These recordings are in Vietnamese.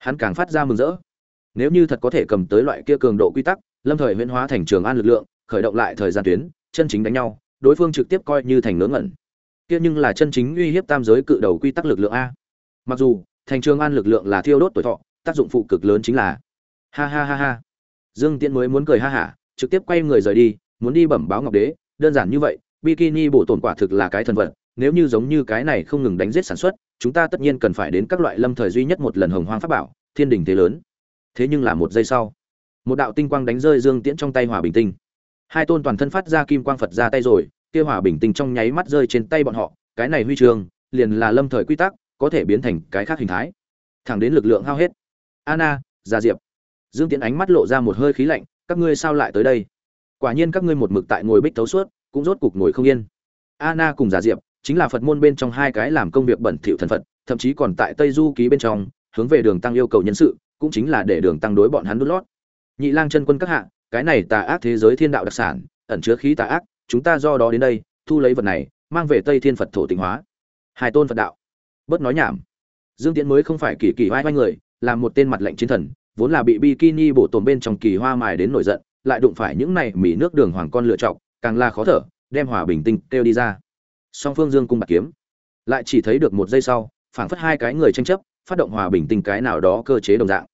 hắn càng phát ra mừng rỡ. Nếu như thật có thể cầm tới loại kia cường độ quy tắc, lâm thời huyễn hóa thành trường an lực lượng, khởi động lại thời gian tuyến, chân chính đánh nhau, đối phương trực tiếp coi như thành ngớ ngẩn. Kia nhưng là chân chính uy hiếp tam giới cự đầu quy tắc lực lượng a. Mặc dù, thành trường an lực lượng là thiêu đốt tuổi thọ, tác dụng phụ cực lớn chính là ha ha ha ha. Dương tiễn mới muốn cười ha hả, trực tiếp quay người rời đi, muốn đi bẩm báo ngọc đế, đơn giản như vậy, bikini bổ tổn quả thực là cái thần vật nếu như giống như cái này không ngừng đánh giết sản xuất, chúng ta tất nhiên cần phải đến các loại lâm thời duy nhất một lần hồng hoang pháp bảo, thiên đình thế lớn. Thế nhưng là một giây sau, một đạo tinh quang đánh rơi dương tiễn trong tay hỏa bình tinh. Hai tôn toàn thân phát ra kim quang phật ra tay rồi, kia hỏa bình tinh trong nháy mắt rơi trên tay bọn họ, cái này huy chương liền là lâm thời quy tắc, có thể biến thành cái khác hình thái. Thẳng đến lực lượng hao hết. Anna, gia diệp. Dương tiễn ánh mắt lộ ra một hơi khí lạnh, các ngươi sao lại tới đây? Quả nhiên các ngươi một mực tại ngồi bích tấu suốt, cũng rốt cục ngồi không yên. Anna cùng gia diệp chính là phật môn bên trong hai cái làm công việc bẩn thỉu thần phật, thậm chí còn tại tây du ký bên trong, hướng về đường tăng yêu cầu nhân sự, cũng chính là để đường tăng đối bọn hắn đút lót. Nhị lang chân quân các hạ, cái này tà ác thế giới thiên đạo đặc sản, ẩn chứa khí tà ác, chúng ta do đó đến đây, thu lấy vật này, mang về tây thiên phật thổ tịnh hóa. Hai tôn phật đạo. Bớt nói nhảm. Dương tiễn mới không phải kỳ kỳ oai oai người làm một tên mặt lệnh chiến thần, vốn là bị bikini bổ tồn bên trong kỳ hoa mài đến nổi giận, lại đụng phải những này mỉ nước đường hoàng con lựa chọc càng là khó thở, đem hòa bình tinh kêu đi ra song phương dương cung bạc kiếm lại chỉ thấy được một giây sau phảng phất hai cái người tranh chấp phát động hòa bình tinh cái nào đó cơ chế đồng dạng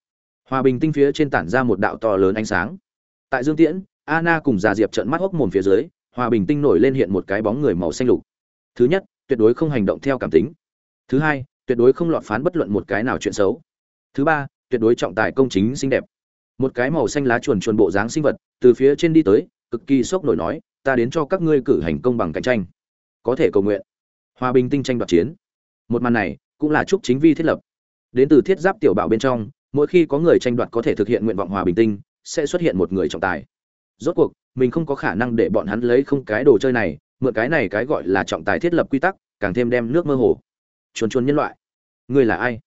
hòa bình tinh phía trên tản ra một đạo to lớn ánh sáng tại dương tiễn Anna cùng Già Diệp trợn mắt hốc mồm phía dưới, Hòa Bình Tinh nổi lên hiện một cái bóng người màu xanh lục. Thứ nhất, tuyệt đối không hành động theo cảm tính. Thứ hai, tuyệt đối không lọt phán bất luận một cái nào chuyện xấu. Thứ ba, tuyệt đối trọng tài công chính xinh đẹp. Một cái màu xanh lá chuồn chuồn bộ dáng sinh vật, từ phía trên đi tới, cực kỳ sốc nổi nói, ta đến cho các ngươi cử hành công bằng cạnh tranh. Có thể cầu nguyện. Hòa Bình Tinh tranh đoạt chiến. Một màn này, cũng là chúc chính vi thiết lập. Đến từ thiết giáp tiểu bảo bên trong, mỗi khi có người tranh đoạt có thể thực hiện nguyện vọng Hòa Bình Tinh, sẽ xuất hiện một người trọng tài rốt cuộc mình không có khả năng để bọn hắn lấy không cái đồ chơi này mượn cái này cái gọi là trọng tài thiết lập quy tắc càng thêm đem nước mơ hồ chuồn chuồn nhân loại ngươi là ai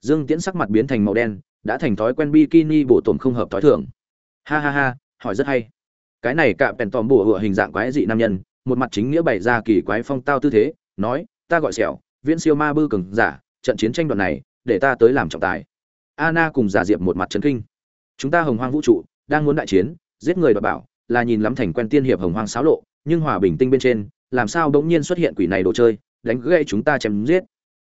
dương tiễn sắc mặt biến thành màu đen đã thành thói quen bikini bổ tổm không hợp thói thường ha ha ha hỏi rất hay cái này cạm bèn tòm bùa hựa hình dạng quái dị nam nhân một mặt chính nghĩa bày ra kỳ quái phong tao tư thế nói ta gọi sẹo, viễn siêu ma bư cường giả trận chiến tranh đoạn này để ta tới làm trọng tài. Anna cùng giả diệp một mặt chấn kinh. Chúng ta hồng hoang vũ trụ đang muốn đại chiến giết người đoạt bảo là nhìn lắm thành quen tiên hiệp hồng hoang xáo lộ nhưng hòa bình tinh bên trên làm sao đống nhiên xuất hiện quỷ này đồ chơi đánh gây chúng ta chém giết.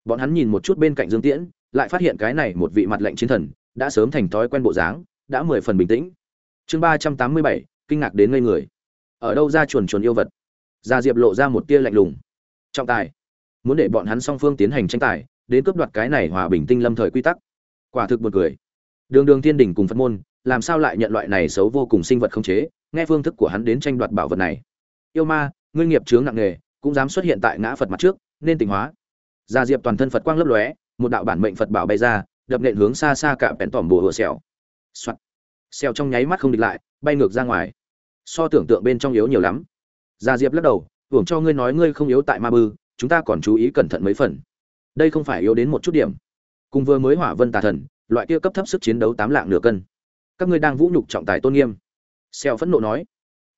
Bọn hắn nhìn một chút bên cạnh dương tiễn lại phát hiện cái này một vị mặt lệnh chiến thần đã sớm thành thói quen bộ dáng đã mười phần bình tĩnh. Chương ba trăm tám mươi bảy kinh ngạc đến ngây người. Ở đâu ra chuồn chuồn yêu vật? Gia diệp lộ ra một tia lạnh lùng. Trọng tài. Muốn để bọn hắn song phương tiến hành tranh tài, đến cướp đoạt cái này hòa bình tinh lâm thời quy tắc. Quả thực buồn cười. Đường đường thiên đình cùng phật môn, làm sao lại nhận loại này xấu vô cùng sinh vật không chế, nghe phương thức của hắn đến tranh đoạt bảo vật này. Yêu ma, ngươi nghiệp chướng nặng nghề cũng dám xuất hiện tại ngã phật mặt trước, nên tỉnh hóa. Gia diệp toàn thân phật quang lấp lóe, một đạo bản mệnh phật bảo bay ra, đập nện hướng xa xa cả bẹn tỏm bùa hựa xèo Soạn. Xèo trong nháy mắt không địch lại, bay ngược ra ngoài. So tưởng tượng bên trong yếu nhiều lắm gia diệp lắc đầu, hưởng cho ngươi nói ngươi không yếu tại ma bư, chúng ta còn chú ý cẩn thận mấy phần. Đây không phải yếu đến một chút điểm. Cùng vừa mới hỏa vân tà thần, loại kia cấp thấp sức chiến đấu tám lạng nửa cân. Các ngươi đang vũ nhục trọng tài tôn nghiêm. Xeo phẫn nộ nói.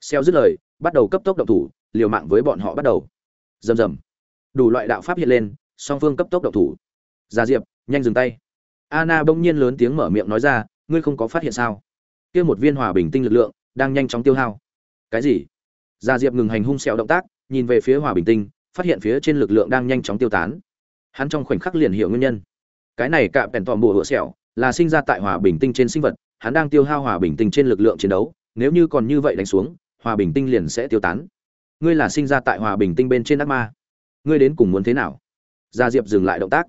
Xeo dứt lời, bắt đầu cấp tốc động thủ, liều mạng với bọn họ bắt đầu. Rầm rầm. Đủ loại đạo pháp hiện lên, song phương cấp tốc động thủ. Gia diệp, nhanh dừng tay. Anna bỗng nhiên lớn tiếng mở miệng nói ra, ngươi không có phát hiện sao? Kia một viên hòa bình tinh lực lượng, đang nhanh chóng tiêu hao. Cái gì? Gia diệp ngừng hành hung sẹo động tác, nhìn về phía hòa bình tinh, phát hiện phía trên lực lượng đang nhanh chóng tiêu tán. Hắn trong khoảnh khắc liền hiểu nguyên nhân. Cái này cạm bèn tòm bùa hựa sẹo là sinh ra tại hòa bình tinh trên sinh vật, hắn đang tiêu hao hòa bình tinh trên lực lượng chiến đấu, nếu như còn như vậy đánh xuống, hòa bình tinh liền sẽ tiêu tán. Ngươi là sinh ra tại hòa bình tinh bên trên ác ma. Ngươi đến cùng muốn thế nào? Gia diệp dừng lại động tác.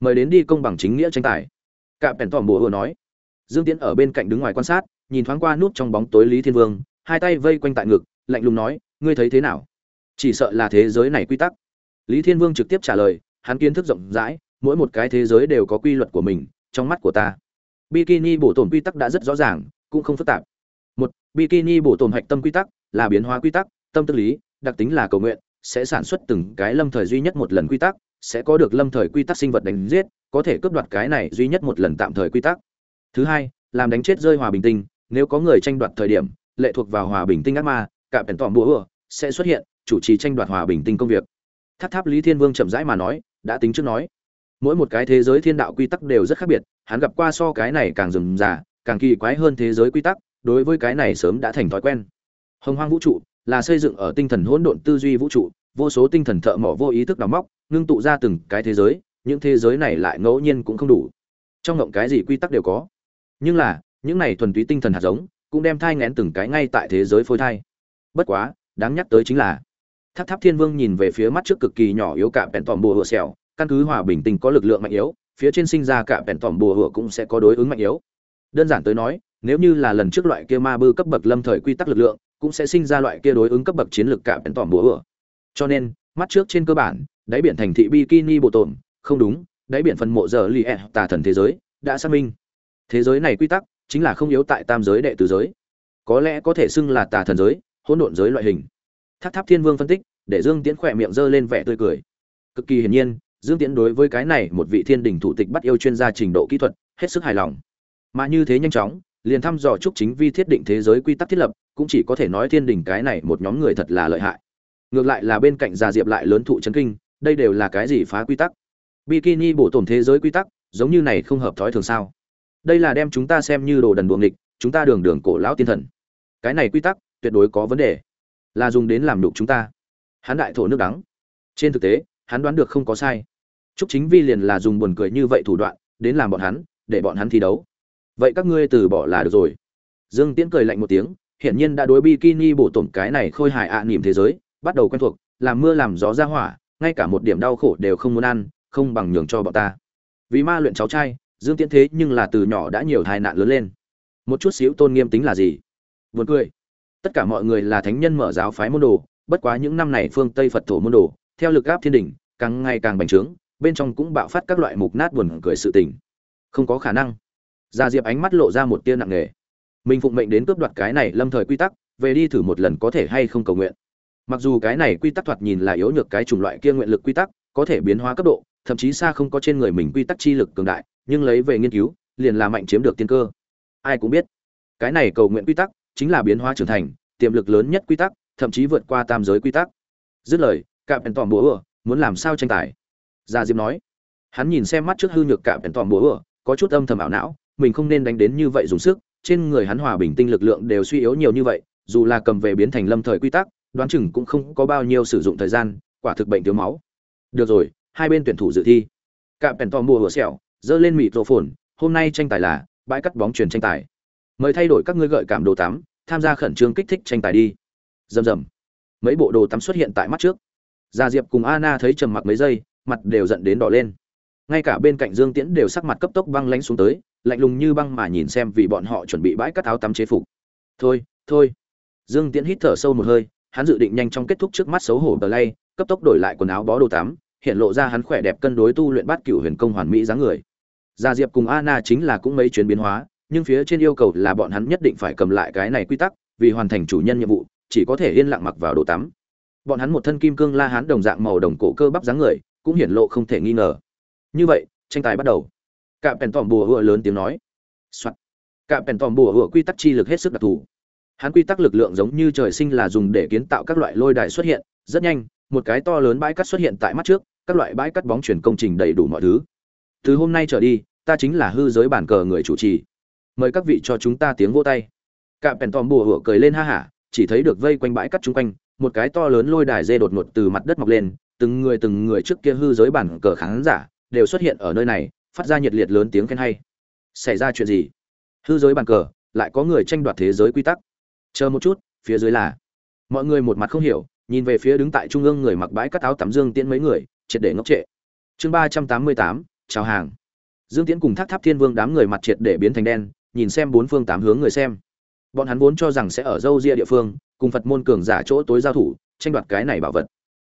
Mời đến đi công bằng chính nghĩa tranh tài. Cạm bèn tòm bùa hựa nói. Dương tiễn ở bên cạnh đứng ngoài quan sát, nhìn thoáng qua nút trong bóng tối lý thiên vương, hai tay vây quanh tại ngực lạnh lùng nói, ngươi thấy thế nào? Chỉ sợ là thế giới này quy tắc. Lý thiên vương trực tiếp trả lời, hắn kiến thức rộng rãi, mỗi một cái thế giới đều có quy luật của mình, trong mắt của ta. Bikini bổ tổn quy tắc đã rất rõ ràng, cũng không phức tạp. Một, bikini bổ tổn hạch tâm quy tắc là biến hóa quy tắc, tâm tư lý, đặc tính là cầu nguyện, sẽ sản xuất từng cái lâm thời duy nhất một lần quy tắc, sẽ có được lâm thời quy tắc sinh vật đánh giết, có thể cướp đoạt cái này duy nhất một lần tạm thời quy tắc. Thứ hai, làm đánh chết rơi hòa bình tinh, nếu có người tranh đoạt thời điểm, lệ thuộc vào hòa bình tinh ác ma cả bèn tỏm búa sẽ xuất hiện, chủ trì tranh đoạt hòa bình tinh công việc. Tháp tháp lý thiên vương chậm rãi mà nói, đã tính trước nói. Mỗi một cái thế giới thiên đạo quy tắc đều rất khác biệt, hắn gặp qua so cái này càng rườm rà, càng kỳ quái hơn thế giới quy tắc, đối với cái này sớm đã thành thói quen. Hồng hoang vũ trụ là xây dựng ở tinh thần hỗn độn tư duy vũ trụ, vô số tinh thần thợ mỏ vô ý thức đào móc, ngưng tụ ra từng cái thế giới, những thế giới này lại ngẫu nhiên cũng không đủ. Trong ngộng cái gì quy tắc đều có. Nhưng là, những này thuần túy tinh thần hạt giống cũng đem thai ngén từng cái ngay tại thế giới phôi thai bất quá, đáng nhắc tới chính là tháp tháp thiên vương nhìn về phía mắt trước cực kỳ nhỏ yếu cả bèn tòm bùa hựa xẻo, căn cứ hòa bình tinh có lực lượng mạnh yếu, phía trên sinh ra cả bèn tòm bùa hựa cũng sẽ có đối ứng mạnh yếu. Đơn giản tới nói, nếu như là lần trước loại kia ma bư cấp bậc lâm thời quy tắc lực lượng, cũng sẽ sinh ra loại kia đối ứng cấp bậc chiến lược cả bèn tòm bùa hựa. Cho nên, mắt trước trên cơ bản, đáy biển thành thị bikini bộ tổn, không đúng, đáy biển phần mộ giờ li e tà thần thế giới, đã xác minh. Thế giới này quy tắc, chính là không yếu tại tam giới đệ tử giới. Có lẽ có thể xưng là tà thần giới hỗn độn giới loại hình. Tháp tháp thiên vương phân tích, để dương tiễn khỏe miệng giơ lên vẻ tươi cười. Cực kỳ hiển nhiên, dương tiễn đối với cái này một vị thiên đình thủ tịch bắt yêu chuyên gia trình độ kỹ thuật, hết sức hài lòng. Mà như thế nhanh chóng, liền thăm dò chúc chính vi thiết định thế giới quy tắc thiết lập, cũng chỉ có thể nói thiên đình cái này một nhóm người thật là lợi hại. Ngược lại là bên cạnh già diệp lại lớn thụ chấn kinh, đây đều là cái gì phá quy tắc? Bikini bổ tổn thế giới quy tắc, giống như này không hợp thói thường sao? Đây là đem chúng ta xem như đồ đần buồng nghịch, chúng ta đường đường cổ lão tiên thần. Cái này quy tắc tuyệt đối có vấn đề là dùng đến làm đục chúng ta hắn đại thổ nước đắng trên thực tế hắn đoán được không có sai Trúc Chính Vi liền là dùng buồn cười như vậy thủ đoạn, đến làm bọn hắn, để bọn hắn thi đấu. Vậy các ngươi từ bỏ là được rồi. Dương Tiễn cười lạnh một tiếng, hiển nhiên đã đối bikini bổ tổm cái này khôi hài ạ à niệm thế giới, bắt đầu quen thuộc, làm mưa làm gió ra hỏa, ngay cả một điểm đau khổ đều không muốn ăn, không bằng nhường cho bọn ta. Vì ma luyện cháu trai, Dương Tiễn thế nhưng là từ nhỏ đã nhiều tai nạn lớn lên. Một chút xíu tôn nghiêm tính là gì? Buồn cười. Tất cả mọi người là thánh nhân mở giáo phái môn đồ, bất quá những năm này phương Tây Phật thổ môn đồ, theo lực áp thiên đình càng ngày càng bành trướng, bên trong cũng bạo phát các loại mục nát buồn cười sự tình. Không có khả năng. Gia Diệp ánh mắt lộ ra một tia nặng nề. Mình phụng mệnh đến cướp đoạt cái này lâm thời quy tắc, về đi thử một lần có thể hay không cầu nguyện. Mặc dù cái này quy tắc thoạt nhìn là yếu nhược cái chủng loại kia nguyện lực quy tắc, có thể biến hóa cấp độ, thậm chí xa không có trên người mình quy tắc chi lực cường đại, nhưng lấy về nghiên cứu, liền là mạnh chiếm được tiên cơ. Ai cũng biết, cái này cầu nguyện quy tắc chính là biến hóa trưởng thành, tiềm lực lớn nhất quy tắc, thậm chí vượt qua tam giới quy tắc. Dứt lời, Cạm Bèn tòm búa, muốn làm sao tranh tài? Gia Diệp nói. Hắn nhìn xem mắt trước hư nhược Cạm Bèn tòm búa, có chút âm thầm ảo não, mình không nên đánh đến như vậy dùng sức, trên người hắn hòa bình tinh lực lượng đều suy yếu nhiều như vậy, dù là cầm về biến thành lâm thời quy tắc, đoán chừng cũng không có bao nhiêu sử dụng thời gian, quả thực bệnh thiếu máu. Được rồi, hai bên tuyển thủ dự thi. Cạm Bèn tòm búa sẹo, dơ lên mịt rộ phồn, hôm nay tranh tài là bãi cắt bóng truyền tranh tài. Mời thay đổi các ngươi gợi cảm đồ tắm, tham gia khẩn trương kích thích tranh tài đi. Rầm rầm. Mấy bộ đồ tắm xuất hiện tại mắt trước. Gia Diệp cùng Anna thấy trầm mặc mấy giây, mặt đều giận đến đỏ lên. Ngay cả bên cạnh Dương Tiễn đều sắc mặt cấp tốc băng lãnh xuống tới, lạnh lùng như băng mà nhìn xem vì bọn họ chuẩn bị bãi cắt áo tắm chế phục. Thôi, thôi. Dương Tiễn hít thở sâu một hơi, hắn dự định nhanh chóng kết thúc trước mắt xấu hổ lay, cấp tốc đổi lại quần áo bó đồ tắm, hiện lộ ra hắn khỏe đẹp cân đối tu luyện bát cửu huyền công hoàn mỹ dáng người. Gia Diệp cùng Anna chính là cũng mấy chuyến biến hóa, nhưng phía trên yêu cầu là bọn hắn nhất định phải cầm lại cái này quy tắc, vì hoàn thành chủ nhân nhiệm vụ, chỉ có thể yên lặng mặc vào đồ tắm. Bọn hắn một thân kim cương la hán đồng dạng màu đồng cổ cơ bắp dáng người cũng hiển lộ không thể nghi ngờ. Như vậy tranh tài bắt đầu. Cạm pèn tòm bùa hựa lớn tiếng nói. Soạn. cạm pèn tòm bùa hựa quy tắc chi lực hết sức đặc thù. Hắn quy tắc lực lượng giống như trời sinh là dùng để kiến tạo các loại lôi đài xuất hiện rất nhanh một cái to lớn bãi cắt xuất hiện tại mắt trước các loại bãi cắt bóng chuyển công trình đầy đủ mọi thứ. Từ hôm nay trở đi ta chính là hư giới bản cờ người chủ trì mời các vị cho chúng ta tiếng vô tay. Cạm pèn tòm bùa hửa cười lên ha hả, chỉ thấy được vây quanh bãi cắt chung quanh, một cái to lớn lôi đài dê đột ngột từ mặt đất mọc lên, từng người từng người trước kia hư giới bản cờ khán giả đều xuất hiện ở nơi này, phát ra nhiệt liệt lớn tiếng khen hay. Xảy ra chuyện gì? Hư giới bàn cờ, lại có người tranh đoạt thế giới quy tắc. Chờ một chút, phía dưới là. Mọi người một mặt không hiểu, nhìn về phía đứng tại trung ương người mặc bãi cắt áo tắm dương tiễn mấy người, triệt để ngốc trệ. Chương ba trăm tám mươi tám, chào hàng. Dương tiễn cùng thác tháp thiên vương đám người mặt triệt để biến thành đen nhìn xem bốn phương tám hướng người xem. Bọn hắn vốn cho rằng sẽ ở dâu ria địa phương, cùng phật môn cường giả chỗ tối giao thủ, tranh đoạt cái này bảo vật.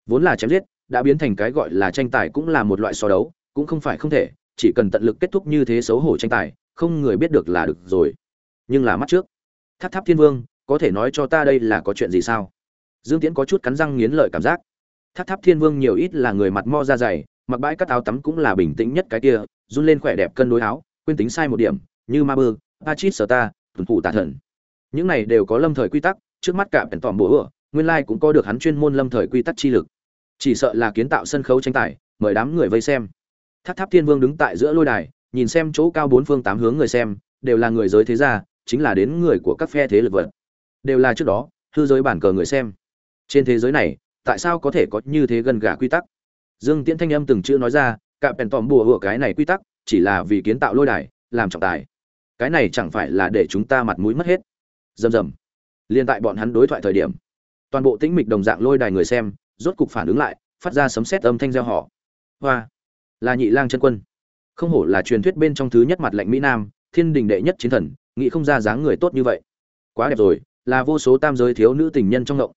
Vốn là chém giết, đã biến thành cái gọi là tranh tài cũng là một loại so đấu, cũng không phải không thể, chỉ cần tận lực kết thúc như thế xấu hổ tranh tài, không người biết được là được rồi. Nhưng là mắt trước, tháp tháp thiên vương, có thể nói cho ta đây là có chuyện gì sao? Dương tiễn có chút cắn răng nghiến lợi cảm giác. Tháp tháp thiên vương nhiều ít là người mặt mo da dày, mặc bãi cắt áo tắm cũng là bình tĩnh nhất cái kia, run lên khỏe đẹp cân đối áo, quên tính sai một điểm, như ma bơ pachit sở ta, tuần thủ tà thần. Những này đều có lâm thời quy tắc, trước mắt cả bèn tòm bùa. ửa nguyên lai cũng có được hắn chuyên môn lâm thời quy tắc chi lực. Chỉ sợ là kiến tạo sân khấu tranh tài, mời đám người vây xem. Tháp tháp thiên vương đứng tại giữa lôi đài, nhìn xem chỗ cao bốn phương tám hướng người xem, đều là người giới thế gia, chính là đến người của các phe thế lực vật. Đều là trước đó, hư giới bản cờ người xem. Trên thế giới này, tại sao có thể có như thế gần gà quy tắc? Dương tiễn thanh âm từng chữ nói ra cạm bèn tòm bùa ửa cái này quy tắc, chỉ là vì kiến tạo lôi đài, làm trọng tài cái này chẳng phải là để chúng ta mặt mũi mất hết. Rầm rầm liên tại bọn hắn đối thoại thời điểm, toàn bộ tĩnh mịch đồng dạng lôi đài người xem, rốt cục phản ứng lại, phát ra sấm sét âm thanh gieo họ hoa. Là nhị lang chân quân. Không hổ là truyền thuyết bên trong thứ nhất mặt lệnh mỹ nam, thiên đình đệ nhất chiến thần, nghĩ không ra dáng người tốt như vậy. Quá đẹp rồi, là vô số tam giới thiếu nữ tình nhân trong ngộng.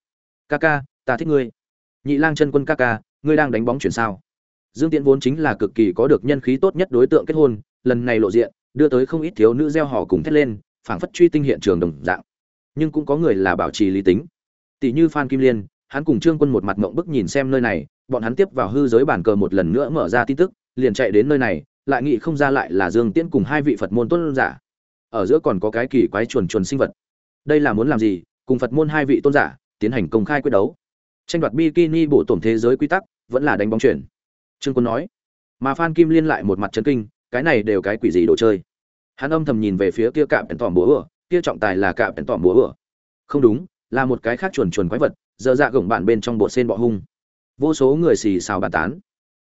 Ca ca, ta thích ngươi. Nhị lang chân quân ca ca, ngươi đang đánh bóng chuyển sao? Dương tiễn vốn chính là cực kỳ có được nhân khí tốt nhất đối tượng kết hôn, lần này lộ diện đưa tới không ít thiếu nữ gieo họ cùng thét lên, phảng phất truy tinh hiện trường đồng dạng. Nhưng cũng có người là bảo trì lý tính. Tỷ như phan kim liên, hắn cùng trương quân một mặt ngộng bức nhìn xem nơi này, bọn hắn tiếp vào hư giới bản cờ một lần nữa mở ra tin tức, liền chạy đến nơi này, lại nghĩ không ra lại là dương tiễn cùng hai vị phật môn tôn giả. Ở giữa còn có cái kỳ quái chuồn chuồn sinh vật. Đây là muốn làm gì? Cùng phật môn hai vị tôn giả tiến hành công khai quyết đấu. Tranh đoạt bikini bổ tổn thế giới quy tắc vẫn là đánh bóng chuyển trương quân nói. Mà phan kim liên lại một mặt trấn kinh cái này đều cái quỷ gì đồ chơi? Hắn âm thầm nhìn về phía kia cạm ẩn tỏm búa ửa kia trọng tài là cạm ẩn tỏm búa ửa. Không đúng là một cái khác chuồn chuồn quái vật dơ dạ gồng bạn bên trong bộ sen bọ hung. Vô số người xì xào bàn tán.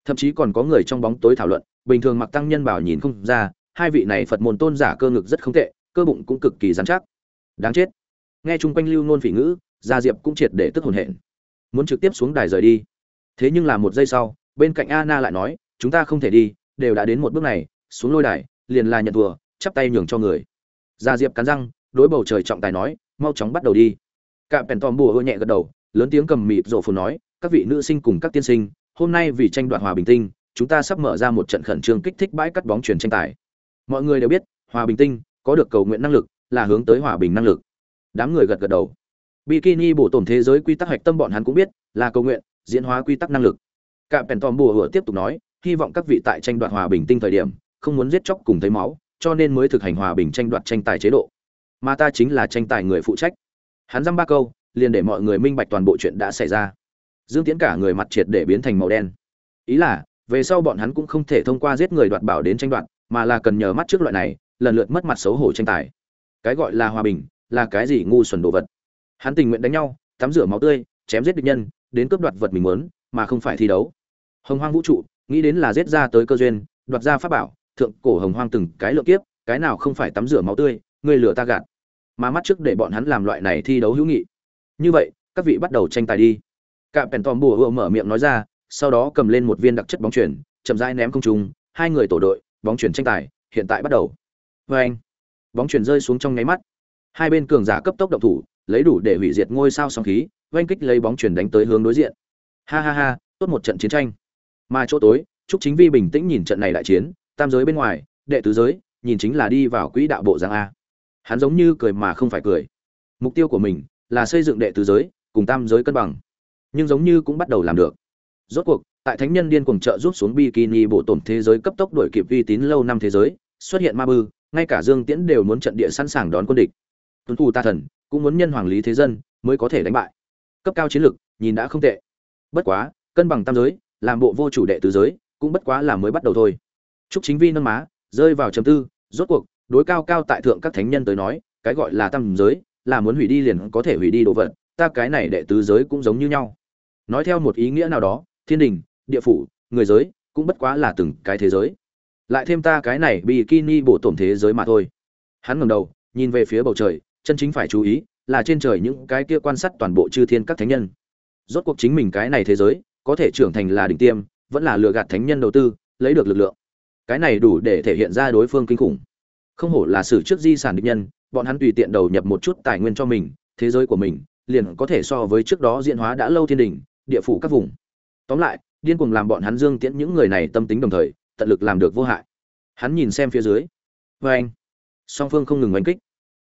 Thậm chí còn có người trong bóng tối thảo luận bình thường mặc tăng nhân bảo nhìn không ra hai vị này phật môn tôn giả cơ ngực rất không tệ cơ bụng cũng cực kỳ dán chắc. Đáng chết. Nghe chung quanh lưu nôn phỉ ngữ gia diệp cũng triệt để tức hồn hển. Muốn trực tiếp xuống đài rời đi. Thế nhưng là một giây sau bên cạnh Anna lại nói, chúng ta không thể đi, đều đã đến một bước này, xuống lôi đài, liền là nhận thua, chắp tay nhường cho người. Gia Diệp cắn răng, đối bầu trời trọng tài nói, mau chóng bắt đầu đi. Cả pèn Tòm bùa hơi nhẹ gật đầu, lớn tiếng cầm mịt rổ phù nói, các vị nữ sinh cùng các tiên sinh, hôm nay vì tranh đoạt hòa bình tinh, chúng ta sắp mở ra một trận khẩn trương kích thích bãi cắt bóng truyền tranh tài. Mọi người đều biết, hòa bình tinh có được cầu nguyện năng lực, là hướng tới hòa bình năng lực. Đám người gật gật đầu. Bikini bổ tổn thế giới quy tắc hạch tâm bọn hắn cũng biết, là cầu nguyện, diễn hóa quy tắc năng lực. Cả pèn Tòm bùa tiếp tục nói, hy vọng các vị tại tranh đoạt hòa bình tinh thời điểm, không muốn giết chóc cùng thấy máu, cho nên mới thực hành hòa bình tranh đoạt tranh tài chế độ. Mà ta chính là tranh tài người phụ trách. Hắn dăm ba câu, liền để mọi người minh bạch toàn bộ chuyện đã xảy ra. Dương Tiễn cả người mặt triệt để biến thành màu đen. Ý là, về sau bọn hắn cũng không thể thông qua giết người đoạt bảo đến tranh đoạt, mà là cần nhờ mắt trước loại này, lần lượt mất mặt xấu hổ tranh tài. Cái gọi là hòa bình, là cái gì ngu xuẩn đồ vật. Hắn tình nguyện đánh nhau, tắm rửa máu tươi, chém giết địch nhân, đến cướp đoạt vật mình muốn, mà không phải thi đấu hồng hoang vũ trụ nghĩ đến là giết ra tới cơ duyên đoạt ra pháp bảo thượng cổ hồng hoang từng cái lượng kiếp, cái nào không phải tắm rửa máu tươi người lửa ta gạt. Mà mắt trước để bọn hắn làm loại này thi đấu hữu nghị. Như vậy, các vị bắt đầu tranh tài đi. Cạm pèn tòm bùa mở miệng nói ra, sau đó cầm lên một viên đặc chất bóng chuyển, chậm rãi ném không trung, hai người tổ đội, bóng chuyển tranh tài, hiện tại bắt đầu. Oeng. bóng chuyển rơi xuống trong nháy mắt. Hai bên cường giả cấp tốc động thủ, lấy đủ để hủy diệt ngôi sao sóng khí, oanh kích lấy bóng chuyển đánh tới hướng đối diện. Ha ha ha, tốt một trận chiến tranh. Mà chỗ tối, trúc chính vi bình tĩnh nhìn trận này đại chiến tam giới bên ngoài, đệ tứ giới, nhìn chính là đi vào quỹ đạo bộ giang a. Hắn giống như cười mà không phải cười. Mục tiêu của mình là xây dựng đệ tứ giới cùng tam giới cân bằng, nhưng giống như cũng bắt đầu làm được. Rốt cuộc, tại thánh nhân điên cuồng trợ giúp xuống bikini bộ tổn thế giới cấp tốc đổi kịp uy tín lâu năm thế giới, xuất hiện ma bư, ngay cả dương tiễn đều muốn trận địa sẵn sàng đón quân địch. Tuân thủ ta thần cũng muốn nhân hoàng lý thế dân mới có thể đánh bại. Cấp cao chiến lược nhìn đã không tệ. Bất quá, cân bằng tam giới, làm bộ vô chủ đệ tứ giới cũng bất quá là mới bắt đầu thôi chúc chính vi nâng má, rơi vào trầm tư, rốt cuộc, đối cao cao tại thượng các thánh nhân tới nói, cái gọi là tam giới, là muốn hủy đi liền có thể hủy đi đồ vật, ta cái này đệ tứ giới cũng giống như nhau. Nói theo một ý nghĩa nào đó, thiên đình, địa phủ, người giới, cũng bất quá là từng cái thế giới. Lại thêm ta cái này bikini bộ tổn thế giới mà thôi. Hắn ngẩng đầu, nhìn về phía bầu trời, chân chính phải chú ý, là trên trời những cái kia quan sát toàn bộ chư thiên các thánh nhân. Rốt cuộc chính mình cái này thế giới, có thể trưởng thành là đỉnh tiêm, vẫn là lừa gạt thánh nhân đầu tư, lấy được lực lượng cái này đủ để thể hiện ra đối phương kinh khủng. Không hổ là sử trước di sản địch nhân, bọn hắn tùy tiện đầu nhập một chút tài nguyên cho mình, thế giới của mình, liền có thể so với trước đó diễn hóa đã lâu thiên đình địa phủ các vùng. Tóm lại, điên cuồng làm bọn hắn dương tiễn những người này tâm tính đồng thời, tận lực làm được vô hại. Hắn nhìn xem phía dưới. Vê anh song phương không ngừng oanh kích.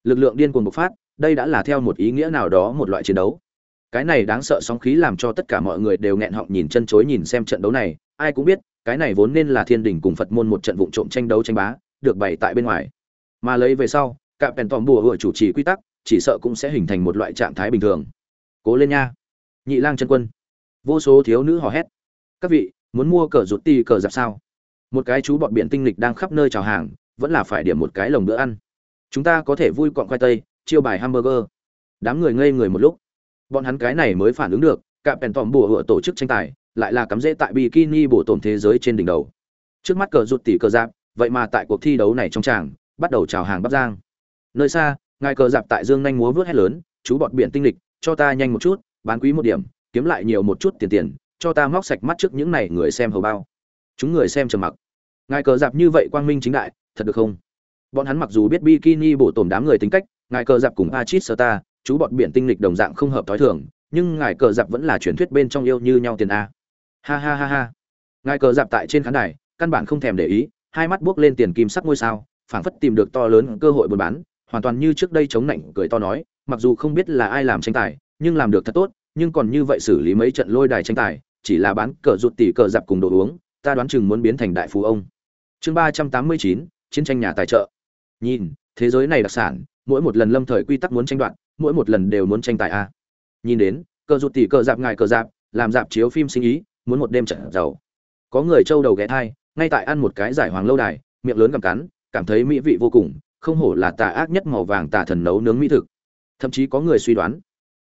Lực lượng điên cuồng bộc phát, đây đã là theo một ý nghĩa nào đó một loại chiến đấu. Cái này đáng sợ sóng khí làm cho tất cả mọi người đều nghẹn họng nhìn chân chối nhìn xem trận đấu này, ai cũng biết cái này vốn nên là thiên đình cùng phật môn một trận vụng trộm tranh đấu tranh bá, được bày tại bên ngoài. Mà lấy về sau, cả pèn tòm bùa hựa chủ trì quy tắc, chỉ sợ cũng sẽ hình thành một loại trạng thái bình thường. Cố lên nha. Nhị lang chân quân. Vô số thiếu nữ hò hét. Các vị, muốn mua cờ rụt ti cờ giặc sao? Một cái chú bọn biển tinh lịch đang khắp nơi chào hàng, vẫn là phải điểm một cái lồng bữa ăn. Chúng ta có thể vui cọn khoai tây, chiêu bài hamburger. Đám người ngây người một lúc. Bọn hắn cái này mới phản ứng được, cả pèn tòm bùa hựa tổ chức tranh tài lại là cắm rễ tại bikini bổ tổn thế giới trên đỉnh đầu. Trước mắt cờ rụt tỷ cờ giáp vậy mà tại cuộc thi đấu này trong tràng, bắt đầu chào hàng bắc giang. Nơi xa, ngài cờ giáp tại dương nhanh múa vớt hét lớn, chú bọt biển tinh lịch, cho ta nhanh một chút, bán quý một điểm, kiếm lại nhiều một chút tiền tiền, cho ta móc sạch mắt trước những này người xem hầu bao. Chúng người xem trầm mặc. Ngài cờ giáp như vậy quang minh chính đại, thật được không? Bọn hắn mặc dù biết bikini bổ tổn đám người tính cách, ngài cờ giáp cùng achit sơ ta chú bọt biển tinh lịch đồng dạng không hợp thói thường, nhưng ngài cờ giáp vẫn là truyền thuyết bên trong yêu như nhau tiền a ha ha ha ha. Ngài cờ dạp tại trên khán đài, căn bản không thèm để ý, hai mắt buốc lên tiền kim sắc ngôi sao, phảng phất tìm được to lớn cơ hội buôn bán, hoàn toàn như trước đây chống nạnh, cười to nói, mặc dù không biết là ai làm tranh tài, nhưng làm được thật tốt, nhưng còn như vậy xử lý mấy trận lôi đài tranh tài, chỉ là bán cờ rụt tỷ cờ dạp cùng đồ uống, ta đoán chừng muốn biến thành đại phú ông. Chương ba trăm tám mươi chín, chiến tranh nhà tài trợ. Nhìn, thế giới này đặc sản, mỗi một lần lâm thời quy tắc muốn tranh đoạt, mỗi một lần đều muốn tranh tài a. Nhìn đến, cờ rụt tỷ cờ dạp ngài cờ dạp, làm dạp chiếu phim sinh ý muốn một đêm trận giàu. Có người trâu đầu ghé thai, ngay tại ăn một cái giải hoàng lâu đài, miệng lớn cầm cắn, cảm thấy mỹ vị vô cùng, không hổ là tà ác nhất màu vàng tà thần nấu nướng mỹ thực. Thậm chí có người suy đoán,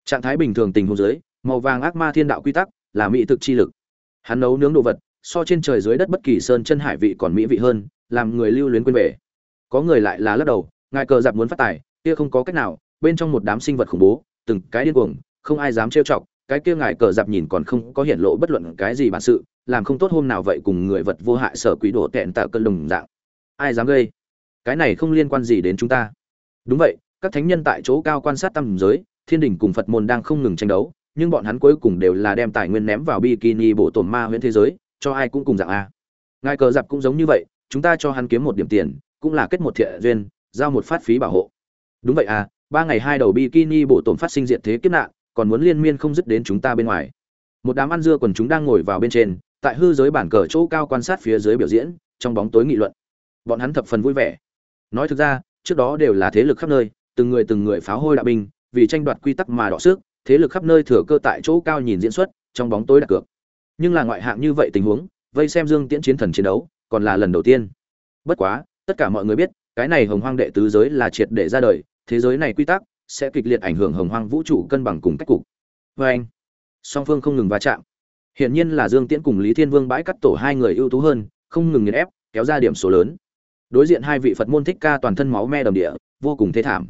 trạng thái bình thường tình huống dưới, màu vàng ác ma thiên đạo quy tắc là mỹ thực chi lực. Hắn nấu nướng đồ vật, so trên trời dưới đất bất kỳ sơn chân hải vị còn mỹ vị hơn, làm người lưu luyến quên về. Có người lại là lắc đầu, ngài cờ giặc muốn phát tài, kia không có cách nào, bên trong một đám sinh vật khủng bố, từng cái điên cuồng, không ai dám trêu chọc cái kia ngài cờ giặc nhìn còn không có hiện lộ bất luận cái gì bản sự, làm không tốt hôm nào vậy cùng người vật vô hại sở quỷ đổ tẹn tạo cơn lùng dạng. Ai dám gây? Cái này không liên quan gì đến chúng ta. Đúng vậy, các thánh nhân tại chỗ cao quan sát tâm giới, thiên đình cùng phật môn đang không ngừng tranh đấu, nhưng bọn hắn cuối cùng đều là đem tài nguyên ném vào bikini bổ tổn ma huyện thế giới, cho ai cũng cùng dạng a. Ngài cờ giặc cũng giống như vậy, chúng ta cho hắn kiếm một điểm tiền, cũng là kết một thiện duyên, giao một phát phí bảo hộ. Đúng vậy à ba ngày hai đầu bikini bổ tổn phát sinh diện thế kiếp nạn còn muốn liên miên không dứt đến chúng ta bên ngoài. Một đám ăn dưa quần chúng đang ngồi vào bên trên, tại hư giới bản cờ chỗ cao quan sát phía dưới biểu diễn, trong bóng tối nghị luận. Bọn hắn thập phần vui vẻ. Nói thực ra, trước đó đều là thế lực khắp nơi, từng người từng người pháo hôi đạo binh, vì tranh đoạt quy tắc mà đọ sức, thế lực khắp nơi thừa cơ tại chỗ cao nhìn diễn xuất, trong bóng tối đặt cược. Nhưng là ngoại hạng như vậy tình huống, vây xem dương tiễn chiến thần chiến đấu, còn là lần đầu tiên. Bất quá, tất cả mọi người biết, cái này hồng hoang đệ tứ giới là triệt để ra đời, thế giới này quy tắc sẽ kịch liệt ảnh hưởng hồng hoang vũ trụ cân bằng cùng cách cục. Vê anh. Song phương không ngừng va chạm. Hiển nhiên là dương tiễn cùng lý thiên vương bãi cắt tổ hai người ưu tú hơn, không ngừng nghiền ép, kéo ra điểm số lớn. Đối diện hai vị phật môn thích ca toàn thân máu me đầm địa, vô cùng thế thảm.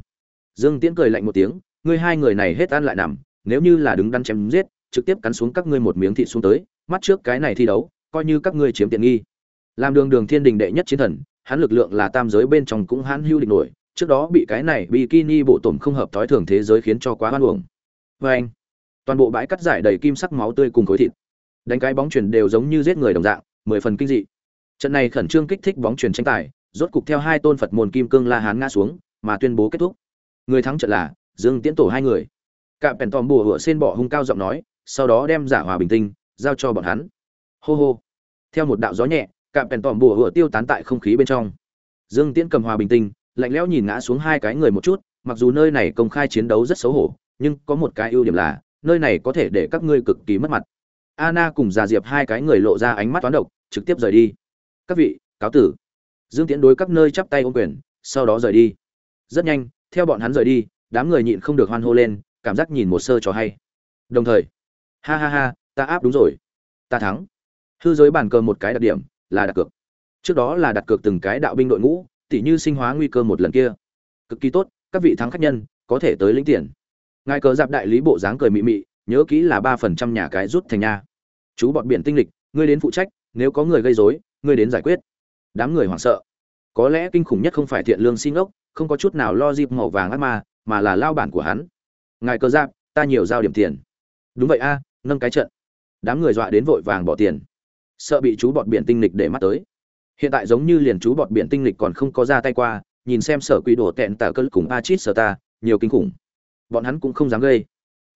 Dương tiễn cười lạnh một tiếng, ngươi hai người này hết ăn lại nằm, nếu như là đứng đắn chém giết, trực tiếp cắn xuống các ngươi một miếng thịt xuống tới, mắt trước cái này thi đấu, coi như các ngươi chiếm tiện nghi. Làm đường đường thiên đình đệ nhất chiến thần, hắn lực lượng là tam giới bên trong cũng hắn hưu địch nổi trước đó bị cái này bikini bộ tổm không hợp thói thường thế giới khiến cho quá hoan uổng. Vê anh, toàn bộ bãi cắt giải đầy kim sắc máu tươi cùng khối thịt. Đánh cái bóng chuyển đều giống như giết người đồng dạng, mười phần kinh dị. Trận này khẩn trương kích thích bóng chuyển tranh tài, rốt cục theo hai tôn phật môn kim cương la hán ngã xuống, mà tuyên bố kết thúc. Người thắng trận là dương tiễn tổ hai người. Cạm pèn tòm bùa hựa xên bỏ hung cao giọng nói, sau đó đem giả hòa bình tinh, giao cho bọn hắn. Hô hô. Theo một đạo gió nhẹ cạm pèn tòm bùa hựa tiêu tán tại không khí bên trong. Dương tiễn cầm hòa bình tinh lạnh lẽo nhìn ngã xuống hai cái người một chút mặc dù nơi này công khai chiến đấu rất xấu hổ nhưng có một cái ưu điểm là nơi này có thể để các ngươi cực kỳ mất mặt Anna cùng Già Diệp hai cái người lộ ra ánh mắt toán độc, trực tiếp rời đi. Các vị, cáo tử. Dương Tiễn đối các nơi chắp tay ôm quyền, sau đó rời đi. Rất nhanh, theo bọn hắn rời đi, đám người nhịn không được hoan hô lên, cảm giác nhìn một sơ trò hay. Đồng thời, ha ha ha, ta áp đúng rồi, ta thắng. Hư giới bản cờ một cái đặc điểm là đặt cược. Trước đó là đặt cược từng cái đạo binh đội ngũ, tỉ như sinh hóa nguy cơ một lần kia. Cực kỳ tốt, các vị thắng khách nhân có thể tới lĩnh tiền. Ngài cờ giáp đại lý bộ dáng cười mị mị, nhớ kỹ là ba phần trăm nhà cái rút thành nha. Chú bọn biển tinh lịch ngươi đến phụ trách nếu có người gây rối ngươi đến giải quyết. Đám người hoảng sợ. Có lẽ kinh khủng nhất không phải thiện lương xin ốc không có chút nào lo dịp màu vàng ác ma mà là lao bản của hắn. Ngài cơ giáp ta nhiều giao điểm tiền. Đúng vậy a nâng cái trận. Đám người dọa đến vội vàng bỏ tiền. Sợ bị chú bọn biển tinh lịch để mắt tới hiện tại giống như liền chú bọt biển tinh lịch còn không có ra tay qua, nhìn xem sở quỷ đổ tẹn tả cơn cùng a chít sở ta, nhiều kinh khủng. Bọn hắn cũng không dám gây.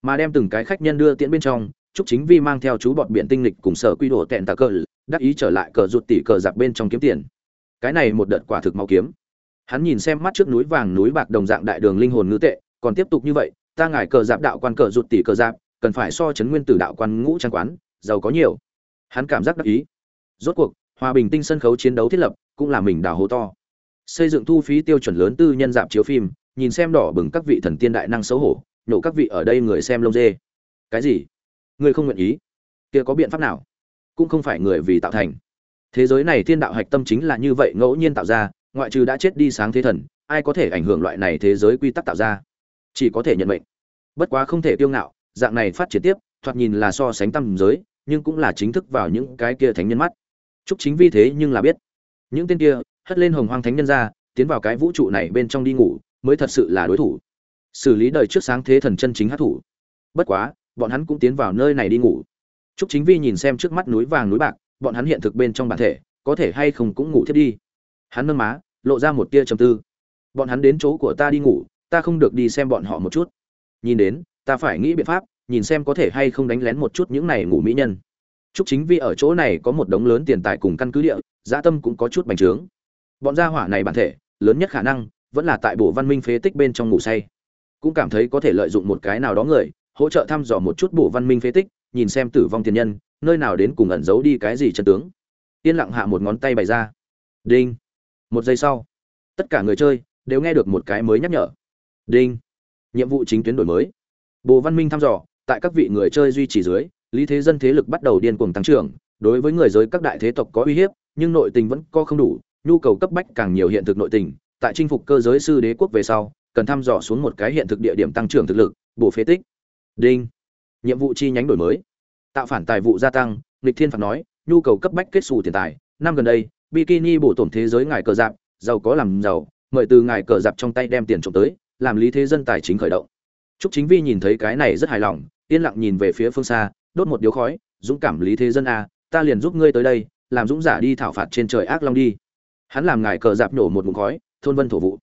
Mà đem từng cái khách nhân đưa tiễn bên trong chúc chính vi mang theo chú bọt biển tinh lịch cùng sở quy đổ tẹn tà cờ đắc ý trở lại cờ rụt tỉ cờ giặc bên trong kiếm tiền. Cái này một đợt quả thực mau kiếm. Hắn nhìn xem mắt trước núi vàng núi bạc đồng dạng đại đường linh hồn ngữ tệ, còn tiếp tục như vậy, ta ngải cờ giáp đạo quan cờ rụt tỉ cờ giáp cần phải so chấn nguyên tử đạo quan ngũ trang quán, giàu có nhiều. Hắn cảm giác đắc ý. Rốt cuộc hòa bình tinh sân khấu chiến đấu thiết lập, cũng là mình đào hố to. Xây dựng thu phí tiêu chuẩn lớn tư nhân dạp chiếu phim, nhìn xem đỏ bừng các vị thần tiên đại năng xấu hổ, nhổ các vị ở đây người xem lông dê. Cái gì? Người không nguyện ý? Kia có biện pháp nào? Cũng không phải người vì tạo thành. Thế giới này thiên đạo hạch tâm chính là như vậy ngẫu nhiên tạo ra, ngoại trừ đã chết đi sáng thế thần, ai có thể ảnh hưởng loại này thế giới quy tắc tạo ra? Chỉ có thể nhận mệnh. Bất quá không thể tiêu ngạo, dạng này phát triển tiếp, thoạt nhìn là so sánh tâm giới, nhưng cũng là chính thức vào những cái kia thánh nhân mắt chúc chính vi thế nhưng là biết. Những tên kia, hất lên hồng hoang thánh nhân ra, tiến vào cái vũ trụ này bên trong đi ngủ, mới thật sự là đối thủ. Xử lý đời trước sáng thế thần chân chính hắc thủ. Bất quá, bọn hắn cũng tiến vào nơi này đi ngủ. Chúc chính vi nhìn xem trước mắt núi vàng núi bạc, bọn hắn hiện thực bên trong bản thể, có thể hay không cũng ngủ thiết đi. Hắn nâng má, lộ ra một tia trầm tư. Bọn hắn đến chỗ của ta đi ngủ, ta không được đi xem bọn họ một chút. Nhìn đến, ta phải nghĩ biện pháp, nhìn xem có thể hay không đánh lén một chút những này ngủ mỹ nhân chúc chính vi ở chỗ này có một đống lớn tiền tài cùng căn cứ địa, dã tâm cũng có chút bành trướng. Bọn gia hỏa này bản thể, lớn nhất khả năng, vẫn là tại bộ văn minh phế tích bên trong ngủ say. Cũng cảm thấy có thể lợi dụng một cái nào đó người, hỗ trợ thăm dò một chút bộ văn minh phế tích, nhìn xem tử vong tiền nhân, nơi nào đến cùng ẩn giấu đi cái gì chân tướng. Yên lặng hạ một ngón tay bày ra. Đinh. Một giây sau, tất cả người chơi đều nghe được một cái mới nhắc nhở. Đinh. Nhiệm vụ chính tuyến đổi mới. Bộ văn minh thăm dò, tại các vị người chơi duy trì dưới lý thế dân thế lực bắt đầu điên cuồng tăng trưởng đối với người giới các đại thế tộc có uy hiếp nhưng nội tình vẫn có không đủ nhu cầu cấp bách càng nhiều hiện thực nội tình. Tại chinh phục cơ giới sư đế quốc về sau cần thăm dò xuống một cái hiện thực địa điểm tăng trưởng thực lực bổ phế tích. Đinh. Nhiệm vụ chi nhánh đổi mới. Tạo phản tài vụ gia tăng lịch thiên phạt nói nhu cầu cấp bách kết xù tiền tài. Năm gần đây bikini bổ tổn thế giới ngài cờ dạp giàu có làm giàu mời từ ngài cờ dạp trong tay đem tiền trộm tới làm lý thế dân tài chính khởi động. Trúc Chính Vi nhìn thấy cái này rất hài lòng, yên lặng nhìn về phía phương xa, đốt một điếu khói, dũng cảm lý thế dân a, ta liền giúp ngươi tới đây, làm dũng giả đi thảo phạt trên trời ác long đi. Hắn làm ngài cờ dạp nổ một mụn khói, thôn vân thổ vụ,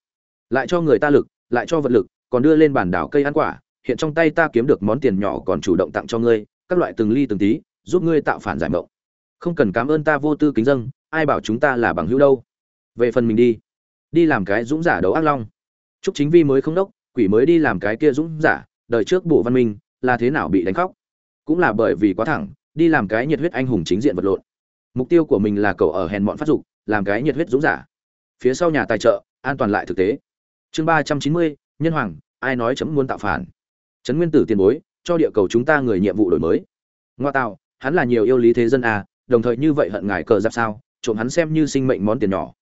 lại cho người ta lực, lại cho vật lực, còn đưa lên bản đảo cây ăn quả, hiện trong tay ta kiếm được món tiền nhỏ còn chủ động tặng cho ngươi, các loại từng ly từng tí, giúp ngươi tạo phản giải mộng. Không cần cảm ơn ta vô tư kính dâng, ai bảo chúng ta là bằng hữu đâu. Về phần mình đi, đi làm cái dũng giả đấu ác long. Trúc Chính Vi mới không đốc, quỷ mới đi làm cái kia dũng giả đời trước bộ văn minh là thế nào bị đánh khóc cũng là bởi vì quá thẳng, đi làm cái nhiệt huyết anh hùng chính diện vật lộn. Mục tiêu của mình là cậu ở hèn mọn phát dục, làm cái nhiệt huyết dũng giả. Phía sau nhà tài trợ, an toàn lại thực tế. Chương ba trăm chín mươi, nhân hoàng, ai nói chấm muốn tạo phản? Trấn nguyên tử tiền bối, cho địa cầu chúng ta người nhiệm vụ đổi mới. Ngoa tạo, hắn là nhiều yêu lý thế dân à đồng thời như vậy hận ngài cờ giáp sao, trộm hắn xem như sinh mệnh món tiền nhỏ.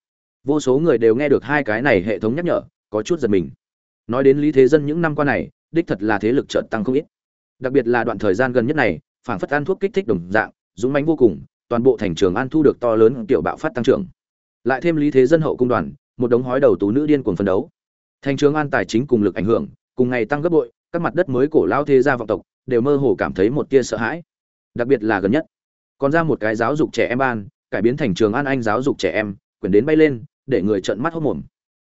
Vô số người đều nghe được hai cái này hệ thống nhắc nhở, có chút giật mình. Nói đến lý thế dân những năm qua này, đích thật là thế lực chợt tăng không ít đặc biệt là đoạn thời gian gần nhất này, phảng phất ăn thuốc kích thích đồng dạng, dũng mãnh vô cùng, toàn bộ thành trường an thu được to lớn tiểu bạo phát tăng trưởng. Lại thêm lý thế dân hậu cung đoàn, một đống hói đầu tú nữ điên cuồng phân đấu. Thành trường an tài chính cùng lực ảnh hưởng, cùng ngày tăng gấp bội, các mặt đất mới cổ lao thế gia vọng tộc, đều mơ hồ cảm thấy một tia sợ hãi. Đặc biệt là gần nhất, còn ra một cái giáo dục trẻ em ban, cải biến thành trường an anh giáo dục trẻ em quyển đến bay lên, để người trợn mắt hốt mồm.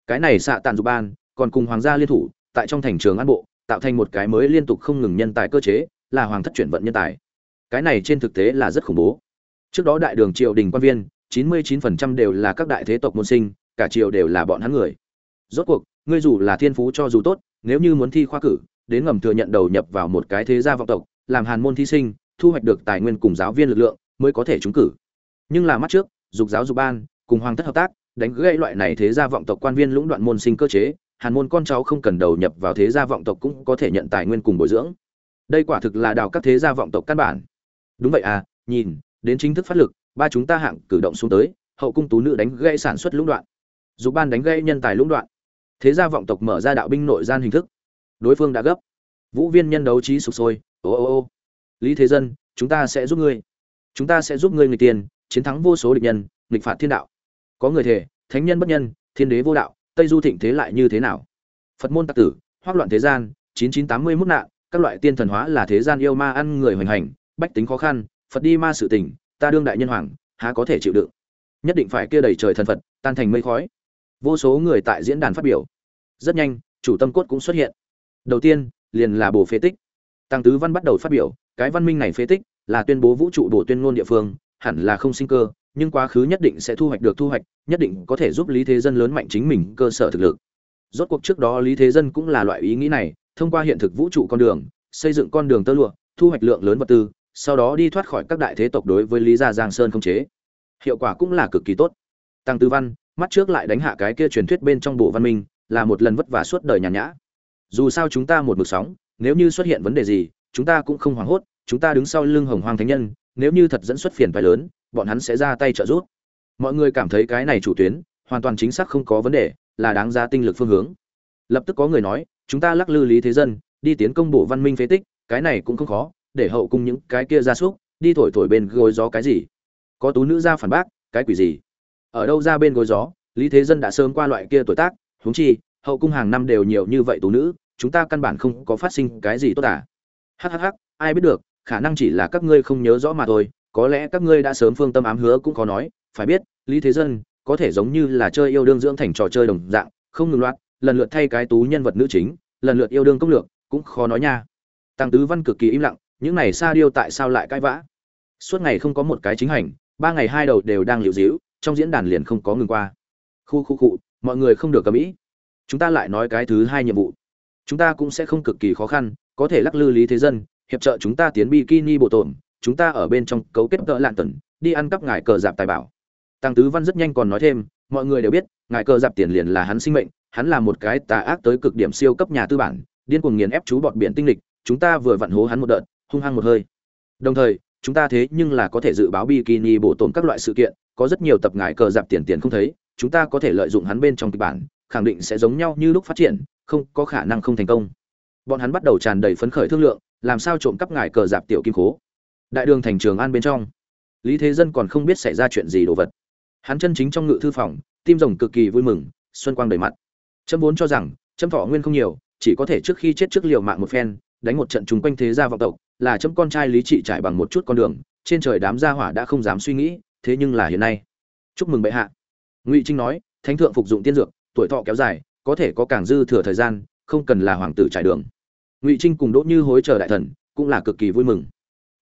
Cái này xạ tàn dục ban, còn cùng hoàng gia liên thủ, tại trong thành trường an bộ tạo thành một cái mới liên tục không ngừng nhân tài cơ chế, là hoàng thất chuyển vận nhân tài. Cái này trên thực tế là rất khủng bố. Trước đó đại đường triều đình quan viên 99% đều là các đại thế tộc môn sinh, cả triều đều là bọn hắn người. Rốt cuộc, ngươi dù là thiên phú cho dù tốt, nếu như muốn thi khoa cử, đến ngầm thừa nhận đầu nhập vào một cái thế gia vọng tộc, làm hàn môn thí sinh, thu hoạch được tài nguyên cùng giáo viên lực lượng, mới có thể trúng cử. Nhưng là mắt trước, dục giáo dục ban, cùng hoàng thất hợp tác, đánh gãy loại này thế gia vọng tộc quan viên lũng đoạn môn sinh cơ chế hàn môn con cháu không cần đầu nhập vào thế gia vọng tộc cũng có thể nhận tài nguyên cùng bồi dưỡng. Đây quả thực là đào các thế gia vọng tộc căn bản. Đúng vậy à nhìn, đến chính thức phát lực, ba chúng ta hạng cử động xuống tới, hậu cung tú nữ đánh gây sản xuất lũng đoạn. Dục ban đánh gây nhân tài lũng đoạn. Thế gia vọng tộc mở ra đạo binh nội gian hình thức. Đối phương đã gấp. Vũ viên nhân đấu trí sụp sôi, ô ô ô. Lý thế dân, chúng ta sẽ giúp ngươi. Chúng ta sẽ giúp ngươi người tiền, chiến thắng vô số địch nhân, nghịch phạt thiên đạo. Có người thể thánh nhân bất nhân, thiên đế vô đạo tây du thịnh thế lại như thế nào? Phật môn tặc tử, hoác loạn thế gian, chín chín tám mươi mốt nạn, các loại tiên thần hóa là thế gian yêu ma ăn người hoành hành, bách tính khó khăn, phật đi ma sự tình, ta đương đại nhân hoàng, há có thể chịu đựng? Nhất định phải kia đầy trời thần phật, tan thành mây khói. Vô số người tại diễn đàn phát biểu. Rất nhanh, chủ tâm cốt cũng xuất hiện. Đầu tiên, liền là bồ phế tích. Tăng tứ văn bắt đầu phát biểu, cái văn minh này phế tích là tuyên bố vũ trụ bổ tuyên ngôn địa phương, hẳn là không sinh cơ nhưng quá khứ nhất định sẽ thu hoạch được thu hoạch, nhất định có thể giúp Lý Thế Dân lớn mạnh chính mình cơ sở thực lực. Rốt cuộc trước đó Lý Thế Dân cũng là loại ý nghĩ này, thông qua hiện thực vũ trụ con đường, xây dựng con đường tơ lụa, thu hoạch lượng lớn vật tư, sau đó đi thoát khỏi các đại thế tộc đối với Lý gia Giang Sơn không chế. hiệu quả cũng là cực kỳ tốt tăng tư văn mắt trước lại đánh hạ cái kia truyền thuyết bên trong bộ văn minh là một lần vất vả suốt đời nhàn nhã dù sao chúng ta một mực sóng nếu như xuất hiện vấn đề gì chúng ta cũng không hoảng hốt chúng ta đứng sau lưng hồng hoang thánh nhân nếu như thật dẫn xuất phiền phải lớn bọn hắn sẽ ra tay trợ giúp. Mọi người cảm thấy cái này chủ tuyến, hoàn toàn chính xác không có vấn đề, là đáng ra tinh lực phương hướng. Lập tức có người nói, chúng ta lắc lư lý thế dân, đi tiến công bộ văn minh phế tích, cái này cũng không khó, để hậu cung những cái kia ra súc, đi thổi thổi bên gối gió cái gì? Có tú nữ ra phản bác, cái quỷ gì? Ở đâu ra bên gối gió, lý thế dân đã sớm qua loại kia tuổi tác, huống chi, hậu cung hàng năm đều nhiều như vậy tú nữ, chúng ta căn bản không có phát sinh cái gì tốt à? Hắc, ai biết được, khả năng chỉ là các ngươi không nhớ rõ mà thôi có lẽ các ngươi đã sớm phương tâm ám hứa cũng có nói, phải biết, lý thế dân có thể giống như là chơi yêu đương dưỡng thành trò chơi đồng dạng, không ngừng loạt lần lượt thay cái tú nhân vật nữ chính, lần lượt yêu đương công lược, cũng khó nói nha. Tăng tứ văn cực kỳ im lặng, những này xa điêu tại sao lại cãi vã? Suốt ngày không có một cái chính hành, ba ngày hai đầu đều đang liệu dĩu trong diễn đàn liền không có ngừng qua. Khu khu cụ mọi người không được cầm ý. Chúng ta lại nói cái thứ hai nhiệm vụ. Chúng ta cũng sẽ không cực kỳ khó khăn, có thể lắc lư lý thế dân, hiệp trợ chúng ta tiến bikini bộ tổn chúng ta ở bên trong cấu kết cỡ lạn tần đi ăn cắp ngài cờ dạp tài bảo. Tăng tứ văn rất nhanh còn nói thêm, mọi người đều biết, ngài cờ dạp tiền liền là hắn sinh mệnh, hắn là một cái tà ác tới cực điểm siêu cấp nhà tư bản, điên cuồng nghiền ép chú bọt biển tinh lịch, chúng ta vừa vặn hố hắn một đợt, hung hăng một hơi. Đồng thời, chúng ta thế nhưng là có thể dự báo bikini bộ tổn các loại sự kiện, có rất nhiều tập ngài cờ dạp tiền tiền không thấy, chúng ta có thể lợi dụng hắn bên trong kịch bản, khẳng định sẽ giống nhau như lúc phát triển, không có khả năng không thành công. Bọn hắn bắt đầu tràn đầy phấn khởi thương lượng, làm sao trộm cắp ngài cờ dạp tiểu kim cố đại đường thành trường an bên trong. Lý thế dân còn không biết xảy ra chuyện gì đồ vật. Hắn chân chính trong ngự thư phòng, tim rồng cực kỳ vui mừng, xuân quang đầy mặt. Trâm vốn cho rằng, trâm thọ nguyên không nhiều, chỉ có thể trước khi chết trước liều mạng một phen, đánh một trận chung quanh thế gia vọng tộc, là chấm con trai lý trị trải bằng một chút con đường, trên trời đám gia hỏa đã không dám suy nghĩ, thế nhưng là hiện nay. Chúc mừng bệ hạ. Ngụy trinh nói, thánh thượng phục dụng tiên dược, tuổi thọ kéo dài, có thể có càng dư thừa thời gian, không cần là hoàng tử trải đường. Ngụy trinh cùng đỗ như hối chờ đại thần, cũng là cực kỳ vui mừng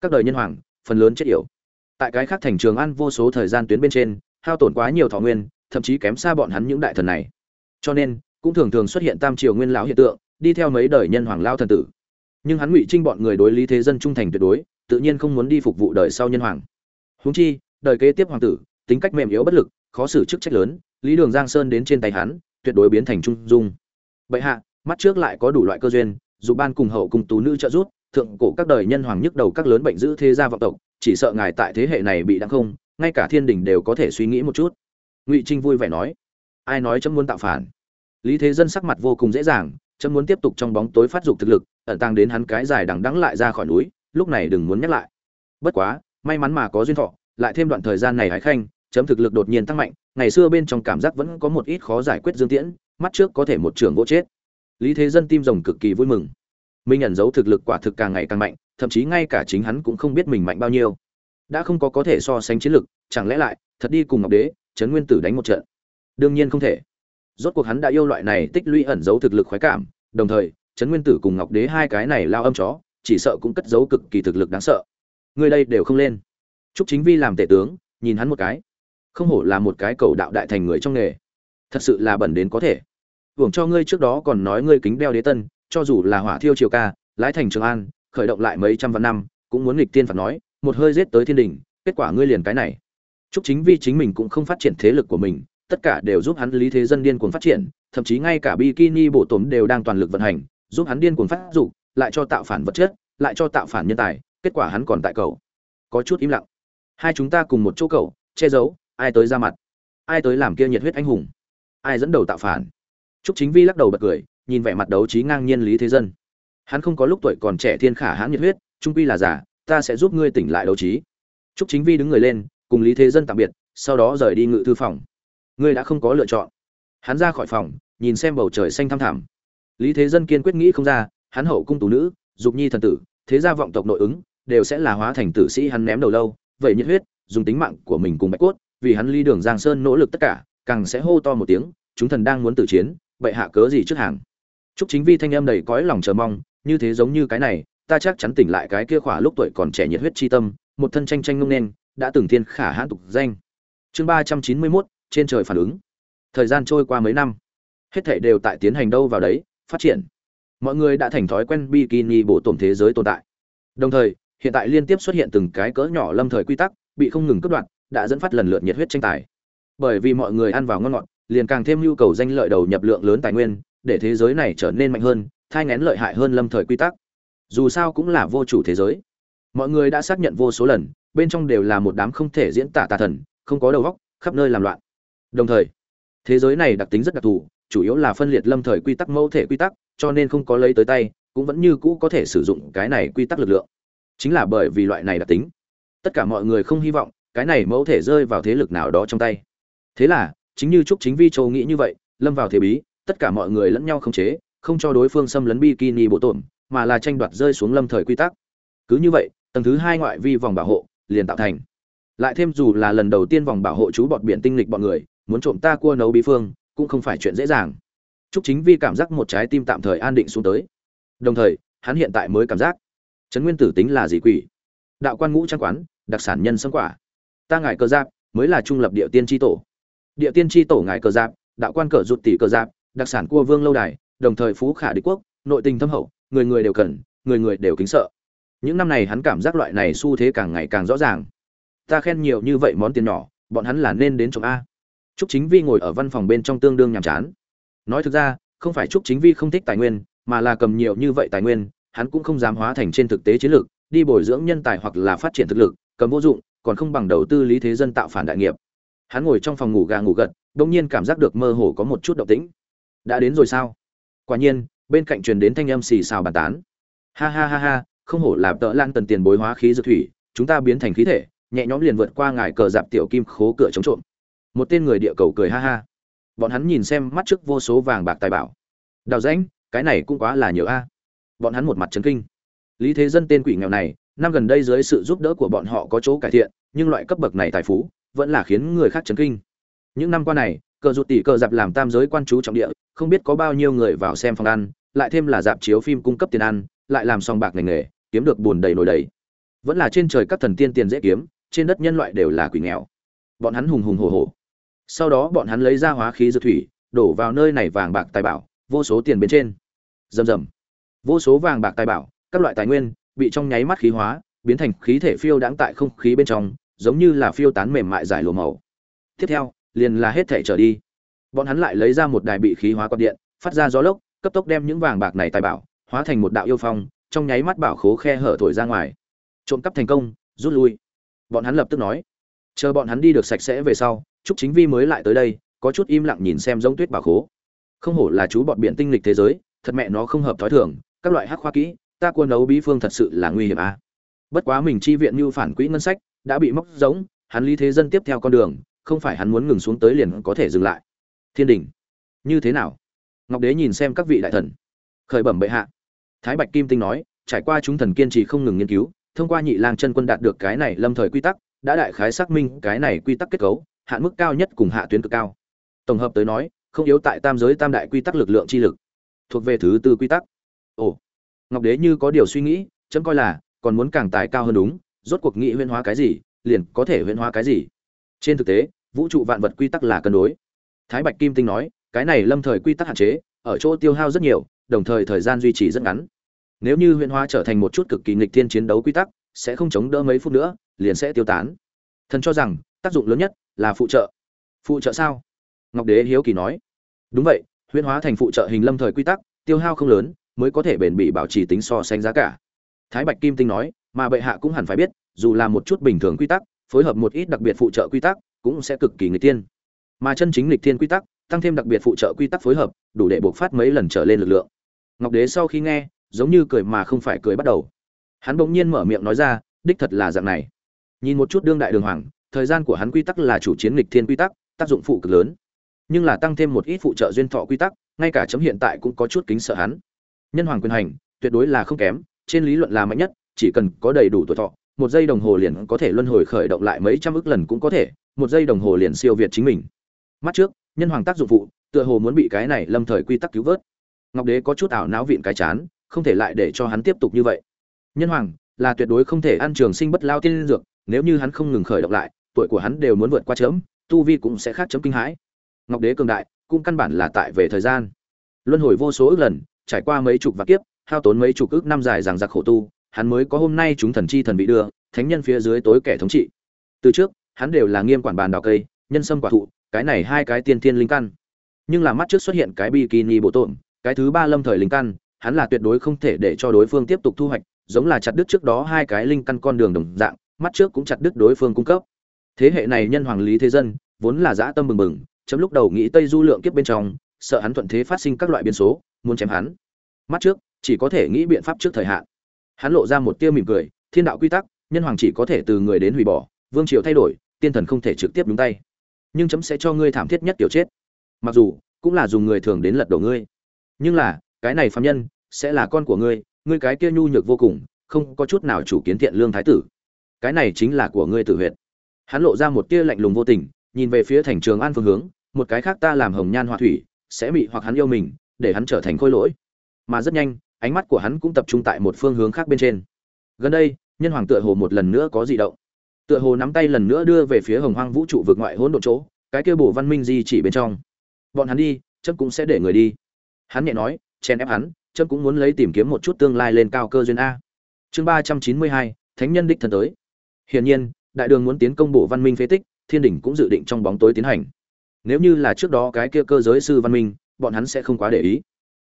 các đời nhân hoàng, phần lớn chết yểu. Tại cái khác thành trường ăn vô số thời gian tuyến bên trên, hao tổn quá nhiều thọ nguyên, thậm chí kém xa bọn hắn những đại thần này. Cho nên, cũng thường thường xuất hiện tam triều nguyên lão hiện tượng, đi theo mấy đời nhân hoàng lao thần tử. Nhưng hắn ngụy trinh bọn người đối lý thế dân trung thành tuyệt đối, tự nhiên không muốn đi phục vụ đời sau nhân hoàng. Huống chi, đời kế tiếp hoàng tử, tính cách mềm yếu bất lực, khó xử chức trách lớn, lý đường giang sơn đến trên tay hắn, tuyệt đối biến thành trung dung. Bệ hạ, mắt trước lại có đủ loại cơ duyên, dù ban cùng hậu cùng tú nữ trợ giúp thượng cổ các đời nhân hoàng nhức đầu các lớn bệnh giữ thế gia vọng tộc, chỉ sợ ngài tại thế hệ này bị đắng không, ngay cả thiên đình đều có thể suy nghĩ một chút. Ngụy trinh vui vẻ nói. Ai nói chấm muốn tạo phản? Lý thế dân sắc mặt vô cùng dễ dàng, chấm muốn tiếp tục trong bóng tối phát dục thực lực, ẩn tàng đến hắn cái dài đằng đắng lại ra khỏi núi, lúc này đừng muốn nhắc lại. Bất quá, may mắn mà có duyên thọ, lại thêm đoạn thời gian này hải khanh, chấm thực lực đột nhiên tăng mạnh, ngày xưa bên trong cảm giác vẫn có một ít khó giải quyết dương tiễn, mắt trước có thể một trường gỗ chết. Lý thế dân tim rồng cực kỳ vui mừng minh ẩn giấu thực lực quả thực càng ngày càng mạnh, thậm chí ngay cả chính hắn cũng không biết mình mạnh bao nhiêu. Đã không có có thể so sánh chiến lực, chẳng lẽ lại, thật đi cùng ngọc đế, trấn nguyên tử đánh một trận? Đương nhiên không thể. Rốt cuộc hắn đã yêu loại này tích lũy ẩn giấu thực lực khoái cảm, đồng thời, trấn nguyên tử cùng ngọc đế hai cái này lao âm chó, chỉ sợ cũng cất giấu cực kỳ thực lực đáng sợ. Người đây đều không lên. Chúc chính vi làm tể tướng, nhìn hắn một cái. Không hổ là một cái cầu đạo đại thành người trong nghề. Thật sự là bẩn đến có thể. Hưởng cho ngươi trước đó còn nói ngươi kính đeo đế tân cho dù là hỏa thiêu triều ca, lái thành trường an, khởi động lại mấy trăm vạn năm, cũng muốn nghịch tiên phạt nói, một hơi giết tới thiên đình, kết quả ngươi liền cái này. Chúc chính vi chính mình cũng không phát triển thế lực của mình, tất cả đều giúp hắn lý thế dân điên cuồng phát triển, thậm chí ngay cả bikini bộ tốn đều đang toàn lực vận hành, giúp hắn điên cuồng phát dục, lại cho tạo phản vật chất, lại cho tạo phản nhân tài, kết quả hắn còn tại cầu. Có chút im lặng. Hai chúng ta cùng một chỗ cầu, che giấu, ai tới ra mặt? Ai tới làm kia nhiệt huyết anh hùng? Ai dẫn đầu tạo phản? Trúc chính vi lắc đầu bật cười nhìn vẻ mặt đấu trí ngang nhiên lý thế dân. Hắn không có lúc tuổi còn trẻ thiên khả hãn nhiệt huyết, trung quy là giả ta sẽ giúp ngươi tỉnh lại đấu trí. Trúc chính vi đứng người lên, cùng lý thế dân tạm biệt, sau đó rời đi ngự thư phòng. Ngươi đã không có lựa chọn. Hắn ra khỏi phòng, nhìn xem bầu trời xanh thăm thẳm. Lý thế dân kiên quyết nghĩ không ra, hắn hậu cung tú nữ, dục nhi thần tử, thế gia vọng tộc nội ứng, đều sẽ là hóa thành tử sĩ hắn ném đầu lâu, vậy nhiệt huyết, dùng tính mạng của mình cùng bạch cốt, vì hắn ly đường giang sơn nỗ lực tất cả, càng sẽ hô to một tiếng, chúng thần đang muốn tử chiến, bệ hạ cớ gì trước hàng? Trúc chính vi thanh em đầy cõi lòng chờ mong, như thế giống như cái này, ta chắc chắn tỉnh lại cái kia khỏa lúc tuổi còn trẻ nhiệt huyết chi tâm, một thân tranh tranh ngông nên, đã từng thiên khả hãn tục danh. Chương ba trăm chín mươi mốt, trên trời phản ứng. Thời gian trôi qua mấy năm, hết thảy đều tại tiến hành đâu vào đấy, phát triển. Mọi người đã thành thói quen bikini bộ tổn thế giới tồn tại. Đồng thời, hiện tại liên tiếp xuất hiện từng cái cỡ nhỏ lâm thời quy tắc, bị không ngừng cắt đoạn đã dẫn phát lần lượt nhiệt huyết tranh tài. Bởi vì mọi người ăn vào ngon ngọt, liền càng thêm nhu cầu danh lợi đầu nhập lượng lớn tài nguyên để thế giới này trở nên mạnh hơn, thai ngén lợi hại hơn lâm thời quy tắc. Dù sao cũng là vô chủ thế giới. Mọi người đã xác nhận vô số lần, bên trong đều là một đám không thể diễn tả tà thần, không có đầu óc, khắp nơi làm loạn. Đồng thời, thế giới này đặc tính rất đặc thù, chủ yếu là phân liệt lâm thời quy tắc mẫu thể quy tắc, cho nên không có lấy tới tay, cũng vẫn như cũ có thể sử dụng cái này quy tắc lực lượng. Chính là bởi vì loại này đặc tính, tất cả mọi người không hy vọng cái này mẫu thể rơi vào thế lực nào đó trong tay. Thế là, chính như trúc chính vi châu nghĩ như vậy, lâm vào thế bí tất cả mọi người lẫn nhau khống chế không cho đối phương xâm lấn bikini bộ tổn mà là tranh đoạt rơi xuống lâm thời quy tắc cứ như vậy tầng thứ hai ngoại vi vòng bảo hộ liền tạo thành lại thêm dù là lần đầu tiên vòng bảo hộ chú bọt biển tinh lịch bọn người muốn trộm ta cua nấu bí phương cũng không phải chuyện dễ dàng Trúc Chính Vi cảm giác một trái tim tạm thời an định xuống tới. Đồng thời, hắn hiện tại mới cảm giác, Trấn Nguyên Tử tính là gì quỷ? Đạo quan ngũ trang quán, đặc sản nhân sâm quả. Ta ngài cơ giáp, mới là trung lập địa tiên chi tổ. Địa tiên chi tổ ngài cơ giáp, đạo quan cờ rụt tỷ cơ giáp, đặc sản cua vương lâu đài, đồng thời phú khả đế quốc, nội tình thâm hậu, người người đều cần, người người đều kính sợ. Những năm này hắn cảm giác loại này xu thế càng ngày càng rõ ràng. Ta khen nhiều như vậy món tiền nhỏ, bọn hắn là nên đến chỗ a. Trúc Chính Vi ngồi ở văn phòng bên trong tương đương nhàm chán nói thực ra không phải trúc chính vi không thích tài nguyên mà là cầm nhiều như vậy tài nguyên hắn cũng không dám hóa thành trên thực tế chiến lược đi bồi dưỡng nhân tài hoặc là phát triển thực lực cầm vô dụng còn không bằng đầu tư lý thế dân tạo phản đại nghiệp hắn ngồi trong phòng ngủ gà ngủ gật đột nhiên cảm giác được mơ hồ có một chút động tĩnh đã đến rồi sao? Quả nhiên, bên cạnh truyền đến thanh âm xì xào bàn tán. Ha ha ha ha, không hổ là tợ lan tần tiền bối hóa khí dược thủy, chúng ta biến thành khí thể, nhẹ nhõm liền vượt qua ngài cờ dạp tiểu kim khố cửa chống trộm. Một tên người địa cầu cười ha ha. Bọn hắn nhìn xem mắt trước vô số vàng bạc tài bảo. Đào rãnh, cái này cũng quá là nhiều a. Bọn hắn một mặt chấn kinh. Lý thế dân tên quỷ nghèo này, năm gần đây dưới sự giúp đỡ của bọn họ có chỗ cải thiện, nhưng loại cấp bậc này tài phú, vẫn là khiến người khác chấn kinh. Những năm qua này cờ rụt tỷ cờ dạp làm tam giới quan chú trọng địa, không biết có bao nhiêu người vào xem phòng ăn, lại thêm là dạp chiếu phim cung cấp tiền ăn, lại làm xong bạc ngành nghề, kiếm được bùn đầy nồi đầy. Vẫn là trên trời các thần tiên tiền dễ kiếm, trên đất nhân loại đều là quỷ nghèo. Bọn hắn hùng hùng hổ hổ. Sau đó bọn hắn lấy ra hóa khí dược thủy, đổ vào nơi này vàng bạc tài bảo, vô số tiền bên trên. Rầm rầm. Vô số vàng bạc tài bảo, các loại tài nguyên, bị trong nháy mắt khí hóa, biến thành khí thể phiêu đáng tại không khí bên trong, giống như là phiêu tán mềm mại giải lùa màu. Tiếp theo liền là hết thể trở đi bọn hắn lại lấy ra một đài bị khí hóa quạt điện phát ra gió lốc cấp tốc đem những vàng bạc này tài bảo hóa thành một đạo yêu phong trong nháy mắt bảo khố khe hở thổi ra ngoài trộm cắp thành công rút lui bọn hắn lập tức nói chờ bọn hắn đi được sạch sẽ về sau chúc Chính Vi mới lại tới đây, có chút im lặng nhìn xem giống tuyết bảo khố. Không hổ là chú bọn biển tinh lịch thế giới, thật mẹ nó không hợp thói thường, các loại hắc khoa kỹ, ta quân nấu bí phương thật sự là nguy hiểm. À. Bất quá mình chi viện như phản quỹ ngân sách, đã bị móc giống, hắn lý thế dân tiếp theo con đường, không phải hắn muốn ngừng xuống tới liền có thể dừng lại. Thiên Đình, như thế nào? Ngọc Đế nhìn xem các vị đại thần, khởi bẩm bệ hạ. Thái Bạch Kim Tinh nói, trải qua chúng thần kiên trì không ngừng nghiên cứu, thông qua nhị lang chân quân đạt được cái này lâm thời quy tắc, đã đại khái xác minh cái này quy tắc kết cấu, hạn mức cao nhất cùng hạ tuyến cực cao tổng hợp tới nói không yếu tại tam giới tam đại quy tắc lực lượng chi lực thuộc về thứ tư quy tắc ồ ngọc đế như có điều suy nghĩ chấm coi là còn muốn càng tài cao hơn đúng rốt cuộc nghị huyễn hóa cái gì liền có thể huyễn hóa cái gì trên thực tế, vũ trụ vạn vật quy tắc là cân đối. Thái bạch kim tinh nói, cái này lâm thời quy tắc hạn chế, ở chỗ tiêu hao rất nhiều, đồng thời thời gian duy trì rất ngắn. Nếu như huyễn hóa trở thành một chút cực kỳ nghịch thiên chiến đấu quy tắc, sẽ không chống đỡ mấy phút nữa, liền sẽ tiêu tán. Thần cho rằng, tác dụng lớn nhất là phụ trợ. Phụ trợ sao? Ngọc đế hiếu kỳ nói. Đúng vậy huyễn hóa thành phụ trợ hình lâm thời quy tắc, tiêu hao không lớn, mới có thể bền bỉ bảo trì tính so sánh giá cả. Thái bạch kim tinh nói, mà bệ hạ cũng hẳn phải biết, dù là một chút bình thường quy tắc phối hợp một ít đặc biệt phụ trợ quy tắc cũng sẽ cực kỳ người tiên mà chân chính lịch thiên quy tắc tăng thêm đặc biệt phụ trợ quy tắc phối hợp đủ để buộc phát mấy lần trở lên lực lượng ngọc đế sau khi nghe giống như cười mà không phải cười bắt đầu hắn bỗng nhiên mở miệng nói ra đích thật là dạng này nhìn một chút đương đại đường hoàng thời gian của hắn quy tắc là chủ chiến lịch thiên quy tắc, tác dụng phụ cực lớn. Nhưng là tăng thêm một ít phụ trợ duyên thọ quy tắc, ngay cả chấm hiện tại cũng có chút kính sợ hắn. Nhân hoàng quyền hành, tuyệt đối là không kém, trên lý luận là mạnh nhất, chỉ cần có đầy đủ tuổi thọ, một giây đồng hồ liền có thể luân hồi khởi động lại mấy trăm ức lần cũng có thể, một giây đồng hồ liền siêu việt chính mình. Mắt trước, nhân hoàng tác dụng phụ, tựa hồ muốn bị cái này lâm thời quy tắc cứu vớt. Ngọc Đế có chút ảo não viện cái chán, không thể lại để cho hắn tiếp tục như vậy. Nhân hoàng là tuyệt đối không thể ăn trường sinh bất lao tiên dược, nếu như hắn không ngừng khởi động lại, tuổi của hắn đều muốn vượt qua chấm tu vi cũng sẽ khác chấm kinh hãi ngọc đế cường đại cũng căn bản là tại về thời gian luân hồi vô số ước lần trải qua mấy chục vạn kiếp hao tốn mấy chục ước năm dài rằng giặc khổ tu hắn mới có hôm nay chúng thần chi thần bị đưa, thánh nhân phía dưới tối kẻ thống trị. Từ trước, hắn đều là nghiêm quản bàn đào cây, nhân sâm quả thụ, cái này hai cái tiên thiên linh căn. Nhưng là mắt trước xuất hiện cái bikini bộ tổn, cái thứ ba lâm thời linh căn, hắn là tuyệt đối không thể để cho đối phương tiếp tục thu hoạch, giống là chặt đứt trước đó hai cái linh căn con đường đồng dạng, mắt trước cũng chặt đứt đối phương cung cấp. Thế hệ này nhân hoàng lý thế dân, vốn là dã tâm bừng bừng, chấm lúc đầu nghĩ tây du lượng kiếp bên trong, sợ hắn thuận thế phát sinh các loại biến số, muốn chém hắn. Mắt trước, chỉ có thể nghĩ biện pháp trước thời hạn hắn lộ ra một tia mỉm cười, thiên đạo quy tắc, nhân hoàng chỉ có thể từ người đến hủy bỏ, vương triều thay đổi, tiên thần không thể trực tiếp đúng tay. Nhưng chấm sẽ cho ngươi thảm thiết nhất tiểu chết. Mặc dù, cũng là dùng người thường đến lật đổ ngươi. Nhưng là, cái này phạm nhân, sẽ là con của ngươi ngươi cái kia nhu nhược vô cùng, không có chút nào chủ kiến thiện lương thái tử. Cái này chính là của ngươi tử huyệt. Hắn lộ ra một tia lạnh lùng vô tình, nhìn về phía thành trường an phương hướng, một cái khác ta làm hồng nhan hoa thủy, sẽ bị hoặc hắn yêu mình, để hắn trở thành khôi lỗi. Mà rất nhanh ánh mắt của hắn cũng tập trung tại một phương hướng khác bên trên. Gần đây, nhân hoàng tựa hồ một lần nữa có dị động. Tựa hồ nắm tay lần nữa đưa về phía hồng hoang vũ trụ vực ngoại hỗn độn chỗ, cái kia bổ văn minh di chỉ bên trong. Bọn hắn đi chấp cũng sẽ để người đi. Hắn nhẹ nói chen ép hắn chấp cũng muốn lấy tìm kiếm một chút tương lai lên cao cơ duyên a. Chương ba trăm chín mươi hai, thánh nhân đích thân tới. Hiển nhiên, đại đường muốn tiến công bộ văn minh phế tích, thiên đình cũng dự định trong bóng tối tiến hành. Nếu như là trước đó cái kia cơ giới sư văn minh, bọn hắn sẽ không quá để ý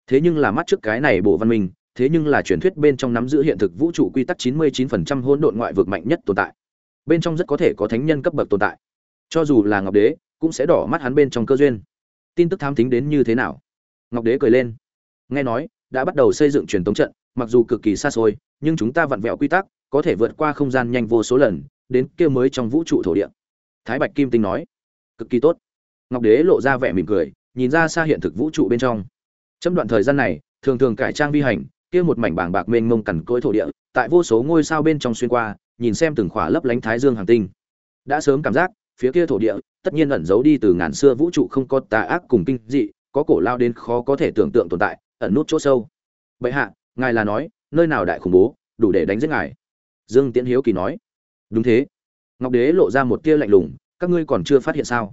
thế nhưng là mắt trước cái này bộ văn minh, thế nhưng là truyền thuyết bên trong nắm giữ hiện thực vũ trụ quy tắc 99% hỗn độn ngoại vực mạnh nhất tồn tại. Bên trong rất có thể có thánh nhân cấp bậc tồn tại. Cho dù là ngọc đế, cũng sẽ đỏ mắt hắn bên trong cơ duyên. Tin tức tham tính đến như thế nào? Ngọc đế cười lên. Nghe nói, đã bắt đầu xây dựng truyền tống trận, mặc dù cực kỳ xa xôi, nhưng chúng ta vặn vẹo quy tắc, có thể vượt qua không gian nhanh vô số lần, đến kia mới trong vũ trụ thổ địa. Thái bạch kim tinh nói. Cực kỳ tốt. Ngọc đế lộ ra vẻ mỉm cười, nhìn ra xa hiện thực vũ trụ bên trong trong đoạn thời gian này, thường thường cải trang vi hành, kia một mảnh bảng bạc mênh mông cằn cỗi thổ địa, tại vô số ngôi sao bên trong xuyên qua, nhìn xem từng khỏa lấp lánh thái dương hàng tinh. Đã sớm cảm giác, phía kia thổ địa, tất nhiên ẩn giấu đi từ ngàn xưa vũ trụ không có tà ác cùng kinh dị, có cổ lao đến khó có thể tưởng tượng tồn tại, ẩn nút chỗ sâu. Bệ hạ, ngài là nói, nơi nào đại khủng bố, đủ để đánh giết ngài. Dương tiễn hiếu kỳ nói. Đúng thế. Ngọc đế lộ ra một tia lạnh lùng, các ngươi còn chưa phát hiện sao?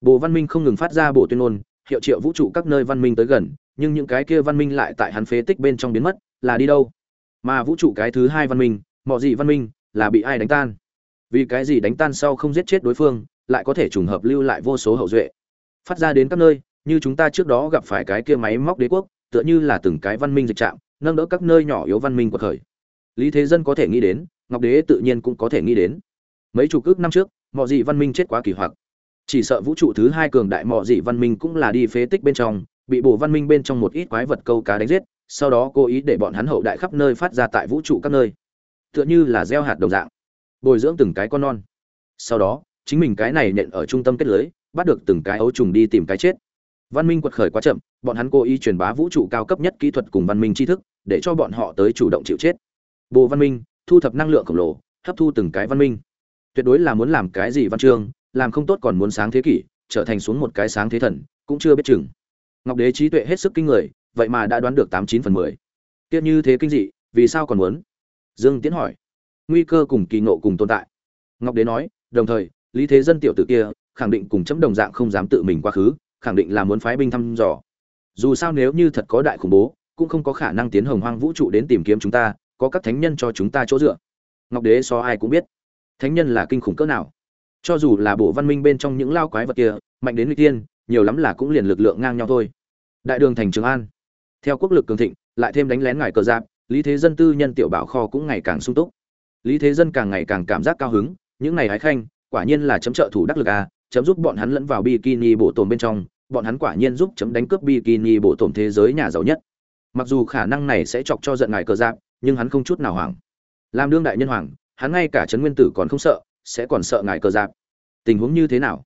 Bộ văn minh không ngừng phát ra bộ tuyên ngôn, hiệu triệu vũ trụ các nơi văn minh tới gần nhưng những cái kia văn minh lại tại hắn phế tích bên trong biến mất, là đi đâu? Mà vũ trụ cái thứ hai văn minh mọi gì văn minh, là bị ai đánh tan? Vì cái gì đánh tan sau không giết chết đối phương, lại có thể trùng hợp lưu lại vô số hậu duệ? Phát ra đến các nơi, như chúng ta trước đó gặp phải cái kia máy móc đế quốc, tựa như là từng cái văn minh dịch trạm, nâng đỡ các nơi nhỏ yếu văn minh của thời lý thế dân có thể nghĩ đến, ngọc đế tự nhiên cũng có thể nghĩ đến. Mấy chục ước năm trước mọi gì văn minh chết quá kỳ hoặc. Chỉ sợ vũ trụ thứ hai cường đại mọi gì văn minh cũng là đi phế tích bên trong bị bộ văn minh bên trong một ít quái vật câu cá đánh giết, sau đó cố ý để bọn hắn hậu đại khắp nơi phát ra tại vũ trụ các nơi. Tựa như là gieo hạt đồng dạng, bồi dưỡng từng cái con non. Sau đó, chính mình cái này nện ở trung tâm kết lưới, bắt được từng cái ấu trùng đi tìm cái chết. Văn minh quật khởi quá chậm, bọn hắn cố ý truyền bá vũ trụ cao cấp nhất kỹ thuật cùng văn minh tri thức, để cho bọn họ tới chủ động chịu chết. Bộ văn minh, thu thập năng lượng khổng lồ, hấp thu từng cái văn minh. Tuyệt đối là muốn làm cái gì văn chương, làm không tốt còn muốn sáng thế kỷ, trở thành xuống một cái sáng thế thần, cũng chưa biết chừng ngọc đế trí tuệ hết sức kinh người, vậy mà đã đoán được tám chín phần mười. Tiếc như thế kinh dị, vì sao còn muốn? Dương tiến hỏi. Nguy cơ cùng kỳ ngộ cùng tồn tại. Ngọc đế nói, đồng thời, lý thế dân tiểu tử kia, khẳng định cùng chấm đồng dạng không dám tự mình quá khứ, khẳng định là muốn phái binh thăm dò. Dù sao nếu như thật có đại khủng bố, cũng không có khả năng tiến hồng hoang vũ trụ đến tìm kiếm chúng ta, có các thánh nhân cho chúng ta chỗ dựa. Ngọc đế so ai cũng biết. Thánh nhân là kinh khủng cỡ nào. Cho dù là bộ văn minh bên trong những lao quái vật kia, mạnh đến nguy tiên nhiều lắm là cũng liền lực lượng ngang nhau thôi. Đại đường thành trường an. Theo quốc lực cường thịnh, lại thêm đánh lén ngài cờ giáp, lý thế dân tư nhân tiểu bảo kho cũng ngày càng sung túc. Lý thế dân càng ngày càng cảm giác cao hứng, những ngày hái khanh, quả nhiên là chấm trợ thủ đắc lực à chấm giúp bọn hắn lẫn vào bikini bộ tồn bên trong, bọn hắn quả nhiên giúp chấm đánh cướp bikini bộ tồn thế giới nhà giàu nhất. Mặc dù khả năng này sẽ chọc cho giận ngài cờ giáp, nhưng hắn không chút nào hoảng. Làm đương đại nhân hoàng, hắn ngay cả trấn nguyên tử còn không sợ, sẽ còn sợ ngài cờ giáp. Tình huống như thế nào?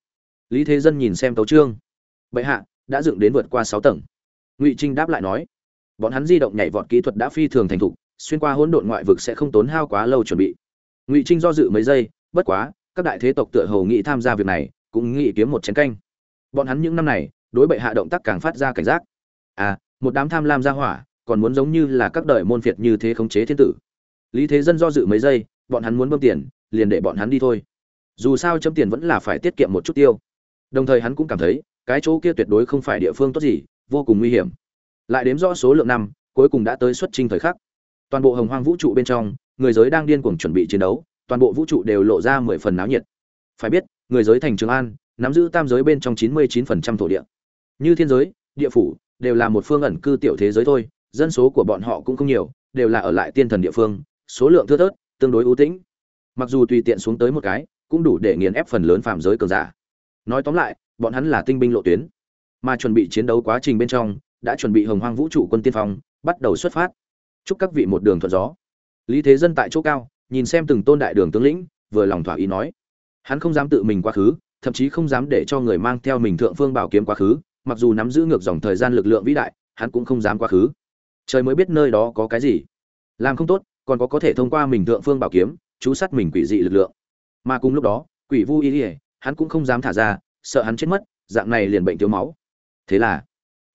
Lý thế dân nhìn xem tấu trương bệ hạ, đã dựng đến vượt qua sáu tầng. Ngụy trinh đáp lại nói, bọn hắn di động nhảy vọt kỹ thuật đã phi thường thành thục, xuyên qua hỗn độn ngoại vực sẽ không tốn hao quá lâu chuẩn bị. Ngụy trinh do dự mấy giây, bất quá, các đại thế tộc tựa hồ nghĩ tham gia việc này, cũng nghĩ kiếm một chén canh. Bọn hắn những năm này, đối bệ hạ động tác càng phát ra cảnh giác. À một đám tham lam gia hỏa, còn muốn giống như là các đời môn phiệt như thế khống chế thiên tử. Lý thế dân do dự mấy giây, bọn hắn muốn bơm tiền, liền để bọn hắn đi thôi. Dù sao chấm tiền vẫn là phải tiết kiệm một chút tiêu. Đồng thời hắn cũng cảm thấy cái chỗ kia tuyệt đối không phải địa phương tốt gì, vô cùng nguy hiểm. Lại đếm rõ số lượng năm, cuối cùng đã tới xuất trình thời khắc. Toàn bộ hồng hoang vũ trụ bên trong, người giới đang điên cuồng chuẩn bị chiến đấu, toàn bộ vũ trụ đều lộ ra mười phần náo nhiệt. Phải biết, người giới thành trường an, nắm giữ tam giới bên trong chín mươi 99% thổ địa. Như thiên giới, địa phủ, đều là một phương ẩn cư tiểu thế giới thôi, dân số của bọn họ cũng không nhiều, đều là ở lại tiên thần địa phương, số lượng thưa thớt, tương đối ưu tĩnh. Mặc dù tùy tiện xuống tới một cái, cũng đủ để nghiền ép phần lớn phạm giới cường giả. Nói tóm lại bọn hắn là tinh binh lộ tuyến. Mà chuẩn bị chiến đấu quá trình bên trong, đã chuẩn bị hồng hoang vũ trụ quân tiên phong, bắt đầu xuất phát. Chúc các vị một đường thuận gió. Lý thế dân tại chỗ cao, nhìn xem từng tôn đại đường tướng lĩnh, vừa lòng thỏa ý nói. Hắn không dám tự mình quá khứ, thậm chí không dám để cho người mang theo mình thượng phương bảo kiếm quá khứ, mặc dù nắm giữ ngược dòng thời gian lực lượng vĩ đại, hắn cũng không dám quá khứ. Trời mới biết nơi đó có cái gì. Làm không tốt, còn có có thể thông qua mình thượng phương bảo kiếm, chú sát mình quỷ dị lực lượng. Mà cùng lúc đó, quỷ vu y ỉa hắn cũng không dám thả ra sợ hắn chết mất, dạng này liền bệnh thiếu máu. Thế là,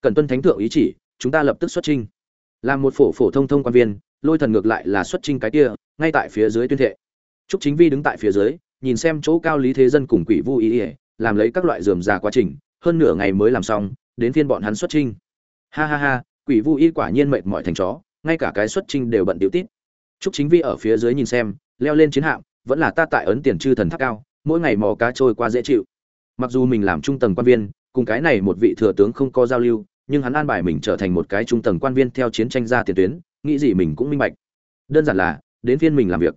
cần tuân thánh thượng ý chỉ, chúng ta lập tức xuất trinh làm một phổ phổ thông thông quan viên, lôi thần ngược lại là xuất trinh cái kia, ngay tại phía dưới tuyên thệ. Trúc chính vi đứng tại phía dưới, nhìn xem chỗ cao lý thế dân cùng quỷ vu ý ỉa làm lấy các loại dườm già quá trình, hơn nửa ngày mới làm xong, đến phiên bọn hắn xuất trinh ha ha ha, quỷ vu y quả nhiên mệt mỏi thành chó, ngay cả cái xuất trinh đều bận tiểu tít. Trúc chính vi ở phía dưới nhìn xem, leo lên chiến hạm, vẫn là ta tại ấn tiền chư thần tháp cao, mỗi ngày mò cá trôi qua dễ chịu mặc dù mình làm trung tầng quan viên, cùng cái này một vị thừa tướng không có giao lưu, nhưng hắn an bài mình trở thành một cái trung tầng quan viên theo chiến tranh ra tiền tuyến, nghĩ gì mình cũng minh bạch. Đơn giản là, đến phiên mình làm việc.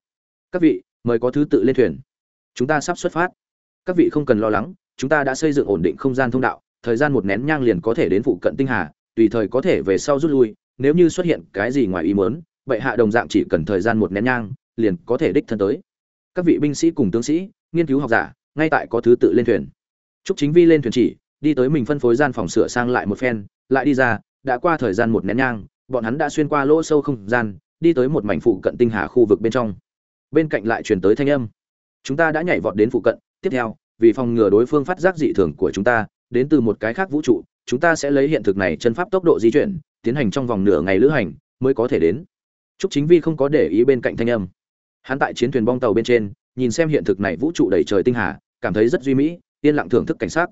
Các vị, mời có thứ tự lên thuyền. Chúng ta sắp xuất phát. Các vị không cần lo lắng, chúng ta đã xây dựng ổn định không gian thông đạo, thời gian một nén nhang liền có thể đến phụ cận tinh hà, tùy thời có thể về sau rút lui, nếu như xuất hiện cái gì ngoài ý muốn, vậy hạ đồng dạng chỉ cần thời gian một nén nhang, liền có thể đích thân tới. Các vị binh sĩ cùng tướng sĩ, nghiên cứu học giả, ngay tại có thứ tự lên thuyền. Trúc Chính Vi lên thuyền chỉ, đi tới mình phân phối gian phòng sửa sang lại một phen, lại đi ra, đã qua thời gian một nén nhang, bọn hắn đã xuyên qua lỗ sâu không gian, đi tới một mảnh phụ cận tinh hà khu vực bên trong. Bên cạnh lại truyền tới thanh âm. Chúng ta đã nhảy vọt đến phụ cận, tiếp theo, vì phòng ngừa đối phương phát giác dị thường của chúng ta, đến từ một cái khác vũ trụ, chúng ta sẽ lấy hiện thực này chân pháp tốc độ di chuyển, tiến hành trong vòng nửa ngày lữ hành, mới có thể đến. Trúc Chính Vi không có để ý bên cạnh thanh âm. Hắn tại chiến thuyền bong tàu bên trên, nhìn xem hiện thực này vũ trụ đầy trời tinh hà, cảm thấy rất duy mỹ, yên lặng thưởng thức cảnh sát.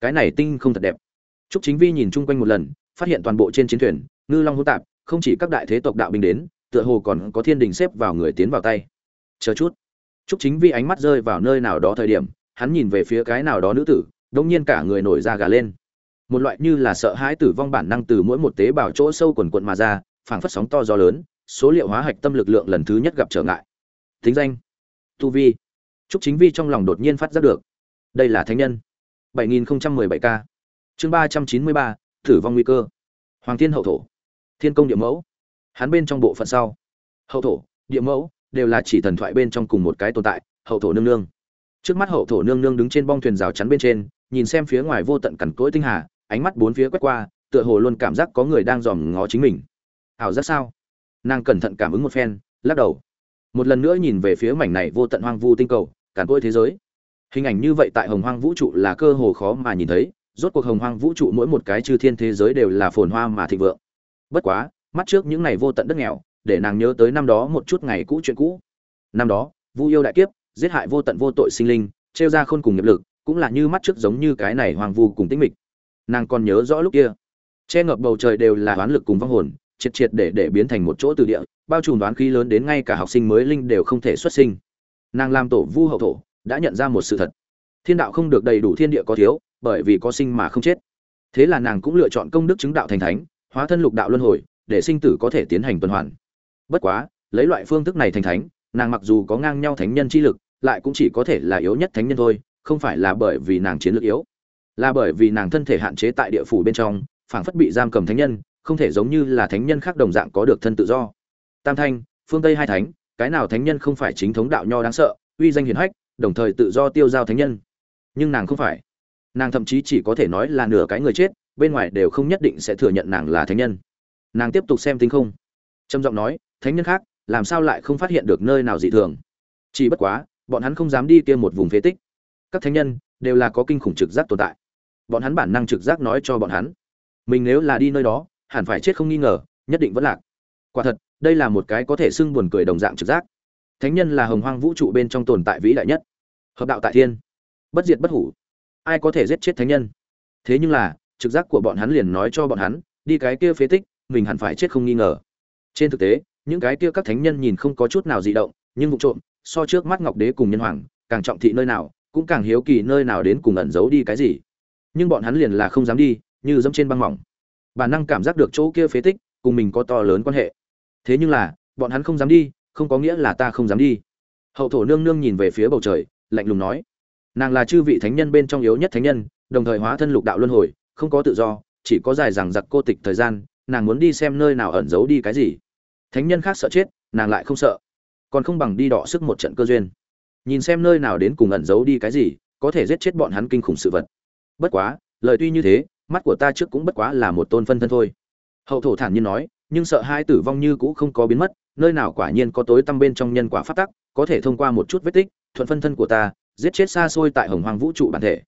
Cái này tinh không thật đẹp. Trúc chính vi nhìn chung quanh một lần, phát hiện toàn bộ trên chiến thuyền, ngư long hỗn tạp, không chỉ các đại thế tộc đạo binh đến, tựa hồ còn có thiên đình xếp vào người tiến vào tay. Chờ chút. Trúc chính vi ánh mắt rơi vào nơi nào đó thời điểm, hắn nhìn về phía cái nào đó nữ tử, đông nhiên cả người nổi da gà lên. Một loại như là sợ hãi tử vong bản năng từ mỗi một tế bào chỗ sâu quần quận mà ra, phảng phất sóng to gió lớn, số liệu hóa hạch tâm lực lượng lần thứ nhất gặp trở ngại. Thính danh. Tu vi. Trúc chính vi trong lòng đột nhiên phát giác được đây là thánh nhân. 7017 ca, chương 393, tử vong nguy cơ. Hoàng thiên hậu thổ. Thiên công địa mẫu. Hắn bên trong bộ phận sau. Hậu thổ địa mẫu đều là chỉ thần thoại bên trong cùng một cái tồn tại hậu thổ nương nương. Trước mắt hậu thổ nương nương đứng trên bong thuyền rào chắn bên trên nhìn xem phía ngoài vô tận cằn cỗi tinh hà ánh mắt bốn phía quét qua tựa hồ luôn cảm giác có người đang dòm ngó chính mình. Ảo giác sao? Nàng cẩn thận cảm ứng một phen lắc đầu. Một lần nữa nhìn về phía mảnh này vô tận hoang vu tinh cầu càn cỗi thế giới hình ảnh như vậy tại hồng hoang vũ trụ là cơ hồ khó mà nhìn thấy, rốt cuộc hồng hoang vũ trụ mỗi một cái chư thiên thế giới đều là phồn hoa mà thịnh vượng. Bất quá, mắt trước những ngày vô tận đất nghèo, để nàng nhớ tới năm đó một chút ngày cũ chuyện cũ. Năm đó, vu yêu đại kiếp, giết hại vô tận vô tội sinh linh, trêu ra khôn cùng nghiệp lực, cũng là như mắt trước giống như cái này hoàng vu cùng tĩnh mịch. Nàng còn nhớ rõ lúc kia, che ngập bầu trời đều là oán lực cùng vong hồn, triệt triệt để để biến thành một chỗ từ địa, bao trùm đoán khí lớn đến ngay cả học sinh mới linh đều không thể xuất sinh. Nàng làm tổ vu hậu thổ đã nhận ra một sự thật. Thiên đạo không được đầy đủ thiên địa có thiếu, bởi vì có sinh mà không chết. Thế là nàng cũng lựa chọn công đức chứng đạo thành thánh, hóa thân lục đạo luân hồi, để sinh tử có thể tiến hành tuần hoàn. Bất quá, lấy loại phương thức này thành thánh, nàng mặc dù có ngang nhau thánh nhân chi lực, lại cũng chỉ có thể là yếu nhất thánh nhân thôi, không phải là bởi vì nàng chiến lược yếu. Là bởi vì nàng thân thể hạn chế tại địa phủ bên trong, phảng phất bị giam cầm thánh nhân, không thể giống như là thánh nhân khác đồng dạng có được thân tự do. Tam thanh, phương tây hai thánh, cái nào thánh nhân không phải chính thống đạo nho đáng sợ, uy danh hiển hách đồng thời tự do tiêu giao thánh nhân. Nhưng nàng không phải. Nàng thậm chí chỉ có thể nói là nửa cái người chết, bên ngoài đều không nhất định sẽ thừa nhận nàng là thánh nhân. Nàng tiếp tục xem tinh không. Trầm giọng nói, thánh nhân khác, làm sao lại không phát hiện được nơi nào dị thường? Chỉ bất quá, bọn hắn không dám đi kia một vùng phế tích. Các thánh nhân đều là có kinh khủng trực giác tồn tại. Bọn hắn bản năng trực giác nói cho bọn hắn, mình nếu là đi nơi đó, hẳn phải chết không nghi ngờ, nhất định vẫn lạc. Quả thật, đây là một cái có thể xưng buồn cười đồng dạng trực giác thánh nhân là hồng hoang vũ trụ bên trong tồn tại vĩ đại nhất. Hợp đạo tại thiên. Bất diệt bất hủ. Ai có thể giết chết thánh nhân? Thế nhưng là, trực giác của bọn hắn liền nói cho bọn hắn, đi cái kia phế tích, mình hẳn phải chết không nghi ngờ. Trên thực tế, những cái kia các thánh nhân nhìn không có chút nào dị động, nhưng vụ trộm, so trước mắt ngọc đế cùng nhân hoàng, càng trọng thị nơi nào, cũng càng hiếu kỳ nơi nào đến cùng ẩn giấu đi cái gì. Nhưng bọn hắn liền là không dám đi, như dẫm trên băng mỏng. Bản năng cảm giác được chỗ kia phế tích, cùng mình có to lớn quan hệ. Thế nhưng là, bọn hắn không dám đi không có nghĩa là ta không dám đi. Hậu thổ nương nương nhìn về phía bầu trời, lạnh lùng nói, nàng là chư vị thánh nhân bên trong yếu nhất thánh nhân, đồng thời hóa thân lục đạo luân hồi, không có tự do, chỉ có dài rằng giặc cô tịch thời gian, nàng muốn đi xem nơi nào ẩn giấu đi cái gì. Thánh nhân khác sợ chết, nàng lại không sợ, còn không bằng đi đọ sức một trận cơ duyên. Nhìn xem nơi nào đến cùng ẩn giấu đi cái gì, có thể giết chết bọn hắn kinh khủng sự vật. Bất quá, lời tuy như thế, mắt của ta trước cũng bất quá là một tôn phân thân thôi. Hậu thổ thản nhiên nói, nhưng sợ hai tử vong như cũ không có biến mất nơi nào quả nhiên có tối tăm bên trong nhân quả phát tắc, có thể thông qua một chút vết tích, thuận phân thân của ta, giết chết xa xôi tại hồng hoang vũ trụ bản thể.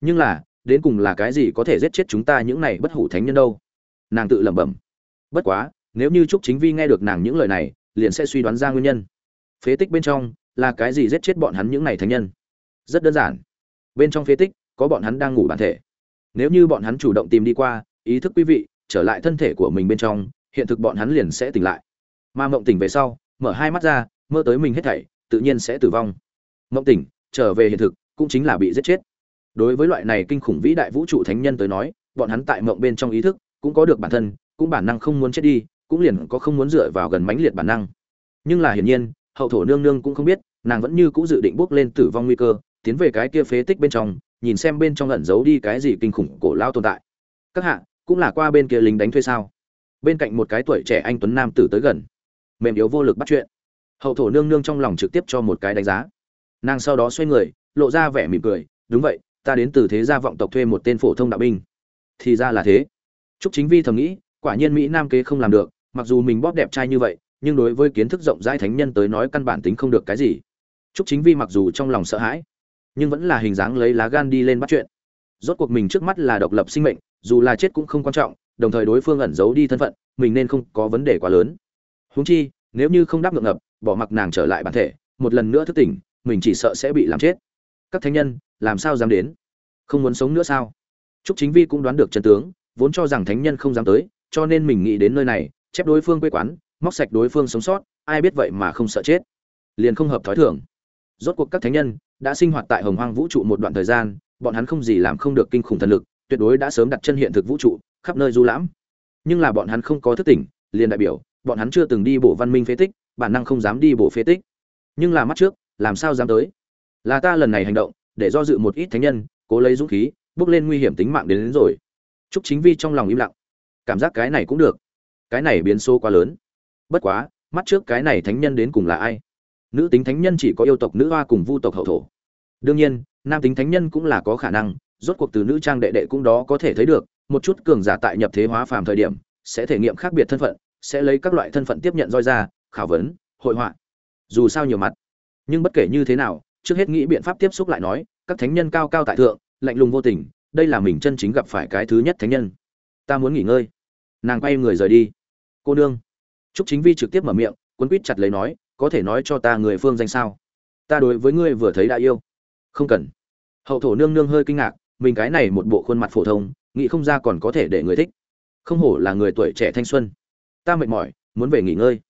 Nhưng là, đến cùng là cái gì có thể giết chết chúng ta những này bất hủ thánh nhân đâu? Nàng tự lẩm bẩm. Bất quá, nếu như trúc chính vi nghe được nàng những lời này, liền sẽ suy đoán ra nguyên nhân. Phế tích bên trong, là cái gì giết chết bọn hắn những này thánh nhân? Rất đơn giản. Bên trong phế tích, có bọn hắn đang ngủ bản thể. Nếu như bọn hắn chủ động tìm đi qua, ý thức quý vị, trở lại thân thể của mình bên trong, hiện thực bọn hắn liền sẽ tỉnh lại mà mộng tỉnh về sau, mở hai mắt ra, mơ tới mình hết thảy, tự nhiên sẽ tử vong. Mộng tỉnh, trở về hiện thực, cũng chính là bị giết chết. Đối với loại này kinh khủng vĩ đại vũ trụ thánh nhân tới nói, bọn hắn tại mộng bên trong ý thức, cũng có được bản thân, cũng bản năng không muốn chết đi, cũng liền có không muốn dựa vào gần mãnh liệt bản năng. Nhưng là hiển nhiên, hậu thổ nương nương cũng không biết, nàng vẫn như cũ dự định bước lên tử vong nguy cơ, tiến về cái kia phế tích bên trong, nhìn xem bên trong ẩn giấu đi cái gì kinh khủng cổ lao tồn tại. Các hạ, cũng là qua bên kia lính đánh thuê sao? Bên cạnh một cái tuổi trẻ anh tuấn nam tử tới gần mềm yếu vô lực bắt chuyện hậu thổ nương nương trong lòng trực tiếp cho một cái đánh giá nàng sau đó xoay người lộ ra vẻ mỉm cười đúng vậy ta đến từ thế gia vọng tộc thuê một tên phổ thông đạo binh thì ra là thế Trúc Chính Vi thầm nghĩ, quả nhiên Mỹ Nam kế không làm được, mặc dù mình bóp đẹp trai như vậy, nhưng đối với kiến thức rộng rãi thánh nhân tới nói căn bản tính không được cái gì. Trúc Chính Vi mặc dù trong lòng sợ hãi, nhưng vẫn là hình dáng lấy lá gan đi lên bắt chuyện. Rốt cuộc mình trước mắt là độc lập sinh mệnh, dù là chết cũng không quan trọng, đồng thời đối phương ẩn giấu đi thân phận, mình nên không có vấn đề quá lớn. Huống chi, nếu như không đáp ngượng ngập, bỏ mặc nàng trở lại bản thể, một lần nữa thức tỉnh, mình chỉ sợ sẽ bị làm chết. Các thánh nhân, làm sao dám đến? Không muốn sống nữa sao? Trúc Chính Vi cũng đoán được chân tướng, vốn cho rằng thánh nhân không dám tới, cho nên mình nghĩ đến nơi này, chép đối phương quê quán, móc sạch đối phương sống sót, ai biết vậy mà không sợ chết. Liền không hợp thói thường. Rốt cuộc các thánh nhân đã sinh hoạt tại Hồng Hoang vũ trụ một đoạn thời gian, bọn hắn không gì làm không được kinh khủng thần lực, tuyệt đối đã sớm đặt chân hiện thực vũ trụ, khắp nơi du lãm. Nhưng là bọn hắn không có thức tỉnh, liền đại biểu, bọn hắn chưa từng đi bộ văn minh phế tích, bản năng không dám đi bộ phế tích. Nhưng là mắt trước, làm sao dám tới? Là ta lần này hành động, để do dự một ít thánh nhân, cố lấy dũng khí, bước lên nguy hiểm tính mạng đến, đến rồi. Trúc Chính Vi trong lòng im lặng. Cảm giác cái này cũng được. Cái này biến số quá lớn. Bất quá, mắt trước cái này thánh nhân đến cùng là ai? Nữ tính thánh nhân chỉ có yêu tộc nữ hoa cùng vu tộc hậu thổ. Đương nhiên, nam tính thánh nhân cũng là có khả năng, rốt cuộc từ nữ trang đệ đệ cũng đó có thể thấy được, một chút cường giả tại nhập thế hóa phàm thời điểm, sẽ thể nghiệm khác biệt thân phận, sẽ lấy các loại thân phận tiếp nhận roi ra, khảo vấn, hội họa. Dù sao nhiều mặt, nhưng bất kể như thế nào, trước hết nghĩ biện pháp tiếp xúc lại nói, các thánh nhân cao cao tại thượng, lạnh lùng vô tình, đây là mình chân chính gặp phải cái thứ nhất thánh nhân. Ta muốn nghỉ ngơi. Nàng quay người rời đi. Cô nương. Trúc chính vi trực tiếp mở miệng quấn quýt chặt lấy nói có thể nói cho ta người phương danh sao? Ta đối với ngươi vừa thấy đã yêu. Không cần. Hậu thổ nương nương hơi kinh ngạc mình cái này một bộ khuôn mặt phổ thông nghĩ không ra còn có thể để người thích. Không hổ là người tuổi trẻ thanh xuân ta mệt mỏi muốn về nghỉ ngơi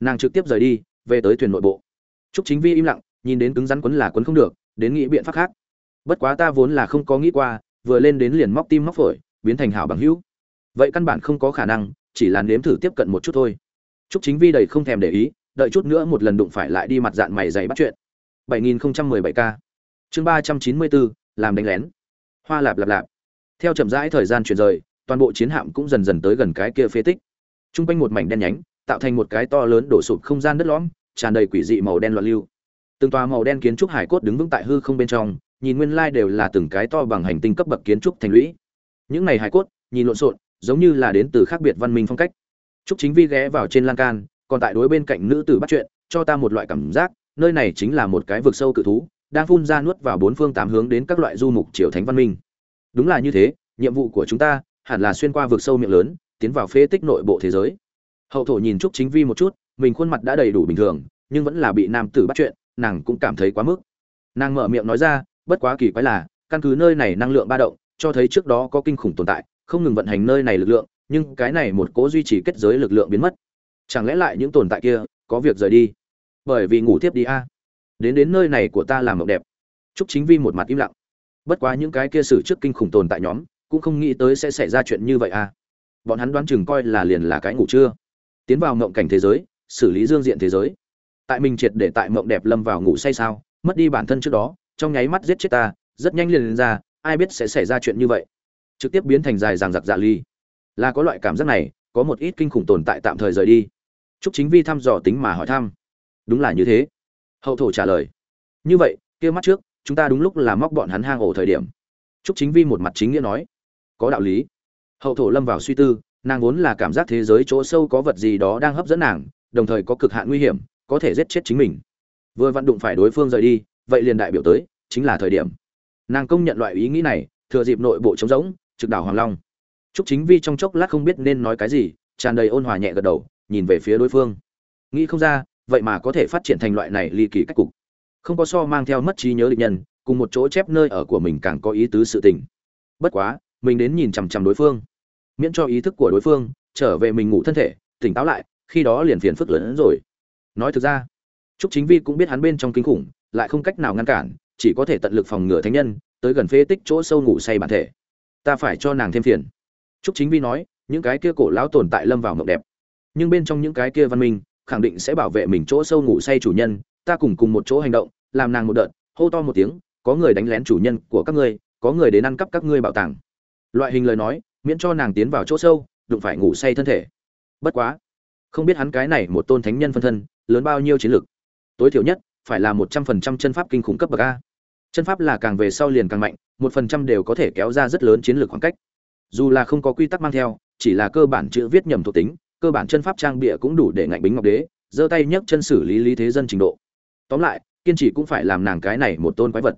nàng trực tiếp rời đi về tới thuyền nội bộ trúc chính vi im lặng nhìn đến cứng rắn quấn là quấn không được đến nghĩ biện pháp khác bất quá ta vốn là không có nghĩ qua vừa lên đến liền móc tim móc phổi biến thành hảo bằng hữu vậy căn bản không có khả năng chỉ là nếm thử tiếp cận một chút thôi Trúc Chính Vi đầy không thèm để ý, đợi chút nữa một lần đụng phải lại đi mặt dạng mày dày bắt chuyện. 7017K. Chương 394, làm đánh lén. Hoa lạp lạp lạp. Theo chậm rãi thời gian chuyển rời, toàn bộ chiến hạm cũng dần dần tới gần cái kia phế tích. Trung quanh một mảnh đen nhánh, tạo thành một cái to lớn đổ sụp không gian đất lõm, tràn đầy quỷ dị màu đen loạn lưu. Từng tòa màu đen kiến trúc hải cốt đứng vững tại hư không bên trong, nhìn nguyên lai đều là từng cái to bằng hành tinh cấp bậc kiến trúc thành lũy. Những này hải cốt nhìn lộn xộn giống như là đến từ khác biệt văn minh phong cách. Trúc chính vi ghé vào trên lan can còn tại đối bên cạnh nữ tử bắt chuyện cho ta một loại cảm giác nơi này chính là một cái vực sâu cự thú đang phun ra nuốt vào bốn phương tám hướng đến các loại du mục triều thánh văn minh. Đúng là như thế nhiệm vụ của chúng ta hẳn là xuyên qua vực sâu miệng lớn tiến vào phế tích nội bộ thế giới. Hậu thổ nhìn trúc chính vi một chút mình khuôn mặt đã đầy đủ bình thường nhưng vẫn là bị nam tử bắt chuyện nàng cũng cảm thấy quá mức. Nàng mở miệng nói ra bất quá kỳ quái là căn cứ nơi này năng lượng ba động cho thấy trước đó có kinh khủng tồn tại không ngừng vận hành nơi này lực lượng nhưng cái này một cố duy trì kết giới lực lượng biến mất. Chẳng lẽ lại những tồn tại kia có việc rời đi? Bởi vì ngủ tiếp đi a. Đến đến nơi này của ta làm mộng đẹp. Trúc Chính Vi một mặt im lặng. Bất quá những cái kia xử trước kinh khủng tồn tại nhóm, cũng không nghĩ tới sẽ xảy ra chuyện như vậy à. Bọn hắn đoán chừng coi là liền là cái ngủ trưa. Tiến vào mộng cảnh thế giới, xử lý dương diện thế giới. Tại mình triệt để tại mộng đẹp lâm vào ngủ say sao, mất đi bản thân trước đó, trong nháy mắt giết chết ta, rất nhanh liền lên ra, ai biết sẽ xảy ra chuyện như vậy. Trực tiếp biến thành dài dằng giặc dạ ly. Là có loại cảm giác này, có một ít kinh khủng tồn tại tạm thời rời đi. Trúc Chính Vi thăm dò tính mà hỏi thăm. Đúng là như thế. Hậu thổ trả lời. Như vậy, kia mắt trước, chúng ta đúng lúc là móc bọn hắn hang ổ thời điểm trúc chính vi một mặt chính nghĩa nói có đạo lý hậu thổ lâm vào suy tư, nàng vốn là cảm giác thế giới chỗ sâu có vật gì đó đang hấp dẫn nàng, đồng thời có cực hạn nguy hiểm, có thể giết chết chính mình. Vừa vặn đụng phải đối phương rời đi, vậy liền đại biểu tới, chính là thời điểm. Nàng công nhận loại ý nghĩ này, thừa dịp nội bộ trống rỗng, trực đảo hoàng long. Trúc chính vi trong chốc lát không biết nên nói cái gì, tràn đầy ôn hòa nhẹ gật đầu, nhìn về phía đối phương. Nghĩ không ra, vậy mà có thể phát triển thành loại này ly kỳ cách cục. Không có so mang theo mất trí nhớ địch nhân, cùng một chỗ chép nơi ở của mình càng có ý tứ sự tình. Bất quá mình đến nhìn chằm chằm đối phương. Miễn cho ý thức của đối phương trở về mình ngủ thân thể, tỉnh táo lại, khi đó liền phiền phức lớn hơn rồi. Nói thực ra, trúc chính vi cũng biết hắn bên trong kinh khủng, lại không cách nào ngăn cản, chỉ có thể tận lực phòng ngừa thánh nhân, tới gần phế tích chỗ sâu ngủ say bản thể. Ta phải cho nàng thêm phiền. Trúc chính vi nói, những cái kia cổ lão tồn tại lâm vào mộng đẹp. Nhưng bên trong những cái kia văn minh, khẳng định sẽ bảo vệ mình chỗ sâu ngủ say chủ nhân, ta cùng cùng một chỗ hành động, làm nàng một đợt, hô to một tiếng, có người đánh lén chủ nhân của các ngươi, có người đến ăn cắp các ngươi bảo tàng loại hình lời nói miễn cho nàng tiến vào chỗ sâu đụng phải ngủ say thân thể. Bất quá không biết hắn cái này một tôn thánh nhân phân thân lớn bao nhiêu chiến lược tối thiểu nhất phải là một trăm phần trăm chân pháp kinh khủng cấp bậc a. Chân pháp là càng về sau liền càng mạnh một phần trăm đều có thể kéo ra rất lớn chiến lược khoảng cách. Dù là không có quy tắc mang theo chỉ là cơ bản chữ viết nhầm thuộc tính cơ bản chân pháp trang bịa cũng đủ để ngạnh bính ngọc đế giơ tay nhấc chân xử lý lý thế dân trình độ. Tóm lại kiên trì cũng phải làm nàng cái này một tôn quái vật.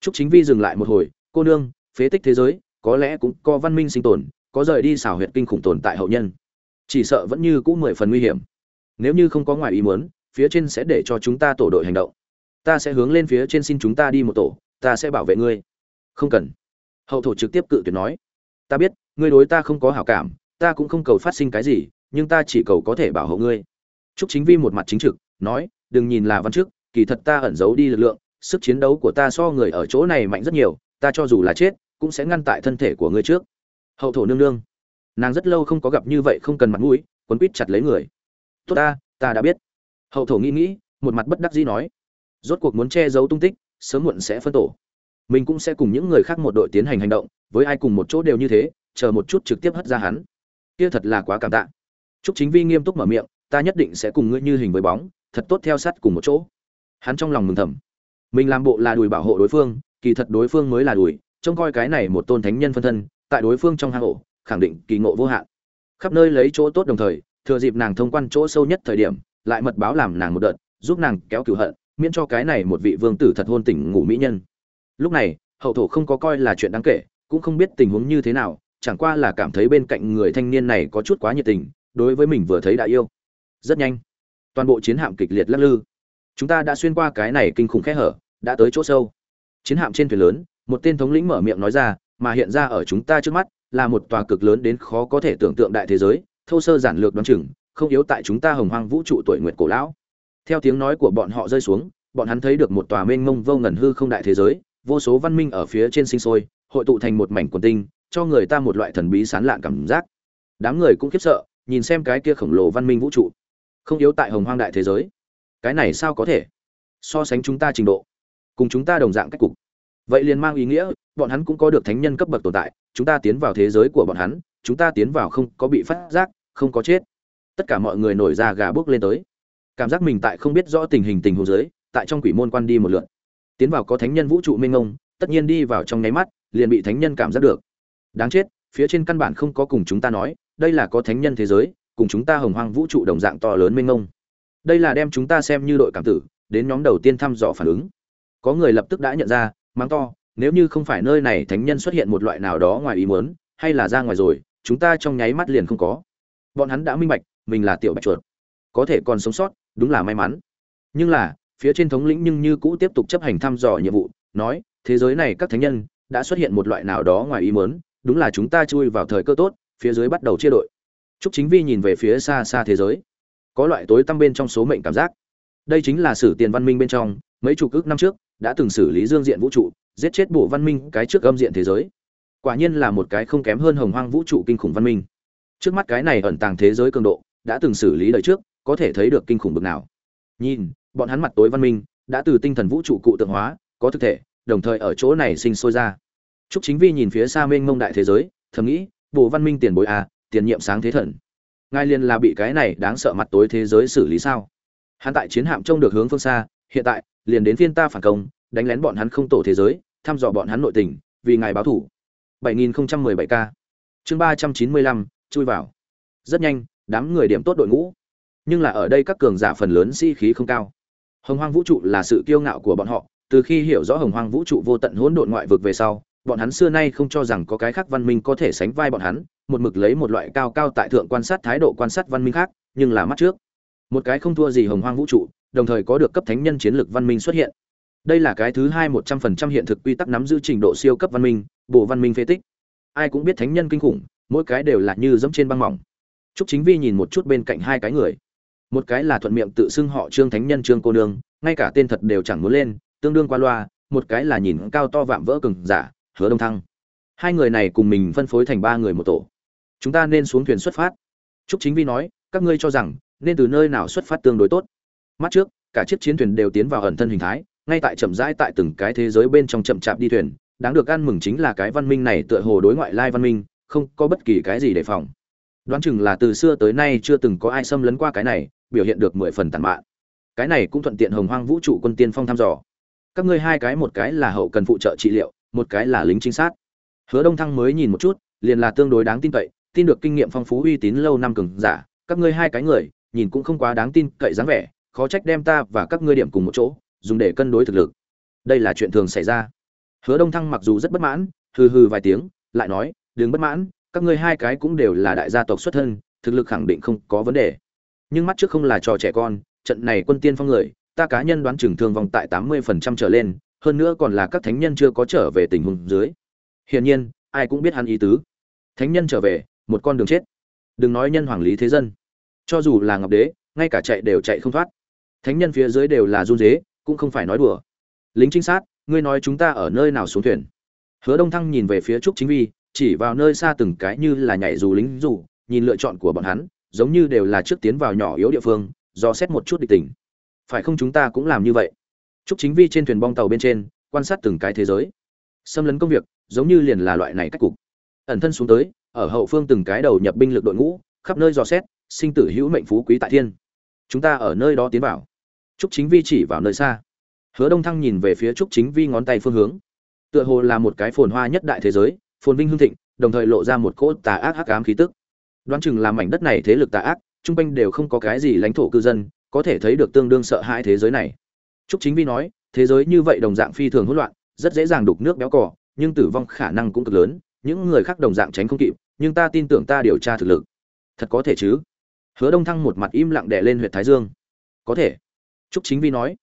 Trúc Chính Vi dừng lại một hồi, cô nương, phế tích thế giới, có lẽ cũng có văn minh sinh tồn, có rời đi xảo huyệt kinh khủng tồn tại hậu nhân. Chỉ sợ vẫn như cũ mười phần nguy hiểm. Nếu như không có ngoài ý muốn, phía trên sẽ để cho chúng ta tổ đội hành động. Ta sẽ hướng lên phía trên xin chúng ta đi một tổ, ta sẽ bảo vệ ngươi. Không cần. Hậu thổ trực tiếp cự tuyệt nói. Ta biết, ngươi đối ta không có hảo cảm, ta cũng không cầu phát sinh cái gì, nhưng ta chỉ cầu có thể bảo hộ ngươi. Trúc Chính Vi một mặt chính trực, nói, đừng nhìn là văn trước, kỳ thật ta ẩn giấu đi lực lượng, sức chiến đấu của ta so người ở chỗ này mạnh rất nhiều ta cho dù là chết cũng sẽ ngăn tại thân thể của ngươi trước. Hậu thổ nương nương. Nàng rất lâu không có gặp như vậy không cần mặt mũi quấn quýt chặt lấy người. Tốt ta ta đã biết. Hậu thổ nghĩ nghĩ một mặt bất đắc dĩ nói. Rốt cuộc muốn che giấu tung tích sớm muộn sẽ phân tổ. Mình cũng sẽ cùng những người khác một đội tiến hành hành động với ai cùng một chỗ đều như thế chờ một chút trực tiếp hất ra hắn. Kia thật là quá cảm tạ. Trúc Chính Vi nghiêm túc mở miệng, ta nhất định sẽ cùng ngươi như hình với bóng, thật tốt theo sát cùng một chỗ. Hắn trong lòng mừng thầm. Mình làm bộ là đùi bảo hộ đối phương kỳ thật đối phương mới là đùi trông coi cái này một tôn thánh nhân phân thân, tại đối phương trong hang ổ, khẳng định kỳ ngộ vô hạn. Khắp nơi lấy chỗ tốt đồng thời, thừa dịp nàng thông quan chỗ sâu nhất thời điểm, lại mật báo làm nàng một đợt, giúp nàng kéo cửu hận, miễn cho cái này một vị vương tử thật hôn tỉnh ngủ mỹ nhân. Lúc này, hậu thổ không có coi là chuyện đáng kể, cũng không biết tình huống như thế nào, chẳng qua là cảm thấy bên cạnh người thanh niên này có chút quá nhiệt tình, đối với mình vừa thấy đã yêu. Rất nhanh, toàn bộ chiến hạm kịch liệt lắc lư. Chúng ta đã xuyên qua cái này kinh khủng khe hở, đã tới chỗ sâu. Chiến hạm trên thuyền lớn một tên thống lĩnh mở miệng nói ra, mà hiện ra ở chúng ta trước mắt là một tòa cực lớn đến khó có thể tưởng tượng đại thế giới, thô sơ giản lược đoán chừng, không yếu tại chúng ta hồng hoang vũ trụ tuổi nguyệt cổ lão. Theo tiếng nói của bọn họ rơi xuống, bọn hắn thấy được một tòa mênh mông vô ngần hư không đại thế giới, vô số văn minh ở phía trên sinh sôi, hội tụ thành một mảnh quần tinh, cho người ta một loại thần bí sán lạn cảm giác. Đám người cũng khiếp sợ, nhìn xem cái kia khổng lồ văn minh vũ trụ. Không yếu tại hồng hoang đại thế giới. Cái này sao có thể? So sánh chúng ta trình độ, cùng chúng ta đồng dạng cách cục vậy liền mang ý nghĩa, bọn hắn cũng có được thánh nhân cấp bậc tồn tại, chúng ta tiến vào thế giới của bọn hắn, chúng ta tiến vào không có bị phát giác, không có chết. Tất cả mọi người nổi ra gà bước lên tới. Cảm giác mình tại không biết rõ tình hình tình huống giới tại trong quỷ môn quan đi một lượt. Tiến vào có thánh nhân vũ trụ minh ngông tất nhiên đi vào trong nháy mắt, liền bị thánh nhân cảm giác được. Đáng chết, phía trên căn bản không có cùng chúng ta nói, đây là có thánh nhân thế giới, cùng chúng ta hồng hoang vũ trụ đồng dạng to lớn minh ngông đây là đem chúng ta xem như đội cảm tử, đến nhóm đầu tiên thăm dò phản ứng. Có người lập tức đã nhận ra mắng to, nếu như không phải nơi này thánh nhân xuất hiện một loại nào đó ngoài ý muốn, hay là ra ngoài rồi, chúng ta trong nháy mắt liền không có. Bọn hắn đã minh bạch, mình là tiểu bạch chuột. Có thể còn sống sót, đúng là may mắn. Nhưng là, phía trên thống lĩnh nhưng như cũ tiếp tục chấp hành thăm dò nhiệm vụ, nói, thế giới này các thánh nhân đã xuất hiện một loại nào đó ngoài ý muốn, đúng là chúng ta chui vào thời cơ tốt, phía dưới bắt đầu chia đội. Trúc Chính Vi nhìn về phía xa xa thế giới. Có loại tối tăm bên trong số mệnh cảm giác. Đây chính là sử tiền văn minh bên trong, mấy chục ước năm trước đã từng xử lý dương diện vũ trụ giết chết bộ văn minh cái trước âm diện thế giới quả nhiên là một cái không kém hơn hồng hoang vũ trụ kinh khủng văn minh trước mắt cái này ẩn tàng thế giới cường độ đã từng xử lý đời trước có thể thấy được kinh khủng bực nào nhìn bọn hắn mặt tối văn minh đã từ tinh thần vũ trụ cụ tượng hóa có thực thể đồng thời ở chỗ này sinh sôi ra Trúc Chính Vi nhìn phía xa mênh mông đại thế giới, thầm nghĩ, Bồ Văn Minh tiền bối à, tiền nhiệm sáng thế thần. Ngài liền là bị cái này đáng sợ mặt tối thế giới xử lý sao? Hắn tại chiến hạm trông được hướng phương xa, hiện tại, liền đến phiên ta phản công, đánh lén bọn hắn không tổ thế giới, thăm dò bọn hắn nội tình, vì ngài báo thủ. 7017K. Chương 395, chui vào. Rất nhanh, đám người điểm tốt đội ngũ. Nhưng là ở đây các cường giả phần lớn sĩ si khí không cao. Hồng Hoang vũ trụ là sự kiêu ngạo của bọn họ, từ khi hiểu rõ Hồng Hoang vũ trụ vô tận hỗn độn ngoại vực về sau, bọn hắn xưa nay không cho rằng có cái khác văn minh có thể sánh vai bọn hắn, một mực lấy một loại cao cao tại thượng quan sát thái độ quan sát văn minh khác, nhưng là mắt trước. Một cái không thua gì hồng hoang vũ trụ, đồng thời có được cấp thánh nhân chiến lược văn minh xuất hiện. Đây là cái thứ hai một trăm phần trăm hiện thực quy tắc nắm giữ trình độ siêu cấp văn minh, bộ văn minh phế tích. Ai cũng biết thánh nhân kinh khủng, mỗi cái đều là như dẫm trên băng mỏng. Trúc Chính Vi nhìn một chút bên cạnh hai cái người. Một cái là thuận miệng tự xưng họ Trương Thánh Nhân Trương cô nương, ngay cả tên thật đều chẳng muốn lên, tương đương qua loa, một cái là nhìn cao to vạm vỡ cường giả, hứa đông thăng hai người này cùng mình phân phối thành ba người một tổ chúng ta nên xuống thuyền xuất phát trúc chính vi nói các ngươi cho rằng nên từ nơi nào xuất phát tương đối tốt mắt trước, cả chiếc chiến thuyền đều tiến vào ẩn thân hình thái, ngay tại chậm rãi tại từng cái thế giới bên trong chậm chạp đi thuyền. Đáng được ăn mừng chính là cái văn minh này tựa hồ đối ngoại lai văn minh, không có bất kỳ cái gì đề phòng. Đoán chừng là từ xưa tới nay chưa từng có ai xâm lấn qua cái này, biểu hiện được mười phần tàn mạn. Cái này cũng thuận tiện hồng hoang vũ trụ quân tiên phong thăm dò. Các ngươi hai cái một cái là hậu cần phụ trợ trị liệu, một cái là lính trinh sát. Hứa đông thăng mới nhìn một chút, liền là tương đối đáng tin cậy, tin được kinh nghiệm phong phú uy tín lâu năm cường giả, các ngươi hai cái người, nhìn cũng không quá đáng tin cậy dáng vẻ khó trách đem ta và các ngươi điểm cùng một chỗ dùng để cân đối thực lực đây là chuyện thường xảy ra hứa đông thăng mặc dù rất bất mãn hừ hừ vài tiếng lại nói đừng bất mãn các ngươi hai cái cũng đều là đại gia tộc xuất thân thực lực khẳng định không có vấn đề nhưng mắt trước không là trò trẻ con trận này quân tiên phong người ta cá nhân đoán chừng thương vong tại tám mươi phần trăm trở lên hơn nữa còn là các thánh nhân chưa có trở về tình huống dưới. Hiển nhiên, ai cũng biết hắn ý tứ. Thánh nhân trở về, một con đường chết. Đừng nói nhân hoàng lý thế dân, cho dù là ngọc đế, ngay cả chạy đều chạy không thoát. Thánh nhân phía dưới đều là run dế cũng không phải nói đùa. Lính trinh sát, ngươi nói chúng ta ở nơi nào xuống thuyền? Hứa Đông Thăng nhìn về phía Trúc Chính Vi, chỉ vào nơi xa từng cái như là nhảy dù lính dù, nhìn lựa chọn của bọn hắn, giống như đều là trước tiến vào nhỏ yếu địa phương, do xét một chút địch tình. Phải không chúng ta cũng làm như vậy? Trúc Chính Vi trên thuyền bong tàu bên trên, quan sát từng cái thế giới. Xâm lấn công việc, giống như liền là loại này cách cục. Ẩn thân xuống tới, ở hậu phương từng cái đầu nhập binh lực đội ngũ, khắp nơi dò xét, sinh tử hữu mệnh phú quý tại thiên. Chúng ta ở nơi đó tiến vào. Trúc Chính Vi chỉ vào nơi xa. Hứa Đông Thăng nhìn về phía Trúc Chính Vi ngón tay phương hướng. Tựa hồ là một cái phồn hoa nhất đại thế giới, phồn vinh hưng thịnh, đồng thời lộ ra một cỗ tà ác hắc ám khí tức. Đoán chừng là mảnh đất này thế lực tà ác, trung quanh đều không có cái gì lãnh thổ cư dân, có thể thấy được tương đương sợ hãi thế giới này. Trúc Chính Vi nói, thế giới như vậy đồng dạng phi thường hỗn loạn, rất dễ dàng đục nước béo cỏ, nhưng tử vong khả năng cũng cực lớn, những người khác đồng dạng tránh không kịp, nhưng ta tin tưởng ta điều tra thực lực. Thật có thể chứ? Hứa Đông Thăng một mặt im lặng đè lên huyệt thái dương. Có thể. Trúc Chính Vi nói.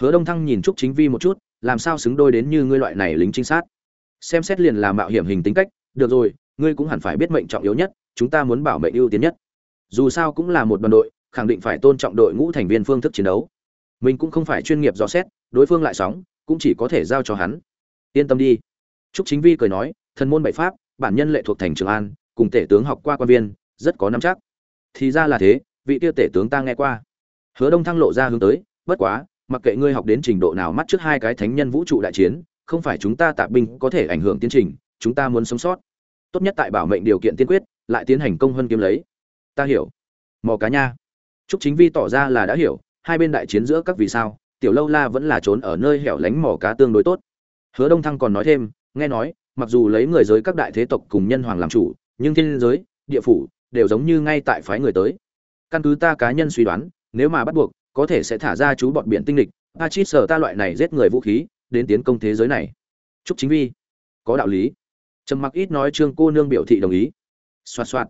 Hứa Đông Thăng nhìn Trúc Chính Vi một chút, làm sao xứng đôi đến như ngươi loại này lính trinh sát? Xem xét liền là mạo hiểm hình tính cách, được rồi, ngươi cũng hẳn phải biết mệnh trọng yếu nhất, chúng ta muốn bảo mệnh ưu tiên nhất. Dù sao cũng là một đoàn đội, khẳng định phải tôn trọng đội ngũ thành viên phương thức chiến đấu mình cũng không phải chuyên nghiệp dò xét đối phương lại sóng cũng chỉ có thể giao cho hắn yên tâm đi trúc chính vi cười nói thần môn bảy pháp bản nhân lệ thuộc thành trường an cùng tể tướng học qua quan viên rất có nắm chắc thì ra là thế, vị tiêu tể tướng ta nghe qua. Hứa đông thăng lộ ra hướng tới, bất quá, mặc kệ ngươi học đến trình độ nào mắt trước hai cái thánh nhân vũ trụ đại chiến, không phải chúng ta tạp binh có thể ảnh hưởng tiến trình, chúng ta muốn sống sót. Tốt nhất tại bảo mệnh điều kiện tiên quyết, lại tiến hành công hơn kiếm lấy. Ta hiểu. Mò cá nha. Trúc chính vi tỏ ra là đã hiểu, hai bên đại chiến giữa các vì sao, tiểu lâu la vẫn là trốn ở nơi hẻo lánh mỏ cá tương đối tốt. Hứa đông thăng còn nói thêm, nghe nói, mặc dù lấy người giới các đại thế tộc cùng nhân hoàng làm chủ, nhưng thiên giới, địa phủ đều giống như ngay tại phái người tới. Căn cứ ta cá nhân suy đoán, nếu mà bắt buộc, có thể sẽ thả ra chú bọn biển tinh lịch. A chít sở ta loại này giết người vũ khí, đến tiến công thế giới này. Chúc chính vi. Có đạo lý. Trầm mặc ít nói trương cô nương biểu thị đồng ý. Xoạt xoạt.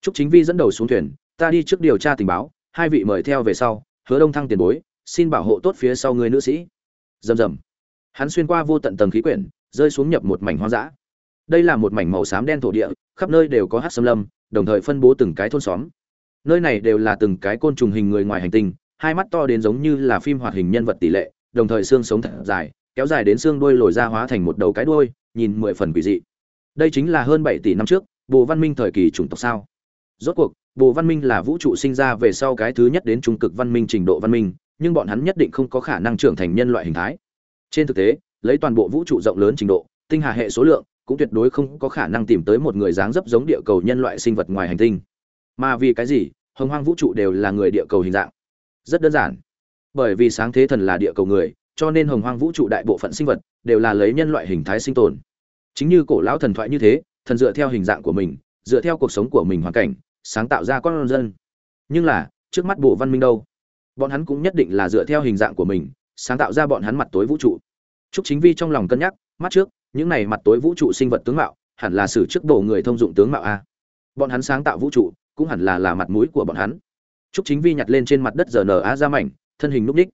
Chúc chính vi dẫn đầu xuống thuyền, ta đi trước điều tra tình báo, hai vị mời theo về sau, hứa đông thăng tiền bối, xin bảo hộ tốt phía sau người nữ sĩ. Rầm rầm. Hắn xuyên qua vô tận tầng khí quyển, rơi xuống nhập một mảnh hoang dã. Đây là một mảnh màu xám đen thổ địa, khắp nơi đều có hát xâm lâm đồng thời phân bố từng cái thôn xóm. Nơi này đều là từng cái côn trùng hình người ngoài hành tinh, hai mắt to đến giống như là phim hoạt hình nhân vật tỷ lệ, đồng thời xương sống thật dài, kéo dài đến xương đuôi lồi ra hóa thành một đầu cái đuôi, nhìn mười phần quỷ dị. Đây chính là hơn bảy tỷ năm trước, bồ văn minh thời kỳ chủng tộc sao? Rốt cuộc, bồ văn minh là vũ trụ sinh ra về sau cái thứ nhất đến trung cực văn minh trình độ văn minh, nhưng bọn hắn nhất định không có khả năng trưởng thành nhân loại hình thái. Trên thực tế, lấy toàn bộ vũ trụ rộng lớn trình độ, tinh hà hệ số lượng cũng tuyệt đối không có khả năng tìm tới một người dáng dấp giống địa cầu nhân loại sinh vật ngoài hành tinh. Mà vì cái gì hồng hoang vũ trụ đều là người địa cầu hình dạng? Rất đơn giản. Bởi vì sáng thế thần là địa cầu người cho nên hồng hoang vũ trụ đại bộ phận sinh vật đều là lấy nhân loại hình thái sinh tồn. Chính như cổ lão thần thoại như thế thần dựa theo hình dạng của mình dựa theo cuộc sống của mình hoàn cảnh sáng tạo ra con dân. Nhưng là trước mắt bộ văn minh đâu? Bọn hắn cũng nhất định là dựa theo hình dạng của mình sáng tạo ra bọn hắn mặt tối vũ trụ. Trúc Chính Vi trong lòng cân nhắc, mắt trước, những này mặt tối vũ trụ sinh vật tướng mạo, hẳn là sử trước bộ người thông dụng tướng mạo a. Bọn hắn sáng tạo vũ trụ, cũng hẳn là là mặt mũi của bọn hắn. Trúc Chính Vi nhặt lên trên mặt đất giờ nở a ra mảnh, thân hình núp ních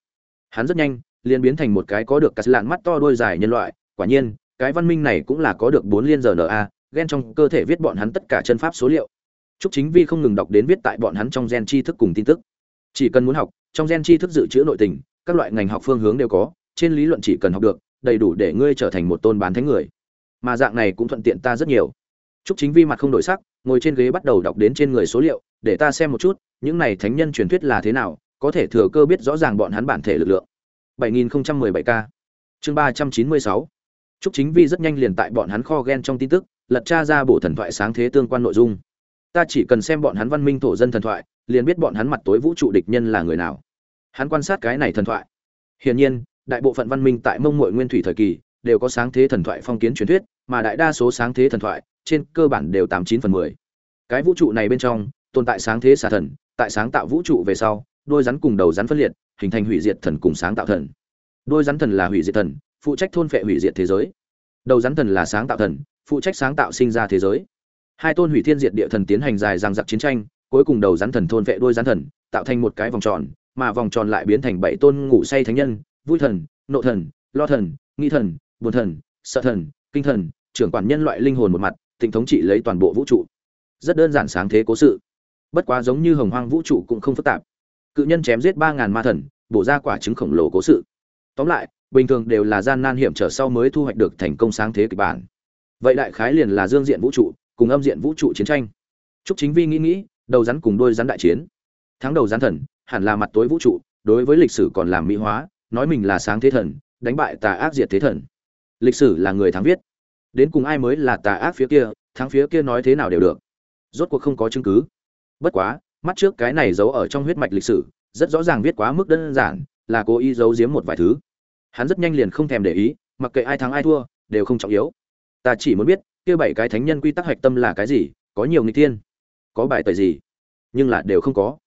Hắn rất nhanh, liền biến thành một cái có được cắt lạn mắt to đôi dài nhân loại, quả nhiên, cái văn minh này cũng là có được bốn liên giờ NA, gen trong cơ thể viết bọn hắn tất cả chân pháp số liệu. Trúc Chính Vi không ngừng đọc đến viết tại bọn hắn trong gen tri thức cùng tin tức. Chỉ cần muốn học, trong gen tri thức dự trữ nội tình, các loại ngành học phương hướng đều có, trên lý luận chỉ cần học được, đầy đủ để ngươi trở thành một tôn bán thánh người. Mà dạng này cũng thuận tiện ta rất nhiều. Trúc Chính Vi mặt không đổi sắc, ngồi trên ghế bắt đầu đọc đến trên người số liệu, để ta xem một chút, những này thánh nhân truyền thuyết là thế nào, có thể thừa cơ biết rõ ràng bọn hắn bản thể lực lượng. 7017K. Chương 396. Trúc Chính Vi rất nhanh liền tại bọn hắn kho gen trong tin tức, lật tra ra bộ thần thoại sáng thế tương quan nội dung. Ta chỉ cần xem bọn hắn văn minh thổ dân thần thoại, liền biết bọn hắn mặt tối vũ trụ địch nhân là người nào. Hắn quan sát cái này thần thoại. Hiển nhiên, đại bộ phận văn minh tại mông muội nguyên thủy thời kỳ đều có sáng thế thần thoại phong kiến truyền thuyết, mà đại đa số sáng thế thần thoại trên cơ bản đều tám chín phần mười. Cái vũ trụ này bên trong tồn tại sáng thế xà thần, tại sáng tạo vũ trụ về sau, đôi rắn cùng đầu rắn phân liệt, hình thành hủy diệt thần cùng sáng tạo thần. Đôi rắn thần là hủy diệt thần, phụ trách thôn phệ hủy diệt thế giới. Đầu rắn thần là sáng tạo thần, phụ trách sáng tạo sinh ra thế giới. Hai tôn hủy thiên diệt địa thần tiến hành dài dằng dặc chiến tranh, cuối cùng đầu rắn thần thôn phệ đôi rắn thần, tạo thành một cái vòng tròn, mà vòng tròn lại biến thành bảy tôn ngủ say thánh nhân, vui thần nộ thần lo thần nghi thần buồn thần sợ thần kinh thần trưởng quản nhân loại linh hồn một mặt tịnh thống trị lấy toàn bộ vũ trụ. Rất đơn giản sáng thế cố sự. Bất quá giống như hồng hoang vũ trụ cũng không phức tạp. Cự nhân chém giết ba ngàn ma thần bổ ra quả trứng khổng lồ cố sự. Tóm lại bình thường đều là gian nan hiểm trở sau mới thu hoạch được thành công sáng thế kịch bản. Vậy đại khái liền là dương diện vũ trụ cùng âm diện vũ trụ chiến tranh. Trúc Chính Vi nghĩ nghĩ, đầu rắn cùng đôi rắn đại chiến. Tháng đầu rắn thần, hẳn là mặt tối vũ trụ, đối với lịch sử còn làm mỹ hóa, nói mình là sáng thế thần, đánh bại tà ác diệt thế thần. Lịch sử là người thắng viết. Đến cùng ai mới là tà ác phía kia, thắng phía kia nói thế nào đều được. Rốt cuộc không có chứng cứ. Bất quá, mắt trước cái này giấu ở trong huyết mạch lịch sử, rất rõ ràng viết quá mức đơn giản, là cố ý giấu giếm một vài thứ. Hắn rất nhanh liền không thèm để ý, mặc kệ ai thắng ai thua, đều không trọng yếu. Ta chỉ muốn biết, kia bảy cái thánh nhân quy tắc hạch tâm là cái gì, có nhiều nghịch thiên, có bài tời gì, nhưng là đều không có.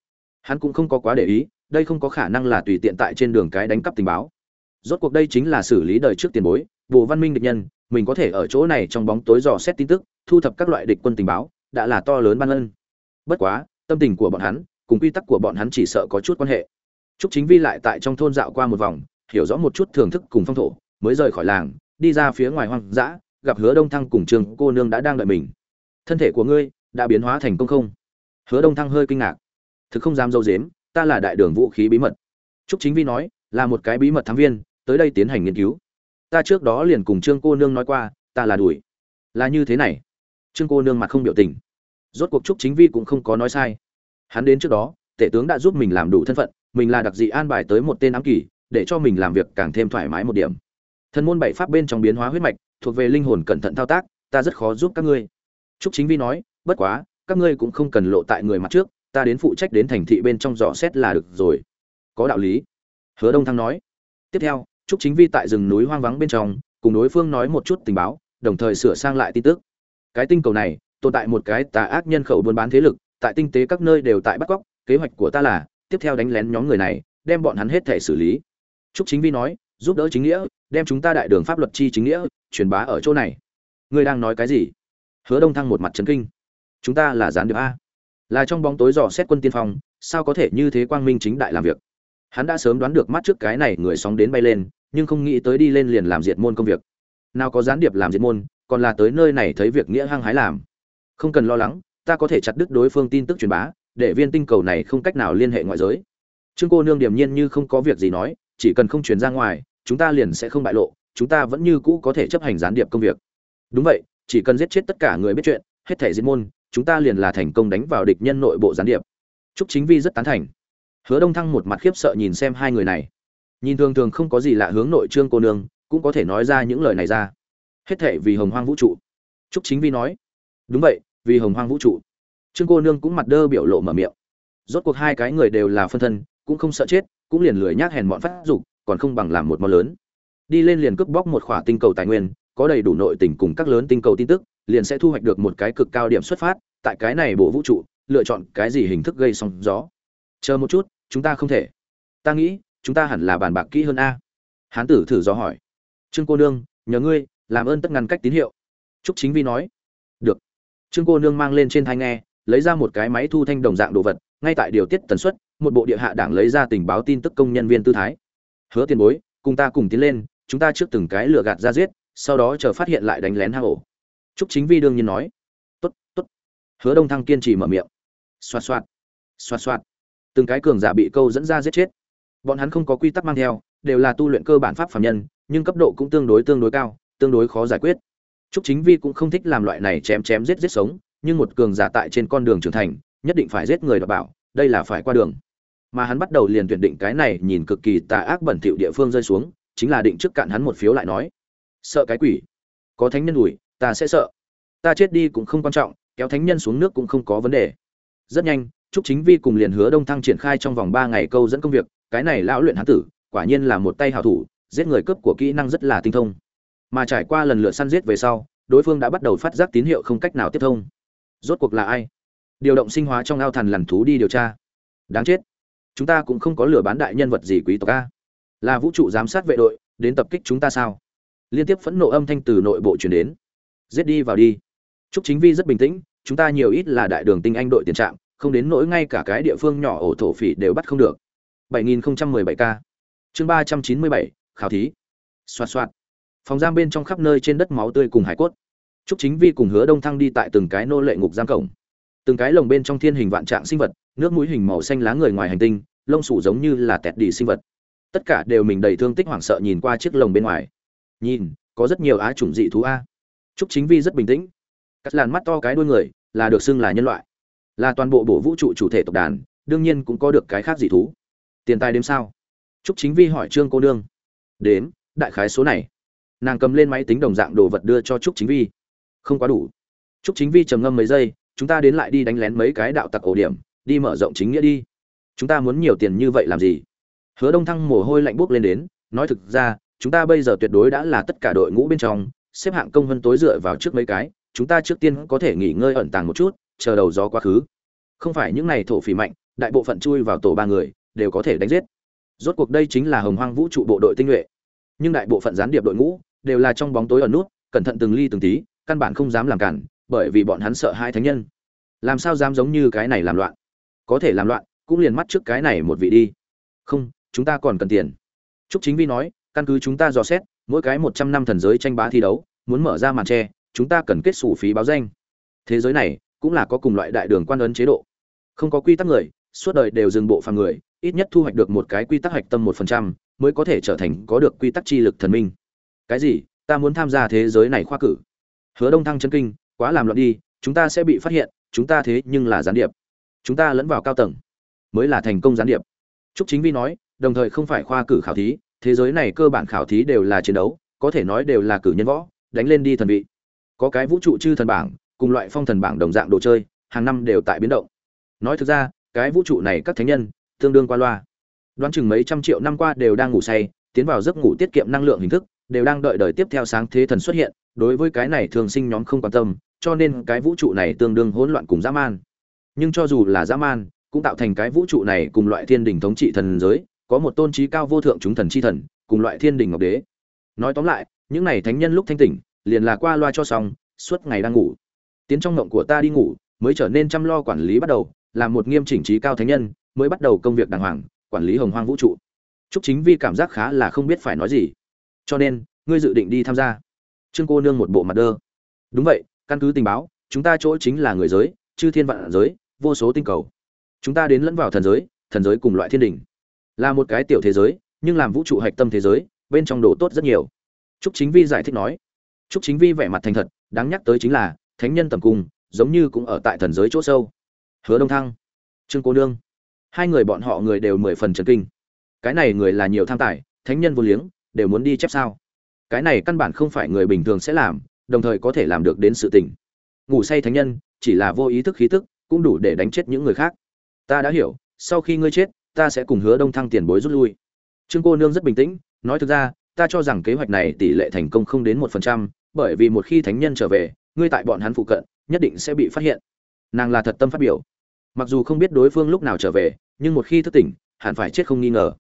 Hắn cũng không có quá để ý đây không có khả năng là tùy tiện tại trên đường cái đánh cắp tình báo rốt cuộc đây chính là xử lý đời trước tiền bối bồ văn minh địch nhân mình có thể ở chỗ này trong bóng tối dò xét tin tức thu thập các loại địch quân tình báo đã là to lớn ban ân bất quá tâm tình của bọn hắn cùng quy tắc của bọn hắn chỉ sợ có chút quan hệ Trúc Chính Vi lại tại trong thôn dạo qua một vòng, hiểu rõ một chút thưởng thức cùng phong thổ, mới rời khỏi làng, đi ra phía ngoài hoang dã, gặp Hứa Đông Thăng cùng Trương cô nương đã đang đợi mình. Thân thể của ngươi đã biến hóa thành công không? Hứa Đông Thăng hơi kinh ngạc, thực không dám dâu dếm, ta là đại đường vũ khí bí mật. Trúc chính vi nói, là một cái bí mật thám viên, tới đây tiến hành nghiên cứu. Ta trước đó liền cùng trương cô nương nói qua, ta là đuổi. Là như thế này. Trương cô nương mặt không biểu tình. Rốt cuộc trúc chính vi cũng không có nói sai. Hắn đến trước đó, tể tướng đã giúp mình làm đủ thân phận, mình là đặc dị an bài tới một tên ám kỳ, để cho mình làm việc càng thêm thoải mái một điểm. Thần môn bảy pháp bên trong biến hóa huyết mạch, thuộc về linh hồn cẩn thận thao tác, ta rất khó giúp các ngươi. Trúc chính vi nói, bất quá, các ngươi cũng không cần lộ tại người mặt trước ta đến phụ trách đến thành thị bên trong dò xét là được rồi. Có đạo lý. Hứa đông thăng nói. Tiếp theo, trúc chính vi tại rừng núi hoang vắng bên trong, cùng đối phương nói một chút tình báo, đồng thời sửa sang lại tin tức. Cái tinh cầu này, tồn tại một cái tà ác nhân khẩu buôn bán thế lực, tại tinh tế các nơi đều tại bắt cóc, kế hoạch của ta là, tiếp theo đánh lén nhóm người này, đem bọn hắn hết thể xử lý. Trúc chính vi nói, giúp đỡ chính nghĩa, đem chúng ta đại đường pháp luật chi chính nghĩa, truyền bá ở chỗ này. Ngươi đang nói cái gì? Hứa đông thăng một mặt trấn kinh. Chúng ta là gián điệp a là trong bóng tối dò xét quân tiên phong, sao có thể như thế quang minh chính đại làm việc? Hắn đã sớm đoán được mắt trước cái này người sóng đến bay lên, nhưng không nghĩ tới đi lên liền làm diệt môn công việc. Nào có gián điệp làm diệt môn, còn là tới nơi này thấy việc nghĩa hăng hái làm. Không cần lo lắng, ta có thể chặt đứt đối phương tin tức truyền bá, để viên tinh cầu này không cách nào liên hệ ngoại giới. Trương cô nương điềm nhiên như không có việc gì nói, chỉ cần không truyền ra ngoài, chúng ta liền sẽ không bại lộ, chúng ta vẫn như cũ có thể chấp hành gián điệp công việc. Đúng vậy, chỉ cần giết chết tất cả người biết chuyện, hết thể diệt môn chúng ta liền là thành công đánh vào địch nhân nội bộ gián điệp. Trúc chính vi rất tán thành. Hứa đông thăng một mặt khiếp sợ nhìn xem hai người này. Nhìn thường thường không có gì lạ hướng nội trương cô nương, cũng có thể nói ra những lời này ra. Hết thệ vì hồng hoang vũ trụ. Trúc chính vi nói. Đúng vậy, vì hồng hoang vũ trụ. Trương cô nương cũng mặt đơ biểu lộ mở miệng. Rốt cuộc hai cái người đều là phân thân, cũng không sợ chết, cũng liền lười nhác hèn bọn phát dục, còn không bằng làm một món lớn. Đi lên liền cướp bóc một khỏa tinh cầu tài nguyên, có đầy đủ nội tình cùng các lớn tinh cầu tin tức liền sẽ thu hoạch được một cái cực cao điểm xuất phát, tại cái này bộ vũ trụ, lựa chọn cái gì hình thức gây sóng gió? Chờ một chút, chúng ta không thể. Ta nghĩ, chúng ta hẳn là bàn bạc kỹ hơn a. Hán tử thử do hỏi. Trương cô nương, nhờ ngươi, làm ơn tất ngăn cách tín hiệu. Trúc chính vi nói. Được. Trương cô nương mang lên trên thai nghe, lấy ra một cái máy thu thanh đồng dạng đồ vật, ngay tại điều tiết tần suất, một bộ địa hạ đảng lấy ra tình báo tin tức công nhân viên tư thái. Hứa tiền bối, cùng ta cùng tiến lên, chúng ta trước từng cái lừa gạt ra giết, sau đó chờ phát hiện lại đánh lén hang ổ trúc chính vi đương nhiên nói. Tốt tốt. Hứa đông thăng kiên trì mở miệng. Xoạt xoạt. Xoạt xoạt. Từng cái cường giả bị câu dẫn ra giết chết. Bọn hắn không có quy tắc mang theo, đều là tu luyện cơ bản pháp phàm nhân, nhưng cấp độ cũng tương đối tương đối cao, tương đối khó giải quyết. Trúc chính vi cũng không thích làm loại này chém chém giết giết sống, nhưng một cường giả tại trên con đường trưởng thành, nhất định phải giết người đảm bảo, đây là phải qua đường. Mà hắn bắt đầu liền tuyển định cái này nhìn cực kỳ tà ác bẩn thỉu địa phương rơi xuống, chính là định trước cạn hắn một phiếu lại nói. Sợ cái quỷ. Có thánh nhân ủi ta sẽ sợ. Ta chết đi cũng không quan trọng, kéo thánh nhân xuống nước cũng không có vấn đề. Rất nhanh, trúc chính vi cùng liền hứa đông thăng triển khai trong vòng ba ngày câu dẫn công việc, cái này lão luyện hán tử, quả nhiên là một tay hảo thủ, giết người cướp của kỹ năng rất là tinh thông. Mà trải qua lần lượt săn giết về sau, đối phương đã bắt đầu phát giác tín hiệu không cách nào tiếp thông. Rốt cuộc là ai? Điều động sinh hóa trong ao thần lằn thú đi điều tra. Đáng chết. Chúng ta cũng không có lừa bán đại nhân vật gì quý tộc a. Là vũ trụ giám sát vệ đội, đến tập kích chúng ta sao? Liên tiếp phẫn nộ âm thanh từ nội bộ chuyển đến giết đi vào đi. Trúc chính vi rất bình tĩnh chúng ta nhiều ít là đại đường tinh anh đội tiền trạm không đến nỗi ngay cả cái địa phương nhỏ ổ thổ phỉ đều bắt không được. 7017 k. Chương 397, khảo thí. Xoạt xoạt. Phòng giam bên trong khắp nơi trên đất máu tươi cùng hải cốt. Trúc chính vi cùng hứa đông thăng đi tại từng cái nô lệ ngục giam cổng. Từng cái lồng bên trong thiên hình vạn trạng sinh vật nước mũi hình màu xanh lá người ngoài hành tinh lông sủ giống như là tẹt đỉ sinh vật. Tất cả đều mình đầy thương tích hoảng sợ nhìn qua chiếc lồng bên ngoài. Nhìn có rất nhiều á chủng dị thú a trúc chính vi rất bình tĩnh. Cắt làn mắt to cái đuôi người, là được xưng là nhân loại. Là toàn bộ bộ vũ trụ chủ thể tộc đàn, đương nhiên cũng có được cái khác dị thú. Tiền tài đếm sao? Trúc chính vi hỏi trương cô nương. Đến đại khái số này. Nàng cầm lên máy tính đồng dạng đồ vật đưa cho trúc chính vi. Không quá đủ. Trúc chính vi trầm ngâm mấy giây, chúng ta đến lại đi đánh lén mấy cái đạo tặc ổ điểm, đi mở rộng chính nghĩa đi. Chúng ta muốn nhiều tiền như vậy làm gì? Hứa đông thăng mồ hôi lạnh buốt lên đến, nói thực ra, chúng ta bây giờ tuyệt đối đã là tất cả đội ngũ bên trong xếp hạng công hơn tối dựa vào trước mấy cái, chúng ta trước tiên có thể nghỉ ngơi ẩn tàng một chút, chờ đầu gió quá khứ. Không phải những này thổ phỉ mạnh, đại bộ phận chui vào tổ ba người, đều có thể đánh giết. Rốt cuộc đây chính là hồng hoang vũ trụ bộ đội tinh nhuệ. Nhưng đại bộ phận gián điệp đội ngũ, đều là trong bóng tối ở nút, cẩn thận từng ly từng tí, căn bản không dám làm cản, bởi vì bọn hắn sợ hai thánh nhân. Làm sao dám giống như cái này làm loạn? Có thể làm loạn, cũng liền mắt trước cái này một vị đi. Không, chúng ta còn cần tiền. Trúc chính vi nói, căn cứ chúng ta dò xét mỗi cái một trăm năm thần giới tranh bá thi đấu, muốn mở ra màn tre, chúng ta cần kết xù phí báo danh. Thế giới này cũng là có cùng loại đại đường quan ấn chế độ. Không có quy tắc người, suốt đời đều dừng bộ phàm người, ít nhất thu hoạch được một cái quy tắc hạch tâm một phần trăm mới có thể trở thành có được quy tắc chi lực thần minh. Cái gì? Ta muốn tham gia thế giới này khoa cử. Hứa đông thăng chân kinh, quá làm loạn đi, chúng ta sẽ bị phát hiện, chúng ta thế nhưng là gián điệp. Chúng ta lẫn vào cao tầng, mới là thành công gián điệp. Trúc chính vi nói, đồng thời không phải khoa cử khảo thí thế giới này cơ bản khảo thí đều là chiến đấu, có thể nói đều là cử nhân võ, đánh lên đi thần vị. Có cái vũ trụ chư thần bảng, cùng loại phong thần bảng đồng dạng đồ chơi, hàng năm đều tại biến động. Nói thực ra, cái vũ trụ này các thánh nhân, tương đương qua loa. Đoán chừng mấy trăm triệu năm qua đều đang ngủ say, tiến vào giấc ngủ tiết kiệm năng lượng hình thức, đều đang đợi đời tiếp theo sáng thế thần xuất hiện, đối với cái này thường sinh nhóm không quan tâm, cho nên cái vũ trụ này tương đương hỗn loạn cùng dã man. Nhưng cho dù là dã man, cũng tạo thành cái vũ trụ này cùng loại thiên đình thống trị thần giới có một tôn trí cao vô thượng chúng thần chi thần, cùng loại thiên đình ngọc đế. Nói tóm lại, những này thánh nhân lúc thanh tỉnh, liền là qua loa cho xong, suốt ngày đang ngủ. Tiến trong ngộng của ta đi ngủ, mới trở nên chăm lo quản lý bắt đầu, làm một nghiêm chỉnh trí cao thánh nhân, mới bắt đầu công việc đàng hoàng, quản lý hồng hoang vũ trụ. Trúc chính vi cảm giác khá là không biết phải nói gì. Cho nên, ngươi dự định đi tham gia. Trương cô nương một bộ mặt đơ. Đúng vậy, căn cứ tình báo, chúng ta chỗ chính là người giới, chư thiên vạn giới, vô số tinh cầu. Chúng ta đến lẫn vào thần giới thần giới cùng loại thiên đình là một cái tiểu thế giới, nhưng làm vũ trụ hạch tâm thế giới, bên trong đồ tốt rất nhiều. Trúc chính vi giải thích nói. Trúc chính vi vẻ mặt thành thật, đáng nhắc tới chính là, thánh nhân tầm cung, giống như cũng ở tại thần giới chỗ sâu. Hứa đông thăng, trương cô nương. Hai người bọn họ người đều mười phần trần kinh. Cái này người là nhiều tham tài, thánh nhân vô liếng, đều muốn đi chép sao. Cái này căn bản không phải người bình thường sẽ làm, đồng thời có thể làm được đến sự tình. Ngủ say thánh nhân, chỉ là vô ý thức khí tức, cũng đủ để đánh chết những người khác. Ta đã hiểu, sau khi ngươi chết ta sẽ cùng hứa đông thăng tiền bối rút lui. Trương cô nương rất bình tĩnh nói thực ra ta cho rằng kế hoạch này tỷ lệ thành công không đến một phần trăm bởi vì một khi thánh nhân trở về ngươi tại bọn hắn phụ cận nhất định sẽ bị phát hiện. Nàng là thật tâm phát biểu. Mặc dù không biết đối phương lúc nào trở về nhưng một khi thức tỉnh hẳn phải chết không nghi ngờ.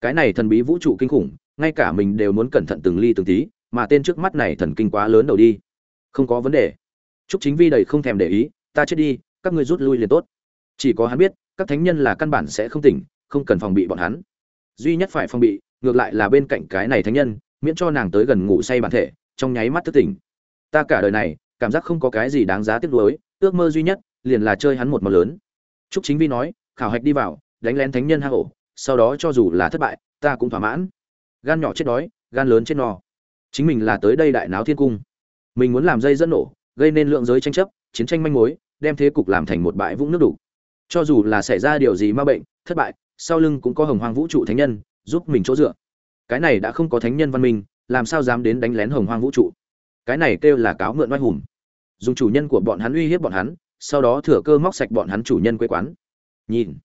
Cái này thần bí vũ trụ kinh khủng ngay cả mình đều muốn cẩn thận từng ly từng tí mà tên trước mắt này thần kinh quá lớn đầu đi. Không có vấn đề. Trúc Chính Vi đầy không thèm để ý, ta chết đi, các ngươi rút lui liền tốt. Chỉ có hắn biết, các thánh nhân là căn bản sẽ không tỉnh, không cần phòng bị bọn hắn. Duy nhất phải phòng bị, ngược lại là bên cạnh cái này thánh nhân, miễn cho nàng tới gần ngủ say bản thể, trong nháy mắt thức tỉnh. Ta cả đời này, cảm giác không có cái gì đáng giá tiếc nuối, ước mơ duy nhất liền là chơi hắn một mờ lớn. Trúc Chính Vi nói, khảo hạch đi vào, đánh lén thánh nhân hang ổ, sau đó cho dù là thất bại, ta cũng thỏa mãn. Gan nhỏ chết đói, gan lớn chết no. Chính mình là tới đây đại náo thiên cung. Mình muốn làm dây dẫn nổ, gây nên lượng giới tranh chấp chiến tranh manh mối đem thế cục làm thành một bãi vũng nước đủ cho dù là xảy ra điều gì ma bệnh thất bại sau lưng cũng có hồng hoang vũ trụ thánh nhân, giúp mình chỗ dựa. Cái này đã không có thánh nhân văn minh, làm sao dám đến đánh lén hồng hoang vũ trụ? Cái này kêu là cáo mượn oai hùng. Dùng chủ nhân của bọn hắn uy hiếp bọn hắn, sau đó thừa cơ móc sạch bọn hắn chủ nhân quê quán. Nhìn,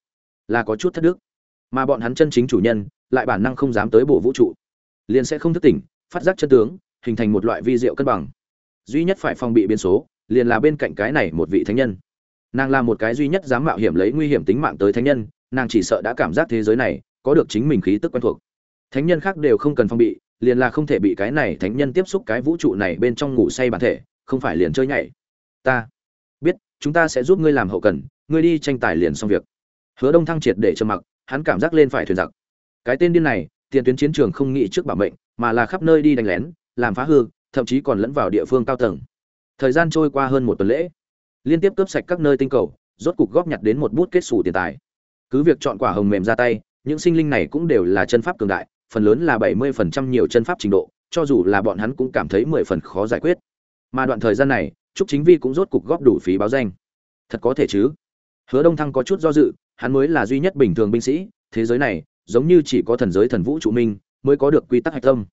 là có chút thất đức. Mà bọn hắn chân chính chủ nhân, lại bản năng không dám tới bộ vũ trụ. Liền sẽ không thức tỉnh, phát giác chân tướng, hình thành một loại vi diệu cân bằng. Duy nhất phải phòng bị biến số, liền là bên cạnh cái này một vị thánh nhân. Nàng là một cái duy nhất dám mạo hiểm lấy nguy hiểm tính mạng tới thánh nhân nàng chỉ sợ đã cảm giác thế giới này có được chính mình khí tức quen thuộc. Thánh nhân khác đều không cần phòng bị, liền là không thể bị cái này thánh nhân tiếp xúc cái vũ trụ này bên trong ngủ say bản thể, không phải liền chơi nhảy. Ta biết, chúng ta sẽ giúp ngươi làm hậu cần, ngươi đi tranh tài liền xong việc. Hứa đông thăng triệt để trầm mặc, hắn cảm giác lên phải thuyền giặc. Cái tên điên này, tiền tuyến chiến trường không nghĩ trước bảo mệnh, mà là khắp nơi đi đánh lén, làm phá hư, thậm chí còn lẫn vào địa phương cao tầng. Thời gian trôi qua hơn một tuần lễ. Liên tiếp cướp sạch các nơi tinh cầu, rốt cục góp nhặt đến một bút kết xù tiền tài cứ việc chọn quả hồng mềm ra tay những sinh linh này cũng đều là chân pháp cường đại phần lớn là bảy mươi phần trăm nhiều chân pháp trình độ cho dù là bọn hắn cũng cảm thấy mười phần khó giải quyết. Mà đoạn thời gian này trúc chính vi cũng rốt cục góp đủ phí báo danh. Thật có thể chứ? Hứa đông thăng có chút do dự hắn mới là duy nhất bình thường binh sĩ thế giới này giống như chỉ có thần giới thần vũ trụ minh mới có được quy tắc hạch tâm.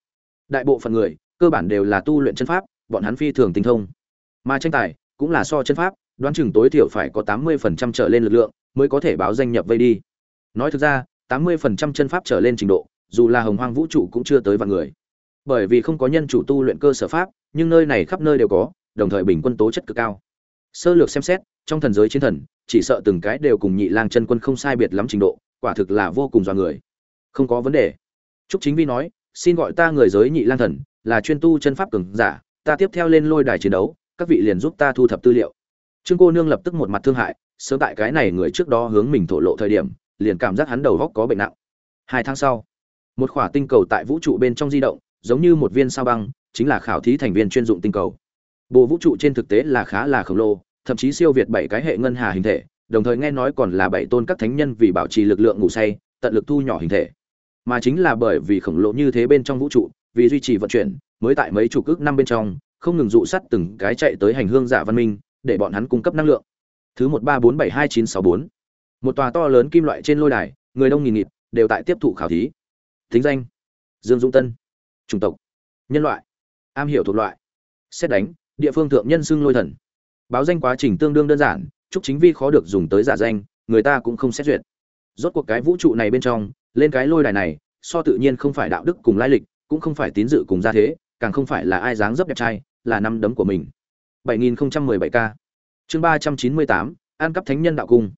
Đại bộ phận người cơ bản đều là tu luyện chân pháp, bọn hắn phi thường tinh thông. Mà tranh tài cũng là so chân pháp, đoán chừng tối thiểu phải có 80% trở lên lực lượng mới có thể báo danh nhập vây đi. Nói thực ra, 80% chân pháp trở lên trình độ, dù là Hồng Hoang vũ trụ cũng chưa tới vạn người. Bởi vì không có nhân chủ tu luyện cơ sở pháp, nhưng nơi này khắp nơi đều có, đồng thời bình quân tố chất cực cao. Sơ lược xem xét, trong thần giới chiến thần, chỉ sợ từng cái đều cùng Nhị Lang chân quân không sai biệt lắm trình độ, quả thực là vô cùng dọa người. Không có vấn đề. Trúc Chính Vi nói, xin gọi ta người giới Nhị Lang thần, là chuyên tu chân pháp cường giả, ta tiếp theo lên lôi đài chiến đấu, các vị liền giúp ta thu thập tư liệu. Trương cô nương lập tức một mặt thương hại, sớm tại cái này người trước đó hướng mình thổ lộ thời điểm, liền cảm giác hắn đầu góc có bệnh nặng. Hai tháng sau, một khỏa tinh cầu tại vũ trụ bên trong di động, giống như một viên sao băng, chính là khảo thí thành viên chuyên dụng tinh cầu. Bộ vũ trụ trên thực tế là khá là khổng lồ, thậm chí siêu việt bảy cái hệ ngân hà hình thể, đồng thời nghe nói còn là bảy tôn các thánh nhân vì bảo trì lực lượng ngủ say, tận lực thu nhỏ hình thể. Mà chính là bởi vì khổng lồ như thế bên trong vũ trụ, vì duy trì vận chuyển mới tại mấy chục cước năm bên trong không ngừng dụ sắt từng cái chạy tới hành hương giả văn minh để bọn hắn cung cấp năng lượng thứ một ba bốn bảy hai chín sáu bốn. Một tòa to lớn kim loại trên lôi đài người đông nghìn nghịt đều tại tiếp thụ khảo thí. Thính danh dương dũng tân. Chủng tộc nhân loại am hiểu thuộc loại. Xét đánh địa phương thượng nhân xưng lôi thần. Báo danh quá trình tương đương đơn giản chúc chính vi khó được dùng tới giả danh người ta cũng không xét duyệt. Rốt cuộc cái vũ trụ này bên trong lên cái lôi đài này so tự nhiên không phải đạo đức cùng lai lịch cũng không phải tín dự cùng gia thế, càng không phải là ai dáng dấp đẹp trai, là năm đấm của mình. 7017K. Chương 398, An cấp thánh nhân đạo cung.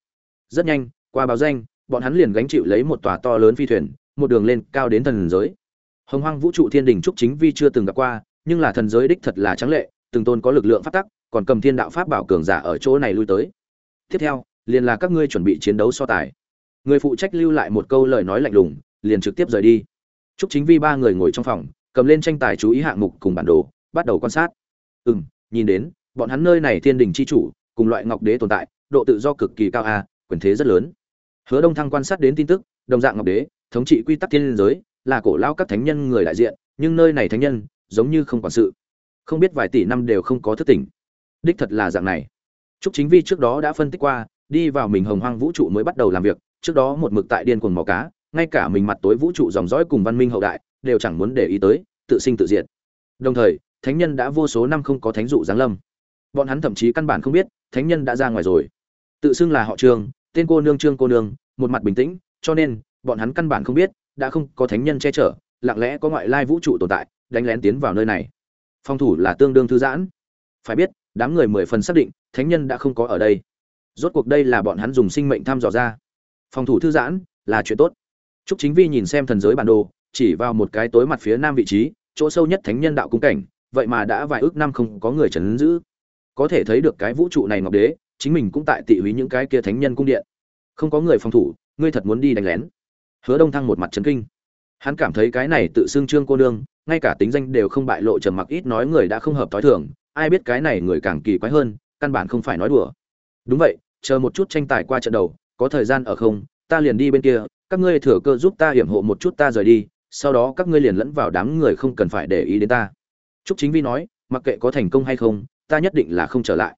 Rất nhanh, qua báo danh, bọn hắn liền gánh chịu lấy một tòa to lớn phi thuyền, một đường lên cao đến thần giới. Hồng Hoang vũ trụ thiên đình trúc chính vi chưa từng gặp qua, nhưng là thần giới đích thật là trắng lệ, từng tôn có lực lượng phát tắc, còn cầm thiên đạo pháp bảo cường giả ở chỗ này lui tới. Tiếp theo, liền là các ngươi chuẩn bị chiến đấu so tài. Người phụ trách lưu lại một câu lời nói lạnh lùng, liền trực tiếp rời đi. Trúc Chính Vi ba người ngồi trong phòng, cầm lên tranh tài chú ý hạng mục cùng bản đồ, bắt đầu quan sát. Ừm, nhìn đến, bọn hắn nơi này thiên đình chi chủ, cùng loại ngọc đế tồn tại, độ tự do cực kỳ cao a, quyền thế rất lớn. Hứa Đông Thăng quan sát đến tin tức, đồng dạng ngọc đế, thống trị quy tắc thiên giới, là cổ lao các thánh nhân người đại diện, nhưng nơi này thánh nhân giống như không quản sự không biết vài tỷ năm đều không có thức tỉnh đích thật là dạng này Trúc Chính Vi trước đó đã phân tích qua, đi vào mình hồng hoang vũ trụ mới bắt đầu làm việc, trước đó một mực tại điên cuồng mò cá, ngay cả mình mặt tối vũ trụ dòng dõi cùng văn minh hậu đại, đều chẳng muốn để ý tới, tự sinh tự diệt. Đồng thời, thánh nhân đã vô số năm không có thánh dụ giáng lâm. Bọn hắn thậm chí căn bản không biết, thánh nhân đã ra ngoài rồi. Tự xưng là họ Trương, tên cô nương Trương cô nương, một mặt bình tĩnh, cho nên, bọn hắn căn bản không biết, đã không có thánh nhân che chở, lặng lẽ có ngoại lai vũ trụ tồn tại, đánh lén tiến vào nơi này. Phong thủ là tương đương thư giãn. Phải biết, đám người mười phần xác định, thánh nhân đã không có ở đây rốt cuộc đây là bọn hắn dùng sinh mệnh thăm dò ra phòng thủ thư giãn là chuyện tốt Trúc Chính Vi nhìn xem thần giới bản đồ, chỉ vào một cái tối mặt phía nam vị trí, chỗ sâu nhất thánh nhân đạo cung cảnh, vậy mà đã vài ước năm không có người trấn giữ. Có thể thấy được cái vũ trụ này ngọc đế, chính mình cũng tại tị húy những cái kia thánh nhân cung điện. Không có người phòng thủ, ngươi thật muốn đi đánh lén. Hứa Đông Thăng một mặt trấn kinh. Hắn cảm thấy cái này tự xưng Trương cô nương, ngay cả tính danh đều không bại lộ trầm mặc ít nói người đã không hợp tối thường, ai biết cái này người càng kỳ quái hơn, căn bản không phải nói đùa đúng vậy chờ một chút tranh tài qua trận đầu có thời gian ở không ta liền đi bên kia các ngươi thừa cơ giúp ta hiểm hộ một chút ta rời đi sau đó các ngươi liền lẫn vào đám người không cần phải để ý đến ta trúc chính vi nói mặc kệ có thành công hay không ta nhất định là không trở lại.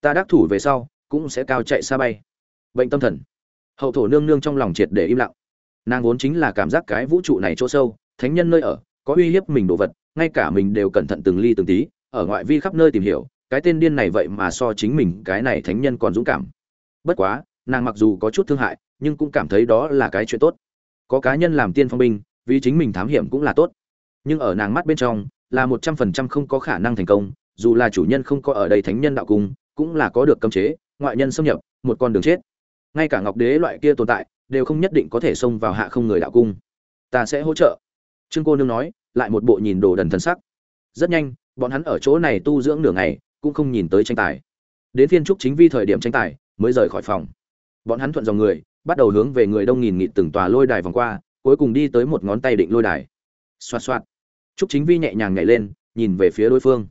Ta đắc thủ về sau, cũng sẽ cao chạy xa bay. Bệnh tâm thần. Hậu thổ nương nương trong lòng triệt để im lặng. Nàng vốn chính là cảm giác cái vũ trụ này chỗ sâu, thánh nhân nơi ở, có uy hiếp mình đồ vật, ngay cả mình đều cẩn thận từng ly từng tí, ở ngoại vi khắp nơi tìm hiểu, cái tên điên này vậy mà so chính mình, cái này thánh nhân còn dũng cảm. Bất quá, nàng mặc dù có chút thương hại, nhưng cũng cảm thấy đó là cái chuyện tốt. Có cá nhân làm tiên phong binh, vì chính mình thám hiểm cũng là tốt. Nhưng ở nàng mắt bên trong, là một trăm phần trăm không có khả năng thành công dù là chủ nhân không có ở đây thánh nhân đạo cung, cũng là có được cấm chế, ngoại nhân xâm nhập, một con đường chết. Ngay cả ngọc đế loại kia tồn tại, đều không nhất định có thể xông vào hạ không người đạo cung. Ta sẽ hỗ trợ. Trương cô nương nói, lại một bộ nhìn đồ đần thân sắc. Rất nhanh, bọn hắn ở chỗ này tu dưỡng nửa ngày, cũng không nhìn tới tranh tài. Đến phiên trúc chính vi thời điểm tranh tài, mới rời khỏi phòng. Bọn hắn thuận dòng người, bắt đầu hướng về người đông nghìn nghịt từng tòa lôi đài vòng qua, cuối cùng đi tới một ngón tay định lôi đài. Xoạt xoạt. Trúc chính vi nhẹ nhàng nhảy lên, nhìn về phía đối phương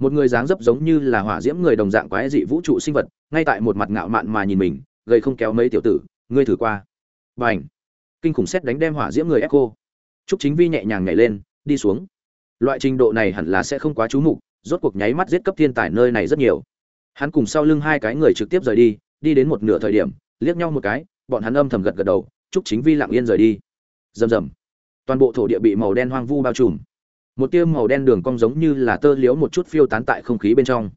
một người dáng dấp giống như là hỏa diễm người đồng dạng quái dị vũ trụ sinh vật ngay tại một mặt ngạo mạn mà nhìn mình gây không kéo mấy tiểu tử ngươi thử qua b à n h kinh khủng xét đánh đem hỏa diễm người echo trúc chính vi nhẹ nhàng nhảy lên đi xuống loại trình độ này hẳn là sẽ không quá trú mục rốt cuộc nháy mắt giết cấp thiên tài nơi này rất nhiều. Hắn cùng sau lưng hai cái người trực tiếp rời đi, đi đến một nửa thời điểm, liếc nhau một cái, bọn hắn âm thầm gật gật đầu, chúc chính vi lặng yên rời đi. Rầm rầm. Toàn bộ thổ địa bị màu đen hoang vu bao trùm. Một tia màu đen đường cong giống như là tơ liễu một chút phiêu tán tại không khí bên trong.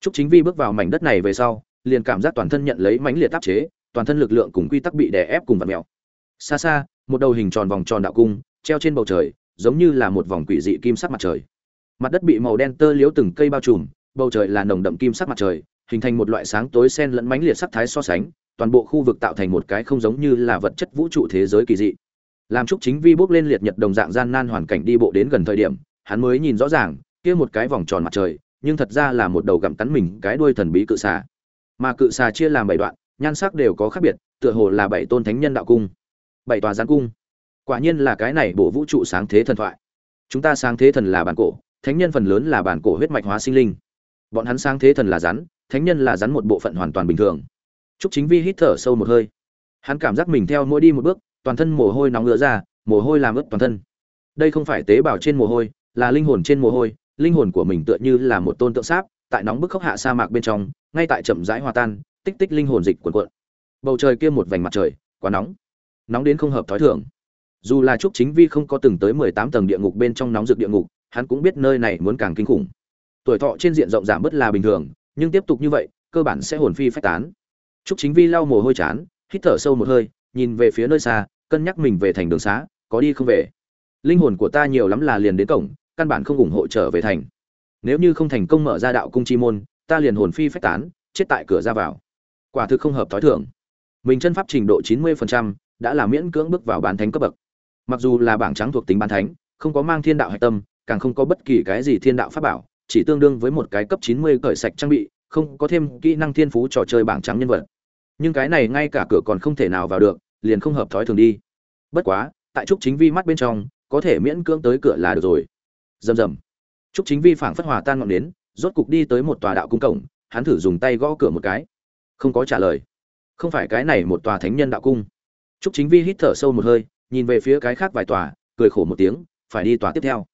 Trúc Chính Vi bước vào mảnh đất này về sau, liền cảm giác toàn thân nhận lấy mãnh liệt áp chế, toàn thân lực lượng cùng quy tắc bị đè ép cùng vặn mèo. Xa xa, một đầu hình tròn vòng tròn đạo cung, treo trên bầu trời, giống như là một vòng quỷ dị kim sắc mặt trời mặt đất bị màu đen tơ liếu từng cây bao trùm bầu trời là nồng đậm kim sắc mặt trời hình thành một loại sáng tối sen lẫn mãnh liệt sắc thái so sánh toàn bộ khu vực tạo thành một cái không giống như là vật chất vũ trụ thế giới kỳ dị làm trúc chính vi bước lên liệt nhật đồng dạng gian nan hoàn cảnh đi bộ đến gần thời điểm hắn mới nhìn rõ ràng kia một cái vòng tròn mặt trời nhưng thật ra là một đầu gặm cắn mình cái đuôi thần bí cự xà. Mà cự xà chia làm bảy đoạn nhan sắc đều có khác biệt tựa hồ là bảy tôn thánh nhân đạo cung bảy tòa gián cung. Quả nhiên là cái này bộ vũ trụ sáng thế thần thoại. Chúng ta sáng thế thần là bản cổ thánh nhân phần lớn là bản cổ huyết mạch hóa sinh linh. Bọn hắn sáng thế thần là rắn thánh nhân là rắn một bộ phận hoàn toàn bình thường. Chúc Chính Vi hít thở sâu một hơi. Hắn cảm giác mình theo mỗi đi một bước, toàn thân mồ hôi nóng ứa ra, mồ hôi làm ướt toàn thân. Đây không phải tế bào trên mồ hôi, là linh hồn trên mồ hôi, linh hồn của mình tựa như là một tôn tượng sáp, tại nóng bức khốc hạ sa mạc bên trong, ngay tại chậm rãi hòa tan, tích tích linh hồn dịch cuộn cuộn. Bầu trời kia một vành mặt trời, quá nóng. Nóng đến không hợp thói thường. Dù là Trúc Chính Vi không có từng tới mười tám tầng địa ngục bên trong nóng rực địa ngục, hắn cũng biết nơi này muốn càng kinh khủng tuổi thọ trên diện rộng giảm bớt là bình thường nhưng tiếp tục như vậy cơ bản sẽ hồn phi phách tán Trúc Chính Vi lau mồ hôi chán, hít thở sâu một hơi, nhìn về phía nơi xa, cân nhắc mình về thành đường xá, có đi không về. Linh hồn của ta nhiều lắm là liền đến cổng, căn bản không ủng hộ trở về thành. Nếu như không thành công mở ra đạo cung chi môn, ta liền hồn phi phách tán, chết tại cửa ra vào. Quả thực không hợp thói thường. Mình chân pháp trình độ 90%, đã là miễn cưỡng bước vào bán thánh cấp bậc. Mặc dù là bảng trắng thuộc tính bán thánh, không có mang thiên đạo hạch tâm, càng không có bất kỳ cái gì thiên đạo pháp bảo, chỉ tương đương với một cái cấp 90 cởi sạch trang bị, không có thêm kỹ năng thiên phú trò chơi bảng trắng nhân vật. Nhưng cái này ngay cả cửa còn không thể nào vào được, liền không hợp thói thường đi. Bất quá, tại trúc chính vi mắt bên trong, có thể miễn cưỡng tới cửa là được rồi. Rầm rầm. Trúc chính vi phảng phất hòa tan ngọn đến, rốt cục đi tới một tòa đạo cung cổng, hắn thử dùng tay gõ cửa một cái. Không có trả lời. Không phải cái này một tòa thánh nhân đạo cung. Trúc chính vi hít thở sâu một hơi, nhìn về phía cái khác vài tòa, cười khổ một tiếng, phải đi tòa tiếp theo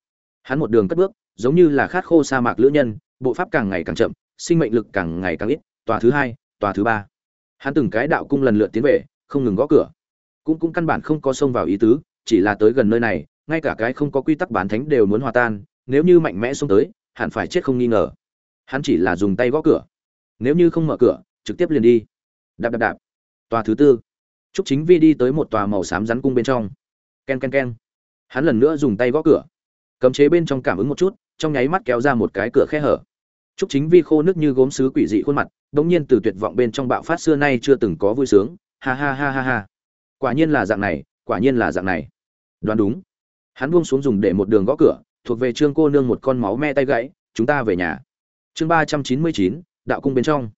hắn một đường cất bước giống như là khát khô sa mạc lữ nhân bộ pháp càng ngày càng chậm sinh mệnh lực càng ngày càng ít tòa thứ hai tòa thứ ba hắn từng cái đạo cung lần lượt tiến về không ngừng gõ cửa cũng cũng căn bản không có xông vào ý tứ, chỉ là tới gần nơi này, ngay cả cái không có quy tắc bán thánh đều muốn hòa tan, nếu như mạnh mẽ xông tới, hẳn phải chết không nghi ngờ. Hắn chỉ là dùng tay gõ cửa. Nếu như không mở cửa, trực tiếp liền đi. Đạp đạp đạp. Tòa thứ tư. Trúc chính vi đi tới một tòa màu xám rắn cung bên trong. Ken ken ken. Hắn lần nữa dùng tay gõ cửa. Cấm chế bên trong cảm ứng một chút, trong nháy mắt kéo ra một cái cửa khe hở. Trúc chính vi khô nước như gốm sứ quỷ dị khuôn mặt đ nhiên từ tuyệt vọng bên trong bạo phát xưa nay chưa từng có vui sướng. Ha ha ha ha ha quả nhiên là dạng này quả nhiên là dạng này đoán đúng hắn buông xuống dùng để một đường gõ cửa thuộc về trương cô nương một con máu me tay gãy chúng ta về nhà chương ba trăm chín mươi chín đạo cung bên trong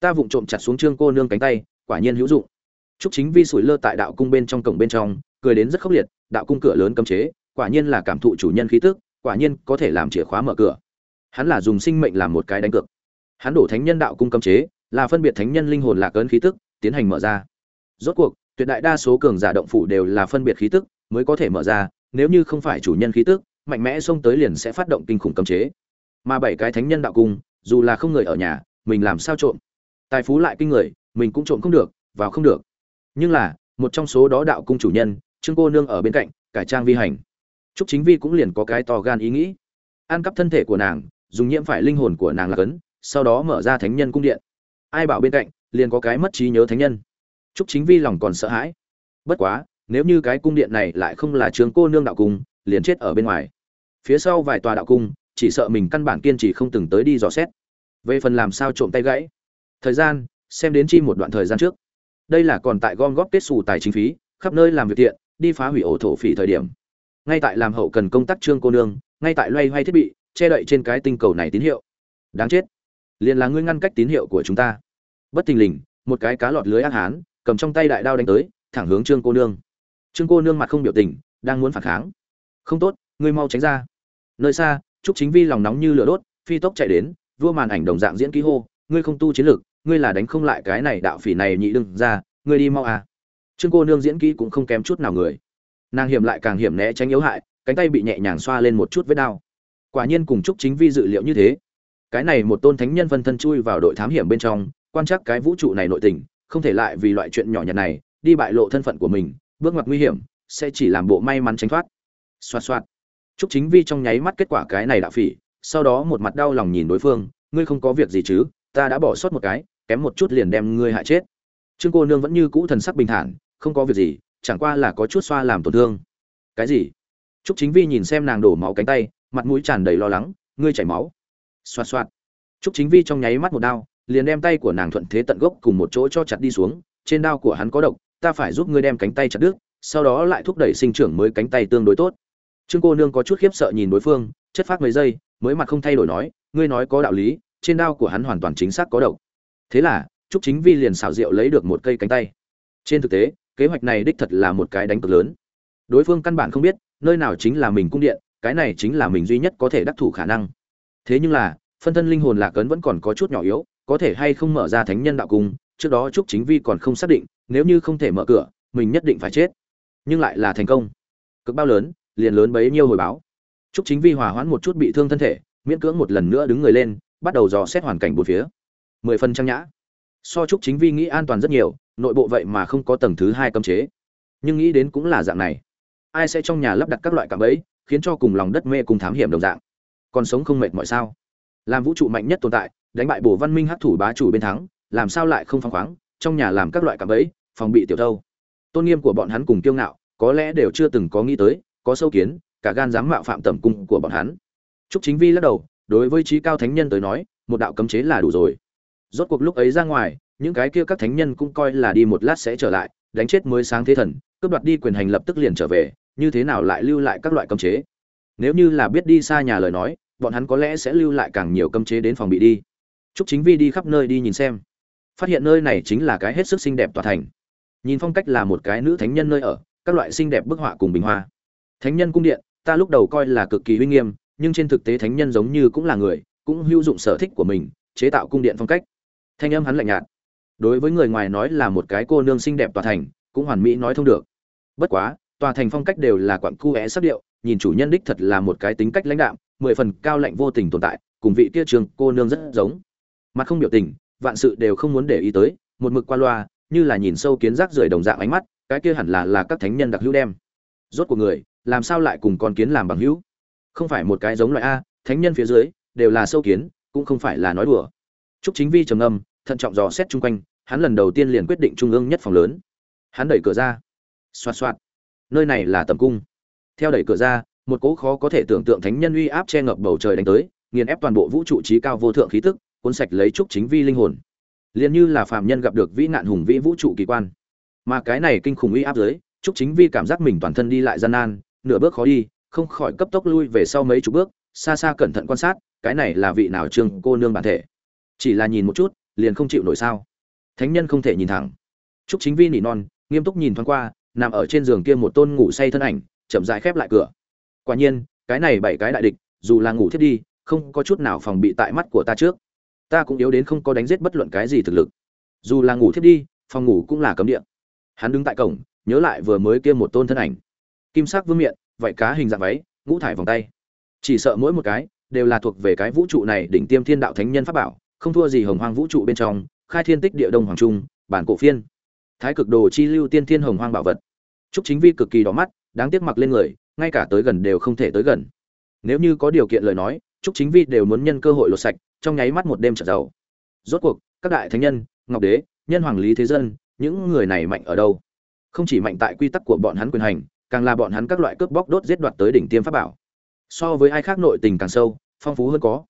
ta vụng trộm chặt xuống trương cô nương cánh tay quả nhiên hữu dụng Trúc Chính Vi sủi lơ tại đạo cung bên trong cổng bên trong, cười đến rất khốc liệt, đạo cung cửa lớn cấm chế, quả nhiên là cảm thụ chủ nhân khí tức, quả nhiên có thể làm chìa khóa mở cửa. Hắn là dùng sinh mệnh làm một cái đánh cược. Hắn đổ thánh nhân đạo cung cấm chế, là phân biệt thánh nhân linh hồn lạc ấn khí tức, tiến hành mở ra. Rốt cuộc, tuyệt đại đa số cường giả động phủ đều là phân biệt khí tức mới có thể mở ra, nếu như không phải chủ nhân khí tức, mạnh mẽ xông tới liền sẽ phát động kinh khủng cấm chế. Mà bảy cái thánh nhân đạo cung, dù là không người ở nhà, mình làm sao trộm? Tài phú lại kinh người, mình cũng trộm không được, vào không được. Nhưng là một trong số đó đạo cung chủ nhân trương cô nương ở bên cạnh cải trang vi hành. Trúc chính vi cũng liền có cái to gan ý nghĩ. Ăn cắp thân thể của nàng dùng nhiễm phải linh hồn của nàng là cấn sau đó mở ra thánh nhân cung điện. Ai bảo bên cạnh liền có cái mất trí nhớ thánh nhân trúc chính vi lòng còn sợ hãi. Bất quá, nếu như cái cung điện này lại không là trường cô nương đạo cung, liền chết ở bên ngoài. Phía sau vài tòa đạo cung, chỉ sợ mình căn bản kiên trì không từng tới đi dò xét. Về phần làm sao trộm tay gãy. Thời gian, xem đến chi một đoạn thời gian trước. Đây là còn tại gom góp kết xù tài chính phí, khắp nơi làm việc tiện, đi phá hủy ổ thổ phỉ thời điểm. Ngay tại làm hậu cần công tác trương cô nương, ngay tại loay hoay thiết bị, che đậy trên cái tinh cầu này tín hiệu. Đáng chết. Liền là ngươi ngăn cách tín hiệu của chúng ta. Bất thình lình, một cái cá lọt lưới ác hán cầm trong tay đại đao đánh tới, thẳng hướng trương cô nương. Trương cô nương mặt không biểu tình, đang muốn phản kháng. Không tốt, ngươi mau tránh ra. Nơi xa, trúc chính vi lòng nóng như lửa đốt, phi tốc chạy đến, vua màn ảnh đồng dạng diễn ký hô, ngươi không tu chiến lược ngươi là đánh không lại cái này đạo phỉ này nhị đừng ra, ngươi đi mau à. Trương cô nương diễn kỹ cũng không kém chút nào người. Nàng hiểm lại càng hiểm né tránh yếu hại, cánh tay bị nhẹ nhàng xoa lên một chút vết đau. Quả nhiên cùng chúc chính vi dự liệu như thế. Cái này một tôn thánh nhân phân thân chui vào đội thám hiểm bên trong, quan chắc cái vũ trụ này nội tình không thể lại vì loại chuyện nhỏ nhặt này, đi bại lộ thân phận của mình, bước ngoặt nguy hiểm, sẽ chỉ làm bộ may mắn tránh thoát. Xoa xoa. chúc chính vi trong nháy mắt kết quả cái này đạo phỉ, sau đó một mặt đau lòng nhìn đối phương, ngươi không có việc gì chứ? Ta đã bỏ sót một cái, kém một chút liền đem ngươi hại chết. Trương cô nương vẫn như cũ thần sắc bình thản, không có việc gì, chẳng qua là có chút xoa làm tổn thương. Cái gì? Trúc chính vi nhìn xem nàng đổ máu cánh tay, mặt mũi tràn đầy lo lắng, ngươi chảy máu. Xoạt xoạt. Trúc chính vi trong nháy mắt một đau liền đem tay của nàng thuận thế tận gốc cùng một chỗ cho chặt đi xuống, trên đao của hắn có độc, ta phải giúp ngươi đem cánh tay chặt đứt, sau đó lại thúc đẩy sinh trưởng mới cánh tay tương đối tốt. Trương cô nương có chút khiếp sợ nhìn đối phương, chất phát mấy giây, mới mặt không thay đổi nói, ngươi nói có đạo lý, trên đao của hắn hoàn toàn chính xác có độc. Thế là, trúc chính vi liền xảo diệu lấy được một cây cánh tay. Trên thực tế, kế hoạch này đích thật là một cái đánh cược lớn. Đối phương căn bản không biết, nơi nào chính là mình cung điện, cái này chính là mình duy nhất có thể đắc thủ khả năng. Thế nhưng là, phân thân linh hồn lạc ấn vẫn còn có chút nhỏ yếu có thể hay không mở ra thánh nhân đạo cung, trước đó trúc chính vi còn không xác định, nếu như không thể mở cửa, mình nhất định phải chết. Nhưng lại là thành công. Cực bao lớn, liền lớn bấy nhiêu hồi báo. Trúc chính vi hòa hoãn một chút bị thương thân thể, miễn cưỡng một lần nữa đứng người lên, bắt đầu dò xét hoàn cảnh bốn phía. Mười phần trang nhã. So trúc chính vi nghĩ an toàn rất nhiều, nội bộ vậy mà không có tầng thứ hai cấm chế. Nhưng nghĩ đến cũng là dạng này. Ai sẽ trong nhà lắp đặt các loại cạm bẫy, khiến cho cùng lòng đất mê cùng thám hiểm đồng dạng? Còn sống không mệt mọi sao? Làm vũ trụ mạnh nhất tồn tại đánh bại bổ văn minh hắc thủ bá chủ bên thắng làm sao lại không phăng khoáng trong nhà làm các loại cạm bẫy phòng bị tiểu thâu. Tôn nghiêm của bọn hắn cùng kiêu ngạo có lẽ đều chưa từng có nghĩ tới có sâu kiến cả gan dám mạo phạm tầm cung của bọn hắn. Trúc Chính Vi lắc đầu, đối với trí cao thánh nhân tới nói, một đạo cấm chế là đủ rồi. Rốt cuộc lúc ấy ra ngoài những cái kia các thánh nhân cũng coi là đi một lát sẽ trở lại đánh chết mới sáng thế thần cướp đoạt đi quyền hành lập tức liền trở về như thế nào lại lưu lại các loại cấm chế? Nếu như là biết đi xa nhà lời nói bọn hắn có lẽ sẽ lưu lại càng nhiều cấm chế đến phòng bị đi chúc chính vi đi khắp nơi đi nhìn xem. Phát hiện nơi này chính là cái hết sức xinh đẹp tòa thành. Nhìn phong cách là một cái nữ thánh nhân nơi ở, các loại xinh đẹp bức họa cùng bình hoa. Thánh nhân cung điện, ta lúc đầu coi là cực kỳ uy nghiêm, nhưng trên thực tế thánh nhân giống như cũng là người, cũng hữu dụng sở thích của mình, chế tạo cung điện phong cách. Thanh âm hắn lạnh nhạt. Đối với người ngoài nói là một cái cô nương xinh đẹp tòa thành, cũng hoàn mỹ nói thông được. Bất quá, tòa thành phong cách đều là quặng cuể é sắc điệu, nhìn chủ nhân đích thật là một cái tính cách lãnh đạm, mười phần cao lạnh vô tình tồn tại, cùng vị kia trường cô nương rất giống mặt không biểu tình, vạn sự đều không muốn để ý tới, một mực qua loa, như là nhìn sâu kiến rác rưởi đồng dạng ánh mắt, cái kia hẳn là là các thánh nhân đặc hữu đem. Rốt của người, làm sao lại cùng con kiến làm bằng hữu? Không phải một cái giống loại a, thánh nhân phía dưới, đều là sâu kiến, cũng không phải là nói đùa. Trúc chính vi trầm âm thận trọng dò xét chung quanh, hắn lần đầu tiên liền quyết định trung ương nhất phòng lớn. Hắn đẩy cửa ra. Xoạt xoạt. Nơi này là tầm cung. Theo đẩy cửa ra, một cỗ khó có thể tưởng tượng thánh nhân uy áp che ngập bầu trời đánh tới, nghiền ép toàn bộ vũ trụ trí cao vô thượng khí tức cuốn sạch lấy trúc chính vi linh hồn. Liền như là phạm nhân gặp được vĩ nạn hùng vĩ vũ trụ kỳ quan. Mà cái này kinh khủng uy áp dưới, trúc chính vi cảm giác mình toàn thân đi lại gian nan, nửa bước khó đi, không khỏi cấp tốc lui về sau mấy chục bước, xa xa cẩn thận quan sát, cái này là vị nào trương cô nương bản thể. Chỉ là nhìn một chút, liền không chịu nổi sao. Thánh nhân không thể nhìn thẳng. Trúc chính vi nỉ non, nghiêm túc nhìn thoáng qua, nằm ở trên giường kia một tôn ngủ say thân ảnh, chậm rãi khép lại cửa. Quả nhiên, cái này bảy cái đại địch, dù là ngủ thiết đi, không có chút nào phòng bị tại mắt của ta trước ta cũng yếu đến không có đánh giết bất luận cái gì thực lực. Dù là ngủ thiết đi, phòng ngủ cũng là cấm địa. Hắn đứng tại cổng, nhớ lại vừa mới kia một tôn thân ảnh. Kim sắc vương miện vậy cá hình dạng váy, ngũ thải vòng tay. Chỉ sợ mỗi một cái đều là thuộc về cái vũ trụ này đỉnh tiêm thiên đạo thánh nhân pháp bảo, không thua gì hồng hoang vũ trụ bên trong, khai thiên tích địa đông hoàng trung, bản cổ phiên. Thái cực đồ chi lưu tiên thiên hồng hoang bảo vật. Trúc chính vi cực kỳ đỏ mắt, đáng tiếc mặc lên người, ngay cả tới gần đều không thể tới gần. Nếu như có điều kiện lời nói trúc chính vi đều muốn nhân cơ hội lột sạch, trong nháy mắt một đêm trở giàu. Rốt cuộc, các đại thánh nhân, ngọc đế, nhân hoàng lý thế dân, những người này mạnh ở đâu? Không chỉ mạnh tại quy tắc của bọn hắn quyền hành, càng là bọn hắn các loại cướp bóc đốt giết đoạt tới đỉnh tiêm pháp bảo. So với ai khác nội tình càng sâu, phong phú hơn có.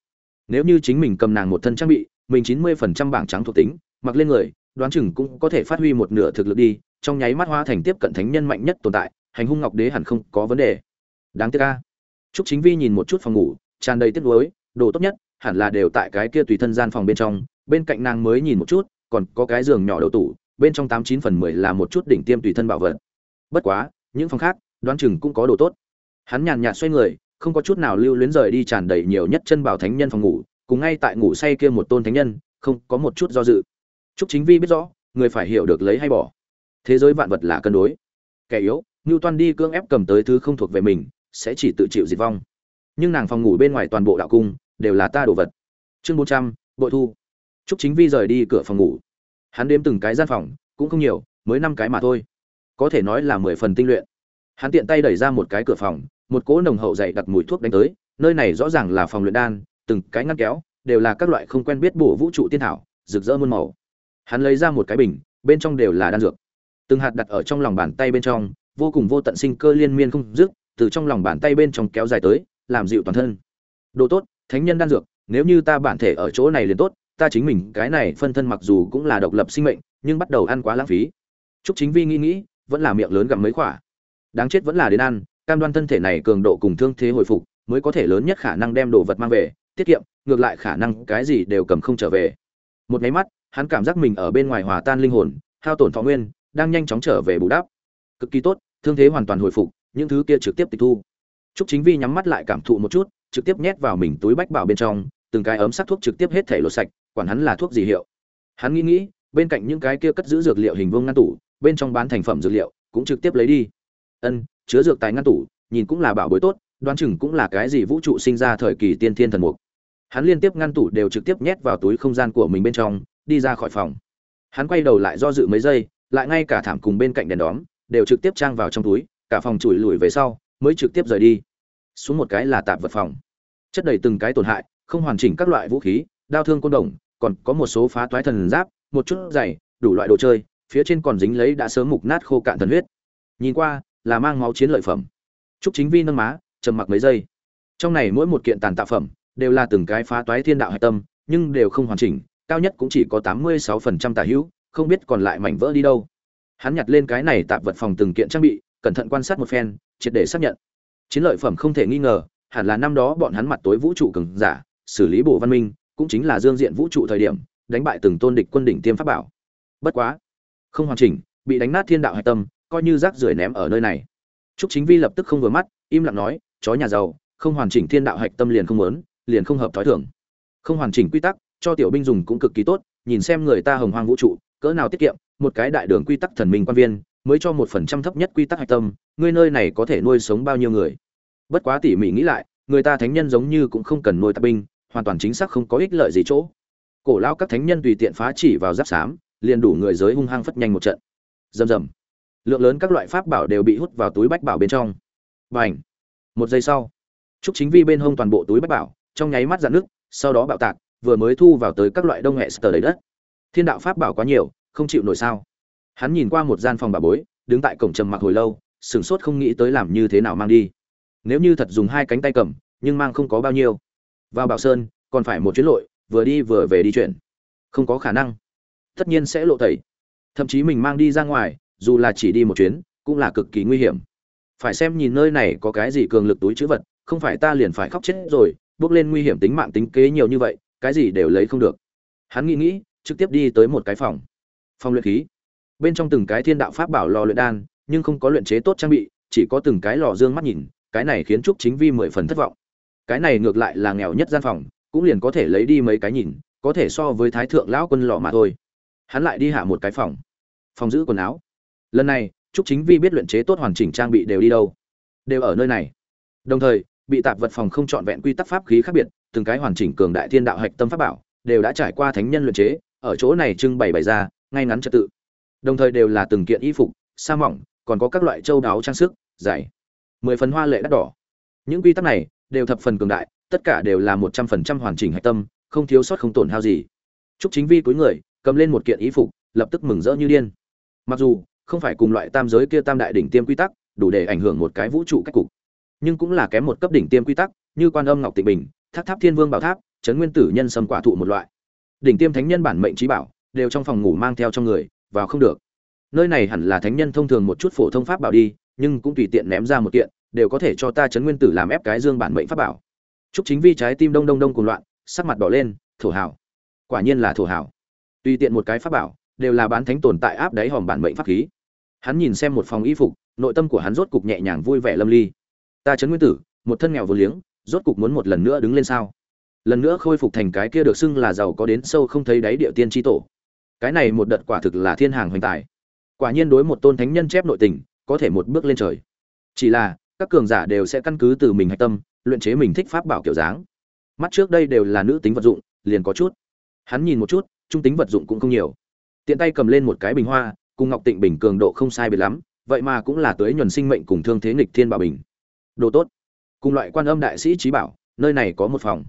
Nếu như chính mình cầm nàng một thân trang bị, mình chín mươi phần trăm bảng trắng thuộc tính, mặc lên người, đoán chừng cũng có thể phát huy một nửa thực lực đi, trong nháy mắt hóa thành tiếp cận thánh nhân mạnh nhất tồn tại, hành hung ngọc đế hẳn không có vấn đề. Đáng tiếc ca trúc chính vi nhìn một chút phòng ngủ tràn đầy tiếc nuối đồ tốt nhất hẳn là đều tại cái kia tùy thân gian phòng bên trong bên cạnh nàng mới nhìn một chút còn có cái giường nhỏ đầu tủ bên trong tám chín phần mười là một chút đỉnh tiêm tùy thân bảo vật bất quá những phòng khác đoán chừng cũng có đồ tốt hắn nhàn nhạt xoay người không có chút nào lưu luyến rời đi tràn đầy nhiều nhất chân bảo thánh nhân phòng ngủ cùng ngay tại ngủ say kia một tôn thánh nhân không có một chút do dự Trúc Chính Vi biết rõ, người phải hiểu được lấy hay bỏ. Thế giới vạn vật là cân đối. Kẻ yếu, Newton đi cương ép cầm tới thứ không thuộc về mình, sẽ chỉ tự chịu diệt vong. Nhưng nàng phòng ngủ bên ngoài toàn bộ đạo cung đều là ta đồ vật. Chương 400, bội thu. Trúc Chính Vi rời đi cửa phòng ngủ. Hắn đếm từng cái gian phòng, cũng không nhiều, mới năm cái mà thôi. Có thể nói là mười phần tinh luyện. Hắn tiện tay đẩy ra một cái cửa phòng, một cỗ nồng hậu dày đặc mùi thuốc đánh tới, nơi này rõ ràng là phòng luyện đan, từng cái ngăn kéo đều là các loại không quen biết bổ vũ trụ tiên thảo, rực rỡ muôn màu hắn lấy ra một cái bình bên trong đều là đan dược từng hạt đặt ở trong lòng bàn tay bên trong vô cùng vô tận sinh cơ liên miên không dứt từ trong lòng bàn tay bên trong kéo dài tới làm dịu toàn thân. Đồ tốt, thánh nhân đan dược, nếu như ta bản thể ở chỗ này liền tốt, ta chính mình, cái này phân thân mặc dù cũng là độc lập sinh mệnh, nhưng bắt đầu ăn quá lãng phí. Chúc chính vi nghĩ nghĩ, vẫn là miệng lớn gặm mấy khỏa đáng chết vẫn là đến ăn, cam đoan thân thể này cường độ cùng thương thế hồi phục, mới có thể lớn nhất khả năng đem đồ vật mang về, tiết kiệm, ngược lại khả năng cái gì đều cầm không trở về. Một máy mắt, hắn cảm giác mình ở bên ngoài hòa tan linh hồn, hao tổn thọ nguyên, đang nhanh chóng trở về bù đắp. Cực kỳ tốt, thương thế hoàn toàn hồi phục, những thứ kia trực tiếp tịch thu. Trúc Chính Vi nhắm mắt lại cảm thụ một chút, trực tiếp nhét vào mình túi bách bảo bên trong, từng cái ấm sắc thuốc trực tiếp hết thể lột sạch, quản hắn là thuốc gì hiệu. Hắn nghĩ nghĩ, bên cạnh những cái kia cất giữ dược liệu hình vuông ngăn tủ, bên trong bán thành phẩm dược liệu, cũng trực tiếp lấy đi. Ân, chứa dược tài ngăn tủ, nhìn cũng là bảo bối tốt, đoán chừng cũng là cái gì vũ trụ sinh ra thời kỳ tiên thiên thần mục. Hắn liên tiếp ngăn tủ đều trực tiếp nhét vào túi không gian của mình bên trong, đi ra khỏi phòng hắn quay đầu lại do dự mấy giây lại ngay cả thảm cùng bên cạnh đèn đóm đều trực tiếp trang vào trong túi cả phòng chùi lùi về sau mới trực tiếp rời đi. Xuống một cái là tạp vật phòng. Chất đầy từng cái tổn hại không hoàn chỉnh các loại vũ khí đao thương côn đồng còn có một số phá toái thần giáp một chút giày đủ loại đồ chơi phía trên còn dính lấy đã sớm mục nát khô cạn thần huyết. Nhìn qua là mang máu chiến lợi phẩm. Trúc chính vi nâng má trầm mặc mấy giây. Trong này mỗi một kiện tàn tạ phẩm đều là từng cái phá toái thiên đạo hạch tâm nhưng đều không hoàn chỉnh cao nhất cũng chỉ có tám mươi sáu phần trăm tả hữu, không biết còn lại mảnh vỡ đi đâu. Hắn nhặt lên cái này tạp vật phòng từng kiện trang bị, cẩn thận quan sát một phen, triệt để xác nhận. Chiến lợi phẩm không thể nghi ngờ, hẳn là năm đó bọn hắn mặt tối vũ trụ cường giả, xử lý bộ văn minh, cũng chính là dương diện vũ trụ thời điểm, đánh bại từng tôn địch quân đỉnh tiêm pháp bảo. Bất quá, không hoàn chỉnh, bị đánh nát thiên đạo hải tâm, coi như rác rưởi ném ở nơi này. Trúc Chính Vi lập tức không vừa mắt, im lặng nói, chó nhà giàu, không hoàn chỉnh thiên đạo hạch tâm liền không muốn, liền không hợp thói thường. Không hoàn chỉnh quy tắc, cho tiểu binh dùng cũng cực kỳ tốt nhìn xem người ta hồng hoang vũ trụ cỡ nào tiết kiệm một cái đại đường quy tắc thần minh quan viên mới cho một phần trăm thấp nhất quy tắc hạch tâm, ngươi nơi này có thể nuôi sống bao nhiêu người? Bất quá tỉ mỉ nghĩ lại, người ta thánh nhân giống như cũng không cần nuôi tạp binh, hoàn toàn chính xác không có ích lợi gì chỗ. Cổ lao các thánh nhân tùy tiện phá chỉ vào giáp xám, liền đủ người giới hung hăng phất nhanh một trận. Rầm rầm. Lượng lớn các loại pháp bảo đều bị hút vào túi bách bảo bên trong. Và h một giây sau, trúc chính vi bên hông toàn bộ túi bách bảo, trong nháy mắt dạn nước sau đó bạo tạc, vừa mới thu vào tới các loại đông hệ sờ đầy đất. Thiên đạo pháp bảo quá nhiều, không chịu nổi sao? Hắn nhìn qua một gian phòng bà bối, đứng tại cổng trầm mặc hồi lâu, sửng sốt không nghĩ tới làm như thế nào mang đi. Nếu như thật dùng hai cánh tay cầm, nhưng mang không có bao nhiêu. Vào bảo sơn, còn phải một chuyến lội, vừa đi vừa về đi chuyển không có khả năng. Tất nhiên sẽ lộ tẩy. Thậm chí mình mang đi ra ngoài, dù là chỉ đi một chuyến, cũng là cực kỳ nguy hiểm. Phải xem nhìn nơi này có cái gì cường lực túi chữ vật, không phải ta liền phải khóc chết rồi, bước lên nguy hiểm tính mạng tính kế nhiều như vậy, cái gì đều lấy không được. Hắn nghĩ nghĩ, trực tiếp đi tới một cái phòng. Phòng luyện khí bên trong từng cái thiên đạo pháp bảo lò luyện đan, nhưng không có luyện chế tốt trang bị, chỉ có từng cái lò dương mắt nhìn, cái này khiến trúc chính vi mười phần thất vọng. Cái này ngược lại là nghèo nhất gian phòng, cũng liền có thể lấy đi mấy cái nhìn, có thể so với thái thượng lão quân lò mà thôi. Hắn lại đi hạ một cái phòng phòng giữ quần áo. Lần này, trúc chính vi biết luyện chế tốt hoàn chỉnh trang bị đều đi đâu, đều ở nơi này. Đồng thời, bị tạp vật phòng không trọn vẹn quy tắc pháp khí khác biệt, từng cái hoàn chỉnh cường đại thiên đạo hạch tâm pháp bảo, đều đã trải qua thánh nhân luyện chế, ở chỗ này trưng bày bày ra, ngay ngắn trật tự đồng thời đều là từng kiện y phục sa mỏng còn có các loại châu đáo trang sức giải mười phần hoa lệ đắt đỏ. Những quy tắc này đều thập phần cường đại tất cả đều là một trăm phần trăm hoàn chỉnh hạch tâm không thiếu sót không tổn hao gì. Trúc Chính Vi cúi người, cầm lên một kiện y phục, lập tức mừng rỡ như điên. Mặc dù không phải cùng loại tam giới kia tam đại đỉnh tiêm quy tắc, đủ để ảnh hưởng một cái vũ trụ cách cục, nhưng cũng là kém một cấp đỉnh tiêm quy tắc, như Quan Âm Ngọc Tịnh Bình, Tháp Tháp Thiên Vương Bảo Tháp, Trấn Nguyên Tử Nhân Sâm Quả Thụ một loại. Đỉnh tiêm thánh nhân bản mệnh trí bảo, đều trong phòng ngủ mang theo trong người, vào không được. Nơi này hẳn là thánh nhân thông thường một chút phổ thông pháp bảo đi, nhưng cũng tùy tiện ném ra một kiện, đều có thể cho ta Trấn Nguyên Tử làm ép cái dương bản mệnh pháp bảo. Trúc Chính Vi trái tim đông đông đông cuồng loạn, sắc mặt đỏ lên, thổ hào. Quả nhiên là thổ hào. Tùy tiện một cái pháp bảo, đều là bán thánh tồn tại áp đáy hòm bản mệnh pháp khí. Hắn nhìn xem một phòng y phục, nội tâm của hắn rốt cục nhẹ nhàng vui vẻ lâm ly. Ta Trấn Nguyên Tử, một thân nghèo vô liếng, rốt cục muốn một lần nữa đứng lên sao? Lần nữa khôi phục thành cái kia được xưng là giàu có đến sâu không thấy đáy địa tiên chi tổ. Cái này một đợt quả thực là thiên hàng hoành tài. Quả nhiên đối một tôn thánh nhân chép nội tình, có thể một bước lên trời. Chỉ là, các cường giả đều sẽ căn cứ từ mình hạch tâm, luyện chế mình thích pháp bảo kiểu dáng. Mắt trước đây đều là nữ tính vật dụng, liền có chút. Hắn nhìn một chút, trung tính vật dụng cũng không nhiều. Tiện tay cầm lên một cái bình hoa, cùng Ngọc Tịnh bình cường độ không sai biệt lắm, vậy mà cũng là tới nhuần sinh mệnh cùng thương thế nghịch thiên bảo bình. Đồ tốt. Cùng loại quan âm đại sĩ trí bảo, nơi này có một phòng.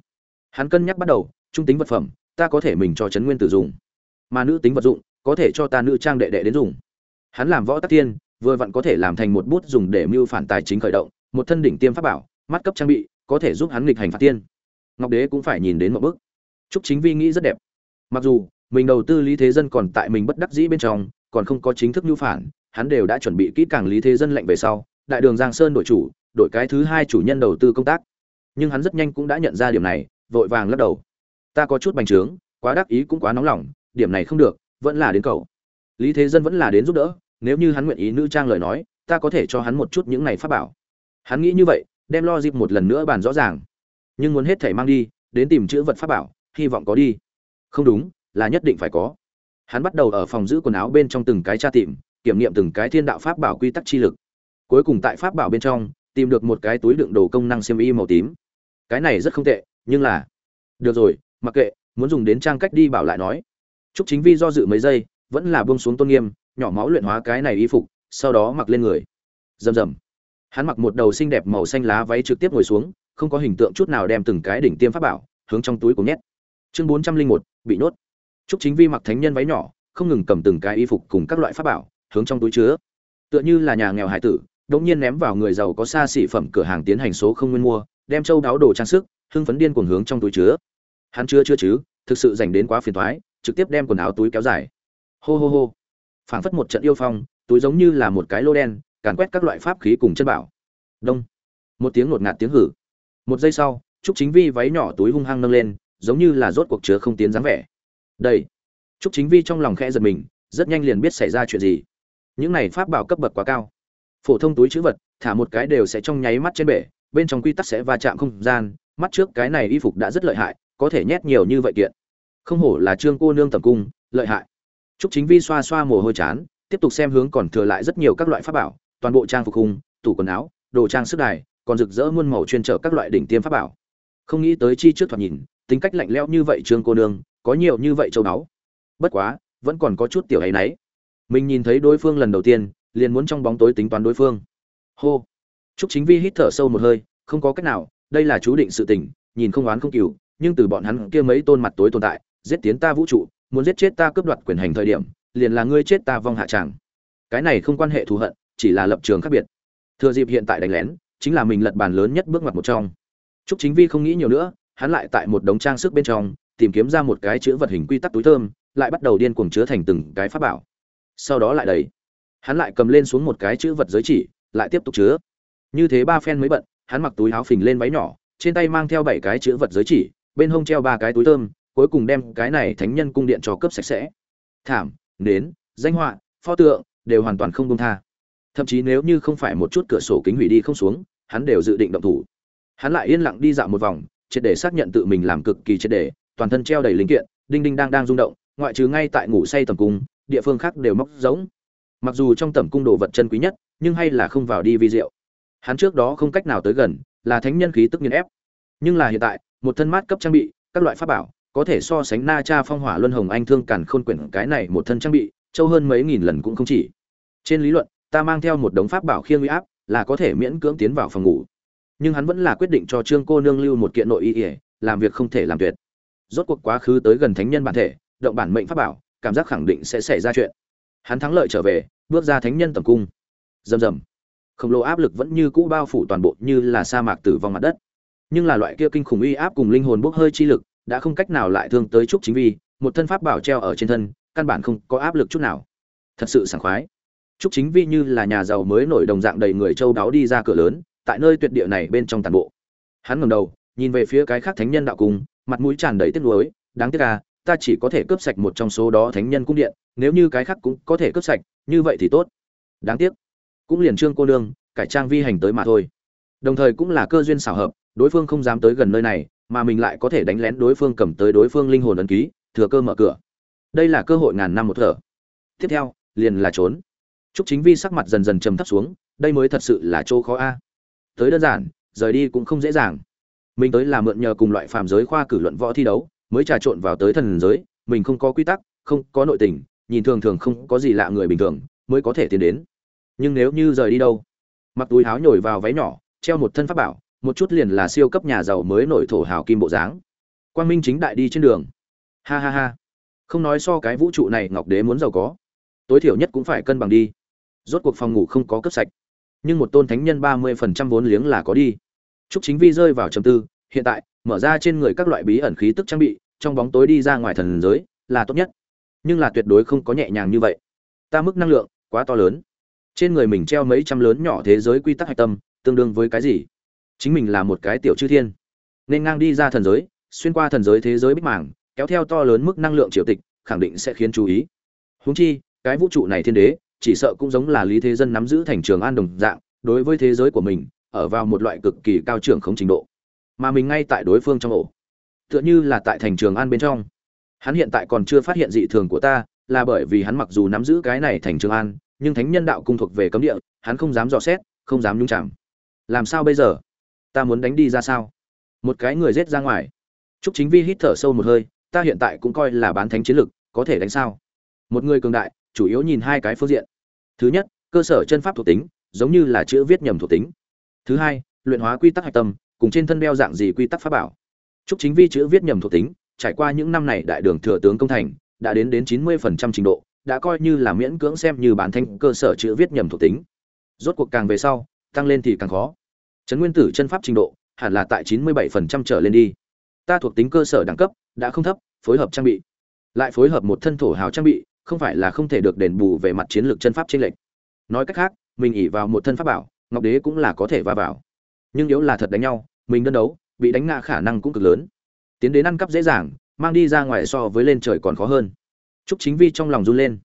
Hắn cân nhắc bắt đầu, trung tính vật phẩm, ta có thể mình cho trấn nguyên tử dùng. Mà nữ tính vật dụng, có thể cho ta nữ trang đệ đệ đến dùng. Hắn làm võ tắc tiên, vừa vặn có thể làm thành một bút dùng để mưu phản tài chính khởi động, một thân đỉnh tiêm pháp bảo, mắt cấp trang bị, có thể giúp hắn nghịch hành phạt tiên. Ngọc Đế cũng phải nhìn đến một bước. Trúc Chính Vi nghĩ rất đẹp. Mặc dù mình đầu tư Lý Thế Dân còn tại mình bất đắc dĩ bên trong, còn không có chính thức mưu phản, hắn đều đã chuẩn bị kỹ càng Lý Thế Dân lệnh về sau, đại đường Giang Sơn đổi chủ, đổi cái thứ hai chủ nhân đầu tư công tác. Nhưng hắn rất nhanh cũng đã nhận ra điểm này, vội vàng lắc đầu. Ta có chút bành trướng, quá đắc ý cũng quá nóng lòng, điểm này không được, vẫn là đến cậu. Lý Thế Dân vẫn là đến giúp đỡ, nếu như hắn nguyện ý nữ trang lời nói, ta có thể cho hắn một chút những này pháp bảo. Hắn nghĩ như vậy, đem lo dịp một lần nữa bàn rõ ràng. Nhưng muốn hết thảy mang đi, đến tìm chữ vật pháp bảo, hy vọng có đi. Không đúng, là nhất định phải có. Hắn bắt đầu ở phòng giữ quần áo bên trong từng cái tra tìm, kiểm nghiệm từng cái thiên đạo pháp bảo quy tắc chi lực. Cuối cùng tại pháp bảo bên trong, tìm được một cái túi đựng đồ công năng xiêm y màu tím. Cái này rất không tệ, nhưng là Được rồi, mặc kệ, muốn dùng đến trang cách đi bảo lại nói. Trúc Chính Vi do dự mấy giây, vẫn là buông xuống tôn nghiêm, nhỏ máu luyện hóa cái này y phục, sau đó mặc lên người. Rầm rầm. Hắn mặc một đầu xinh đẹp màu xanh lá váy trực tiếp ngồi xuống, không có hình tượng chút nào đem từng cái đỉnh tiêm pháp bảo hướng trong túi của nhét. Chương 401, bị nốt. Trúc Chính Vi mặc thánh nhân váy nhỏ, không ngừng cầm từng cái y phục cùng các loại pháp bảo, hướng trong túi chứa. Tựa như là nhà nghèo hải tử, đột nhiên ném vào người giàu có xa xỉ phẩm cửa hàng tiến hành số không nguyên mua, đem châu đáo đồ trang sức, hưng phấn điên cuồng hướng trong túi chứa. Hắn chưa chưa chứ, thực sự dành đến quá phiền toái, trực tiếp đem quần áo túi kéo dài. Hô hô hô. Phảng phất một trận yêu phong, túi giống như là một cái lô đen, càn quét các loại pháp khí cùng chân bảo. Đông. Một tiếng ngột ngạt tiếng hử. Một giây sau, Trúc Chính Vi váy nhỏ túi hung hăng nâng lên, giống như là rốt cuộc chứa không tiến dáng vẻ. Đây. Trúc Chính Vi trong lòng khẽ giật mình, rất nhanh liền biết xảy ra chuyện gì. Những này pháp bảo cấp bậc quá cao. Phổ thông túi chữ vật, thả một cái đều sẽ trong nháy mắt trên bể, bên trong quy tắc sẽ va chạm không gian, mắt trước cái này y phục đã rất lợi hại, có thể nhét nhiều như vậy kiện. Không hổ là Trương cô nương tầm cung, lợi hại. Trúc Chính Vi xoa xoa mồ hôi chán, tiếp tục xem hướng còn thừa lại rất nhiều các loại pháp bảo, toàn bộ trang phục hùng, tủ quần áo, đồ trang sức đài, còn rực rỡ muôn màu chuyên trở các loại đỉnh tiêm pháp bảo. Không nghĩ tới chi trước thoạt nhìn tính cách lạnh lẽo như vậy trương cô nương có nhiều như vậy châu báu. Bất quá vẫn còn có chút tiểu hay náy mình nhìn thấy đối phương lần đầu tiên liền muốn trong bóng tối tính toán đối phương. Hô. Trúc Chính Vi hít thở sâu một hơi, không có cách nào, đây là chú định sự tình, nhìn không oán không cừu, nhưng từ bọn hắn kia mấy tôn mặt tối tồn tại, giết tiến ta vũ trụ, muốn giết chết ta cướp đoạt quyền hành thời điểm, liền là ngươi chết ta vong hạ tràng. Cái này không quan hệ thù hận, chỉ là lập trường khác biệt. Thừa dịp hiện tại đánh lén, chính là mình lật bàn lớn nhất bước ngoặt một trong. Trúc Chính Vi không nghĩ nhiều nữa, hắn lại tại một đống trang sức bên trong, tìm kiếm ra một cái chữ vật hình quy tắc túi thơm, lại bắt đầu điên cuồng chứa thành từng cái pháp bảo. Sau đó lại đấy, Hắn lại cầm lên xuống một cái chữ vật giới chỉ, lại tiếp tục chứa như thế ba phen mới bận hắn mặc túi áo phình lên váy nhỏ trên tay mang theo bảy cái chữ vật giới chỉ bên hông treo ba cái túi thơm cuối cùng đem cái này thánh nhân cung điện cho cấp sạch sẽ. Thảm, nến, danh họa, pho tượng, đều hoàn toàn không công tha. Thậm chí nếu như không phải một chút cửa sổ kính hủy đi không xuống, hắn đều dự định động thủ. Hắn lại yên lặng đi dạo một vòng, triệt để xác nhận tự mình làm cực kỳ triệt để, toàn thân treo đầy linh kiện, đinh đinh đang đang rung động, ngoại trừ ngay tại ngủ say tầm cung, địa phương khác đều móc giống mặc dù trong tầm cung đồ vật chân quý nhất, nhưng hay là không vào đi vi diệu. Hắn trước đó không cách nào tới gần, là thánh nhân khí tức nghiền ép. Nhưng là hiện tại, một thân mát cấp trang bị, các loại pháp bảo có thể so sánh na cha phong hỏa luân hồng anh thương càn khôn quyển cái này một thân trang bị, châu hơn mấy nghìn lần cũng không chỉ. Trên lý luận, ta mang theo một đống pháp bảo khiêng uy áp, là có thể miễn cưỡng tiến vào phòng ngủ. Nhưng hắn vẫn là quyết định cho trương cô nương lưu một kiện nội y ỉa làm việc không thể làm tuyệt. Rốt cuộc quá khứ tới gần thánh nhân bản thể, động bản mệnh pháp bảo, cảm giác khẳng định sẽ xảy ra chuyện. Hắn thắng lợi trở về, bước ra thánh nhân tầm cung. Rầm rầm. Khổng lồ áp lực vẫn như cũ bao phủ toàn bộ như là sa mạc tử vong mặt đất. Nhưng là loại kia kinh khủng uy áp cùng linh hồn bốc hơi chi lực đã không cách nào lại thương tới trúc chính vi, một thân pháp bảo treo ở trên thân, căn bản không có áp lực chút nào. Thật sự sảng khoái. Trúc chính vi như là nhà giàu mới nổi đồng dạng đầy người châu đáo đi ra cửa lớn, tại nơi tuyệt địa này bên trong tàn bộ. Hắn ngẩng đầu, nhìn về phía cái khác thánh nhân đạo cung mặt mũi tràn đầy tiếc nuối, đáng tiếc à ta chỉ có thể cướp sạch một trong số đó thánh nhân cung điện, nếu như cái khác cũng có thể cướp sạch, như vậy thì tốt. Đáng tiếc. Cũng liền trương cô nương, cải trang vi hành tới mà thôi. Đồng thời cũng là cơ duyên xảo hợp, đối phương không dám tới gần nơi này mà mình lại có thể đánh lén đối phương cầm tới đối phương linh hồn ấn ký thừa cơ mở cửa. Đây là cơ hội ngàn năm một thở. Tiếp theo liền là trốn. Trúc Chính Vi sắc mặt dần dần trầm thấp xuống, đây mới thật sự là chỗ khó a. Tới đơn giản, rời đi cũng không dễ dàng. Mình tới là mượn nhờ cùng loại phàm giới khoa cử luận võ thi đấu, mới trà trộn vào tới thần giới, mình không có quy tắc, không có nội tình, nhìn thường thường không có gì lạ người bình thường, mới có thể tiến đến. Nhưng nếu như rời đi đâu? Mặc túi áo nhồi vào váy nhỏ treo một thân pháp bảo một chút liền là siêu cấp nhà giàu mới nổi thổ hào kim bộ dáng. Quang minh chính đại đi trên đường. Ha ha ha. Không nói so cái vũ trụ này ngọc đế muốn giàu có. Tối thiểu nhất cũng phải cân bằng đi. Rốt cuộc phòng ngủ không có cấp sạch. Nhưng một tôn thánh nhân ba mươi phần trăm vốn liếng là có đi. Trúc Chính Vi rơi vào trầm tư, hiện tại, mở ra trên người các loại bí ẩn khí tức trang bị, trong bóng tối đi ra ngoài thần giới, là tốt nhất. Nhưng là tuyệt đối không có nhẹ nhàng như vậy. Ta mức năng lượng quá to lớn. Trên người mình treo mấy trăm lớn nhỏ thế giới quy tắc hạch tâm tương đương với cái gì? Chính mình là một cái tiểu chư thiên. Nên ngang đi ra thần giới, xuyên qua thần giới thế giới bích mảng kéo theo to lớn mức năng lượng triều tịch, khẳng định sẽ khiến chú ý. Húng chi, cái vũ trụ này thiên đế, chỉ sợ cũng giống là lý thế dân nắm giữ thành trường an đồng dạng, đối với thế giới của mình, ở vào một loại cực kỳ cao trưởng không trình độ. Mà mình ngay tại đối phương trong ổ. Tựa như là tại thành trường an bên trong. Hắn hiện tại còn chưa phát hiện dị thường của ta, là bởi vì hắn mặc dù nắm giữ cái này thành trường an, nhưng thánh nhân đạo cung thuộc về cấm địa, hắn không dám dò xét, không dám nhung chạm làm sao bây giờ? Ta muốn đánh đi ra sao một cái người rết ra ngoài Trúc Chính Vi hít thở sâu một hơi, ta hiện tại cũng coi là bán thánh chiến lực, có thể đánh sao? Một người cường đại, chủ yếu nhìn hai cái phương diện. Thứ nhất, cơ sở chân pháp thuộc tính, giống như là chữ viết nhầm thuộc tính. Thứ hai, luyện hóa quy tắc hạch tâm, cùng trên thân đeo dạng gì quy tắc pháp bảo. Trúc Chính Vi chữ viết nhầm thuộc tính, trải qua những năm này đại đường thừa tướng công thành, đã đến đến 90% trình độ, đã coi như là miễn cưỡng xem như bản thanh cơ sở chữ viết nhầm thuộc tính rốt cuộc càng về sau tăng lên thì càng khó trấn nguyên tử chân pháp trình độ hẳn là tại chín mươi bảy phần trăm trở lên đi. Ta thuộc tính cơ sở đẳng cấp đã không thấp phối hợp trang bị. Lại phối hợp một thân thổ hào trang bị không phải là không thể được đền bù về mặt chiến lược chân pháp trên lệch. Nói cách khác mình ỉ vào một thân pháp bảo ngọc đế cũng là có thể va vào. Nhưng nếu là thật đánh nhau mình đơn đấu bị đánh ngã khả năng cũng cực lớn. Tiến đến ăn cắp dễ dàng mang đi ra ngoài so với lên trời còn khó hơn. Trúc Chính Vi trong lòng run lên.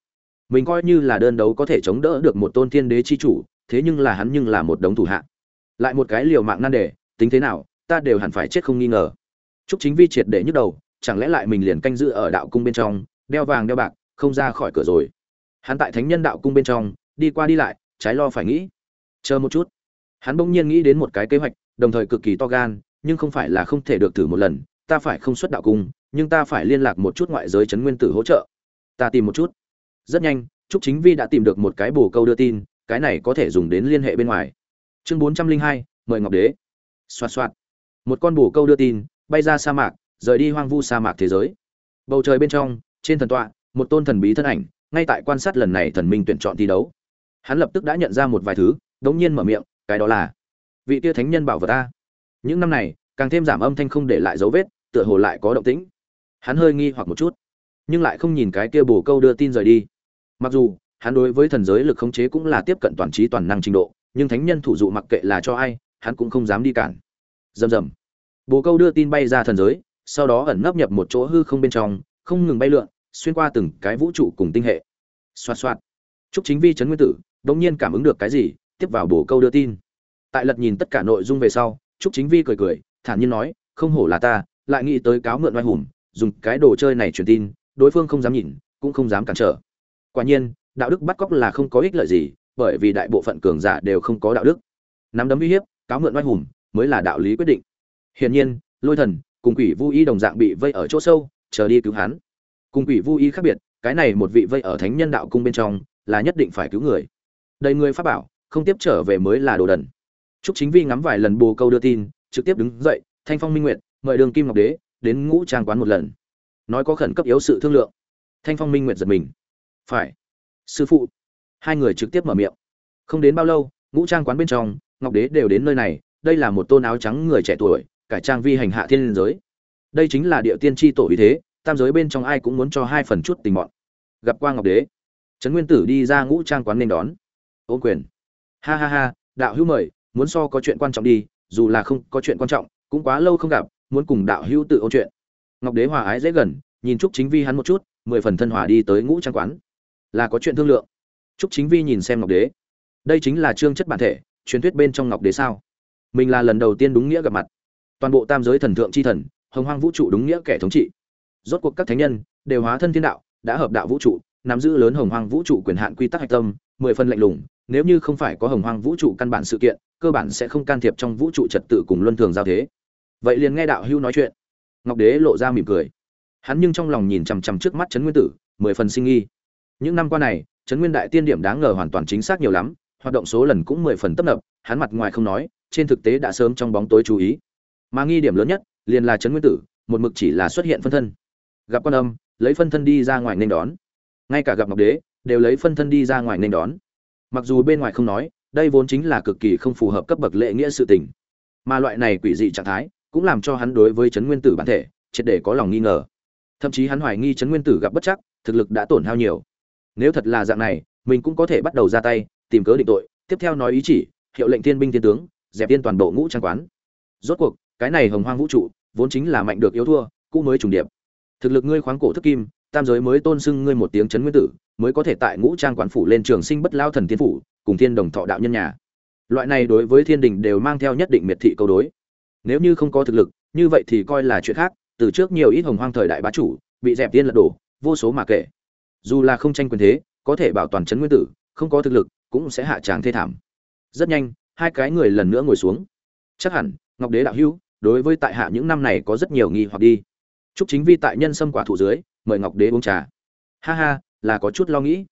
Mình coi như là đơn đấu có thể chống đỡ được một tôn thiên đế chi chủ, thế nhưng là hắn nhưng là một đống thủ hạ. Lại một cái liều mạng nan đề, tính thế nào, ta đều hẳn phải chết không nghi ngờ. Trúc Chính Vi triệt để nhức đầu, chẳng lẽ lại mình liền canh giữ ở đạo cung bên trong, đeo vàng đeo bạc, không ra khỏi cửa rồi. Hắn tại Thánh Nhân đạo cung bên trong, đi qua đi lại, trái lo phải nghĩ. Chờ một chút. hắn bỗng nhiên nghĩ đến một cái kế hoạch đồng thời cực kỳ to gan nhưng không phải là không thể được thử một lần ta phải không xuất đạo cung nhưng ta phải liên lạc một chút ngoại giới chấn nguyên tử hỗ trợ ta tìm một chút rất nhanh trúc chính vi đã tìm được một cái bồ câu đưa tin cái này có thể dùng đến liên hệ bên ngoài chương bốn trăm linh hai, mời ngọc đế. Xoạt xoạt. Một con bồ câu đưa tin, bay ra sa mạc, rời đi hoang vu sa mạc thế giới. Bầu trời bên trong, trên thần tọa, một tôn thần bí thân ảnh, ngay tại quan sát lần này thần minh tuyển chọn thi đấu. Hắn lập tức đã nhận ra một vài thứ, đống nhiên mở miệng, cái đó là vị tia thánh nhân bảo vật ta. Những năm này, càng thêm giảm âm thanh không để lại dấu vết, tựa hồ lại có động tĩnh. Hắn hơi nghi hoặc một chút, nhưng lại không nhìn cái kia bồ câu đưa tin rời đi. Mặc dù, hắn đối với thần giới lực khống chế cũng là tiếp cận toàn trí toàn năng trình độ nhưng thánh nhân thủ dụ mặc kệ là cho ai, hắn cũng không dám đi cản. Rầm rầm. Bồ câu đưa tin bay ra thần giới, sau đó ẩn nấp nhập một chỗ hư không bên trong, không ngừng bay lượn, xuyên qua từng cái vũ trụ cùng tinh hệ. Xoạt xoạt. Chúc chính vi trấn nguyên tử, đột nhiên cảm ứng được cái gì, tiếp vào bồ câu đưa tin. Tại lật nhìn tất cả nội dung về sau chúc chính vi cười cười, thản nhiên nói, không hổ là ta, lại nghĩ tới cáo mượn oai hùng, dùng cái đồ chơi này truyền tin, đối phương không dám nhìn, cũng không dám cản trở. Quả nhiên, đạo đức bắt cóc là không có ích lợi gì bởi vì đại bộ phận cường giả đều không có đạo đức nắm đấm uy hiếp cáo mượn oai hùng mới là đạo lý quyết định hiển nhiên lôi thần cùng quỷ vu y đồng dạng bị vây ở chỗ sâu chờ đi cứu hắn cùng quỷ vu y khác biệt cái này một vị vây ở thánh nhân đạo cung bên trong là nhất định phải cứu người đầy người pháp bảo không tiếp trở về mới là đồ đần Trúc Chính Vi ngắm vài lần bồ câu đưa tin, trực tiếp đứng dậy, Thanh Phong Minh Nguyệt, mời Đường Kim Ngọc Đế đến ngũ trang quán một lần. Nói có khẩn cấp yếu sự thương lượng. Thanh Phong Minh Nguyệt giật mình. Phải. Sư phụ. Hai người trực tiếp mở miệng. Không đến bao lâu, ngũ trang quán bên trong, Ngọc Đế đều đến nơi này, đây là một tôn áo trắng người trẻ tuổi, cải trang vi hành hạ thiên giới. Đây chính là địa tiên tri tổ ý thế, tam giới bên trong ai cũng muốn cho hai phần chút tình mọn. Gặp qua Ngọc Đế, Trấn Nguyên Tử đi ra ngũ trang quán nên đón. Ôn quyền. Ha ha ha, đạo hữu mời, muốn so có chuyện quan trọng đi dù là không có chuyện quan trọng cũng quá lâu không gặp muốn cùng đạo hữu tự ôn chuyện ngọc đế hòa ái dễ gần nhìn chúc chính vi hắn một chút mười phần thân hòa đi tới ngũ trang quán là có chuyện thương lượng trúc chính vi nhìn xem ngọc đế. Đây chính là trương chất bản thể, truyền thuyết bên trong ngọc đế sao? Mình là lần đầu tiên đúng nghĩa gặp mặt. Toàn bộ tam giới thần thượng chi thần, hồng hoang vũ trụ đúng nghĩa kẻ thống trị. Rốt cuộc các thánh nhân đều hóa thân thiên đạo, đã hợp đạo vũ trụ, nắm giữ lớn hồng hoang vũ trụ quyền hạn quy tắc hạch tâm, mười phần lạnh lùng, nếu như không phải có hồng hoang vũ trụ căn bản sự kiện, cơ bản sẽ không can thiệp trong vũ trụ trật tự cùng luân thường giao thế. Vậy liền nghe đạo hưu nói chuyện. Ngọc đế lộ ra mỉm cười. Hắn nhưng trong lòng nhìn chằm chằm trước mắt trấn nguyên tử, mười phần sinh nghi. Những năm qua này trấn nguyên đại tiên điểm đáng ngờ hoàn toàn chính xác nhiều lắm, hoạt động số lần cũng mười phần tấp nập, hắn mặt ngoài không nói, trên thực tế đã sớm trong bóng tối chú ý. Mà nghi điểm lớn nhất, liền là trấn nguyên tử, một mực chỉ là xuất hiện phân thân. Gặp quan âm, lấy phân thân đi ra ngoài nên đón. Ngay cả gặp ngọc đế, đều lấy phân thân đi ra ngoài nên đón. Mặc dù bên ngoài không nói, đây vốn chính là cực kỳ không phù hợp cấp bậc lễ nghĩa sự tình. Mà loại này quỷ dị trạng thái, cũng làm cho hắn đối với chấn nguyên tử bản thể, triệt để có lòng nghi ngờ. Thậm chí hắn hoài nghi chấn nguyên tử gặp bất chắc, thực lực đã tổn hao nhiều nếu thật là dạng này, mình cũng có thể bắt đầu ra tay, tìm cớ định tội. Tiếp theo nói ý chỉ, hiệu lệnh thiên binh thiên tướng, dẹp tiên toàn bộ ngũ trang quán. Rốt cuộc, cái này hồng hoang vũ trụ, vốn chính là mạnh được yếu thua, cũ mới trùng điệp. Thực lực ngươi khoáng cổ thức kim, tam giới mới tôn xưng ngươi một tiếng chấn nguyên tử, mới có thể tại ngũ trang quán phủ lên trường sinh bất lao thần tiên phủ, cùng thiên đồng thọ đạo nhân nhà. Loại này đối với thiên đình đều mang theo nhất định miệt thị câu đối. Nếu như không có thực lực, như vậy thì coi là chuyện khác, từ trước nhiều ít hồng hoang thời đại bá chủ, bị dẹp tiên lật đổ, vô số mà kể dù là không tranh quyền thế, có thể bảo toàn chấn nguyên tử, không có thực lực, cũng sẽ hạ tràng thê thảm. Rất nhanh, hai cái người lần nữa ngồi xuống. Chắc hẳn, ngọc đế đạo hữu, đối với tại hạ những năm này có rất nhiều nghi hoặc đi. Chúc chính vi tại nhân sâm quả thụ dưới, mời ngọc đế uống trà. Ha ha, là có chút lo nghĩ.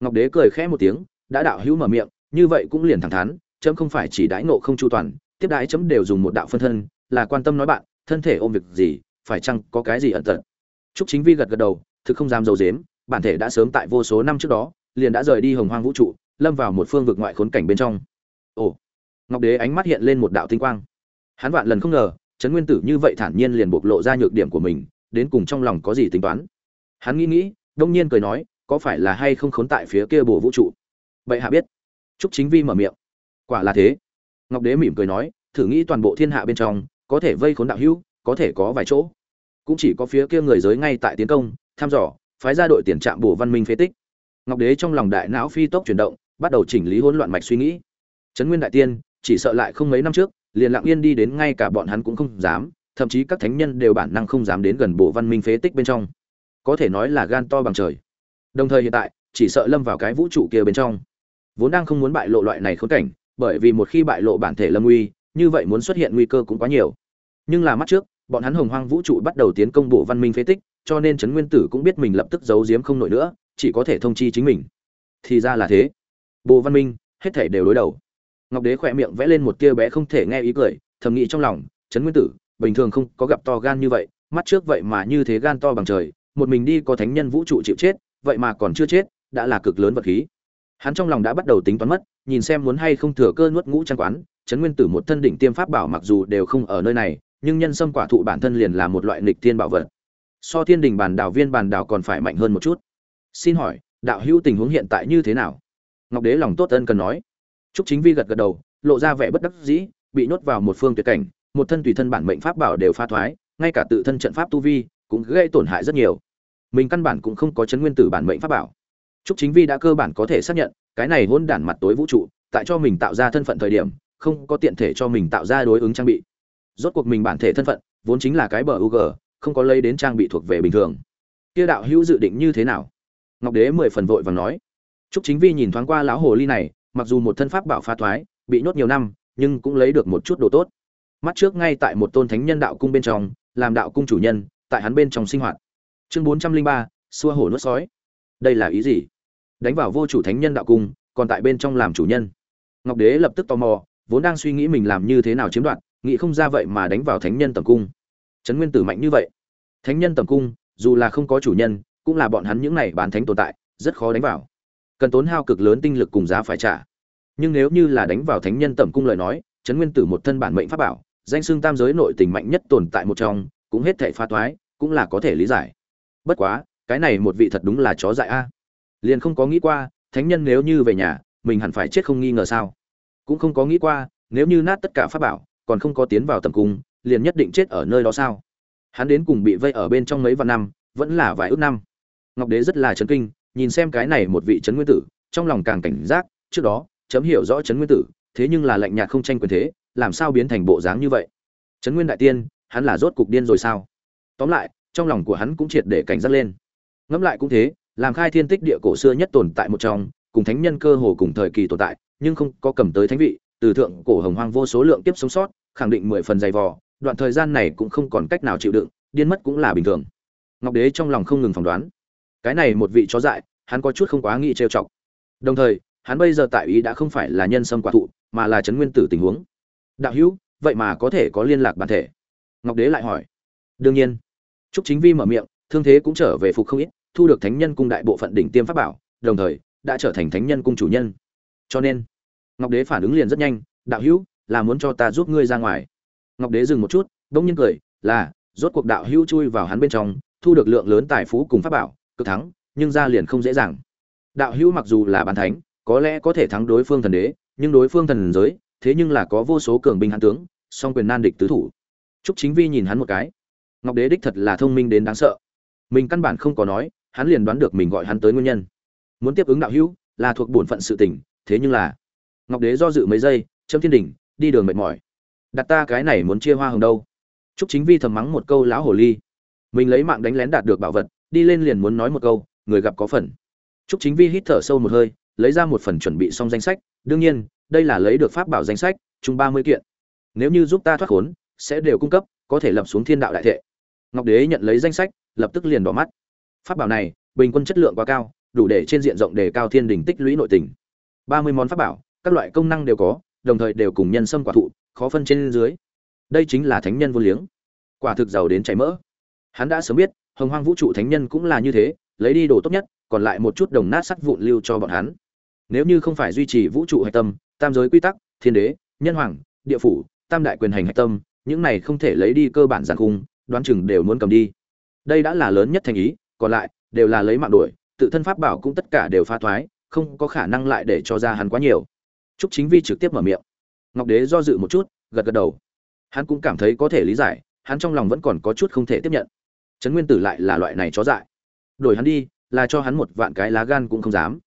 Ngọc đế cười khẽ một tiếng, đã đạo hữu mở miệng, như vậy cũng liền thẳng thắn, chấm không phải chỉ đãi nộ không chu toàn, tiếp đãi chấm đều dùng một đạo phân thân, là quan tâm nói bạn, thân thể ôm việc gì, phải chăng có cái gì ẩn tật? Trúc chính vi gật gật đầu, thực không dám dầu dếm bản thể đã sớm tại vô số năm trước đó, liền đã rời đi hồng hoang vũ trụ, lâm vào một phương vực ngoại khốn cảnh bên trong. Ồ, ngọc đế ánh mắt hiện lên một đạo tinh quang. Hắn vạn lần không ngờ, trấn nguyên tử như vậy thản nhiên liền bộc lộ ra nhược điểm của mình, đến cùng trong lòng có gì tính toán. Hắn nghĩ nghĩ, đông nhiên cười nói, có phải là hay không khốn tại phía kia bổ vũ trụ? Vậy hạ biết. Trúc chính vi mở miệng. Quả là thế. Ngọc đế mỉm cười nói, thử nghĩ toàn bộ thiên hạ bên trong, có thể vây khốn đạo hữu, có thể có vài chỗ. Cũng chỉ có phía kia người giới ngay tại tiến công, thăm dò phái ra đội tiền trạm bổ văn minh phế tích. Ngọc đế trong lòng đại não phi tốc chuyển động, bắt đầu chỉnh lý hỗn loạn mạch suy nghĩ. Trấn nguyên đại tiên, chỉ sợ lại không mấy năm trước, liền lặng yên đi đến ngay cả bọn hắn cũng không dám, thậm chí các thánh nhân đều bản năng không dám đến gần bộ văn minh phế tích bên trong. Có thể nói là gan to bằng trời. Đồng thời hiện tại, chỉ sợ lâm vào cái vũ trụ kia bên trong. Vốn đang không muốn bại lộ loại này khốn cảnh, bởi vì một khi bại lộ bản thể lâm nguy như vậy muốn xuất hiện nguy cơ cũng quá nhiều. Nhưng là mắt trước, bọn hắn hồng hoang vũ trụ bắt đầu tiến công bộ văn minh phế tích cho nên trấn nguyên tử cũng biết mình lập tức giấu giếm không nổi nữa, chỉ có thể thông chi chính mình. Thì ra là thế. Bộ văn minh, hết thể đều đối đầu. Ngọc đế khỏe miệng vẽ lên một tia bé không thể nghe ý cười, thầm nghĩ trong lòng, trấn nguyên tử, bình thường không có gặp to gan như vậy, mắt trước vậy mà như thế gan to bằng trời, một mình đi có thánh nhân vũ trụ chịu chết, vậy mà còn chưa chết, đã là cực lớn vật khí. Hắn trong lòng đã bắt đầu tính toán mất, nhìn xem muốn hay không thừa cơ nuốt ngũ trang quán, trấn nguyên tử một thân đỉnh tiêm pháp bảo mặc dù đều không ở nơi này, nhưng nhân sâm quả thụ bản thân liền là một loại nghịch thiên bảo vật so thiên đình bản đảo viên bản đảo còn phải mạnh hơn một chút. Xin hỏi, đạo hữu tình huống hiện tại như thế nào? Ngọc đế lòng tốt ân cần nói. Trúc chính vi gật gật đầu, lộ ra vẻ bất đắc dĩ, bị nhốt vào một phương tuyệt cảnh, một thân tùy thân bản mệnh pháp bảo đều pha thoái, ngay cả tự thân trận pháp tu vi cũng gây tổn hại rất nhiều. Mình căn bản cũng không có chấn nguyên tử bản mệnh pháp bảo. Trúc chính vi đã cơ bản có thể xác nhận, cái này hôn đản mặt tối vũ trụ, tại cho mình tạo ra thân phận thời điểm, không có tiện thể cho mình tạo ra đối ứng trang bị. Rốt cuộc mình bản thể thân phận, vốn chính là cái bờ u g không có lấy đến trang bị thuộc về bình thường. Kia đạo hữu dự định như thế nào? Ngọc đế mười phần vội và nói. Trúc chính vi nhìn thoáng qua lão hồ ly này, mặc dù một thân pháp bảo phá thoái, bị nhốt nhiều năm, nhưng cũng lấy được một chút đồ tốt. Mắt trước ngay tại một tôn thánh nhân đạo cung bên trong, làm đạo cung chủ nhân, tại hắn bên trong sinh hoạt. Chương bốn trăm linh ba, xua hổ nuốt sói. Đây là ý gì? Đánh vào vô chủ thánh nhân đạo cung, còn tại bên trong làm chủ nhân. Ngọc đế lập tức tò mò, vốn đang suy nghĩ mình làm như thế nào chiếm đoạt, nghĩ không ra vậy mà đánh vào thánh nhân tầm cung trấn nguyên tử mạnh như vậy. Thánh nhân tầm cung, dù là không có chủ nhân, cũng là bọn hắn những này bán thánh tồn tại, rất khó đánh vào. Cần tốn hao cực lớn tinh lực cùng giá phải trả. Nhưng nếu như là đánh vào thánh nhân tầm cung lời nói, trấn nguyên tử một thân bản mệnh pháp bảo, danh xưng tam giới nội tình mạnh nhất tồn tại một trong, cũng hết thể pha toái, cũng là có thể lý giải. Bất quá, cái này một vị thật đúng là chó dại a. Liền không có nghĩ qua, thánh nhân nếu như về nhà, mình hẳn phải chết không nghi ngờ sao? Cũng không có nghĩ qua, nếu như nát tất cả pháp bảo, còn không có tiến vào tầm cung liền nhất định chết ở nơi đó sao? Hắn đến cùng bị vây ở bên trong mấy vạn năm, vẫn là vài ước năm. Ngọc đế rất là chấn kinh, nhìn xem cái này một vị trấn nguyên tử, trong lòng càng cảnh giác, trước đó, chấm hiểu rõ trấn nguyên tử, thế nhưng là lạnh nhạt không tranh quyền thế, làm sao biến thành bộ dáng như vậy? Trấn nguyên đại tiên, hắn là rốt cục điên rồi sao? Tóm lại, trong lòng của hắn cũng triệt để cảnh giác lên. Ngẫm lại cũng thế, làm khai thiên tích địa cổ xưa nhất tồn tại một trong, cùng thánh nhân cơ hồ cùng thời kỳ tồn tại, nhưng không có cầm tới thánh vị, từ thượng cổ hồng hoang vô số lượng tiếp sống sót, khẳng định mười phần dày vò đoạn thời gian này cũng không còn cách nào chịu đựng, điên mất cũng là bình thường. Ngọc đế trong lòng không ngừng phỏng đoán. Cái này một vị chó dại, hắn có chút không quá nghĩ trêu chọc. Đồng thời, hắn bây giờ tại ý đã không phải là nhân sâm quả thụ, mà là chấn nguyên tử tình huống. Đạo hữu, vậy mà có thể có liên lạc bản thể? Ngọc đế lại hỏi. Đương nhiên. Trúc chính vi mở miệng, thương thế cũng trở về phục không ít, thu được thánh nhân cung đại bộ phận đỉnh tiêm pháp bảo, đồng thời, đã trở thành thánh nhân cung chủ nhân. Cho nên, ngọc đế phản ứng liền rất nhanh. Đạo hữu, là muốn cho ta giúp ngươi ra ngoài ngọc đế dừng một chút, bỗng nhiên cười, là, rốt cuộc đạo hữu chui vào hắn bên trong, thu được lượng lớn tài phú cùng pháp bảo, cực thắng, nhưng ra liền không dễ dàng. Đạo hữu mặc dù là bàn thánh, có lẽ có thể thắng đối phương thần đế, nhưng đối phương thần giới, thế nhưng là có vô số cường binh hắn tướng, song quyền nan địch tứ thủ. Trúc chính vi nhìn hắn một cái. Ngọc đế đích thật là thông minh đến đáng sợ. Mình căn bản không có nói, hắn liền đoán được mình gọi hắn tới nguyên nhân. Muốn tiếp ứng đạo hữu, là thuộc bổn phận sự tình, thế nhưng là. Ngọc đế do dự mấy giây chấm thiên đỉnh, đi đường mệt mỏi đặt ta cái này muốn chia hoa hồng đâu. Trúc chính vi thầm mắng một câu lão hồ ly. Mình lấy mạng đánh lén đạt được bảo vật, đi lên liền muốn nói một câu, người gặp có phần. Trúc chính vi hít thở sâu một hơi, lấy ra một phần chuẩn bị xong danh sách. Đương nhiên, đây là lấy được pháp bảo danh sách, chung ba mươi kiện. Nếu như giúp ta thoát khốn, sẽ đều cung cấp, có thể lập xuống thiên đạo đại thệ. Ngọc đế nhận lấy danh sách, lập tức liền đỏ mắt. Pháp bảo này, bình quân chất lượng quá cao, đủ để trên diện rộng đề cao thiên đình tích lũy nội tình. Ba mươi món pháp bảo, các loại công năng đều có, đồng thời đều cùng nhân sâm quả thụ khó phân trên dưới. Đây chính là thánh nhân vô liếng. Quả thực giàu đến chảy mỡ. Hắn đã sớm biết, hồng hoang vũ trụ thánh nhân cũng là như thế, lấy đi đồ tốt nhất, còn lại một chút đồng nát sắt vụn lưu cho bọn hắn. Nếu như không phải duy trì vũ trụ hạch tâm, tam giới quy tắc, thiên đế, nhân hoàng, địa phủ, tam đại quyền hành hạch tâm, những này không thể lấy đi cơ bản giàn khung, đoán chừng đều muốn cầm đi. Đây đã là lớn nhất thành ý, còn lại đều là lấy mạng đuổi, tự thân pháp bảo cũng tất cả đều pha thoái, không có khả năng lại để cho ra hắn quá nhiều. Trúc Chính Vi trực tiếp mở miệng. Ngọc Đế do dự một chút, gật gật đầu. Hắn cũng cảm thấy có thể lý giải, hắn trong lòng vẫn còn có chút không thể tiếp nhận. Trấn Nguyên Tử lại là loại này chó dại. Đổi hắn đi, là cho hắn một vạn cái lá gan cũng không dám.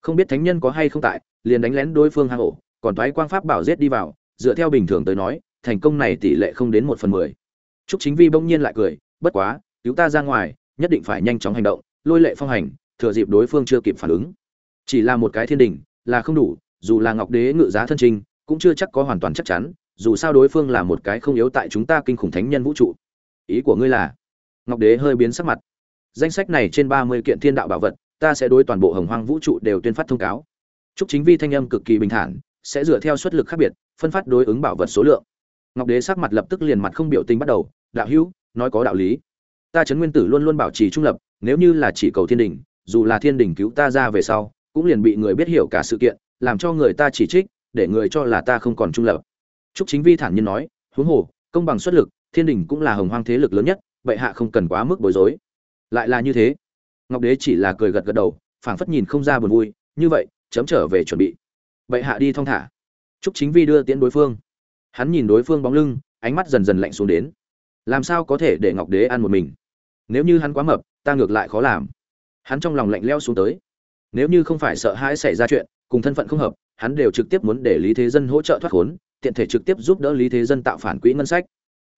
Không biết thánh nhân có hay không tại, liền đánh lén đối phương hang ổ, còn toái quang pháp bảo giết đi vào, dựa theo bình thường tới nói, thành công này tỷ lệ không đến một phần mười. Trúc Chính Vi bỗng nhiên lại cười, bất quá, cứu ta ra ngoài, nhất định phải nhanh chóng hành động, lôi lệ phong hành, thừa dịp đối phương chưa kịp phản ứng. Chỉ là một cái thiên đỉnh, là không đủ, dù là ngọc đế ngự giá thân trình cũng chưa chắc có hoàn toàn chắc chắn, dù sao đối phương là một cái không yếu tại chúng ta kinh khủng thánh nhân vũ trụ. Ý của ngươi là? Ngọc đế hơi biến sắc mặt. Danh sách này trên ba mươi kiện thiên đạo bảo vật, ta sẽ đối toàn bộ hồng hoang vũ trụ đều tuyên phát thông cáo. Chúc chính vi thanh âm cực kỳ bình thản, sẽ dựa theo suất lực khác biệt, phân phát đối ứng bảo vật số lượng. Ngọc đế sắc mặt lập tức liền mặt không biểu tình bắt đầu, đạo hữu, nói có đạo lý. Ta trấn nguyên tử luôn luôn bảo trì trung lập, nếu như là chỉ cầu thiên đình, dù là thiên đình cứu ta ra về sau, cũng liền bị người biết hiểu cả sự kiện, làm cho người ta chỉ trích để người cho là ta không còn trung lập. Trúc chính vi thản nhiên nói, huống hồ, công bằng xuất lực, thiên đình cũng là hồng hoang thế lực lớn nhất vậy hạ không cần quá mức bối rối. Lại là như thế. Ngọc đế chỉ là cười gật gật đầu, phảng phất nhìn không ra buồn vui, như vậy, chấm trở về chuẩn bị. Vậy hạ đi thong thả. Trúc chính vi đưa tiễn đối phương. Hắn nhìn đối phương bóng lưng, ánh mắt dần dần lạnh xuống đến. Làm sao có thể để ngọc đế ăn một mình? Nếu như hắn quá mập, ta ngược lại khó làm. Hắn trong lòng lạnh leo xuống tới. Nếu như không phải sợ hãi xảy ra chuyện, cùng thân phận không hợp hắn đều trực tiếp muốn để lý thế dân hỗ trợ thoát khốn, tiện thể trực tiếp giúp đỡ lý thế dân tạo phản quỹ ngân sách.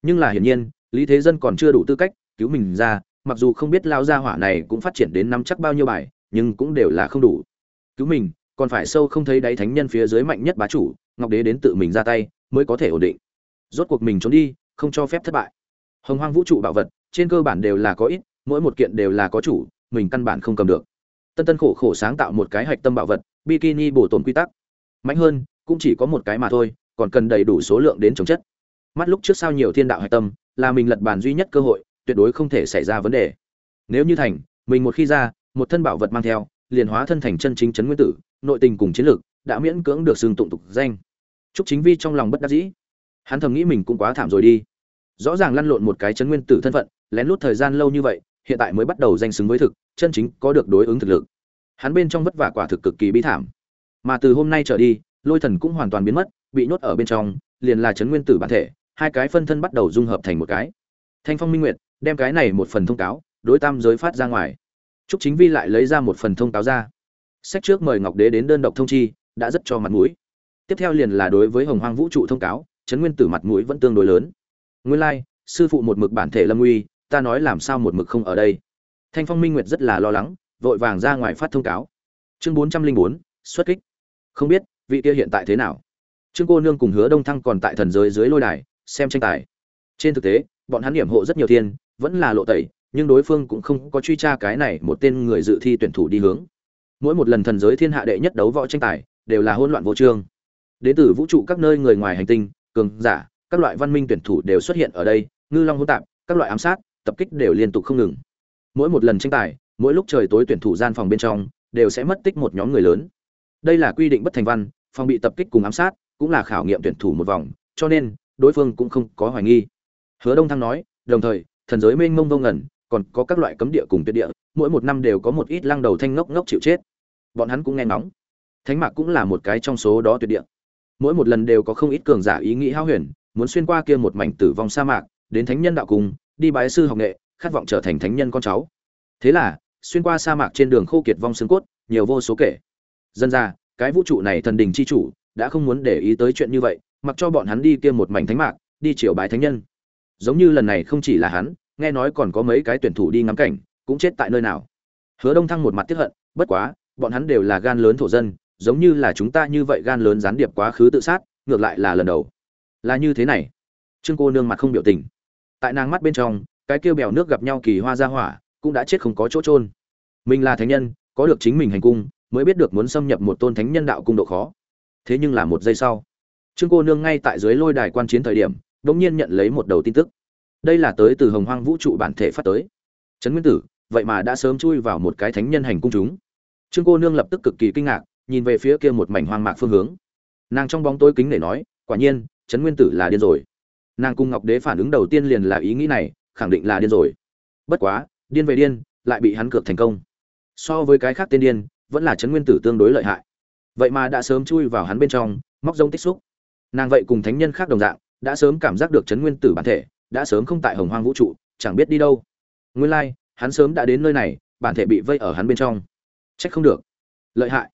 Nhưng là hiển nhiên, lý thế dân còn chưa đủ tư cách cứu mình ra, mặc dù không biết lao gia hỏa này cũng phát triển đến năm chắc bao nhiêu bài, nhưng cũng đều là không đủ. Cứu mình, còn phải sâu không thấy đáy thánh nhân phía dưới mạnh nhất bá chủ, ngọc đế đến tự mình ra tay, mới có thể ổn định. Rốt cuộc mình trốn đi, không cho phép thất bại. Hồng hoang vũ trụ bảo vật, trên cơ bản đều là có ít, mỗi một kiện đều là có chủ, mình căn bản không cầm được. Tân tân khổ khổ sáng tạo một cái hạch tâm bảo vật, bikini bổ tồn quy tắc mạnh hơn cũng chỉ có một cái mà thôi còn cần đầy đủ số lượng đến chống chất mắt lúc trước sao nhiều thiên đạo hạch tâm là mình lật bàn duy nhất cơ hội tuyệt đối không thể xảy ra vấn đề nếu như thành mình một khi ra một thân bảo vật mang theo liền hóa thân thành chân chính chấn nguyên tử nội tình cùng chiến lược đã miễn cưỡng được xưng tụng tục danh Trúc Chính Vi trong lòng bất đắc dĩ. Hắn thầm nghĩ mình cũng quá thảm rồi đi. Rõ ràng lăn lộn một cái chấn nguyên tử thân phận, lén lút thời gian lâu như vậy, hiện tại mới bắt đầu danh xứng với thực, chân chính có được đối ứng thực lực. Hắn bên trong vất vả quả thực cực kỳ bi thảm. Mà từ hôm nay trở đi, Lôi Thần cũng hoàn toàn biến mất, bị nhốt ở bên trong, liền là chấn nguyên tử bản thể, hai cái phân thân bắt đầu dung hợp thành một cái. Thanh Phong Minh Nguyệt đem cái này một phần thông cáo, đối tam giới phát ra ngoài. Trúc Chính Vi lại lấy ra một phần thông cáo ra. Sách trước mời Ngọc Đế đến đơn độc thông chi, đã rất cho mặt mũi tiếp theo liền là đối với hồng hoang vũ trụ thông cáo chấn nguyên tử mặt mũi vẫn tương đối lớn nguyên lai、like, sư phụ một mực bản thể lâm uy ta nói làm sao một mực không ở đây thanh phong minh nguyệt rất là lo lắng vội vàng ra ngoài phát thông cáo chương bốn trăm linh bốn xuất kích không biết, vị kia hiện tại thế nào? Trương cô nương cùng hứa đông thăng còn tại thần giới dưới lôi đài, xem tranh tài. Trên thực tế, bọn hắn điểm hộ rất nhiều thiên vẫn là lộ tẩy, nhưng đối phương cũng không có truy tra cái này một tên người dự thi tuyển thủ đi hướng. Mỗi một lần thần giới thiên hạ đệ nhất đấu võ tranh tài, đều là hỗn loạn vô trương. Đến từ vũ trụ các nơi người ngoài hành tinh, cường giả, các loại văn minh tuyển thủ đều xuất hiện ở đây, ngư long hỗn tạp, các loại ám sát, tập kích đều liên tục không ngừng. Mỗi một lần tranh tài, mỗi lúc trời tối tuyển thủ gian phòng bên trong, đều sẽ mất tích một nhóm người lớn đây là quy định bất thành văn, phòng bị tập kích cùng ám sát, cũng là khảo nghiệm tuyển thủ một vòng, cho nên, đối phương cũng không có hoài nghi. Hứa đông thăng nói, đồng thời, thần giới mênh mông vô ngẩn còn có các loại cấm địa cùng tuyệt địa, mỗi một năm đều có một ít lăng đầu thanh ngốc ngốc chịu chết. Bọn hắn cũng nghe ngóng. Thánh mạc cũng là một cái trong số đó tuyệt địa. Mỗi một lần đều có không ít cường giả ý nghĩ hao huyền, muốn xuyên qua kia một mảnh tử vong sa mạc, đến thánh nhân đạo cung đi bái sư học nghệ, khát vọng trở thành thánh nhân con cháu. Thế là, xuyên qua sa mạc trên đường khô kiệt vong xương cốt, nhiều vô số kể dân ra, cái vũ trụ này thần đình chi chủ, đã không muốn để ý tới chuyện như vậy, mặc cho bọn hắn đi kia một mảnh thánh mạc, đi triều bái thánh nhân. Giống như lần này không chỉ là hắn, nghe nói còn có mấy cái tuyển thủ đi ngắm cảnh, cũng chết tại nơi nào. Hứa đông thăng một mặt tiếp hận, bất quá, bọn hắn đều là gan lớn thổ dân, giống như là chúng ta như vậy gan lớn gián điệp quá khứ tự sát, ngược lại là lần đầu. Là như thế này. Trương cô nương mặt không biểu tình. Tại nàng mắt bên trong, cái kêu bèo nước gặp nhau kỳ hoa ra hỏa, cũng đã chết không có chỗ trôn mình là thánh nhân, có được chính mình hành cung mới biết được muốn xâm nhập một tôn thánh nhân đạo cung độ khó. Thế nhưng là một giây sau, trương cô nương ngay tại dưới lôi đài quan chiến thời điểm đ ỗ n g nhiên nhận lấy một đầu tin tức. Đây là tới từ hồng hoang vũ trụ bản thể phát tới. Trấn nguyên tử, vậy mà đã sớm chui vào một cái thánh nhân hành cung chúng. Trương cô nương lập tức cực kỳ kinh ngạc, nhìn về phía kia một mảnh hoang mạc phương hướng. Nàng trong bóng tối kính để nói, quả nhiên, trấn nguyên tử là điên rồi. Nàng cung ngọc đế phản ứng đầu tiên liền là ý nghĩ này, khẳng định là điên rồi. Bất quá, điên về điên, lại bị hắn cược thành công. So với cái khác tên điên vẫn là chấn nguyên tử tương đối lợi hại. Vậy mà đã sớm chui vào hắn bên trong móc rông tích xúc. Nàng vậy cùng thánh nhân khác đồng dạng đã sớm cảm giác được chấn nguyên tử bản thể đã sớm không tại hồng hoang vũ trụ chẳng biết đi đâu. Nguyên lai、like, hắn sớm đã đến nơi này bản thể bị vây ở hắn bên trong. Trách không được. Lợi hại.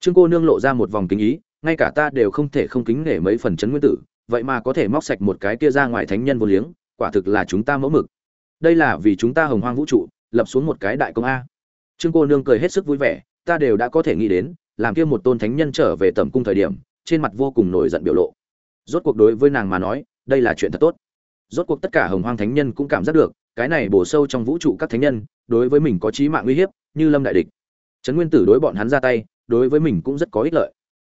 Trương cô nương lộ ra một vòng kính ý ngay cả ta đều không thể không kính nể mấy phần chấn nguyên tử vậy mà có thể móc sạch một cái kia ra ngoài thánh nhân vô liếng quả thực là chúng ta mẫu mực. Đây là vì chúng ta hồng hoang vũ trụ lập xuống một cái đại công a. Trương cô nương cười hết sức vui vẻ ta đều đã có thể nghĩ đến làm kia một tôn thánh nhân trở về tẩm cung thời điểm trên mặt vô cùng nổi giận biểu lộ. Rốt cuộc đối với nàng mà nói đây là chuyện thật tốt. Rốt cuộc tất cả hồng hoang thánh nhân cũng cảm giác được cái này bổ sâu trong vũ trụ các thánh nhân đối với mình có chí mạng uy hiếp như lâm đại địch. Trấn nguyên tử đối bọn hắn ra tay đối với mình cũng rất có ích lợi.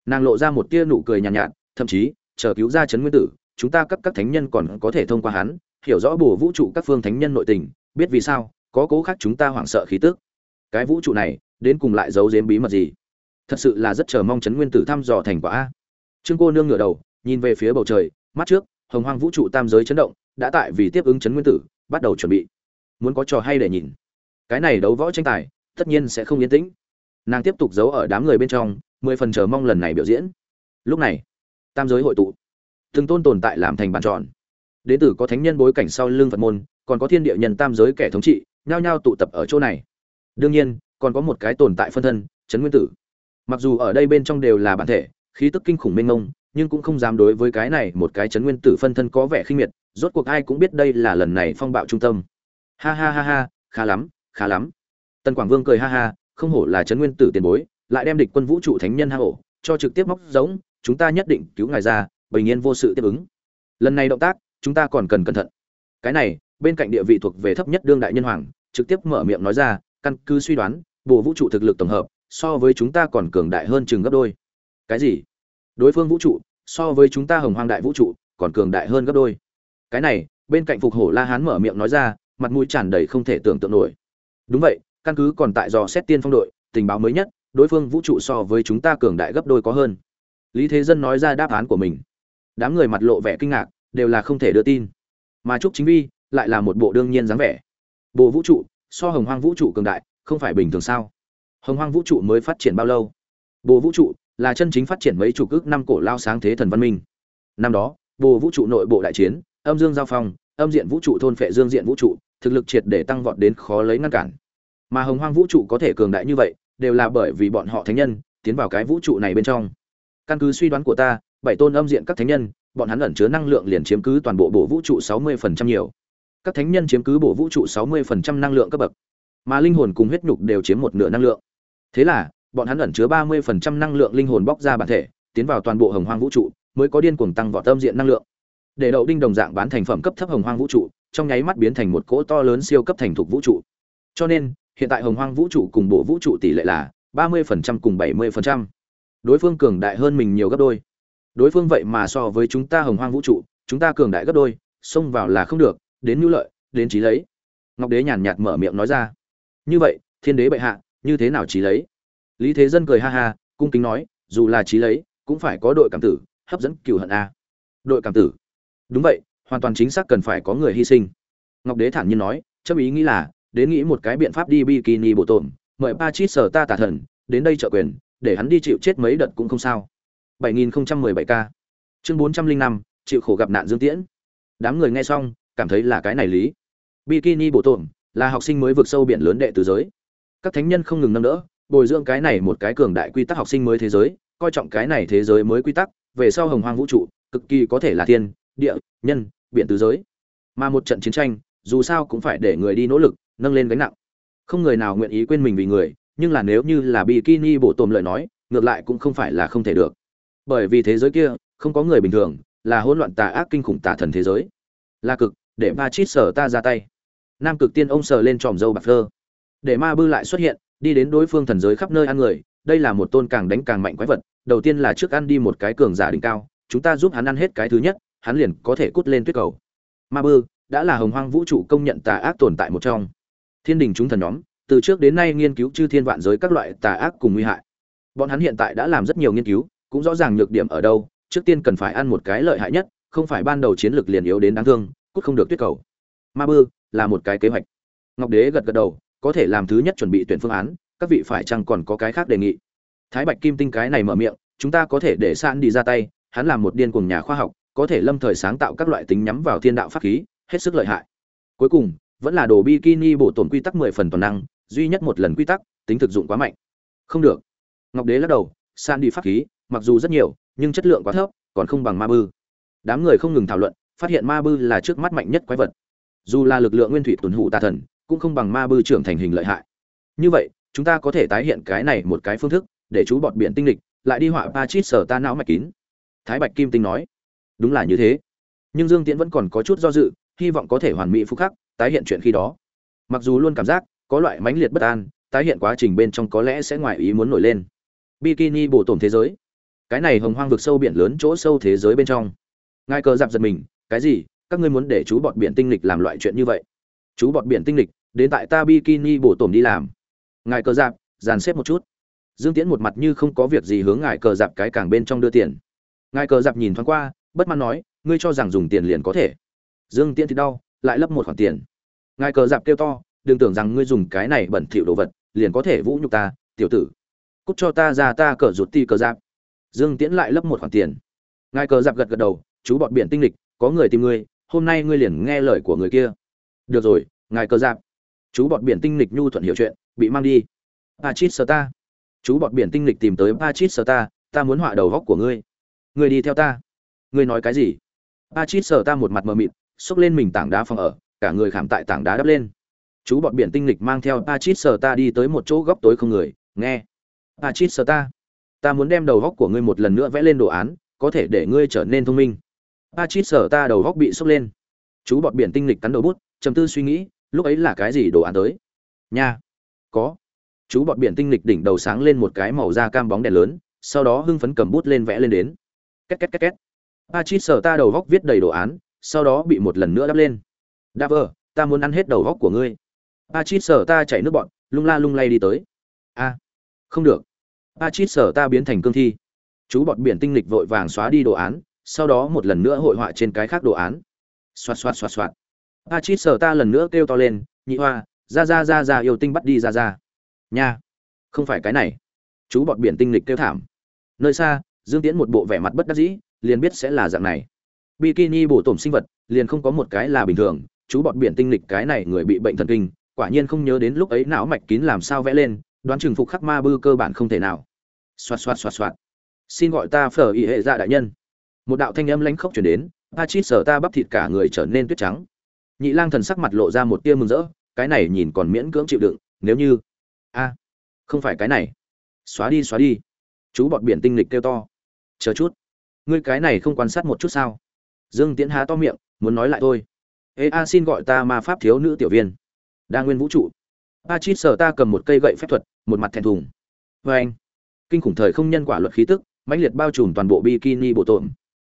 Nàng lộ ra một tia nụ cười nhàn nhạt, nhạt thậm chí chờ cứu ra trấn nguyên tử chúng ta cấp các thánh nhân còn có thể thông qua hắn hiểu rõ bổ vũ trụ các phương thánh nhân nội tình biết vì sao có cố khác chúng ta hoảng sợ khí tức. Cái vũ trụ này đến cùng lại giấu giếm bí mật gì? Thật sự là rất chờ mong trấn nguyên tử thăm dò thành quả a. Trương cô nương ngửa đầu, nhìn về phía bầu trời, mắt trước, hồng hoang vũ trụ tam giới chấn động, đã tại vì tiếp ứng trấn nguyên tử, bắt đầu chuẩn bị. Muốn có trò hay để nhìn. Cái này đấu võ tranh tài, tất nhiên sẽ không yên tĩnh. Nàng tiếp tục giấu ở đám người bên trong, mười phần chờ mong lần này biểu diễn. Lúc này, tam giới hội tụ. Từng tôn tồn tại làm thành bàn tròn. Đến từ có thánh nhân bối cảnh sau lưng phật môn, còn có thiên địa nhân tam giới kẻ thống trị, nhao nhao tụ tập ở chỗ này. Đương nhiên còn có một cái tồn tại phân thân chấn nguyên tử. Mặc dù ở đây bên trong đều là bản thể, khí tức kinh khủng mênh mông, nhưng cũng không dám đối với cái này một cái chấn nguyên tử phân thân có vẻ khinh miệt, rốt cuộc ai cũng biết đây là lần này phong bạo trung tâm. Ha ha ha ha, khá lắm khá lắm. Tần quảng vương cười ha ha, không hổ là chấn nguyên tử tiền bối, lại đem địch quân vũ trụ thánh nhân ha hổ, cho trực tiếp móc giống, chúng ta nhất định cứu ngài ra, bình yên vô sự tiếp ứng. Lần này động tác, chúng ta còn cần cẩn thận. Cái này, bên cạnh địa vị thuộc về thấp nhất đương đại nhân hoàng, trực tiếp mở miệng nói ra, căn cứ suy đoán bộ vũ trụ thực lực tổng hợp, so với chúng ta còn cường đại hơn chừng gấp đôi. Cái gì? Đối phương vũ trụ, so với chúng ta hồng hoang đại vũ trụ, còn cường đại hơn gấp đôi. Cái này, bên cạnh phục hổ la hán mở miệng nói ra, mặt mũi tràn đầy không thể tưởng tượng nổi. Đúng vậy, căn cứ còn tại dò xét tiên phong đội, tình báo mới nhất, đối phương vũ trụ so với chúng ta cường đại gấp đôi có hơn. Lý thế dân nói ra đáp án của mình. Đám người mặt lộ vẻ kinh ngạc, đều là không thể đưa tin. Mà trúc chính vi lại là một bộ đương nhiên dáng vẻ. Bộ vũ trụ, so hồng hoang vũ trụ cường đại không phải bình thường sao? Hồng hoang vũ trụ mới phát triển bao lâu? Bộ vũ trụ là chân chính phát triển mấy chục ước năm cổ lao sáng thế thần văn minh. Năm đó bộ vũ trụ nội bộ đại chiến, âm dương giao phong, âm diện vũ trụ, thôn phệ dương diện vũ trụ, thực lực triệt để tăng vọt đến khó lấy ngăn cản. Mà hồng hoang vũ trụ có thể cường đại như vậy, đều là bởi vì bọn họ thánh nhân, tiến vào cái vũ trụ này bên trong. Căn cứ suy đoán của ta, bảy tôn âm diện các thánh nhân, bọn hắn ẩn chứa năng lượng liền chiếm cứ toàn bộ bộ vũ trụ sáu mươi phần trăm nhiều. Các thánh nhân chiếm cứ bộ vũ trụ sáu mươi phần trăm năng lượng cấp bậc mà linh hồn cùng huyết nhục đều chiếm một nửa năng lượng. Thế là, bọn hắn ẩn chứa ba mươi phần trăm năng lượng linh hồn bóc ra bản thể, tiến vào toàn bộ hồng hoang vũ trụ, mới có điên cuồng tăng vọt tâm diện năng lượng. Để đậu đinh đồng dạng bán thành phẩm cấp thấp hồng hoang vũ trụ, trong nháy mắt biến thành một cỗ to lớn siêu cấp thành thục vũ trụ. Cho nên, hiện tại hồng hoang vũ trụ cùng bộ vũ trụ tỷ lệ là ba mươi phần trăm cùng bảy mươi phần trăm. Đối phương cường đại hơn mình nhiều gấp đôi. Đối phương vậy mà so với chúng ta hồng hoang vũ trụ, chúng ta cường đại gấp đôi, xông vào là không được, đến nhu lợi, đến trí lấy. Ngọc đế nhàn nhạt mở miệng nói ra như vậy thiên đế bệ hạ như thế nào trí lấy? Lý thế dân cười ha ha cung kính nói dù là trí lấy cũng phải có đội cảm tử hấp dẫn cựu hận a. Đội cảm tử. Đúng vậy hoàn toàn chính xác cần phải có người hy sinh. Ngọc đế thản nhiên nói chấp ý nghĩ là đến nghĩ một cái biện pháp đi bikini bộ tổn mời pa chít sở ta tả thần đến đây trợ quyền để hắn đi chịu chết mấy đợt cũng không sao. 7017 k. Chương 405, chịu khổ gặp nạn dương tiễn. Đám người nghe xong cảm thấy là cái này lý. Bikini bộ tổn là học sinh mới vượt sâu biển lớn đệ tử giới. Các thánh nhân không ngừng nâng đỡ, bồi dưỡng cái này một cái cường đại quy tắc học sinh mới thế giới, coi trọng cái này thế giới mới quy tắc, về sau hồng hoang vũ trụ, cực kỳ có thể là thiên, địa, nhân, biển tứ giới. Mà một trận chiến tranh, dù sao cũng phải để người đi nỗ lực, nâng lên gánh nặng. Không người nào nguyện ý quên mình vì người, nhưng là nếu như là bikini bộ tồm lời nói, ngược lại cũng không phải là không thể được. Bởi vì thế giới kia, không có người bình thường, là hỗn loạn tà ác kinh khủng tà thần thế giới. Là cực, để ma chít sở ta ra tay nam cực tiên ông sờ lên tròm dâu bạc phơ để ma bư lại xuất hiện, đi đến đối phương thần giới khắp nơi ăn người, đây là một tôn càng đánh càng mạnh quái vật, đầu tiên là trước ăn đi một cái cường giả đỉnh cao, chúng ta giúp hắn ăn hết cái thứ nhất, hắn liền có thể cút lên tuyết cầu. Ma bư, đã là hồng hoang vũ trụ công nhận tà ác tồn tại một trong. Thiên đình chúng thần nhóm, từ trước đến nay nghiên cứu chư thiên vạn giới các loại tà ác cùng nguy hại. Bọn hắn hiện tại đã làm rất nhiều nghiên cứu, cũng rõ ràng nhược điểm ở đâu, trước tiên cần phải ăn một cái lợi hại nhất, không phải ban đầu chiến lược liền yếu đến đáng thương, cút không được tuyết cầu. Ma bư là một cái kế hoạch. Ngọc đế gật gật đầu, có thể làm thứ nhất chuẩn bị tuyển phương án, các vị phải chăng còn có cái khác đề nghị? Thái bạch kim tinh cái này mở miệng, chúng ta có thể để san đi ra tay, hắn là một điên cuồng nhà khoa học, có thể lâm thời sáng tạo các loại tính nhắm vào thiên đạo pháp khí, hết sức lợi hại. Cuối cùng, vẫn là đồ bikini bổ tổn quy tắc mười phần toàn năng, duy nhất một lần quy tắc, tính thực dụng quá mạnh. Không được. Ngọc đế lắc đầu san đi pháp khí, mặc dù rất nhiều, nhưng chất lượng quá thấp, còn không bằng ma bư. Đám người không ngừng thảo luận, phát hiện ma bư là trước mắt mạnh nhất quái vật dù là lực lượng nguyên thủy tuần hủ tà thần cũng không bằng ma bư trưởng thành hình lợi hại như vậy chúng ta có thể tái hiện cái này một cái phương thức để chú bọt biển tinh lịch lại đi họa Pachit sở ta não mạch kín. Thái Bạch Kim Tinh nói, đúng là như thế. Nhưng Dương Tiễn vẫn còn có chút do dự, hy vọng có thể hoàn mỹ phúc khắc, tái hiện chuyện khi đó. Mặc dù luôn cảm giác có loại mãnh liệt bất an, tái hiện quá trình bên trong có lẽ sẽ ngoài ý muốn nổi lên. Bikini bổ tổn thế giới. Cái này hồng hoang vực sâu biển lớn chỗ sâu thế giới bên trong. Ngài cờ dạp giật mình, cái gì? Các ngươi muốn để chú bọt biển tinh lịch làm loại chuyện như vậy? Chú bọt biển tinh lịch, đến tại ta bikini bổ tổm đi làm. Ngài cờ dạp, dàn xếp một chút. Dương tiễn một mặt như không có việc gì hướng ngài cờ dạp cái càng bên trong đưa tiền. Ngài cờ dạp nhìn thoáng qua bất mãn nói ngươi cho rằng dùng tiền liền có thể. Dương tiễn thì đau lại lấp một khoản tiền. Ngài cờ dạp kêu to đừng tưởng rằng ngươi dùng cái này bẩn thỉu đồ vật liền có thể vũ nhục ta tiểu tử. Cút cho ta ra ta cờ rụt ti cờ dạp. Dương tiễn lại lấp một khoản tiền. Ngài cờ dạp gật gật đầu chú bọn biển tinh lịch có người tìm ngươi hôm nay ngươi liền nghe lời của người kia được rồi ngài cờ dạp chú bọn biển tinh lịch nhu thuận hiểu chuyện bị mang đi Pachit sơ ta. Chú bọt biển tinh lịch tìm tới Pachit sơ ta, ta muốn họa đầu góc của ngươi. Ngươi đi theo ta. Ngươi nói cái gì? Pachit sơ ta một mặt mờ mịt, xốc lên mình tảng đá phòng ở, cả người khảm tại tảng đá đắp lên. Chú bọt biển tinh lịch mang theo Pachit sơ ta đi tới một chỗ góc tối không người, nghe. Pachit sơ ta, ta muốn đem đầu góc của ngươi một lần nữa vẽ lên đồ án, có thể để ngươi trở nên thông minh a chít sở ta đầu góc bị sốc lên. Chú bọt biển tinh lịch cắn đầu bút, trầm tư suy nghĩ, lúc ấy là cái gì đồ án tới? Nha, có. Chú bọt biển tinh lịch đỉnh đầu sáng lên một cái màu da cam bóng đèn lớn sau đó hưng phấn cầm bút lên vẽ lên đến. Két két két két. A chít sở ta đầu góc viết đầy đồ án sau đó bị một lần nữa đắp lên. Đáp vờ ta muốn ăn hết đầu góc của ngươi. A chít sở ta chạy nước bọn lung la lung lay đi tới. A. Không được. A chít sở ta biến thành cương thi. Chú bọt biển tinh lịch vội vàng xóa đi đồ án sau đó một lần nữa hội họa trên cái khác đồ án. Xoạt xoạt xoạt xoạt. A chít sở ta lần nữa kêu to lên, nhị hoa, ra ra ra ra, yêu tinh bắt đi ra ra. Nha, không phải cái này. Chú bọt biển tinh lịch kêu thảm. Nơi xa, dương tiễn một bộ vẻ mặt bất đắc dĩ, liền biết sẽ là dạng này. Bikini bổ tổm sinh vật, liền không có một cái là bình thường. Chú bọt biển tinh lịch cái này người bị bệnh thần kinh, quả nhiên không nhớ đến lúc ấy não mạch kín làm sao vẽ lên, đoán chừng phục khắc ma bư cơ bản không thể nào. Xoạt xoạt xoạt xoạt. Xin gọi ta phở y hệ dạ đại nhân một đạo thanh âm lãnh khốc chuyển đến, a chít sở ta bắp thịt cả người trở nên tuyết trắng. Nhị lang thần sắc mặt lộ ra một tia mừng rỡ, cái này nhìn còn miễn cưỡng chịu đựng, nếu như a, không phải cái này, xóa đi xóa đi. Chú bọt biển tinh lịch kêu to, chờ chút, ngươi cái này không quan sát một chút sao? Dương tiễn há to miệng, muốn nói lại thôi. Ê, a, xin gọi ta ma pháp thiếu nữ tiểu viên. Đa nguyên vũ trụ. A chít sở ta cầm một cây gậy phép thuật, một mặt thèn thùng. Vê anh kinh khủng thời không nhân quả luật khí tức, mãnh liệt bao trùm toàn bộ bikini bộ tổn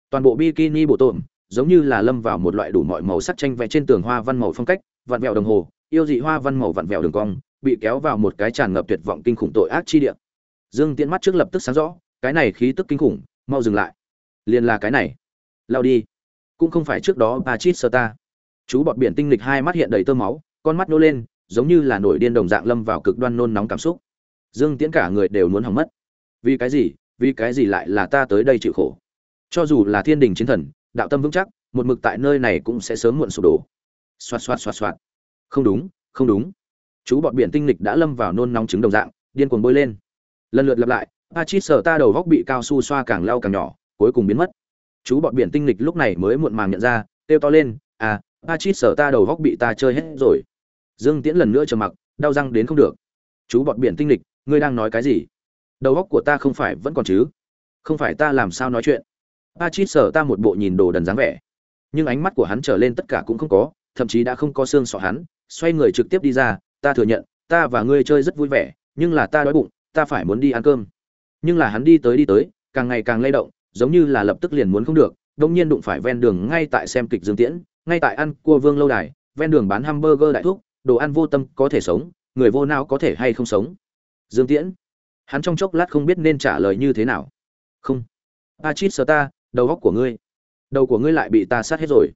toàn bộ bikini bộ tổn giống như là lâm vào một loại đủ mọi màu sắc tranh vẽ trên tường hoa văn màu phong cách, vặn vẹo đồng hồ, yêu dị hoa văn màu vặn vẹo đường cong, bị kéo vào một cái tràn ngập tuyệt vọng kinh khủng tội ác chi địa. Dương tiễn mắt trước lập tức sáng rõ, cái này khí tức kinh khủng, mau dừng lại. Liền là cái này. Lao đi. Cũng không phải trước đó ba chít sơ ta chú bọt biển tinh lịch hai mắt hiện đầy tơ máu, con mắt nô lên, giống như là nổi điên đồng dạng lâm vào cực đoan nôn nóng cảm xúc. Dương tiễn cả người đều muốn hỏng mất. Vì cái gì? Vì cái gì lại là ta tới đây chịu khổ? Cho dù là thiên đình chiến thần, đạo tâm vững chắc, một mực tại nơi này cũng sẽ sớm muộn sụp đổ. Xoạt xoạt xoạt xoạt. Không đúng không đúng. Chú bọn biển tinh lịch đã lâm vào nôn nóng trứng đồng dạng, điên cuồng bôi lên. Lần lượt lặp lại a chít sở ta đầu góc bị cao su xoa càng lau càng nhỏ, cuối cùng biến mất. Chú bọn biển tinh lịch lúc này mới muộn màng nhận ra, kêu to lên à a chít sở ta đầu góc bị ta chơi hết rồi. Dương tiễn lần nữa trầm mặc, đau răng đến không được. Chú bọn biển tinh lịch ngươi đang nói cái gì? Đầu góc của ta không phải vẫn còn chứ? Không phải ta làm sao nói chuyện? A sở ta một bộ nhìn đồ đần dáng vẻ. Nhưng ánh mắt của hắn trở lên tất cả cũng không có, thậm chí đã không có xương sọ hắn, xoay người trực tiếp đi ra, ta thừa nhận, ta và ngươi chơi rất vui vẻ, nhưng là ta đói bụng, ta phải muốn đi ăn cơm. Nhưng là hắn đi tới đi tới, càng ngày càng lay động, giống như là lập tức liền muốn không được, đột nhiên đụng phải ven đường ngay tại xem kịch dương tiễn, ngay tại ăn cua vương lâu đài, ven đường bán hamburger đại thuốc đồ ăn vô tâm có thể sống, người vô não có thể hay không sống. Dương tiễn, hắn trong chốc lát không biết nên trả lời như thế nào. Không. A chít ta đầu góc của ngươi đầu của ngươi lại bị ta sát hết rồi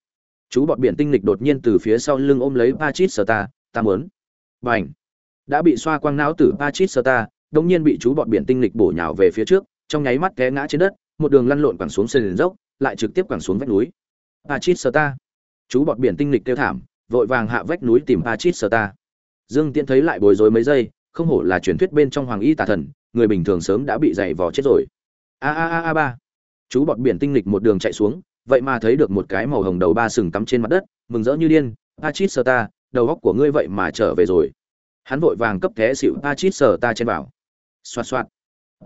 chú bọt biển tinh lịch đột nhiên từ phía sau lưng ôm lấy pachit sơ ta ta muốn Bành! Đã bị xoa quang não tử Pachitsata, đột nhiên bị chú bọt biển tinh lịch bổ nhào về phía trước, trong nháy mắt té ngã trên đất, một đường lăn lộn quẳng xuống sườn dốc, lại trực tiếp quẳng xuống vách núi. Pachitsata! Chú bọt biển tinh lịch kêu thảm, vội vàng hạ vách núi tìm Pachitsata. Dương Tiễn thấy lại bối rối mấy giây, không hổ là truyền thuyết bên trong hoàng y tà thần, người bình thường sớm đã bị dày vò chết rồi. A a a a ba. Chú bọt biển tinh lịch một đường chạy xuống, vậy mà thấy được một cái màu hồng đầu ba sừng tắm trên mặt đất, mừng rỡ như điên, Pachitsata, đầu góc của ngươi vậy mà trở về rồi hắn vội vàng cấp thế xịu pachit sơ ta trên bảo xoạt xoạt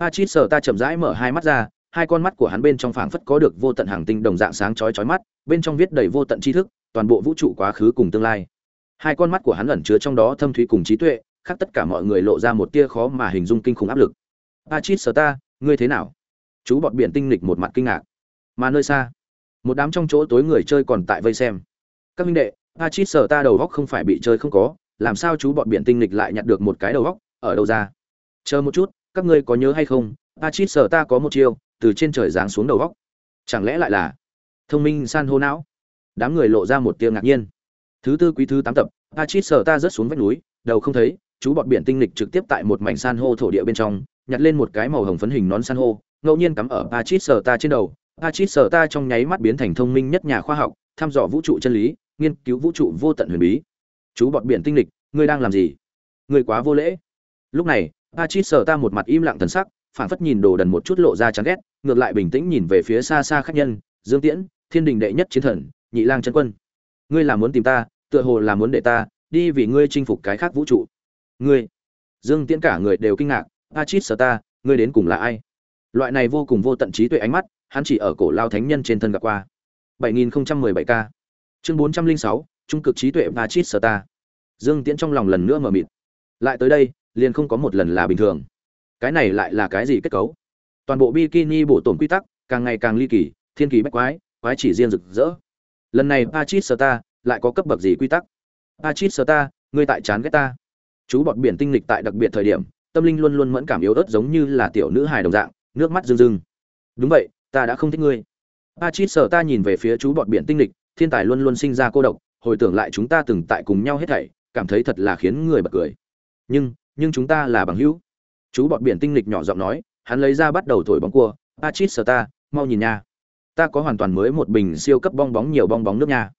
Pachit sơ ta chậm rãi mở hai mắt ra, hai con mắt của hắn bên trong phảng phất có được vô tận hàng tinh đồng dạng sáng chói chói mắt, bên trong viết đầy vô tận tri thức, toàn bộ vũ trụ quá khứ cùng tương lai. Hai con mắt của hắn ẩn chứa trong đó thâm thúy cùng trí tuệ, khác tất cả mọi người lộ ra một tia khó mà hình dung kinh khủng áp lực. Pachit sơ ta, ngươi thế nào? Chú bọt biển tinh lịch một mặt kinh ngạc. Mà nơi xa, một đám trong chỗ tối người chơi còn tại vây xem. Các minh đệ, Pachit sở ta đầu góc không phải bị chơi không có, làm sao chú bọn biển tinh lịch lại nhặt được một cái đầu góc, ở đâu ra? Chờ một chút, các ngươi có nhớ hay không Pachit sở ta có một chiêu từ trên trời giáng xuống đầu góc chẳng lẽ lại là thông minh san hô não đám người lộ ra một tiếng ngạc nhiên thứ tư quý thứ tám tập Pachit sở ta rớt xuống vách núi đầu không thấy chú bọn biển tinh lịch trực tiếp tại một mảnh san hô thổ địa bên trong nhặt lên một cái màu hồng phấn hình nón san hô ngẫu nhiên cắm ở Pachit sở ta trên đầu. Pachit sở ta trong nháy mắt biến thành thông minh nhất nhà khoa học, thăm dò vũ trụ chân lý, nghiên cứu vũ trụ vô tận huyền bí. Chú bọt biển tinh lịch, ngươi đang làm gì? Ngươi quá vô lễ. Lúc này a sở ta một mặt im lặng thần sắc phản phất nhìn đồ đần một chút lộ ra chán ghét, ngược lại bình tĩnh nhìn về phía xa xa khách nhân, dương tiễn, thiên đình đệ nhất chiến thần, nhị lang chân quân. Ngươi là muốn tìm ta, tựa hồ là muốn để ta đi vì ngươi chinh phục cái khác vũ trụ. Ngươi. Dương tiễn cả người đều kinh ngạc a sở ta ngươi đến cùng là ai? Loại này vô cùng vô tận trí tuệ ánh mắt hắn chỉ ở cổ lao thánh nhân trên thân gặp qua. 7017 k chương 406, trung cực trí tuệ a chít sơ ta dương tiễn trong lòng lần nữa mở mịt. Lại tới đây liền không có một lần là bình thường. Cái này lại là cái gì kết cấu? Toàn bộ bikini bổ tổn quy tắc càng ngày càng ly kỳ thiên kỳ bách quái quái chỉ riêng rực rỡ. Lần này pachit sơ lại có cấp bậc gì quy tắc? Pachit sơ ngươi tại chán ghét ta. Chú bọt biển tinh lịch tại đặc biệt thời điểm tâm linh luôn luôn mẫn cảm yếu ớt giống như là tiểu nữ hài đồng dạng nước mắt rưng rưng. Đúng vậy, ta đã không thích ngươi. Pachit ta nhìn về phía chú bọt biển tinh lịch, thiên tài luôn luôn sinh ra cô độc, hồi tưởng lại chúng ta từng tại cùng nhau hết thảy, cảm thấy thật là khiến người bật cười. Nhưng nhưng chúng ta là bằng hữu. Chú bọt biển tinh lịch nhỏ giọng nói, hắn lấy ra bắt đầu thổi bóng cua. Pachit sờ ta, mau nhìn nha. Ta có hoàn toàn mới một bình siêu cấp bong bóng nhiều bong bóng nước nha.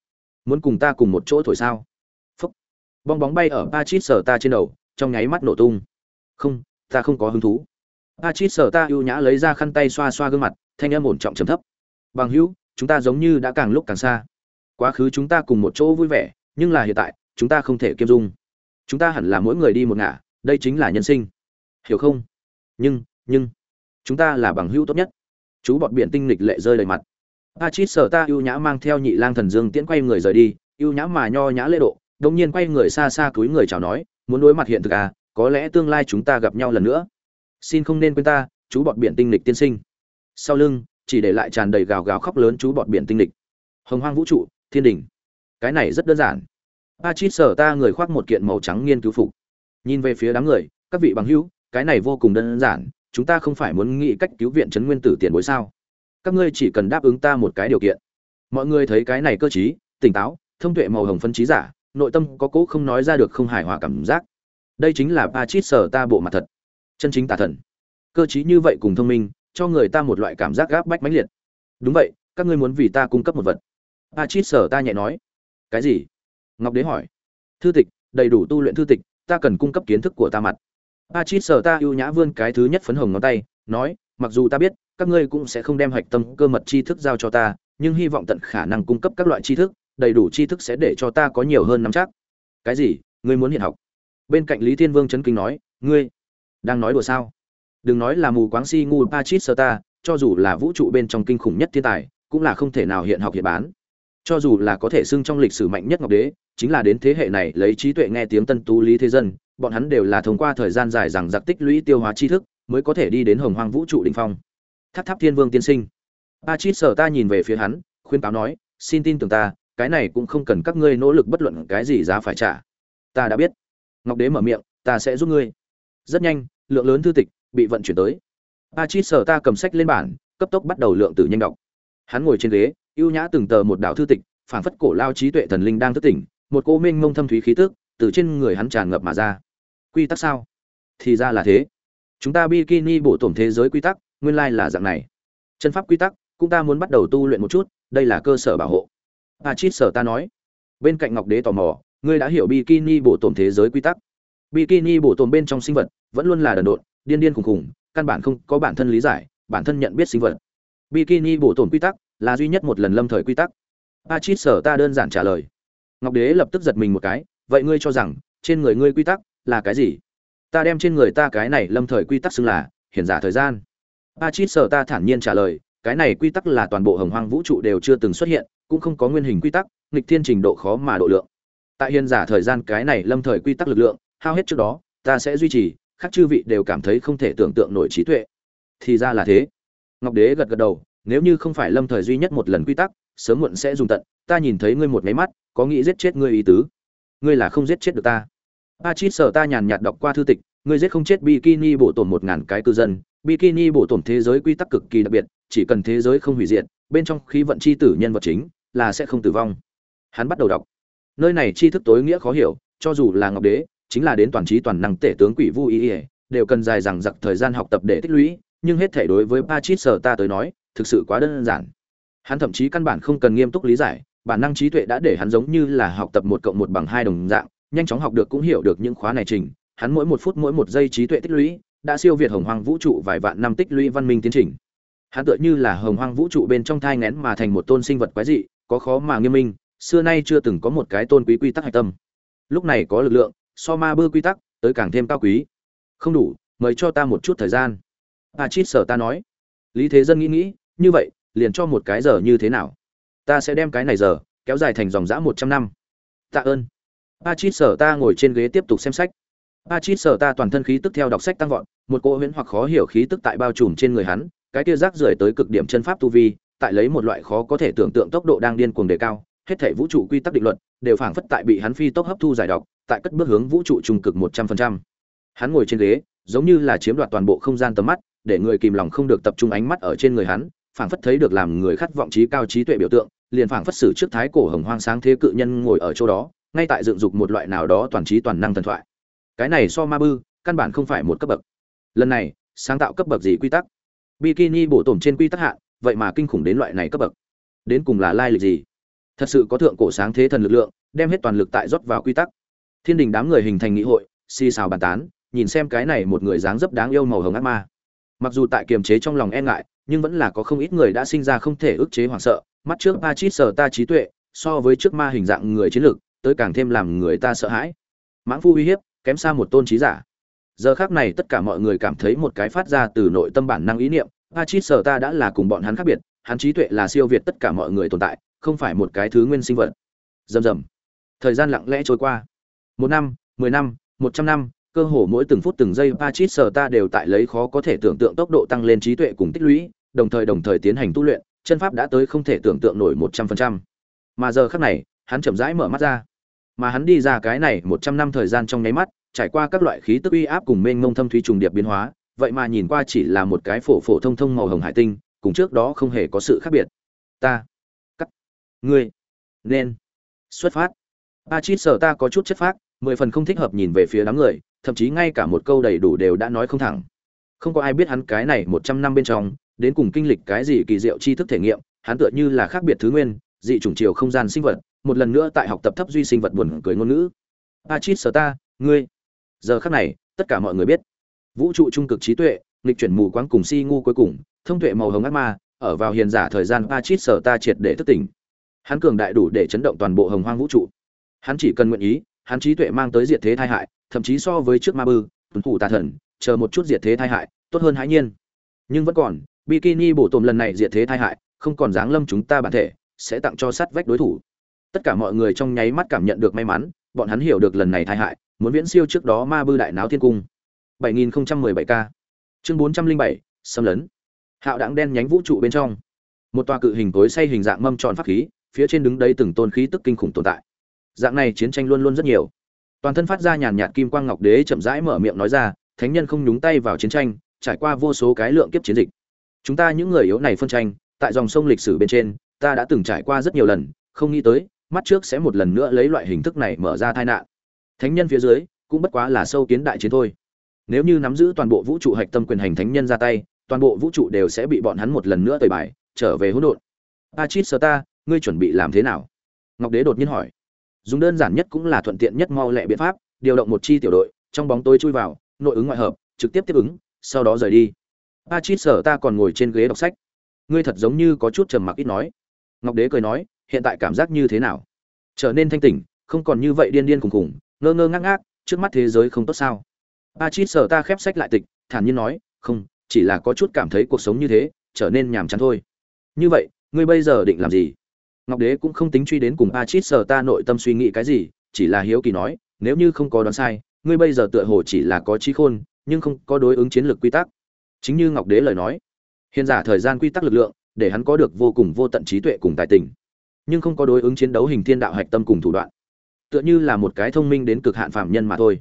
Muốn cùng ta cùng một chỗ thổi sao? Phúc. Bong bóng bay ở pachit sờ ta trên đầu, trong nháy mắt nổ tung. Không, ta không có hứng thú pachit sở ta ưu nhã lấy ra khăn tay xoa xoa gương mặt, thanh âm ổn trọng trầm thấp. Bằng hữu, chúng ta giống như đã càng lúc càng xa. Quá khứ chúng ta cùng một chỗ vui vẻ, nhưng là hiện tại, chúng ta không thể kiêm dung. Chúng ta hẳn là mỗi người đi một ngả, đây chính là nhân sinh. Hiểu không? Nhưng nhưng, chúng ta là bằng hữu tốt nhất. Chú bọt biển tinh lịch lệ rơi đầy mặt. A chít sở ta ưu nhã mang theo nhị lang thần dương tiễn quay người rời đi, ưu nhã mà nho nhã lễ độ đông nhiên quay người xa xa cúi người chào nói, muốn đối mặt hiện thực à có lẽ tương lai chúng ta gặp nhau lần nữa xin không nên quên ta, chú bọt biển tinh lịch tiên sinh. Sau lưng, chỉ để lại tràn đầy gào gào khóc lớn chú bọt biển tinh lịch. Hồng hoang vũ trụ, thiên đình. Cái này rất đơn giản. A chít sở ta người khoác một kiện màu trắng nghiên cứu phục. Nhìn về phía đám người, các vị bằng hữu, cái này vô cùng đơn giản, chúng ta không phải muốn nghĩ cách cứu viện chấn nguyên tử tiền bối sao? Các ngươi chỉ cần đáp ứng ta một cái điều kiện. Mọi người thấy cái này cơ chí tỉnh táo, thông tuệ màu hồng phân trí giả, nội tâm có cố không nói ra được không hài hòa cảm giác. Đây chính là ba chít sở ta bộ mặt thật chân chính tà thần. Cơ chí như vậy cùng thông minh, cho người ta một loại cảm giác gáp bách mãnh liệt. Đúng vậy, các ngươi muốn vì ta cung cấp một vật. A chít sở ta nhẹ nói. Cái gì? Ngọc đế hỏi. Thư tịch, đầy đủ tu luyện thư tịch, ta cần cung cấp kiến thức của ta mặt. A chít sở ta ưu nhã vươn cái thứ nhất phấn hồng ngón tay, nói, mặc dù ta biết, các ngươi cũng sẽ không đem hạch tâm cơ mật tri thức giao cho ta, nhưng hy vọng tận khả năng cung cấp các loại tri thức, đầy đủ tri thức sẽ để cho ta có nhiều hơn nắm chắc. Cái gì? Ngươi muốn hiện học? Bên cạnh lý thiên vương chấn kinh nói, ngươi đang nói đùa sao? Đừng nói là mù quáng si ngu pachit sơ ta, cho dù là vũ trụ bên trong kinh khủng nhất thiên tài, cũng là không thể nào hiện học hiện bán. Cho dù là có thể xưng trong lịch sử mạnh nhất ngọc đế, chính là đến thế hệ này lấy trí tuệ nghe tiếng tân tú lý thế dân, bọn hắn đều là thông qua thời gian dài rằng giặc tích lũy tiêu hóa tri thức, mới có thể đi đến hồng hoang vũ trụ đ ỉ n h phong. Tháp tháp thiên vương tiên sinh. Ba chít sở ta nhìn về phía hắn, khuyên cáo nói, xin tin tưởng ta, cái này cũng không cần các ngươi nỗ lực bất luận cái gì giá phải trả. Ta đã biết. Ngọc đế mở miệng, ta sẽ giúp ngươi. Rất nhanh lượng lớn thư tịch bị vận chuyển tới. Pachit sở ta cầm sách lên bản cấp tốc bắt đầu lượng tử nhanh đọc. Hắn ngồi trên ghế, ưu nhã từng tờ một đạo thư tịch, phảng phất cổ lao trí tuệ thần linh đang thức tỉnh, một cô minh mông thâm thúy khí tức từ trên người hắn tràn ngập mà ra. Quy tắc sao? Thì ra là thế. Chúng ta bikini bổ tổng thế giới quy tắc, nguyên lai là dạng này. Chân pháp quy tắc, cũng ta muốn bắt đầu tu luyện một chút, đây là cơ sở bảo hộ. Pachit sở ta nói. Bên cạnh ngọc đế tò mò, ngươi đã hiểu bikini bổ tổng thế giới quy tắc. Bikini bổ tổng bên trong sinh vật vẫn luôn là đần độn, điên điên khùng khùng, căn bản không có bản thân lý giải, bản thân nhận biết sinh vật. Bikini bổ tổn quy tắc là duy nhất một lần lâm thời quy tắc. A chít sở ta đơn giản trả lời. Ngọc đế lập tức giật mình một cái, vậy ngươi cho rằng, trên người ngươi quy tắc là cái gì? Ta đem trên người ta cái này lâm thời quy tắc xưng là hiển giả thời gian. Pachit sở ta thản nhiên trả lời, cái này quy tắc là toàn bộ hồng hoang vũ trụ đều chưa từng xuất hiện, cũng không có nguyên hình quy tắc, nghịch thiên trình độ khó mà độ lượng. Tại hiền giả thời gian cái này lâm thời quy tắc lực lượng, hao hết trước đó, ta sẽ duy trì khác chư vị đều cảm thấy không thể tưởng tượng nổi trí tuệ. Thì ra là thế. Ngọc đế gật gật đầu, nếu như không phải lâm thời duy nhất một lần quy tắc, sớm muộn sẽ dùng tận, ta nhìn thấy ngươi một máy mắt, có nghĩ giết chết ngươi ý tứ? Ngươi là không giết chết được ta. A chít sở ta nhàn nhạt đọc qua thư tịch, ngươi giết không chết bikini bổ tổn một ngàn cái cư dân. Bikini bổ tổn thế giới quy tắc cực kỳ đặc biệt, chỉ cần thế giới không hủy diệt, bên trong khí vận chi tử nhân vật chính là sẽ không tử vong. Hắn bắt đầu đọc. Nơi này tri thức tối nghĩa khó hiểu, cho dù là ngọc đế chính là đến toàn trí toàn năng tể tướng quỷ vu ý ỉa đều cần dài rằng giặc thời gian học tập để tích lũy, nhưng hết thể đối với Pachit sở ta tới nói, thực sự quá đơn giản. Hắn thậm chí căn bản không cần nghiêm túc lý giải, bản năng trí tuệ đã để hắn giống như là học tập một cộng một bằng hai đồng dạng, nhanh chóng học được cũng hiểu được những khóa này trình, hắn mỗi một phút mỗi một giây trí tuệ tích lũy, đã siêu việt hồng hoang vũ trụ vài vạn năm tích lũy văn minh tiến trình. Hắn tựa như là hồng hoang vũ trụ bên trong thai ngén mà thành một tôn sinh vật quái dị, có khó mà nghiêm minh, xưa nay chưa từng có một cái tôn quý quy tắc hạch tâm. Lúc này có lực lượng so ma bư quy tắc, tới càng thêm cao quý. Không đủ, mời cho ta một chút thời gian. A chít sở ta nói. Lý thế dân nghĩ nghĩ, như vậy, liền cho một cái giờ như thế nào? Ta sẽ đem cái này giờ, kéo dài thành dòng dã một trăm năm. Tạ ơn. A chít sở ta ngồi trên ghế tiếp tục xem sách. A chít sở ta toàn thân khí tức theo đọc sách tăng vọt, một cỗ huyễn hoặc khó hiểu khí tức tại bao trùm trên người hắn, cái kia rác rưởi tới cực điểm chân pháp tu vi, tại lấy một loại khó có thể tưởng tượng tốc độ đang điên cuồng đề cao, hết thể vũ trụ quy tắc định luật đều phảng phất tại bị hắn phi tốc hấp thu giải độc, tại cất bước hướng vũ trụ trung cực một trăm phần trăm. Hắn ngồi trên ghế, giống như là chiếm đoạt toàn bộ không gian tầm mắt, để người kìm lòng không được tập trung ánh mắt ở trên người hắn, phảng phất thấy được làm người khát vọng trí cao trí tuệ biểu tượng, liền phảng phất sử trước thái cổ hồng hoang sáng thế cự nhân ngồi ở chỗ đó, ngay tại dựng dục một loại nào đó toàn trí toàn năng thần thoại. Cái này so ma bư, căn bản không phải một cấp bậc. Lần này, sáng tạo cấp bậc gì quy tắc? Bikini bổ tổm trên quy tắc hạ, vậy mà kinh khủng đến loại này cấp bậc. Đến cùng là lai lịch gì? Thật sự có thượng cổ sáng thế thần lực lượng, đem hết toàn lực tại rót vào quy tắc. Thiên đình đám người hình thành nghị hội, xì xào bàn tán, nhìn xem cái này một người dáng dấp đáng yêu màu hồng ác ma. Mặc dù tại kiềm chế trong lòng e ngại, nhưng vẫn là có không ít người đã sinh ra không thể ức chế hoảng sợ, mắt trước ma chít sờ ta trí tuệ, so với trước ma hình dạng người chiến lược, tới càng thêm làm người ta sợ hãi. Mãng phu uy hiếp, kém xa một tôn trí giả. Giờ khác này tất cả mọi người cảm thấy một cái phát ra từ nội tâm bản năng ý niệm, ma chít sờ ta đã là cùng bọn hắn khác biệt, hắn trí tuệ là siêu việt tất cả mọi người tồn tại không phải một cái thứ nguyên sinh vật rầm rầm thời gian lặng lẽ trôi qua một năm mười năm một trăm năm cơ hồ mỗi từng phút từng giây Pachit sở ta đều tại lấy khó có thể tưởng tượng tốc độ tăng lên trí tuệ cùng tích lũy, đồng thời đồng thời tiến hành tu luyện, chân pháp đã tới không thể tưởng tượng nổi một trăm phần trăm. Mà giờ khắc này, hắn chậm rãi mở mắt ra. Mà hắn đi ra cái này một trăm năm thời gian trong nháy mắt, trải qua các loại khí tức uy áp cùng mênh mông thâm thúy trùng điệp biến hóa, vậy mà nhìn qua chỉ là một cái phổ phổ thông thông màu hồng hải tinh, cùng trước đó không hề có sự khác biệt. Ta ngươi nên xuất phát. A chít sở ta có chút chất phác, mười phần không thích hợp nhìn về phía đám người, thậm chí ngay cả một câu đầy đủ đều đã nói không thẳng. Không có ai biết hắn cái này một trăm năm bên trong, đến cùng kinh lịch cái gì kỳ diệu tri thức thể nghiệm, hắn tựa như là khác biệt thứ nguyên, dị chủng chiều không gian sinh vật, một lần nữa tại học tập thấp duy sinh vật buồn cười ngôn ngữ. A chít sở ta, ngươi. Giờ khác này, tất cả mọi người biết. Vũ trụ trung cực trí tuệ, nghịch chuyển mù quáng cùng si ngu cuối cùng, thông tuệ màu hồng ác ma, ở vào hiền giả thời gian a chít sở ta triệt để thức tỉnh hắn cường đại đủ để chấn động toàn bộ hồng hoang vũ trụ. Hắn chỉ cần nguyện ý hắn trí tuệ mang tới diệt thế tai hại thậm chí so với trước ma bư tuấn thủ tà thần chờ một chút diệt thế tai hại tốt hơn hãi nhiên. Nhưng vẫn còn bikini bổ tồn lần này diệt thế tai hại không còn dáng lâm chúng ta bản thể sẽ tặng cho sát vách đối thủ. Tất cả mọi người trong nháy mắt cảm nhận được may mắn bọn hắn hiểu được lần này tai hại muốn viễn siêu trước đó ma bư đại náo thiên cung. 7017 k. Chương 407, xâm lấn. Hạo đãng đen nhánh vũ trụ bên trong. Một tòa cự hình tối say hình dạng mâm tròn pháp khí phía trên đứng đấy từng tôn khí tức kinh khủng tồn tại. Dạng này chiến tranh luôn luôn rất nhiều. Toàn thân phát ra nhàn nhạt kim quang ngọc đế chậm rãi mở miệng nói ra, thánh nhân không nhúng tay vào chiến tranh, trải qua vô số cái lượng kiếp chiến dịch. Chúng ta những người yếu này phân tranh, tại dòng sông lịch sử bên trên, ta đã từng trải qua rất nhiều lần, không nghĩ tới, mắt trước sẽ một lần nữa lấy loại hình thức này mở ra tai nạn. Thánh nhân phía dưới, cũng bất quá là sâu kiến đại chiến thôi. Nếu như nắm giữ toàn bộ vũ trụ hạch tâm quyền hành thánh nhân ra tay, toàn bộ vũ trụ đều sẽ bị bọn hắn một lần nữa tẩy bài, trở về hỗn độn. Pachit Star ngươi chuẩn bị làm thế nào? Ngọc đế đột nhiên hỏi. Dùng đơn giản nhất cũng là thuận tiện nhất mau lẹ biện pháp, điều động một chi tiểu đội, trong bóng tối chui vào, nội ứng ngoại hợp, trực tiếp tiếp ứng, sau đó rời đi. A chít sở ta còn ngồi trên ghế đọc sách. Ngươi thật giống như có chút trầm mặc ít nói. Ngọc đế cười nói, hiện tại cảm giác như thế nào? Trở nên thanh tỉnh, không còn như vậy điên điên khùng khùng, ngơ ngơ ngác ngác, trước mắt thế giới không tốt sao? A chít sở ta khép sách lại tịch, thản nhiên nói, không, chỉ là có chút cảm thấy cuộc sống như thế, trở nên nhàm chán thôi. Như vậy, ngươi bây giờ định làm gì? Ngọc đế cũng không tính truy đến cùng a chít sờ ta nội tâm suy nghĩ cái gì, chỉ là hiếu kỳ nói, nếu như không có đoán sai, ngươi bây giờ tựa hồ chỉ là có trí khôn, nhưng không có đối ứng chiến lược quy tắc. Chính như ngọc đế lời nói, hiện giả thời gian quy tắc lực lượng, để hắn có được vô cùng vô tận trí tuệ cùng tài tình, nhưng không có đối ứng chiến đấu hình thiên đạo hạch tâm cùng thủ đoạn. Tựa như là một cái thông minh đến cực hạn phạm nhân mà thôi.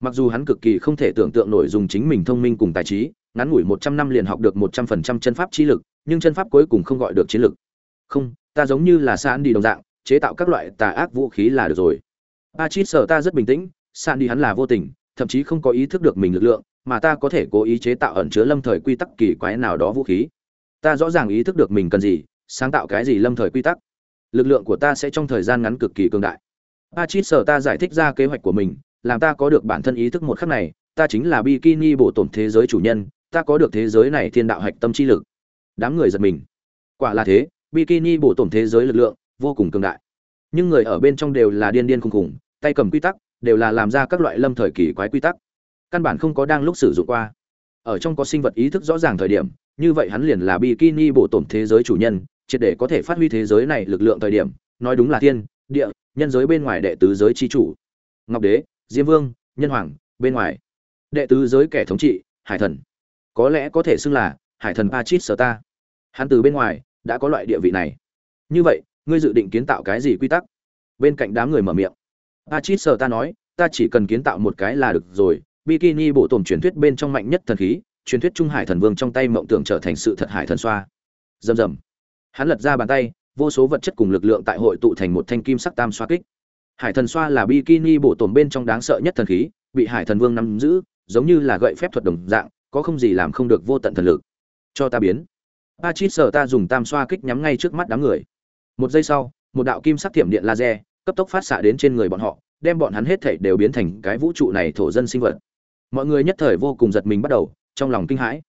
Mặc dù hắn cực kỳ không thể tưởng tượng nổi dùng chính mình thông minh cùng tài trí, ngắn ngủi một trăm năm liền học được một trăm phần trăm chân pháp trí lực, nhưng chân pháp cuối cùng không gọi được chiến lực. Không ta giống như là sạn đi đồng dạng, chế tạo các loại tà ác vũ khí là được rồi. A chít sợ ta rất bình tĩnh sạn đi hắn là vô tình, thậm chí không có ý thức được mình lực lượng, mà ta có thể cố ý chế tạo ẩn chứa lâm thời quy tắc kỳ quái nào đó vũ khí. Ta rõ ràng ý thức được mình cần gì, sáng tạo cái gì lâm thời quy tắc. Lực lượng của ta sẽ trong thời gian ngắn cực kỳ cường đại. A chít sợ ta giải thích ra kế hoạch của mình, làm ta có được bản thân ý thức một khắc này, ta chính là bikini bộ tổn thế giới chủ nhân, ta có được thế giới này thiên đạo hạch tâm chi lực. Đám người giật mình. Quả là thế bikini bộ tổn thế giới lực lượng, vô cùng cường đại. Nhưng người ở bên trong đều là điên điên khùng khùng, tay cầm quy tắc, đều là làm ra các loại lâm thời kỳ quái quy tắc. Căn bản không có đang lúc sử dụng qua. Ở trong có sinh vật ý thức rõ ràng thời điểm, như vậy hắn liền là bikini bộ tổn thế giới chủ nhân, triệt để có thể phát huy thế giới này lực lượng thời điểm, nói đúng là thiên, địa, nhân giới bên ngoài đệ tứ giới chi chủ. Ngọc đế, diêm vương, nhân hoàng, bên ngoài. Đệ tứ giới kẻ thống trị, hải thần. Có lẽ có thể xưng là hải thần pachit sở ta hắn từ bên ngoài đã có loại địa vị này. Như vậy, ngươi dự định kiến tạo cái gì quy tắc? Bên cạnh đám người mở miệng. Pachit sở ta nói, ta chỉ cần kiến tạo một cái là được rồi. Bikini bộ tổn truyền thuyết bên trong mạnh nhất thần khí, truyền thuyết trung hải thần vương trong tay mộng tưởng trở thành sự thật hải thần xoa. Rầm rầm. Hắn lật ra bàn tay, vô số vật chất cùng lực lượng tại hội tụ thành một thanh kim sắc tam xoa kích. Hải thần xoa là bikini bộ tổn bên trong đáng sợ nhất thần khí, bị hải thần vương nắm giữ, giống như là gậy phép thuật đồng dạng, có không gì làm không được vô tận thần lực. Cho ta biến. Pachit sở ta dùng tam xoa kích nhắm ngay trước mắt đám người. Một giây sau, một đạo kim sắc thiểm điện laser, cấp tốc phát xạ đến trên người bọn họ, đem bọn hắn hết thảy đều biến thành cái vũ trụ này thổ dân sinh vật. Mọi người nhất thời vô cùng giật mình bắt đầu, trong lòng kinh hãi.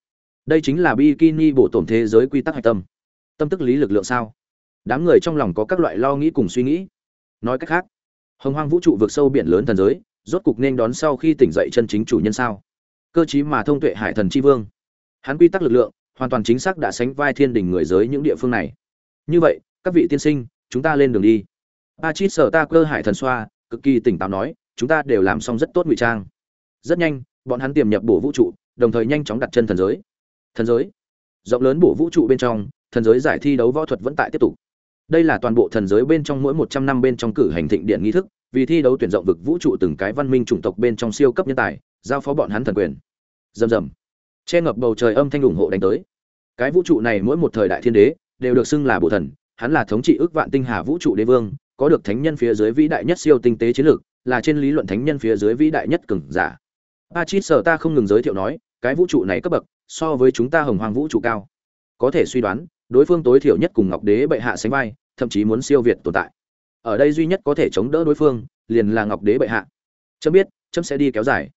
Đây chính là bikini bổ tổn thế giới quy tắc hạch tâm. Tâm tức lý lực lượng sao? Đám người trong lòng có các loại lo nghĩ cùng suy nghĩ. Nói cách khác, hồng hoang vũ trụ vượt sâu biển lớn thần giới, rốt cục nên đón sau khi tỉnh dậy chân chính chủ nhân sao? Cơ chí mà thông tuệ hải thần chi vương. Hắn quy tắc lực lượng hoàn toàn chính xác đã sánh vai thiên đình người giới những địa phương này. Như vậy, các vị tiên sinh, chúng ta lên đường đi. A chít sở ta cơ hải thần xoa, cực kỳ tỉnh táo nói, chúng ta đều làm xong rất tốt ngụy trang. Rất nhanh, bọn hắn tiềm nhập bổ vũ trụ, đồng thời nhanh chóng đặt chân thần giới. Thần giới? Rộng lớn bổ vũ trụ bên trong, thần giới giải thi đấu võ thuật vẫn tại tiếp tục. Đây là toàn bộ thần giới bên trong mỗi một trăm năm bên trong cử hành thịnh điện nghi thức, vì thi đấu tuyển rộng vực vũ trụ từng cái văn minh chủng tộc bên trong siêu cấp nhân tài, giao phó bọn hắn thần quyền. Rầm rầm che ngập bầu trời âm thanh ủng hộ đánh tới. Cái vũ trụ này mỗi một thời đại thiên đế đều được xưng là bộ thần, hắn là thống trị ước vạn tinh hà vũ trụ đế vương, có được thánh nhân phía dưới vĩ đại nhất siêu tinh tế chiến lược, là trên lý luận thánh nhân phía dưới vĩ đại nhất cường giả. A chít sở ta không ngừng giới thiệu nói, cái vũ trụ này cấp bậc, so với chúng ta hồng hoàng vũ trụ cao. Có thể suy đoán, đối phương tối thiểu nhất cùng ngọc đế bệ hạ sánh vai, thậm chí muốn siêu việt tồn tại. Ở đây duy nhất có thể chống đỡ đối phương, liền là ngọc đế bệ hạ. Chấm biết, chấm sẽ đi kéo dài.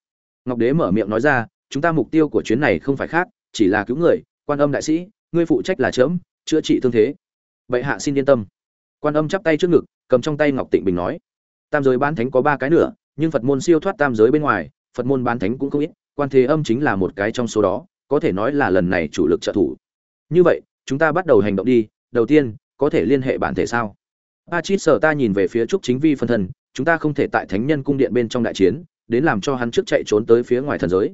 Ngọc đế mở miệng nói ra chúng ta mục tiêu của chuyến này không phải khác, chỉ là cứu người, quan âm đại sĩ, ngươi phụ trách là chớm, chữa trị thương thế. Bệ hạ xin yên tâm. Quan âm chắp tay trước ngực, cầm trong tay ngọc tịnh bình nói, tam giới bán thánh có ba cái nữa nhưng phật môn siêu thoát tam giới bên ngoài, phật môn bán thánh cũng không ít, quan thế âm chính là một cái trong số đó, có thể nói là lần này chủ lực trợ thủ. Như vậy, chúng ta bắt đầu hành động đi, đầu tiên, có thể liên hệ bản thể sao? A chít sở ta nhìn về phía trúc chính vi phân thân, chúng ta không thể tại thánh nhân cung điện bên trong đại chiến, đến làm cho hắn trước chạy trốn tới phía ngoài thần giới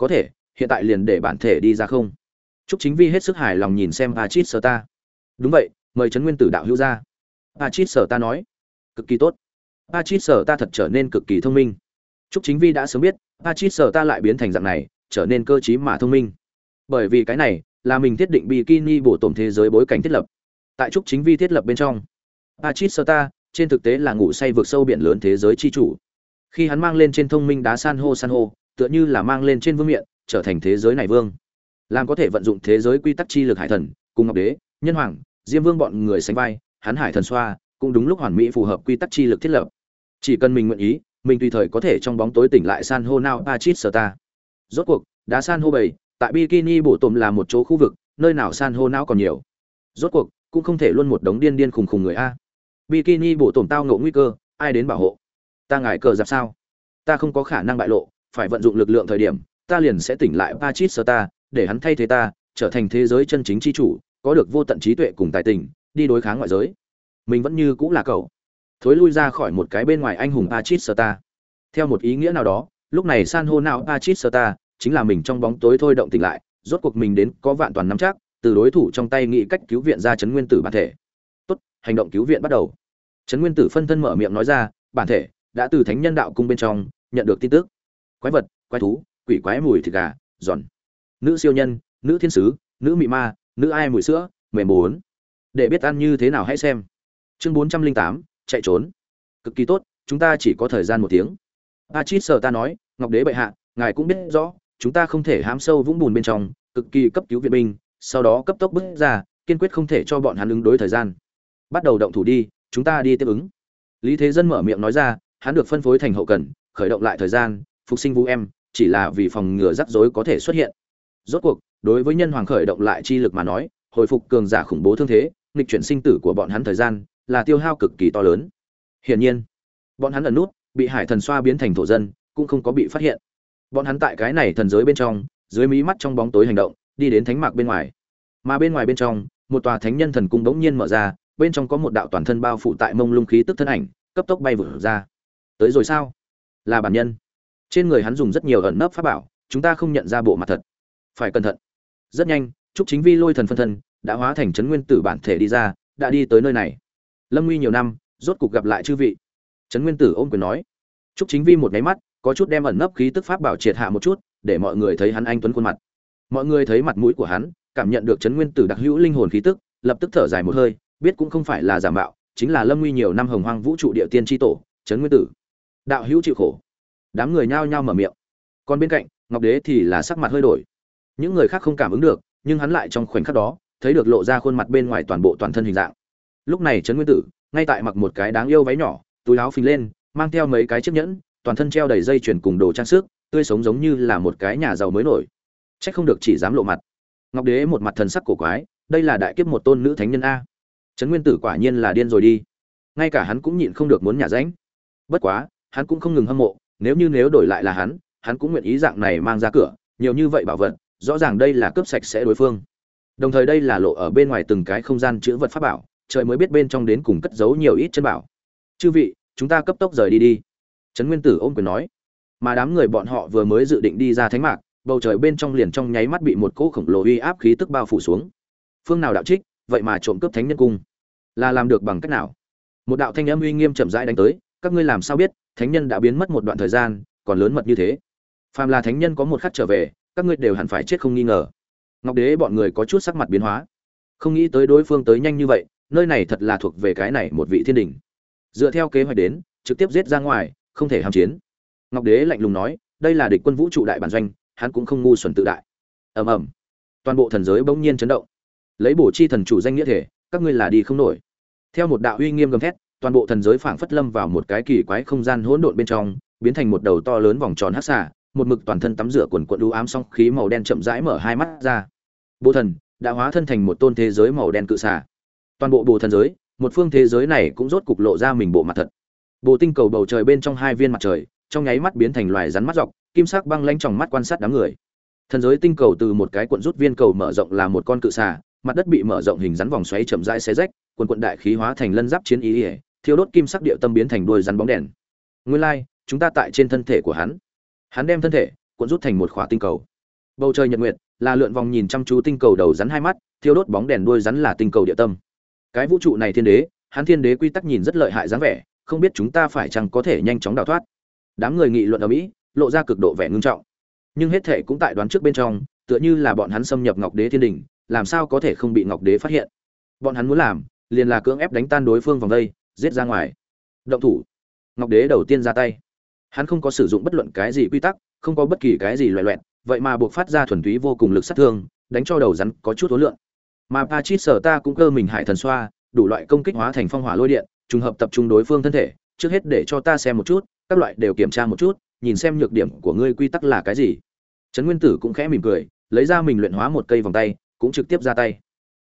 có thể hiện tại liền để bản thể đi ra không? Trúc chính vi hết sức hài lòng nhìn xem a chít sở ta. Đúng vậy mời trấn nguyên tử đạo hữu ra. A chít sở ta nói. Cực kỳ tốt. A chít sở ta thật trở nên cực kỳ thông minh. Trúc chính vi đã sớm biết a chít sở ta lại biến thành dạng này trở nên cơ t mà thông minh. Bởi vì cái này là mình thiết định bikini bổ tổn thế giới bối cảnh thiết lập. Tại trúc chính vi thiết lập bên trong Pachit Ta trên thực tế là ngủ say vượt sâu biển lớn thế giới chi chủ. Khi hắn mang lên trên thông minh đá san hô san hô, tựa như là mang lên trên vương miện, trở thành thế giới này vương. Làm có thể vận dụng thế giới quy tắc chi lực hải thần, cùng ngọc đế, nhân hoàng, diêm vương bọn người sánh vai, hắn hải thần xoa, cũng đúng lúc hoàn mỹ phù hợp quy tắc chi lực thiết lập. Chỉ cần mình nguyện ý, mình tùy thời có thể trong bóng tối tỉnh lại san hô nào Pachit ta Rốt cuộc, đá san hô bầy, tại Bikini bổ tổm là một chỗ khu vực, nơi nào san hô não còn nhiều. Rốt cuộc, cũng không thể luôn một đống điên điên khùng khùng người a bikini bổ tổm tao ngộ nguy cơ ai đến bảo hộ ta ngại cờ giặc sao ta không có khả năng bại lộ phải vận dụng lực lượng thời điểm ta liền sẽ tỉnh lại pachit sơ ta để hắn thay thế ta trở thành thế giới chân chính chi chủ có được vô tận trí tuệ cùng tài tình đi đối kháng ngoại giới mình vẫn như cũng là cậu thối lui ra khỏi một cái bên ngoài anh hùng Pachit Star. Theo một ý nghĩa nào đó, lúc này san hô nào Pachit Star chính là mình trong bóng tối thôi động tỉnh lại, rốt cuộc mình đến có vạn toàn nắm chắc, từ đối thủ trong tay nghĩ cách cứu viện ra chấn nguyên tử bản thể. Tốt, hành động cứu viện bắt đầu. Chấn nguyên tử phân thân mở miệng nói ra, bản thể đã từ thánh nhân đạo cung bên trong nhận được tin tức. Quái vật, quái thú, quỷ quái mùi thịt gà, giòn. Nữ siêu nhân, nữ thiên sứ, nữ mị ma, nữ ai mùi sữa, mềm bốn. Để biết ăn như thế nào hãy xem. Chương bốn trăm linh tám chạy trốn cực kỳ tốt chúng ta chỉ có thời gian một tiếng a chít sờ ta nói ngọc đế bệ hạ ngài cũng biết rõ chúng ta không thể hám sâu vũng bùn bên trong cực kỳ cấp cứu viện binh sau đó cấp tốc bước ra kiên quyết không thể cho bọn hắn ứng đối thời gian bắt đầu động thủ đi chúng ta đi tiếp ứng lý thế dân mở miệng nói ra hắn được phân phối thành hậu cần khởi động lại thời gian phục sinh vũ em chỉ là vì phòng ngừa rắc rối có thể xuất hiện rốt cuộc đối với nhân hoàng khởi động lại chi lực mà nói hồi phục cường giả khủng bố thương thế nghịch chuyển sinh tử của bọn hắn thời gian là tiêu hao cực kỳ to lớn. Hiển nhiên, bọn hắn ẩn nút, bị Hải Thần xoa biến thành thổ dân, cũng không có bị phát hiện. Bọn hắn tại cái này thần giới bên trong, dưới mí mắt trong bóng tối hành động, đi đến thánh mạc bên ngoài. Mà bên ngoài bên trong, một tòa thánh nhân thần cung bỗng nhiên mở ra, bên trong có một đạo toàn thân bao phủ tại mông lung khí tức thân ảnh, cấp tốc bay vụt ra. Tới rồi sao? Là bản nhân. Trên người hắn dùng rất nhiều ẩn nấp pháp bảo, chúng ta không nhận ra bộ mặt thật. Phải cẩn thận. Rất nhanh, Trúc Chính Vi lôi thần phân thân đã hóa thành chấn nguyên tử bản thể đi ra, đã đi tới nơi này. Lâm nguy nhiều năm rốt cục gặp lại chư vị. Trấn nguyên tử ôm quyền nói. Trúc chính vi một nháy mắt có chút đem ẩn nấp khí tức pháp bảo triệt hạ một chút để mọi người thấy hắn anh tuấn khuôn mặt. Mọi người thấy mặt mũi của hắn cảm nhận được trấn nguyên tử đặc hữu linh hồn khí tức lập tức thở dài một hơi biết cũng không phải là giả mạo chính là lâm nguy nhiều năm hồng hoang vũ trụ địa tiên tri tổ trấn nguyên tử. Đạo hữu chịu khổ đám người nhao nhao mở miệng. Còn bên cạnh, ngọc đế thì là sắc mặt hơi đổi. Những người khác không cảm ứng được, nhưng hắn lại trong khoảnh khắc đó, thấy được lộ ra khuôn mặt bên ngoài toàn bộ toàn thân hình dạng. Lúc này trấn nguyên tử, ngay tại mặc một cái đáng yêu váy nhỏ, túi áo phình lên, mang theo mấy cái chiếc nhẫn, toàn thân treo đầy dây chuyền cùng đồ trang sức, tươi sống giống như là một cái nhà giàu mới nổi. Trách không được chỉ dám lộ mặt. Ngọc đế một mặt thần sắc cổ quái, đây là đại kiếp một tôn nữ thánh nhân a. Trấn nguyên tử quả nhiên là điên rồi đi. Ngay cả hắn cũng nhịn không được muốn nhả ránh. Bất quá, hắn cũng không ngừng hâm mộ nếu như nếu đổi lại là hắn hắn cũng nguyện ý dạng này mang ra cửa, nhiều như vậy bảo vật, rõ ràng đây là cướp sạch sẽ đối phương. Đồng thời đây là lộ ở bên ngoài từng cái không gian chữ vật pháp bảo, trời mới biết bên trong đến cùng cất giấu nhiều ít chân bảo. Chư vị, chúng ta cấp tốc rời đi đi. Trấn nguyên tử ôm quyền nói. Mà đám người bọn họ vừa mới dự định đi ra thánh mạc, bầu trời bên trong liền trong nháy mắt bị một cỗ khổng lồ uy áp khí tức bao phủ xuống. Phương nào đạo trích, vậy mà trộm cướp thánh nhân cung. Là làm được bằng cách nào? Một đạo thanh âm uy nghiêm chậm rãi đánh tới, các ngươi làm sao biết thánh nhân đã biến mất một đoạn thời gian, còn lớn mật như thế. Phàm là thánh nhân có một khắc trở về, các ngươi đều hẳn phải chết không nghi ngờ. Ngọc đế bọn người có chút sắc mặt biến hóa. Không nghĩ tới đối phương tới nhanh như vậy, nơi này thật là thuộc về cái này một vị thiên đình. Dựa theo kế hoạch đến, trực tiếp giết ra ngoài, không thể hàm chiến. Ngọc đế lạnh lùng nói, đây là địch quân vũ trụ đại bản doanh, hắn cũng không ngu xuẩn tự đại. Ầm ầm. Toàn bộ thần giới bỗng nhiên chấn động. Lấy bổ chi thần chủ danh nghĩa thể, các ngươi là đi không nổi. Theo một đạo uy nghiêm gầm thét toàn bộ thần giới phảng phất lâm vào một cái kỳ quái không gian hỗn độn bên trong biến thành một đầu to lớn vòng tròn hắc xà, một mực toàn thân tắm rửa quần quần u ám song khí màu đen chậm rãi mở hai mắt ra. Bộ thần đã hóa thân thành một tôn thế giới màu đen cự xà. toàn bộ bộ thần giới một phương thế giới này cũng rốt cục lộ ra mình bộ mặt thật. Bộ tinh cầu bầu trời bên trong hai viên mặt trời trong nháy mắt biến thành loài rắn mắt dọc kim sắc băng lanh trong mắt quan sát đám người. Thần giới tinh cầu từ một cái cuộn rút viên cầu mở rộng là một con cự xà mặt đất bị mở rộng hình rắn vòng xoáy chậm rãi xé rách quần quần đại khí hóa thành lân giáp chiến ý ý thiêu đốt kim sắc địa tâm biến thành đuôi rắn bóng đèn. Nguyên lai, chúng ta tại trên thân thể của hắn. Hắn đem thân thể, cuộn rút thành một khỏa tinh cầu. Bầu trời nhật nguyệt, là lượn vòng nhìn chăm chú tinh cầu đầu rắn hai mắt, thiêu đốt bóng đèn đuôi rắn là tinh cầu địa tâm. Cái vũ trụ này thiên đế, hắn thiên đế quy tắc nhìn rất lợi hại dáng vẻ, không biết chúng ta phải chăng có thể nhanh chóng đào thoát. Đám người nghị luận ở mỹ, lộ ra cực độ vẻ ngưng trọng. Nhưng hết thể cũng tại đoán trước bên trong, tựa như là bọn hắn xâm nhập ngọc đế thiên đình, làm sao có thể không bị ngọc đế phát hiện? Bọn hắn muốn làm, liền là cưỡng ép đánh tan đối phương vòng đây giết ra ngoài động thủ ngọc đế đầu tiên ra tay hắn không có sử dụng bất luận cái gì quy tắc không có bất kỳ cái gì loại loẹn vậy mà buộc phát ra thuần túy vô cùng lực sát thương đánh cho đầu rắn có chút hối lượng mà Pachit sở ta cũng cơ mình hải thần xoa, đủ loại công kích hóa thành phong hỏa lôi điện, trùng hợp tập trung đối phương thân thể, trước hết để cho ta xem một chút, các loại đều kiểm tra một chút, nhìn xem nhược điểm của ngươi quy tắc là cái gì. Trấn Nguyên Tử cũng khẽ mỉm cười, lấy ra mình luyện hóa một cây vòng tay, cũng trực tiếp ra tay.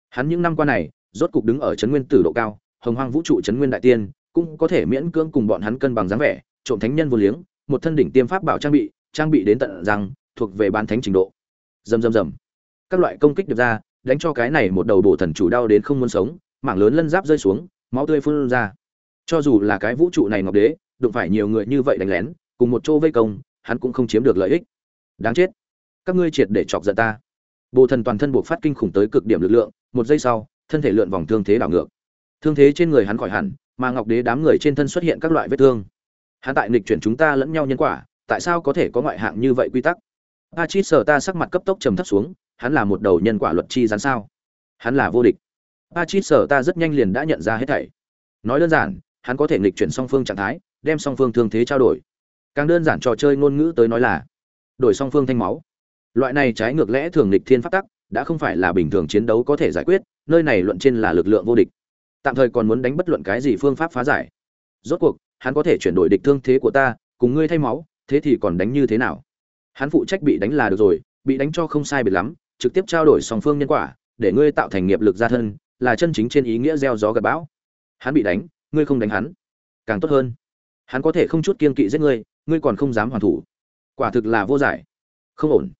Hắn những năm qua này, rốt cục đứng ở Trấn Nguyên Tử độ cao, Hồng Hoang vũ trụ Trấn Nguyên đại tiên, cũng có thể miễn cưỡng cùng bọn hắn cân bằng dáng vẻ, trộm thánh nhân vô liếng, một thân đỉnh tiêm pháp bảo trang bị, trang bị đến tận rằng thuộc về bán thánh trình độ. Rầm rầm rầm. các loại công kích được ra đánh cho cái này một đầu bổ thần chủ đau đến không muốn sống mảng lớn lân giáp rơi xuống máu tươi phun ra. Cho dù là cái vũ trụ này ngọc đế đụng phải nhiều người như vậy đánh lén cùng một chỗ vây công hắn cũng không chiếm được lợi ích. Đáng chết. Các ngươi triệt để chọc giận ta. Bồ thần toàn thân buộc phát kinh khủng tới cực điểm lực lượng một giây sau thân thể lượn vòng thương thế đảo ngược thương thế trên người hắn khỏi hẳn, mà ngọc đế đám người trên thân xuất hiện các loại vết thương. Hắn tại nghịch chuyển chúng ta lẫn nhau nhân quả, tại sao có thể có ngoại hạng như vậy quy tắc? A chít sở ta sắc mặt cấp tốc trầm thấp xuống, hắn là một đầu nhân quả luật chi rắn sao? Hắn là vô địch. A chít sở ta rất nhanh liền đã nhận ra hết thảy. Nói đơn giản, hắn có thể nghịch chuyển song phương trạng thái, đem song phương thương thế trao đổi. Càng đơn giản trò chơi ngôn ngữ tới nói là, đổi song phương thanh máu. Loại này trái ngược lẽ thường nghịch thiên pháp tắc, đã không phải là bình thường chiến đấu có thể giải quyết, nơi này luận trên là lực lượng vô địch tạm thời còn muốn đánh bất luận cái gì phương pháp phá giải. Rốt cuộc, hắn có thể chuyển đổi địch thương thế của ta, cùng ngươi thay máu, thế thì còn đánh như thế nào? Hắn phụ trách bị đánh là được rồi, bị đánh cho không sai biệt lắm, trực tiếp trao đổi song phương nhân quả, để ngươi tạo thành nghiệp lực gia thân, là chân chính trên ý nghĩa gieo gió gặp bão. Hắn bị đánh, ngươi không đánh hắn. Càng tốt hơn, hắn có thể không chút kiên kỵ giết ngươi ngươi còn không dám hoàn thủ. Quả thực là vô giải. Không ổn.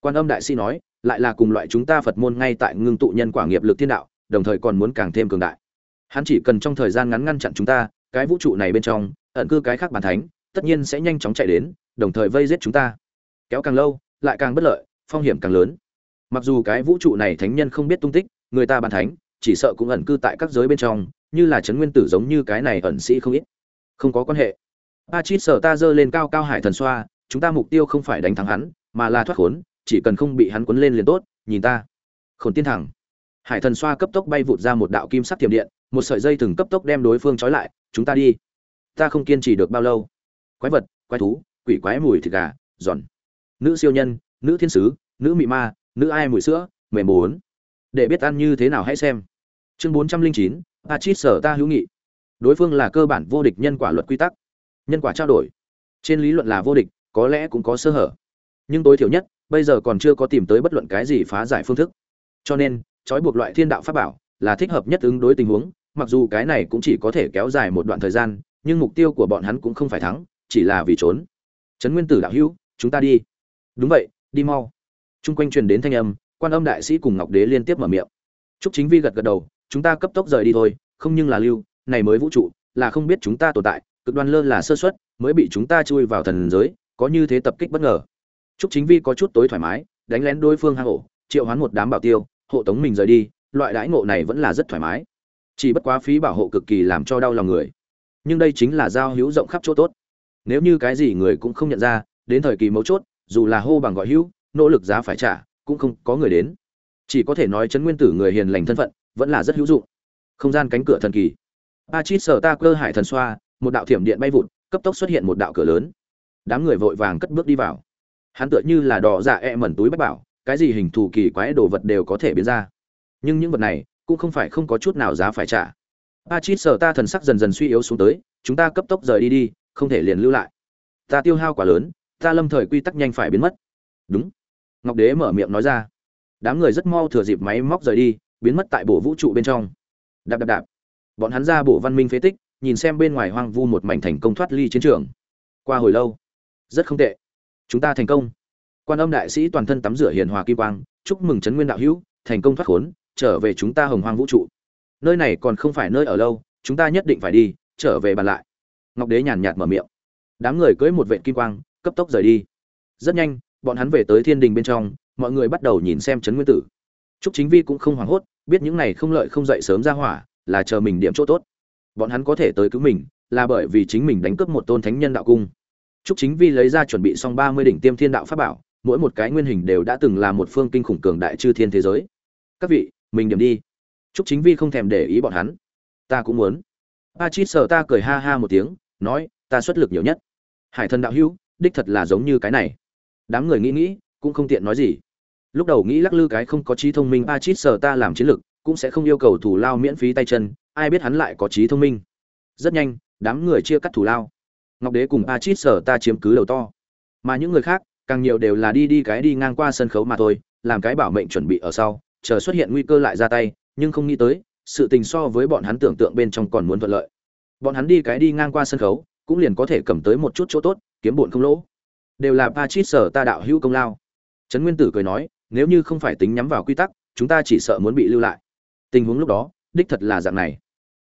Quan âm đại sĩ nói, lại là cùng loại chúng ta phật môn ngay tại ngưng tụ nhân quả nghiệp lực thiên đạo, đồng thời còn muốn càng thêm cường đại hắn chỉ cần trong thời gian ngắn ngăn chặn chúng ta, cái vũ trụ này bên trong, ẩn cư cái khác bàn thánh, tất nhiên sẽ nhanh chóng chạy đến, đồng thời vây giết chúng ta. Kéo càng lâu, lại càng bất lợi, phong hiểm càng lớn. Mặc dù cái vũ trụ này thánh nhân không biết tung tích, người ta bàn thánh, chỉ sợ cũng ẩn cư tại các giới bên trong, như là trấn nguyên tử giống như cái này ẩn sĩ không ít. Không có quan hệ. A chít sở ta dơ lên cao cao hải thần xoa, chúng ta mục tiêu không phải đánh thắng hắn, mà là thoát khốn, chỉ cần không bị hắn quấn lên liền tốt, nhìn ta. Khổn tiên thẳng. Hải thần xoa cấp tốc bay vụt ra một đạo kim sắc tiềm điện một sợi dây thừng cấp tốc đem đối phương trói lại, chúng ta đi. Ta không kiên trì được bao lâu. Quái vật, quái thú, quỷ quái mùi thịt gà, giòn. Nữ siêu nhân, nữ thiên sứ, nữ mị ma, nữ ai mùi sữa, mềm bốn. Để biết ăn như thế nào hãy xem. Chương bốn trăm linh chín a chít sở ta hữu nghị. Đối phương là cơ bản vô địch nhân quả luật quy tắc, nhân quả trao đổi. Trên lý luận là vô địch, có lẽ cũng có sơ hở. Nhưng tối thiểu nhất, bây giờ còn chưa có tìm tới bất luận cái gì phá giải phương thức. Cho nên, trói buộc loại thiên đạo pháp bảo là thích hợp nhất ứng đối tình huống mặc dù cái này cũng chỉ có thể kéo dài một đoạn thời gian, nhưng mục tiêu của bọn hắn cũng không phải thắng, chỉ là vì trốn. Trấn nguyên tử đạo hữu, chúng ta đi. Đúng vậy, đi mau. Chung quanh truyền đến thanh âm, quan âm đại sĩ cùng ngọc đế liên tiếp mở miệng. Trúc chính vi gật gật đầu, chúng ta cấp tốc rời đi thôi, không nhưng là lưu, này mới vũ trụ, là không biết chúng ta tồn tại, cực đoan lơ là sơ suất, mới bị chúng ta chui vào thần giới, có như thế tập kích bất ngờ. Trúc chính vi có chút tối thoải mái, đánh lén đối phương hang ổ, triệu hoán một đám bảo tiêu, hộ tống mình rời đi, loại đãi ngộ này vẫn là rất thoải mái chỉ bất quá phí bảo hộ cực kỳ làm cho đau lòng người. Nhưng đây chính là giao hữu rộng khắp chỗ tốt. Nếu như cái gì người cũng không nhận ra, đến thời kỳ mấu chốt, dù là hô bằng gọi hữu, nỗ lực giá phải trả, cũng không có người đến. Chỉ có thể nói chấn nguyên tử người hiền lành thân phận, vẫn là rất hữu dụng. Không gian cánh cửa thần kỳ. A chít sở ta cơ hải thần xoa, một đạo thiểm điện bay vụt, cấp tốc xuất hiện một đạo cửa lớn. Đám người vội vàng cất bước đi vào. Hắn tựa như là đỏ dạ e mẩn túi bách bảo, cái gì hình thù kỳ quái đồ vật đều có thể biến ra. Nhưng những vật này cũng không phải không có chút nào giá phải trả. A chít sở ta thần sắc dần dần suy yếu xuống tới, chúng ta cấp tốc rời đi đi, không thể liền lưu lại. Ta tiêu hao quá lớn, ta lâm thời quy tắc nhanh phải biến mất. Đúng. Ngọc đế mở miệng nói ra. Đám người rất mau thừa dịp máy móc rời đi, biến mất tại bộ vũ trụ bên trong. Đạp đạp đạp. Bọn hắn ra bộ văn minh phế tích, nhìn xem bên ngoài hoang vu một mảnh thành công thoát ly chiến trường. Qua hồi lâu, rất không tệ. Chúng ta thành công. Quan âm đại sĩ toàn thân tắm rửa hiền hòa kim quang, chúc mừng trấn nguyên đạo hữu, thành công thoát khốn trở về chúng ta hồng hoang vũ trụ. Nơi này còn không phải nơi ở lâu, chúng ta nhất định phải đi, trở về bàn lại. Ngọc đế nhàn nhạt mở miệng. Đám người cưỡi một vệ kim quang, cấp tốc rời đi. Rất nhanh, bọn hắn về tới thiên đình bên trong, mọi người bắt đầu nhìn xem trấn nguyên tử. Trúc chính vi cũng không hoảng hốt, biết những này không lợi không dậy sớm ra hỏa, là chờ mình điểm chỗ tốt. Bọn hắn có thể tới cứu mình, là bởi vì chính mình đánh cướp một tôn thánh nhân đạo cung. Trúc chính vi lấy ra chuẩn bị xong ba mươi đỉnh tiêm thiên đạo pháp bảo, mỗi một cái nguyên hình đều đã từng là một phương kinh khủng cường đại chư thiên thế giới. Các vị mình điểm đi. Chúc chính vi không thèm để ý bọn hắn. Ta cũng muốn. A chít sợ ta cười ha ha một tiếng, nói, ta xuất lực nhiều nhất. Hải thần đạo hữu, đích thật là giống như cái này. Đám người nghĩ nghĩ, cũng không tiện nói gì. Lúc đầu nghĩ lắc lư cái không có trí thông minh a chít sợ ta làm chiến lực, cũng sẽ không yêu cầu thủ lao miễn phí tay chân, ai biết hắn lại có trí thông minh. Rất nhanh, đám người chia cắt thủ lao. Ngọc đế cùng a chít sở ta chiếm cứ đầu to. Mà những người khác, càng nhiều đều là đi đi cái đi ngang qua sân khấu mà thôi, làm cái bảo mệnh chuẩn bị ở sau chờ xuất hiện nguy cơ lại ra tay, nhưng không nghĩ tới, sự tình so với bọn hắn tưởng tượng bên trong còn muốn thuận lợi. Bọn hắn đi cái đi ngang qua sân khấu, cũng liền có thể cầm tới một chút chỗ tốt, kiếm bổn không lỗ. Đều là pa chít sở ta đạo hữu công lao. Trấn nguyên tử cười nói, nếu như không phải tính nhắm vào quy tắc, chúng ta chỉ sợ muốn bị lưu lại. Tình huống lúc đó, đích thật là dạng này.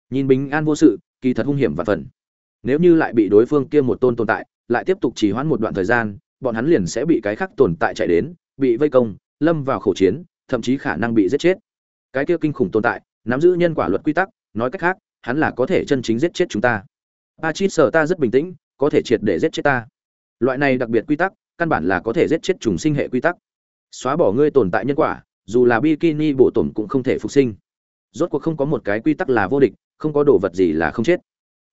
Nhìn bình an vô sự, kỳ thật hung hiểm và phần. Nếu như lại bị đối phương kia một tôn tồn tại, lại tiếp tục trì hoãn một đoạn thời gian, bọn hắn liền sẽ bị cái khác tồn tại chạy đến, bị vây công, lâm vào khẩu chiến thậm chí khả năng bị giết chết. Cái kia kinh khủng tồn tại, nắm giữ nhân quả luật quy tắc, nói cách khác, hắn là có thể chân chính giết chết chúng ta. A chít sở ta rất bình tĩnh, có thể triệt để giết chết ta. Loại này đặc biệt quy tắc, căn bản là có thể giết chết trùng sinh hệ quy tắc. Xóa bỏ ngươi tồn tại nhân quả, dù là bikini bộ tổn cũng không thể phục sinh. Rốt cuộc không có một cái quy tắc là vô địch, không có đồ vật gì là không chết.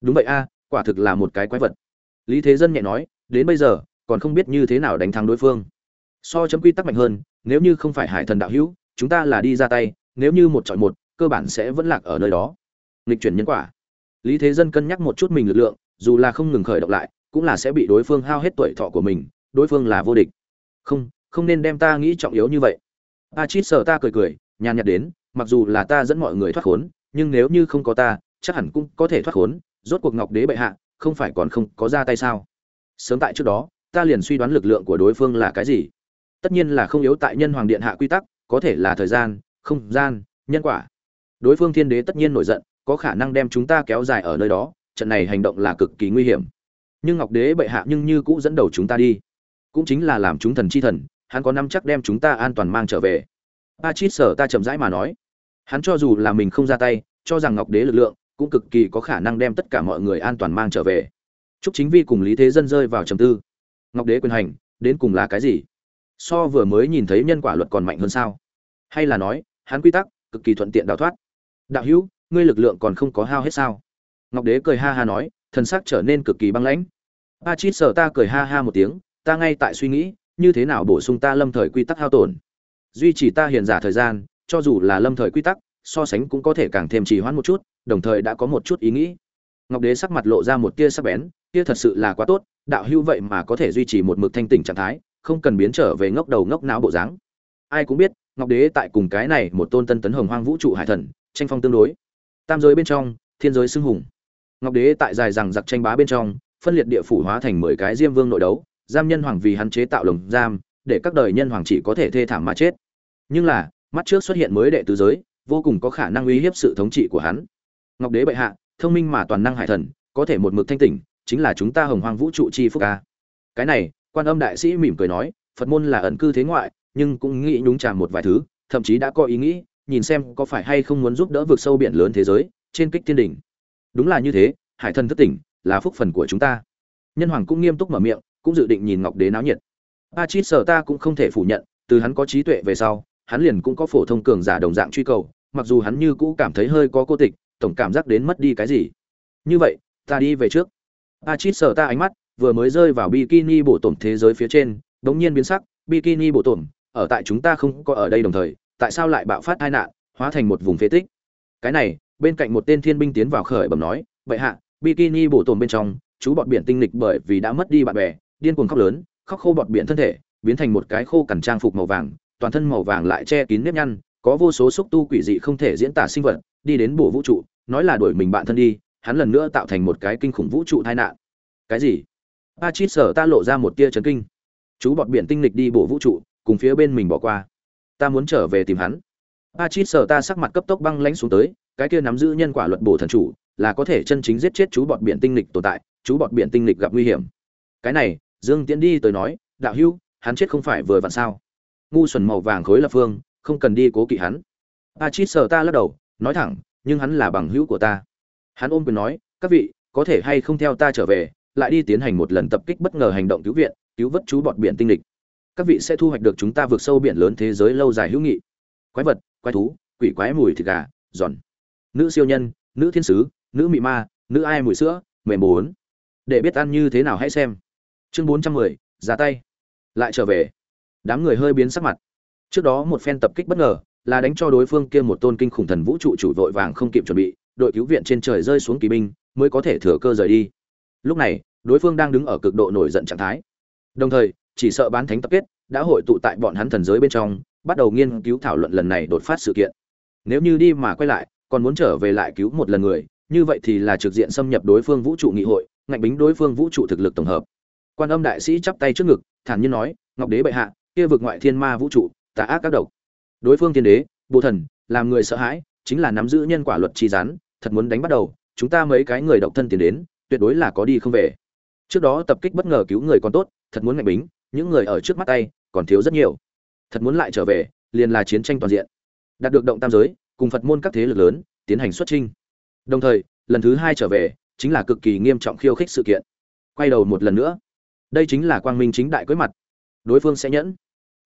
Đúng vậy a, quả thực là một cái quái vật. Lý thế dân nhẹ nói, đến bây giờ, còn không biết như thế nào đánh thắng đối phương so chấm quy tắc mạnh hơn, nếu như không phải hải thần đạo hữu, chúng ta là đi ra tay, nếu như một chọi một, cơ bản sẽ vẫn lạc ở nơi đó. Nghịch chuyển nhân quả. Lý thế dân cân nhắc một chút mình lực lượng, dù là không ngừng khởi động lại, cũng là sẽ bị đối phương hao hết tuổi thọ của mình, đối phương là vô địch. Không không nên đem ta nghĩ trọng yếu như vậy. A chít sợ ta cười cười, nhàn nhạt đến, mặc dù là ta dẫn mọi người thoát khốn, nhưng nếu như không có ta, chắc hẳn cũng có thể thoát khốn, rốt cuộc ngọc đế bệ hạ, không phải còn không có ra tay sao? Sớm tại trước đó, ta liền suy đoán lực lượng của đối phương là cái gì tất nhiên là không yếu tại nhân hoàng điện hạ quy tắc, có thể là thời gian, không gian, nhân quả. Đối phương thiên đế tất nhiên nổi giận, có khả năng đem chúng ta kéo dài ở nơi đó, trận này hành động là cực kỳ nguy hiểm. Nhưng ngọc đế bệ hạ nhưng như cũ dẫn đầu chúng ta đi. Cũng chính là làm chúng thần chi thần, hắn có năm chắc đem chúng ta an toàn mang trở về. A chít sở ta chậm rãi mà nói. Hắn cho dù là mình không ra tay, cho rằng ngọc đế lực lượng, cũng cực kỳ có khả năng đem tất cả mọi người an toàn mang trở về. Chúc chính vi cùng lý thế dân rơi vào trầm tư. Ngọc đế quyền hành, đến cùng là cái gì? So vừa mới nhìn thấy nhân quả luật còn mạnh hơn sao? Hay là nói, hắn quy tắc, cực kỳ thuận tiện đào thoát. Đạo hữu, ngươi lực lượng còn không có hao hết sao? Ngọc đế cười ha ha nói, thần sắc trở nên cực kỳ băng lãnh. A chít sở ta cười ha ha một tiếng, ta ngay tại suy nghĩ, như thế nào bổ sung ta lâm thời quy tắc hao tổn? Duy trì ta hiện giả thời gian, cho dù là lâm thời quy tắc, so sánh cũng có thể càng thêm trì hoãn một chút, đồng thời đã có một chút ý nghĩ. Ngọc đế sắc mặt lộ ra một tia sắc bén tia thật sự là quá tốt, đạo hưu vậy mà có thể duy trì một mực thanh tỉnh trạng thái không cần biến trở về ngốc đầu ngốc não bộ dáng. Ai cũng biết, ngọc đế tại cùng cái này một tôn tân tấn hồng hoang vũ trụ hải thần, tranh phong tương đối. Tam giới bên trong, thiên giới xưng hùng. Ngọc đế tại dài rằng giặc tranh bá bên trong, phân liệt địa phủ hóa thành mười cái diêm vương nội đấu, giam nhân hoàng vì hắn chế tạo lồng giam, để các đời nhân hoàng chỉ có thể thê thảm mà chết. Nhưng là, mắt trước xuất hiện mới đệ tứ giới, vô cùng có khả năng uy hiếp sự thống trị của hắn. Ngọc đế bệ hạ, thông minh mà toàn năng hải thần, có thể một mực thanh tỉnh, chính là chúng ta hồng hoang vũ trụ chi phúc ca cái này quan âm đại sĩ mỉm cười nói, phật môn là ẩn cư thế ngoại, nhưng cũng nghĩ nhúng tràm một vài thứ, thậm chí đã có ý nghĩ, nhìn xem có phải hay không muốn giúp đỡ vượt sâu biển lớn thế giới, trên kích thiên đỉnh. Đúng là như thế, hải thần thất tỉnh, là phúc phần của chúng ta. Nhân hoàng cũng nghiêm túc mở miệng, cũng dự định nhìn ngọc đế náo nhiệt. A chít sở ta cũng không thể phủ nhận, từ hắn có trí tuệ về sau, hắn liền cũng có phổ thông cường giả đồng dạng truy cầu, mặc dù hắn như cũ cảm thấy hơi có cô tịch, tổng cảm giác đến mất đi cái gì. Như vậy, ta đi về trước. A chít sở ta ánh mắt vừa mới rơi vào bikini bộ tổm thế giới phía trên, đống nhiên biến sắc, bikini bộ tổm ở tại chúng ta không có ở đây đồng thời, tại sao lại bạo phát tai nạn, hóa thành một vùng phế tích? Cái này, bên cạnh một tên thiên binh tiến vào khởi bẩm nói vậy hạ, bikini bộ tổm bên trong, chú bọn biển tinh lịch bởi vì đã mất đi bạn bè, điên cuồng khóc lớn, khóc khô bọt biển thân thể, biến thành một cái khô cằn trang phục màu vàng, toàn thân màu vàng lại che kín nếp nhăn, có vô số xúc tu quỷ dị không thể diễn tả sinh vật, đi đến bổ vũ trụ, nói là đuổi mình bạn thân đi, hắn lần nữa tạo thành một cái kinh khủng vũ trụ tai nạn. Cái gì? A chít sở ta lộ ra một tia chấn kinh. Chú bọt biển tinh lịch đi bộ vũ trụ, cùng phía bên mình bỏ qua. Ta muốn trở về tìm hắn. A chít sở ta sắc mặt cấp tốc băng lãnh xuống tới, cái kia nắm giữ nhân quả luật bổ thần chủ, là có thể chân chính giết chết chú bọt biển tinh lịch tồn tại, chú bọt biển tinh lịch gặp nguy hiểm. Cái này, dương tiễn đi tới nói, đạo hữu, hắn chết không phải vừa vặn sao? Ngu xuẩn màu vàng khối lập phương, không cần đi cố kỵ hắn. A chít ta lắc đầu, nói thẳng, nhưng hắn là bằng hữu của ta. Hắn ôm quyền nói, các vị, có thể hay không theo ta trở về? Lại đi tiến hành một lần tập kích bất ngờ hành động cứu viện, cứu vớt chú bọt biển tinh lịch. Các vị sẽ thu hoạch được chúng ta vượt sâu biển lớn thế giới lâu dài hữu nghị. Quái vật, quái thú, quỷ quái mùi thịt gà, giòn. Nữ siêu nhân, nữ thiên sứ, nữ mị ma, nữ ai mùi sữa, mềm bốn để biết ăn như thế nào hãy xem. Chương bốn trăm mười, ra tay. Lại trở về. Đám người hơi biến sắc mặt. Trước đó một phen tập kích bất ngờ là đánh cho đối phương kia một tôn kinh khủng thần vũ trụ chủ vội vàng không kịp chuẩn bị, đội cứu viện trên trời rơi xuống kỳ binh mới có thể thừa cơ rời đi lúc này, đối phương đang đứng ở cực độ nổi giận trạng thái. Đồng thời, chỉ sợ bán thánh tập kết đã hội tụ tại bọn hắn thần giới bên trong, bắt đầu nghiên cứu thảo luận lần này đột phát sự kiện. Nếu như đi mà quay lại, còn muốn trở về lại cứu một lần người, như vậy thì là trực diện xâm nhập đối phương vũ trụ nghị hội, ngạnh bính đối phương vũ trụ thực lực tổng hợp. Quan âm đại sĩ chắp tay trước ngực, thản nhiên nói, ngọc đế bệ hạ, kia vực ngoại thiên ma vũ trụ, tà ác các độc. Đối phương thiên đế bộ thần, làm người sợ hãi, chính là nắm giữ nhân quả luật chi rắn thật muốn đánh bắt đầu, chúng ta mấy cái người độc thân tiến đến tuyệt đối là có đi không về. Trước đó tập kích bất ngờ cứu người còn tốt, thật muốn ngạch bính, những người ở trước mắt tay còn thiếu rất nhiều. Thật muốn lại trở về, liền là chiến tranh toàn diện. Đạt được động tam giới, cùng phật môn các thế lực lớn tiến hành xuất trinh đồng thời, lần thứ hai trở về chính là cực kỳ nghiêm trọng khiêu khích sự kiện. Quay đầu một lần nữa, đây chính là quang minh chính đại quyết mặt. Đối phương sẽ nhẫn.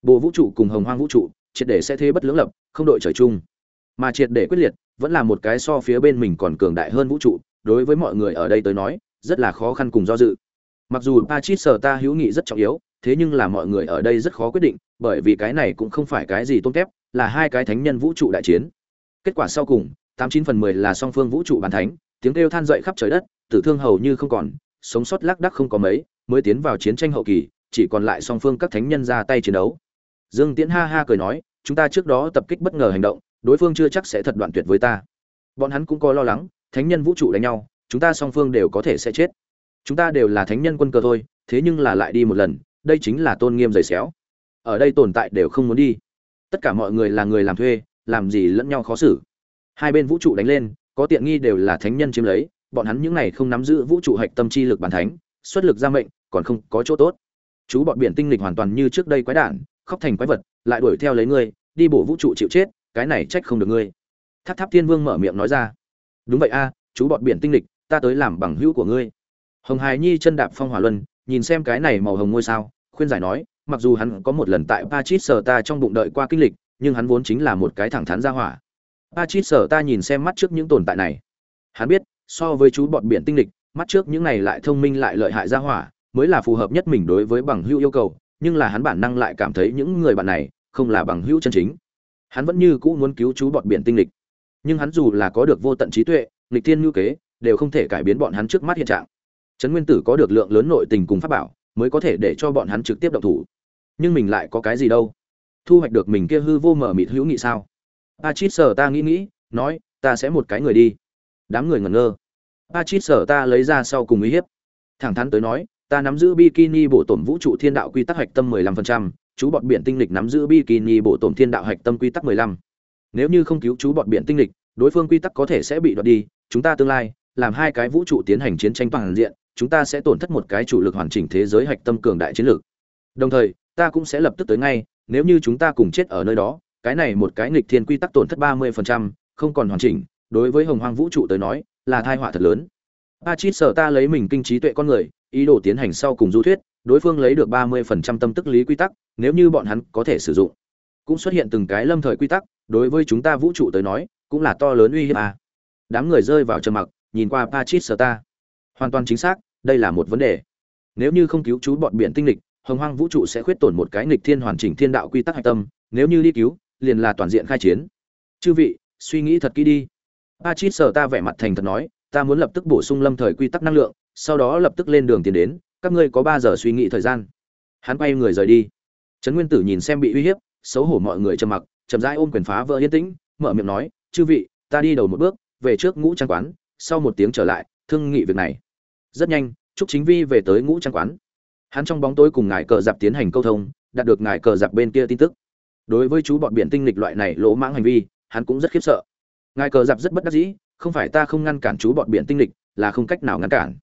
Bộ vũ trụ cùng hồng hoang vũ trụ, triệt để sẽ thế bất lưỡng lập, không đội trời chung. Mà triệt để quyết liệt, vẫn là một cái so phía bên mình còn cường đại hơn vũ trụ đối với mọi người ở đây tới nói, rất là khó khăn cùng do dự. Mặc dù Pachit sở ta hữu nghị rất trọng yếu, thế nhưng là mọi người ở đây rất khó quyết định, bởi vì cái này cũng không phải cái gì tôn kép, là hai cái thánh nhân vũ trụ đại chiến. Kết quả sau cùng, tám chín phần mười là song phương vũ trụ bàn thánh, tiếng kêu than dậy khắp trời đất, tử thương hầu như không còn, sống sót lác đắc không có mấy, mới tiến vào chiến tranh hậu kỳ, chỉ còn lại song phương các thánh nhân ra tay chiến đấu. Dương tiễn ha ha cười nói, chúng ta trước đó tập kích bất ngờ hành động, đối phương chưa chắc sẽ thật đoạn tuyệt với ta. Bọn hắn cũng có lo lắng thánh nhân vũ trụ đánh nhau, chúng ta song phương đều có thể sẽ chết. Chúng ta đều là thánh nhân quân cơ thôi, thế nhưng là lại đi một lần, đây chính là tôn nghiêm giày xéo. Ở đây tồn tại đều không muốn đi. Tất cả mọi người là người làm thuê, làm gì lẫn nhau khó xử. Hai bên vũ trụ đánh lên, có tiện nghi đều là thánh nhân chiếm lấy, bọn hắn những này không nắm giữ vũ trụ hạch tâm chi lực bản thánh, xuất lực ra mệnh, còn không có chỗ tốt. Chú bọn biển tinh lịch hoàn toàn như trước đây quái đản, khóc thành quái vật, lại đuổi theo lấy ngươi, đi bổ vũ trụ chịu chết, cái này trách không được ngươi. Tháp tháp thiên vương mở miệng nói ra đúng vậy a chú bọn biển tinh lịch ta tới làm bằng hữu của ngươi hồng hài nhi chân đạp phong hỏa luân nhìn xem cái này màu hồng ngôi sao khuyên giải nói mặc dù hắn có một lần tại Pachit sờ ta trong bụng đợi qua kinh lịch, nhưng hắn vốn chính là một cái thẳng thắn ra hỏa. Pachit sờ ta nhìn xem mắt trước những tồn tại này. Hắn biết, so với chú bọn biển tinh lịch, mắt trước những này lại thông minh lại lợi hại ra hỏa, mới là phù hợp nhất mình đối với bằng hữu yêu cầu, nhưng là hắn bản năng lại cảm thấy những người bạn này không là bằng hữu chân chính. Hắn vẫn như cũ muốn cứu chú bọn biển tinh lịch. Nhưng hắn dù là có được vô tận trí tuệ, nghịch thiên ngữ kế, đều không thể cải biến bọn hắn trước mắt hiện trạng. Trấn Nguyên Tử có được lượng lớn nội tình cùng pháp bảo, mới có thể để cho bọn hắn trực tiếp động thủ. Nhưng mình lại có cái gì đâu? Thu hoạch được mình kia hư vô mở mịt hữu nghị sao? A chít sở ta nghĩ nghĩ nói ta sẽ một cái người đi. Đám người ngẩn ngơ. A chít sở ta lấy ra sau cùng uy hiếp. Thẳng thắn tới nói ta nắm giữ bikini bộ tổn vũ trụ thiên đạo quy tắc hạch tâm 15%, chú bọn biển tinh lịch nắm giữ bikini bộ tổn thiên đạo hạch tâm quy tắc 15. Nếu như không cứu chú bọn biển tinh lịch, đối phương quy tắc có thể sẽ bị đoạt đi, chúng ta tương lai làm hai cái vũ trụ tiến hành chiến tranh toàn diện, chúng ta sẽ tổn thất một cái chủ lực hoàn chỉnh thế giới hạch tâm cường đại chiến lược. Đồng thời, ta cũng sẽ lập tức tới ngay nếu như chúng ta cùng chết ở nơi đó cái này một cái nghịch thiên quy tắc tổn thất ba mươi phần trăm không còn hoàn chỉnh đối với hồng hoang vũ trụ tới nói là thai họa thật lớn a chít sợ ta lấy mình kinh trí tuệ con người ý đồ tiến hành sau cùng du thuyết đối phương lấy được ba mươi phần trăm tâm tức lý quy tắc nếu như bọn hắn có thể sử dụng cũng xuất hiện từng cái lâm thời quy tắc đối với chúng ta vũ trụ tới nói, cũng là to lớn uy hiếp à. đám người rơi vào trầm mặc, nhìn qua pachit sở ta hoàn toàn chính xác, đây là một vấn đề. Nếu như không cứu chú bọn biển tinh lịch hồng hoang vũ trụ sẽ khuyết tổn một cái nghịch thiên hoàn chỉnh thiên đạo quy tắc hạch tâm. Nếu như đi cứu, liền là toàn diện khai chiến. Chư vị, suy nghĩ thật kỹ đi. A chít sở ta vẻ mặt thành thật nói, ta muốn lập tức bổ sung lâm thời quy tắc năng lượng, sau đó lập tức lên đường tiến đến, các ngươi có ba giờ suy nghĩ thời gian. Hắn quay người rời đi. Trấn nguyên tử nhìn xem bị uy hiếp, xấu hổ mọi người trầm mặc chậm rãi ôm quyền phá vỡ yên tĩnh, mở miệng nói, chư vị, ta đi đầu một bước, về trước ngũ trang quán, sau một tiếng trở lại, thương nghị việc này. Rất nhanh, trúc chính vi về tới ngũ trang quán. Hắn trong bóng tối cùng ngài cờ giặc tiến hành câu thông, đạt được ngài cờ giặc bên kia tin tức. Đối với chú bọn biển tinh lịch loại này lỗ mãng hành vi, hắn cũng rất khiếp sợ. Ngài cờ giặc rất bất đắc dĩ, không phải ta không ngăn cản chú bọn biển tinh lịch, là không cách nào ngăn cản.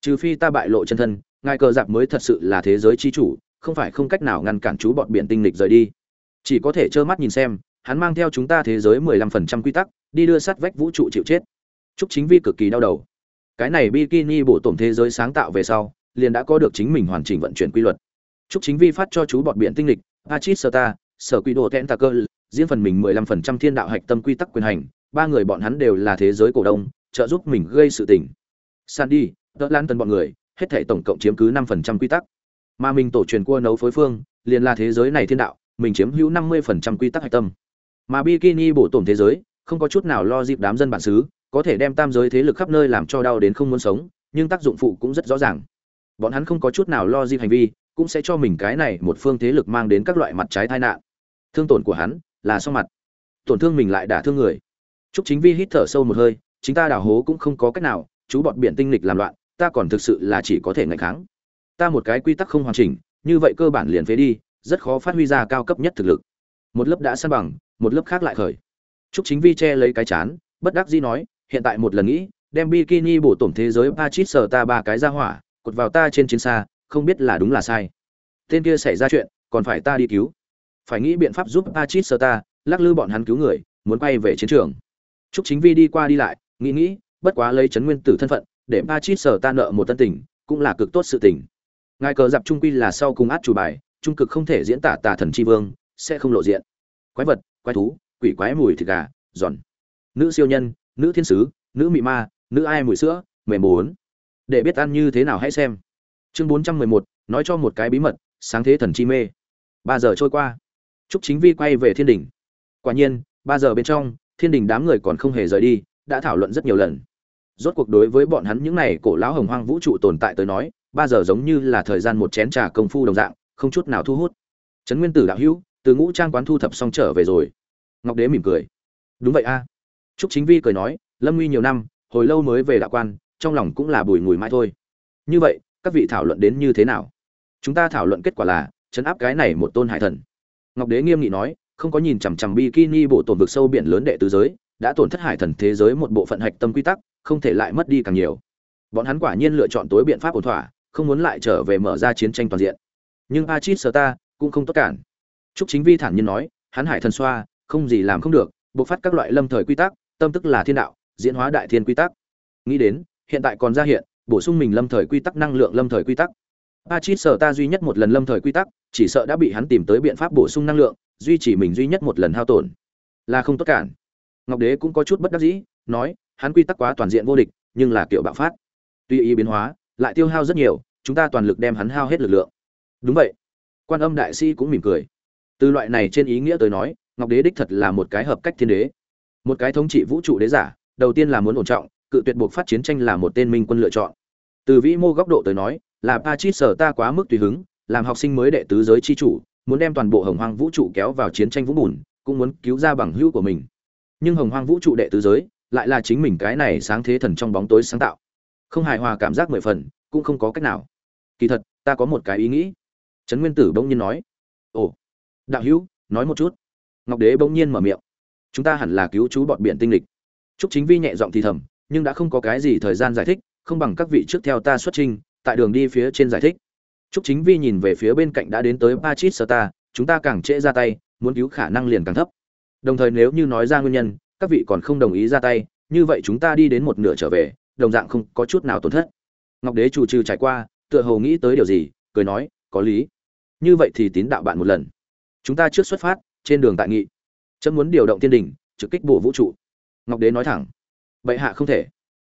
Trừ phi ta bại lộ chân thân, ngài cờ giặc mới thật sự là thế giới chi chủ, không phải không cách nào ngăn cản chú bọn biển tinh lịch rời đi chỉ có thể trơ mắt nhìn xem, hắn mang theo chúng ta thế giới mười lăm phần trăm quy tắc, đi đưa sát vách vũ trụ chịu chết. Chúc chính vi cực kỳ đau đầu. Cái này bikini bổ tổn thế giới sáng tạo về sau, liền đã có được chính mình hoàn chỉnh vận chuyển quy luật. Chúc chính vi phát cho chú bọn biển tinh lịch achit sơ ta sở quy đồ ten tà cơ, riêng phần mình mười lăm phần trăm thiên đạo hạch tâm quy tắc quyền hành, ba người bọn hắn đều là thế giới cổ đông, trợ giúp mình gây sự tình. Sandy đỡ lan tân bọn người, hết thể tổng cộng chiếm cứ năm phần trăm quy tắc. Mà mình tổ truyền cua nấu phối phương, liền là thế giới này thiên đạo mình chiếm hữu năm mươi phần trăm quy tắc hạch tâm. Mà bikini bổ tổn thế giới, không có chút nào lo dịp đám dân bản xứ, có thể đem tam giới thế lực khắp nơi làm cho đau đến không muốn sống, nhưng tác dụng phụ cũng rất rõ ràng. Bọn hắn không có chút nào lo dịp hành vi, cũng sẽ cho mình cái này một phương thế lực mang đến các loại mặt trái tai nạn. Thương tổn của hắn là sau mặt. Tổn thương mình lại đả thương người. Chúc chính vi hít thở sâu một hơi, chính ta đào hố cũng không có cách nào, chú bọn biển tinh lịch làm loạn, ta còn thực sự là chỉ có thể ngăn kháng. Ta một cái quy tắc không hoàn chỉnh, như vậy cơ bản liền phế đi rất khó phát huy ra cao cấp nhất thực lực một lớp đã san bằng một lớp khác lại khởi trúc chính vi che lấy cái chán bất đắc dĩ nói hiện tại một lần nghĩ đem bikini bổ tổm thế giới Pachit sở ta ba cái ra hỏa, cột vào ta trên chiến xa, không biết là đúng là sai. Tên kia xảy ra chuyện, còn phải ta đi cứu. Phải nghĩ biện pháp giúp Pachit sở ta, lắc lư bọn hắn cứu người, muốn quay về chiến trường. Trúc Chính Vi đi qua đi lại, nghĩ nghĩ, bất quá lấy chấn nguyên tử thân phận, để Pachit sở ta nợ một tân tình, cũng là cực tốt sự tình. Ngài cờ dạp trung quy là sau cùng át chủ bài, trung cực không thể diễn tả tà thần chi vương, sẽ không lộ diện. Quái vật, quái thú, quỷ quái mùi thịt gà, giòn. Nữ siêu nhân, nữ thiên sứ, nữ mị ma, nữ ai mùi sữa mềm bốn. Để biết ăn như thế nào hãy xem. Chương bốn trăm mười một nói cho một cái bí mật sáng thế thần chi mê. Ba giờ trôi qua. Trúc chính vi quay về thiên đình quả nhiên ba giờ bên trong thiên đình đám người còn không hề rời đi đã thảo luận rất nhiều lần. Rốt cuộc đối với bọn hắn những này cổ lão hồng hoang vũ trụ tồn tại tới nói ba giờ giống như là thời gian một chén trà công phu đồng dạng không chút nào thu hút. Trấn nguyên tử đạo hữu, từ ngũ trang quán thu thập xong trở về rồi. Ngọc đế mỉm cười. Đúng vậy a. À. Trúc chính vi cười nói, lâm nguy nhiều năm, hồi lâu mới về đạo quan, trong lòng cũng là bùi ngùi mãi thôi. Như vậy, các vị thảo luận đến như thế nào? Chúng ta thảo luận kết quả là chấn áp cái này một tôn hải thần. Ngọc đế nghiêm nghị nói, không có nhìn chằm chằm bikini bộ tổn vực sâu biển lớn đệ tứ giới, đã tổn thất hải thần thế giới một bộ phận hạch tâm quy tắc, không thể lại mất đi càng nhiều. Bọn hắn quả nhiên lựa chọn tối biện pháp ổn thỏa, không muốn lại trở về mở ra chiến tranh toàn diện nhưng achit sở ta cũng không tốt cản. Trúc chính vi thản nhiên nói, hắn hải thần xoa, không gì làm không được, bộc phát các loại lâm thời quy tắc, tâm tức là thiên đạo, diễn hóa đại thiên quy tắc. Nghĩ đến, hiện tại còn ra hiện, bổ sung mình lâm thời quy tắc năng lượng lâm thời quy tắc. A chít sở ta duy nhất một lần lâm thời quy tắc, chỉ sợ đã bị hắn tìm tới biện pháp bổ sung năng lượng, duy trì mình duy nhất một lần hao tổn. Là không tốt cản. Ngọc đế cũng có chút bất đắc dĩ, nói, hắn quy tắc quá toàn diện vô địch, nhưng là kiểu bạo phát. Tuy ý biến hóa, lại tiêu hao rất nhiều, chúng ta toàn lực đem hắn hao hết lực lượng đúng vậy. Quan âm đại sĩ cũng mỉm cười. Từ loại này trên ý nghĩa tới nói, ngọc đế đích thật là một cái hợp cách thiên đế. Một cái thống trị vũ trụ đế giả, đầu tiên là muốn ổn trọng, cự tuyệt buộc phát chiến tranh là một tên minh quân lựa chọn. Từ vĩ mô góc độ tới nói, là pachit sở ta quá mức tùy hứng, làm học sinh mới đệ tứ giới chi chủ, muốn đem toàn bộ hồng hoang vũ trụ kéo vào chiến tranh vũ bùn, cũng muốn cứu ra bằng hữu của mình. Nhưng hồng hoang vũ trụ đệ tứ giới, lại là chính mình cái này sáng thế thần trong bóng tối sáng tạo. Không hài hòa cảm giác mười phần, cũng không có cách nào. Kỳ thật, ta có một cái ý nghĩ trấn nguyên tử bỗng nhiên nói ồ đạo hữu nói một chút ngọc đế bỗng nhiên mở miệng chúng ta hẳn là cứu chú bọn biển tinh lịch Trúc Chính Vi nhẹ giọng thì thầm, nhưng đã không có cái gì thời gian giải thích, không bằng các vị trước theo ta xuất trình, tại đường đi phía trên giải thích. Trúc Chính Vi nhìn về phía bên cạnh đã đến tới ba chít sơ ta chúng ta càng trễ ra tay, muốn cứu khả năng liền càng thấp. Đồng thời nếu như nói ra nguyên nhân, các vị còn không đồng ý ra tay, như vậy chúng ta đi đến một nửa trở về, đồng dạng không có chút nào tổn thất. Ngọc Đế chủ trừ trải qua, tựa hồ nghĩ tới điều gì, cười nói, có lý. Như vậy thì tín đạo bạn một lần. Chúng ta trước xuất phát, trên đường tại nghị. Chấm muốn điều động thiên đình trực kích bổ vũ trụ. Ngọc đế nói thẳng. Bệ hạ không thể.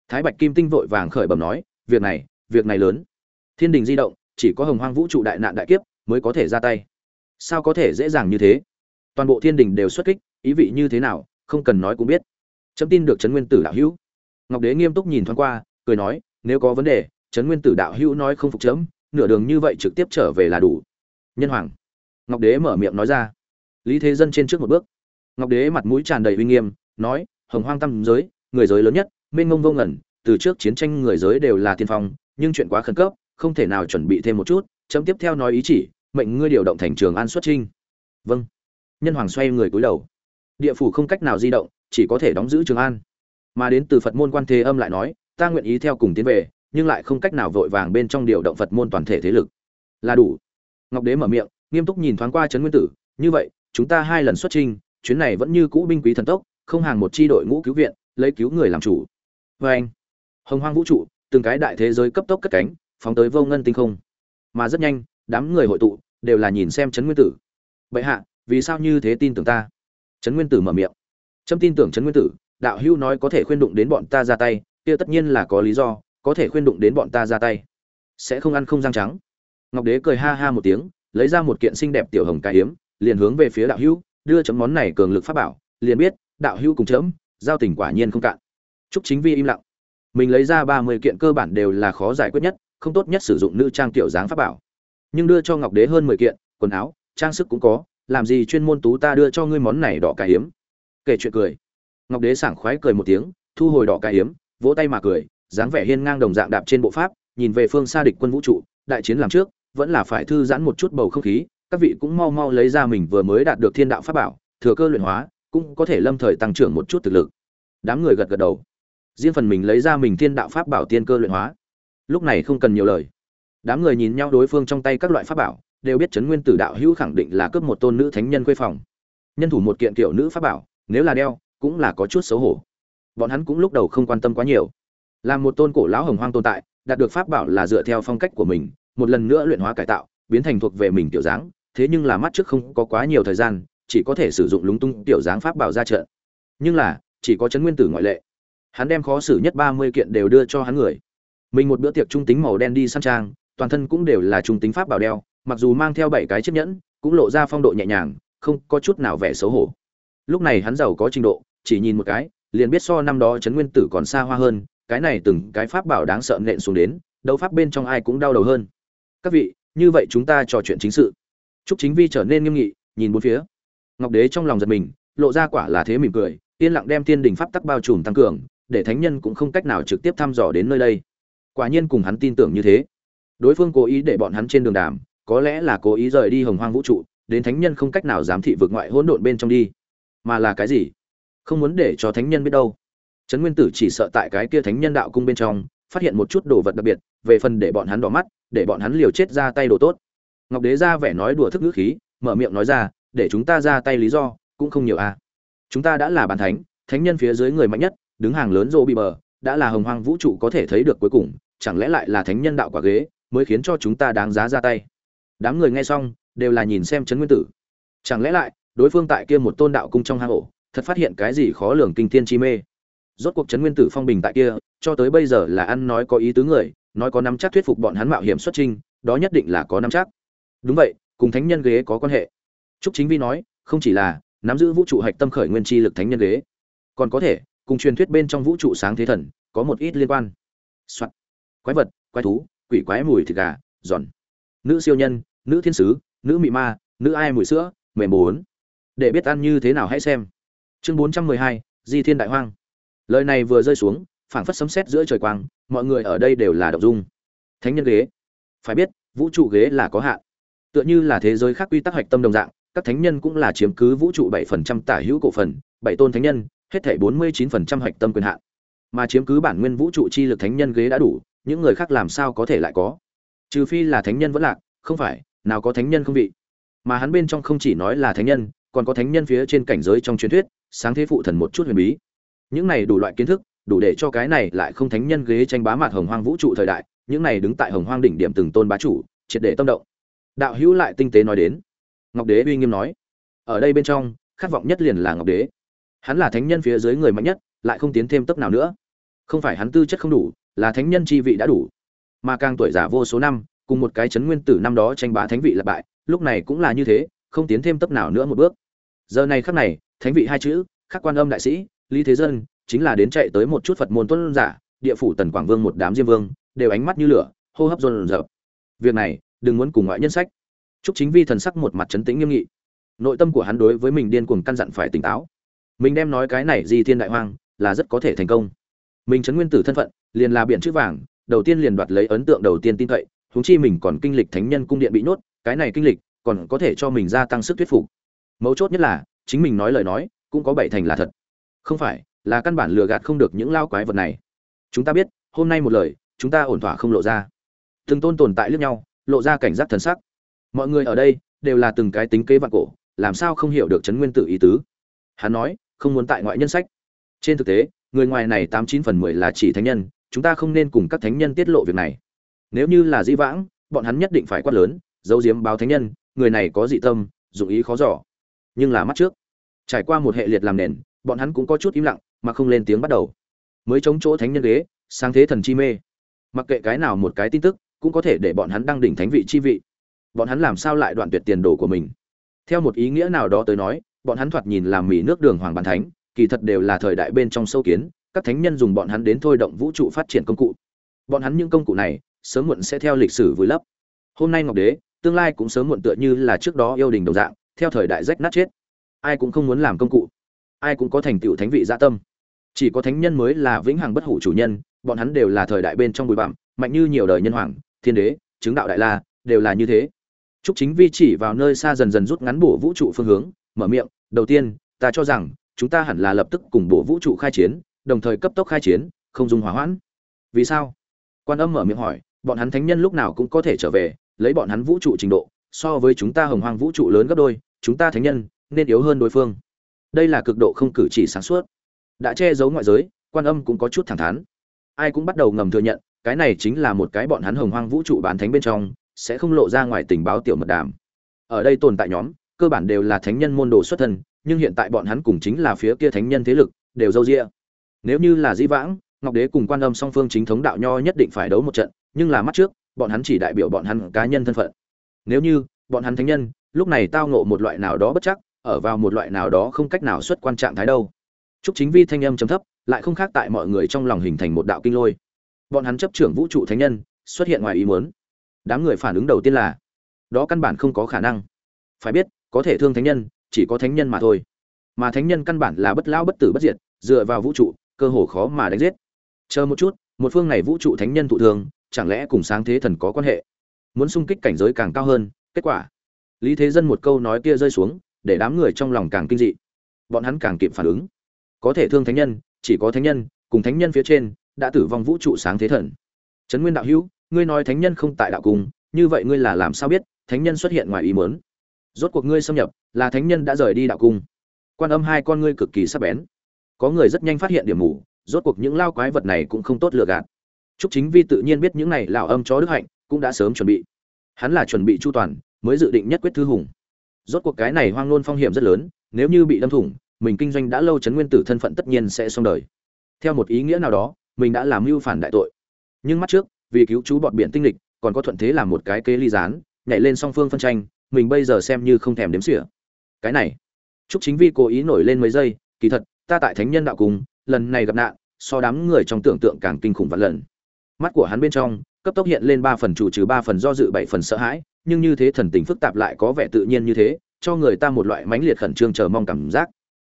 Thái bạch kim tinh vội vàng khởi bẩm nói việc này việc này lớn. Thiên đình di động chỉ có hồng hoang vũ trụ đại nạn đại kiếp mới có thể ra tay. Sao có thể dễ dàng như thế? Toàn bộ thiên đình đều xuất kích ý vị như thế nào không cần nói cũng biết. Chấm tin được trấn nguyên tử đạo hữu. Ngọc đế nghiêm túc nhìn thoáng qua cười nói nếu có vấn đề trấn nguyên tử đạo hữu nói không phục chấm nửa đường như vậy trực tiếp trở về là đủ nhân hoàng. Ngọc đế mở miệng nói ra. Lý thế dân trên trước một bước. Ngọc đế mặt mũi tràn đầy uy nghiêm, nói, hồng hoang tam giới, người giới lớn nhất, mênh ngông vô ngẩn từ trước chiến tranh người giới đều là tiên phong, nhưng chuyện quá khẩn cấp, không thể nào chuẩn bị thêm một chút, chấm tiếp theo nói ý chỉ, mệnh ngươi điều động thành trường an xuất trinh vâng. Nhân hoàng xoay người cúi đầu. Địa phủ không cách nào di động, chỉ có thể đóng giữ trường an. Mà đến từ phật môn quan thế âm lại nói, ta nguyện ý theo cùng tiến về, nhưng lại không cách nào vội vàng bên trong điều động phật môn toàn thể thế lực. Là đủ ngọc đế mở miệng nghiêm túc nhìn thoáng qua trấn nguyên tử như vậy chúng ta hai lần xuất trình, chuyến này vẫn như cũ binh quý thần tốc không hàng một chi đội ngũ cứu viện lấy cứu người làm chủ. Vê anh hồng hoang vũ trụ từng cái đại thế giới cấp tốc cất cánh phóng tới vô ngân tinh không. Mà rất nhanh đám người hội tụ đều là nhìn xem trấn nguyên tử. Bệ hạ vì sao như thế tin tưởng ta? Trấn nguyên tử mở miệng. Trâm tin tưởng trấn nguyên tử đạo hữu nói có thể khuyên đụng đến bọn ta ra tay kia tất nhiên là có lý do có thể khuyên đụng đến bọn ta ra tay. Sẽ không ăn không răng trắng ngọc đế cười ha ha một tiếng, lấy ra một kiện xinh đẹp tiểu hồng cái hiếm, liền hướng về phía đạo hữu, đưa chấm món này cường lực pháp bảo, liền biết, đạo hữu cùng chấm, giao tình quả nhiên không cạn. Trúc chính vi im lặng. Mình lấy ra ba mươi kiện cơ bản đều là khó giải quyết nhất, không tốt nhất sử dụng nữ trang tiểu dáng pháp bảo. Nhưng đưa cho ngọc đế hơn mười kiện, quần áo, trang sức cũng có, làm gì chuyên môn tú ta đưa cho ngươi món này đỏ cái hiếm? Kể chuyện cười. Ngọc đế sảng khoái cười một tiếng, thu hồi đỏ cái hiếm, vỗ tay mà cười, dáng vẻ hiên ngang đồng dạng đạp trên bộ pháp, nhìn về phương xa địch quân vũ trụ, đại chiến làm trước vẫn là phải thư giãn một chút bầu không khí, các vị cũng mau mau lấy ra mình vừa mới đạt được thiên đạo pháp bảo, thừa cơ luyện hóa, cũng có thể lâm thời tăng trưởng một chút thực lực. Đám người gật gật đầu. Riêng phần mình lấy ra mình thiên đạo pháp bảo tiên cơ luyện hóa. Lúc này không cần nhiều lời. Đám người nhìn nhau đối phương trong tay các loại pháp bảo, đều biết chấn nguyên tử đạo hữu khẳng định là cướp một tôn nữ thánh nhân quê phòng. Nhân thủ một kiện kiểu nữ pháp bảo, nếu là đeo, cũng là có chút xấu hổ. Bọn hắn cũng lúc đầu không quan tâm quá nhiều. Làm một tôn cổ lão hồng hoang tồn tại, đạt được pháp bảo là dựa theo phong cách của mình một lần nữa luyện hóa cải tạo, biến thành thuộc về mình tiểu dáng, thế nhưng là mắt trước không có quá nhiều thời gian, chỉ có thể sử dụng lúng tung tiểu dáng pháp bảo ra trận. Nhưng là, chỉ có chấn nguyên tử ngoại lệ. Hắn đem khó xử nhất ba mươi kiện đều đưa cho hắn người. Mình một bữa tiệc trung tính màu đen đi săn trang, toàn thân cũng đều là trung tính pháp bảo đeo, mặc dù mang theo bảy cái chiếc nhẫn, cũng lộ ra phong độ nhẹ nhàng, không có chút nào vẻ xấu hổ. Lúc này hắn giàu có trình độ, chỉ nhìn một cái, liền biết so năm đó trấn nguyên tử còn xa hoa hơn, cái này từng cái pháp bảo đáng sợ nện xuống đến, đấu pháp bên trong ai cũng đau đầu hơn các vị như vậy chúng ta trò chuyện chính sự Trúc Chính Vi trở nên nghiêm nghị, nhìn bốn phía. Ngọc Đế trong lòng giật mình, lộ ra quả là thế mỉm cười, yên lặng đem Thiên Đình pháp tắc bao trùm tăng cường, để thánh nhân cũng không cách nào trực tiếp thăm dò đến nơi đây. Quả nhiên cùng hắn tin tưởng như thế. Đối phương cố ý để bọn hắn trên đường đàm, có lẽ là cố ý rời đi Hồng Hoang vũ trụ, đến thánh nhân không cách nào dám thị vực ngoại hỗn độn bên trong đi. Mà là cái gì? Không muốn để cho thánh nhân biết đâu. Trấn Nguyên Tử chỉ sợ tại cái kia thánh nhân đạo cung bên trong, phát hiện một chút đồ vật đặc biệt, về phần để bọn hắn đỏ mắt, để bọn hắn liều chết ra tay đồ tốt. Ngọc đế ra vẻ nói đùa thức ngữ khí mở miệng nói ra để chúng ta ra tay lý do cũng không nhiều a à. chúng ta đã là bàn thánh thánh nhân phía dưới người mạnh nhất đứng hàng lớn rô bị bờ đã là hồng hoang vũ trụ có thể thấy được cuối cùng chẳng lẽ lại là thánh nhân đạo quả ghế mới khiến cho chúng ta đáng giá ra tay? Đám người nghe xong đều là nhìn xem trấn nguyên tử. Chẳng lẽ lại đối phương tại kia một tôn đạo cung trong hang ổ thật phát hiện cái gì khó lường kinh thiên chi mê? Rốt cuộc trấn nguyên tử phong bình tại kia, cho tới bây giờ là ăn nói có ý tứ người, nói có nắm chắc thuyết phục bọn hắn mạo hiểm xuất trinh đó nhất định là có nắm chắc. Đúng vậy, cùng thánh nhân ghế có quan hệ. Trúc chính vi nói, không chỉ là nắm giữ vũ trụ hạch tâm khởi nguyên chi lực thánh nhân ghế, còn có thể, cùng truyền thuyết bên trong vũ trụ sáng thế thần, có một ít liên quan. Soạn. quái vật, quái thú, quỷ quái mùi thịt gà, giòn. Nữ siêu nhân, nữ thiên sứ, nữ mị ma, nữ ai mùi sữa, mềm bốn. Để biết ăn như thế nào hãy xem. Chương bốn trăm mười hai, di thiên đại hoang lời này vừa rơi xuống, phảng phất sấm sét giữa trời quang, mọi người ở đây đều là động dung. Thánh nhân ghế. Phải biết, vũ trụ ghế là có hạn. Tựa như là thế giới khác quy tắc hoạch tâm đồng dạng, các thánh nhân cũng là chiếm cứ vũ trụ bảy phần trăm tả hữu cổ phần, bảy tôn thánh nhân, hết thảy bốn mươi chín phần trăm hoạch tâm quyền hạn. Mà chiếm cứ bản nguyên vũ trụ chi lực thánh nhân ghế đã đủ, những người khác làm sao có thể lại có? Trừ phi là thánh nhân vẫn lạc, không phải, nào có thánh nhân không vị? Mà hắn bên trong không chỉ nói là thánh nhân, còn có thánh nhân phía trên cảnh giới trong truyền thuyết, sáng thế phụ thần một chút huyền bí những này đủ loại kiến thức, đủ để cho cái này lại không thánh nhân ghế tranh bá mặt hồng hoang vũ trụ thời đại, những này đứng tại hồng hoang đỉnh điểm từng tôn bá chủ, triệt để tâm động. Đạo hữu lại tinh tế nói đến. Ngọc đế uy nghiêm nói. Ở đây bên trong, khát vọng nhất liền là ngọc đế. Hắn là thánh nhân phía dưới người mạnh nhất, lại không tiến thêm tấp nào nữa. Không phải hắn tư chất không đủ, là thánh nhân chi vị đã đủ. Mà càng tuổi già vô số năm, cùng một cái chấn nguyên tử năm đó tranh bá thánh vị là bại, lúc này cũng là như thế, không tiến thêm tấp nào nữa một bước. Giờ này khắc này, thánh vị hai chữ, khắc quan âm đại sĩ lý thế dân chính là đến chạy tới một chút phật môn tuân giả địa phủ tần quảng vương một đám diêm vương đều ánh mắt như lửa hô hấp dồn dập việc này đừng muốn cùng ngoại nhân sách Trúc Chính Vi thần sắc một mặt trấn tĩnh nghiêm nghị. Nội tâm của hắn đối với mình điên cuồng căn dặn phải tỉnh táo. Mình đem nói cái này gì thiên đại hoang, là rất có thể thành công. Mình trấn nguyên tử thân phận, liền là biển chữ vàng, đầu tiên liền đoạt lấy ấn tượng đầu tiên tin cậy, huống chi mình còn kinh lịch thánh nhân cung điện bị nhốt, cái này kinh lịch còn có thể cho mình gia tăng sức thuyết phục. Mấu chốt nhất là, chính mình nói lời nói, cũng có bảy thành là thật. Không phải, là căn bản lừa gạt không được những lao quái vật này. Chúng ta biết, hôm nay một lời, chúng ta ổn thỏa không lộ ra. Từng tôn tồn tại liếc nhau, lộ ra cảnh giác thần sắc. Mọi người ở đây đều là từng cái tính kế vạn cổ làm sao không hiểu được chấn nguyên tử ý tứ. Hắn nói không muốn tại ngoại nhân sách. Trên thực tế người ngoài này tám chín phần mười là chỉ thánh nhân chúng ta không nên cùng các thánh nhân tiết lộ việc này. Nếu như là dĩ vãng bọn hắn nhất định phải quát lớn giấu diếm báo thánh nhân người này có dị tâm dụng ý khó giỏ nhưng là mắt trước trải qua một hệ liệt làm nền bọn hắn cũng có chút im lặng, mà không lên tiếng bắt đầu. Mới chống chỗ thánh nhân ghế, sang thế thần chi mê. Mặc kệ cái nào một cái tin tức, cũng có thể để bọn hắn đăng đỉnh thánh vị chi vị. Bọn hắn làm sao lại đoạn tuyệt tiền đồ của mình? Theo một ý nghĩa nào đó tới nói, bọn hắn thoạt nhìn làm mì nước đường hoàng bàn thánh, kỳ thật đều là thời đại bên trong sâu kiến, các thánh nhân dùng bọn hắn đến thôi động vũ trụ phát triển công cụ. Bọn hắn những công cụ này, sớm muộn sẽ theo lịch sử vùi lấp. Hôm nay ngọc đế, tương lai cũng sớm muộn tựa như là trước đó yêu đình đồng dạng, theo thời đại rách nát chết. Ai cũng không muốn làm công cụ ai cũng có thành tựu thánh vị gia dạ tâm chỉ có thánh nhân mới là vĩnh hằng bất hủ chủ nhân bọn hắn đều là thời đại bên trong bụi bặm mạnh như nhiều đời nhân hoàng thiên đế chứng đạo đại la đều là như thế Trúc Chính Vi chỉ vào nơi xa dần dần rút ngắn bổ vũ trụ phương hướng, mở miệng, "Đầu tiên, ta cho rằng chúng ta hẳn là lập tức cùng bổ vũ trụ khai chiến, đồng thời cấp tốc khai chiến, không dùng hỏa hoãn." "Vì sao?" Quan Âm mở miệng hỏi, "Bọn hắn thánh nhân lúc nào cũng có thể trở về, lấy bọn hắn vũ trụ trình độ, so với chúng ta hồng hoang vũ trụ lớn gấp đôi, chúng ta thánh nhân nên yếu hơn đối phương." Đây là cực độ không cử chỉ sáng suốt. Đã che giấu ngoại giới, Quan Âm cũng có chút thẳng thắn. Ai cũng bắt đầu ngầm thừa nhận, cái này chính là một cái bọn hắn hồng hoang vũ trụ bán thánh bên trong sẽ không lộ ra ngoài tình báo tiểu mật đàm ở đây tồn tại nhóm cơ bản đều là thánh nhân môn đồ xuất thân nhưng hiện tại bọn hắn cùng chính là phía kia thánh nhân thế lực đều dâu ria. nếu như là di vãng ngọc đế cùng quan âm song phương chính thống đạo nho nhất định phải đấu một trận nhưng là mắt trước bọn hắn chỉ đại biểu bọn hắn cá nhân thân phận nếu như bọn hắn thánh nhân lúc này tao ngộ một loại nào đó bất chắc ở vào một loại nào đó không cách nào xuất quan trạng thái đâu. Chúc chính vi thanh âm chấm thấp, lại không khác tại mọi người trong lòng hình thành một đạo kinh lôi. Bọn hắn chấp trưởng vũ trụ thánh nhân, xuất hiện ngoài ý muốn. Đám người phản ứng đầu tiên là, đó căn bản không có khả năng. Phải biết, có thể thương thánh nhân, chỉ có thánh nhân mà thôi. Mà thánh nhân căn bản là bất lão bất tử bất diệt, dựa vào vũ trụ, cơ hồ khó mà đánh giết. Chờ một chút, một phương này vũ trụ thánh nhân thụ thường chẳng lẽ cùng sáng thế thần có quan hệ? Muốn xung kích cảnh giới càng cao hơn, kết quả. Lý thế dân một câu nói kia rơi xuống để đám người trong lòng càng kinh dị. Bọn hắn càng kịp phản ứng. Có thể thương thánh nhân chỉ có thánh nhân cùng thánh nhân phía trên đã tử vong vũ trụ sáng thế thần. Trấn nguyên đạo hữu ngươi nói thánh nhân không tại đạo cung như vậy ngươi là làm sao biết thánh nhân xuất hiện ngoài ý muốn? Rốt cuộc ngươi xâm nhập là thánh nhân đã rời đi đạo cung. Quan âm hai con ngươi cực kỳ sắc bén. Có người rất nhanh phát hiện điểm mù rốt cuộc những lao quái vật này cũng không tốt lựa gạt. Trúc Chính Vi tự nhiên biết những này lão âm chó đức hạnh, cũng đã sớm chuẩn bị. Hắn là chuẩn bị chu toàn, mới dự định nhất quyết thư hùng. Rốt cuộc cái này hoang luôn phong hiểm rất lớn, nếu như bị đâm thủng, mình kinh doanh đã lâu chấn nguyên tử thân phận tất nhiên sẽ xong đời. Theo một ý nghĩa nào đó, mình đã làm mưu phản đại tội. Nhưng mắt trước vì cứu chú bọn biển tinh lịch còn có thuận thế làm một cái kế ly gián nhảy lên song phương phân tranh mình bây giờ xem như không thèm đếm xỉa. Cái này chúc chính vi cố ý nổi lên mấy giây kỳ thật ta tại thánh nhân đạo cùng lần này gặp nạn so đám người trong tưởng tượng càng kinh khủng vạn lần. Mắt của hắn bên trong cấp tốc hiện lên ba phần chủ trừ ba phần do dự bảy phần sợ hãi nhưng như thế thần tình phức tạp lại có vẻ tự nhiên như thế, cho người ta một loại mãnh liệt khẩn trương chờ mong cảm giác.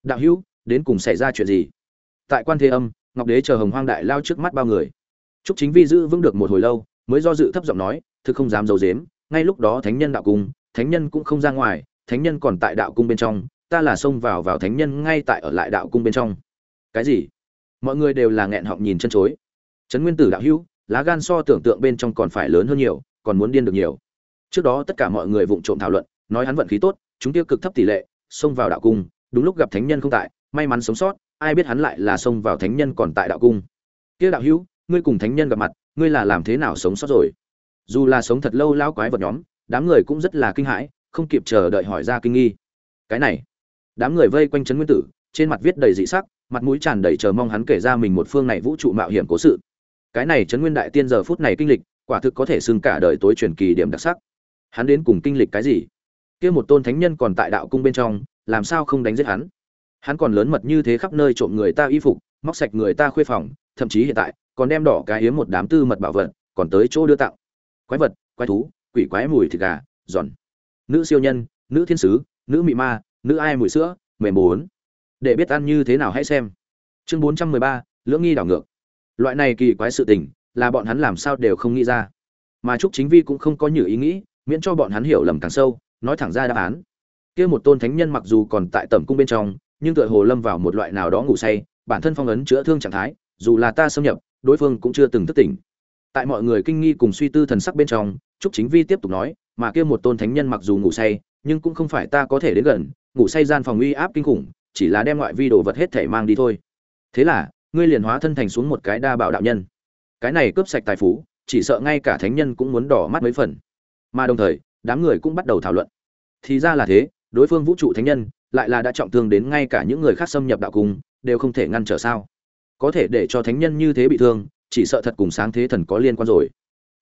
Đạo hữu, đến cùng xảy ra chuyện gì? Tại quan thế âm, ngọc đế chờ hồng hoang đại lao trước mắt bao người. Trúc chính vi giữ vững được một hồi lâu, mới do dự thấp giọng nói, thực không dám d i ấ u dếm ngay lúc đó thánh nhân đạo cung, thánh nhân cũng không ra ngoài, thánh nhân còn tại đạo cung bên trong, ta là xông vào vào thánh nhân ngay tại ở lại đạo cung bên trong. Cái gì? Mọi người đều là nghẹn họng nhìn chân chối. Trấn nguyên tử đạo hữu, lá gan so tưởng tượng bên trong còn phải lớn hơn nhiều, còn muốn điên được nhiều trước đó tất cả mọi người vụng trộm thảo luận, nói hắn vận khí tốt, chúng tiêu cực thấp tỷ lệ, xông vào đạo cung, đúng lúc gặp thánh nhân không tại, may mắn sống sót, ai biết hắn lại là xông vào thánh nhân còn tại đạo cung. Kia đạo hữu, ngươi cùng thánh nhân gặp mặt, ngươi là làm thế nào sống sót rồi? Dù là sống thật lâu lao quái vật nhóm, đám người cũng rất là kinh hãi, không kịp chờ đợi hỏi ra kinh nghi. Cái này, đám người vây quanh trấn nguyên tử, trên mặt viết đầy dị sắc, mặt mũi tràn đầy chờ mong hắn kể ra mình một phương này vũ trụ mạo hiểm cố sự. Cái này trấn nguyên đại tiên giờ phút này kinh lịch, quả thực có thể xưng cả đời tối truyền kỳ điểm đặc sắc hắn đến cùng kinh lịch cái gì? Kia một tôn thánh nhân còn tại đạo cung bên trong, làm sao không đánh giết hắn? Hắn còn lớn mật như thế khắp nơi trộm người ta y phục, móc sạch người ta khuê phòng, thậm chí hiện tại, còn đem đỏ cái hiếm một đám tư mật bảo vật, còn tới chỗ đưa tặng. Quái vật, quái thú, quỷ quái mùi thịt gà, giòn. Nữ siêu nhân, nữ thiên sứ, nữ mị ma, nữ ai mùi sữa, mềm bốn. Để biết ăn như thế nào hãy xem. Chương bốn trăm mười ba, lưỡng nghi đảo ngược. Loại này kỳ quái sự tình, là bọn hắn làm sao đều không nghĩ ra. Mà trúc chính vi cũng không có nhiều ý nghĩ miễn cho bọn hắn hiểu lầm càng sâu, nói thẳng ra đáp án. Kia một tôn thánh nhân mặc dù còn tại tẩm cung bên trong, nhưng tựa hồ lâm vào một loại nào đó ngủ say, bản thân phong ấn chữa thương trạng thái, dù là ta xâm nhập, đối phương cũng chưa từng thức tỉnh. Tại mọi người kinh nghi cùng suy tư thần sắc bên trong, trúc chính vi tiếp tục nói, mà kia một tôn thánh nhân mặc dù ngủ say, nhưng cũng không phải ta có thể đến gần, ngủ say gian phòng uy áp kinh khủng, chỉ là đem ngoại vi đồ vật hết thể mang đi thôi. Thế là, ngươi liền hóa thân thành xuống một cái đa bảo đạo nhân. Cái này cướp sạch tài phú, chỉ sợ ngay cả thánh nhân cũng muốn đỏ mắt mấy phần mà đồng thời, đám người cũng bắt đầu thảo luận. Thì ra là thế, đối phương vũ trụ thánh nhân lại là đã trọng thương đến ngay cả những người khác xâm nhập đạo cung, đều không thể ngăn trở sao? Có thể để cho thánh nhân như thế bị thương, chỉ sợ thật cùng sáng thế thần có liên quan rồi.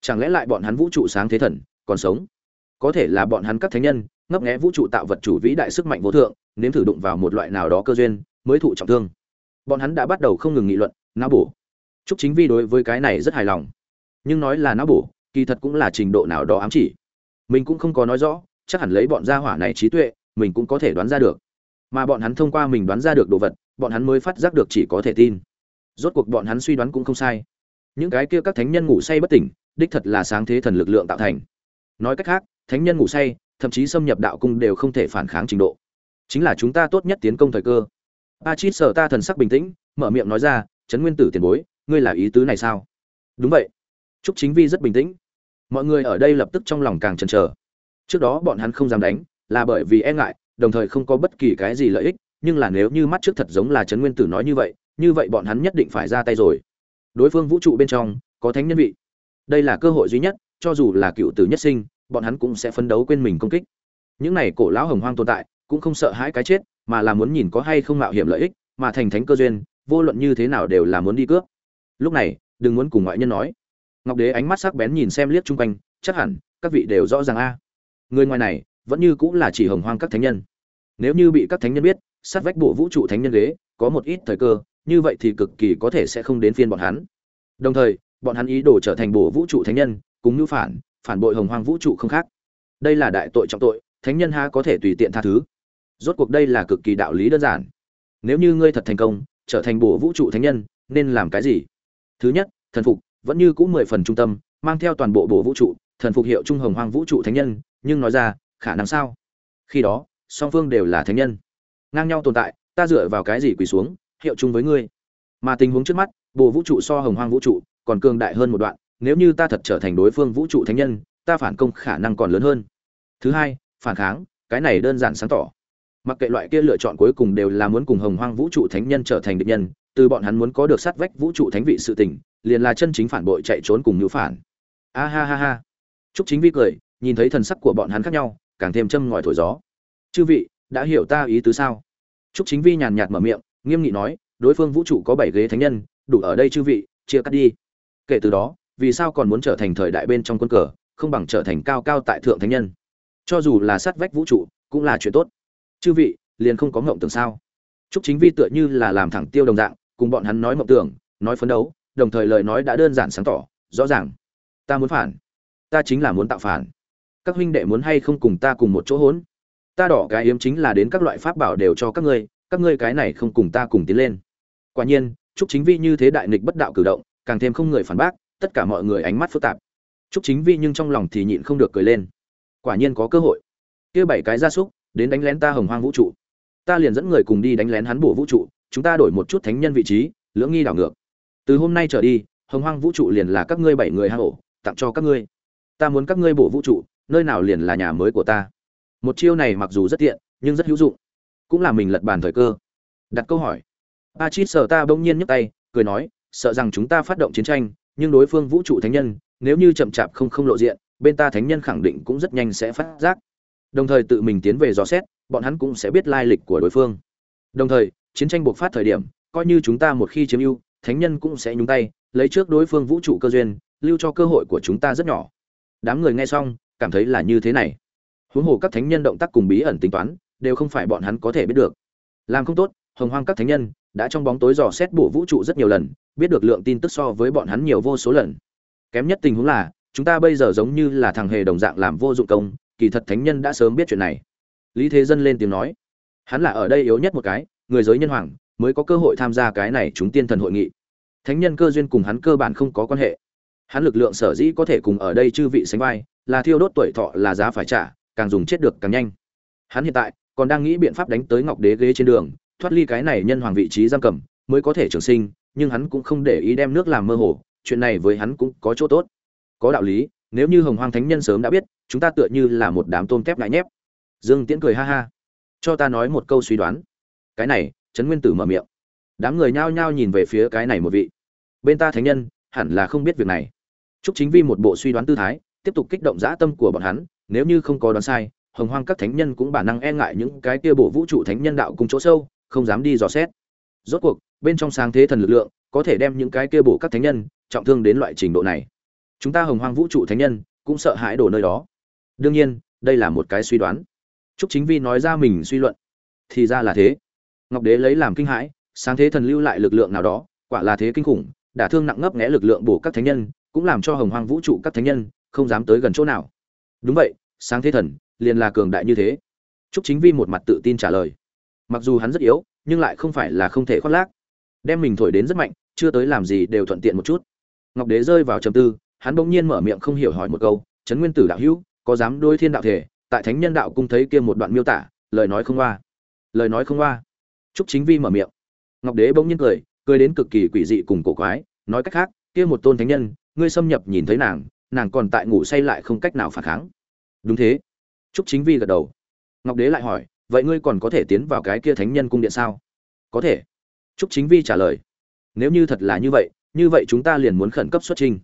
Chẳng lẽ lại bọn hắn vũ trụ sáng thế thần còn sống? Có thể là bọn hắn các thánh nhân, ngấp nghé vũ trụ tạo vật chủ vĩ đại sức mạnh vô thượng, nếm thử đụng vào một loại nào đó cơ duyên, mới thụ trọng thương. Bọn hắn đã bắt đầu không ngừng nghị luận não bổ. Chúc chính vi đối với cái này rất hài lòng. Nhưng nói là não bổ kỳ thật cũng là trình độ nào đó ám chỉ. Mình cũng không có nói rõ, chắc hẳn lấy bọn gia hỏa này trí tuệ, mình cũng có thể đoán ra được. Mà bọn hắn thông qua mình đoán ra được đồ vật, bọn hắn mới phát giác được chỉ có thể tin. Rốt cuộc bọn hắn suy đoán cũng không sai. Những cái kia các thánh nhân ngủ say bất tỉnh, đích thật là sáng thế thần lực lượng tạo thành. Nói cách khác, thánh nhân ngủ say, thậm chí xâm nhập đạo cung đều không thể phản kháng trình độ. Chính là chúng ta tốt nhất tiến công thời cơ. A chít sợ ta thần sắc bình tĩnh, mở miệng nói ra trấn nguyên tử tiền bối, ngươi là ý tứ này sao? Đúng vậy trúc chính vi rất bình tĩnh. Mọi người ở đây lập tức trong lòng càng chần chờ. Trước đó bọn hắn không dám đánh, là bởi vì e ngại, đồng thời không có bất kỳ cái gì lợi ích, nhưng là nếu như mắt trước thật giống là trấn nguyên tử nói như vậy như vậy bọn hắn nhất định phải ra tay rồi. Đối phương vũ trụ bên trong, có thánh nhân vị. Đây là cơ hội duy nhất, cho dù là cựu tử nhất sinh, bọn hắn cũng sẽ phấn đấu quên mình công kích. Những này cổ lão hồng hoang tồn tại, cũng không sợ hãi cái chết, mà là muốn nhìn có hay không mạo hiểm lợi ích, mà thành thánh cơ duyên, vô luận như thế nào đều là muốn đi cướp. Lúc này, đừng muốn cùng ngoại nhân nói ngọc đế ánh mắt sắc bén nhìn xem liếc chung quanh, chắc hẳn, các vị đều rõ ràng a. Người ngoài này, vẫn như cũng là chỉ hồng hoang các thánh nhân. Nếu như bị các thánh nhân biết, sát vách bộ vũ trụ thánh nhân ghế, có một ít thời cơ, như vậy thì cực kỳ có thể sẽ không đến phiên bọn hắn. Đồng thời, bọn hắn ý đồ trở thành bộ vũ trụ thánh nhân, cùng như phản phản bội hồng hoang vũ trụ không khác. Đây là đại tội trọng tội, thánh nhân ha có thể tùy tiện tha thứ. Rốt cuộc đây là cực kỳ đạo lý đơn giản. Nếu như ngươi thật thành công, trở thành bộ vũ trụ thánh nhân, nên làm cái gì? Thứ nhất, thần phục vẫn như cũ mười phần trung tâm, mang theo toàn bộ bộ vũ trụ, thần phục hiệu trung hồng hoang vũ trụ thánh nhân, nhưng nói ra, khả năng sao? Khi đó, song phương đều là thánh nhân. Ngang nhau tồn tại, ta dựa vào cái gì quỳ xuống, hiệu chung với ngươi? Mà tình huống trước mắt, bộ vũ trụ so hồng hoang vũ trụ còn cường đại hơn một đoạn, nếu như ta thật trở thành đối phương vũ trụ thánh nhân, ta phản công khả năng còn lớn hơn. Thứ hai, phản kháng, cái này đơn giản sáng tỏ. Mặc kệ loại kia lựa chọn cuối cùng đều là muốn cùng hồng hoang vũ trụ thánh nhân trở thành địch nhân, từ bọn hắn muốn có được sát vách vũ trụ thánh vị sự tình liền là chân chính phản bội chạy trốn cùng nhũ phản. A ha ha ha. Chúc chính vi cười, nhìn thấy thần sắc của bọn hắn khác nhau, càng thêm châm ngòi thổi gió. Chư vị, đã hiểu ta ý tứ sao? Chúc chính vi nhàn nhạt mở miệng, nghiêm nghị nói, đối phương vũ trụ có bảy ghế thánh nhân, đủ ở đây chư vị, chia cắt đi. Kể từ đó, vì sao còn muốn trở thành thời đại bên trong quân cờ, không bằng trở thành cao cao tại thượng thánh nhân? Cho dù là sát vách vũ trụ, cũng là chuyện tốt. Chư vị, liền không có ngộng tưởng sao? Chúc chính vi tựa như là làm thẳng tiêu đồng dạng, cùng bọn hắn nói mộng tưởng, nói phấn đấu đồng thời lời nói đã đơn giản sáng tỏ, rõ ràng. Ta muốn phản. Ta chính là muốn tạo phản. Các huynh đệ muốn hay không cùng ta cùng một chỗ hỗn ta đỏ cái yếm chính là đến các loại pháp bảo đều cho các ngươi các ngươi cái này không cùng ta cùng tiến lên. Quả nhiên chúc chính vi như thế đại nghịch bất đạo cử động, càng thêm không người phản bác, tất cả mọi người ánh mắt phức tạp. Chúc chính vi nhưng trong lòng thì nhịn không được cười lên. Quả nhiên có cơ hội. Kia bảy cái gia súc, đến đánh lén ta hồng hoang vũ trụ. Ta liền dẫn người cùng đi đánh lén hắn bổ vũ trụ, chúng ta đổi một chút thánh nhân vị trí, lưỡng nghi đảo ngược từ hôm nay trở đi, hồng hoang vũ trụ liền là các ngươi bảy người hang ổ, tặng cho các ngươi. Ta muốn các ngươi bổ vũ trụ, nơi nào liền là nhà mới của ta. Một chiêu này mặc dù rất tiện, nhưng rất hữu dụng. Cũng là mình lật bàn thời cơ. Đặt câu hỏi. A chít sợ ta bỗng nhiên nhấc tay, cười nói, sợ rằng chúng ta phát động chiến tranh, nhưng đối phương vũ trụ thánh nhân, nếu như chậm chạp không không lộ diện, bên ta thánh nhân khẳng định cũng rất nhanh sẽ phát giác. Đồng thời tự mình tiến về dò xét, bọn hắn cũng sẽ biết lai lịch của đối phương. Đồng thời, chiến tranh buộc phát thời điểm, coi như chúng ta một khi chiếm ưu thánh nhân cũng sẽ nhúng tay, lấy trước đối phương vũ trụ cơ duyên, lưu cho cơ hội của chúng ta rất nhỏ. Đám người nghe xong, cảm thấy là như thế này. Huống hồ các thánh nhân động tác cùng bí ẩn tính toán, đều không phải bọn hắn có thể biết được. Làm không tốt, hồng hoang các thánh nhân đã trong bóng tối dò xét bộ vũ trụ rất nhiều lần, biết được lượng tin tức so với bọn hắn nhiều vô số lần. Kém nhất tình huống là, chúng ta bây giờ giống như là thằng hề đồng dạng làm vô dụng công, kỳ thật thánh nhân đã sớm biết chuyện này. Lý thế dân lên tiếng nói, hắn là ở đây yếu nhất một cái, người giới nhân hoàng mới có cơ hội tham gia cái này chúng tiên thần hội nghị. Thánh nhân cơ duyên cùng hắn cơ bản không có quan hệ. Hắn lực lượng sở dĩ có thể cùng ở đây chư vị sánh vai, là thiêu đốt tuổi thọ là giá phải trả, càng dùng chết được càng nhanh. Hắn hiện tại còn đang nghĩ biện pháp đánh tới ngọc đế ghế trên đường, thoát ly cái này nhân hoàng vị trí giam cầm, mới có thể trường sinh, nhưng hắn cũng không để ý đem nước làm mơ hồ, chuyện này với hắn cũng có chỗ tốt. Có đạo lý, nếu như hồng hoang thánh nhân sớm đã biết, chúng ta tựa như là một đám tôm tép ngại nhép. Dương tiễn cười ha ha. Cho ta nói một câu suy đoán. Cái này trấn nguyên tử mở miệng. Đám người nhao nhao nhìn về phía cái này một vị. Bên ta thánh nhân, hẳn là không biết việc này. Chúc chính vi một bộ suy đoán tư thái, tiếp tục kích động dã tâm của bọn hắn, nếu như không có đoán sai, hồng hoang các thánh nhân cũng bản năng e ngại những cái kia bộ vũ trụ thánh nhân đạo cùng chỗ sâu, không dám đi dò xét. Rốt cuộc, bên trong sáng thế thần lực lượng, có thể đem những cái kia bộ các thánh nhân, trọng thương đến loại trình độ này. Chúng ta hồng hoang vũ trụ thánh nhân, cũng sợ hãi đổ nơi đó. Đương nhiên, đây là một cái suy đoán. Trúc Chính Vi nói ra mình suy luận. Thì ra là thế. Ngọc Đế lấy làm kinh hãi, sáng thế thần lưu lại lực lượng nào đó, quả là thế kinh khủng, đả thương nặng ngấp nghẽ lực lượng bổ các thánh nhân, cũng làm cho hồng hoang vũ trụ các thánh nhân không dám tới gần chỗ nào. Đúng vậy, sáng thế thần liền là cường đại như thế. Trúc Chính Vi một mặt tự tin trả lời. Mặc dù hắn rất yếu, nhưng lại không phải là không thể khoác lác. Đem mình thổi đến rất mạnh, chưa tới làm gì đều thuận tiện một chút. Ngọc Đế rơi vào trầm tư, hắn bỗng nhiên mở miệng không hiểu hỏi một câu, "Trấn Nguyên Tử đạo hữu, có dám đối thiên đạo thể tại thánh nhân đạo cung thấy kia một đoạn miêu tả lời nói không qua lời nói không qua trúc chính vi mở miệng. Ngọc đế bỗng nhiên cười cười đến cực kỳ quỷ dị cùng cổ quái, nói cách khác, kia một tôn thánh nhân, ngươi xâm nhập nhìn thấy nàng nàng còn tại ngủ say lại không cách nào phản kháng. Đúng thế. Trúc chính vi gật đầu. Ngọc đế lại hỏi, vậy ngươi còn có thể tiến vào cái kia thánh nhân cung điện sao? Có thể. Trúc chính vi trả lời. Nếu như thật là như vậy như vậy chúng ta liền muốn khẩn cấp xuất trình.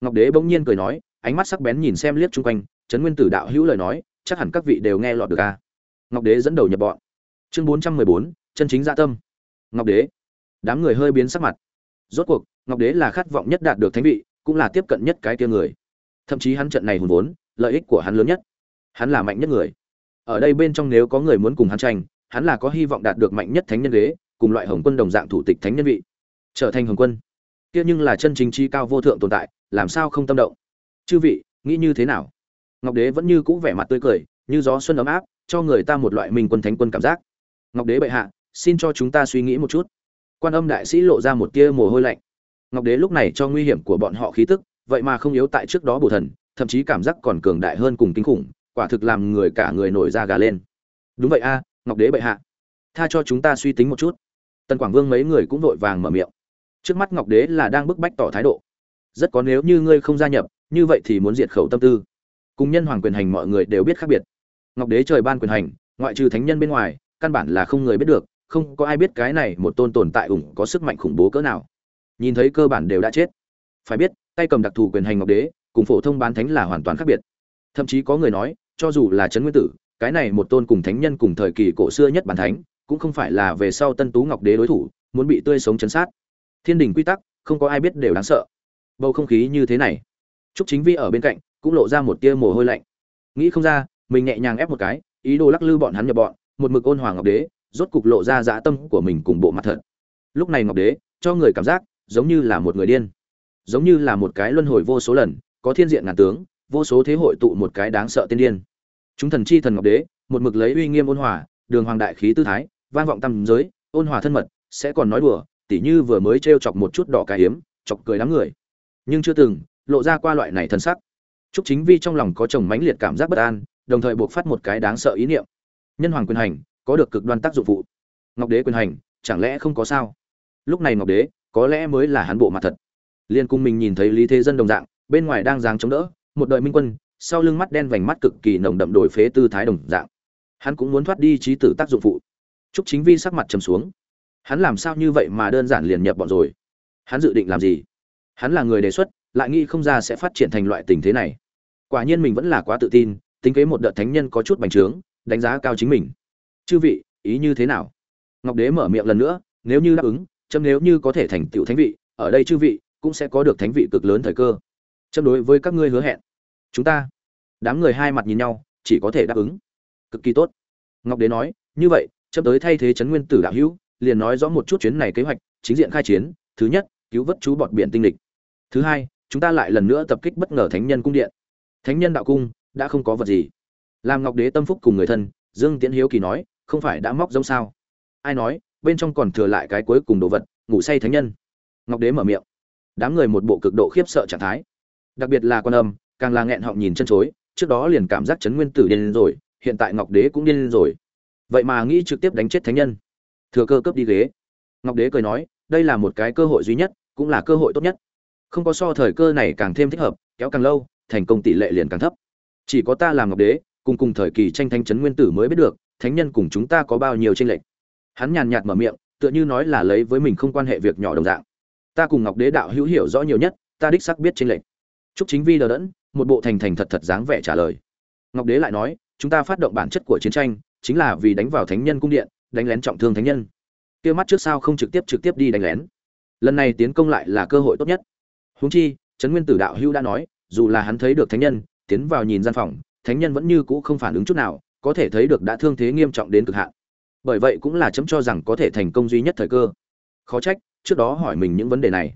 Ngọc đế bỗng nhiên cười nói, ánh mắt sắc bén nhìn xem liếc chung quanh, trấn nguyên tử đạo hữu lời nói, chắc hẳn các vị đều nghe lọt được a ngọc đế dẫn đầu nhập bọn. Chương bốn trăm mười bốn chân chính dạ tâm. Ngọc đế. Đám người hơi biến sắc mặt. Rốt cuộc, ngọc đế là khát vọng nhất đạt được thánh vị, cũng là tiếp cận nhất cái kia người. Thậm chí hắn trận này hùn vốn, lợi ích của hắn lớn nhất. Hắn là mạnh nhất người. Ở đây bên trong nếu có người muốn cùng hắn tranh, hắn là có hy vọng đạt được mạnh nhất thánh nhân ghế cùng loại hồng quân đồng dạng thủ tịch thánh nhân vị. Trở thành hồng quân. Kia nhưng là chân chính chi cao vô thượng tồn tại, làm sao không tâm động? Chư vị, nghĩ như thế nào? Ngọc đế vẫn như cũ vẻ mặt tươi cười, như gió xuân ấm áp, cho người ta một loại mình quân thánh quân cảm giác. Ngọc đế bệ hạ xin cho chúng ta suy nghĩ một chút. Quan âm đại sĩ lộ ra một tia mồ hôi lạnh. Ngọc đế lúc này cho nguy hiểm của bọn họ khí tức, vậy mà không yếu tại trước đó bổ thần, thậm chí cảm giác còn cường đại hơn cùng kinh khủng, quả thực làm người cả người nổi da gà lên. Đúng vậy a, ngọc đế bệ hạ. Tha cho chúng ta suy tính một chút. Tần quảng vương mấy người cũng vội vàng mở miệng. Trước mắt ngọc đế là đang bức bách tỏ thái độ. Rất có nếu như ngươi không gia nhập, như vậy thì muốn diệt khẩu tâm tư. Cùng nhân hoàng quyền hành mọi người đều biết khác biệt. Ngọc đế trời ban quyền hành, ngoại trừ thánh nhân bên ngoài, căn bản là không người biết được không có ai biết cái này một tôn tồn tại ủng có sức mạnh khủng bố cỡ nào. Nhìn thấy cơ bản đều đã chết. Phải biết, tay cầm đặc thù quyền hành ngọc đế, cùng phổ thông bán thánh là hoàn toàn khác biệt. Thậm chí có người nói, cho dù là trấn nguyên tử, cái này một tôn cùng thánh nhân cùng thời kỳ cổ xưa nhất bản thánh, cũng không phải là về sau tân tú ngọc đế đối thủ, muốn bị tươi sống chấn sát. Thiên đình quy tắc, không có ai biết đều đáng sợ. Bầu không khí như thế này. Trúc chính vi ở bên cạnh, cũng lộ ra một tia mồ hôi lạnh. Nghĩ không ra, mình nhẹ nhàng ép một cái, ý đồ lắc lư bọn hắn nhập bọn, một mực ôn hoàng ngọc đế rốt cục lộ ra dã tâm của mình cùng bộ mặt thật. Lúc này ngọc đế cho người cảm giác giống như là một người điên. Giống như là một cái luân hồi vô số lần có thiên diện ngàn tướng vô số thế hội tụ một cái đáng sợ tiên điên. Chúng thần chi thần ngọc đế một mực lấy uy nghiêm ôn hòa đường hoàng đại khí tư thái vang vọng tâm giới ôn hòa thân mật sẽ còn nói đùa tỉ như vừa mới trêu chọc một chút đỏ cái hiếm chọc cười đám người. Nhưng chưa từng lộ ra qua loại này thân sắc. Trúc Chính Vi trong lòng có chồng mãnh liệt cảm giác bất an, đồng thời buộc phát một cái đáng sợ ý niệm. Nhân hoàng quyền hành có được cực đoan tác dụng phụ. Ngọc Đế quyền hành, chẳng lẽ không có sao? Lúc này Ngọc Đế, có lẽ mới là hắn bộ mặt thật. Liên cung mình nhìn thấy Lý Thế Dân đồng dạng, bên ngoài đang giáng chống đỡ, một đội minh quân, sau lưng mắt đen vành mắt cực kỳ nồng đậm đổi phế tư thái đồng dạng. Hắn cũng muốn thoát đi trí tử tác dụng phụ. Trúc Chính Vi sắc mặt trầm xuống. Hắn làm sao như vậy mà đơn giản liền nhập bọn rồi? Hắn dự định làm gì? Hắn là người đề xuất, lại nghĩ không ra sẽ phát triển thành loại tình thế này quả nhiên mình vẫn là quá tự tin tính kế một đợt thánh nhân có chút bành trướng đánh giá cao chính mình chư vị, ý như thế nào? Ngọc đế mở miệng lần nữa, nếu như đáp ứng, chấm nếu như có thể thành tựu thánh vị, ở đây chư vị cũng sẽ có được thánh vị cực lớn thời cơ. Chấm đối với các ngươi hứa hẹn. Chúng ta, đám người hai mặt nhìn nhau, chỉ có thể đáp ứng. Cực kỳ tốt. Ngọc đế nói, như vậy, chấm tới thay thế chấn nguyên tử đạo hữu, liền nói rõ một chút chuyến này kế hoạch, chính diện khai chiến, thứ nhất, cứu vớt chú bọt biển tinh lịch. Thứ hai, chúng ta lại lần nữa tập kích bất ngờ thánh nhân cung điện. Thánh nhân đạo cung, đã không có vật gì. Làm ngọc đế tâm phúc cùng người thân, dương tiễn hiếu kỳ nói không phải đã móc giống sao? Ai nói, bên trong còn thừa lại cái cuối cùng đồ vật, ngủ say thánh nhân. Ngọc đế mở miệng. Đám người một bộ cực độ khiếp sợ trạng thái. Đặc biệt là quan âm, càng là nghẹn họng nhìn chân chối, trước đó liền cảm giác chấn nguyên tử điên rồi, hiện tại ngọc đế cũng điên rồi. Vậy mà nghĩ trực tiếp đánh chết thánh nhân. Thừa cơ cướp đi ghế. Ngọc đế cười nói, đây là một cái cơ hội duy nhất, cũng là cơ hội tốt nhất. Không có so thời cơ này càng thêm thích hợp, kéo càng lâu, thành công tỷ lệ liền càng thấp. Chỉ có ta làm ngọc đế, cùng cùng thời kỳ tranh thánh chấn nguyên tử mới biết được thánh nhân cùng chúng ta có bao nhiêu tranh lệch? Hắn nhàn nhạt mở miệng, tựa như nói là lấy với mình không quan hệ việc nhỏ đồng dạng. Ta cùng ngọc đế đạo hữu hiểu rõ nhiều nhất, ta đích xác biết tranh lệch. Trúc chính vi đờ đẫn, một bộ thành thành thật thật dáng vẻ trả lời. Ngọc đế lại nói, chúng ta phát động bản chất của chiến tranh, chính là vì đánh vào thánh nhân cung điện, đánh lén trọng thương thánh nhân. Kia mắt trước sao không trực tiếp trực tiếp đi đánh lén? Lần này tiến công lại là cơ hội tốt nhất. Huống chi, trấn nguyên tử đạo hữu đã nói, dù là hắn thấy được thánh nhân, tiến vào nhìn gian phòng, thánh nhân vẫn như cũ không phản ứng chút nào có thể thấy được đã thương thế nghiêm trọng đến cực hạn. Bởi vậy cũng là chấm cho rằng có thể thành công duy nhất thời cơ. Khó trách, trước đó hỏi mình những vấn đề này.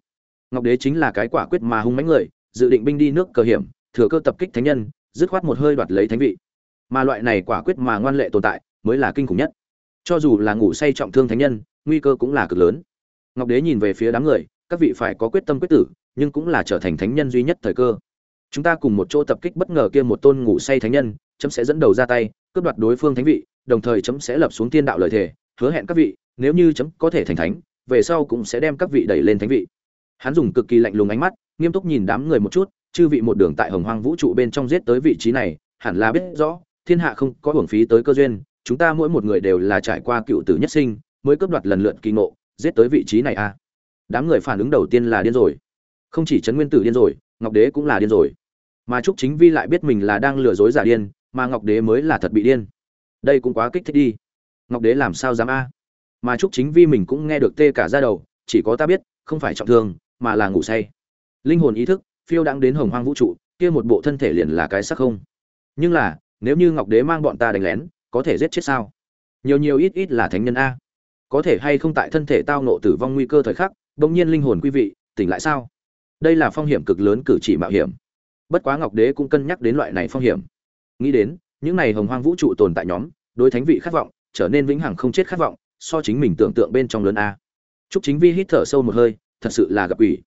Ngọc đế chính là cái quả quyết mà hung mãnh người, dự định binh đi nước cờ hiểm, thừa cơ tập kích thánh nhân, dứt khoát một hơi đoạt lấy thánh vị. Mà loại này quả quyết mà ngoan lệ tồn tại, mới là kinh khủng nhất. Cho dù là ngủ say trọng thương thánh nhân, nguy cơ cũng là cực lớn. Ngọc đế nhìn về phía đám người, các vị phải có quyết tâm quyết tử, nhưng cũng là trở thành thánh nhân duy nhất thời cơ. Chúng ta cùng một chỗ tập kích bất ngờ kia một tôn ngủ say thánh nhân, chấm sẽ dẫn đầu ra tay cướp đoạt đối phương thánh vị, đồng thời chấm sẽ lập xuống tiên đạo lời thề, hứa hẹn các vị, nếu như chấm có thể thành thánh, về sau cũng sẽ đem các vị đẩy lên thánh vị. Hắn dùng cực kỳ lạnh lùng ánh mắt, nghiêm túc nhìn đám người một chút, chư vị một đường tại hồng hoang vũ trụ bên trong giết tới vị trí này, hẳn là biết rõ, thiên hạ không có hưởng phí tới cơ duyên, chúng ta mỗi một người đều là trải qua cựu tử nhất sinh, mới cướp đoạt lần lượt kỳ ngộ, giết tới vị trí này à. Đám người phản ứng đầu tiên là điên rồi. Không chỉ trấn nguyên tử điên rồi, ngọc đế cũng là điên rồi. Mà trúc chính vi lại biết mình là đang lừa dối giả điên mà ngọc đế mới là thật bị điên. Đây cũng quá kích thích đi. Ngọc đế làm sao dám a? Mà trúc chính vi mình cũng nghe được tê cả ra đầu, chỉ có ta biết, không phải trọng thương, mà là ngủ say. Linh hồn ý thức, phiêu đang đến hồng hoang vũ trụ, kia một bộ thân thể liền là cái sắc không. Nhưng là, nếu như ngọc đế mang bọn ta đánh lén, có thể giết chết sao? Nhiều nhiều ít ít là thánh nhân a. Có thể hay không tại thân thể tao nộ tử vong nguy cơ thời khắc, bỗng nhiên linh hồn quý vị, tỉnh lại sao? Đây là phong hiểm cực lớn cử chỉ mạo hiểm. Bất quá ngọc đế cũng cân nhắc đến loại này phong hiểm nghĩ đến, những này hồng hoang vũ trụ tồn tại nhóm, đối thánh vị khát vọng, trở nên vĩnh hằng không chết khát vọng, so chính mình tưởng tượng bên trong lớn a. Chúc chính vi hít thở sâu một hơi, thật sự là gặp ủy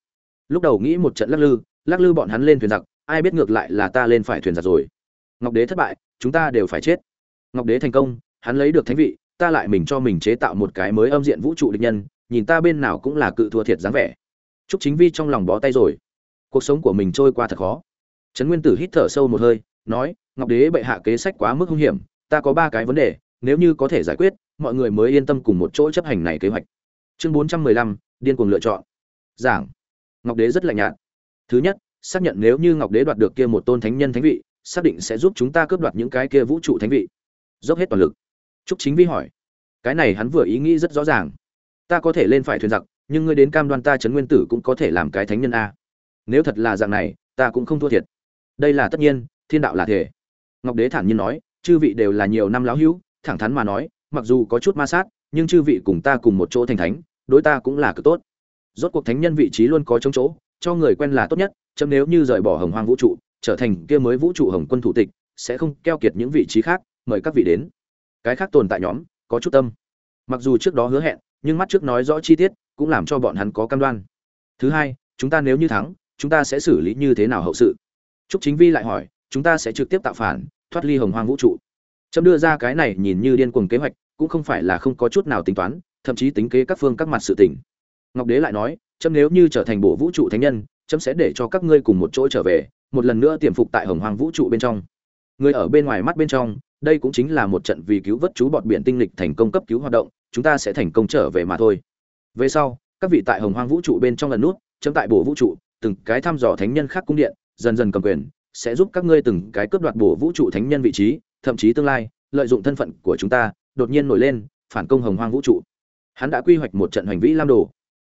lúc đầu nghĩ một trận lắc lư lắc lư bọn hắn lên thuyền giặc, ai biết ngược lại là ta lên phải thuyền giặc rồi. Ngọc đế thất bại, chúng ta đều phải chết. Ngọc đế thành công, hắn lấy được thánh vị, ta lại mình cho mình chế tạo một cái mới âm diện vũ trụ địch nhân, nhìn ta bên nào cũng là cự thua thiệt dáng vẻ. Chúc chính vi trong lòng bó tay rồi. Cuộc sống của mình trôi qua thật khó. Trấn nguyên tử hít thở sâu một hơi nói, ngọc đế bệ hạ kế sách quá mức hung hiểm, ta có ba cái vấn đề, nếu như có thể giải quyết, mọi người mới yên tâm cùng một chỗ chấp hành này kế hoạch. Chương bốn trăm mười lăm, điên cuồng lựa chọn. Giảng. Ngọc đế rất lạnh nhạt. Thứ nhất, xác nhận nếu như ngọc đế đoạt được kia một tôn thánh nhân thánh vị, xác định sẽ giúp chúng ta cướp đoạt những cái kia vũ trụ thánh vị. Dốc hết toàn lực. Trúc chính vi hỏi. Cái này hắn vừa ý nghĩ rất rõ ràng. Ta có thể lên phải thuyền giặc, nhưng ngươi đến cam đoan ta trấn nguyên tử cũng có thể làm cái thánh nhân a. Nếu thật là dạng này, ta cũng không thua thiệt. Đây là tất nhiên thiên đạo là thể. Ngọc đế thản nhiên nói, chư vị đều là nhiều năm lão hữu, thẳng thắn mà nói, mặc dù có chút ma sát, nhưng chư vị cùng ta cùng một chỗ thành thánh, đối ta cũng là cực tốt. Rốt cuộc thánh nhân vị trí luôn có chống chỗ, cho người quen là tốt nhất, chấm nếu như rời bỏ hồng hoang vũ trụ, trở thành kia mới vũ trụ hồng quân thủ tịch, sẽ không keo kiệt những vị trí khác, mời các vị đến. Cái khác tồn tại nhóm, có chút tâm. Mặc dù trước đó hứa hẹn, nhưng mắt trước nói rõ chi tiết, cũng làm cho bọn hắn có cam đoan. Thứ hai, chúng ta nếu như thắng, chúng ta sẽ xử lý như thế nào hậu sự? Trúc chính vi lại hỏi chúng ta sẽ trực tiếp tạo phản, thoát ly hồng hoang vũ trụ. Trâm đưa ra cái này nhìn như điên cuồng kế hoạch, cũng không phải là không có chút nào tính toán, thậm chí tính kế các phương các mặt sự tình. Ngọc đế lại nói trâm nếu như trở thành bộ vũ trụ thánh nhân trâm sẽ để cho các ngươi cùng một chỗ trở về, một lần nữa tiềm phục tại hồng hoang vũ trụ bên trong. Người ở bên ngoài mắt bên trong, đây cũng chính là một trận vì cứu vớt chú bọt biển tinh lịch thành công cấp cứu hoạt động, chúng ta sẽ thành công trở về mà thôi. Về sau, các vị tại hồng hoang vũ trụ bên trong lần nút, chấm tại bổ vũ trụ, từng cái thăm dò thánh nhân khác cung điện, dần dần cầm quyền sẽ giúp các ngươi từng cái cướp đoạt bổ vũ trụ thánh nhân vị trí, thậm chí tương lai, lợi dụng thân phận của chúng ta, đột nhiên nổi lên, phản công hồng hoang vũ trụ. Hắn đã quy hoạch một trận hành vĩ lam đồ.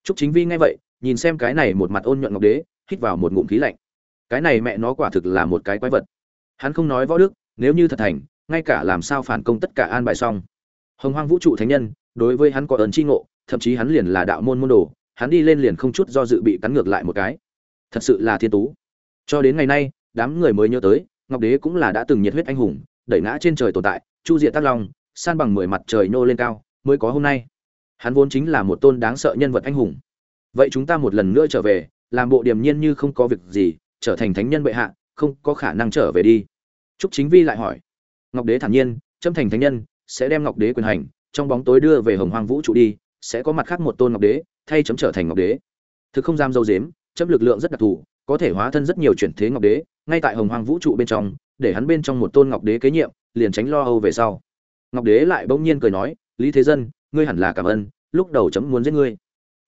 Trúc chính vi nghe vậy, nhìn xem cái này một mặt ôn nhuận ngọc đế, hít vào một ngụm khí lạnh. Cái này mẹ nó quả thực là một cái quái vật. Hắn không nói võ đức, nếu như thật thành, ngay cả làm sao phản công tất cả an bài xong. Hồng hoang vũ trụ thánh nhân, đối với hắn có ấn chi ngộ, thậm chí hắn liền là đạo môn môn đồ, hắn đi lên liền không chút do dự bị cắn ngược lại một cái. Thật sự là thiên tú. Cho đến ngày nay đám người mới nhớ tới, ngọc đế cũng là đã từng nhiệt huyết anh hùng, đẩy ngã trên trời tồn tại, chu diệt tác long, san bằng mười mặt trời nhô lên cao, mới có hôm nay. Hắn vốn chính là một tôn đáng sợ nhân vật anh hùng. Vậy chúng ta một lần nữa trở về, làm bộ điềm nhiên như không có việc gì, trở thành thánh nhân bệ hạ, không có khả năng trở về đi. Trúc chính vi lại hỏi. Ngọc đế thản nhiên, châm thành thánh nhân, sẽ đem ngọc đế quyền hành, trong bóng tối đưa về hồng hoang vũ trụ đi, sẽ có mặt khác một tôn ngọc đế, thay chấm trở thành ngọc đế. Thực không giam dâu dếm, chấm lực lượng rất đặc thù, có thể hóa thân rất nhiều chuyển thế ngọc đế ngay tại hồng hoang vũ trụ bên trong, để hắn bên trong một tôn ngọc đế kế nhiệm, liền tránh lo âu về sau. Ngọc đế lại bỗng nhiên cười nói, lý thế dân, ngươi hẳn là cảm ơn, lúc đầu chấm muốn giết ngươi.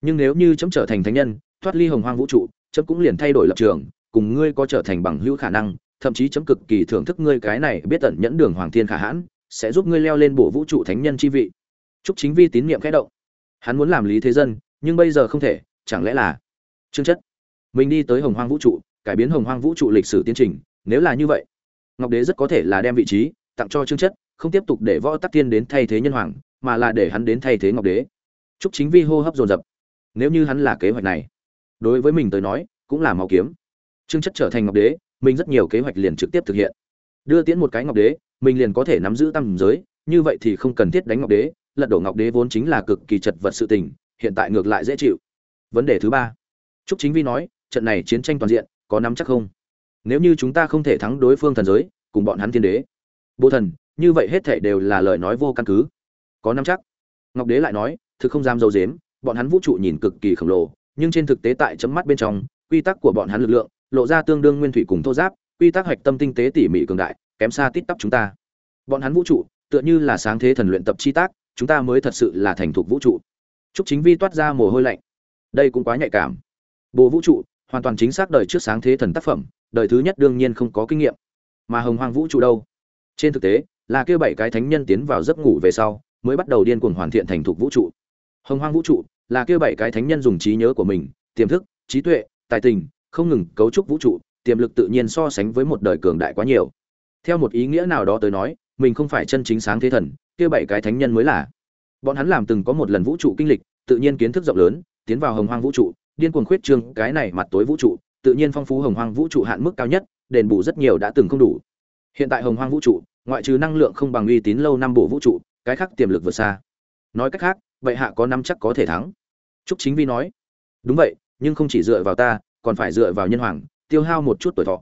Nhưng nếu như chấm trở thành thánh nhân, thoát ly hồng hoang vũ trụ, chấm cũng liền thay đổi lập trường, cùng ngươi có trở thành bằng hữu khả năng, thậm chí chấm cực kỳ thưởng thức ngươi cái này biết tận nhẫn đường hoàng thiên khả hãn, sẽ giúp ngươi leo lên bộ vũ trụ thánh nhân chi vị. Chúc chính vi tín niệm khẽ động. Hắn muốn làm lý thế dân, nhưng bây giờ không thể, chẳng lẽ là chương chất? Mình đi tới hồng hoang vũ trụ cải biến hồng hoang vũ trụ lịch sử tiến trình, nếu là như vậy, ngọc đế rất có thể là đem vị trí, tặng cho chương chất, không tiếp tục để võ tắc thiên đến thay thế nhân hoàng, mà là để hắn đến thay thế ngọc đế. Chúc chính vi hô hấp dồn dập. Nếu như hắn là kế hoạch này, đối với mình tới nói, cũng là máu kiếm. Chương chất trở thành ngọc đế, mình rất nhiều kế hoạch liền trực tiếp thực hiện. Đưa tiễn một cái ngọc đế, mình liền có thể nắm giữ tam giới, như vậy thì không cần thiết đánh ngọc đế, lật đổ ngọc đế vốn chính là cực kỳ chật vật sự tình, hiện tại ngược lại dễ chịu. Vấn đề thứ ba. Trúc chính vi nói, trận này chiến tranh toàn diện có nắm chắc không? Nếu như chúng ta không thể thắng đối phương thần giới, cùng bọn hắn thiên đế. Bồ thần, như vậy hết thảy đều là lời nói vô căn cứ. Có nắm chắc? Ngọc đế lại nói, thực không dám dâu dếm, bọn hắn vũ trụ nhìn cực kỳ khổng lồ, nhưng trên thực tế tại chấm mắt bên trong, quy tắc của bọn hắn lực lượng, lộ ra tương đương nguyên thủy cùng thô giáp, quy tắc hoạch tâm tinh tế tỉ mỉ cường đại, kém xa tít tắp chúng ta. Bọn hắn vũ trụ, tựa như là sáng thế thần luyện tập chi tác, chúng ta mới thật sự là thành thục vũ trụ. Trúc chính vi toát ra mồ hôi lạnh. Đây cũng quá nhạy cảm. Bộ vũ trụ hoàn toàn chính xác đời trước sáng thế thần tác phẩm, đời thứ nhất đương nhiên không có kinh nghiệm. Mà hồng hoang vũ trụ đâu? Trên thực tế, là kêu bảy cái thánh nhân tiến vào giấc ngủ về sau, mới bắt đầu điên cuồng hoàn thiện thành thục vũ trụ. Hồng hoang vũ trụ là kêu bảy cái thánh nhân dùng trí nhớ của mình, tiềm thức, trí tuệ, tài tình, không ngừng cấu trúc vũ trụ, tiềm lực tự nhiên so sánh với một đời cường đại quá nhiều. Theo một ý nghĩa nào đó tới nói, mình không phải chân chính sáng thế thần kia bảy cái thánh nhân mới là. Bọn hắn làm từng có một lần vũ trụ kinh lịch, tự nhiên kiến thức rộng lớn, tiến vào hồng hoang vũ trụ điên cuồng khuyết trương, cái này mặt tối vũ trụ, tự nhiên phong phú hồng hoang vũ trụ hạn mức cao nhất, đền bù rất nhiều đã từng không đủ. Hiện tại hồng hoang vũ trụ, ngoại trừ năng lượng không bằng uy tín lâu năm bộ vũ trụ, cái khác tiềm lực vượt xa. Nói cách khác, vậy hạ có năm chắc có thể thắng. Trúc chính vi nói, đúng vậy, nhưng không chỉ dựa vào ta, còn phải dựa vào nhân hoàng, tiêu hao một chút tuổi thọ.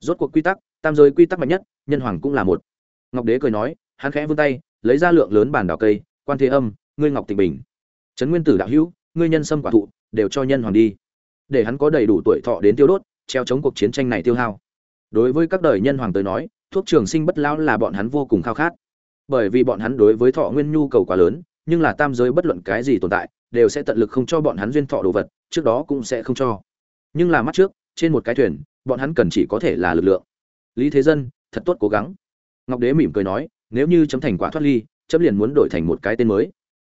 Rốt cuộc quy tắc, tam giới quy tắc mạnh nhất, nhân hoàng cũng là một. Ngọc đế cười nói, hắn khẽ vươn tay, lấy ra lượng lớn bản đào cây, quan thế âm, ngươi ngọc tịnh bình. Trấn nguyên tử đạo hữu, ngươi nhân sâm quả thụ đều cho nhân hoàng đi. Để hắn có đầy đủ tuổi thọ đến tiêu đốt, treo chống cuộc chiến tranh này tiêu hao. Đối với các đời nhân hoàng tới nói, thuốc trường sinh bất lão là bọn hắn vô cùng khao khát. Bởi vì bọn hắn đối với thọ nguyên nhu cầu quá lớn, nhưng là tam giới bất luận cái gì tồn tại, đều sẽ tận lực không cho bọn hắn duyên thọ đồ vật, trước đó cũng sẽ không cho. Nhưng là mắt trước, trên một cái thuyền, bọn hắn cần chỉ có thể là lực lượng. Lý thế dân, thật tốt cố gắng. Ngọc đế mỉm cười nói, nếu như chấm thành quả thoát ly, chấm liền muốn đổi thành một cái tên mới.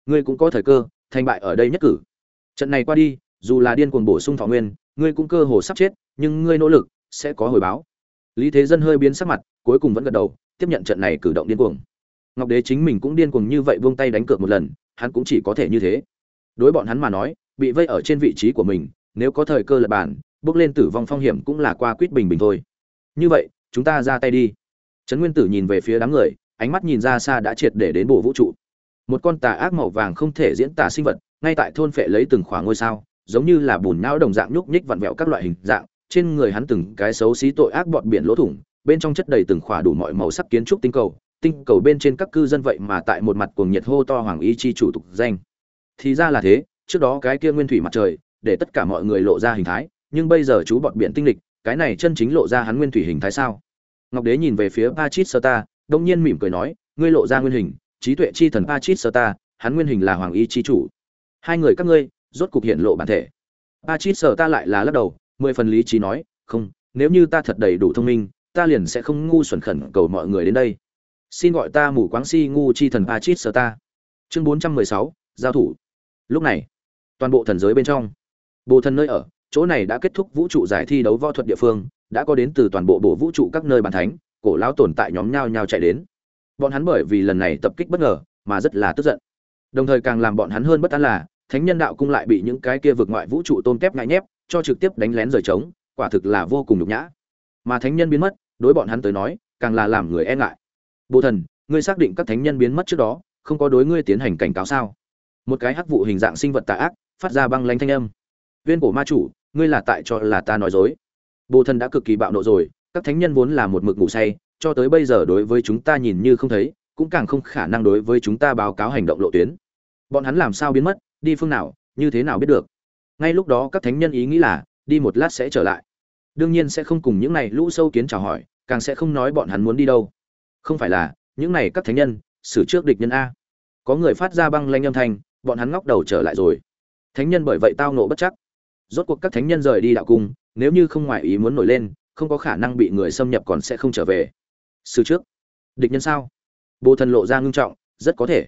Ngươi cũng có thời cơ, thành bại ở đây nhất cử trận này qua đi, dù là điên cuồng bổ sung thọ nguyên, ngươi cũng cơ hồ sắp chết, nhưng ngươi nỗ lực sẽ có hồi báo. Lý thế dân hơi biến sắc mặt, cuối cùng vẫn gật đầu, tiếp nhận trận này cử động điên cuồng. Ngọc đế chính mình cũng điên cuồng như vậy vung tay đánh cược một lần, hắn cũng chỉ có thể như thế. Đối bọn hắn mà nói, bị vây ở trên vị trí của mình, nếu có thời cơ lật bản, bước lên tử vong phong hiểm cũng là qua quyết bình bình thôi. Như vậy, chúng ta ra tay đi. Trấn nguyên tử nhìn về phía đám người, ánh mắt nhìn ra xa đã triệt để đến bộ vũ trụ. Một con tà ác màu vàng không thể diễn tả sinh vật ngay tại thôn phệ lấy từng khoảng ngôi sao, giống như là bùn não đồng dạng nhúc nhích vặn vẹo các loại hình dạng, trên người hắn từng cái xấu xí tội ác bọt biển lỗ thủng, bên trong chất đầy từng khỏa đủ mọi màu sắc kiến trúc tinh cầu tinh cầu bên trên các cư dân vậy mà tại một mặt cuồng nhiệt hô to hoàng y chi chủ tục danh. Thì ra là thế, trước đó cái kia nguyên thủy mặt trời, để tất cả mọi người lộ ra hình thái, nhưng bây giờ chú bọt biển tinh lịch, cái này chân chính lộ ra hắn nguyên thủy hình thái sao? Ngọc đế nhìn về phía pachit sơ ta đông nhiên mỉm cười nói, ngươi lộ ra nguyên hình, trí tuệ chi thần pachit sơ ta hắn nguyên hình là hoàng y chi chủ hai người các ngươi, rốt cục hiện lộ bản thể. A chít sở ta lại là lắc đầu, mười phần lý trí nói, không, nếu như ta thật đầy đủ thông minh, ta liền sẽ không ngu xuẩn khẩn cầu mọi người đến đây. Xin gọi ta mù quáng si ngu chi thần a chít sở ta. Chương bốn trăm mười sáu, giao thủ. Lúc này, toàn bộ thần giới bên trong, bồ thần nơi ở, chỗ này đã kết thúc vũ trụ giải thi đấu võ thuật địa phương, đã có đến từ toàn bộ bộ vũ trụ các nơi bàn thánh, cổ lão tồn tại nhóm nhau nhau chạy đến. Bọn hắn bởi vì lần này tập kích bất ngờ, mà rất là tức giận đồng thời càng làm bọn hắn hơn bất an là, thánh nhân đạo cung lại bị những cái kia vượt ngoại vũ trụ tôn kép ngại nhép, cho trực tiếp đánh lén rời trống, quả thực là vô cùng nhục nhã. Mà thánh nhân biến mất, đối bọn hắn tới nói, càng là làm người e ngại. Bồ thần, ngươi xác định các thánh nhân biến mất trước đó, không có đối ngươi tiến hành cảnh cáo sao? Một cái hắc vụ hình dạng sinh vật tà ác, phát ra băng lanh thanh âm. Viên cổ ma chủ, ngươi là tại cho là ta nói dối. Bồ thần đã cực kỳ bạo nộ rồi, các thánh nhân vốn là một mực ngủ say, cho tới bây giờ đối với chúng ta nhìn như không thấy cũng càng không khả năng đối với chúng ta báo cáo hành động lộ tuyến. Bọn hắn làm sao biến mất, đi phương nào, như thế nào biết được? Ngay lúc đó các thánh nhân ý nghĩ là, đi một lát sẽ trở lại. Đương nhiên sẽ không cùng những này lũ sâu kiến chào hỏi, càng sẽ không nói bọn hắn muốn đi đâu. Không phải là, những này các thánh nhân, xử trước địch nhân a. Có người phát ra băng lanh âm thanh, bọn hắn ngóc đầu trở lại rồi. Thánh nhân bởi vậy tao nộ bất chắc. Rốt cuộc các thánh nhân rời đi đạo cung, nếu như không ngoại ý muốn nổi lên, không có khả năng bị người xâm nhập còn sẽ không trở về. Xử trước. Địch nhân sao? Bồ thần lộ ra ngưng trọng, rất có thể.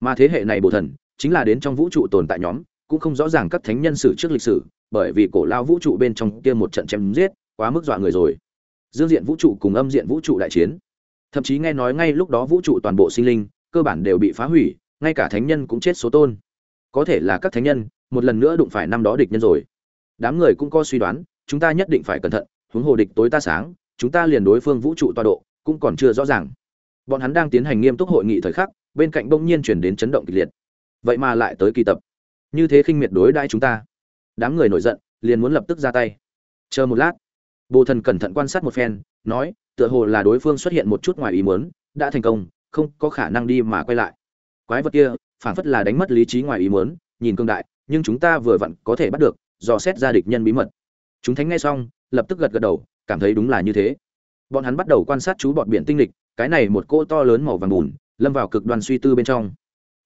Mà thế hệ này bồ thần, chính là đến trong vũ trụ tồn tại nhóm, cũng không rõ ràng các thánh nhân sử trước lịch sử, bởi vì cổ lao vũ trụ bên trong kia một trận chém giết, quá mức dọa người rồi. Dương diện vũ trụ cùng âm diện vũ trụ đại chiến. Thậm chí nghe nói ngay lúc đó vũ trụ toàn bộ sinh linh, cơ bản đều bị phá hủy, ngay cả thánh nhân cũng chết số tôn. Có thể là các thánh nhân, một lần nữa đụng phải năm đó địch nhân rồi. Đám người cũng có suy đoán, chúng ta nhất định phải cẩn thận, huống hồ địch tối ta sáng, chúng ta liền đối phương vũ trụ toa độ, cũng còn chưa rõ ràng bọn hắn đang tiến hành nghiêm túc hội nghị thời khắc, bên cạnh bỗng nhiên chuyển đến chấn động kịch liệt. Vậy mà lại tới kỳ tập. Như thế khinh miệt đối đãi chúng ta. Đám người nổi giận, liền muốn lập tức ra tay. Chờ một lát, bồ thần cẩn thận quan sát một phen, nói, tựa hồ là đối phương xuất hiện một chút ngoài ý muốn, đã thành công, không có khả năng đi mà quay lại. Quái vật kia phản phất là đánh mất lý trí ngoài ý muốn, nhìn cương đại, nhưng chúng ta vừa vặn có thể bắt được, dò xét ra địch nhân bí mật. Chúng thánh nghe xong, lập tức gật gật đầu, cảm thấy đúng là như thế. Bọn hắn bắt đầu quan sát chú bọn biển tinh lịch cái này một cỗ to lớn màu vàng bùn, lâm vào cực đoan suy tư bên trong.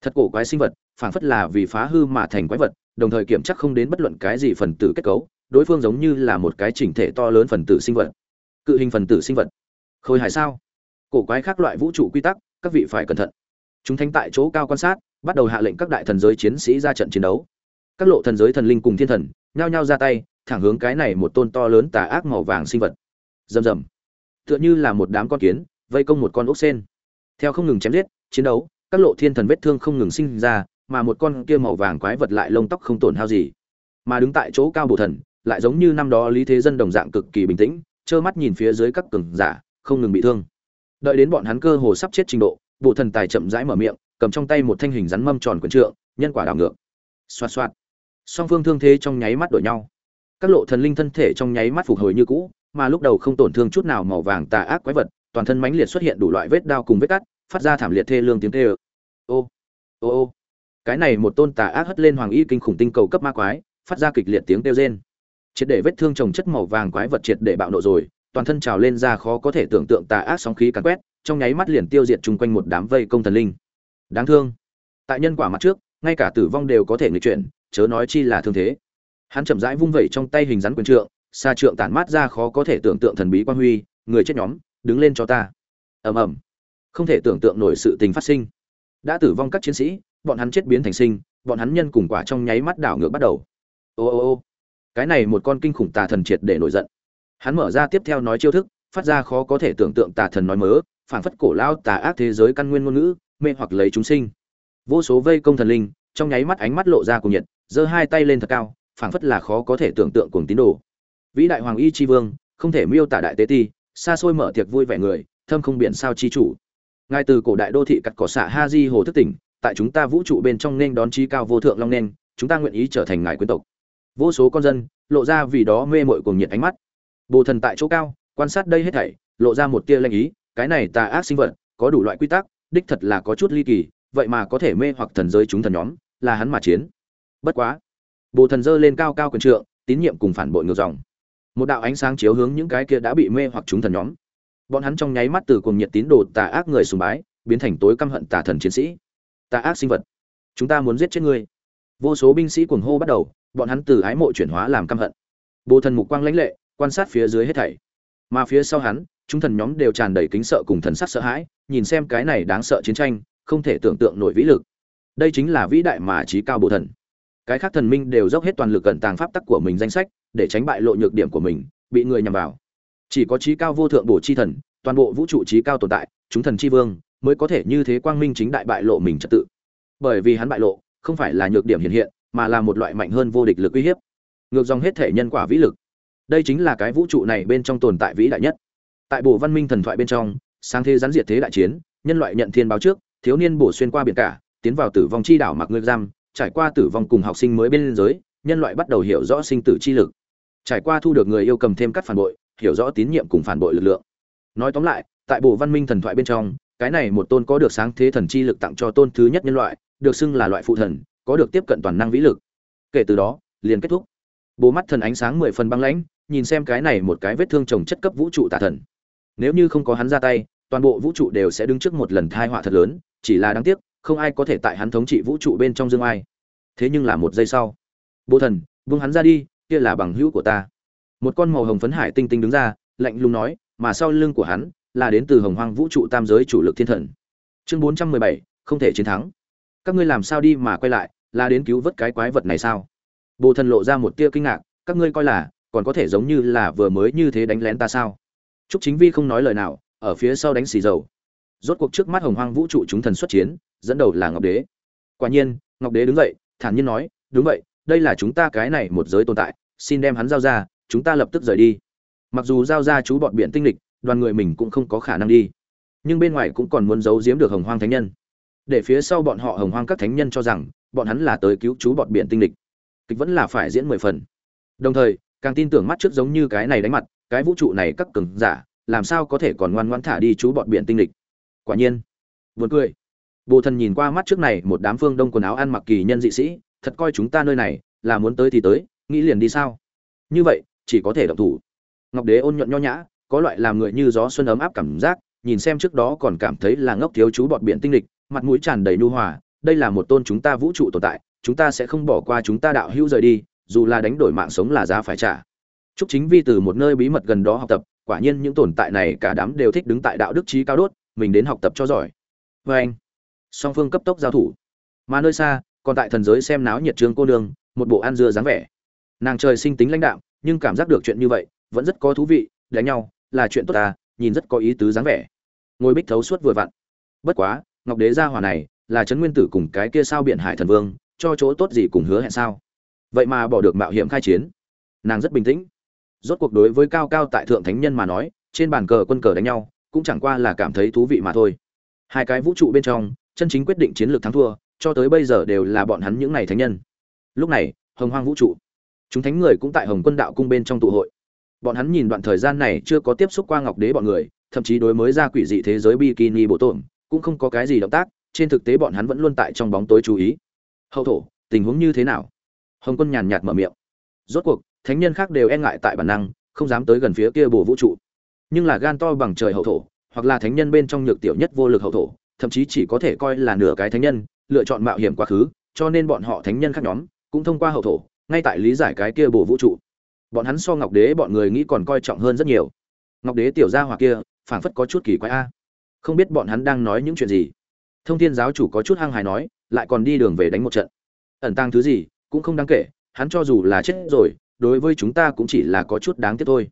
Thật cổ quái sinh vật phản phất là vì phá hư mà thành quái vật, đồng thời kiểm chắc không đến bất luận cái gì phần tử kết cấu, đối phương giống như là một cái chỉnh thể to lớn phần tử sinh vật. Cự hình phần tử sinh vật. Khôi hài sao? Cổ quái khác loại vũ trụ quy tắc, các vị phải cẩn thận. Chúng thanh tại chỗ cao quan sát, bắt đầu hạ lệnh các đại thần giới chiến sĩ ra trận chiến đấu. Các lộ thần giới thần linh cùng thiên thần, nhao nhao ra tay, thẳng hướng cái này một tôn to lớn tà ác màu vàng sinh vật. Rầm rầm. Tựa như là một đám con kiến vây công một con ốc sen. Theo không ngừng chém giết, chiến đấu, các lộ thiên thần vết thương không ngừng sinh ra, mà một con kia màu vàng quái vật lại lông tóc không tổn hao gì. Mà đứng tại chỗ cao bổ thần, lại giống như năm đó lý thế dân đồng dạng cực kỳ bình tĩnh, trơ mắt nhìn phía dưới các cường giả, không ngừng bị thương. Đợi đến bọn hắn cơ hồ sắp chết trình độ bộ thần tài chậm rãi mở miệng, cầm trong tay một thanh hình rắn mâm tròn quyển trượng, nhân quả đảo ngược. Xoạt xoạt. Song phương thương thế trong nháy mắt đổi nhau. Các lộ thần linh thân thể trong nháy mắt phục hồi như cũ, mà lúc đầu không tổn thương chút nào màu vàng tà ác quái vật toàn thân mãnh liệt xuất hiện đủ loại vết đao cùng vết cắt, phát ra thảm liệt thê lương tiếng thê. ơ ô ô ô. Cái này một tôn tà ác hất lên hoàng y kinh khủng tinh cầu cấp ma quái, phát ra kịch liệt tiếng kêu rên. Triệt để vết thương trồng chất màu vàng quái vật triệt để bạo nộ rồi, toàn thân trào lên ra khó có thể tưởng tượng tà ác sóng khí cắn quét, trong nháy mắt liền tiêu diệt chung quanh một đám vây công thần linh. Đáng thương. Tại nhân quả mặt trước, ngay cả tử vong đều có thể nghịch chuyển, chớ nói chi là thương thế. Hắn chậm rãi vung vẩy trong tay hình rắn quyền trượng xa trượng tản mát ra khó có thể tưởng tượng thần bí quan huy, người chết nhóm đứng lên cho ta. Ầm ầm. Không thể tưởng tượng nổi sự tình phát sinh. Đã tử vong các chiến sĩ, bọn hắn chết biến thành sinh, bọn hắn nhân cùng quả trong nháy mắt đảo ngược bắt đầu. Ô ô ô. Cái này một con kinh khủng tà thần triệt để nổi giận. Hắn mở ra tiếp theo nói chiêu thức, phát ra khó có thể tưởng tượng tà thần nói mớ, phảng phất cổ lao tà ác thế giới căn nguyên ngôn ngữ, mê hoặc lấy chúng sinh. Vô số vây công thần linh, trong nháy mắt ánh mắt lộ ra cùng nhiệt, giơ hai tay lên thật cao, phảng phất là khó có thể tưởng tượng cùng tín đồ. Vĩ đại hoàng y tri vương, không thể miêu tả đại tế ti xa xôi mở tiệc vui vẻ người, thâm không biển sao chi chủ. Ngay từ cổ đại đô thị cắt cỏ xạ ha di hồ thức tỉnh, tại chúng ta vũ trụ bên trong nên đón trí cao vô thượng long nên chúng ta nguyện ý trở thành ngài quyến tộc. Vô số con dân, lộ ra vì đó mê mội cùng nhiệt ánh mắt. Bồ thần tại chỗ cao, quan sát đây hết thảy, lộ ra một tia lanh ý, cái này tà ác sinh vật, có đủ loại quy tắc, đích thật là có chút ly kỳ, vậy mà có thể mê hoặc thần giới chúng thần nhóm, là hắn mà chiến. Bất quá, bồ thần dơ lên cao cao quyền trượng, tín nhiệm cùng phản bội ngược dòng một đạo ánh sáng chiếu hướng những cái kia đã bị mê hoặc chúng thần nhóm. Bọn hắn trong nháy mắt từ cùng nhiệt tín đồ tà ác người sùng bái, biến thành tối căm hận tà thần chiến sĩ. Tà ác sinh vật, chúng ta muốn giết chết ngươi. Vô số binh sĩ cuồng hô bắt đầu, bọn hắn từ ái mộ chuyển hóa làm căm hận. Bồ thần mục quang lãnh lệ, quan sát phía dưới hết thảy. Mà phía sau hắn, chúng thần nhóm đều tràn đầy kính sợ cùng thần sắc sợ hãi, nhìn xem cái này đáng sợ chiến tranh, không thể tưởng tượng nổi vĩ lực. Đây chính là vĩ đại mà trí cao bồ thần cái khác thần minh đều dốc hết toàn lực cẩn tàng pháp tắc của mình danh sách, để tránh bại lộ nhược điểm của mình, bị người nhằm vào. Chỉ có trí cao vô thượng bổ chi thần, toàn bộ vũ trụ trí cao tồn tại, chúng thần chi vương, mới có thể như thế quang minh chính đại bại lộ mình trật tự. Bởi vì hắn bại lộ, không phải là nhược điểm hiện hiện, mà là một loại mạnh hơn vô địch lực uy hiếp. Ngược dòng hết thể nhân quả vĩ lực. Đây chính là cái vũ trụ này bên trong tồn tại vĩ đại nhất. Tại bộ văn minh thần thoại bên trong, sáng thế gián diệt thế đại chiến, nhân loại nhận thiên báo trước, thiếu niên bổ xuyên qua biển cả, tiến vào tử vong chi đảo mặc ngươi giam trải qua tử vong cùng học sinh mới bên giới, nhân loại bắt đầu hiểu rõ sinh tử chi lực. Trải qua thu được người yêu cầm thêm các phản bội, hiểu rõ tín nhiệm cùng phản bội lực lượng. Nói tóm lại, tại bộ văn minh thần thoại bên trong, cái này một tôn có được sáng thế thần chi lực tặng cho tôn thứ nhất nhân loại, được xưng là loại phụ thần, có được tiếp cận toàn năng vĩ lực. Kể từ đó, liền kết thúc. Bố mắt thần ánh sáng mười phần băng lãnh, nhìn xem cái này một cái vết thương trồng chất cấp vũ trụ tà thần. Nếu như không có hắn ra tay, toàn bộ vũ trụ đều sẽ đứng trước một lần thai họa thật lớn, chỉ là đáng tiếc không ai có thể tại hắn thống trị vũ trụ bên trong dương ai. Thế nhưng là một giây sau bố thần vung hắn ra đi kia là bằng hữu của ta. Một con màu hồng phấn hải tinh tinh đứng ra lạnh lùng nói mà sau lưng của hắn là đến từ hồng hoang vũ trụ tam giới chủ lực thiên thần. Chương bốn trăm mười bảy không thể chiến thắng. Các ngươi làm sao đi mà quay lại là đến cứu vớt cái quái vật này sao? Bồ thần lộ ra một tia kinh ngạc các ngươi coi là còn có thể giống như là vừa mới như thế đánh lén ta sao? Trúc Chính Vi không nói lời nào, ở phía sau đánh xì dầu. Rốt cuộc trước mắt Hồng Hoang vũ trụ chúng thần xuất chiến, dẫn đầu là Ngọc Đế. Quả nhiên, Ngọc Đế đứng dậy, thản nhiên nói, "Đúng vậy, đây là chúng ta cái này một giới tồn tại, xin đem hắn giao ra, chúng ta lập tức rời đi." Mặc dù giao ra chú bọn biển tinh lịch, đoàn người mình cũng không có khả năng đi, nhưng bên ngoài cũng còn muốn giấu giếm được Hồng Hoang thánh nhân. Để phía sau bọn họ Hồng Hoang các thánh nhân cho rằng, bọn hắn là tới cứu chú bọn biển tinh lịch. Kịch vẫn là phải diễn mười phần. Đồng thời, càng tin tưởng mắt trước giống như cái này đánh mặt, cái vũ trụ này các cường giả làm sao có thể còn ngoan ngoãn thả đi chú bọn biển tinh lịch quả nhiên. Buồn cười. Bồ thần nhìn qua mắt trước này một đám phương đông quần áo ăn mặc kỳ nhân dị sĩ, thật coi chúng ta nơi này là muốn tới thì tới, nghĩ liền đi sao? Như vậy, chỉ có thể động thủ. Ngọc đế ôn nhuận nho nhã, có loại làm người như gió xuân ấm áp cảm giác, nhìn xem trước đó còn cảm thấy là ngốc thiếu chú bọt biển tinh lịch, mặt mũi tràn đầy nu hòa, đây là một tôn chúng ta vũ trụ tồn tại, chúng ta sẽ không bỏ qua chúng ta đạo hữu rời đi, dù là đánh đổi mạng sống là giá phải trả. Chúc chính vi từ một nơi bí mật gần đó học tập, quả nhiên những tồn tại này cả đám đều thích đứng tại đạo đức trí cao đốt mình đến học tập cho giỏi. Vê anh, song phương cấp tốc giao thủ. Mà nơi xa, còn tại thần giới xem náo nhiệt trương cô nương, một bộ ăn dưa dáng vẻ. Nàng trời sinh tính lãnh đạo, nhưng cảm giác được chuyện như vậy, vẫn rất có thú vị, đánh nhau, là chuyện tốt ta, nhìn rất có ý tứ dáng vẻ. Ngôi bích thấu suốt vừa vặn. Bất quá, ngọc đế gia hỏa này, là trấn nguyên tử cùng cái kia sao biển hải thần vương, cho chỗ tốt gì cùng hứa hẹn sao? Vậy mà bỏ được mạo hiểm khai chiến. Nàng rất bình tĩnh. Rốt cuộc đối với cao cao tại thượng thánh nhân mà nói, trên bàn cờ quân cờ đánh nhau cũng chẳng qua là cảm thấy thú vị mà thôi. Hai cái vũ trụ bên trong, chân chính quyết định chiến lược thắng thua, cho tới bây giờ đều là bọn hắn những ngày thánh nhân. Lúc này, hồng hoang vũ trụ, chúng thánh người cũng tại hồng quân đạo cung bên trong tụ hội. Bọn hắn nhìn đoạn thời gian này chưa có tiếp xúc qua ngọc đế bọn người, thậm chí đối mới ra quỷ dị thế giới bikini bộ tổn, cũng không có cái gì động tác, trên thực tế bọn hắn vẫn luôn tại trong bóng tối chú ý. Hậu thổ, tình huống như thế nào? Hồng quân nhàn nhạt mở miệng. Rốt cuộc, thánh nhân khác đều e ngại tại bản năng, không dám tới gần phía kia bồ vũ trụ nhưng là gan to bằng trời hậu thổ, hoặc là thánh nhân bên trong nhược tiểu nhất vô lực hậu thổ, thậm chí chỉ có thể coi là nửa cái thánh nhân, lựa chọn mạo hiểm quá khứ, cho nên bọn họ thánh nhân khác nhóm cũng thông qua hậu thổ, ngay tại lý giải cái kia bổ vũ trụ. Bọn hắn so ngọc đế bọn người nghĩ còn coi trọng hơn rất nhiều. Ngọc đế tiểu gia hoặc kia, phảng phất có chút kỳ quái a. Không biết bọn hắn đang nói những chuyện gì. Thông thiên giáo chủ có chút hăng hài nói, lại còn đi đường về đánh một trận. Ẩn tăng thứ gì, cũng không đáng kể, hắn cho dù là chết rồi, đối với chúng ta cũng chỉ là có chút đáng tiếc thôi.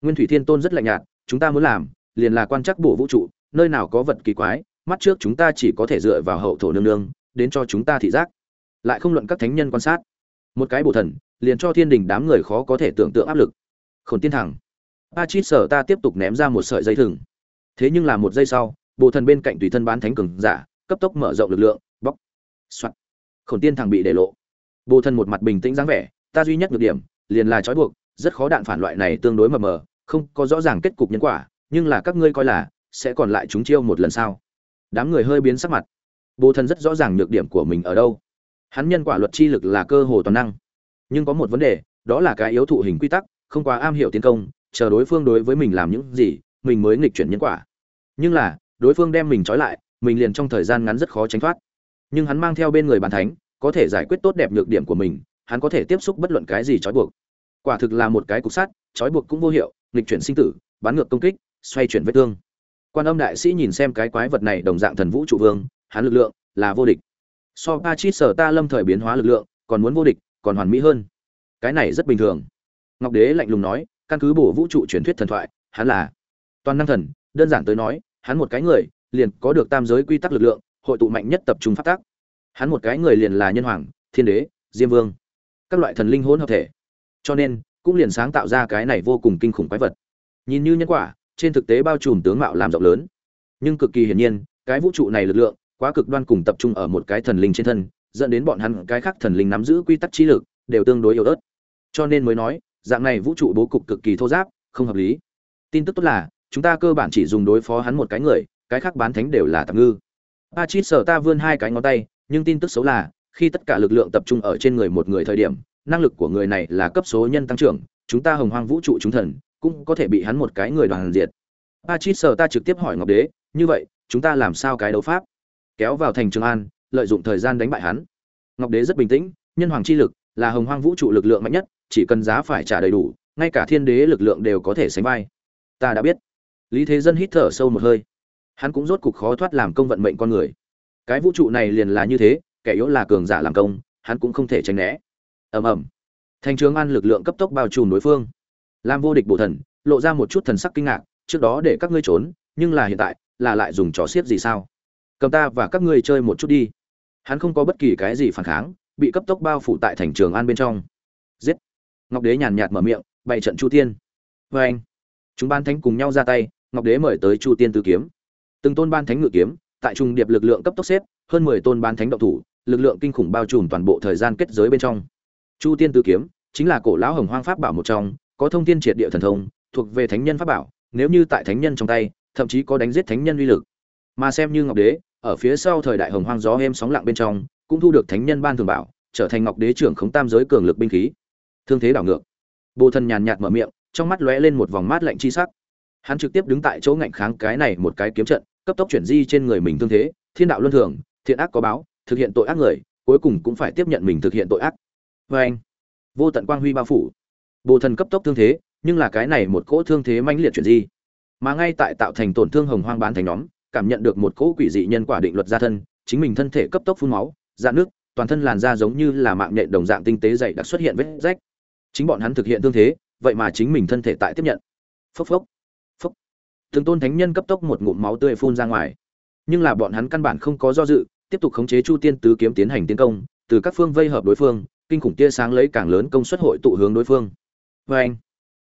Nguyên thủy thiên tôn rất lạnh nhạt chúng ta muốn làm, liền là quan chắc bổ vũ trụ, nơi nào có vật kỳ quái, mắt trước chúng ta chỉ có thể dựa vào hậu thổ nương nương, đến cho chúng ta thị giác. Lại không luận các thánh nhân quan sát. Một cái bổ thần, liền cho thiên đình đám người khó có thể tưởng tượng áp lực. Khổn tiên thẳng. A chít sở ta tiếp tục ném ra một sợi dây thừng. Thế nhưng là một giây sau bộ thần bên cạnh tùy thân bán thánh cường giả, cấp tốc mở rộng lực lượng, bóc. Soạt. Khổn tiên thẳng bị để lộ. Bộ thần một mặt bình tĩnh dáng vẻ, ta duy nhất nhược điểm, liền là trói buộc, rất khó đạn phản loại này tương đối mờ mờ không có rõ ràng kết cục nhân quả, nhưng là các ngươi coi là sẽ còn lại chúng chiêu một lần sau. Đám người hơi biến sắc mặt. Bố thần rất rõ ràng nhược điểm của mình ở đâu. Hắn nhân quả luật chi lực là cơ hồ toàn năng. Nhưng có một vấn đề, đó là cái yếu thụ hình quy tắc, không quá am hiểu tiến công, chờ đối phương đối với mình làm những gì, mình mới nghịch chuyển nhân quả. Nhưng là, đối phương đem mình trói lại, mình liền trong thời gian ngắn rất khó tránh thoát. Nhưng hắn mang theo bên người bàn thánh, có thể giải quyết tốt đẹp nhược điểm của mình, hắn có thể tiếp xúc bất luận cái gì trói buộc quả thực là một cái cục sắt, trói buộc cũng vô hiệu, nghịch chuyển sinh tử, bán ngược công kích, xoay chuyển vết thương. Quan âm đại sĩ nhìn xem cái quái vật này đồng dạng thần vũ trụ vương, hắn lực lượng là vô địch. So pa chít sở ta lâm thời biến hóa lực lượng, còn muốn vô địch, còn hoàn mỹ hơn. Cái này rất bình thường. Ngọc đế lạnh lùng nói, căn cứ bổ vũ trụ truyền thuyết thần thoại, hắn là toàn năng thần, đơn giản tới nói, hắn một cái người, liền có được tam giới quy tắc lực lượng, hội tụ mạnh nhất tập trung phát tác hắn một cái người liền là nhân hoàng, thiên đế, diêm vương. Các loại thần linh hỗn hợp thể cho nên, cũng liền sáng tạo ra cái này vô cùng kinh khủng quái vật. Nhìn như nhân quả, trên thực tế bao trùm tướng mạo làm rộng lớn. Nhưng cực kỳ hiển nhiên, cái vũ trụ này lực lượng, quá cực đoan cùng tập trung ở một cái thần linh trên thân, dẫn đến bọn hắn cái khác thần linh nắm giữ quy tắc trí lực, đều tương đối yếu ớt. Cho nên mới nói, dạng này vũ trụ bố cục cực kỳ thô giáp, không hợp lý. Tin tức tốt là, chúng ta cơ bản chỉ dùng đối phó hắn một cái người, cái khác bán thánh đều là tạm ngư. A chít sở ta vươn hai cái ngón tay, nhưng tin tức xấu là, khi tất cả lực lượng tập trung ở trên người một người thời điểm năng lực của người này là cấp số nhân tăng trưởng, chúng ta hồng hoang vũ trụ chúng thần cũng có thể bị hắn một cái người đoàn diệt. A chít sở ta trực tiếp hỏi ngọc đế, như vậy, chúng ta làm sao cái đấu pháp? Kéo vào thành trường an, lợi dụng thời gian đánh bại hắn. Ngọc đế rất bình tĩnh, nhân hoàng chi lực là hồng hoang vũ trụ lực lượng mạnh nhất, chỉ cần giá phải trả đầy đủ, ngay cả thiên đế lực lượng đều có thể sánh vai. Ta đã biết. Lý thế dân hít thở sâu một hơi. Hắn cũng rốt cục khó thoát làm công vận mệnh con người. Cái vũ trụ này liền là như thế, kẻ yếu là cường giả làm công, hắn cũng không thể tránh né ầm ầm. Thành trường an lực lượng cấp tốc bao trùm đối phương. Làm vô địch bộ thần, lộ ra một chút thần sắc kinh ngạc, trước đó để các ngươi trốn, nhưng là hiện tại, là lại dùng trò xiết gì sao? Cầm ta và các ngươi chơi một chút đi. Hắn không có bất kỳ cái gì phản kháng, bị cấp tốc bao phủ tại thành trường an bên trong. Giết. Ngọc đế nhàn nhạt mở miệng, bày trận chu tiên. Vê anh. Chúng ban thánh cùng nhau ra tay, ngọc đế mời tới chu tiên tư kiếm. Từng tôn ban thánh ngự kiếm, tại trung điệp lực lượng cấp tốc xếp, hơn mười tôn ban thánh động thủ, lực lượng kinh khủng bao trùm toàn bộ thời gian kết giới bên trong chu tiên tử kiếm, chính là cổ lão hồng hoang pháp bảo một trong, có thông tiên triệt địa thần thông, thuộc về thánh nhân pháp bảo, nếu như tại thánh nhân trong tay, thậm chí có đánh giết thánh nhân uy lực. Mà xem như ngọc đế, ở phía sau thời đại hồng hoang gió êm sóng lặng bên trong, cũng thu được thánh nhân ban thường bảo, trở thành ngọc đế trưởng khống tam giới cường lực binh khí. Thương thế đảo ngược. Bồ thần nhàn nhạt mở miệng, trong mắt lóe lên một vòng mát lạnh chi sắc. Hắn trực tiếp đứng tại chỗ ngạnh kháng cái này một cái kiếm trận, cấp tốc chuyển di trên người mình thương thế. Thiên đạo luân thường, thiện ác có báo, thực hiện tội ác người, cuối cùng cũng phải tiếp nhận mình thực hiện tội ác vê anh. Vô tận quang huy bao phủ. Bồ thần cấp tốc thương thế nhưng là cái này một cỗ thương thế mãnh liệt chuyện gì, mà ngay tại tạo thành tổn thương hồng hoang bán thành nhóm cảm nhận được một cỗ quỷ dị nhân quả định luật gia thân chính mình thân thể cấp tốc phun máu dạn nước toàn thân làn da giống như là mạng nhện đồng dạng tinh tế dày đặc xuất hiện vết rách. Chính bọn hắn thực hiện thương thế vậy mà chính mình thân thể tại tiếp nhận. Phốc phốc. Phốc. Từng tôn thánh nhân cấp tốc một ngụm máu tươi phun ra ngoài. Nhưng là bọn hắn căn bản không có do dự tiếp tục khống chế chu tiên tứ kiếm tiến hành tiến công từ các phương vây hợp đối phương kinh khủng tia sáng lấy càng lớn công suất hội tụ hướng đối phương. Vê anh,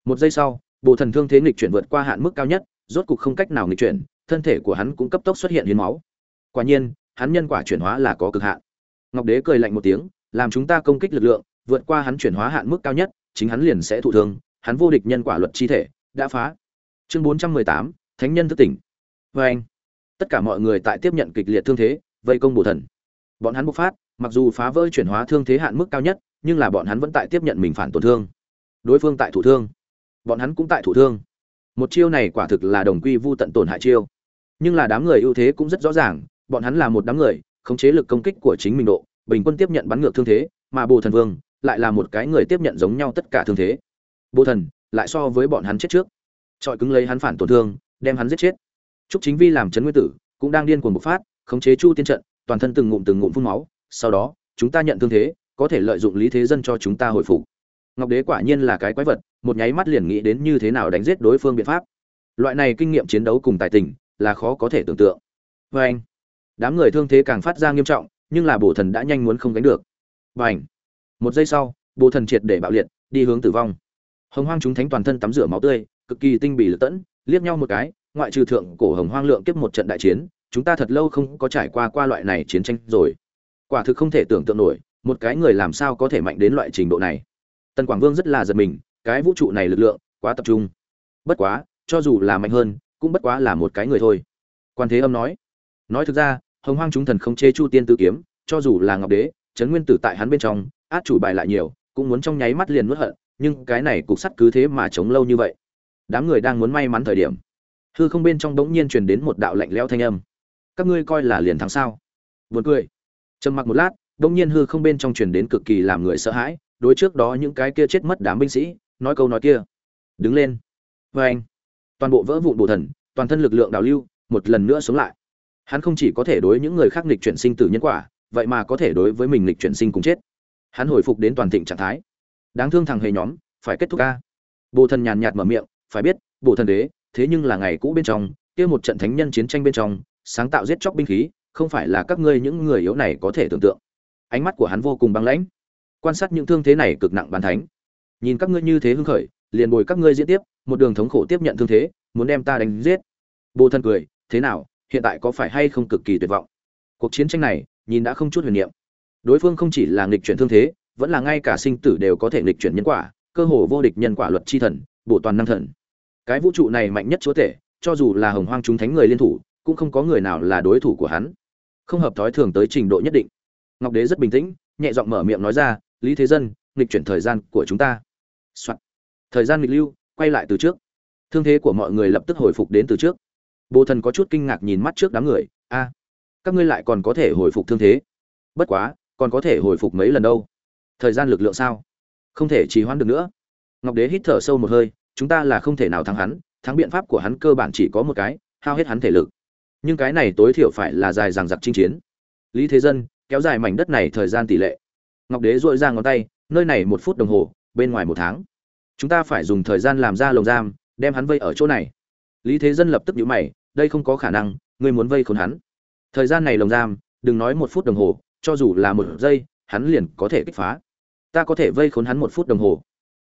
một giây sau, bộ thần thương thế nghịch chuyển vượt qua hạn mức cao nhất, rốt cục không cách nào nghịch chuyển, thân thể của hắn cũng cấp tốc xuất hiện hiến máu. Quả nhiên, hắn nhân quả chuyển hóa là có cực hạn. Ngọc đế cười lạnh một tiếng, làm chúng ta công kích lực lượng, vượt qua hắn chuyển hóa hạn mức cao nhất, chính hắn liền sẽ thụ thương, hắn vô địch nhân quả luật chi thể, đã phá. Chương bốn trăm mười tám, thánh nhân thức tỉnh. Vê anh, tất cả mọi người tại tiếp nhận kịch liệt thương thế, vây công bổ thần. Bọn hắn bộc phát mặc dù phá vỡ chuyển hóa thương thế hạn mức cao nhất, nhưng là bọn hắn vẫn tại tiếp nhận mình phản tổn thương. Đối phương tại thủ thương. Bọn hắn cũng tại thủ thương. Một chiêu này quả thực là đồng quy vu tận tổn hại chiêu. Nhưng là đám người ưu thế cũng rất rõ ràng, bọn hắn là một đám người, khống chế lực công kích của chính mình độ, bình quân tiếp nhận bắn ngược thương thế, mà bồ thần vương lại là một cái người tiếp nhận giống nhau tất cả thương thế. Bồ thần lại so với bọn hắn chết trước. Trọi cứng lấy hắn phản tổn thương, đem hắn giết chết. Trúc chính vi làm chấn nguyên tử cũng đang điên cuồng bộc phát, khống chế chu tiên trận, toàn thân từng ngụm từng ngụm phun máu sau đó, chúng ta nhận thương thế, có thể lợi dụng lý thế dân cho chúng ta hồi phục. Ngọc đế quả nhiên là cái quái vật, một nháy mắt liền nghĩ đến như thế nào đánh giết đối phương biện pháp. Loại này kinh nghiệm chiến đấu cùng tài tình, là khó có thể tưởng tượng. Vê anh đám người thương thế càng phát ra nghiêm trọng, nhưng là bổ thần đã nhanh muốn không gánh được. Và ảnh một giây sau bổ thần triệt để bạo liệt, đi hướng tử vong. Hồng hoang chúng thánh toàn thân tắm rửa máu tươi, cực kỳ tinh bỉ lật tẫn, liếc nhau một cái, ngoại trừ thượng cổ hồng hoang lượng kiếp một trận đại chiến, chúng ta thật lâu không có trải qua qua loại này chiến tranh rồi quả thực không thể tưởng tượng nổi, một cái người làm sao có thể mạnh đến loại trình độ này. Tần quảng vương rất là giật mình, cái vũ trụ này lực lượng quá tập trung. Bất quá, cho dù là mạnh hơn, cũng bất quá là một cái người thôi. Quan thế âm nói nói thực ra, hồng hoang chúng thần không chê chu tiên Tử kiếm, cho dù là ngọc đế, trấn nguyên tử tại hắn bên trong, át chủ bài lại nhiều, cũng muốn trong nháy mắt liền nuốt hận, nhưng cái này cục sắt cứ thế mà chống lâu như vậy. Đám người đang muốn may mắn thời điểm, hư không bên trong bỗng nhiên truyền đến một đạo lạnh lẽo thanh âm. Các ngươi coi là liền thắng sao? Buồn cười trầm mặc một lát, đông nhiên hư không bên trong truyền đến cực kỳ làm người sợ hãi, đối trước đó những cái kia chết mất đám binh sĩ, nói câu nói kia. Đứng lên. Vê anh. Toàn bộ vỡ vụn bổ thần, toàn thân lực lượng đào lưu, một lần nữa sống lại. Hắn không chỉ có thể đối những người khác nghịch chuyển sinh tử nhân quả, vậy mà có thể đối với mình nghịch chuyển sinh cùng chết. Hắn hồi phục đến toàn thịnh trạng thái. Đáng thương thằng hề nhóm, phải kết thúc ca. Bộ thần nhàn nhạt mở miệng, phải biết bộ thần đế, thế nhưng là ngày cũ bên trong, kia một trận thánh nhân chiến tranh bên trong, sáng tạo giết chóc binh khí không phải là các ngươi những người yếu này có thể tưởng tượng. Ánh mắt của hắn vô cùng băng lãnh. Quan sát những thương thế này cực nặng bàn thánh. Nhìn các ngươi như thế hưng khởi, liền bồi các ngươi diễn tiếp, một đường thống khổ tiếp nhận thương thế, muốn đem ta đánh giết. Bồ thân cười, thế nào, hiện tại có phải hay không cực kỳ tuyệt vọng? Cuộc chiến tranh này, nhìn đã không chút huyền niệm. Đối phương không chỉ là nghịch chuyển thương thế, vẫn là ngay cả sinh tử đều có thể nghịch chuyển nhân quả, cơ hồ vô địch nhân quả luật chi thần, bổ toàn năng thần. Cái vũ trụ này mạnh nhất chúa tể, cho dù là hồng hoang chúng thánh người liên thủ, cũng không có người nào là đối thủ của hắn không hợp thói thường tới trình độ nhất định. Ngọc đế rất bình tĩnh, nhẹ giọng mở miệng nói ra, lý thế dân, nghịch chuyển thời gian của chúng ta、Soạn. thời gian nghịch lưu, quay lại từ trước. Thương thế của mọi người lập tức hồi phục đến từ trước. Bồ thần có chút kinh ngạc nhìn mắt trước đám người, a, các ngươi lại còn có thể hồi phục thương thế? Bất quá, còn có thể hồi phục mấy lần đâu? Thời gian lực lượng sao? Không thể trì hoãn được nữa. Ngọc đế hít thở sâu một hơi, chúng ta là không thể nào thắng hắn, thắng biện pháp của hắn cơ bản chỉ có một cái, hao hết hắn thể lực nhưng cái này tối thiểu phải là dài dằng dặc chinh chiến. Lý thế dân, kéo dài mảnh đất này thời gian tỷ lệ. Ngọc đế dội ra ngón tay, nơi này một phút đồng hồ, bên ngoài một tháng. Chúng ta phải dùng thời gian làm ra lồng giam, đem hắn vây ở chỗ này. Lý thế dân lập tức nhíu mày, đây không có khả năng, ngươi muốn vây khốn hắn. Thời gian này lồng giam, đừng nói một phút đồng hồ, cho dù là một giây, hắn liền có thể kích phá. Ta có thể vây khốn hắn một phút đồng hồ.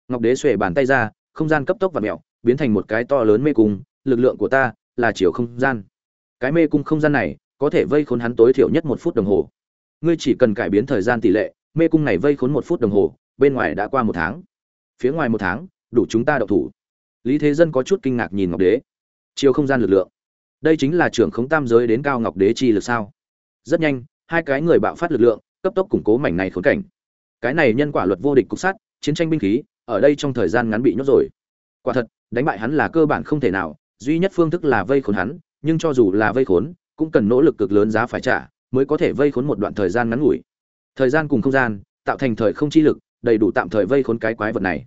Ngọc đế xuề bàn tay ra, không gian cấp tốc và mẹo, biến thành một cái to lớn mê cung, lực lượng của ta là chiều không gian cái mê cung không gian này có thể vây khốn hắn tối thiểu nhất một phút đồng hồ. Ngươi chỉ cần cải biến thời gian tỷ lệ, mê cung này vây khốn một phút đồng hồ, bên ngoài đã qua một tháng. Phía ngoài một tháng, đủ chúng ta đậu thủ. Lý thế dân có chút kinh ngạc nhìn ngọc đế. Chiều không gian lực lượng. Đây chính là trưởng khống tam giới đến cao ngọc đế chi lực sao? Rất nhanh, hai cái người bạo phát lực lượng, cấp tốc củng cố mảnh này khốn cảnh. Cái này nhân quả luật vô địch cục sát, chiến tranh binh khí, ở đây trong thời gian ngắn bị nhốt rồi. Quả thật, đánh bại hắn là cơ bản không thể nào, duy nhất phương thức là vây khốn hắn nhưng cho dù là vây khốn, cũng cần nỗ lực cực lớn giá phải trả, mới có thể vây khốn một đoạn thời gian ngắn ngủi. Thời gian cùng không gian, tạo thành thời không chi lực, đầy đủ tạm thời vây khốn cái quái vật này.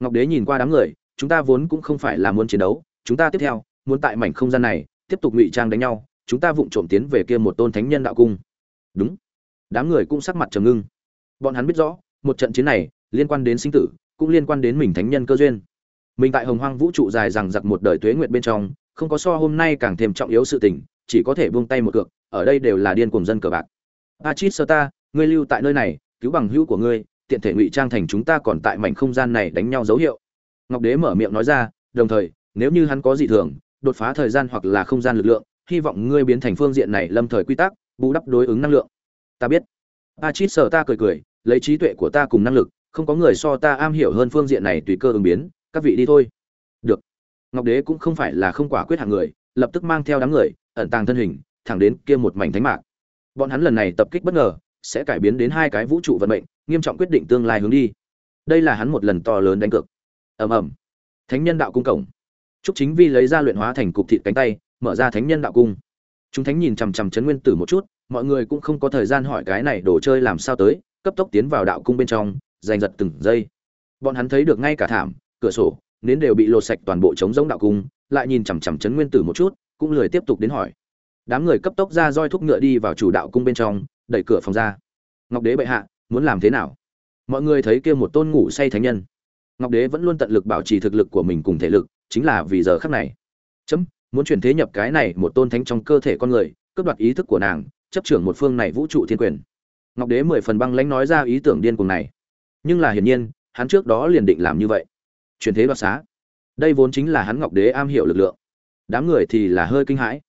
Ngọc đế nhìn qua đám người, chúng ta vốn cũng không phải là muốn chiến đấu, chúng ta tiếp theo, muốn tại mảnh không gian này, tiếp tục ngụy trang đánh nhau, chúng ta vụng trộm tiến về kia một tôn thánh nhân đạo cung. Đúng. Đám người cũng sắc mặt trầm ngưng. Bọn hắn biết rõ, một trận chiến này, liên quan đến sinh tử, cũng liên quan đến mình thánh nhân cơ duyên. Mình tại hồng hoang vũ trụ dài rằng giặc một đời tuế nguyệt bên trong không có so hôm nay càng thêm trọng yếu sự tình chỉ có thể buông tay một cược ở đây đều là điên cuồng dân cờ bạc. Achit Sota, ngươi lưu tại nơi này cứu bằng hữu của ngươi tiện thể ngụy trang thành chúng ta còn tại mảnh không gian này đánh nhau dấu hiệu. Ngọc đế mở miệng nói ra đồng thời nếu như hắn có dị thường đột phá thời gian hoặc là không gian lực lượng hy vọng ngươi biến thành phương diện này lâm thời quy tắc bù đắp đối ứng năng lượng. Ta biết. Achit Sota cười cười lấy trí tuệ của ta cùng năng lực không có người so ta am hiểu hơn phương diện này tùy cơ ứng biến các vị đi thôi ngọc đế cũng không phải là không quả quyết hạng người, lập tức mang theo đám người, ẩn tàng thân hình, thẳng đến kia một mảnh thánh mạc. Bọn hắn lần này tập kích bất ngờ, sẽ cải biến đến hai cái vũ trụ vận mệnh, nghiêm trọng quyết định tương lai hướng đi. Đây là hắn một lần to lớn đánh cược. Ầm ầm. Thánh nhân đạo cung cổng. Trúc chính vi lấy ra luyện hóa thành cục thịt cánh tay, mở ra thánh nhân đạo cung. Chúng thánh nhìn chằm chằm chấn nguyên tử một chút, mọi người cũng không có thời gian hỏi cái này đồ chơi làm sao tới, cấp tốc tiến vào đạo cung bên trong, giành giật từng giây. Bọn hắn thấy được ngay cả thảm, cửa sổ nến đều bị lột sạch toàn bộ chống giống đạo cung, lại nhìn chằm chằm chấn nguyên tử một chút, cũng lười tiếp tục đến hỏi. Đám người cấp tốc ra roi thúc ngựa đi vào chủ đạo cung bên trong, đẩy cửa phòng ra. Ngọc đế bệ hạ, muốn làm thế nào? Mọi người thấy kia một tôn ngủ say thánh nhân. Ngọc đế vẫn luôn tận lực bảo trì thực lực của mình cùng thể lực, chính là vì giờ khắc này. Chấm, muốn chuyển thế nhập cái này một tôn thánh trong cơ thể con người, cướp đoạt ý thức của nàng, chấp trưởng một phương này vũ trụ thiên quyền. Ngọc đế mười phần băng lãnh nói ra ý tưởng điên cuồng này. Nhưng là hiển nhiên, hắn trước đó liền định làm như vậy chuyển thế đoạt xá. Đây vốn chính là hắn ngọc đế am hiểu lực lượng. Đám người thì là hơi kinh hãi.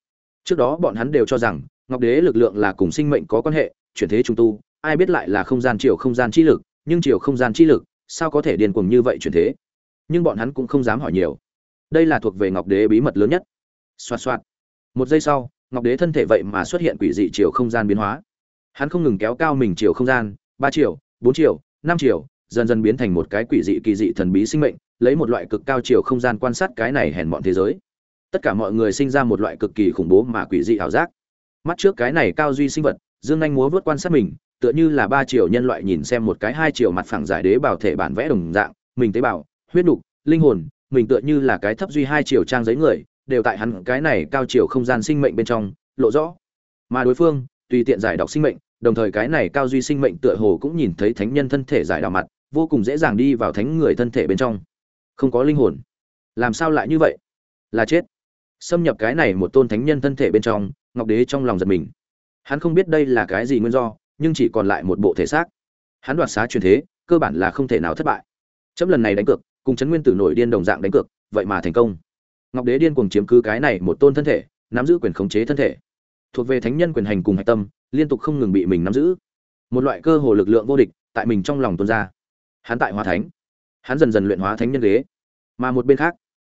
Trước đó bọn hắn đều cho rằng, ngọc đế lực lượng là cùng sinh mệnh có quan hệ, chuyển thế trung tu, ai biết lại là không gian chiều không gian chi lực, nhưng chiều không gian chi lực, sao có thể điên cuồng như vậy chuyển thế? Nhưng bọn hắn cũng không dám hỏi nhiều. Đây là thuộc về ngọc đế bí mật lớn nhất. Xoạt xoạt. Một giây sau, ngọc đế thân thể vậy mà xuất hiện quỷ dị chiều không gian biến hóa. Hắn không ngừng kéo cao mình chiều không gian, ba chiều bốn chiều năm chiều dần dần biến thành một cái quỷ dị kỳ dị thần bí sinh mệnh lấy một loại cực cao chiều không gian quan sát cái này hèn mọn thế giới. Tất cả mọi người sinh ra một loại cực kỳ khủng bố mà quỷ dị ảo giác. Mắt trước cái này cao duy sinh vật, dương anh múa vớt quan sát mình, tựa như là ba triệu nhân loại nhìn xem một cái hai chiều mặt phẳng giải đế bảo thể bản vẽ đồng dạng, mình tế bào, huyết nục, linh hồn, mình tựa như là cái thấp duy hai chiều trang giấy người, đều tại hắn cái này cao chiều không gian sinh mệnh bên trong, lộ rõ. Mà đối phương, tùy tiện giải đọc sinh mệnh, đồng thời cái này cao duy sinh mệnh tựa hồ cũng nhìn thấy thánh nhân thân thể giải đạo mặt, vô cùng dễ dàng đi vào thánh người thân thể bên trong không có linh hồn. Làm sao lại như vậy? Là chết. Xâm nhập cái này một tôn thánh nhân thân thể bên trong, ngọc đế trong lòng giật mình. Hắn không biết đây là cái gì nguyên do, nhưng chỉ còn lại một bộ thể xác. Hắn đoạt xá truyền thế, cơ bản là không thể nào thất bại. Chấm lần này đánh cược, cùng chấn nguyên tử nổi điên đồng dạng đánh cược, vậy mà thành công. Ngọc đế điên cuồng chiếm cứ cái này một tôn thân thể, nắm giữ quyền khống chế thân thể. Thuộc về thánh nhân quyền hành cùng hạch tâm, liên tục không ngừng bị mình nắm giữ. Một loại cơ hồ lực lượng vô địch, tại mình trong lòng tuôn ra. Hắn tại hóa thánh. Hắn dần dần luyện hóa thánh nhân ghế mà một bên khác,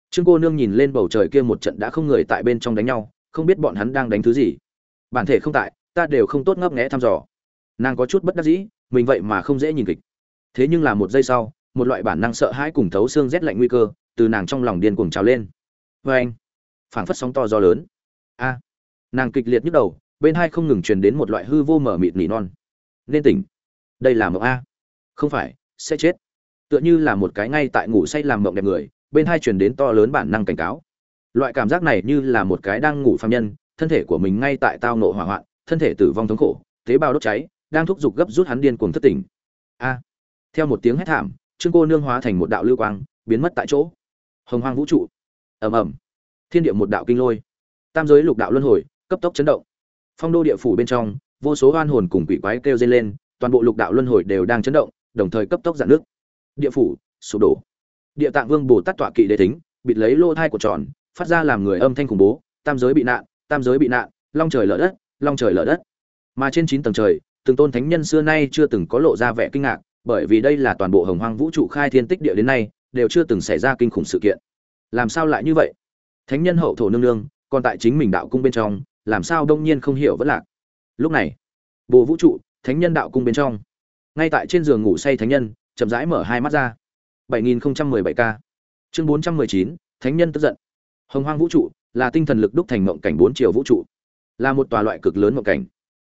trương cô nương nhìn lên bầu trời kia một trận đã không người tại bên trong đánh nhau, không biết bọn hắn đang đánh thứ gì. Bản thể không tại, ta đều không tốt ngấp nghẽ thăm dò. Nàng có chút bất đắc dĩ, mình vậy mà không dễ nhìn kịch. Thế nhưng là một giây sau, một loại bản năng sợ hãi cùng thấu xương rét lạnh nguy cơ, từ nàng trong lòng điên cuồng trào lên. Vê anh, phảng phất sóng to gió lớn. A, nàng kịch liệt nhức đầu, bên hai không ngừng truyền đến một loại hư vô mở mịt nỉ non. Nên tỉnh. Đây là mộng a. Không phải, sẽ chết. Tựa như là một cái ngay tại ngủ say làm mộng đẹp người bên hai truyền đến to lớn bản năng cảnh cáo. Loại cảm giác này như là một cái đang ngủ phạm nhân, thân thể của mình ngay tại tao nộ hỏa hoạn, thân thể tử vong thống khổ, tế bào đốt cháy, đang thúc giục gấp rút hắn điên cuồng thất tỉnh. A! Theo một tiếng hét thảm, trương cô nương hóa thành một đạo lưu quang, biến mất tại chỗ. Hồng hoang vũ trụ. Ầm ầm. Thiên địa một đạo kinh lôi. Tam giới lục đạo luân hồi, cấp tốc chấn động. Phong đô địa phủ bên trong, vô số oan hồn cùng quỷ quái kêu dây lên, toàn bộ lục đạo luân hồi đều đang chấn động, đồng thời cấp tốc giãn nước địa phủ, sụp đổ địa tạng vương bồ tát tọa kỵ đế tính bịt lấy lô thai của tròn, phát ra làm người âm thanh khủng bố, tam giới bị nạn, tam giới bị nạn, long trời lở đất, long trời lở đất. Mà trên chín tầng trời, từng tôn thánh nhân xưa nay chưa từng có lộ ra vẻ kinh ngạc, bởi vì đây là toàn bộ hồng hoang vũ trụ khai thiên tích địa đến nay, đều chưa từng xảy ra kinh khủng sự kiện. Làm sao lại như vậy? Thánh nhân hậu thổ nương nương, còn tại chính mình đạo cung bên trong, làm sao đông nhiên không hiểu vẫn lạc? Lúc này, bồ vũ trụ, thánh nhân đạo cung bên trong. Ngay tại trên giường ngủ say thánh nhân, chậm rãi mở hai mắt ra. 7017 ca. chương 419, thánh nhân tức giận. Hồng hoang vũ trụ là tinh thần lực đúc thành mộng cảnh bốn chiều vũ trụ là một tòa loại cực lớn mộng cảnh.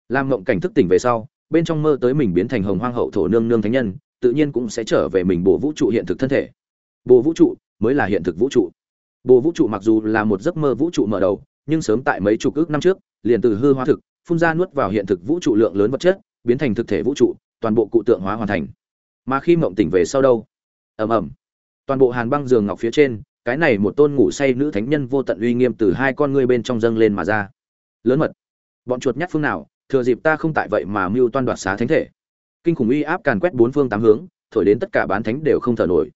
Làm mộng cảnh thức tỉnh về sau bên trong mơ tới mình biến thành hồng hoang hậu thổ nương nương thánh nhân tự nhiên cũng sẽ trở về mình bộ vũ trụ hiện thực thân thể. Bộ vũ trụ mới là hiện thực vũ trụ. Bộ vũ trụ mặc dù là một giấc mơ vũ trụ mở đầu nhưng sớm tại mấy chục ước năm trước liền từ hư hóa thực phun ra nuốt vào hiện thực vũ trụ lượng lớn vật chất biến thành thực thể vũ trụ toàn bộ cụ tượng hóa hoàn thành. Mà khi mộng tỉnh về sau đâu? Ầm ầm. Toàn bộ hàn băng giường ngọc phía trên, cái này một tôn ngủ say nữ thánh nhân vô tận uy nghiêm từ hai con ngươi bên trong dâng lên mà ra. Lớn mật. Bọn chuột nhát phương nào, thừa dịp ta không tại vậy mà mưu toan đoạt xá thánh thể. Kinh khủng uy áp càn quét bốn phương tám hướng, thổi đến tất cả bán thánh đều không thở nổi.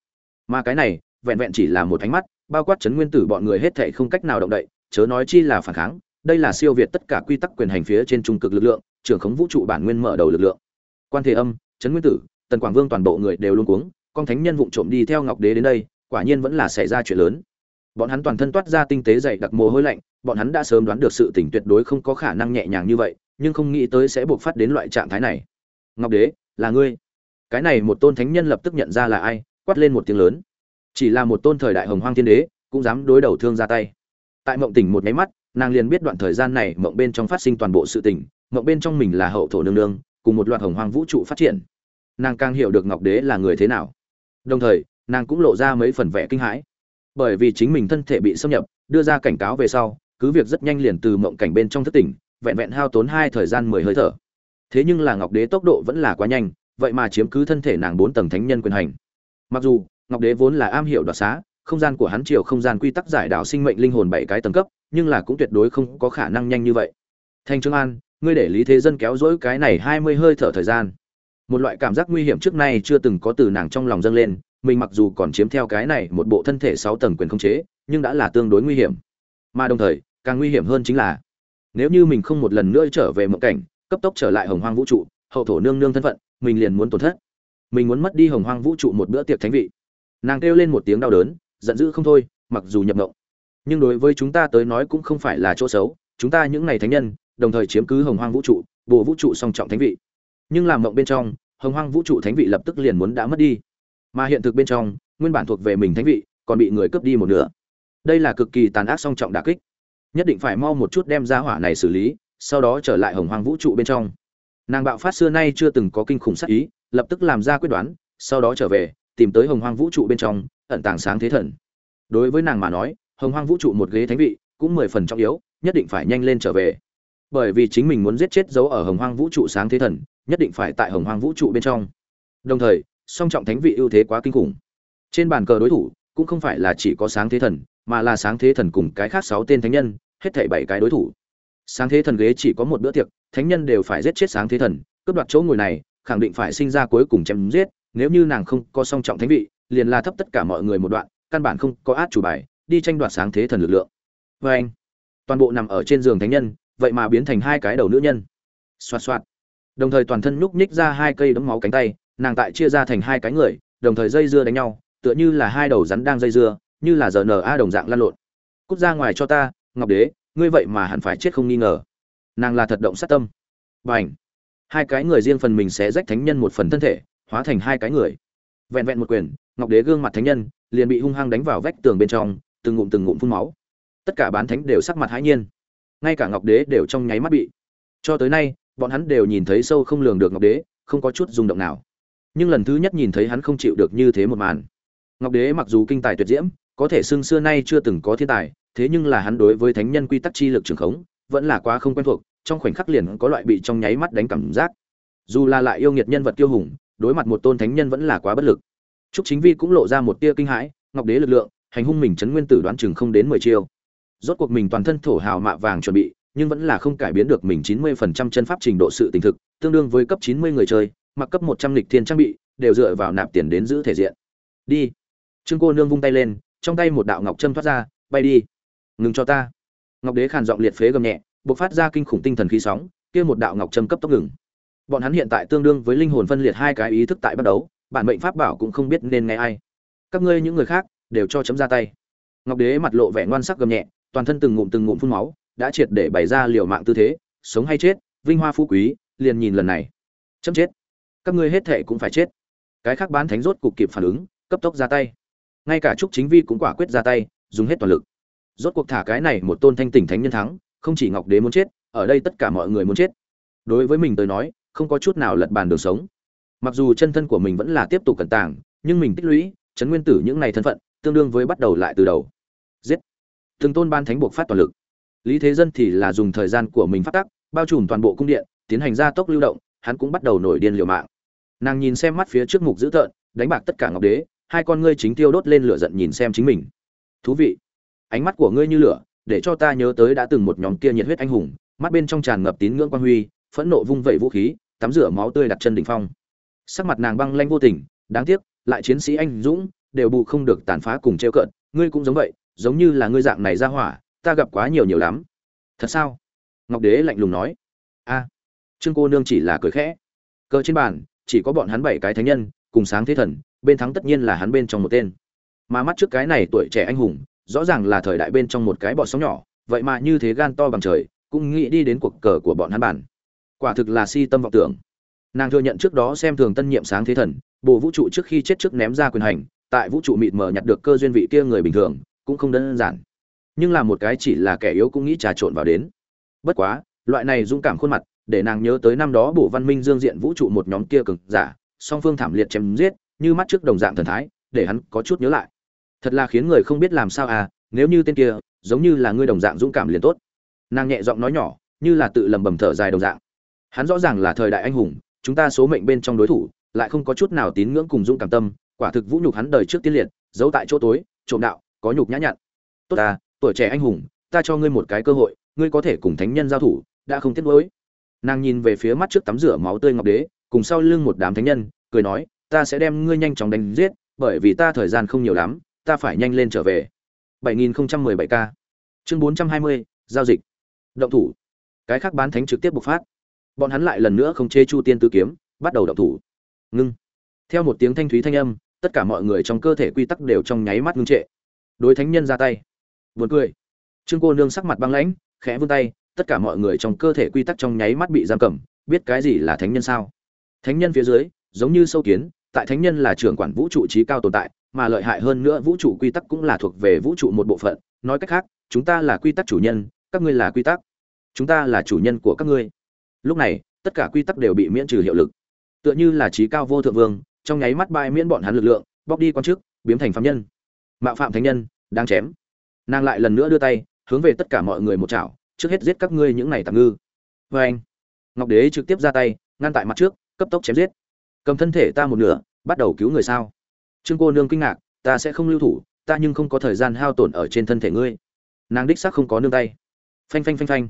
Mà cái này, vẹn vẹn chỉ là một ánh mắt, bao quát chấn nguyên tử bọn người hết thảy không cách nào động đậy, chớ nói chi là phản kháng, đây là siêu việt tất cả quy tắc quyền hành phía trên trung cực lực lượng, trưởng khống vũ trụ bản nguyên mở đầu lực lượng. Quan thế âm chấn nguyên tử, tần quảng vương toàn bộ người đều luôn cuống con thánh nhân vụng trộm đi theo ngọc đế đến đây, quả nhiên vẫn là xảy ra chuyện lớn. Bọn hắn toàn thân toát ra tinh tế dày đặc mồ hôi lạnh, bọn hắn đã sớm đoán được sự tình tuyệt đối không có khả năng nhẹ nhàng như vậy, nhưng không nghĩ tới sẽ buộc phát đến loại trạng thái này. Ngọc đế, là ngươi. Cái này một tôn thánh nhân lập tức nhận ra là ai, quát lên một tiếng lớn. Chỉ là một tôn thời đại hồng hoang thiên đế, cũng dám đối đầu thương ra tay. Tại mộng tỉnh một máy mắt, nàng liền biết đoạn thời gian này mộng bên trong phát sinh toàn bộ sự tình, mộng bên trong mình là hậu thổ nương nương, cùng một loạt hồng hoang vũ trụ phát triển. Nàng càng hiểu được ngọc đế là người thế nào đồng thời, nàng cũng lộ ra mấy phần vẻ kinh hãi. Bởi vì chính mình thân thể bị xâm nhập, đưa ra cảnh cáo về sau, cứ việc rất nhanh liền từ mộng cảnh bên trong thất tỉnh, vẹn vẹn hao tốn hai thời gian mười hơi thở. Thế nhưng là ngọc đế tốc độ vẫn là quá nhanh, vậy mà chiếm cứ thân thể nàng bốn tầng thánh nhân quyền hành. Mặc dù, ngọc đế vốn là am hiểu đoạt xá, không gian của hắn chiều không gian quy tắc giải đảo sinh mệnh linh hồn bảy cái tầng cấp, nhưng là cũng tuyệt đối không có khả năng nhanh như vậy. Thanh trương an, ngươi để lý thế dân kéo dỗi cái này hai mươi hơi thở thời gian một loại cảm giác nguy hiểm trước nay chưa từng có từ nàng trong lòng dâng lên, mình mặc dù còn chiếm theo cái này một bộ thân thể sáu tầng quyền khống chế, nhưng đã là tương đối nguy hiểm. Mà đồng thời, càng nguy hiểm hơn chính là, nếu như mình không một lần nữa trở về mộng cảnh, cấp tốc trở lại hồng hoang vũ trụ, hậu thổ nương nương thân phận, mình liền muốn tổn thất. Mình muốn mất đi hồng hoang vũ trụ một bữa tiệc thánh vị. Nàng kêu lên một tiếng đau đớn, giận dữ không thôi, mặc dù nhập mộng. Nhưng đối với chúng ta tới nói cũng không phải là chỗ xấu, chúng ta những ngày thánh nhân, đồng thời chiếm cứ hồng hoang vũ trụ bộ vũ trụ song trọng thánh vị nhưng làm mộng bên trong, hồng hoang vũ trụ thánh vị lập tức liền muốn đã mất đi. Mà hiện thực bên trong, nguyên bản thuộc về mình thánh vị, còn bị người cướp đi một nửa. Đây là cực kỳ tàn ác song trọng đà kích. Nhất định phải mau một chút đem ra hỏa này xử lý, sau đó trở lại hồng hoang vũ trụ bên trong. Nàng bạo phát xưa nay chưa từng có kinh khủng sắc ý, lập tức làm ra quyết đoán, sau đó trở về, tìm tới hồng hoang vũ trụ bên trong, ẩn tàng sáng thế thần. Đối với nàng mà nói, hồng hoang vũ trụ một ghế thánh vị cũng mười phần trọng yếu, nhất định phải nhanh lên trở về. Bởi vì chính mình muốn giết chết dấu ở hồng hoang vũ trụ sáng thế thần nhất định phải tại hồng hoang vũ trụ bên trong. Đồng thời, song trọng thánh vị ưu thế quá kinh khủng. Trên bàn cờ đối thủ, cũng không phải là chỉ có sáng thế thần, mà là sáng thế thần cùng cái khác sáu tên thánh nhân, hết thảy bảy cái đối thủ. Sáng thế thần ghế chỉ có một bữa tiệc, thánh nhân đều phải giết chết sáng thế thần, cướp đoạt chỗ ngồi này, khẳng định phải sinh ra cuối cùng chém giết, nếu như nàng không có song trọng thánh vị, liền là thấp tất cả mọi người một đoạn, căn bản không có át chủ bài, đi tranh đoạt sáng thế thần lực lượng. Vê anh toàn bộ nằm ở trên giường thánh nhân, vậy mà biến thành hai cái đầu nữ nhân. Xoạt xoạt đồng thời toàn thân nhúc nhích ra hai cây đấm máu cánh tay, nàng tại chia ra thành hai cái người, đồng thời dây dưa đánh nhau, tựa như là hai đầu rắn đang dây dưa, như là giờ a đồng dạng lăn lộn. Cút ra ngoài cho ta, ngọc đế, ngươi vậy mà hẳn phải chết không nghi ngờ. Nàng là thật động sát tâm. B à n h hai cái người riêng phần mình sẽ rách thánh nhân một phần thân thể, hóa thành hai cái người. Vẹn vẹn một quyền, ngọc đế gương mặt thánh nhân, liền bị hung hăng đánh vào vách tường bên trong, từng ngụm từng ngụm phun máu. Tất cả bán thánh đều sắc mặt hãi nhiên. Ngay cả ngọc đế đều trong nháy mắt bị. Cho tới nay bọn hắn đều nhìn thấy sâu không lường được ngọc đế, không có chút rung động nào. Nhưng lần thứ nhất nhìn thấy hắn không chịu được như thế một màn. Ngọc đế mặc dù kinh tài tuyệt diễm, có thể xưng xưa nay chưa từng có thiên tài, thế nhưng là hắn đối với thánh nhân quy tắc chi lực trường khống, vẫn là quá không quen thuộc, trong khoảnh khắc liền có loại bị trong nháy mắt đánh cảm giác. Dù là lại yêu nghiệt nhân vật kiêu hùng, đối mặt một tôn thánh nhân vẫn là quá bất lực. Trúc chính vi cũng lộ ra một tia kinh hãi, ngọc đế lực lượng, hành hung mình chấn nguyên tử đoán chừng không đến mười chiêu. Rốt cuộc mình toàn thân thổ hào mạ vàng chuẩn bị nhưng vẫn là không cải biến được mình chín mươi phần trăm chân pháp trình độ sự tình thực, tương đương với cấp chín mươi người chơi, mặc cấp một trăm lịch thiên trang bị, đều dựa vào nạp tiền đến giữ thể diện. Đi. Trương cô nương vung tay lên, trong tay một đạo ngọc châm thoát ra, bay đi. Ngừng cho ta. Ngọc đế khàn giọng liệt phế gầm nhẹ, bộc phát ra kinh khủng tinh thần khí sóng, kia một đạo ngọc châm cấp tốc ngừng. Bọn hắn hiện tại tương đương với linh hồn phân liệt hai cái ý thức tại bắt đấu bản mệnh pháp bảo cũng không biết nên nghe ai. Các ngươi những người khác, đều cho chấm ra tay. Ngọc đế mặt lộ vẻ ngoan sắc gầm nhẹ, toàn thân từng ngụm từng ngụm phun máu đã triệt để bày ra liều mạng tư thế, sống hay chết, vinh hoa phú quý, liền nhìn lần này. Chấm chết. Các ngươi hết thệ cũng phải chết. Cái khác bán thánh rốt cục kịp phản ứng, cấp tốc ra tay. Ngay cả trúc chính vi cũng quả quyết ra tay, dùng hết toàn lực. Rốt cuộc thả cái này một tôn thanh tỉnh thánh nhân thắng, không chỉ ngọc đế muốn chết, ở đây tất cả mọi người muốn chết. Đối với mình tới nói, không có chút nào lật bàn đường sống. Mặc dù chân thân của mình vẫn là tiếp tục cẩn tàng, nhưng mình tích lũy chấn nguyên tử những này thân phận, tương đương với bắt đầu lại từ đầu. Giết. Từng tôn ban thánh buộc phát toàn lực lý thế dân thì là dùng thời gian của mình phát tắc, bao trùm toàn bộ cung điện, tiến hành gia tốc lưu động, hắn cũng bắt đầu nổi điên liều mạng. Nàng nhìn xem mắt phía trước mục dữ tợn, đánh bạc tất cả ngọc đế, hai con ngươi chính tiêu đốt lên lửa giận nhìn xem chính mình. Thú vị, ánh mắt của ngươi như lửa, để cho ta nhớ tới đã từng một nhóm kia nhiệt huyết anh hùng. Mắt bên trong tràn ngập tín ngưỡng quan huy, phẫn nộ vung vẩy vũ khí, tắm rửa máu tươi đặt chân đỉnh phong. Sắc mặt nàng băng lanh vô tình, đáng tiếc, lại chiến sĩ anh dũng, đều bù không được tàn phá cùng trêu cợt, ngươi cũng giống vậy, giống như là ngươi dạng này ra hỏa ta gặp quá nhiều nhiều lắm. Thật sao? Ngọc đế lạnh lùng nói. A, trương cô nương chỉ là cười khẽ. Cờ trên bàn, chỉ có bọn hắn bảy cái thánh nhân, cùng sáng thế thần, bên thắng tất nhiên là hắn bên trong một tên. Mà mắt trước cái này tuổi trẻ anh hùng, rõ ràng là thời đại bên trong một cái bọt sóng nhỏ, vậy mà như thế gan to bằng trời, cũng nghĩ đi đến cuộc cờ của bọn hắn bản quả thực là si tâm vọng tưởng. Nàng thừa nhận trước đó xem thường tân nhiệm sáng thế thần bộ vũ trụ trước khi chết trước ném ra quyền hành, tại vũ trụ mịt mờ nhặt được cơ duyên vị kia người bình thường, cũng không đơn giản nhưng là một cái chỉ là kẻ yếu cũng nghĩ trà trộn vào đến. Bất quá, loại này dũng cảm khuôn mặt, để nàng nhớ tới năm đó bộ văn minh dương diện vũ trụ một nhóm kia cực giả, song phương thảm liệt chém giết, như mắt trước đồng dạng thần thái, để hắn có chút nhớ lại. Thật là khiến người không biết làm sao à nếu như tên kia, giống như là ngươi đồng dạng dũng cảm liền tốt. Nàng nhẹ giọng nói nhỏ, như là tự lầm bầm thở dài đồng dạng. Hắn rõ ràng là thời đại anh hùng, chúng ta số mệnh bên trong đối thủ, lại không có chút nào tín ngưỡng cùng dũng cảm tâm, quả thực vũ nhục hắn đời trước tiên liệt, giấu tại chỗ tối, trộm đạo, có nhục nhã nhặn. Tốt ta tuổi trẻ anh hùng ta cho ngươi một cái cơ hội ngươi có thể cùng thánh nhân giao thủ đã không tiếc nuối. Nàng nhìn về phía mắt trước tắm rửa máu tươi ngọc đế cùng sau lưng một đám thánh nhân cười nói ta sẽ đem ngươi nhanh chóng đánh giết bởi vì ta thời gian không nhiều lắm ta phải nhanh lên trở về. 7017 k. Chương 420, giao dịch. Động thủ. Cái khác bán thánh trực tiếp bộc phát. Bọn hắn lại lần nữa không chê chu tiên tứ kiếm bắt đầu động thủ. Ngưng. Theo một tiếng thanh thúy thanh âm tất cả mọi người trong cơ thể quy tắc đều trong nháy mắt ngưng trệ. Đối thánh nhân ra tay buồn cười. Trương cô nương sắc mặt băng lãnh, khẽ vươn tay, tất cả mọi người trong cơ thể quy tắc trong nháy mắt bị giam cầm, biết cái gì là thánh nhân sao? Thánh nhân phía dưới, giống như sâu kiến, tại thánh nhân là trưởng quản vũ trụ trí cao tồn tại, mà lợi hại hơn nữa vũ trụ quy tắc cũng là thuộc về vũ trụ một bộ phận. Nói cách khác, chúng ta là quy tắc chủ nhân, các ngươi là quy tắc. Chúng ta là chủ nhân của các ngươi. Lúc này, tất cả quy tắc đều bị miễn trừ hiệu lực. Tựa như là trí cao vô thượng vương, trong nháy mắt bại miễn bọn hắn lực lượng, bóc đi quan chức, biến thành phạm nhân. Mạo phạm thánh nhân đang chém nàng lại lần nữa đưa tay, hướng về tất cả mọi người một chảo, trước hết giết các ngươi những này tạm ngư. Vê anh, ngọc đế trực tiếp ra tay, ngăn tại mặt trước, cấp tốc chém giết. Cầm thân thể ta một nửa, bắt đầu cứu người sao? Trương cô nương kinh ngạc, ta sẽ không lưu thủ, ta nhưng không có thời gian hao tổn ở trên thân thể ngươi. Nàng đích xác không có nương tay. Phanh phanh phanh phanh.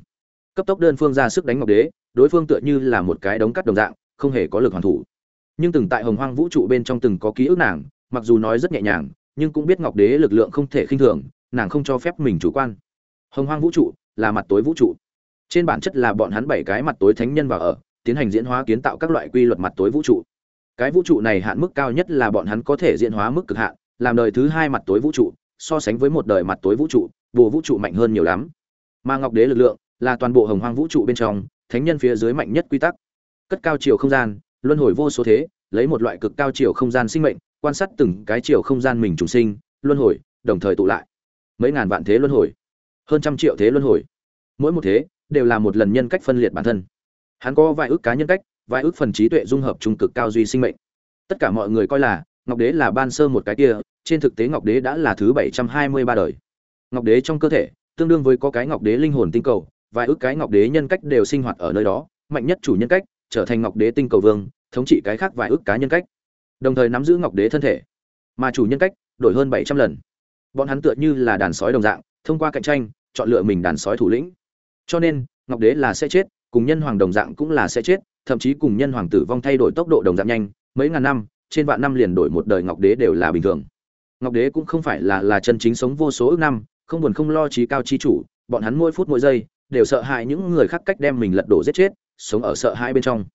Cấp tốc đơn phương ra sức đánh ngọc đế, đối phương tựa như là một cái đống cắt đồng dạng, không hề có lực hoàn thủ. Nhưng từng tại hồng hoang vũ trụ bên trong từng có ký ức nàng, mặc dù nói rất nhẹ nhàng, nhưng cũng biết ngọc đế lực lượng không thể khinh thường nàng không cho phép mình chủ quan. Hồng hoang vũ trụ là mặt tối vũ trụ. Trên bản chất là bọn hắn bảy cái mặt tối thánh nhân vào ở, tiến hành diễn hóa kiến tạo các loại quy luật mặt tối vũ trụ. Cái vũ trụ này hạn mức cao nhất là bọn hắn có thể diễn hóa mức cực hạn, làm đời thứ hai mặt tối vũ trụ, so sánh với một đời mặt tối vũ trụ bộ vũ trụ mạnh hơn nhiều lắm. Mà ngọc đế lực lượng là toàn bộ hồng hoang vũ trụ bên trong, thánh nhân phía dưới mạnh nhất quy tắc. Cất cao chiều không gian, luân hồi vô số thế, lấy một loại cực cao chiều không gian sinh mệnh, quan sát từng cái chiều không gian mình trùng sinh, luân hồi, đồng thời tụ lại mấy ngàn vạn thế luân hồi, hơn trăm triệu thế luân hồi. Mỗi một thế đều là một lần nhân cách phân liệt bản thân. Hắn có vài ước cá nhân cách, vài ước phần trí tuệ dung hợp trung cực cao duy sinh mệnh. Tất cả mọi người coi là, ngọc đế là ban sơ một cái kia, trên thực tế ngọc đế đã là thứ bảy trăm hai mươi ba đời. Ngọc đế trong cơ thể, tương đương với có cái ngọc đế linh hồn tinh cầu, vài ước cái ngọc đế nhân cách đều sinh hoạt ở nơi đó, mạnh nhất chủ nhân cách, trở thành ngọc đế tinh cầu vương, thống trị cái khác vài ước cá nhân cách. Đồng thời nắm giữ ngọc đế thân thể, mà chủ nhân cách đổi hơn bảy trăm lần bọn hắn tựa như là đàn sói đồng dạng, thông qua cạnh tranh, chọn lựa mình đàn sói thủ lĩnh. Cho nên, ngọc đế là sẽ chết, cùng nhân hoàng đồng dạng cũng là sẽ chết, thậm chí cùng nhân hoàng tử vong thay đổi tốc độ đồng dạng nhanh, mấy ngàn năm, trên vạn năm liền đổi một đời ngọc đế đều là bình thường. Ngọc đế cũng không phải là là chân chính sống vô số ước năm, không buồn không lo trí cao trí chủ, bọn hắn mỗi phút mỗi giây, đều sợ hãi những người khác cách đem mình lật đổ giết chết, sống ở sợ hãi bên trong.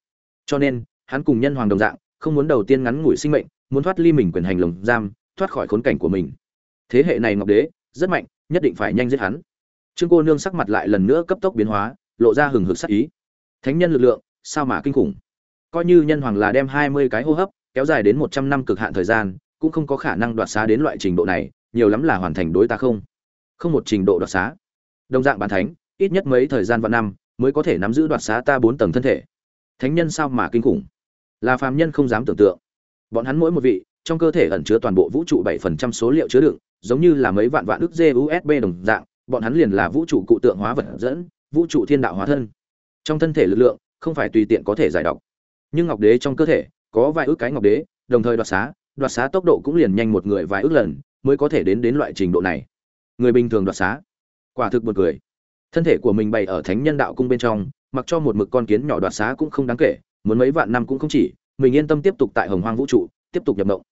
Cho nên, hắn cùng nhân hoàng đồng dạng, không muốn đầu tiên ngắn ngủi sinh mệnh, muốn thoát ly mình quyền hành lồng giam, thoát khỏi khốn cảnh của mình thế hệ này ngọc đế, rất mạnh, nhất định phải nhanh giết hắn. Trương cô nương sắc mặt lại lần nữa cấp tốc biến hóa, lộ ra hừng hực sắc ý. Thánh nhân lực lượng, sao mà kinh khủng? Coi như nhân hoàng là đem hai mươi cái hô hấp, kéo dài đến một trăm năm cực hạn thời gian, cũng không có khả năng đoạt xá đến loại trình độ này, nhiều lắm là hoàn thành đối ta không? Không một trình độ đoạt xá. Đồng dạng bản thánh, ít nhất mấy thời gian vạn năm mới có thể nắm giữ đoạt xá ta bốn tầng thân thể. Thánh nhân sao mà kinh khủng? Là phàm nhân không dám tưởng tượng. Bọn hắn mỗi một vị trong cơ thể ẩn chứa toàn bộ vũ trụ bảy phần trăm số liệu chứa đựng, giống như là mấy vạn vạn ức usb đồng dạng, bọn hắn liền là vũ trụ cụ tượng hóa vật dẫn, vũ trụ thiên đạo hóa thân. Trong thân thể lực lượng, không phải tùy tiện có thể giải độc. nhưng ngọc đế trong cơ thể, có vài ức cái ngọc đế, đồng thời đoạt xá đoạt xá tốc độ cũng liền nhanh một người vài ức lần, mới có thể đến đến loại trình độ này. Người bình thường đoạt xá. Quả thực một người thân thể của mình bày ở thánh nhân đạo cung bên trong, mặc cho một mực con kiến nhỏ đoạt xá cũng không đáng kể, muốn mấy vạn năm cũng không chỉ, mình yên tâm tiếp tục tại hồng hoang vũ trụ, tiếp tục nhập động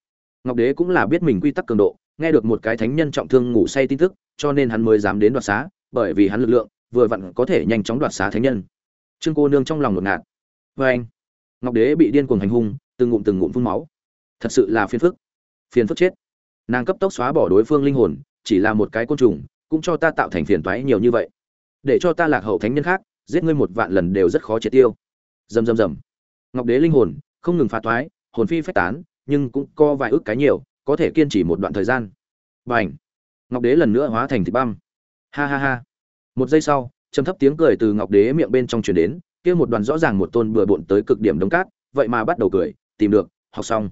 ngọc đế cũng là biết mình quy tắc cường độ, nghe được một cái thánh nhân trọng thương ngủ say tin tức, cho nên hắn mới dám đến đoạt xá, bởi vì hắn lực lượng vừa vặn có thể nhanh chóng đoạt xá thánh nhân. Trương cô nương trong lòng ngột ngạt. Vê anh, ngọc đế bị điên cuồng hành hung, từng ngụm từng ngụm phun máu. Thật sự là phiền phức. Phiền phức chết. Nàng cấp tốc xóa bỏ đối phương linh hồn, chỉ là một cái côn trùng, cũng cho ta tạo thành phiền toái nhiều như vậy. Để cho ta lạc hậu thánh nhân khác, giết ngươi một vạn lần đều rất khó triệt tiêu. Rầm rầm rầm. Ngọc đế linh hồn, không ngừng phá toái, hồn phi phách tán nhưng cũng co vài ước cái nhiều, có thể kiên trì một đoạn thời gian. B à n h ngọc đế lần nữa hóa thành thịt băm. Ha ha ha. Một giây sau, trầm thấp tiếng cười từ ngọc đế miệng bên trong truyền đến, kia một đoàn rõ ràng một tôn bừa bộn tới cực điểm đống cát, vậy mà bắt đầu cười, tìm được, học xong.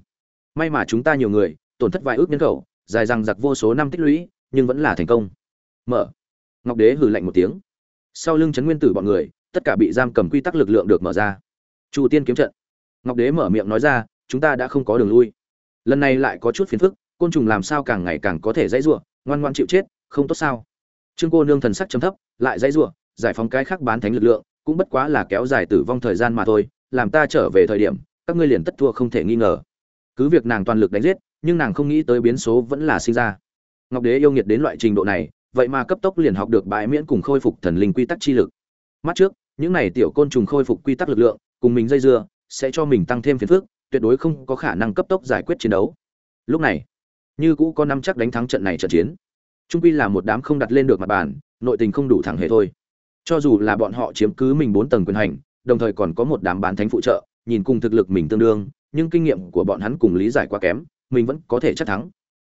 May mà chúng ta nhiều người, tổn thất vài ước nhân khẩu, dài rằng giặc vô số năm tích lũy, nhưng vẫn là thành công. Mở. Ngọc đế hử lạnh một tiếng. Sau lưng trấn nguyên tử bọn người, tất cả bị giam cầm quy tắc lực lượng được mở ra. Chu tiên kiếm trận. Ngọc đế mở miệng nói ra chúng ta đã không có đường lui. Lần này lại có chút phiền phức, côn trùng làm sao càng ngày càng có thể dãy rủa, ngoan ngoan chịu chết, không tốt sao? Trương cô nương thần sắc chấm thấp, lại dãy rủa, giải phóng cái khác bán thánh lực lượng, cũng bất quá là kéo dài tử vong thời gian mà thôi, làm ta trở về thời điểm, các ngươi liền tất thua không thể nghi ngờ. Cứ việc nàng toàn lực đánh giết, nhưng nàng không nghĩ tới biến số vẫn là sinh ra. Ngọc đế yêu nghiệt đến loại trình độ này, vậy mà cấp tốc liền học được bãi miễn cùng khôi phục thần linh quy tắc chi lực. Mắt trước, những này tiểu côn trùng khôi phục quy tắc lực lượng, cùng mình dây dưa, sẽ cho mình tăng thêm phiền phức tuyệt đối không có khả năng cấp tốc giải quyết chiến đấu. Lúc này, như cũ có năm chắc đánh thắng trận này trận chiến. Trung quy là một đám không đặt lên được mặt bàn, nội tình không đủ thẳng hề thôi. Cho dù là bọn họ chiếm cứ mình bốn tầng quyền hành, đồng thời còn có một đám bán thánh phụ trợ, nhìn cùng thực lực mình tương đương, nhưng kinh nghiệm của bọn hắn cùng lý giải quá kém, mình vẫn có thể chắc thắng.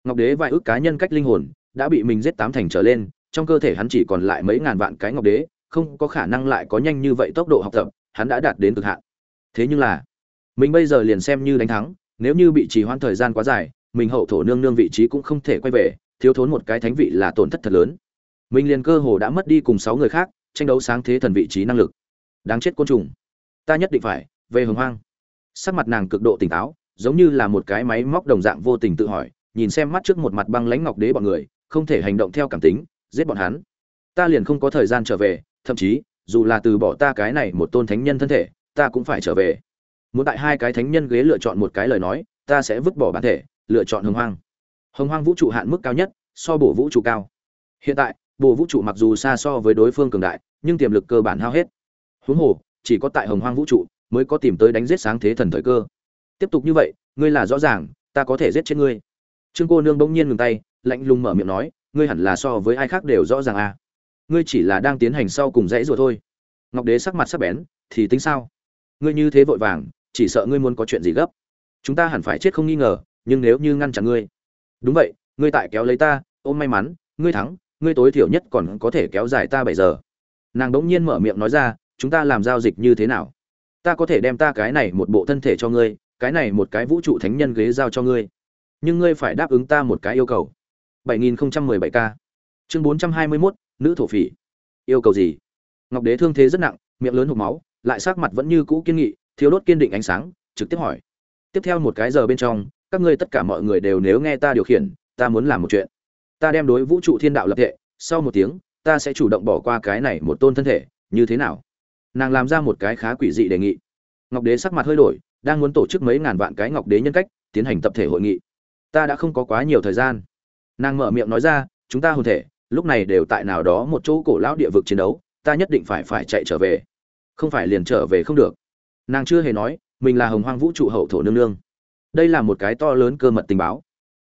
Ngọc đế vài ước cá nhân cách linh hồn, đã bị mình giết tám thành trở lên, trong cơ thể hắn chỉ còn lại mấy ngàn vạn cái ngọc đế, không có khả năng lại có nhanh như vậy tốc độ học tập, hắn đã đạt đến cực hạn. Thế nhưng là mình bây giờ liền xem như đánh thắng, nếu như bị trì hoãn thời gian quá dài, mình hậu thổ nương nương vị trí cũng không thể quay về, thiếu thốn một cái thánh vị là tổn thất thật lớn. Mình liền cơ hồ đã mất đi cùng sáu người khác, tranh đấu sáng thế thần vị trí năng lực. Đáng chết côn trùng. Ta nhất định phải, về hồng hoang. Sắc mặt nàng cực độ tỉnh táo, giống như là một cái máy móc đồng dạng vô tình tự hỏi, nhìn xem mắt trước một mặt băng lãnh ngọc đế bọn người, không thể hành động theo cảm tính, giết bọn hắn. Ta liền không có thời gian trở về, thậm chí, dù là từ bỏ ta cái này một tôn thánh nhân thân thể, ta cũng phải trở về muốn tại hai cái thánh nhân ghế lựa chọn một cái lời nói, ta sẽ vứt bỏ bản thể, lựa chọn hồng hoang. Hồng hoang vũ trụ hạn mức cao nhất, so bổ vũ trụ cao. Hiện tại, bổ vũ trụ mặc dù xa so với đối phương cường đại, nhưng tiềm lực cơ bản hao hết. Huống hồ, chỉ có tại hồng hoang vũ trụ, mới có tìm tới đánh giết sáng thế thần thời cơ. Tiếp tục như vậy, ngươi là rõ ràng, ta có thể giết chết ngươi. Trương cô nương bỗng nhiên ngừng tay, lạnh lùng mở miệng nói, ngươi hẳn là so với ai khác đều rõ ràng à. Ngươi chỉ là đang tiến hành sau cùng dãy rồi thôi. Ngọc đế sắc mặt sắc bén, thì tính sao? Ngươi như thế vội vàng chỉ sợ ngươi muốn có chuyện gì gấp. Chúng ta hẳn phải chết không nghi ngờ nhưng nếu như ngăn chặn ngươi. Đúng vậy ngươi tại kéo lấy ta ôm may mắn ngươi thắng ngươi tối thiểu nhất còn có thể kéo dài ta bảy giờ. Nàng đống nhiên mở miệng nói ra chúng ta làm giao dịch như thế nào? Ta có thể đem ta cái này một bộ thân thể cho ngươi cái này một cái vũ trụ thánh nhân ghế giao cho ngươi. Nhưng ngươi phải đáp ứng ta một cái yêu cầu. 7017 k. Chương 421, nữ thổ phỉ. Yêu cầu gì? Ngọc đế thương thế rất nặng miệng lớn hộc máu lại sắc mặt vẫn như cũ kiên nghị, thiếu đốt kiên định ánh sáng, trực tiếp hỏi. Tiếp theo một cái giờ bên trong, các ngươi tất cả mọi người đều nếu nghe ta điều khiển, ta muốn làm một chuyện. Ta đem đối vũ trụ thiên đạo lập thể sau một tiếng, ta sẽ chủ động bỏ qua cái này một tôn thân thể, như thế nào? Nàng làm ra một cái khá quỷ dị đề nghị. Ngọc đế sắc mặt hơi đổi, đang muốn tổ chức mấy ngàn vạn cái ngọc đế nhân cách, tiến hành tập thể hội nghị. Ta đã không có quá nhiều thời gian. Nàng mở miệng nói ra, chúng ta hồn thể, lúc này đều tại nào đó một chỗ cổ lão địa vực chiến đấu, ta nhất định phải phải chạy trở về không phải liền trở về không được. Nàng chưa hề nói, mình là hồng hoang vũ trụ hậu thổ nương nương. Đây là một cái to lớn cơ mật tình báo.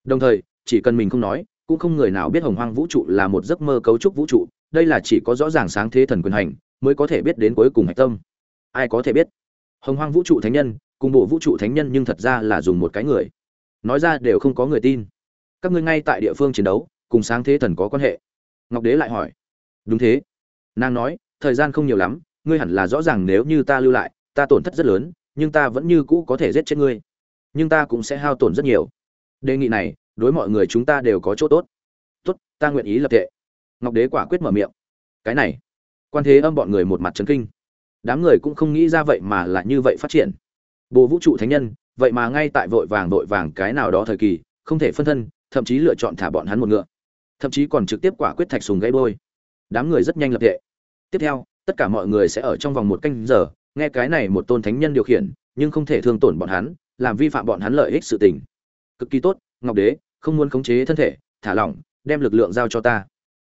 Đồng thời, chỉ cần mình không nói, cũng không người nào biết hồng hoang vũ trụ là một giấc mơ cấu trúc vũ trụ, đây là chỉ có rõ ràng sáng thế thần quyền hành, mới có thể biết đến cuối cùng hạch tâm. Ai có thể biết? Hồng hoang vũ trụ thánh nhân, cùng bộ vũ trụ thánh nhân nhưng thật ra là dùng một cái người. Nói ra đều không có người tin. Các ngươi ngay tại địa phương chiến đấu, cùng sáng thế thần có quan hệ. Ngọc đế lại hỏi. Đúng thế. Nàng nói, thời gian không nhiều lắm ngươi hẳn là rõ ràng nếu như ta lưu lại, ta tổn thất rất lớn, nhưng ta vẫn như cũ có thể giết chết ngươi. Nhưng ta cũng sẽ hao tổn rất nhiều. Đề nghị này, đối mọi người chúng ta đều có chỗ tốt. Tốt, ta nguyện ý lập tệ ngọc đế quả quyết mở miệng. Cái này, quan thế âm bọn người một mặt trấn kinh. Đám người cũng không nghĩ ra vậy mà là như vậy phát triển. Bồ vũ trụ thánh nhân, vậy mà ngay tại vội vàng vội vàng cái nào đó thời kỳ, không thể phân thân, thậm chí lựa chọn thả bọn hắn một ngựa. Thậm chí còn trực tiếp quả quyết thạch sùng gãy đôi đám người rất nhanh lập tệ tiếp theo tất cả mọi người sẽ ở trong vòng một canh giờ, nghe cái này một tôn thánh nhân điều khiển, nhưng không thể thương tổn bọn hắn, làm vi phạm bọn hắn lợi ích sự tình. Cực kỳ tốt, ngọc đế, không muốn khống chế thân thể, thả lỏng, đem lực lượng giao cho ta.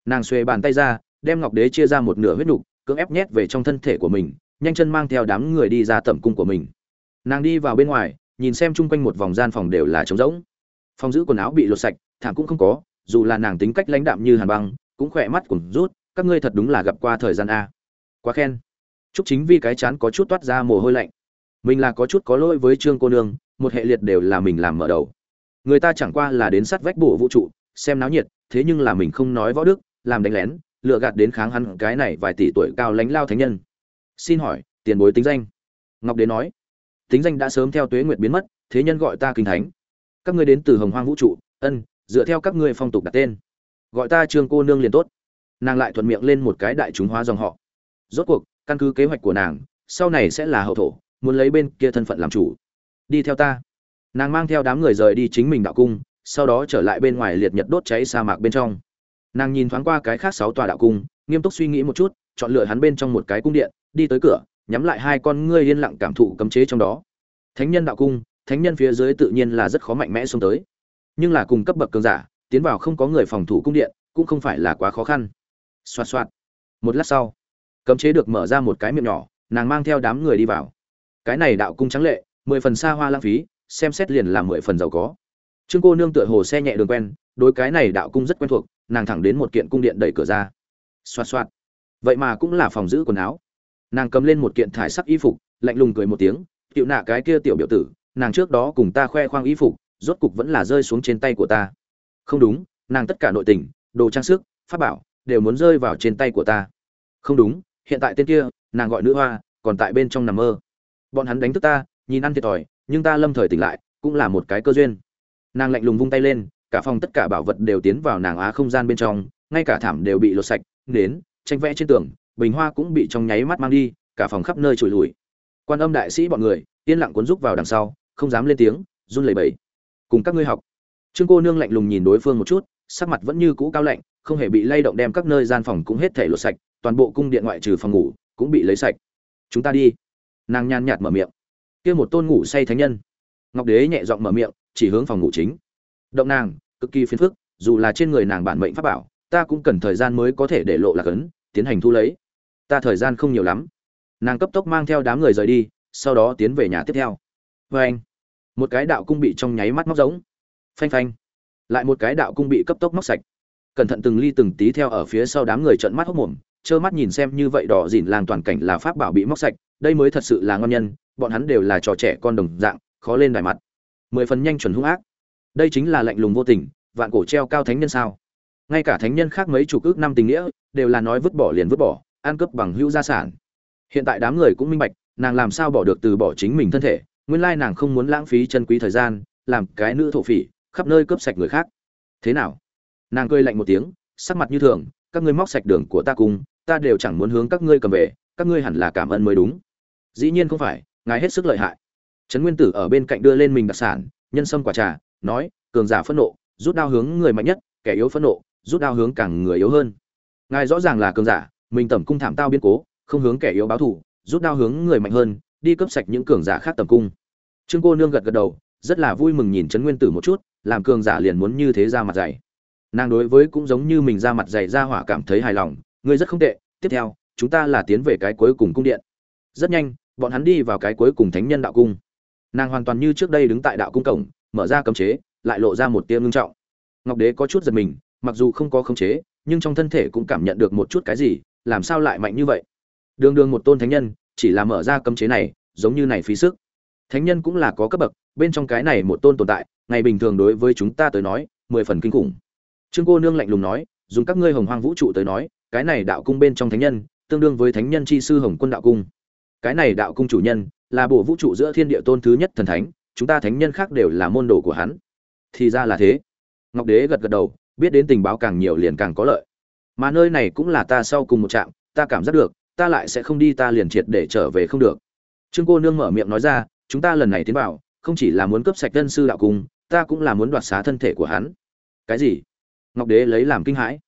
Nàng xuề bàn tay ra, đem ngọc đế chia ra một nửa huyết nục, cưỡng ép nhét về trong thân thể của mình, nhanh chân mang theo đám người đi ra tẩm cung của mình. Nàng đi vào bên ngoài, nhìn xem chung quanh một vòng gian phòng đều là trống rỗng. Phòng giữ quần áo bị lột sạch, thảm cũng không có, dù là nàng tính cách lãnh đạm như hàn băng, cũng khỏe mắt cùng rút, các ngươi thật đúng là gặp qua thời gian a quá khen. Chúc chính vì cái chán có chút toát ra mồ hôi lạnh. Mình là có chút có lỗi với trương cô nương, một hệ liệt đều là mình làm mở đầu. Người ta chẳng qua là đến sát vách bộ vũ trụ, xem náo nhiệt, thế nhưng là mình không nói võ đức, làm đánh lén lựa gạt đến kháng hắn cái này vài tỷ tuổi cao lãnh lao thánh nhân. Xin hỏi, tiền bối tính danh? Ngọc đế nói. Tính danh đã sớm theo tuế nguyệt biến mất, thế nhân gọi ta kinh thánh. Các ngươi đến từ hồng hoang vũ trụ, ân, dựa theo các ngươi phong tục đặt tên. Gọi ta trương cô nương liền tốt. Nàng lại thuận miệng lên một cái đại chúng hóa dòng họ rốt cuộc, căn cứ kế hoạch của nàng, sau này sẽ là hậu thổ, muốn lấy bên kia thân phận làm chủ. Đi theo ta. Nàng mang theo đám người rời đi chính mình đạo cung, sau đó trở lại bên ngoài liệt nhật đốt cháy sa mạc bên trong. Nàng nhìn thoáng qua cái khác sáu tòa đạo cung, nghiêm túc suy nghĩ một chút, chọn lựa hắn bên trong một cái cung điện, đi tới cửa, nhắm lại hai con ngươi yên lặng cảm thụ cấm chế trong đó. Thánh nhân đạo cung, thánh nhân phía dưới tự nhiên là rất khó mạnh mẽ xông tới. Nhưng là cùng cấp bậc cường giả, tiến vào không có người phòng thủ cung điện, cũng không phải là quá khó khăn. Xoạt xoạt. Một lát sau cấm chế được mở ra một cái miệng nhỏ, nàng mang theo đám người đi vào. Cái này đạo cung trắng lệ, mười phần xa hoa lãng phí, xem xét liền là mười phần giàu có. Trương cô nương tựa hồ xe nhẹ đường quen, đối cái này đạo cung rất quen thuộc, nàng thẳng đến một kiện cung điện đẩy cửa ra. Xoạt xoạt. Vậy mà cũng là phòng giữ quần áo. Nàng cầm lên một kiện thải sắc y phục, lạnh lùng cười một tiếng, tiểu nạ cái kia tiểu biểu tử, nàng trước đó cùng ta khoe khoang y phục, rốt cục vẫn là rơi xuống trên tay của ta. Không đúng, nàng tất cả nội tình, đồ trang sức, pháp bảo, đều muốn rơi vào trên tay của ta. Không đúng hiện tại tên kia, nàng gọi nữ hoa, còn tại bên trong nằm mơ. Bọn hắn đánh thức ta, nhìn ăn thiệt thòi, nhưng ta lâm thời tỉnh lại, cũng là một cái cơ duyên. Nàng lạnh lùng vung tay lên, cả phòng tất cả bảo vật đều tiến vào nàng á không gian bên trong, ngay cả thảm đều bị lột sạch đến tranh vẽ trên tường, bình hoa cũng bị trong nháy mắt mang đi, cả phòng khắp nơi trụi lùi. Quan âm đại sĩ bọn người, yên lặng cuốn rúc vào đằng sau, không dám lên tiếng, run lẩy bẩy. Cùng các ngươi học. Trương cô nương lạnh lùng nhìn đối phương một chút, sắc mặt vẫn như cũ cao lạnh, không hề bị lay động đem các nơi gian phòng cũng hết thể lột sạch toàn bộ cung điện ngoại trừ phòng ngủ cũng bị lấy sạch. Chúng ta đi. Nàng nhàn nhạt mở miệng. Kia một tôn ngủ say thánh nhân. Ngọc đế nhẹ giọng mở miệng, chỉ hướng phòng ngủ chính. Động nàng, cực kỳ phiền phức, dù là trên người nàng bản mệnh pháp bảo, ta cũng cần thời gian mới có thể để lộ lạc ấn, tiến hành thu lấy. Ta thời gian không nhiều lắm. Nàng cấp tốc mang theo đám người rời đi, sau đó tiến về nhà tiếp theo. Vê anh, một cái đạo cung bị trong nháy mắt móc giống phanh phanh. Lại một cái đạo cung bị cấp tốc móc sạch. Cẩn thận từng ly từng tí theo ở phía sau đám người trợn mắt hốc mồm trơ mắt nhìn xem như vậy đỏ dỉn làng toàn cảnh là pháp bảo bị móc sạch, đây mới thật sự là ngon nhân, bọn hắn đều là trò trẻ con đồng dạng, khó lên đài mặt. Mười phần nhanh chuẩn hung ác. Đây chính là lạnh lùng vô tình, vạn cổ treo cao thánh nhân sao? Ngay cả thánh nhân khác mấy chục ước năm tình nghĩa, đều là nói vứt bỏ liền vứt bỏ, ăn cướp bằng hữu gia sản. Hiện tại đám người cũng minh bạch, nàng làm sao bỏ được từ bỏ chính mình thân thể, nguyên lai nàng không muốn lãng phí chân quý thời gian, làm cái nữ thổ phỉ, khắp nơi cướp sạch người khác. Thế nào? Nàng cười lạnh một tiếng, sắc mặt như thường, các ngươi móc sạch đường của ta cùng ta đều chẳng muốn hướng các ngươi cầm về, các ngươi hẳn là cảm ơn mới đúng. Dĩ nhiên không phải, ngài hết sức lợi hại. Trấn nguyên tử ở bên cạnh đưa lên mình đặc sản, nhân sâm quả trà, nói, cường giả phẫn nộ, rút đao hướng người mạnh nhất, kẻ yếu phẫn nộ, rút đao hướng càng người yếu hơn. Ngài rõ ràng là cường giả, mình tẩm cung thảm tao biến cố, không hướng kẻ yếu báo thù, rút đao hướng người mạnh hơn, đi cướp sạch những cường giả khác tầm cung. Trương cô nương gật gật đầu, rất là vui mừng nhìn trấn nguyên tử một chút, làm cường giả liền muốn như thế ra mặt dày. Nàng đối với cũng giống như mình ra mặt dày ra hỏa cảm thấy hài lòng ngươi rất không tệ, tiếp theo, chúng ta là tiến về cái cuối cùng cung điện. Rất nhanh, bọn hắn đi vào cái cuối cùng thánh nhân đạo cung. Nàng hoàn toàn như trước đây đứng tại đạo cung cổng, mở ra cấm chế, lại lộ ra một tia ngưng trọng. Ngọc đế có chút giật mình, mặc dù không có khống chế, nhưng trong thân thể cũng cảm nhận được một chút cái gì, làm sao lại mạnh như vậy? Đường đường một tôn thánh nhân, chỉ là mở ra cấm chế này, giống như này phí sức. Thánh nhân cũng là có cấp bậc, bên trong cái này một tôn tồn tại, ngày bình thường đối với chúng ta tới nói, mười phần kinh khủng. Trương cô nương lạnh lùng nói, dùng các ngươi hồng hoang vũ trụ tới nói cái này đạo cung bên trong thánh nhân, tương đương với thánh nhân chi sư hồng quân đạo cung. Cái này đạo cung chủ nhân là bộ vũ trụ giữa thiên địa tôn thứ nhất thần thánh, chúng ta thánh nhân khác đều là môn đồ của hắn. Thì ra là thế. Ngọc đế gật gật đầu, biết đến tình báo càng nhiều liền càng có lợi. Mà nơi này cũng là ta sau cùng một trạm, ta cảm giác được, ta lại sẽ không đi, ta liền triệt để trở về không được. Trương cô nương mở miệng nói ra, chúng ta lần này tiến vào, không chỉ là muốn cấp sạch dân sư đạo cung, ta cũng là muốn đoạt xá thân thể của hắn. Cái gì? Ngọc đế lấy làm kinh hãi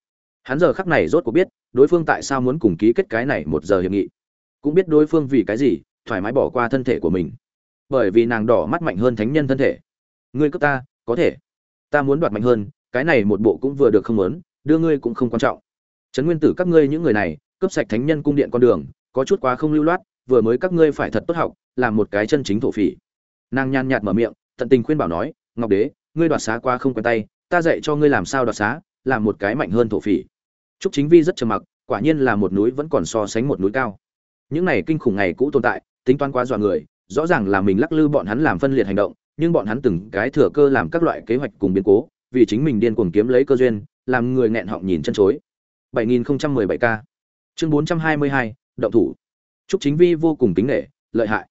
hắn giờ khắc này rốt cuộc biết, đối phương tại sao muốn cùng ký kết cái này một giờ hiệp nghị. Cũng biết đối phương vì cái gì, thoải mái bỏ qua thân thể của mình. Bởi vì nàng đỏ mắt mạnh hơn thánh nhân thân thể. Ngươi cấp ta, có thể. Ta muốn đoạt mạnh hơn, cái này một bộ cũng vừa được không muốn, đưa ngươi cũng không quan trọng. Trấn nguyên tử, các ngươi những người này, cướp sạch thánh nhân cung điện con đường, có chút quá không lưu loát, vừa mới các ngươi phải thật tốt học, làm một cái chân chính thổ phỉ. Nàng nhàn nhạt mở miệng, tận tình khuyên bảo nói, ngọc đế, ngươi đoạt xá qua không quen tay, ta dạy cho ngươi làm sao đoạt xá, làm một cái mạnh hơn thổ phỉ trúc chính vi rất trầm mặc quả nhiên là một núi vẫn còn so sánh một núi cao. Những này kinh khủng ngày cũ tồn tại tính toán quá dọa người rõ ràng là mình lắc lư bọn hắn làm phân liệt hành động nhưng bọn hắn từng cái thừa cơ làm các loại kế hoạch cùng biến cố vì chính mình điên cuồng kiếm lấy cơ duyên làm người nghẹn họng nhìn chân chối. 7017 k chương 422, động thủ. Trúc chính vi vô cùng kính nể lợi hại.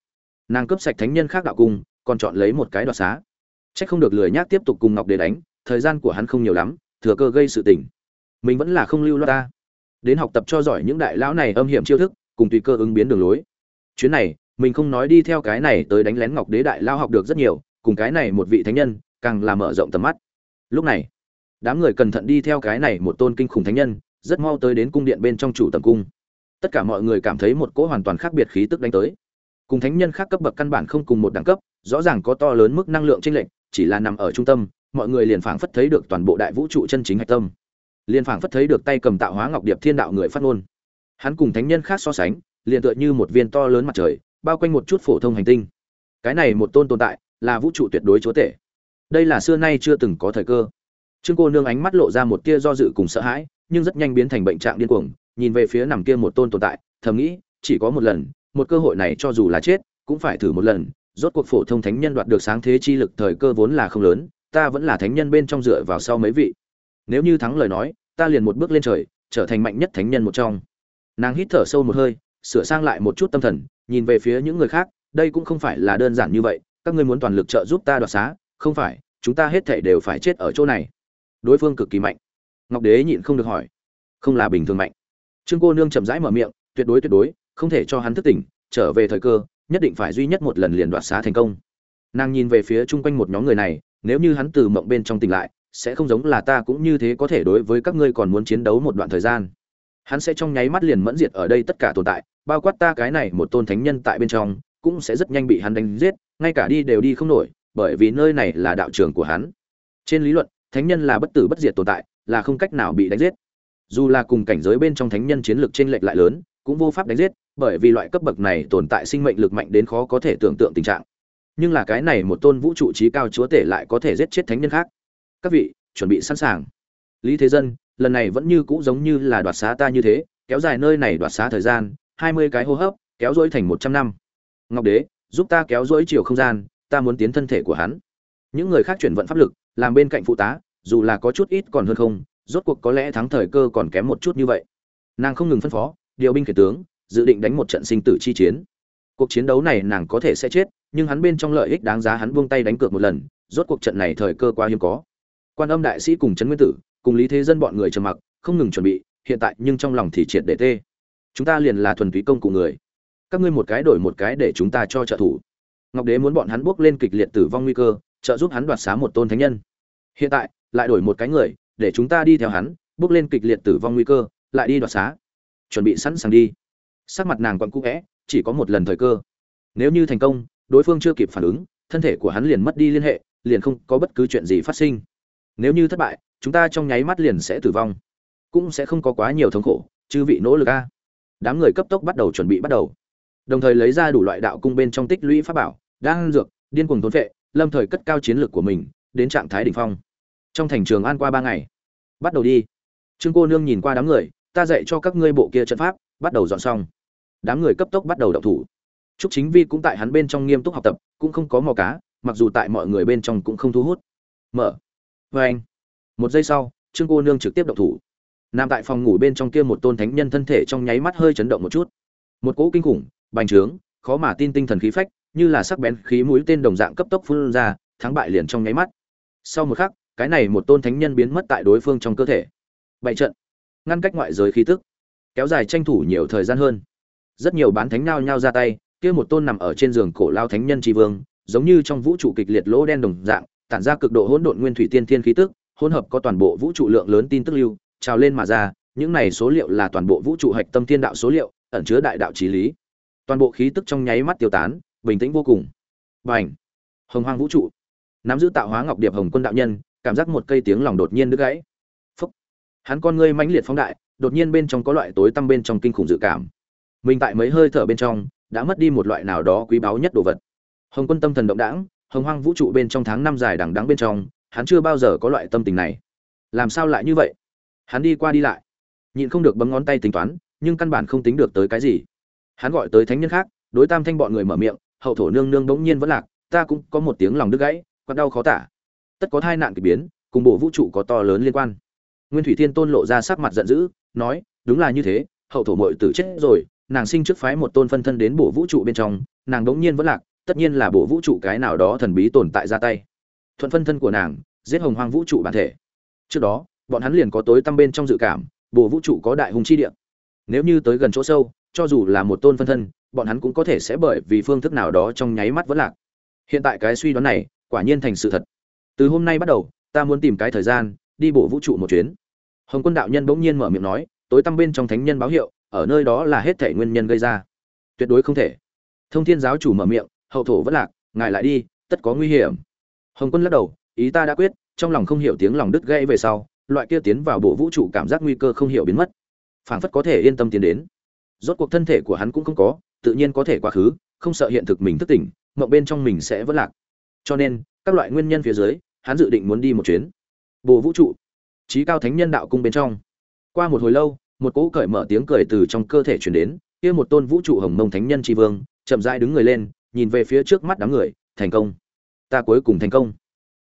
Nàng cướp sạch thánh nhân khác đạo cung còn chọn lấy một cái đoạt xá. Chắc không được lười nhác tiếp tục cùng ngọc để đánh thời gian của hắn không nhiều lắm thừa cơ gây sự tình mình vẫn là không lưu loa ta. Đến học tập cho giỏi những đại lão này âm hiểm chiêu thức, cùng tùy cơ ứng biến đường lối. Chuyến này, mình không nói đi theo cái này tới đánh lén ngọc đế đại lao học được rất nhiều, cùng cái này một vị thánh nhân, càng làm mở rộng tầm mắt. Lúc này, đám người cẩn thận đi theo cái này một tôn kinh khủng thánh nhân, rất mau tới đến cung điện bên trong chủ tầm cung. Tất cả mọi người cảm thấy một cỗ hoàn toàn khác biệt khí tức đánh tới. Cùng thánh nhân khác cấp bậc căn bản không cùng một đẳng cấp, rõ ràng có to lớn mức năng lượng chênh lệch, chỉ là nằm ở trung tâm, mọi người liền phảng phất thấy được toàn bộ đại vũ trụ chân chính hạch tâm liền phảng phất thấy được tay cầm tạo hóa ngọc điệp thiên đạo người phát ngôn. Hắn cùng thánh nhân khác so sánh, liền tựa như một viên to lớn mặt trời, bao quanh một chút phổ thông hành tinh. Cái này một tôn tồn tại, là vũ trụ tuyệt đối chúa tể. Đây là xưa nay chưa từng có thời cơ. Trương cô nương ánh mắt lộ ra một tia do dự cùng sợ hãi, nhưng rất nhanh biến thành bệnh trạng điên cuồng, nhìn về phía nằm kia một tôn tồn tại, thầm nghĩ, chỉ có một lần, một cơ hội này cho dù là chết, cũng phải thử một lần. Rốt cuộc phổ thông thánh nhân đoạt được sáng thế chi lực thời cơ vốn là không lớn, ta vẫn là thánh nhân bên trong dựa vào sau mấy vị nếu như thắng lời nói, ta liền một bước lên trời, trở thành mạnh nhất thánh nhân một trong. Nàng hít thở sâu một hơi, sửa sang lại một chút tâm thần, nhìn về phía những người khác, đây cũng không phải là đơn giản như vậy, các ngươi muốn toàn lực trợ giúp ta đoạt xá, không phải, chúng ta hết thảy đều phải chết ở chỗ này. Đối phương cực kỳ mạnh. Ngọc đế nhịn không được hỏi. Không là bình thường mạnh. Trương cô nương chậm rãi mở miệng, tuyệt đối tuyệt đối, không thể cho hắn thức tỉnh, trở về thời cơ, nhất định phải duy nhất một lần liền đoạt xá thành công. Nàng nhìn về phía chung quanh một nhóm người này, nếu như hắn từ mộng bên trong tỉnh lại sẽ không giống là ta cũng như thế có thể đối với các ngươi còn muốn chiến đấu một đoạn thời gian. Hắn sẽ trong nháy mắt liền mẫn diệt ở đây tất cả tồn tại, bao quát ta cái này một tôn thánh nhân tại bên trong, cũng sẽ rất nhanh bị hắn đánh giết, ngay cả đi đều đi không nổi, bởi vì nơi này là đạo trường của hắn. Trên lý luận, thánh nhân là bất tử bất diệt tồn tại, là không cách nào bị đánh giết. Dù là cùng cảnh giới bên trong thánh nhân chiến lược trên lệch lại lớn, cũng vô pháp đánh giết, bởi vì loại cấp bậc này tồn tại sinh mệnh lực mạnh đến khó có thể tưởng tượng tình trạng. Nhưng là cái này một tôn vũ trụ trí cao chúa tể lại có thể giết chết thánh nhân khác các vị, chuẩn bị sẵn sàng. Lý thế dân, lần này vẫn như cũ giống như là đoạt xá ta như thế, kéo dài nơi này đoạt xá thời gian, hai mươi cái hô hấp, kéo dỗi thành một trăm năm. Ngọc đế, giúp ta kéo dỗi chiều không gian, ta muốn tiến thân thể của hắn. Những người khác chuyển vận pháp lực, làm bên cạnh phụ tá, dù là có chút ít còn hơn không, rốt cuộc có lẽ thắng thời cơ còn kém một chút như vậy. Nàng không ngừng phân phó, điều binh kể tướng, dự định đánh một trận sinh tử chi chiến. Cuộc chiến đấu này nàng có thể sẽ chết, nhưng hắn bên trong lợi ích đáng giá hắn buông tay đánh cược một lần, rốt cuộc trận này thời cơ quá hiếm có quan âm đại sĩ cùng trấn nguyên tử, cùng lý thế dân bọn người trầm mặc, không ngừng chuẩn bị, hiện tại nhưng trong lòng thì triệt để tê. Chúng ta liền là thuần túy công cụ người. Các ngươi một cái đổi một cái để chúng ta cho trợ thủ. Ngọc đế muốn bọn hắn bước lên kịch liệt tử vong nguy cơ, trợ giúp hắn đoạt xá một tôn thánh nhân. Hiện tại, lại đổi một cái người, để chúng ta đi theo hắn, bước lên kịch liệt tử vong nguy cơ, lại đi đoạt xá. Chuẩn bị sẵn sàng đi. Sắc mặt nàng quặn cũ vẽ chỉ có một lần thời cơ. Nếu như thành công, đối phương chưa kịp phản ứng, thân thể của hắn liền mất đi liên hệ, liền không có bất cứ chuyện gì phát sinh nếu như thất bại, chúng ta trong nháy mắt liền sẽ tử vong. Cũng sẽ không có quá nhiều thống khổ, chư vị nỗ lực a. Đám người cấp tốc bắt đầu chuẩn bị bắt đầu. Đồng thời lấy ra đủ loại đạo cung bên trong tích lũy pháp bảo đang dược, điên cuồng tốn vệ lâm thời cất cao chiến lược của mình, đến trạng thái đỉnh phong. Trong thành trường an qua ba ngày. Bắt đầu đi. Trương cô nương nhìn qua đám người, ta dạy cho các ngươi bộ kia trận pháp, bắt đầu dọn xong. Đám người cấp tốc bắt đầu động thủ. Trúc chính vi cũng tại hắn bên trong nghiêm túc học tập, cũng không có mò cá, mặc dù tại mọi người bên trong cũng không thu hút. Mở vê anh. Một giây sau, trương cô nương trực tiếp động thủ. Nằm tại phòng ngủ bên trong kia một tôn thánh nhân thân thể trong nháy mắt hơi chấn động một chút. Một cỗ kinh khủng, bành trướng, khó mà tin tinh thần khí phách, như là sắc bén khí mũi tên đồng dạng cấp tốc phun ra, thắng bại liền trong nháy mắt. Sau một khắc, cái này một tôn thánh nhân biến mất tại đối phương trong cơ thể. Bảy trận. Ngăn cách ngoại giới khí tức. Kéo dài tranh thủ nhiều thời gian hơn. Rất nhiều bán thánh nao nhao ra tay, kia một tôn nằm ở trên giường cổ lao thánh nhân tri vương, giống như trong vũ trụ kịch liệt lỗ đen đồng dạng tản ra cực độ hỗn độn nguyên thủy tiên thiên khí tức, hỗn hợp có toàn bộ vũ trụ lượng lớn tin tức lưu, trào lên mà ra, những này số liệu là toàn bộ vũ trụ hạch tâm thiên đạo số liệu, ẩn chứa đại đạo trí lý. Toàn bộ khí tức trong nháy mắt tiêu tán, bình tĩnh vô cùng. Bành! Hồng hoang vũ trụ. Nắm giữ tạo hóa ngọc điệp hồng quân đạo nhân, cảm giác một cây tiếng lòng đột nhiên đứt gãy. Phúc! Hắn con ngươi mãnh liệt phóng đại, đột nhiên bên trong có loại tối tăm bên trong kinh khủng dự cảm. Mình tại mấy hơi thở bên trong, đã mất đi một loại nào đó quý báu nhất đồ vật. Hồng quân tâm thần động đãng hồng hoang vũ trụ bên trong tháng năm dài đằng đắng bên trong, hắn chưa bao giờ có loại tâm tình này. Làm sao lại như vậy? Hắn đi qua đi lại. Nhịn không được bấm ngón tay tính toán, nhưng căn bản không tính được tới cái gì. Hắn gọi tới thánh nhân khác, đối tam thanh bọn người mở miệng, hậu thổ nương nương bỗng nhiên vẫn lạc, ta cũng có một tiếng lòng đứt gãy, quặn đau khó tả. Tất có thai nạn kỳ biến, cùng bộ vũ trụ có to lớn liên quan. Nguyên thủy thiên tôn lộ ra sắc mặt giận dữ, nói, đúng là như thế, hậu thổ mội tử chết rồi, nàng sinh trước phái một tôn phân thân đến bộ vũ trụ bên trong, nàng đống nhiên vẫn lạc tất nhiên là bộ vũ trụ cái nào đó thần bí tồn tại ra tay. Thuận phân thân của nàng, giết hồng hoang vũ trụ bản thể. Trước đó, bọn hắn liền có tối tăm bên trong dự cảm bộ vũ trụ có đại hùng chi địa. Nếu như tới gần chỗ sâu, cho dù là một tôn phân thân, bọn hắn cũng có thể sẽ bởi vì phương thức nào đó trong nháy mắt vẫn lạc. Hiện tại cái suy đoán này, quả nhiên thành sự thật. Từ hôm nay bắt đầu, ta muốn tìm cái thời gian, đi bộ vũ trụ một chuyến. Hồng quân đạo nhân bỗng nhiên mở miệng nói, tối tăm bên trong thánh nhân báo hiệu, ở nơi đó là hết thể nguyên nhân gây ra. Tuyệt đối không thể. Thông thiên giáo chủ mở miệng hậu thổ vẫn lạc, ngài lại đi, tất có nguy hiểm. Hồng quân lắc đầu, ý ta đã quyết, trong lòng không hiểu tiếng lòng đứt gãy về sau, loại kia tiến vào bộ vũ trụ cảm giác nguy cơ không hiểu biến mất. Phảng phất có thể yên tâm tiến đến. Rốt cuộc thân thể của hắn cũng không có, tự nhiên có thể quá khứ, không sợ hiện thực mình thức tỉnh, mộng bên trong mình sẽ vẫn lạc. Cho nên, các loại nguyên nhân phía dưới, hắn dự định muốn đi một chuyến. Bộ vũ trụ trí cao thánh nhân đạo cung bên trong. Qua một hồi lâu, một cỗ cởi mở tiếng cười từ trong cơ thể chuyển đến, kia một tôn vũ trụ hồng mông thánh nhân tri vương, chậm rãi đứng người lên nhìn về phía trước mắt đám người, thành công. Ta cuối cùng thành công.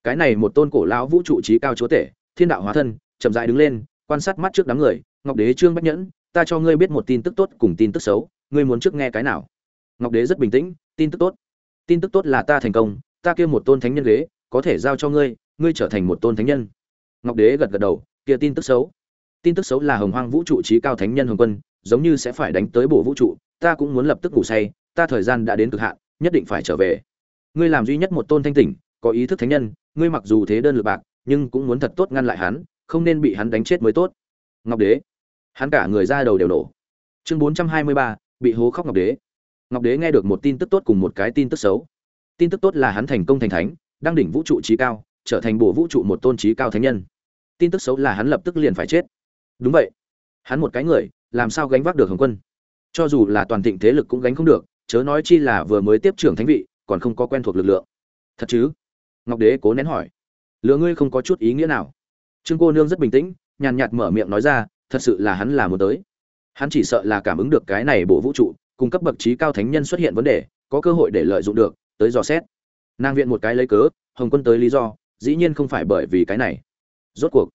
Cái này một tôn cổ lão vũ trụ trí cao chúa tể, thiên đạo hóa thân, chậm rãi đứng lên, quan sát mắt trước đám người, ngọc đế trương bách nhẫn, ta cho ngươi biết một tin tức tốt cùng tin tức xấu, ngươi muốn trước nghe cái nào? Ngọc đế rất bình tĩnh, tin tức tốt. Tin tức tốt là ta thành công, ta kêu một tôn thánh nhân ghế, có thể giao cho ngươi ngươi trở thành một tôn thánh nhân. Ngọc đế gật gật đầu, kia tin tức xấu. Tin tức xấu là hồng hoang vũ trụ trí cao thánh nhân hồng quân, giống như sẽ phải đánh tới bộ vũ trụ, ta cũng muốn lập tức ngủ say, ta thời gian đã đến cực hạn nhất định phải trở về. Ngươi làm duy nhất một tôn thanh tỉnh, có ý thức thánh nhân, ngươi mặc dù thế đơn lượt bạc, nhưng cũng muốn thật tốt ngăn lại hắn, không nên bị hắn đánh chết mới tốt. Ngọc đế. Hắn cả người ra đầu đều nổ chương bốn trăm hai mươi ba, bị hố khóc ngọc đế. Ngọc đế nghe được một tin tức tốt cùng một cái tin tức xấu. Tin tức tốt là hắn thành công thành thánh, đang đỉnh vũ trụ trí cao, trở thành bộ vũ trụ một tôn trí cao thánh nhân. Tin tức xấu là hắn lập tức liền phải chết. Đúng vậy. Hắn một cái người, làm sao gánh vác được hồng quân? Cho dù là toàn thịnh thế lực cũng gánh không được chớ nói chi là vừa mới tiếp trưởng thánh vị, còn không có quen thuộc lực lượng. Thật chứ? Ngọc đế cố nén hỏi. Lừa ngươi không có chút ý nghĩa nào. Trương cô nương rất bình tĩnh, nhàn nhạt mở miệng nói ra, thật sự là hắn là muốn tới. Hắn chỉ sợ là cảm ứng được cái này bộ vũ trụ, cung cấp bậc trí cao thánh nhân xuất hiện vấn đề, có cơ hội để lợi dụng được, tới dò xét. Nàng viện một cái lấy cớ, hồng quân tới lý do, dĩ nhiên không phải bởi vì cái này. Rốt cuộc,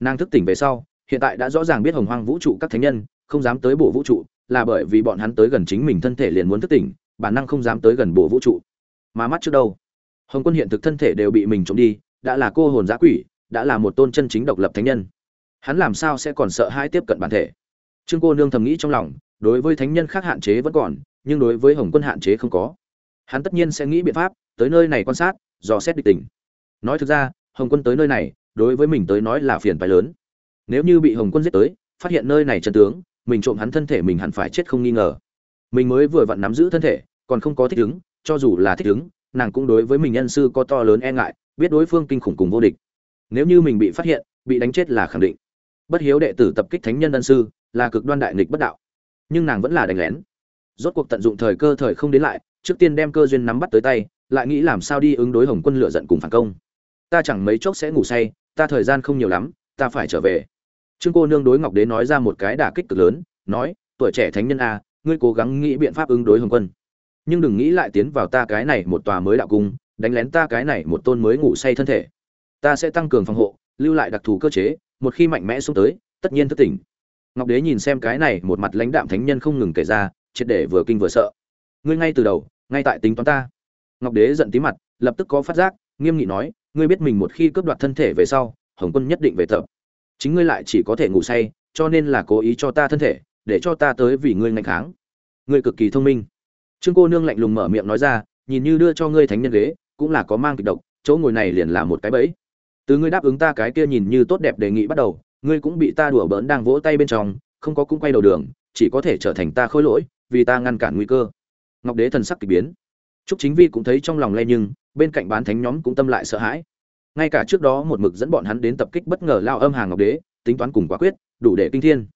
nàng thức tỉnh về sau, hiện tại đã rõ ràng biết hồng hoang vũ trụ các thánh nhân, không dám tới bộ vũ trụ là bởi vì bọn hắn tới gần chính mình thân thể liền muốn thức tỉnh, bản năng không dám tới gần bộ vũ trụ. Mà mắt trước đâu? Hồng quân hiện thực thân thể đều bị mình trộm đi, đã là cô hồn giã quỷ, đã là một tôn chân chính độc lập thánh nhân. Hắn làm sao sẽ còn sợ hai tiếp cận bản thể? Trương cô nương thầm nghĩ trong lòng, đối với thánh nhân khác hạn chế vẫn còn, nhưng đối với hồng quân hạn chế không có. Hắn tất nhiên sẽ nghĩ biện pháp, tới nơi này quan sát, dò xét địch tình. Nói thực ra, hồng quân tới nơi này, đối với mình tới nói là phiền phái lớn. Nếu như bị hồng quân giết tới, phát hiện nơi này chân tướng mình trộm hắn thân thể mình hẳn phải chết không nghi ngờ. Mình mới vừa vặn nắm giữ thân thể, còn không có thích ứng, cho dù là thích ứng, nàng cũng đối với mình nhân sư có to lớn e ngại, biết đối phương kinh khủng cùng vô địch. Nếu như mình bị phát hiện, bị đánh chết là khẳng định. Bất hiếu đệ tử tập kích thánh nhân ân sư, là cực đoan đại nghịch bất đạo. Nhưng nàng vẫn là đánh lén. Rốt cuộc tận dụng thời cơ thời không đến lại, trước tiên đem cơ duyên nắm bắt tới tay, lại nghĩ làm sao đi ứng đối hồng quân lựa giận cùng phản công. Ta chẳng mấy chốc sẽ ngủ say, ta thời gian không nhiều lắm, ta phải trở về trương cô nương đối ngọc đế nói ra một cái đả kích cực lớn, nói, tuổi trẻ thánh nhân a, ngươi cố gắng nghĩ biện pháp ứng đối hồng quân. Nhưng đừng nghĩ lại tiến vào ta cái này một tòa mới đạo cung, đánh lén ta cái này một tôn mới ngủ say thân thể. Ta sẽ tăng cường phòng hộ, lưu lại đặc thù cơ chế, một khi mạnh mẽ xuống tới, tất nhiên thức tỉnh. Ngọc đế nhìn xem cái này một mặt lãnh đạm thánh nhân không ngừng kể ra, triệt để vừa kinh vừa sợ. Ngươi ngay từ đầu, ngay tại tính toán ta. Ngọc đế giận tí mặt, lập tức có phát giác, nghiêm nghị nói, ngươi biết mình một khi cướp đoạt thân thể về sau, hồng quân nhất định về tập chính ngươi lại chỉ có thể ngủ say, cho nên là cố ý cho ta thân thể, để cho ta tới vì ngươi ngạnh kháng. Ngươi cực kỳ thông minh. Trương cô nương lạnh lùng mở miệng nói ra, nhìn như đưa cho ngươi thánh nhân ghế, cũng là có mang kịch độc, chỗ ngồi này liền là một cái bẫy. Từ ngươi đáp ứng ta cái kia nhìn như tốt đẹp đề nghị bắt đầu, ngươi cũng bị ta đùa bỡn đang vỗ tay bên trong, không có cũng quay đầu đường, chỉ có thể trở thành ta khôi lỗi, vì ta ngăn cản nguy cơ. Ngọc đế thần sắc kỳ biến. Trúc chính vi cũng thấy trong lòng lay nhưng, bên cạnh bán thánh nhóm cũng tâm lại sợ hãi ngay cả trước đó một mực dẫn bọn hắn đến tập kích bất ngờ lao âm hàng ngọc đế, tính toán cùng quả quyết, đủ để kinh thiên.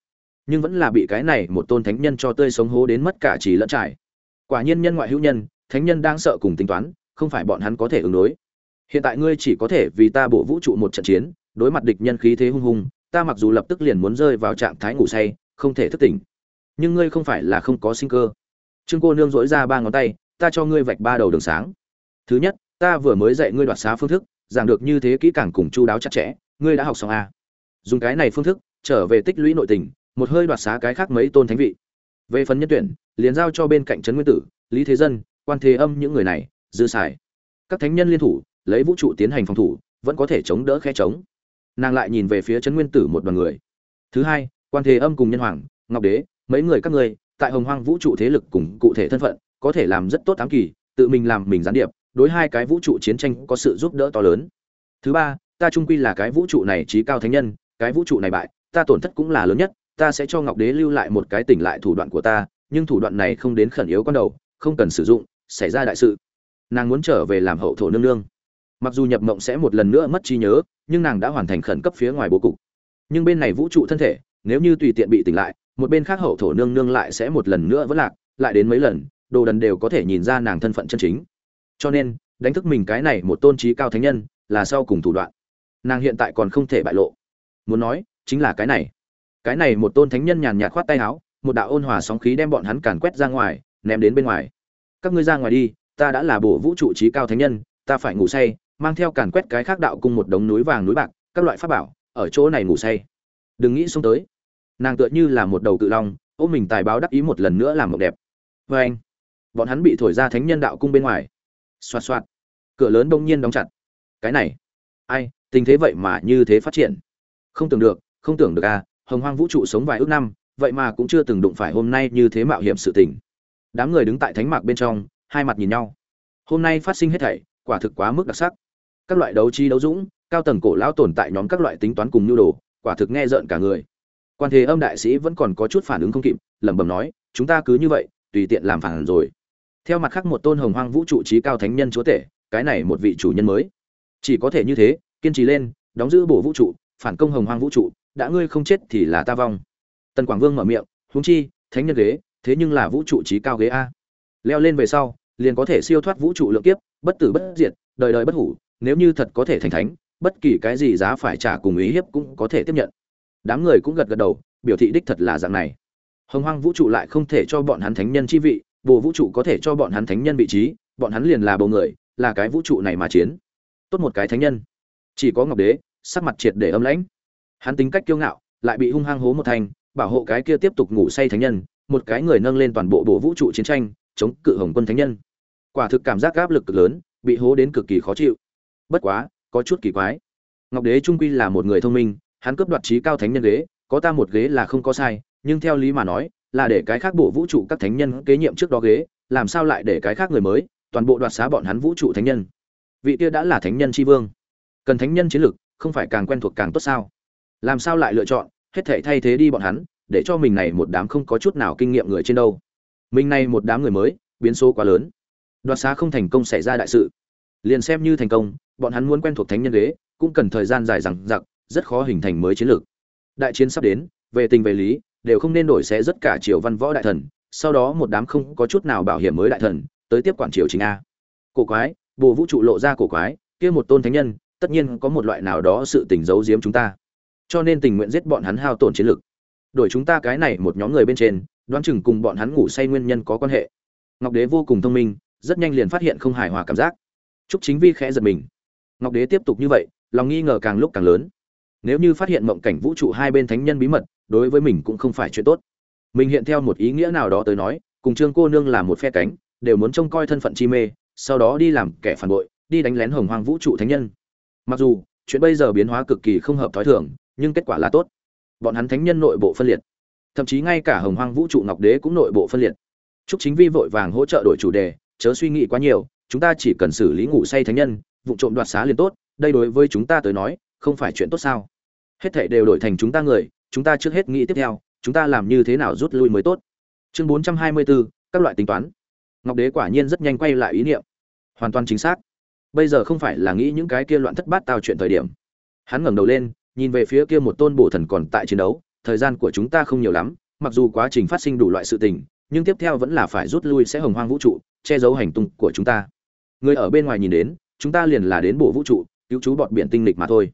Nhưng vẫn là bị cái này một tôn thánh nhân cho tươi sống hố đến mất cả chỉ lẫn trải. Quả nhiên nhân ngoại hữu nhân, thánh nhân đang sợ cùng tính toán, không phải bọn hắn có thể ứng đối. Hiện tại ngươi chỉ có thể vì ta bộ vũ trụ một trận chiến, đối mặt địch nhân khí thế hung hùng ta mặc dù lập tức liền muốn rơi vào trạng thái ngủ say, không thể thức tỉnh. Nhưng ngươi không phải là không có sinh cơ. Trương cô nương dỗi ra ba ngón tay, ta cho ngươi vạch ba đầu đường sáng. Thứ nhất, ta vừa mới dạy ngươi đoạt xá phương thức giảng được như thế kỹ càng cùng chu đáo chặt chẽ, ngươi đã học xong a dùng cái này phương thức, trở về tích lũy nội tình, một hơi đoạt xá cái khác mấy tôn thánh vị. Về phần nhân tuyển, liền giao cho bên cạnh trấn nguyên tử, lý thế dân, quan thế âm những người này, dư xài. Các thánh nhân liên thủ, lấy vũ trụ tiến hành phòng thủ, vẫn có thể chống đỡ khe chống nàng lại nhìn về phía trấn nguyên tử một đoàn người. Thứ hai, quan thế âm cùng nhân hoàng, ngọc đế, mấy người các ngươi, tại hồng hoang vũ trụ thế lực cùng cụ thể thân phận, có thể làm rất tốt ám kỳ, tự mình làm mình gián điệp đối hai cái vũ trụ chiến tranh có sự giúp đỡ to lớn. Thứ ba, ta trung quy là cái vũ trụ này trí cao thánh nhân, cái vũ trụ này bại, ta tổn thất cũng là lớn nhất, ta sẽ cho ngọc đế lưu lại một cái tỉnh lại thủ đoạn của ta, nhưng thủ đoạn này không đến khẩn yếu con đầu, không cần sử dụng, xảy ra đại sự. Nàng muốn trở về làm hậu thổ nương nương. Mặc dù nhập mộng sẽ một lần nữa mất trí nhớ, nhưng nàng đã hoàn thành khẩn cấp phía ngoài bố cục. Nhưng bên này vũ trụ thân thể, nếu như tùy tiện bị tỉnh lại, một bên khác hậu thổ nương nương lại sẽ một lần nữa vẫn lạc, lại đến mấy lần, đồ đần đều có thể nhìn ra nàng thân phận chân chính cho nên, đánh thức mình cái này một tôn trí cao thánh nhân, là sau cùng thủ đoạn. Nàng hiện tại còn không thể bại lộ. Muốn nói, chính là cái này. Cái này một tôn thánh nhân nhàn nhạt khoát tay áo, một đạo ôn hòa sóng khí đem bọn hắn càn quét ra ngoài, ném đến bên ngoài. Các ngươi ra ngoài đi, ta đã là bộ vũ trụ trí cao thánh nhân, ta phải ngủ say, mang theo càn quét cái khác đạo cung một đống núi vàng núi bạc, các loại pháp bảo, ở chỗ này ngủ say. Đừng nghĩ xuống tới. Nàng tựa như là một đầu cự long, ôm mình tài báo đắc ý một lần nữa làm mộng đẹp. Vê anh bọn hắn bị thổi ra thánh nhân đạo cung bên ngoài xoạt xoạt. Cửa lớn đông nhiên đóng chặt. Cái này. Ai, tình thế vậy mà như thế phát triển? Không tưởng được, không tưởng được à hồng hoang vũ trụ sống vài ước năm, vậy mà cũng chưa từng đụng phải hôm nay như thế mạo hiểm sự tình. Đám người đứng tại thánh mạc bên trong, hai mặt nhìn nhau. Hôm nay phát sinh hết thảy, quả thực quá mức đặc sắc. Các loại đấu trí đấu dũng, cao tầng cổ lão tồn tại nhóm các loại tính toán cùng nhu đồ, quả thực nghe rợn cả người. Quan thế âm đại sĩ vẫn còn có chút phản ứng không kịp, lẩm bẩm nói, chúng ta cứ như vậy, tùy tiện làm phản rồi theo mặt khác một tôn hồng hoang vũ trụ trí cao thánh nhân chúa tể, cái này một vị chủ nhân mới. Chỉ có thể như thế, kiên trì lên, đóng giữ bổ vũ trụ, phản công hồng hoang vũ trụ, đã ngươi không chết thì là ta vong. Tần quảng vương mở miệng, huống chi, thánh nhân ghế, thế nhưng là vũ trụ trí cao ghế a. Leo lên về sau, liền có thể siêu thoát vũ trụ lượng kiếp, bất tử bất diệt, đời đời bất hủ, nếu như thật có thể thành thánh, bất kỳ cái gì giá phải trả cùng ý hiếp cũng có thể tiếp nhận. Đám người cũng gật gật đầu, biểu thị đích thật là dạng này. Hồng hoang vũ trụ lại không thể cho bọn hắn thánh nhân chi vị Bộ vũ trụ có thể cho bọn hắn thánh nhân vị trí, bọn hắn liền là bầu người, là cái vũ trụ này mà chiến. Tốt một cái thánh nhân. Chỉ có ngọc đế, sắc mặt triệt để âm lãnh. Hắn tính cách kiêu ngạo, lại bị hung hăng hố một thành, bảo hộ cái kia tiếp tục ngủ say thánh nhân, một cái người nâng lên toàn bộ bộ vũ trụ chiến tranh, chống cự hồng quân thánh nhân. Quả thực cảm giác áp lực cực lớn, bị hố đến cực kỳ khó chịu. Bất quá, có chút kỳ quái. Ngọc đế trung quy là một người thông minh, hắn cướp đoạt trí cao thánh nhân ghế, có ta một ghế là không có sai, nhưng theo lý mà nói là để cái khác bộ vũ trụ các thánh nhân kế nhiệm trước đó ghế, làm sao lại để cái khác người mới, toàn bộ đoạt xá bọn hắn vũ trụ thánh nhân? Vị kia đã là thánh nhân tri vương. Cần thánh nhân chiến lực, không phải càng quen thuộc càng tốt sao? Làm sao lại lựa chọn, hết thể thay thế đi bọn hắn, để cho mình này một đám không có chút nào kinh nghiệm người trên đâu? Mình này một đám người mới, biến số quá lớn. Đoạt xá không thành công xảy ra đại sự. Liền xem như thành công, bọn hắn muốn quen thuộc thánh nhân ghế, cũng cần thời gian dài rằng giặc rất khó hình thành mới chiến lược. Đại chiến sắp đến, về tình về lý đều không nên đổi sẽ rất cả triều văn võ đại thần sau đó một đám không có chút nào bảo hiểm mới đại thần tới tiếp quản triều chính a. Cổ quái bồ vũ trụ lộ ra cổ quái kia một tôn thánh nhân tất nhiên có một loại nào đó sự tình giấu giếm chúng ta. Cho nên tình nguyện giết bọn hắn hao tổn chiến lực. Đổi chúng ta cái này một nhóm người bên trên đoán chừng cùng bọn hắn ngủ say nguyên nhân có quan hệ. Ngọc đế vô cùng thông minh rất nhanh liền phát hiện không hài hòa cảm giác. Trúc Chính Vi khẽ giật mình. Ngọc Đế tiếp tục như vậy, lòng nghi ngờ càng lúc càng lớn. Nếu như phát hiện mộng cảnh vũ trụ hai bên thánh nhân bí mật, đối với mình cũng không phải chuyện tốt. Mình hiện theo một ý nghĩa nào đó tới nói, cùng Trương cô nương là một phe cánh, đều muốn trông coi thân phận chi mê, sau đó đi làm kẻ phản bội, đi đánh lén Hồng Hoang vũ trụ thánh nhân. Mặc dù, chuyện bây giờ biến hóa cực kỳ không hợp thói thường, nhưng kết quả là tốt. Bọn hắn thánh nhân nội bộ phân liệt, thậm chí ngay cả Hồng Hoang vũ trụ Ngọc Đế cũng nội bộ phân liệt. Trúc Chính Vi vội vàng hỗ trợ đổi chủ đề, chớ suy nghĩ quá nhiều, chúng ta chỉ cần xử lý ngủ say thánh nhân vụ trộm đoạt xá liền tốt đây đối với chúng ta tới nói không phải chuyện tốt sao hết thảy đều đổi thành chúng ta người chúng ta trước hết nghĩ tiếp theo, chúng ta làm như thế nào rút lui mới tốt. Chương bốn trăm hai mươi bốn các loại tính toán. Ngọc đế quả nhiên rất nhanh quay lại ý niệm. Hoàn toàn chính xác. Bây giờ không phải là nghĩ những cái kia loạn thất bát tao chuyện thời điểm. Hắn ngẩng đầu lên, nhìn về phía kia một tôn bổ thần còn tại chiến đấu, thời gian của chúng ta không nhiều lắm, mặc dù quá trình phát sinh đủ loại sự tình, nhưng tiếp theo vẫn là phải rút lui sẽ hồng hoang vũ trụ, che giấu hành tung của chúng ta. Người ở bên ngoài nhìn đến, chúng ta liền là đến bộ vũ trụ, cứu chú bọt biển tinh lịch mà thôi.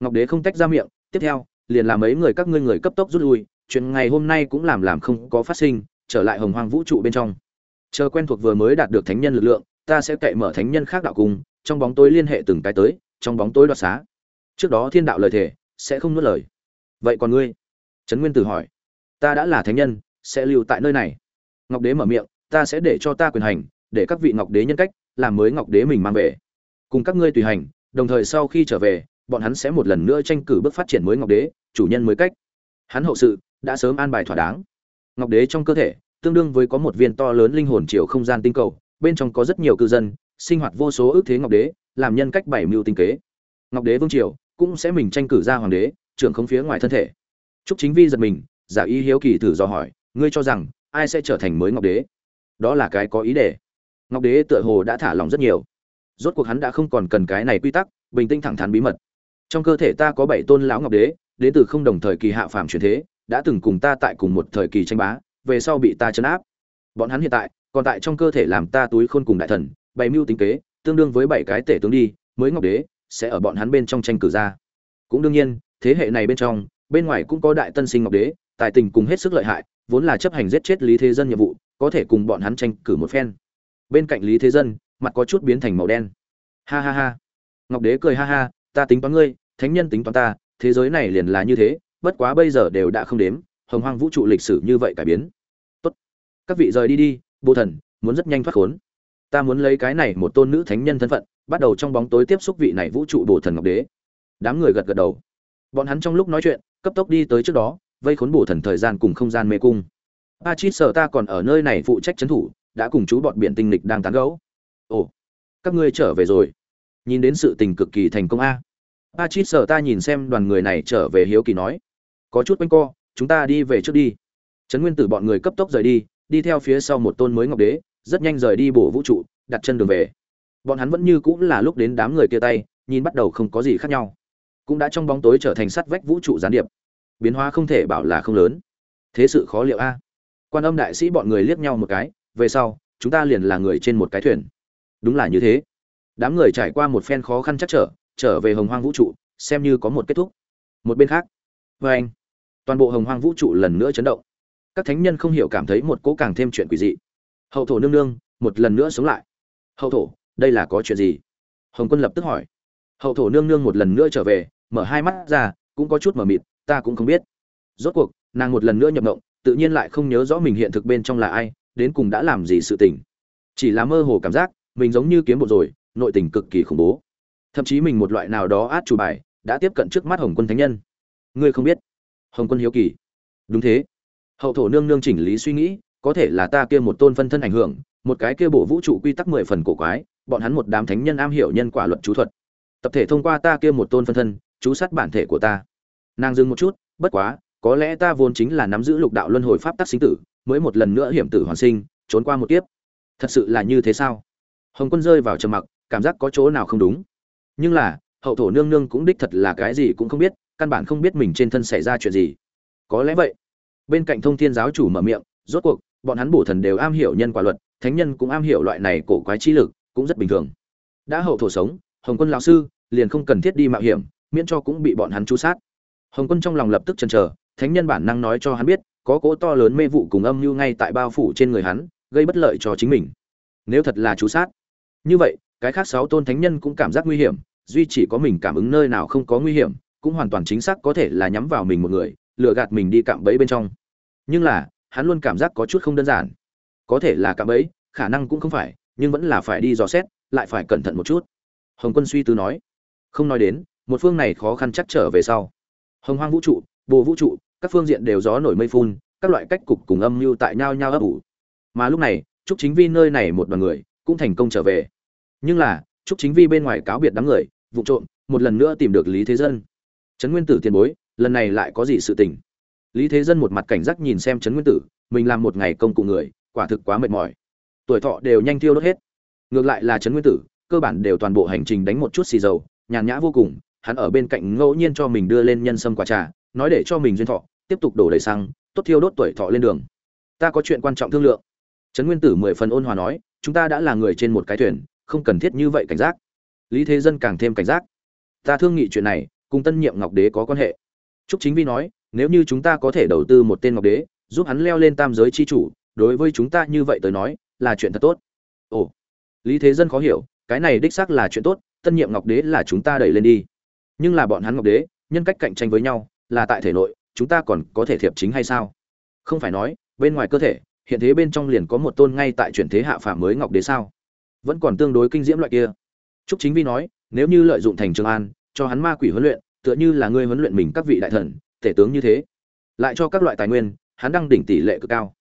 Ngọc đế không tách ra miệng, tiếp theo liền làm mấy người các ngươi người cấp tốc rút lui, chuyện ngày hôm nay cũng làm làm không có phát sinh, trở lại hồng hoang vũ trụ bên trong. Chờ quen thuộc vừa mới đạt được thánh nhân lực lượng, ta sẽ cậy mở thánh nhân khác đạo cùng, trong bóng tối liên hệ từng cái tới, trong bóng tối đoạt xá. Trước đó thiên đạo lời thề, sẽ không nuốt lời. Vậy còn ngươi? Trấn nguyên tử hỏi. Ta đã là thánh nhân, sẽ lưu tại nơi này. Ngọc đế mở miệng, ta sẽ để cho ta quyền hành, để các vị ngọc đế nhân cách, làm mới ngọc đế mình mang về. Cùng các ngươi tùy hành, đồng thời sau khi trở về bọn hắn sẽ một lần nữa tranh cử bước phát triển mới ngọc đế, chủ nhân mới cách. Hắn hậu sự, đã sớm an bài thỏa đáng. Ngọc đế trong cơ thể, tương đương với có một viên to lớn linh hồn chiều không gian tinh cầu, bên trong có rất nhiều cư dân, sinh hoạt vô số ước thế ngọc đế, làm nhân cách bảy mưu tinh kế. Ngọc đế vương triều, cũng sẽ mình tranh cử ra hoàng đế, trưởng không phía ngoài thân thể. Trúc chính vi giật mình, giả y hiếu kỳ thử dò hỏi, ngươi cho rằng, ai sẽ trở thành mới ngọc đế? Đó là cái có ý đề. Ngọc đế tựa hồ đã thả lòng rất nhiều. Rốt cuộc hắn đã không còn cần cái này quy tắc, bình tĩnh thẳng thắn bí mật trong cơ thể ta có bảy tôn lão ngọc đế, đến từ không đồng thời kỳ hạ phàm truyền thế, đã từng cùng ta tại cùng một thời kỳ tranh bá, về sau bị ta chấn áp. Bọn hắn hiện tại, còn tại trong cơ thể làm ta túi khôn cùng đại thần, bày mưu tính kế, tương đương với bảy cái tể tướng đi, mới ngọc đế sẽ ở bọn hắn bên trong tranh cử ra. Cũng đương nhiên, thế hệ này bên trong, bên ngoài cũng có đại tân sinh ngọc đế, tài tình cùng hết sức lợi hại, vốn là chấp hành giết chết lý thế dân nhiệm vụ, có thể cùng bọn hắn tranh cử một phen. Bên cạnh lý thế dân, mặt có chút biến thành màu đen. Ha ha ha. Ngọc đế cười ha ha, ta tính toán ngươi thánh nhân tính toán ta, thế giới này liền là như thế, bất quá bây giờ đều đã không đếm, hồng hoang vũ trụ lịch sử như vậy cải biến. Tốt. Các vị rời đi đi, bồ thần, muốn rất nhanh thoát khốn. Ta muốn lấy cái này một tôn nữ thánh nhân thân phận, bắt đầu trong bóng tối tiếp xúc vị này vũ trụ bồ thần ngọc đế. Đám người gật gật đầu. Bọn hắn trong lúc nói chuyện, cấp tốc đi tới trước đó, vây khốn bổ thần thời gian cùng không gian mê cung. A chi sợ ta còn ở nơi này phụ trách trấn thủ, đã cùng chú bọn biển tinh lịch đang tán gẫu. Ồ, các ngươi trở về rồi. Nhìn đến sự tình cực kỳ thành công a a chít sợ ta nhìn xem đoàn người này trở về hiếu kỳ nói. Có chút quanh co, chúng ta đi về trước đi. Trấn nguyên tử bọn người cấp tốc rời đi đi theo phía sau một tôn mới ngọc đế, rất nhanh rời đi bổ vũ trụ, đặt chân đường về. Bọn hắn vẫn như cũng là lúc đến đám người kia tay, nhìn bắt đầu không có gì khác nhau. Cũng đã trong bóng tối trở thành sắt vách vũ trụ gián điệp. Biến hóa không thể bảo là không lớn. Thế sự khó liệu a. Quan âm đại sĩ bọn người liếc nhau một cái, về sau, chúng ta liền là người trên một cái thuyền. Đúng là như thế. Đám người trải qua một phen khó khăn chắc trở trở về hồng hoang vũ trụ, xem như có một kết thúc. Một bên khác vê anh, toàn bộ hồng hoang vũ trụ lần nữa chấn động. Các thánh nhân không hiểu cảm thấy một cố càng thêm chuyện quỷ dị. Hậu thổ nương nương, một lần nữa sống lại. Hậu thổ, đây là có chuyện gì? Hồng quân lập tức hỏi. Hậu thổ nương nương một lần nữa trở về, mở hai mắt ra, cũng có chút mờ mịt, ta cũng không biết. Rốt cuộc, nàng một lần nữa nhập mộng, tự nhiên lại không nhớ rõ mình hiện thực bên trong là ai, đến cùng đã làm gì sự tình. Chỉ là mơ hồ cảm giác, mình giống như kiếm bộ rồi, nội tình cực kỳ khủng bố thậm chí mình một loại nào đó át chủ bài, đã tiếp cận trước mắt hồng quân thánh nhân. Ngươi không biết. Hồng quân hiếu kỳ. Đúng thế. Hậu thổ nương nương chỉnh lý suy nghĩ, có thể là ta kia một tôn phân thân ảnh hưởng, một cái kia bộ vũ trụ quy tắc mười phần cổ quái, bọn hắn một đám thánh nhân am hiểu nhân quả luận chú thuật. Tập thể thông qua ta kia một tôn phân thân, chú sát bản thể của ta. Nàng dừng một chút, bất quá, có lẽ ta vốn chính là nắm giữ lục đạo luân hồi pháp tắc sinh tử, mới một lần nữa hiểm tử hoàn sinh, trốn qua một kiếp. Thật sự là như thế sao? Hồng quân rơi vào trầm mặc, cảm giác có chỗ nào không đúng? Nhưng là, hậu thổ nương nương cũng đích thật là cái gì cũng không biết, căn bản không biết mình trên thân xảy ra chuyện gì. Có lẽ vậy. Bên cạnh thông thiên giáo chủ mở miệng, rốt cuộc, bọn hắn bổ thần đều am hiểu nhân quả luật, thánh nhân cũng am hiểu loại này cổ quái chi lực, cũng rất bình thường. Đã hậu thổ sống, hồng quân lão sư liền không cần thiết đi mạo hiểm, miễn cho cũng bị bọn hắn chú sát. Hồng quân trong lòng lập tức chần chờ, thánh nhân bản năng nói cho hắn biết, có cỗ to lớn mê vụ cùng âm mưu ngay tại bao phủ trên người hắn, gây bất lợi cho chính mình. Nếu thật là chú sát. Như vậy cái khác sáu tôn thánh nhân cũng cảm giác nguy hiểm, duy chỉ có mình cảm ứng nơi nào không có nguy hiểm, cũng hoàn toàn chính xác có thể là nhắm vào mình một người, lừa gạt mình đi cạm bẫy bên trong. Nhưng là, hắn luôn cảm giác có chút không đơn giản. Có thể là cạm bẫy, khả năng cũng không phải, nhưng vẫn là phải đi dò xét, lại phải cẩn thận một chút. Hồng quân suy tư nói. Không nói đến, một phương này khó khăn chắc trở về sau. Hồng hoang vũ trụ, bồ vũ trụ, các phương diện đều gió nổi mây phun, các loại cách cục cùng âm mưu tại nhau nhau ấp ủ. Mà lúc này, trúc chính vi nơi này một đoàn người, cũng thành công trở về nhưng là, trúc chính vi bên ngoài cáo biệt đám người, vụ trộm, một lần nữa tìm được lý thế dân. Trấn nguyên tử tiền bối, lần này lại có gì sự tình? Lý thế dân một mặt cảnh giác nhìn xem trấn nguyên tử, mình làm một ngày công cụ người, quả thực quá mệt mỏi. Tuổi thọ đều nhanh tiêu đốt hết. Ngược lại là trấn nguyên tử, cơ bản đều toàn bộ hành trình đánh một chút xì dầu, nhàn nhã vô cùng, hắn ở bên cạnh ngẫu nhiên cho mình đưa lên nhân sâm quả trà, nói để cho mình duyên thọ, tiếp tục đổ đầy xăng, tốt thiêu đốt tuổi thọ lên đường. Ta có chuyện quan trọng thương lượng. Trấn nguyên tử mười phần ôn hòa nói, chúng ta đã là người trên một cái thuyền không cần thiết như vậy cảnh giác. Lý thế dân càng thêm cảnh giác. Ta thương nghị chuyện này, cùng tân nhiệm ngọc đế có quan hệ. Trúc chính vi nói, nếu như chúng ta có thể đầu tư một tên ngọc đế, giúp hắn leo lên tam giới chi chủ, đối với chúng ta như vậy tới nói, là chuyện thật tốt. Ồ. Lý thế dân khó hiểu, cái này đích xác là chuyện tốt, tân nhiệm ngọc đế là chúng ta đẩy lên đi. Nhưng là bọn hắn ngọc đế, nhân cách cạnh tranh với nhau, là tại thể nội, chúng ta còn có thể thiệp chính hay sao? Không phải nói, bên ngoài cơ thể, hiện thế bên trong liền có một tôn ngay tại chuyển thế hạ phàm mới ngọc đế sao? Vẫn còn tương đối kinh diễm loại kia. Trúc chính vi nói, nếu như lợi dụng thành trường an, cho hắn ma quỷ huấn luyện, tựa như là ngươi huấn luyện mình các vị đại thần, tể tướng như thế. Lại cho các loại tài nguyên, hắn đang đỉnh tỷ lệ cực cao.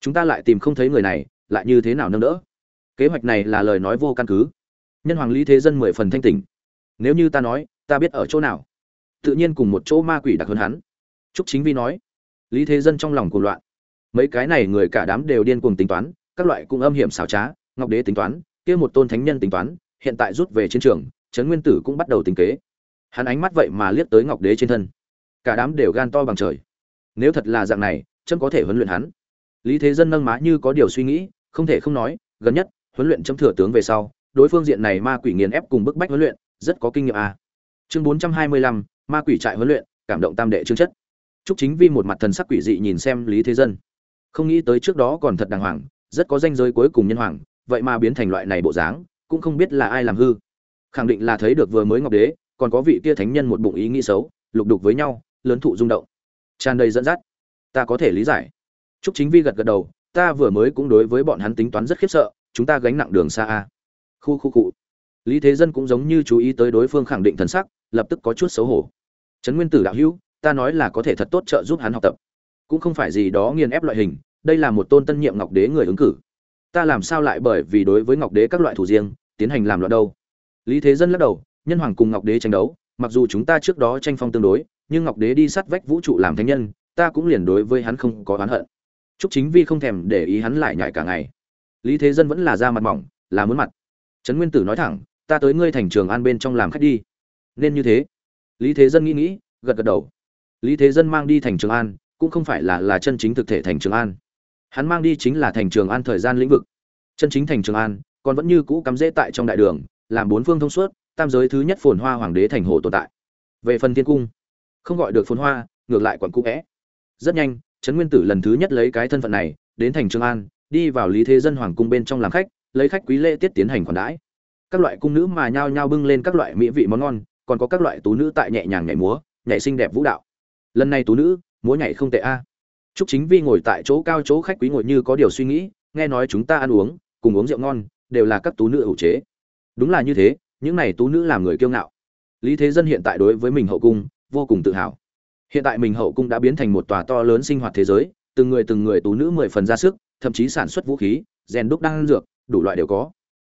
Chúng ta lại tìm không thấy người này, lại như thế nào nâng đỡ? Kế hoạch này là lời nói vô căn cứ. Nhân hoàng lý thế dân mười phần thanh tỉnh. Nếu như ta nói, ta biết ở chỗ nào. Tự nhiên cùng một chỗ ma quỷ đặc hơn hắn. Trúc chính vi nói. Lý thế dân trong lòng cuồng loạn. Mấy cái này người cả đám đều điên cuồng tính toán, các loại cũng âm hiểm xảo trá, ngọc đế tính toán kia một tôn thánh nhân tính toán hiện tại rút về chiến trường trấn nguyên tử cũng bắt đầu tính kế. Hắn ánh mắt vậy mà liếc tới ngọc đế trên thân. Cả đám đều gan to bằng trời. Nếu thật là dạng này trâm có thể huấn luyện hắn. Lý thế dân nâng má như có điều suy nghĩ không thể không nói gần nhất huấn luyện chấm thừa tướng về sau đối phương diện này ma quỷ nghiền ép cùng bức bách huấn luyện rất có kinh nghiệm à. chương bốn trăm hai mươi lăm ma quỷ trại huấn luyện cảm động tam đệ chương chất. Trúc Chính Vi một mặt thần sắc quỷ dị nhìn xem Lý Thế Dân. Không nghĩ tới trước đó còn thật đàng hoàng, rất có danh giới cuối cùng nhân hoàng, vậy mà biến thành loại này bộ dáng, cũng không biết là ai làm hư. Khẳng định là thấy được vừa mới Ngọc Đế, còn có vị kia thánh nhân một bụng ý nghĩ xấu, lục đục với nhau, lớn thụ rung động. Tràn đầy dẫn dắt. Ta có thể lý giải. Trúc Chính Vi gật gật đầu, ta vừa mới cũng đối với bọn hắn tính toán rất khiếp sợ, chúng ta gánh nặng đường xa a. Khu khu cụ. Lý Thế Dân cũng giống như chú ý tới đối phương khẳng định thần sắc, lập tức có chút xấu hổ. Trấn Nguyên Tử đạo hữu, ta nói là có thể thật tốt trợ giúp hắn học tập cũng không phải gì đó nghiền ép loại hình đây là một tôn tân nhiệm ngọc đế người ứng cử ta làm sao lại bởi vì đối với ngọc đế các loại thủ riêng, tiến hành làm loạn đâu? Lý thế dân lắc đầu, nhân hoàng cùng ngọc đế tranh đấu, mặc dù chúng ta trước đó tranh phong tương đối, nhưng ngọc đế đi sát vách vũ trụ làm thánh nhân, ta cũng liền đối với hắn không có oán hận. Chúc chính vi không thèm để ý hắn lại nhại cả ngày. Lý thế dân vẫn là da mặt mỏng, là muốn mặt. Trấn nguyên tử nói thẳng, ta tới ngươi thành trường an bên trong làm khách đi. Nên như thế. Lý thế dân nghĩ nghĩ, gật gật đầu. Lý thế dân mang đi thành trường an, cũng không phải là là chân chính thực thể thành trường an hắn mang đi chính là thành trường an thời gian lĩnh vực. Chân chính thành trường an, còn vẫn như cũ cắm rễ tại trong đại đường, làm bốn phương thông suốt, tam giới thứ nhất phồn hoa hoàng đế thành hồ tồn tại. Về phần thiên cung, không gọi được phồn hoa, ngược lại còn cũ vẽ. Rất nhanh, trấn nguyên tử lần thứ nhất lấy cái thân phận này, đến thành trường an, đi vào lý thế dân hoàng cung bên trong làm khách, lấy khách quý lễ tiết tiến hành khoản đãi. Các loại cung nữ mà nhao nhao bưng lên các loại mỹ vị món ngon, còn có các loại tú nữ tại nhẹ nhàng nhảy múa, nhảy xinh đẹp vũ đạo. Lần này tú nữ, múa nhảy không tệ a. à. Trúc Chính Vi ngồi tại chỗ cao chỗ khách quý ngồi như có điều suy nghĩ, nghe nói chúng ta ăn uống, cùng uống rượu ngon, đều là các tú nữ ủ chế. Đúng là như thế, những này tú nữ làm người kiêu ngạo. Lý Thế Dân hiện tại đối với mình hậu cung vô cùng tự hào. Hiện tại mình hậu cung đã biến thành một tòa to lớn sinh hoạt thế giới, từng người từng người tú nữ mười phần ra sức, thậm chí sản xuất vũ khí, rèn đúc đan dược, đủ loại đều có.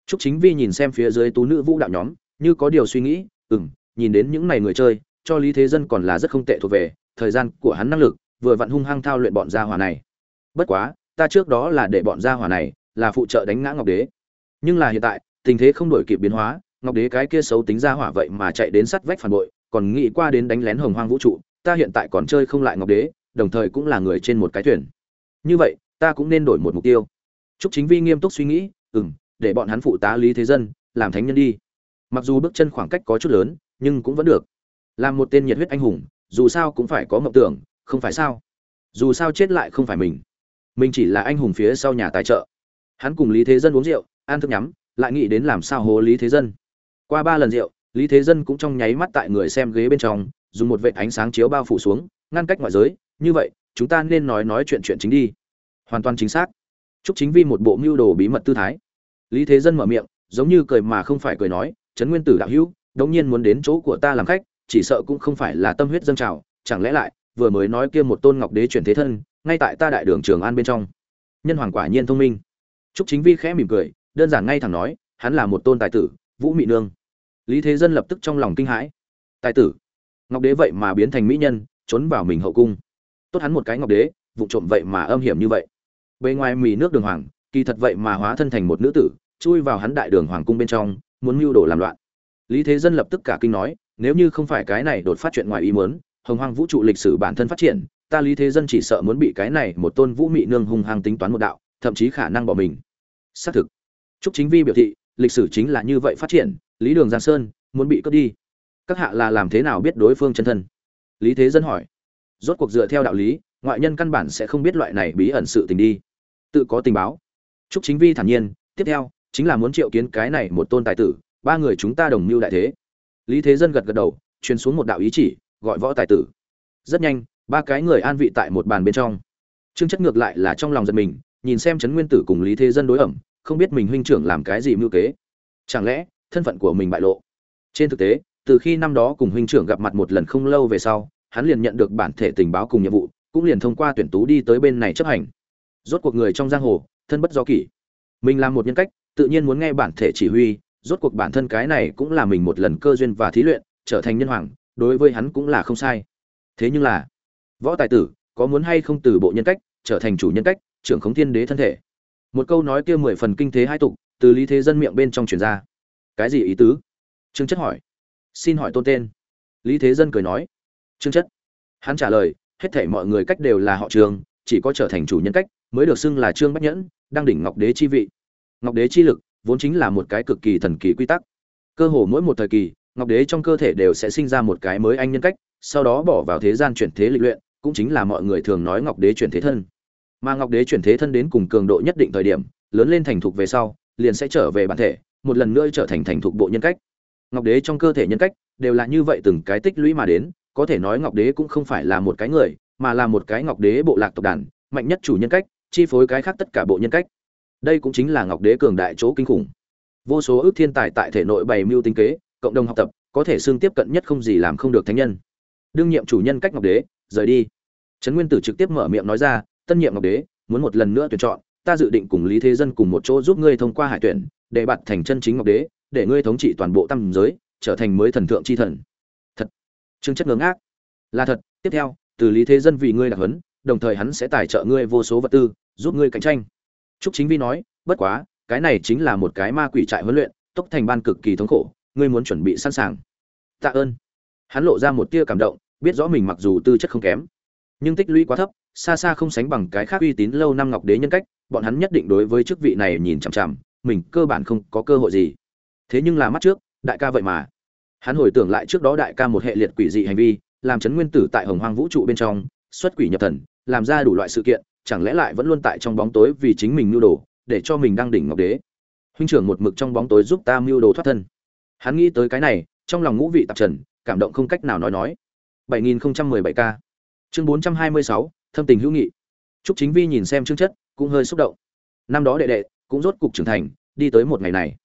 Trúc Chính Vi nhìn xem phía dưới tú nữ vũ đạo nhóm, như có điều suy nghĩ, ừm, nhìn đến những này người chơi, cho Lý Thế Dân còn là rất không tệ thuộc về, thời gian của hắn năng lực vừa vặn hung hăng thao luyện bọn gia hỏa này. Bất quá ta trước đó là để bọn gia hỏa này là phụ trợ đánh ngã ngọc đế. Nhưng là hiện tại tình thế không đổi kịp biến hóa ngọc đế cái kia xấu tính gia hỏa vậy mà chạy đến sắt vách phản bội còn nghĩ qua đến đánh lén hồng hoang vũ trụ ta hiện tại còn chơi không lại ngọc đế đồng thời cũng là người trên một cái thuyền. Như vậy ta cũng nên đổi một mục tiêu. Trúc Chính Vi nghiêm túc suy nghĩ, ừm, để bọn hắn phụ tá Lý Thế Dân, làm thánh nhân đi. mặc dù bước chân khoảng cách có chút lớn nhưng cũng vẫn được. Làm một tên nhiệt huyết anh hùng dù sao cũng phải có mộng tưởng không phải sao? Dù sao chết lại không phải mình. Mình chỉ là anh hùng phía sau nhà tài trợ. Hắn cùng lý thế dân uống rượu, ăn thức nhắm, lại nghĩ đến làm sao hố lý thế dân. Qua ba lần rượu, lý thế dân cũng trong nháy mắt tại người xem ghế bên trong, dùng một vệ ánh sáng chiếu bao phủ xuống, ngăn cách ngoại giới, như vậy, chúng ta nên nói nói chuyện chuyện chính đi. Hoàn toàn chính xác. Chúc chính vi một bộ mưu đồ bí mật tư thái. Lý thế dân mở miệng, giống như cười mà không phải cười nói, trấn nguyên tử đạo hữu, đống nhiên muốn đến chỗ của ta làm khách, chỉ sợ cũng không phải là tâm huyết dâng trào, chẳng lẽ lại vừa mới nói kia một tôn ngọc đế chuyển thế thân, ngay tại ta đại đường trường an bên trong. Nhân hoàng quả nhiên thông minh. Trúc chính vi khẽ mỉm cười, đơn giản ngay thẳng nói, hắn là một tôn tài tử, vũ mị nương. Lý thế dân lập tức trong lòng kinh hãi. Tài tử? Ngọc đế vậy mà biến thành mỹ nhân, trốn vào mình hậu cung. Tốt hắn một cái ngọc đế, vụ trộm vậy mà âm hiểm như vậy. Bề ngoài mì nước đường hoàng, kỳ thật vậy mà hóa thân thành một nữ tử, chui vào hắn đại đường hoàng cung bên trong, muốn mưu đồ làm loạn. Lý thế dân lập tức cả kinh nói, nếu như không phải cái này đột phát chuyện ngoài ý muốn hồng hoang vũ trụ lịch sử bản thân phát triển, ta lý thế dân chỉ sợ muốn bị cái này một tôn vũ mị nương hung hăng tính toán một đạo, thậm chí khả năng bỏ mình. Xác thực. Trúc chính vi biểu thị, lịch sử chính là như vậy phát triển, lý đường giang sơn, muốn bị cướp đi. Các hạ là làm thế nào biết đối phương chân thân? Lý thế dân hỏi. Rốt cuộc dựa theo đạo lý, ngoại nhân căn bản sẽ không biết loại này bí ẩn sự tình đi. Tự có tình báo. Trúc chính vi thản nhiên, tiếp theo, chính là muốn triệu kiến cái này một tôn tài tử, ba người chúng ta đồng mưu đại thế. Lý thế dân gật gật đầu, truyền xuống một đạo ý chỉ gọi võ tài tử. Rất nhanh, ba cái người an vị tại một bàn bên trong. Trương chất ngược lại là trong lòng giật mình, nhìn xem trấn nguyên tử cùng lý thế dân đối ẩm, không biết mình huynh trưởng làm cái gì mưu kế. Chẳng lẽ, thân phận của mình bại lộ? Trên thực tế, từ khi năm đó cùng huynh trưởng gặp mặt một lần không lâu về sau, hắn liền nhận được bản thể tình báo cùng nhiệm vụ, cũng liền thông qua tuyển tú đi tới bên này chấp hành. Rốt cuộc người trong giang hồ, thân bất do kỷ. Mình làm một nhân cách, tự nhiên muốn nghe bản thể chỉ huy, rốt cuộc bản thân cái này cũng là mình một lần cơ duyên và thí luyện, trở thành nhân hoàng đối với hắn cũng là không sai. Thế nhưng là, võ tài tử, có muốn hay không từ bộ nhân cách, trở thành chủ nhân cách, trưởng khống thiên đế thân thể? Một câu nói kia mười phần kinh thế hai tục, từ lý thế dân miệng bên trong truyền ra. Cái gì ý tứ? Trương chất hỏi. Xin hỏi tôn tên. Lý thế dân cười nói. Trương chất. Hắn trả lời, hết thể mọi người cách đều là họ trường chỉ có trở thành chủ nhân cách, mới được xưng là trương bách nhẫn, đang đỉnh ngọc đế chi vị. Ngọc đế chi lực, vốn chính là một cái cực kỳ thần kỳ quy tắc. Cơ hồ mỗi một thời kỳ ngọc đế trong cơ thể đều sẽ sinh ra một cái mới anh nhân cách, sau đó bỏ vào thế gian chuyển thế lịch luyện, cũng chính là mọi người thường nói ngọc đế chuyển thế thân. Mà ngọc đế chuyển thế thân đến cùng cường độ nhất định thời điểm, lớn lên thành thục về sau, liền sẽ trở về bản thể, một lần nữa trở thành thành thục bộ nhân cách. Ngọc đế trong cơ thể nhân cách đều là như vậy từng cái tích lũy mà đến, có thể nói ngọc đế cũng không phải là một cái người, mà là một cái ngọc đế bộ lạc tộc đàn, mạnh nhất chủ nhân cách, chi phối cái khác tất cả bộ nhân cách. Đây cũng chính là ngọc đế cường đại chỗ kinh khủng. Vô số ước thiên tài tại thể nội bày mưu tinh kế cộng đồng học tập, có thể xương tiếp cận nhất không gì làm không được thánh nhân. Đương nhiệm chủ nhân cách ngọc đế, rời đi. Trấn nguyên tử trực tiếp mở miệng nói ra, tân nhiệm ngọc đế, muốn một lần nữa tuyển chọn, ta dự định cùng lý thế dân cùng một chỗ giúp ngươi thông qua hải tuyển, để bạt thành chân chính ngọc đế, để ngươi thống trị toàn bộ tam giới, trở thành mới thần thượng chi thần. Thật. Trương chất ngưỡng ác là thật, tiếp theo, từ lý thế dân vì ngươi đặc huấn, đồng thời hắn sẽ tài trợ ngươi vô số vật tư, giúp ngươi cạnh tranh. Trúc chính vi nói, bất quá, cái này chính là một cái ma quỷ trại huấn luyện, tốc thành ban cực kỳ thống khổ ngươi muốn chuẩn bị sẵn sàng. Tạ ơn. Hắn lộ ra một tia cảm động, biết rõ mình mặc dù tư chất không kém, nhưng tích lũy quá thấp, xa xa không sánh bằng cái khác uy tín lâu năm ngọc đế nhân cách, bọn hắn nhất định đối với chức vị này nhìn chằm chằm, mình cơ bản không có cơ hội gì. Thế nhưng là mắt trước, đại ca vậy mà. Hắn hồi tưởng lại trước đó đại ca một hệ liệt quỷ dị hành vi, làm chấn nguyên tử tại hồng hoang vũ trụ bên trong, xuất quỷ nhập thần, làm ra đủ loại sự kiện, chẳng lẽ lại vẫn luôn tại trong bóng tối vì chính mình mưu đồ, để cho mình đang đỉnh ngọc đế. Huynh trưởng một mực trong bóng tối giúp ta mưu đồ thoát thân hắn nghĩ tới cái này trong lòng ngũ vị tạp trần cảm động không cách nào nói nói. 7017 ca chương 426, thâm tình hữu nghị. Trúc chính vi nhìn xem chương chất cũng hơi xúc động. Năm đó đệ đệ cũng rốt cục trưởng thành đi tới một ngày này.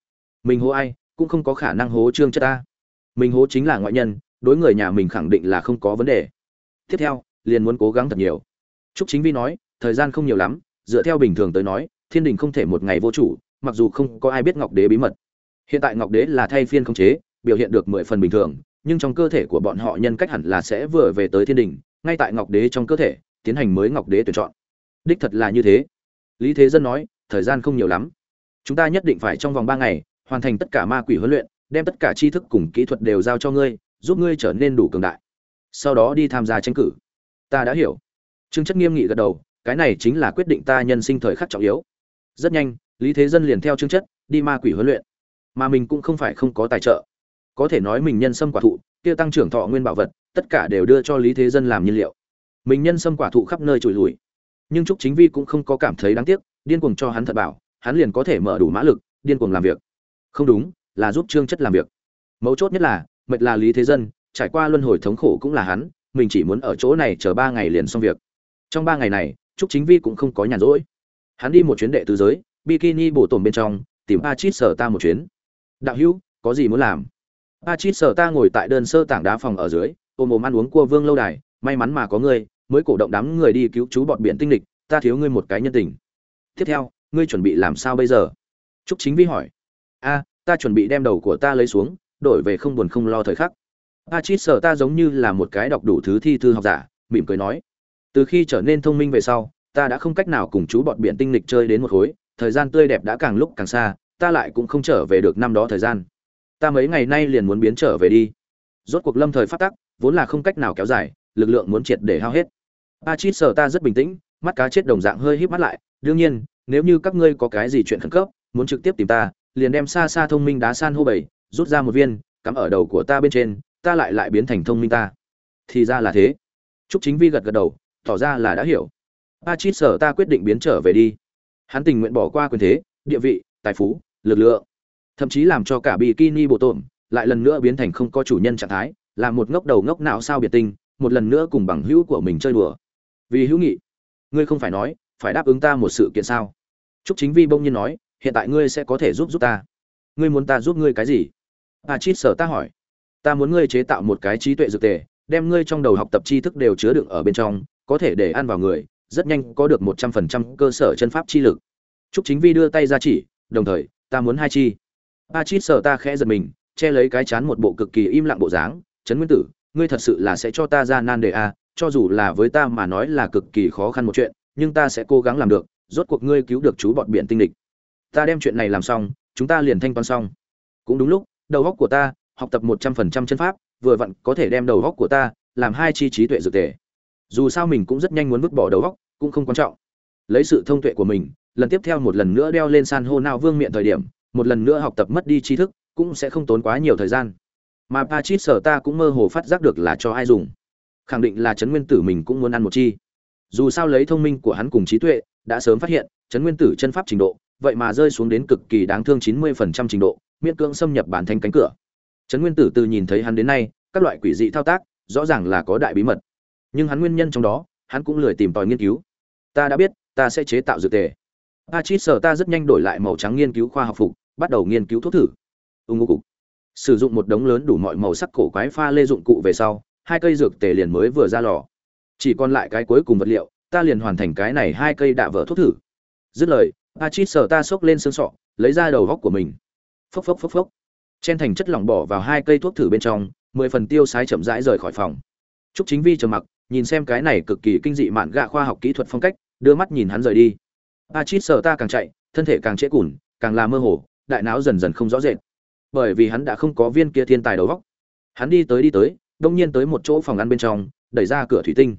Mình hố ai cũng không có khả năng hố trương chất ta. Mình hố chính là ngoại nhân đối người nhà mình khẳng định là không có vấn đề. Tiếp theo liền muốn cố gắng thật nhiều. Trúc chính vi nói thời gian không nhiều lắm dựa theo bình thường tới nói thiên đình không thể một ngày vô chủ mặc dù không có ai biết ngọc đế bí mật hiện tại ngọc đế là thay phiên không chế, biểu hiện được mười phần bình thường, nhưng trong cơ thể của bọn họ nhân cách hẳn là sẽ vừa về tới thiên đình, ngay tại ngọc đế trong cơ thể, tiến hành mới ngọc đế tuyển chọn. Đích thật là như thế. Lý thế dân nói, thời gian không nhiều lắm. Chúng ta nhất định phải trong vòng ba ngày, hoàn thành tất cả ma quỷ huấn luyện, đem tất cả tri thức cùng kỹ thuật đều giao cho ngươi, giúp ngươi trở nên đủ cường đại. Sau đó đi tham gia tranh cử. Ta đã hiểu. Trương chất nghiêm nghị gật đầu, cái này chính là quyết định ta nhân sinh thời khắc trọng yếu. Rất nhanh, lý thế dân liền theo trương chất, đi ma quỷ huấn luyện mà mình cũng không phải không có tài trợ. Có thể nói mình nhân sâm quả thụ, kia tăng trưởng thọ nguyên bảo vật, tất cả đều đưa cho lý thế dân làm nhiên liệu. Mình nhân sâm quả thụ khắp nơi trùi lùi. Nhưng trúc chính vi cũng không có cảm thấy đáng tiếc, điên cuồng cho hắn thật bảo, hắn liền có thể mở đủ mã lực, điên cuồng làm việc. Không đúng, là giúp trương chất làm việc. Mấu chốt nhất là mệt là lý thế dân, trải qua luân hồi thống khổ cũng là hắn, mình chỉ muốn ở chỗ này chờ ba ngày liền xong việc. Trong ba ngày này, trúc chính vi cũng không có nhàn rỗi. Hắn đi một chuyến đệ tứ giới, bikini bổ tổn bên trong, tìm a chít sở ta một chuyến đạo hữu, có gì muốn làm? A chít sở ta ngồi tại đơn sơ tảng đá phòng ở dưới, ôm ôm ăn uống cua vương lâu đài, may mắn mà có ngươi, mới cổ động đám người đi cứu chú bọn biển tinh lịch, ta thiếu ngươi một cái nhân tình. Tiếp theo, ngươi chuẩn bị làm sao bây giờ? Trúc chính vi hỏi. A, ta chuẩn bị đem đầu của ta lấy xuống, đổi về không buồn không lo thời khắc. A chít sở ta giống như là một cái đọc đủ thứ thi thư học giả, mỉm cười nói. Từ khi trở nên thông minh về sau, ta đã không cách nào cùng chú bọn biển tinh lịch chơi đến một khối, thời gian tươi đẹp đã càng lúc càng xa ta lại cũng không trở về được năm đó thời gian. Ta mấy ngày nay liền muốn biến trở về đi. Rốt cuộc lâm thời phát tắc, vốn là không cách nào kéo dài, lực lượng muốn triệt để hao hết. A chít sở ta rất bình tĩnh, mắt cá chết đồng dạng hơi híp mắt lại. Đương nhiên, nếu như các ngươi có cái gì chuyện khẩn cấp, muốn trực tiếp tìm ta, liền đem xa xa thông minh đá san hô bảy, rút ra một viên, cắm ở đầu của ta bên trên, ta lại lại biến thành thông minh ta. Thì ra là thế. Trúc chính vi gật gật đầu, tỏ ra là đã hiểu. A chít sở ta quyết định biến trở về đi. Hắn tình nguyện bỏ qua quyền thế, địa vị, tài phú lực lượng. Thậm chí làm cho cả bikini bộ tổn lại lần nữa biến thành không có chủ nhân trạng thái, là một ngốc đầu ngốc não sao biệt tinh, một lần nữa cùng bằng hữu của mình chơi đùa. Vì hữu nghị, ngươi không phải nói, phải đáp ứng ta một sự kiện sao? Trúc chính vi bỗng nhiên nói, hiện tại ngươi sẽ có thể giúp giúp ta. Ngươi muốn ta giúp ngươi cái gì? A chít sở ta hỏi. Ta muốn ngươi chế tạo một cái trí tuệ dược tề, đem ngươi trong đầu học tập tri thức đều chứa đựng ở bên trong, có thể để ăn vào người, rất nhanh có được một trăm phần trăm cơ sở chân pháp chi lực. Trúc chính vi đưa tay ra chỉ, đồng thời ta muốn hai chi. A chít sợ ta khẽ giật mình, che lấy cái chán một bộ cực kỳ im lặng bộ dáng. Trấn nguyên tử, ngươi thật sự là sẽ cho ta ra nan đề a cho dù là với ta mà nói là cực kỳ khó khăn một chuyện, nhưng ta sẽ cố gắng làm được. Rốt cuộc ngươi cứu được chú bọn biển tinh địch. Ta đem chuyện này làm xong, chúng ta liền thanh toán xong. Cũng đúng lúc, đầu góc của ta học tập một trăm phần trăm chân pháp, vừa vặn có thể đem đầu góc của ta làm hai chi trí tuệ dược tề. Dù sao mình cũng rất nhanh muốn vứt bỏ đầu góc cũng không quan trọng. Lấy sự thông tuệ của mình lần tiếp theo một lần nữa đeo lên san hô nao vương miện thời điểm, một lần nữa học tập mất đi tri thức, cũng sẽ không tốn quá nhiều thời gian. Mà pa chít sở ta cũng mơ hồ phát giác được là cho ai dùng. Khẳng định là trấn nguyên tử mình cũng muốn ăn một chi. Dù sao lấy thông minh của hắn cùng trí tuệ, đã sớm phát hiện, trấn nguyên tử chân pháp trình độ, vậy mà rơi xuống đến cực kỳ đáng thương chín mươi phần trăm trình độ, miễn cưỡng xâm nhập bản thanh cánh cửa. Trấn nguyên tử từ nhìn thấy hắn đến nay, các loại quỷ dị thao tác, rõ ràng là có đại bí mật. Nhưng hắn nguyên nhân trong đó, hắn cũng lười tìm tòi nghiên cứu. Ta đã biết, ta sẽ chế tạo dược tề a sở ta rất nhanh đổi lại màu trắng nghiên cứu khoa học phục bắt đầu nghiên cứu thuốc thử. Ung cục. Sử dụng một đống lớn đủ mọi màu sắc cổ quái pha lê dụng cụ về sau hai cây dược tề liền mới vừa ra lò. Chỉ còn lại cái cuối cùng vật liệu ta liền hoàn thành cái này hai cây đạ vỡ thuốc thử. Dứt lời a sở ta xốc lên xương sọ lấy ra đầu góc của mình. Phốc phốc phốc phốc. Chen thành chất lỏng bỏ vào hai cây thuốc thử bên trong mười phần tiêu sái chậm rãi rời khỏi phòng. Trúc Chính Vi trầm mặc, nhìn xem cái này cực kỳ kinh dị mạn gạ khoa học kỹ thuật phong cách, đưa mắt nhìn hắn rời đi. Achit sợ ta càng chạy, thân thể càng trễ cùn, càng là mơ hồ, đại não dần dần không rõ rệt. Bởi vì hắn đã không có viên kia thiên tài đầu óc. Hắn đi tới đi tới, đột nhiên tới một chỗ phòng ăn bên trong, đẩy ra cửa thủy tinh.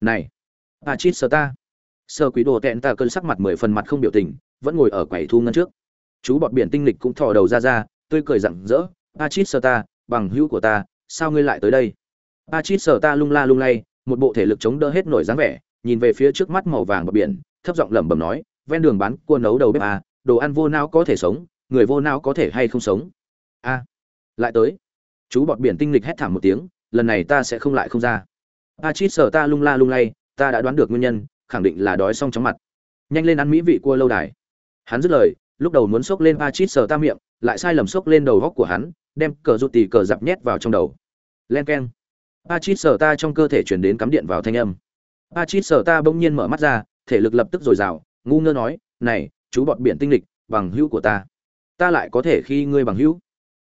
"Này, Achit sợ ta." Sơ Quý Đồ tẹn ta cơn sắc mặt mười phần mặt không biểu tình, vẫn ngồi ở quầy thu ngân trước. Chú bọt biển tinh lịch cũng thò đầu ra ra, tươi cười rạng rỡ, "Achit sợ ta, bằng hữu của ta, sao ngươi lại tới đây?" a chít ta lung la lung lay một bộ thể lực chống đỡ hết nổi dáng vẻ nhìn về phía trước mắt màu vàng bờ biển thấp giọng lẩm bẩm nói ven đường bán cua nấu đầu bếp à, đồ ăn vô não có thể sống người vô não có thể hay không sống? A lại tới. Chú bọt biển tinh lịch hét thảm một tiếng lần này ta sẽ không lại không ra. A chít sở ta lung la lung lay ta đã đoán được nguyên nhân khẳng định là đói xong chóng mặt. Nhanh lên ăn mỹ vị cua lâu đài. Hắn dứt lời lúc đầu muốn xốc lên a chít sở ta miệng lại sai lầm xốc lên đầu góc của hắn đem cờ rụt tì cờ dập nhét vào trong đầu. Len keng. Pachit sở ta trong cơ thể truyền đến cắm điện vào thanh âm. Pachit sở ta bỗng nhiên mở mắt ra, thể lực lập tức dồi dào, ngu ngơ nói, "Này, chú bọt biển tinh lịch, bằng hữu của ta. Ta lại có thể khi ngươi bằng hữu?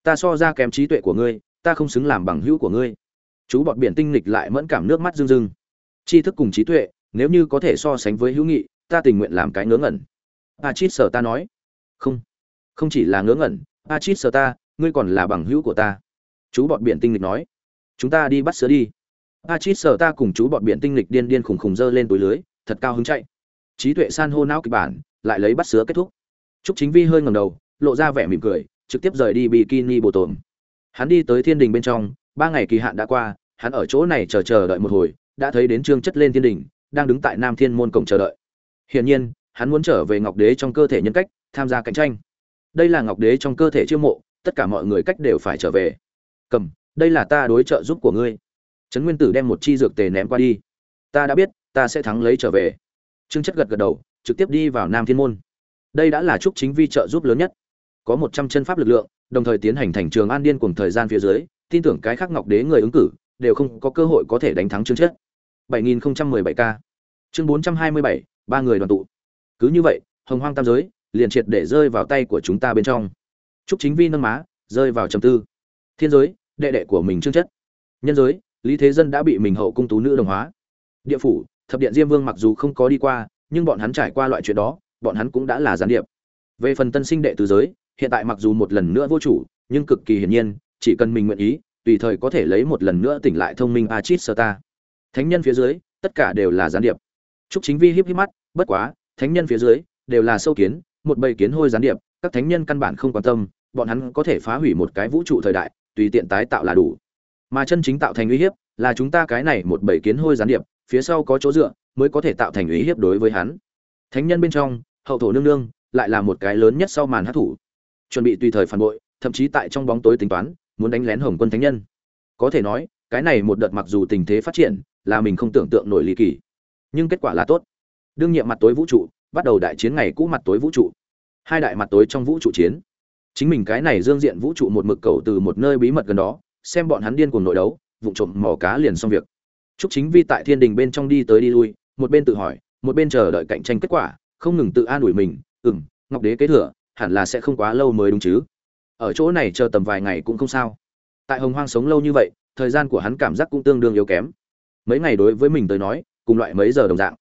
Ta so ra kém trí tuệ của ngươi, ta không xứng làm bằng hữu của ngươi." Chú bọt biển tinh lịch lại mẫn cảm nước mắt rưng rưng. Tri thức cùng trí tuệ, nếu như có thể so sánh với hữu nghị, ta tình nguyện làm cái ngớ ngẩn. Pachit sở ta nói, "Không, không chỉ là ngớ ngẩn, Pachit sở ta, ngươi còn là bằng hữu của ta." Chú bọt biển tinh lịch nói chúng ta đi bắt sứa đi a chít sở ta cùng chú bọn biển tinh lịch điên điên khùng khùng dơ lên túi lưới thật cao hứng chạy. Trí tuệ san hô não kịch bản lại lấy bắt sứa kết thúc. Trúc Chính Vi hơi ngẩng đầu, lộ ra vẻ mỉm cười, trực tiếp rời đi bikini bồ tồn. hắn đi tới thiên đình bên trong ba ngày kỳ hạn đã qua hắn ở chỗ này chờ chờ đợi một hồi đã thấy đến trương chất lên thiên đình đang đứng tại nam thiên môn cổng chờ đợi. Hiển nhiên hắn muốn trở về ngọc đế trong cơ thể nhân cách tham gia cạnh tranh. Đây là ngọc đế trong cơ thể chiêu mộ tất cả mọi người cách đều phải trở về. Cầm đây là ta đối trợ giúp của ngươi. Trấn nguyên tử đem một chi dược tề ném qua đi. Ta đã biết ta sẽ thắng lấy trở về. Trương chất gật gật đầu trực tiếp đi vào nam thiên môn. Đây đã là chúc chính vi trợ giúp lớn nhất. Có một trăm chân pháp lực lượng đồng thời tiến hành thành trường an điên cùng thời gian phía dưới tin tưởng cái khác ngọc đế người ứng cử đều không có cơ hội có thể đánh thắng trương chất. 7017 k chương 427, ba người đoàn tụ. Cứ như vậy hồng hoang tam giới liền triệt để rơi vào tay của chúng ta bên trong. Chúc chính vi nâng má rơi vào trầm tư. Thiên giới đệ đệ của mình trương chất. Nhân giới lý thế dân đã bị mình hậu cung tú nữ đồng hóa. Địa phủ thập điện diêm vương mặc dù không có đi qua nhưng bọn hắn trải qua loại chuyện đó bọn hắn cũng đã là gián điệp. Về phần tân sinh đệ tứ giới hiện tại mặc dù một lần nữa vô chủ nhưng cực kỳ hiển nhiên chỉ cần mình nguyện ý tùy thời có thể lấy một lần nữa tỉnh lại thông minh achit sơ ta thánh nhân phía dưới tất cả đều là gián điệp. Trúc Chính Vi híp híp mắt, bất quá, thánh nhân phía dưới đều là sâu kiến, một bầy kiến hôi gián điệp, các thánh nhân căn bản không quan tâm, bọn hắn có thể phá hủy một cái vũ trụ thời đại, tùy tiện tái tạo là đủ. Mà chân chính tạo thành uy hiếp, là chúng ta cái này một bầy kiến hôi gián điệp, phía sau có chỗ dựa, mới có thể tạo thành uy hiếp đối với hắn. Thánh nhân bên trong, hậu thổ nương nương, lại là một cái lớn nhất sau màn hát thủ. Chuẩn bị tùy thời phản bội, thậm chí tại trong bóng tối tính toán, muốn đánh lén Hồng Quân Thánh nhân. Có thể nói, cái này một đợt mặc dù tình thế phát triển, là mình không tưởng tượng nổi lý kỳ nhưng kết quả là tốt đương nhiệm mặt tối vũ trụ bắt đầu đại chiến ngày cũ mặt tối vũ trụ hai đại mặt tối trong vũ trụ chiến chính mình cái này dương diện vũ trụ một mực cầu từ một nơi bí mật gần đó xem bọn hắn điên cuồng nội đấu vụ trộm mò cá liền xong việc Trúc chính vi tại thiên đình bên trong đi tới đi lui một bên tự hỏi một bên chờ đợi cạnh tranh kết quả không ngừng tự an ủi mình ừm, ngọc đế kế thừa hẳn là sẽ không quá lâu mới đúng chứ. Ở chỗ này chờ tầm vài ngày cũng không sao. Tại hồng hoang sống lâu như vậy thời gian của hắn cảm giác cũng tương đương yếu kém. Mấy ngày đối với mình tới nói cùng loại mấy giờ đồng dạng.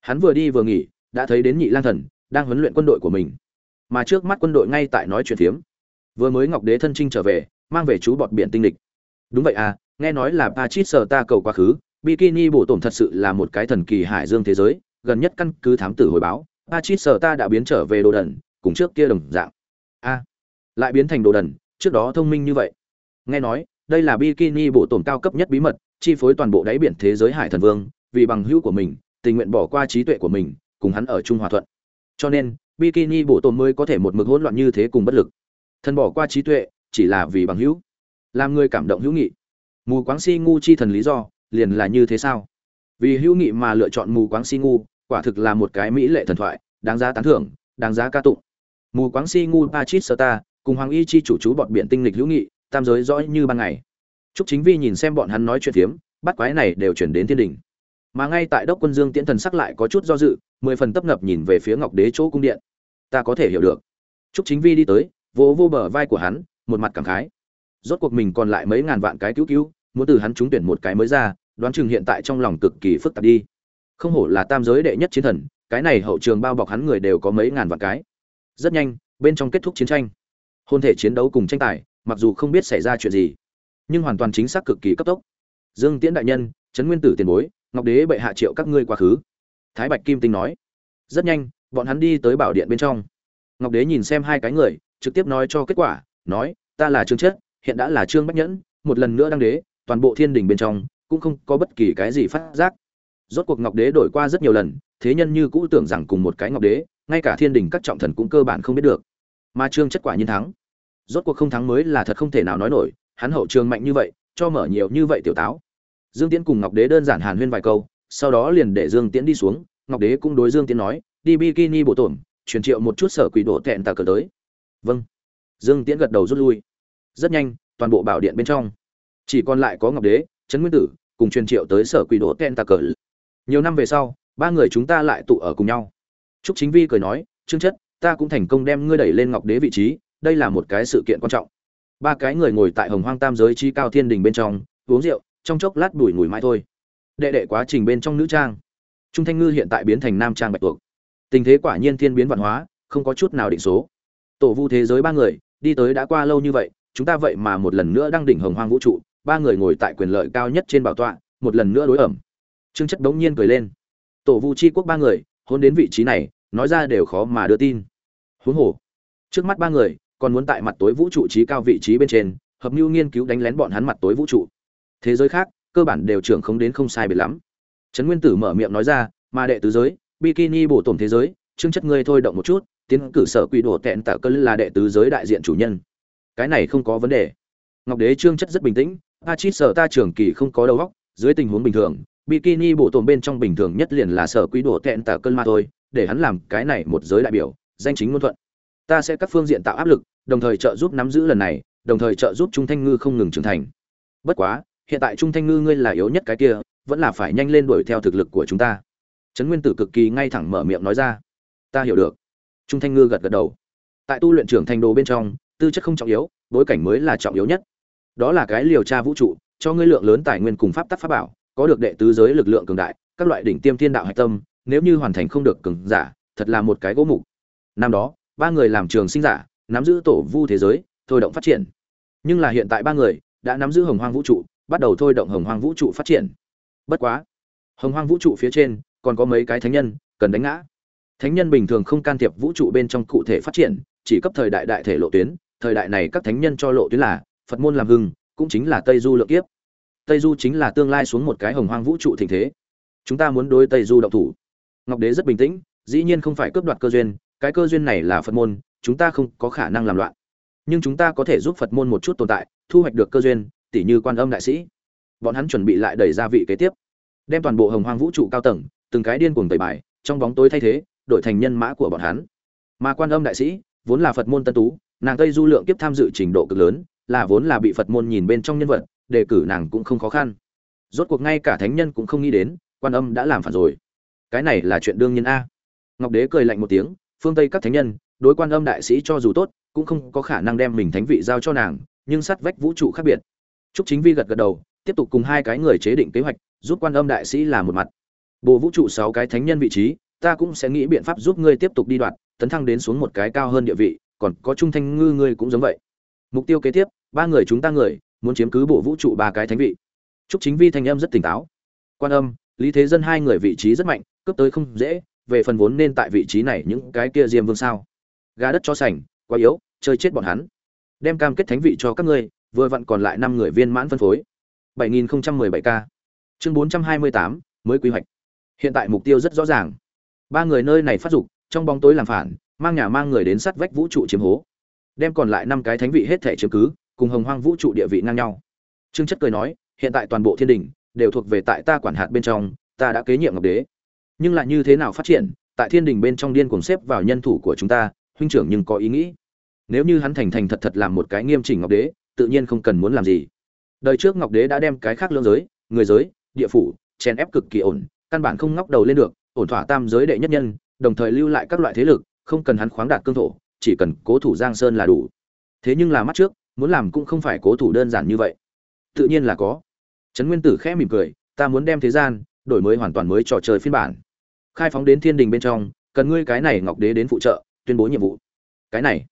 Hắn vừa đi vừa nghỉ đã thấy đến nhị lang thần đang huấn luyện quân đội của mình. Mà trước mắt quân đội ngay tại nói chuyện thiếm. vừa mới ngọc đế thân trinh trở về mang về chú bọt biển tinh lịch. Đúng vậy à nghe nói là pachit sở ta cầu quá khứ bikini bổ tổn thật sự là một cái thần kỳ hải dương thế giới, gần nhất căn cứ thám tử hồi báo a chít sở ta đã biến trở về đồ đần, cùng trước kia đồng dạng. A, lại biến thành đồ đần, trước đó thông minh như vậy. Nghe nói, đây là bikini bổ tổn cao cấp nhất bí mật, chi phối toàn bộ đáy biển thế giới hải thần vương, vì bằng hữu của mình, tình nguyện bỏ qua trí tuệ của mình, cùng hắn ở chung hòa thuận. Cho nên, bikini bổ tổm mới có thể một mực hỗn loạn như thế cùng bất lực. Thần bỏ qua trí tuệ, chỉ là vì bằng hữu. Làm người cảm động hữu nghị. Mù quáng si ngu chi thần lý do liền là như thế sao? Vì hữu nghị mà lựa chọn mù quáng si ngu quả thực là một cái mỹ lệ thần thoại đáng giá tán thưởng đáng giá ca tụng. Mù quáng si ngu pachit sơ cùng hoàng y chi chủ chú bọn biện tinh lịch hữu nghị tam giới rõ như ban ngày. Trúc Chính Vi nhìn xem bọn hắn nói chuyện phiếm, bắt quái này đều chuyển đến thiên đình. Mà ngay tại đốc quân dương tiễn thần sắc lại có chút do dự mười phần tấp nập nhìn về phía ngọc đế chỗ cung điện. Ta có thể hiểu được. Trúc chính vi đi tới vỗ vô bờ vai của hắn một mặt cảm khái. Rốt cuộc mình còn lại mấy ngàn vạn cái cứu cứu muốn từ hắn trúng tuyển một cái mới ra đoán chừng hiện tại trong lòng cực kỳ phức tạp đi. Không hổ là tam giới đệ nhất chiến thần cái này hậu trường bao bọc hắn người đều có mấy ngàn vạn cái. Rất nhanh bên trong kết thúc chiến tranh. Hôn thể chiến đấu cùng tranh tài mặc dù không biết xảy ra chuyện gì nhưng hoàn toàn chính xác cực kỳ cấp tốc. Dương tiễn đại nhân trấn nguyên tử tiền bối ngọc đế bệ hạ triệu các ngươi quá khứ. Thái bạch kim tinh nói. Rất nhanh bọn hắn đi tới bảo điện bên trong. Ngọc đế nhìn xem hai cái người trực tiếp nói cho kết quả nói ta là trương chết, hiện đã là trương bách nhẫn một lần nữa đăng đế toàn bộ thiên đình bên trong cũng không có bất kỳ cái gì phát giác rốt cuộc ngọc đế đổi qua rất nhiều lần thế nhân như cũ tưởng rằng cùng một cái ngọc đế ngay cả thiên đình các trọng thần cũng cơ bản không biết được mà trương chất quả nhiên thắng rốt cuộc không thắng mới là thật không thể nào nói nổi hắn hậu trường mạnh như vậy cho mở nhiều như vậy tiểu táo Dương Tiễn cùng Ngọc Đế đơn giản hàn huyên vài câu, sau đó liền để Dương Tiễn đi xuống, Ngọc Đế cũng đối Dương Tiễn nói, đi bikini bộ tổn, truyền triệu một chút sở quỷ độ tẹn tà cờ tới. Vâng. Dương Tiễn gật đầu rút lui. Rất nhanh, toàn bộ bảo điện bên trong, chỉ còn lại có Ngọc Đế, Trấn Nguyên Tử, cùng truyền triệu tới sở quỷ đỗ tẹn ta cờ. Nhiều năm về sau, ba người chúng ta lại tụ ở cùng nhau. Trúc Chính Vi cười nói, Trương Chất, ta cũng thành công đem ngươi đẩy lên Ngọc Đế vị trí, đây là một cái sự kiện quan trọng. Ba cái người ngồi tại Hồng Hoang Tam giới chi cao thiên đình bên trong, uống rượu, trong chốc lát đuổi ngùi mãi thôi đệ đệ quá trình bên trong nữ trang trung thanh ngư hiện tại biến thành nam trang bạch tuộc tình thế quả nhiên thiên biến văn hóa không có chút nào định số tổ vu thế giới ba người đi tới đã qua lâu như vậy chúng ta vậy mà một lần nữa đang đỉnh hồng hoang vũ trụ ba người ngồi tại quyền lợi cao nhất trên bảo tọa, một lần nữa đối ẩm. Trương chất đống nhiên cười lên. Tổ vu chi quốc ba người, hôn đến vị trí này, nói ra đều khó mà đưa tin. Huống hồ, trước mắt ba người còn muốn tại mặt tối vũ trụ trí cao vị trí bên trên, hợp mưu nghiên cứu đánh lén bọn hắn mặt tối vũ trụ. Thế giới khác, cơ bản đều trưởng không đến không sai biệt lắm. Trấn nguyên tử mở miệng nói ra mà đệ tứ giới, bikini bổ tổn thế giới chương chất ngươi thôi động một chút, tiến cử sở quỷ đổ tẹn tạo cơn là đệ tứ giới đại diện chủ nhân. Cái này không có vấn đề. Ngọc đế trương chất rất bình tĩnh Achit chít sở ta trưởng kỳ không có đầu óc, dưới tình huống bình thường, bikini bộ tồn bên trong bình thường nhất liền là sở quý đổ tẹn tạo cơn mà thôi, để hắn làm cái này một giới đại biểu, danh chính ngôn thuận. Ta sẽ các phương diện tạo áp lực, đồng thời trợ giúp nắm giữ lần này, đồng thời trợ giúp trung thanh ngư không ngừng trưởng thành. Bất quá, hiện tại trung thanh ngư ngươi là yếu nhất cái kia, vẫn là phải nhanh lên đuổi theo thực lực của chúng ta. Trấn nguyên tử cực kỳ ngay thẳng mở miệng nói ra. Ta hiểu được. Trung thanh ngư gật gật đầu. Tại tu luyện trưởng thành đồ bên trong, tư chất không trọng yếu, bối cảnh mới là trọng yếu nhất đó là cái liều tra vũ trụ, cho ngươi lượng lớn tài nguyên cùng pháp tắc pháp bảo, có được đệ tứ giới lực lượng cường đại, các loại đỉnh tiêm thiên đạo hạch tâm, nếu như hoàn thành không được cường giả, thật là một cái gỗ mục. Năm đó, ba người làm trường sinh giả, nắm giữ tổ vu thế giới, thôi động phát triển. Nhưng là hiện tại ba người đã nắm giữ hồng hoang vũ trụ, bắt đầu thôi động hồng hoang vũ trụ phát triển. Bất quá, hồng hoang vũ trụ phía trên còn có mấy cái thánh nhân cần đánh ngã. Thánh nhân bình thường không can thiệp vũ trụ bên trong cụ thể phát triển, chỉ cấp thời đại đại thể lộ tuyến, thời đại này các thánh nhân cho lộ tuyến là phật môn làm hưng, cũng chính là tây du lượng kiếp. Tây du chính là tương lai xuống một cái hồng hoang vũ trụ thịnh thế. Chúng ta muốn đối tây du động thủ. Ngọc đế rất bình tĩnh, dĩ nhiên không phải cướp đoạt cơ duyên, cái cơ duyên này là phật môn, chúng ta không có khả năng làm loạn. Nhưng chúng ta có thể giúp phật môn một chút tồn tại, thu hoạch được cơ duyên tỷ như quan âm đại sĩ. Bọn hắn chuẩn bị lại đẩy ra vị kế tiếp, đem toàn bộ hồng hoang vũ trụ cao tầng, từng cái điên cuồng tẩy bài, trong bóng tối thay thế, đổi thành nhân mã của bọn hắn. Mà quan âm đại sĩ, vốn là phật môn tân tú, nàng tây du lượng kiếp tham dự trình độ cực lớn là vốn là bị phật môn nhìn bên trong nhân vật, đề cử nàng cũng không khó khăn. Rốt cuộc ngay cả thánh nhân cũng không nghĩ đến, quan âm đã làm phản rồi. Cái này là chuyện đương nhiên a. Ngọc đế cười lạnh một tiếng, phương tây các thánh nhân, đối quan âm đại sĩ cho dù tốt, cũng không có khả năng đem mình thánh vị giao cho nàng, nhưng sát vách vũ trụ khác biệt. Trúc chính vi gật gật đầu, tiếp tục cùng hai cái người chế định kế hoạch, giúp quan âm đại sĩ là một mặt. Bộ vũ trụ sáu cái thánh nhân vị trí, ta cũng sẽ nghĩ biện pháp giúp ngươi tiếp tục đi đoạn, tấn thăng đến xuống một cái cao hơn địa vị, còn có trung thanh ngư ngươi cũng giống vậy. Mục tiêu kế tiếp ba người chúng ta người muốn chiếm cứ bộ vũ trụ ba cái thánh vị. Trúc chính vi thanh âm rất tỉnh táo. Quan âm lý thế dân hai người vị trí rất mạnh cướp tới không dễ về phần vốn nên tại vị trí này những cái kia diêm vương sao? Gà đất cho sành quá yếu chơi chết bọn hắn. Đem cam kết thánh vị cho các ngươi vừa vặn còn lại năm người viên mãn phân phối. 7017 k. Chương 428, mới quy hoạch. Hiện tại mục tiêu rất rõ ràng. Ba người nơi này phát dục trong bóng tối làm phản mang nhà mang người đến sát vách vũ trụ chiếm hố. Đem còn lại năm cái thánh vị hết thể chiếm cứ cùng hồng hoang vũ trụ địa vị ngang nhau. Trương chất cười nói, hiện tại toàn bộ thiên đình đều thuộc về tại ta quản hạt bên trong, ta đã kế nhiệm ngọc đế. Nhưng lại như thế nào phát triển, tại thiên đình bên trong điên cuồng xếp vào nhân thủ của chúng ta, huynh trưởng nhưng có ý nghĩ. Nếu như hắn thành thành thật thật làm một cái nghiêm chỉnh ngọc đế, tự nhiên không cần muốn làm gì. Đời trước ngọc đế đã đem cái khác lương giới, người giới, địa phủ, chèn ép cực kỳ ổn, căn bản không ngóc đầu lên được, ổn thỏa tam giới đệ nhất nhân, đồng thời lưu lại các loại thế lực, không cần hắn khoáng đạt cương thổ, chỉ cần cố thủ giang sơn là đủ. Thế nhưng là mắt trước muốn làm cũng không phải cố thủ đơn giản như vậy. Tự nhiên là có. Trấn nguyên tử khẽ mỉm cười, ta muốn đem thế gian đổi mới hoàn toàn mới trò chơi phiên bản. Khai phóng đến thiên đình bên trong, cần ngươi cái này ngọc đế đến phụ trợ, tuyên bố nhiệm vụ. Cái này,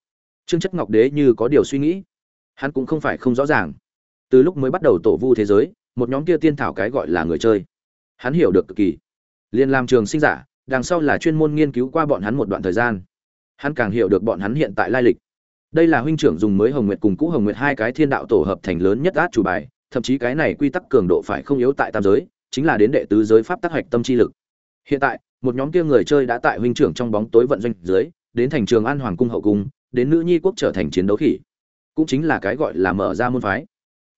trương chất ngọc đế như có điều suy nghĩ. Hắn cũng không phải không rõ ràng. Từ lúc mới bắt đầu tổ vu thế giới, một nhóm kia tiên thảo cái gọi là người chơi. Hắn hiểu được cực kỳ. Liên làm trường sinh giả, đằng sau là chuyên môn nghiên cứu qua bọn hắn một đoạn thời gian. Hắn càng hiểu được bọn hắn hiện tại lai lịch đây là huynh trưởng dùng mới hồng nguyệt cùng cũ hồng nguyệt hai cái thiên đạo tổ hợp thành lớn nhất át chủ bài, thậm chí cái này quy tắc cường độ phải không yếu tại tam giới, chính là đến đệ tứ giới pháp tác hoạch tâm chi lực. Hiện tại, một nhóm kia người chơi đã tại huynh trưởng trong bóng tối vận doanh dưới, đến thành trường an hoàng cung hậu cung, đến nữ nhi quốc trở thành chiến đấu khỉ. Cũng chính là cái gọi là mở ra môn phái.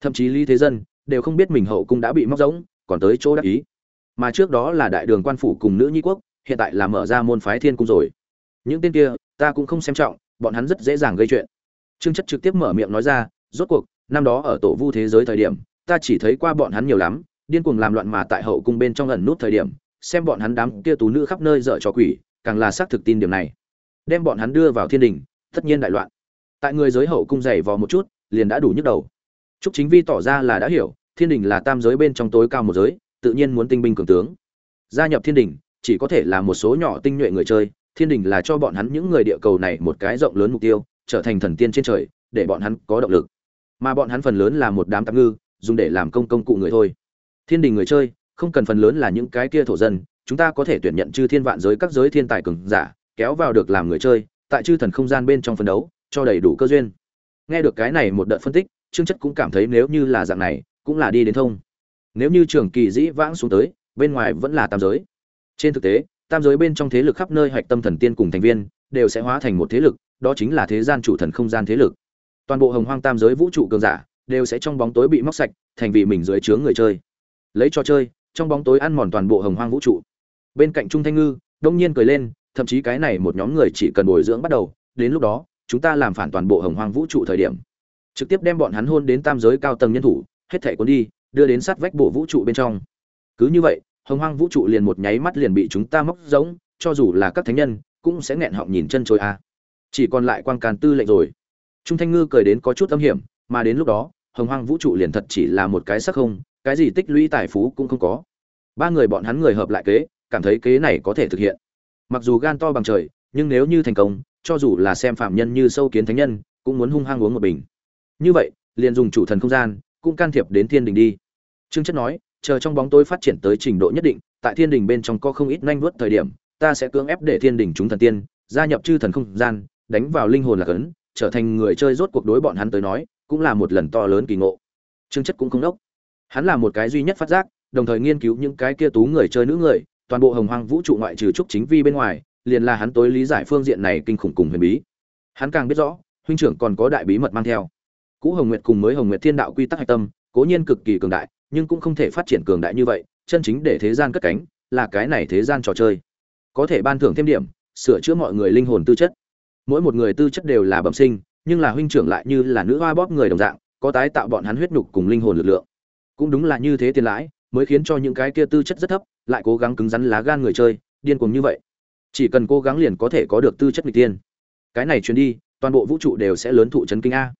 Thậm chí lý thế dân đều không biết mình hậu cung đã bị móc rỗng, còn tới chỗ đắc ý. Mà trước đó là đại đường quan phủ cùng nữ nhi quốc, hiện tại là mở ra môn phái thiên cung rồi. Những tên kia, ta cũng không xem trọng bọn hắn rất dễ dàng gây chuyện. Trương chất trực tiếp mở miệng nói ra rốt cuộc năm đó ở tổ vu thế giới thời điểm ta chỉ thấy qua bọn hắn nhiều lắm điên cuồng làm loạn mà tại hậu cung bên trong ẩn nút thời điểm xem bọn hắn đám kia tú nữ khắp nơi dở trò quỷ càng là xác thực tin điểm này. Đem bọn hắn đưa vào thiên đình tất nhiên đại loạn. Tại người giới hậu cung dày vò một chút liền đã đủ nhức đầu. Trúc Chính Vi tỏ ra là đã hiểu, Thiên Đình là tam giới bên trong tối cao một giới, tự nhiên muốn tinh binh cường tướng. Gia nhập Thiên Đình, chỉ có thể là một số nhỏ tinh nhuệ người chơi, Thiên Đình là cho bọn hắn những người địa cầu này một cái rộng lớn mục tiêu, trở thành thần tiên trên trời, để bọn hắn có động lực. Mà bọn hắn phần lớn là một đám tạm ngư, dùng để làm công công cụ người thôi. Thiên Đình người chơi, không cần phần lớn là những cái kia thổ dân, chúng ta có thể tuyển nhận chư thiên vạn giới các giới thiên tài cường giả, kéo vào được làm người chơi, tại chư thần không gian bên trong phân đấu, cho đầy đủ cơ duyên. Nghe được cái này một đợt phân tích, trương chất cũng cảm thấy nếu như là dạng này cũng là đi đến thông nếu như trường kỳ dĩ vãng xuống tới bên ngoài vẫn là tam giới trên thực tế tam giới bên trong thế lực khắp nơi hạch tâm thần tiên cùng thành viên, đều sẽ hóa thành một thế lực, đó chính là thế gian chủ thần không gian thế lực. Toàn bộ hồng hoang tam giới vũ trụ cường giả, đều sẽ trong bóng tối bị móc sạch, thành vì mình dưới chướng người chơi. Lấy trò chơi, trong bóng tối ăn mòn toàn bộ hồng hoang vũ trụ. Bên cạnh trung thanh ngư, đông nhiên cười lên, thậm chí cái này một nhóm người chỉ cần bồi dưỡng bắt đầu, đến lúc đó, chúng ta làm phản toàn bộ hồng hoang vũ trụ thời điểm. Trực tiếp đem bọn hắn hôn đến tam giới cao tầng nhân thủ, hết thẻ cuốn đi, đưa đến sát vách bộ vũ trụ bên trong. Cứ như vậy hồng hoang vũ trụ liền một nháy mắt liền bị chúng ta móc giống cho dù là các thánh nhân, cũng sẽ nghẹn họng nhìn chân trôi a. Chỉ còn lại quang càn tư lệnh rồi. Trung thanh ngư cười đến có chút âm hiểm, mà đến lúc đó, hồng hoang vũ trụ liền thật chỉ là một cái sắc không, cái gì tích lũy tài phú cũng không có. Ba người bọn hắn người hợp lại kế, cảm thấy kế này có thể thực hiện. Mặc dù gan to bằng trời, nhưng nếu như thành công, cho dù là xem phạm nhân như sâu kiến thánh nhân, cũng muốn hung hăng uống một bình. Như vậy, liền dùng chủ thần không gian, cũng can thiệp đến thiên đình đi. Trương chất nói chờ trong bóng tối phát triển tới trình độ nhất định, tại thiên đình bên trong có không ít nhanh vuốt thời điểm, ta sẽ cưỡng ép để thiên đình chúng thần tiên gia nhập chư thần không gian, đánh vào linh hồn là cấn, trở thành người chơi rốt cuộc đối bọn hắn tới nói, cũng là một lần to lớn kỳ ngộ. Trương chất cũng không đốc. Hắn là một cái duy nhất phát giác, đồng thời nghiên cứu những cái kia tú người chơi nữ người, toàn bộ hồng hoang vũ trụ ngoại trừ trúc chính vi bên ngoài, liền là hắn tối lý giải phương diện này kinh khủng cùng huyền bí. Hắn càng biết rõ, huynh trưởng còn có đại bí mật mang theo. Cũ hồng nguyệt cùng mới hồng nguyệt thiên đạo quy tắc hạch tâm, cố nhiên cực kỳ cường đại nhưng cũng không thể phát triển cường đại như vậy, chân chính để thế gian cất cánh là cái này thế gian trò chơi. Có thể ban thưởng thêm điểm, sửa chữa mọi người linh hồn tư chất. Mỗi một người tư chất đều là bẩm sinh, nhưng là huynh trưởng lại như là nữ hoa bóp người đồng dạng, có tái tạo bọn hắn huyết nhục cùng linh hồn lực lượng. Cũng đúng là như thế tiền lãi, mới khiến cho những cái kia tư chất rất thấp, lại cố gắng cứng rắn lá gan người chơi, điên cuồng như vậy. Chỉ cần cố gắng liền có thể có được tư chất nghịch tiên cái này truyền đi, toàn bộ vũ trụ đều sẽ lớn thụ chấn kinh a.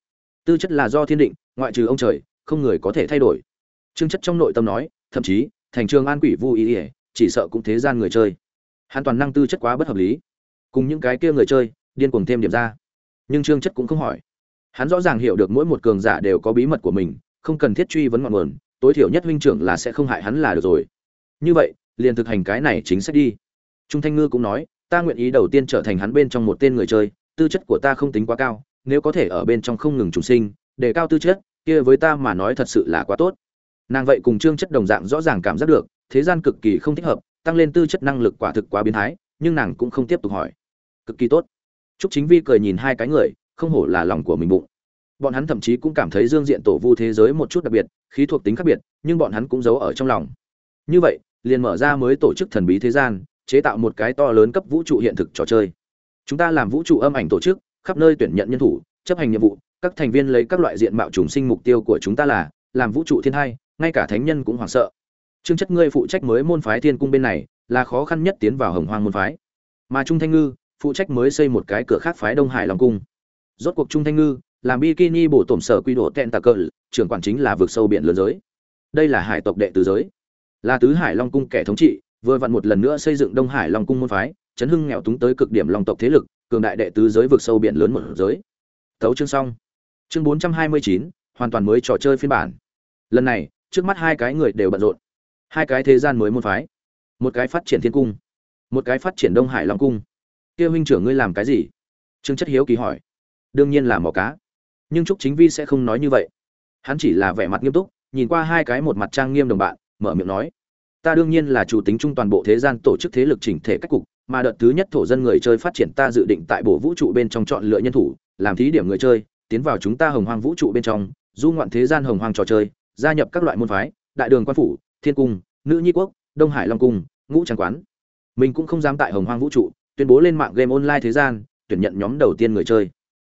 Tư chất là do thiên định, ngoại trừ ông trời, không người có thể thay đổi trương chất trong nội tâm nói, thậm chí, thành trường an quỷ vu ý ỉa chỉ sợ cũng thế gian người chơi. Hắn toàn năng tư chất quá bất hợp lý. Cùng những cái kia người chơi, điên cuồng thêm điểm ra. Nhưng trương chất cũng không hỏi. Hắn rõ ràng hiểu được mỗi một cường giả đều có bí mật của mình, không cần thiết truy vấn ngọn nguồn, tối thiểu nhất huynh trưởng là sẽ không hại hắn là được rồi. Như vậy, liền thực hành cái này chính sách đi. Trung thanh ngư cũng nói, ta nguyện ý đầu tiên trở thành hắn bên trong một tên người chơi, tư chất của ta không tính quá cao, nếu có thể ở bên trong không ngừng trùng sinh, để cao tư chất, kia với ta mà nói thật sự là quá tốt nàng vậy cùng trương chất đồng dạng rõ ràng cảm giác được thế gian cực kỳ không thích hợp tăng lên tư chất năng lực quả thực quá biến thái nhưng nàng cũng không tiếp tục hỏi cực kỳ tốt Trúc Chính Vi cười nhìn hai cái người, không hổ là lòng của mình bụng. Bọn hắn thậm chí cũng cảm thấy Dương Diện Tổ Vu thế giới một chút đặc biệt, khí thuộc tính khác biệt, nhưng bọn hắn cũng giấu ở trong lòng. Như vậy, liền mở ra mới tổ chức thần bí thế gian, chế tạo một cái to lớn cấp vũ trụ hiện thực trò chơi. Chúng ta làm vũ trụ âm ảnh tổ chức, khắp nơi tuyển nhận nhân thủ, chấp hành nhiệm vụ, các thành viên lấy các loại diện mạo trùng sinh mục tiêu của chúng ta là làm vũ trụ thiên hai, ngay cả thánh nhân cũng hoảng sợ. Trương chất ngươi phụ trách mới môn phái thiên cung bên này, là khó khăn nhất tiến vào Hồng Hoang môn phái. Mà Trung Thanh Ngư, phụ trách mới xây một cái cửa khác phái Đông Hải Long cung. Rốt cuộc Trung Thanh Ngư, làm bikini bổ tổm sở quy độ tẹn tà cờ, trưởng quản chính là vực sâu biển lớn giới. Đây là hải tộc đệ tứ giới, là tứ Hải Long cung kẻ thống trị, vừa vặn một lần nữa xây dựng Đông Hải Long cung môn phái, chấn hưng nghèo túng tới cực điểm long tộc thế lực, cường đại đệ tứ giới vực sâu biển lớn một giới. Tấu chương xong. Chương 429, hoàn toàn mới trò chơi phiên bản. Lần này, trước mắt hai cái người đều bận rộn. Hai cái thế gian mới môn phái, một cái phát triển thiên cung, một cái phát triển Đông Hải Long cung. Kia huynh trưởng ngươi làm cái gì? Trương chất hiếu kỳ hỏi. Đương nhiên là mò cá. Nhưng trúc chính vi sẽ không nói như vậy. Hắn chỉ là vẻ mặt nghiêm túc nhìn qua hai cái một mặt trang nghiêm đồng bạn mở miệng nói. Ta đương nhiên là chủ tính chung toàn bộ thế gian tổ chức thế lực chỉnh thể cách cục mà đợt thứ nhất thổ dân người chơi phát triển ta dự định tại bộ vũ trụ bên trong chọn lựa nhân thủ làm thí điểm người chơi tiến vào chúng ta hồng hoang vũ trụ bên trong du ngoạn thế gian hồng hoang trò chơi gia nhập các loại môn phái, đại đường quan phủ, thiên cung, nữ nhi quốc, đông hải long cung, ngũ trang quán. Mình cũng không dám tại hồng hoang vũ trụ, tuyên bố lên mạng game online thế gian, tuyển nhận nhóm đầu tiên người chơi.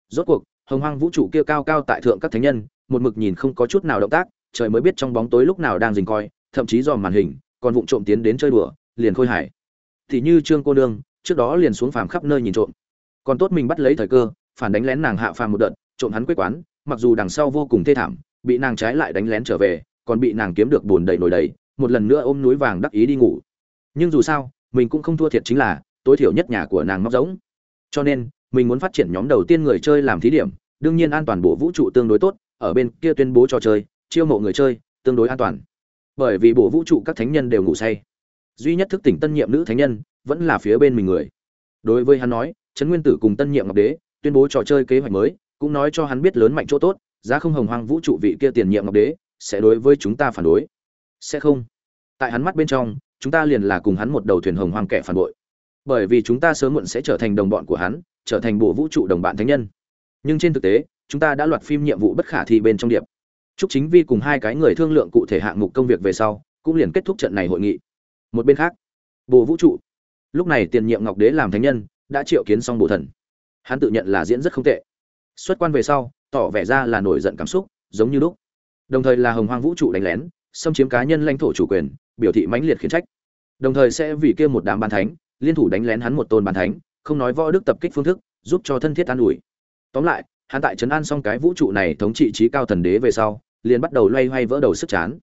Rốt cuộc, hồng hoang vũ trụ kia cao cao tại thượng các thánh nhân, một mực nhìn không có chút nào động tác, trời mới biết trong bóng tối lúc nào đang dình coi, thậm chí dòm màn hình, còn vụng trộm tiến đến chơi đùa, liền khôi hải thì như trương cô nương, trước đó liền xuống phàm khắp nơi nhìn trộm. Còn tốt mình bắt lấy thời cơ, phản đánh lén nàng hạ phàm một đợt, trộm hắn quế quán, mặc dù đằng sau vô cùng thê thảm bị nàng trái lại đánh lén trở về, còn bị nàng kiếm được buồn đầy nổi đầy, một lần nữa ôm núi vàng đắc ý đi ngủ. Nhưng dù sao, mình cũng không thua thiệt chính là, tối thiểu nhất nhà của nàng móc giống. Cho nên, mình muốn phát triển nhóm đầu tiên người chơi làm thí điểm, đương nhiên an toàn bộ vũ trụ tương đối tốt, ở bên kia tuyên bố trò chơi, chiêu mộ người chơi, tương đối an toàn. Bởi vì bộ vũ trụ các thánh nhân đều ngủ say. Duy nhất thức tỉnh tân nhiệm nữ thánh nhân, vẫn là phía bên mình người. Đối với hắn nói, trấn nguyên tử cùng tân nhiệm ngọc đế tuyên bố trò chơi kế hoạch mới, cũng nói cho hắn biết lớn mạnh chỗ tốt giá không hồng hoang vũ trụ vị kia tiền nhiệm ngọc đế sẽ đối với chúng ta phản đối sẽ không tại hắn mắt bên trong chúng ta liền là cùng hắn một đầu thuyền hồng hoang kẻ phản bội bởi vì chúng ta sớm muộn sẽ trở thành đồng bọn của hắn trở thành bộ vũ trụ đồng bạn thánh nhân nhưng trên thực tế chúng ta đã loạt phim nhiệm vụ bất khả thi bên trong điệp Trúc Chính Vi cùng hai cái người thương lượng cụ thể hạng mục công việc về sau, cũng liền kết thúc trận này hội nghị. Một bên khác, bộ Vũ trụ. Lúc này tiền nhiệm Ngọc Đế làm thánh nhân, đã triệu kiến xong bộ thần. Hắn tự nhận là diễn rất không tệ. Xuất quan về sau, tỏ vẻ ra là nổi giận cảm xúc, giống như lúc. Đồng thời là Hồng Hoang vũ trụ đánh lén, xâm chiếm cá nhân lãnh thổ chủ quyền, biểu thị mãnh liệt khiển trách. Đồng thời sẽ vì kia một đám ban thánh, liên thủ đánh lén hắn một tôn ban thánh, không nói võ đức tập kích phương thức, giúp cho thân thiết an ủi. Tóm lại, hắn tại trấn an xong cái vũ trụ này thống trị trí cao thần đế về sau, liền bắt đầu loay hoay vỡ đầu sức chán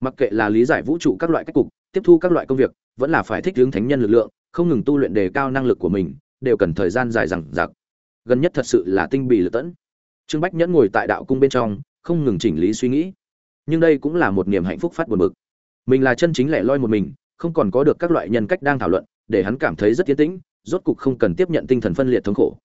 mặc kệ là lý giải vũ trụ các loại cách cục tiếp thu các loại công việc vẫn là phải thích ứng thánh nhân lực lượng không ngừng tu luyện đề cao năng lực của mình đều cần thời gian dài dằng dặc gần nhất thật sự là tinh bì lựa tẫn trương bách nhẫn ngồi tại đạo cung bên trong, không ngừng chỉnh lý suy nghĩ. Nhưng đây cũng là một niềm hạnh phúc phát buồn bực. Mình là chân chính lẻ loi một mình, không còn có được các loại nhân cách đang thảo luận, để hắn cảm thấy rất tiến tĩnh, rốt cục không cần tiếp nhận tinh thần phân liệt thống khổ.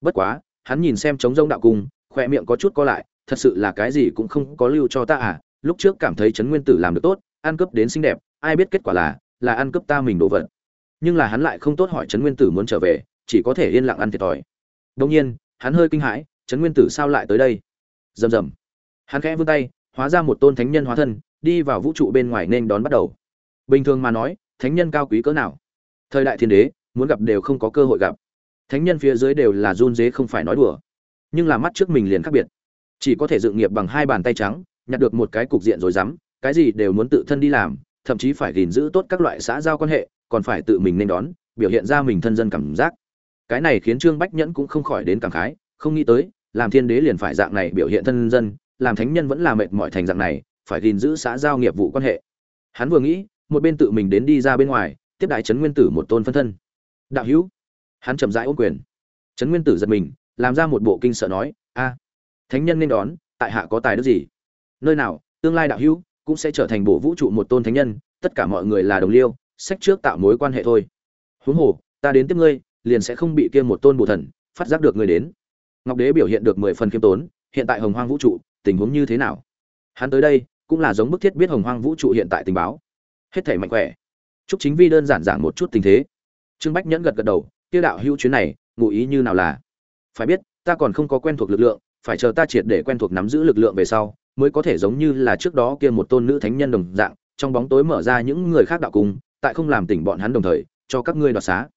Bất quá, hắn nhìn xem trống rông đạo cung, khoe miệng có chút co lại, thật sự là cái gì cũng không có lưu cho ta à lúc trước cảm thấy trấn nguyên tử làm được tốt, ăn cướp đến xinh đẹp, ai biết kết quả là là ăn cướp ta mình đồ vật. Nhưng là hắn lại không tốt hỏi trấn nguyên tử muốn trở về, chỉ có thể yên lặng ăn thiệt thòi. Đông nhiên, hắn hơi kinh hãi trấn nguyên tử sao lại tới đây? Rầm rầm. Hắn khẽ vươn tay, hóa ra một tôn thánh nhân hóa thân, đi vào vũ trụ bên ngoài nên đón bắt đầu. Bình thường mà nói, thánh nhân cao quý cỡ nào? Thời đại thiên đế, muốn gặp đều không có cơ hội gặp. Thánh nhân phía dưới đều là run dế không phải nói đùa. Nhưng là mắt trước mình liền khác biệt. Chỉ có thể dựng nghiệp bằng hai bàn tay trắng, nhặt được một cái cục diện rồi dám, cái gì đều muốn tự thân đi làm, thậm chí phải gìn giữ tốt các loại xã giao quan hệ, còn phải tự mình nên đón, biểu hiện ra mình thân dân cảm giác. Cái này khiến trương bách nhẫn cũng không khỏi đến cảm khái không nghĩ tới, làm thiên đế liền phải dạng này biểu hiện thân dân, làm thánh nhân vẫn là mệt mỏi thành dạng này, phải gìn giữ xã giao nghiệp vụ quan hệ. Hắn vừa nghĩ, một bên tự mình đến đi ra bên ngoài, tiếp đại trấn nguyên tử một tôn phân thân. Đạo hữu, hắn chậm rãi ôm quyền. Trấn nguyên tử giật mình, làm ra một bộ kinh sợ nói, a, thánh nhân nên đón, tại hạ có tài đức gì? Nơi nào, tương lai đạo hữu cũng sẽ trở thành bộ vũ trụ một tôn thánh nhân, tất cả mọi người là đồng liêu sách trước tạo mối quan hệ thôi. Huống hồ, ta đến tiếp ngươi, liền sẽ không bị kia một tôn bồ thần phát giác được người đến ngọc đế biểu hiện được mười phần khiêm tốn, hiện tại hồng hoang vũ trụ, tình huống như thế nào? Hắn tới đây, cũng là giống bức thiết biết hồng hoang vũ trụ hiện tại tình báo. Hết thể mạnh khỏe. Chúc chính vi đơn giản giảng một chút tình thế. Trương bách nhẫn gật gật đầu, Tiêu đạo hữu chuyến này, ngụ ý như nào là? Phải biết, ta còn không có quen thuộc lực lượng, phải chờ ta triệt để quen thuộc nắm giữ lực lượng về sau, mới có thể giống như là trước đó kia một tôn nữ thánh nhân đồng dạng, trong bóng tối mở ra những người khác đạo cung tại không làm tỉnh bọn hắn đồng thời, cho các ngươi đoạt xá.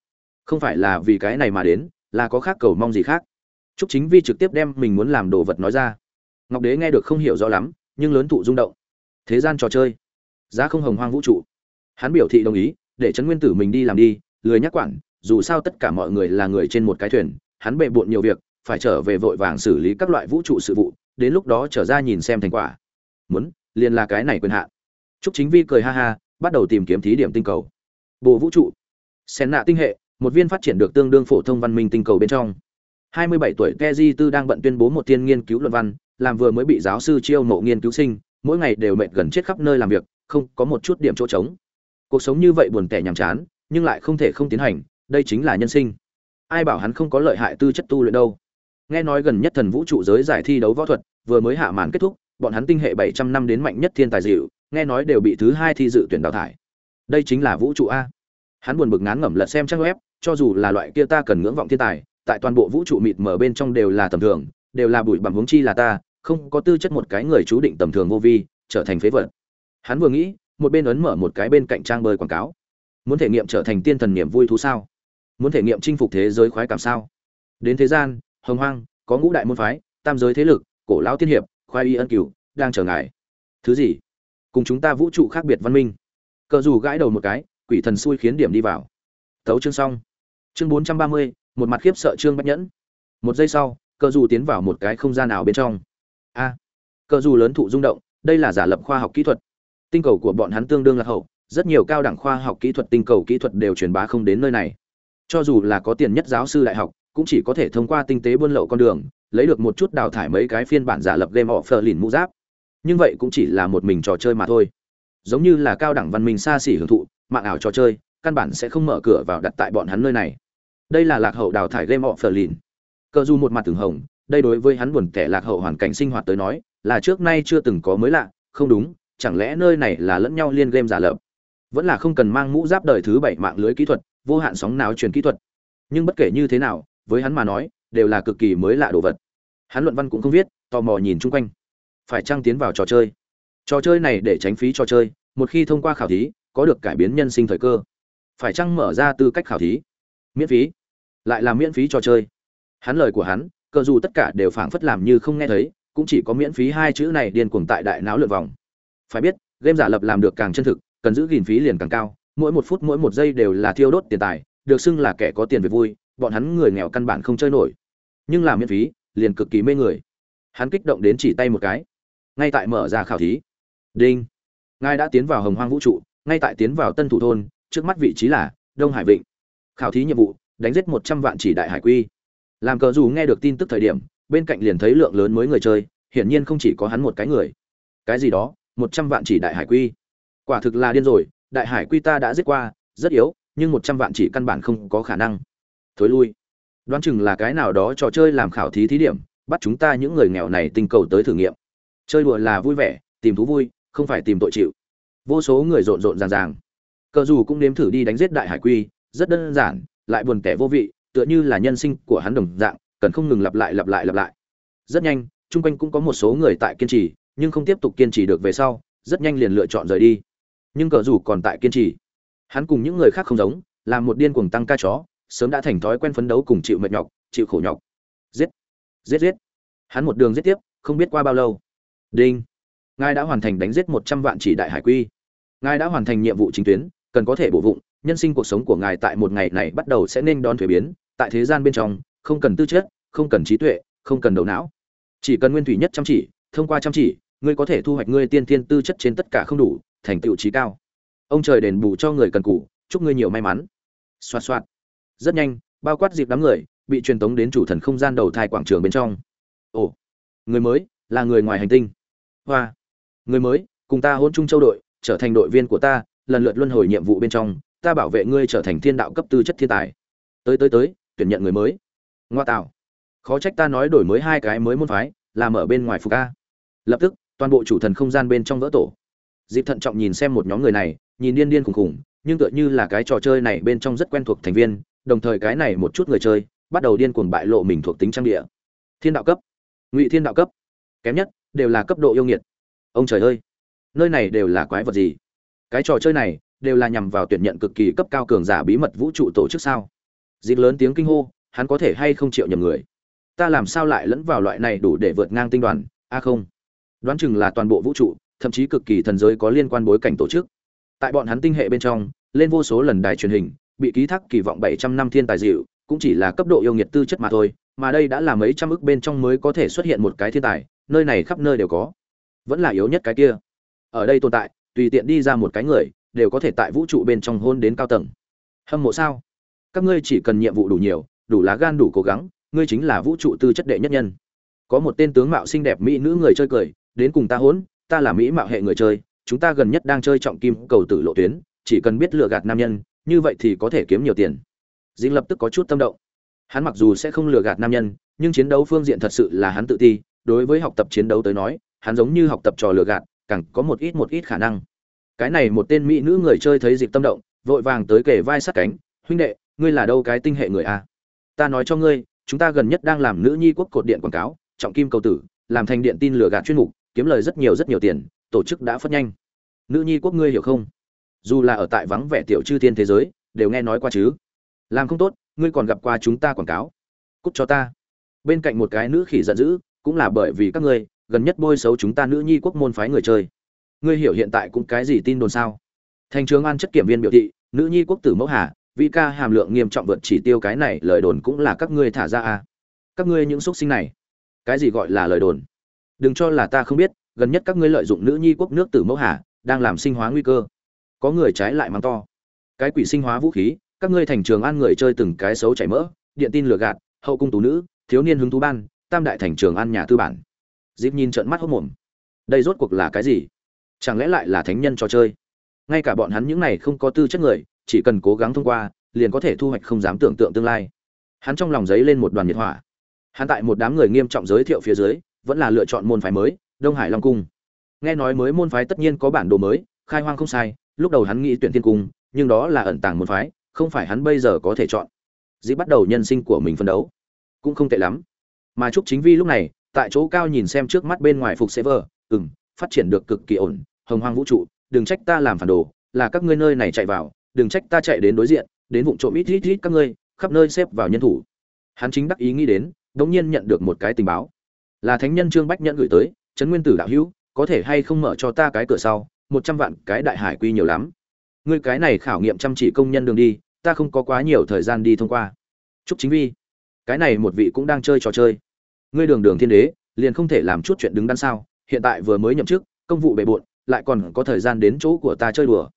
Không phải là vì cái này mà đến, là có khác cầu mong gì khác. Trúc Chính Vi trực tiếp đem mình muốn làm đồ vật nói ra. Ngọc Đế nghe được không hiểu rõ lắm, nhưng lớn thụ rung động. Thế gian trò chơi, giá không hồng hoang vũ trụ. Hắn biểu thị đồng ý, để Trấn Nguyên Tử mình đi làm đi, lười nhắc quản, dù sao tất cả mọi người là người trên một cái thuyền, hắn bệ bội nhiều việc, phải trở về vội vàng xử lý các loại vũ trụ sự vụ đến lúc đó trở ra nhìn xem thành quả muốn liền là cái này quyền hạn trúc chính vi cười ha ha bắt đầu tìm kiếm thí điểm tinh cầu bộ vũ trụ sen nạ tinh hệ một viên phát triển được tương đương phổ thông văn minh tinh cầu bên trong 27 tuổi Keji Tư đang bận tuyên bố một thiên nghiên cứu luận văn, làm vừa mới bị giáo sư chiêu mộ nghiên cứu sinh, mỗi ngày đều mệt gần chết khắp nơi làm việc, không có một chút điểm chỗ trống. Cuộc sống như vậy buồn tẻ nhàm chán, nhưng lại không thể không tiến hành, đây chính là nhân sinh. Ai bảo hắn không có lợi hại tư chất tu luyện đâu? nghe nói gần nhất thần vũ trụ giới giải thi đấu võ thuật vừa mới hạ màn kết thúc bọn hắn tinh hệ bảy trăm năm đến mạnh nhất thiên tài dịu nghe nói đều bị thứ hai thi dự tuyển đào thải đây chính là vũ trụ a hắn buồn bực ngán ngẩm lật xem trang web cho dù là loại kia ta cần ngưỡng vọng thiên tài tại toàn bộ vũ trụ mịt mở bên trong đều là tầm thường, đều là bụi bặm huống chi là ta, không có tư chất một cái người chú định tầm thường vô vi, trở thành phế vật. Hắn vừa nghĩ, một bên ấn mở một cái bên cạnh trang bơi quảng cáo. Muốn thể nghiệm trở thành tiên thần niềm vui thú sao? Muốn thể nghiệm chinh phục thế giới khoái cảm sao? Đến thế gian, hồng hoang, có ngũ đại môn phái, tam giới thế lực, cổ lão tiên hiệp khoai y ân cửu, đang chờ ngài. Thứ gì? Cùng chúng ta vũ trụ khác biệt văn minh. Cờ dù gãi đầu một cái, quỷ thần xui khiến điểm đi vào. Tấu chương xong. Chương bốn trăm ba mươi một mặt khiếp sợ trương bách nhẫn. Một giây sau cờ dù tiến vào một cái không gian nào bên trong. A! Cờ dù lớn thụ rung động, đây là giả lập khoa học kỹ thuật. Tinh cầu của bọn hắn tương đương là hậu, rất nhiều cao đẳng khoa học kỹ thuật tinh cầu kỹ thuật đều truyền bá không đến nơi này. Cho dù là có tiền nhất giáo sư đại học, cũng chỉ có thể thông qua tinh tế buôn lậu con đường, lấy được một chút đào thải mấy cái phiên bản giả lập game offer lìn mũ giáp. Nhưng vậy cũng chỉ là một mình trò chơi mà thôi. Giống như là cao đẳng văn minh xa xỉ hưởng thụ, mạng ảo trò chơi, căn bản sẽ không mở cửa vào đặt tại bọn hắn nơi này đây là lạc hậu đào thải game offer lìn cờ du một mặt từng hồng, đây đối với hắn buồn tẻ lạc hậu hoàn cảnh sinh hoạt tới nói, là trước nay chưa từng có mới lạ, không đúng, chẳng lẽ nơi này là lẫn nhau liên game giả lập? Vẫn là không cần mang mũ giáp đời thứ bảy mạng lưới kỹ thuật, vô hạn sóng nào truyền kỹ thuật. Nhưng bất kể như thế nào, với hắn mà nói, đều là cực kỳ mới lạ đồ vật. Hắn luận văn cũng không viết, tò mò nhìn chung quanh. Phải trăng tiến vào trò chơi? Trò chơi này để tránh phí trò chơi, một khi thông qua khảo thí, có được cải biến nhân sinh thời cơ. Phải trăng mở ra tư cách khảo thí? Miễn phí. Lại là miễn phí trò chơi. Hắn lời của hắn, cờ dù tất cả đều phảng phất làm như không nghe thấy, cũng chỉ có miễn phí hai chữ này điên cuồng tại đại não lượn vòng. Phải biết, game giả lập làm được càng chân thực, cần giữ gìn phí liền càng cao, mỗi một phút mỗi một giây đều là thiêu đốt tiền tài, được xưng là kẻ có tiền về vui, bọn hắn người nghèo căn bản không chơi nổi. Nhưng làm miễn phí, liền cực kỳ mê người. Hắn kích động đến chỉ tay một cái. Ngay tại mở ra khảo thí. Đinh. Ngài đã tiến vào hồng hoang vũ trụ, ngay tại tiến vào tân thủ thôn, trước mắt vị trí là đông hải vịnh khảo thí nhiệm vụ, đánh giết một trăm vạn chỉ đại hải quy. Làm cờ dù nghe được tin tức thời điểm, bên cạnh liền thấy lượng lớn mới người chơi, hiển nhiên không chỉ có hắn một cái người. Cái gì đó, một trăm vạn chỉ đại hải quy. Quả thực là điên rồi, đại hải quy ta đã giết qua, rất yếu, nhưng một trăm vạn chỉ căn bản không có khả năng. Thối lui. Đoán chừng là cái nào đó trò chơi làm khảo thí thí điểm, bắt chúng ta những người nghèo này tình cầu tới thử nghiệm. Chơi đùa là vui vẻ, tìm thú vui, không phải tìm tội chịu. Vô số người rộn rộn ràng ràng. Cờ dù cũng nếm thử đi đánh giết đại hải quy rất đơn giản, lại buồn tẻ vô vị, tựa như là nhân sinh của hắn đồng dạng, cần không ngừng lặp lại lặp lại lặp lại. Rất nhanh, chung quanh cũng có một số người tại kiên trì, nhưng không tiếp tục kiên trì được về sau, rất nhanh liền lựa chọn rời đi. Nhưng cờ rủ còn tại kiên trì. Hắn cùng những người khác không giống làm một điên cuồng tăng ca chó, sớm đã thành thói quen phấn đấu cùng chịu mệt nhọc, chịu khổ nhọc. Giết! Giết giết! Hắn một đường giết tiếp, không biết qua bao lâu. Đinh! Ngài đã hoàn thành đánh giết một trăm vạn chỉ đại hải quy. Ngài đã hoàn thành nhiệm vụ chính tuyến, cần có thể bổ vụng nhân sinh cuộc sống của ngài tại một ngày này bắt đầu sẽ nên đón thuế biến, tại thế gian bên trong, không cần tư chất, không cần trí tuệ, không cần đầu não. Chỉ cần nguyên thủy nhất chăm chỉ, thông qua chăm chỉ, ngươi có thể thu hoạch ngươi tiên tiên tư chất trên tất cả không đủ, thành tựu trí cao. Ông trời đền bù cho người cần cù, chúc ngươi nhiều may mắn. Xoạt xoạt. Rất nhanh, bao quát dịp đám người, bị truyền tống đến chủ thần không gian đầu thai quảng trường bên trong. Ồ, người mới, là người ngoài hành tinh. Hoa. Người mới, cùng ta hôn chung châu đội, trở thành đội viên của ta, lần lượt luân hồi nhiệm vụ bên trong ta bảo vệ ngươi trở thành thiên đạo cấp tư chất thiên tài. Tới tới tới, tuyển nhận người mới. Ngoa tạo. Khó trách ta nói đổi mới hai cái mới môn phái, làm ở bên ngoài phục a. Lập tức, toàn bộ chủ thần không gian bên trong vỡ tổ. Dịp thận trọng nhìn xem một nhóm người này, nhìn điên điên khùng khùng nhưng tựa như là cái trò chơi này bên trong rất quen thuộc thành viên, đồng thời cái này một chút người chơi, bắt đầu điên cuồng bại lộ mình thuộc tính trang địa. Thiên đạo cấp. Ngụy thiên đạo cấp. Kém nhất, đều là cấp độ yêu nghiệt. Ông trời ơi. Nơi này đều là quái vật gì? Cái trò chơi này đều là nhằm vào tuyển nhận cực kỳ cấp cao cường giả bí mật vũ trụ tổ chức sao? Dịp lớn tiếng kinh hô, hắn có thể hay không chịu nhầm người? Ta làm sao lại lẫn vào loại này đủ để vượt ngang tinh đoàn? A không. Đoán chừng là toàn bộ vũ trụ, thậm chí cực kỳ thần giới có liên quan bối cảnh tổ chức. Tại bọn hắn tinh hệ bên trong, lên vô số lần đài truyền hình, bị ký thác kỳ vọng 700 năm thiên tài dịu, cũng chỉ là cấp độ yêu nghiệt tư chất mà thôi, mà đây đã là mấy trăm ức bên trong mới có thể xuất hiện một cái thiên tài, nơi này khắp nơi đều có. Vẫn là yếu nhất cái kia. Ở đây tồn tại, tùy tiện đi ra một cái người đều có thể tại vũ trụ bên trong hôn đến cao tầng. Hâm mộ sao? Các ngươi chỉ cần nhiệm vụ đủ nhiều, đủ lá gan đủ cố gắng, ngươi chính là vũ trụ tư chất đệ nhất nhân. Có một tên tướng mạo xinh đẹp mỹ nữ người chơi cười, đến cùng ta hỗn ta là mỹ mạo hệ người chơi, chúng ta gần nhất đang chơi trọng kim cầu tử lộ tuyến, chỉ cần biết lừa gạt nam nhân, như vậy thì có thể kiếm nhiều tiền. Dinh lập tức có chút tâm động. Hắn mặc dù sẽ không lừa gạt nam nhân, nhưng chiến đấu phương diện thật sự là hắn tự ti, đối với học tập chiến đấu tới nói, hắn giống như học tập trò lừa gạt, càng có một ít một ít khả năng cái này một tên mỹ nữ người chơi thấy dịp tâm động, vội vàng tới kề vai sát cánh, huynh đệ, ngươi là đâu cái tinh hệ người a? Ta nói cho ngươi, chúng ta gần nhất đang làm nữ nhi quốc cột điện quảng cáo, trọng kim cầu tử, làm thành điện tin lừa gạt chuyên mục, kiếm lời rất nhiều rất nhiều tiền, tổ chức đã phất nhanh. Nữ nhi quốc ngươi hiểu không? Dù là ở tại vắng vẻ tiểu chư thiên thế giới, đều nghe nói qua chứ. Làm không tốt, ngươi còn gặp qua chúng ta quảng cáo. Cút cho ta. Bên cạnh một cái nữ khỉ giận dữ, cũng là bởi vì các ngươi, gần nhất bôi xấu chúng ta nữ nhi quốc môn phái người chơi ngươi hiểu hiện tại cũng cái gì tin đồn sao? Thành trường an chất kiểm viên biểu thị, nữ nhi quốc tử mẫu hà vị ca hàm lượng nghiêm trọng vượt chỉ tiêu cái này, lời đồn cũng là các ngươi thả ra à? Các ngươi những xúc sinh này, cái gì gọi là lời đồn? Đừng cho là ta không biết, gần nhất các ngươi lợi dụng nữ nhi quốc nước tử mẫu hà, đang làm sinh hóa nguy cơ. Có người trái lại mắng to. Cái quỷ sinh hóa vũ khí, các ngươi thành trường an người chơi từng cái xấu chảy mỡ, điện tin lừa gạt, hậu cung tú nữ, thiếu niên hứng thú ban, tam đại thành trường an nhà tư bản. Dịp nhìn trợn mắt hốc mồm. Đây rốt cuộc là cái gì? Chẳng lẽ lại là thánh nhân trò chơi? Ngay cả bọn hắn những này không có tư chất người, chỉ cần cố gắng thông qua, liền có thể thu hoạch không dám tưởng tượng tương lai. Hắn trong lòng giấy lên một đoàn nhiệt hỏa. Hắn tại một đám người nghiêm trọng giới thiệu phía dưới, vẫn là lựa chọn môn phái mới, đông hải long cung. Nghe nói mới môn phái tất nhiên có bản đồ mới, khai hoang không sai, lúc đầu hắn nghĩ tuyển thiên cung, nhưng đó là ẩn tàng môn phái, không phải hắn bây giờ có thể chọn. Dĩ bắt đầu nhân sinh của mình phân đấu. Cũng không tệ lắm. Mà trúc chính vi lúc này, tại chỗ cao nhìn xem trước mắt bên ngoài phục sẽ vờ ừng phát triển được cực kỳ ổn, hồng hoang vũ trụ, đừng trách ta làm phản đồ, là các ngươi nơi này chạy vào, đừng trách ta chạy đến đối diện, đến vụ trộm ít ít ít các ngươi, khắp nơi xếp vào nhân thủ. Hắn chính đắc ý nghĩ đến, đống nhiên nhận được một cái tình báo. Là thánh nhân trương bách nhận gửi tới, trấn nguyên tử đạo hữu, có thể hay không mở cho ta cái cửa sau, một trăm vạn cái đại hải quy nhiều lắm. Ngươi cái này khảo nghiệm chăm chỉ công nhân đường đi, ta không có quá nhiều thời gian đi thông qua. Chúc chính vi, cái này một vị cũng đang chơi trò chơi. Ngươi đường đường thiên đế, liền không thể làm chút chuyện đứng đắn sao? Hiện tại vừa mới nhậm chức, công vụ bề bộn, lại còn có thời gian đến chỗ của ta chơi đùa.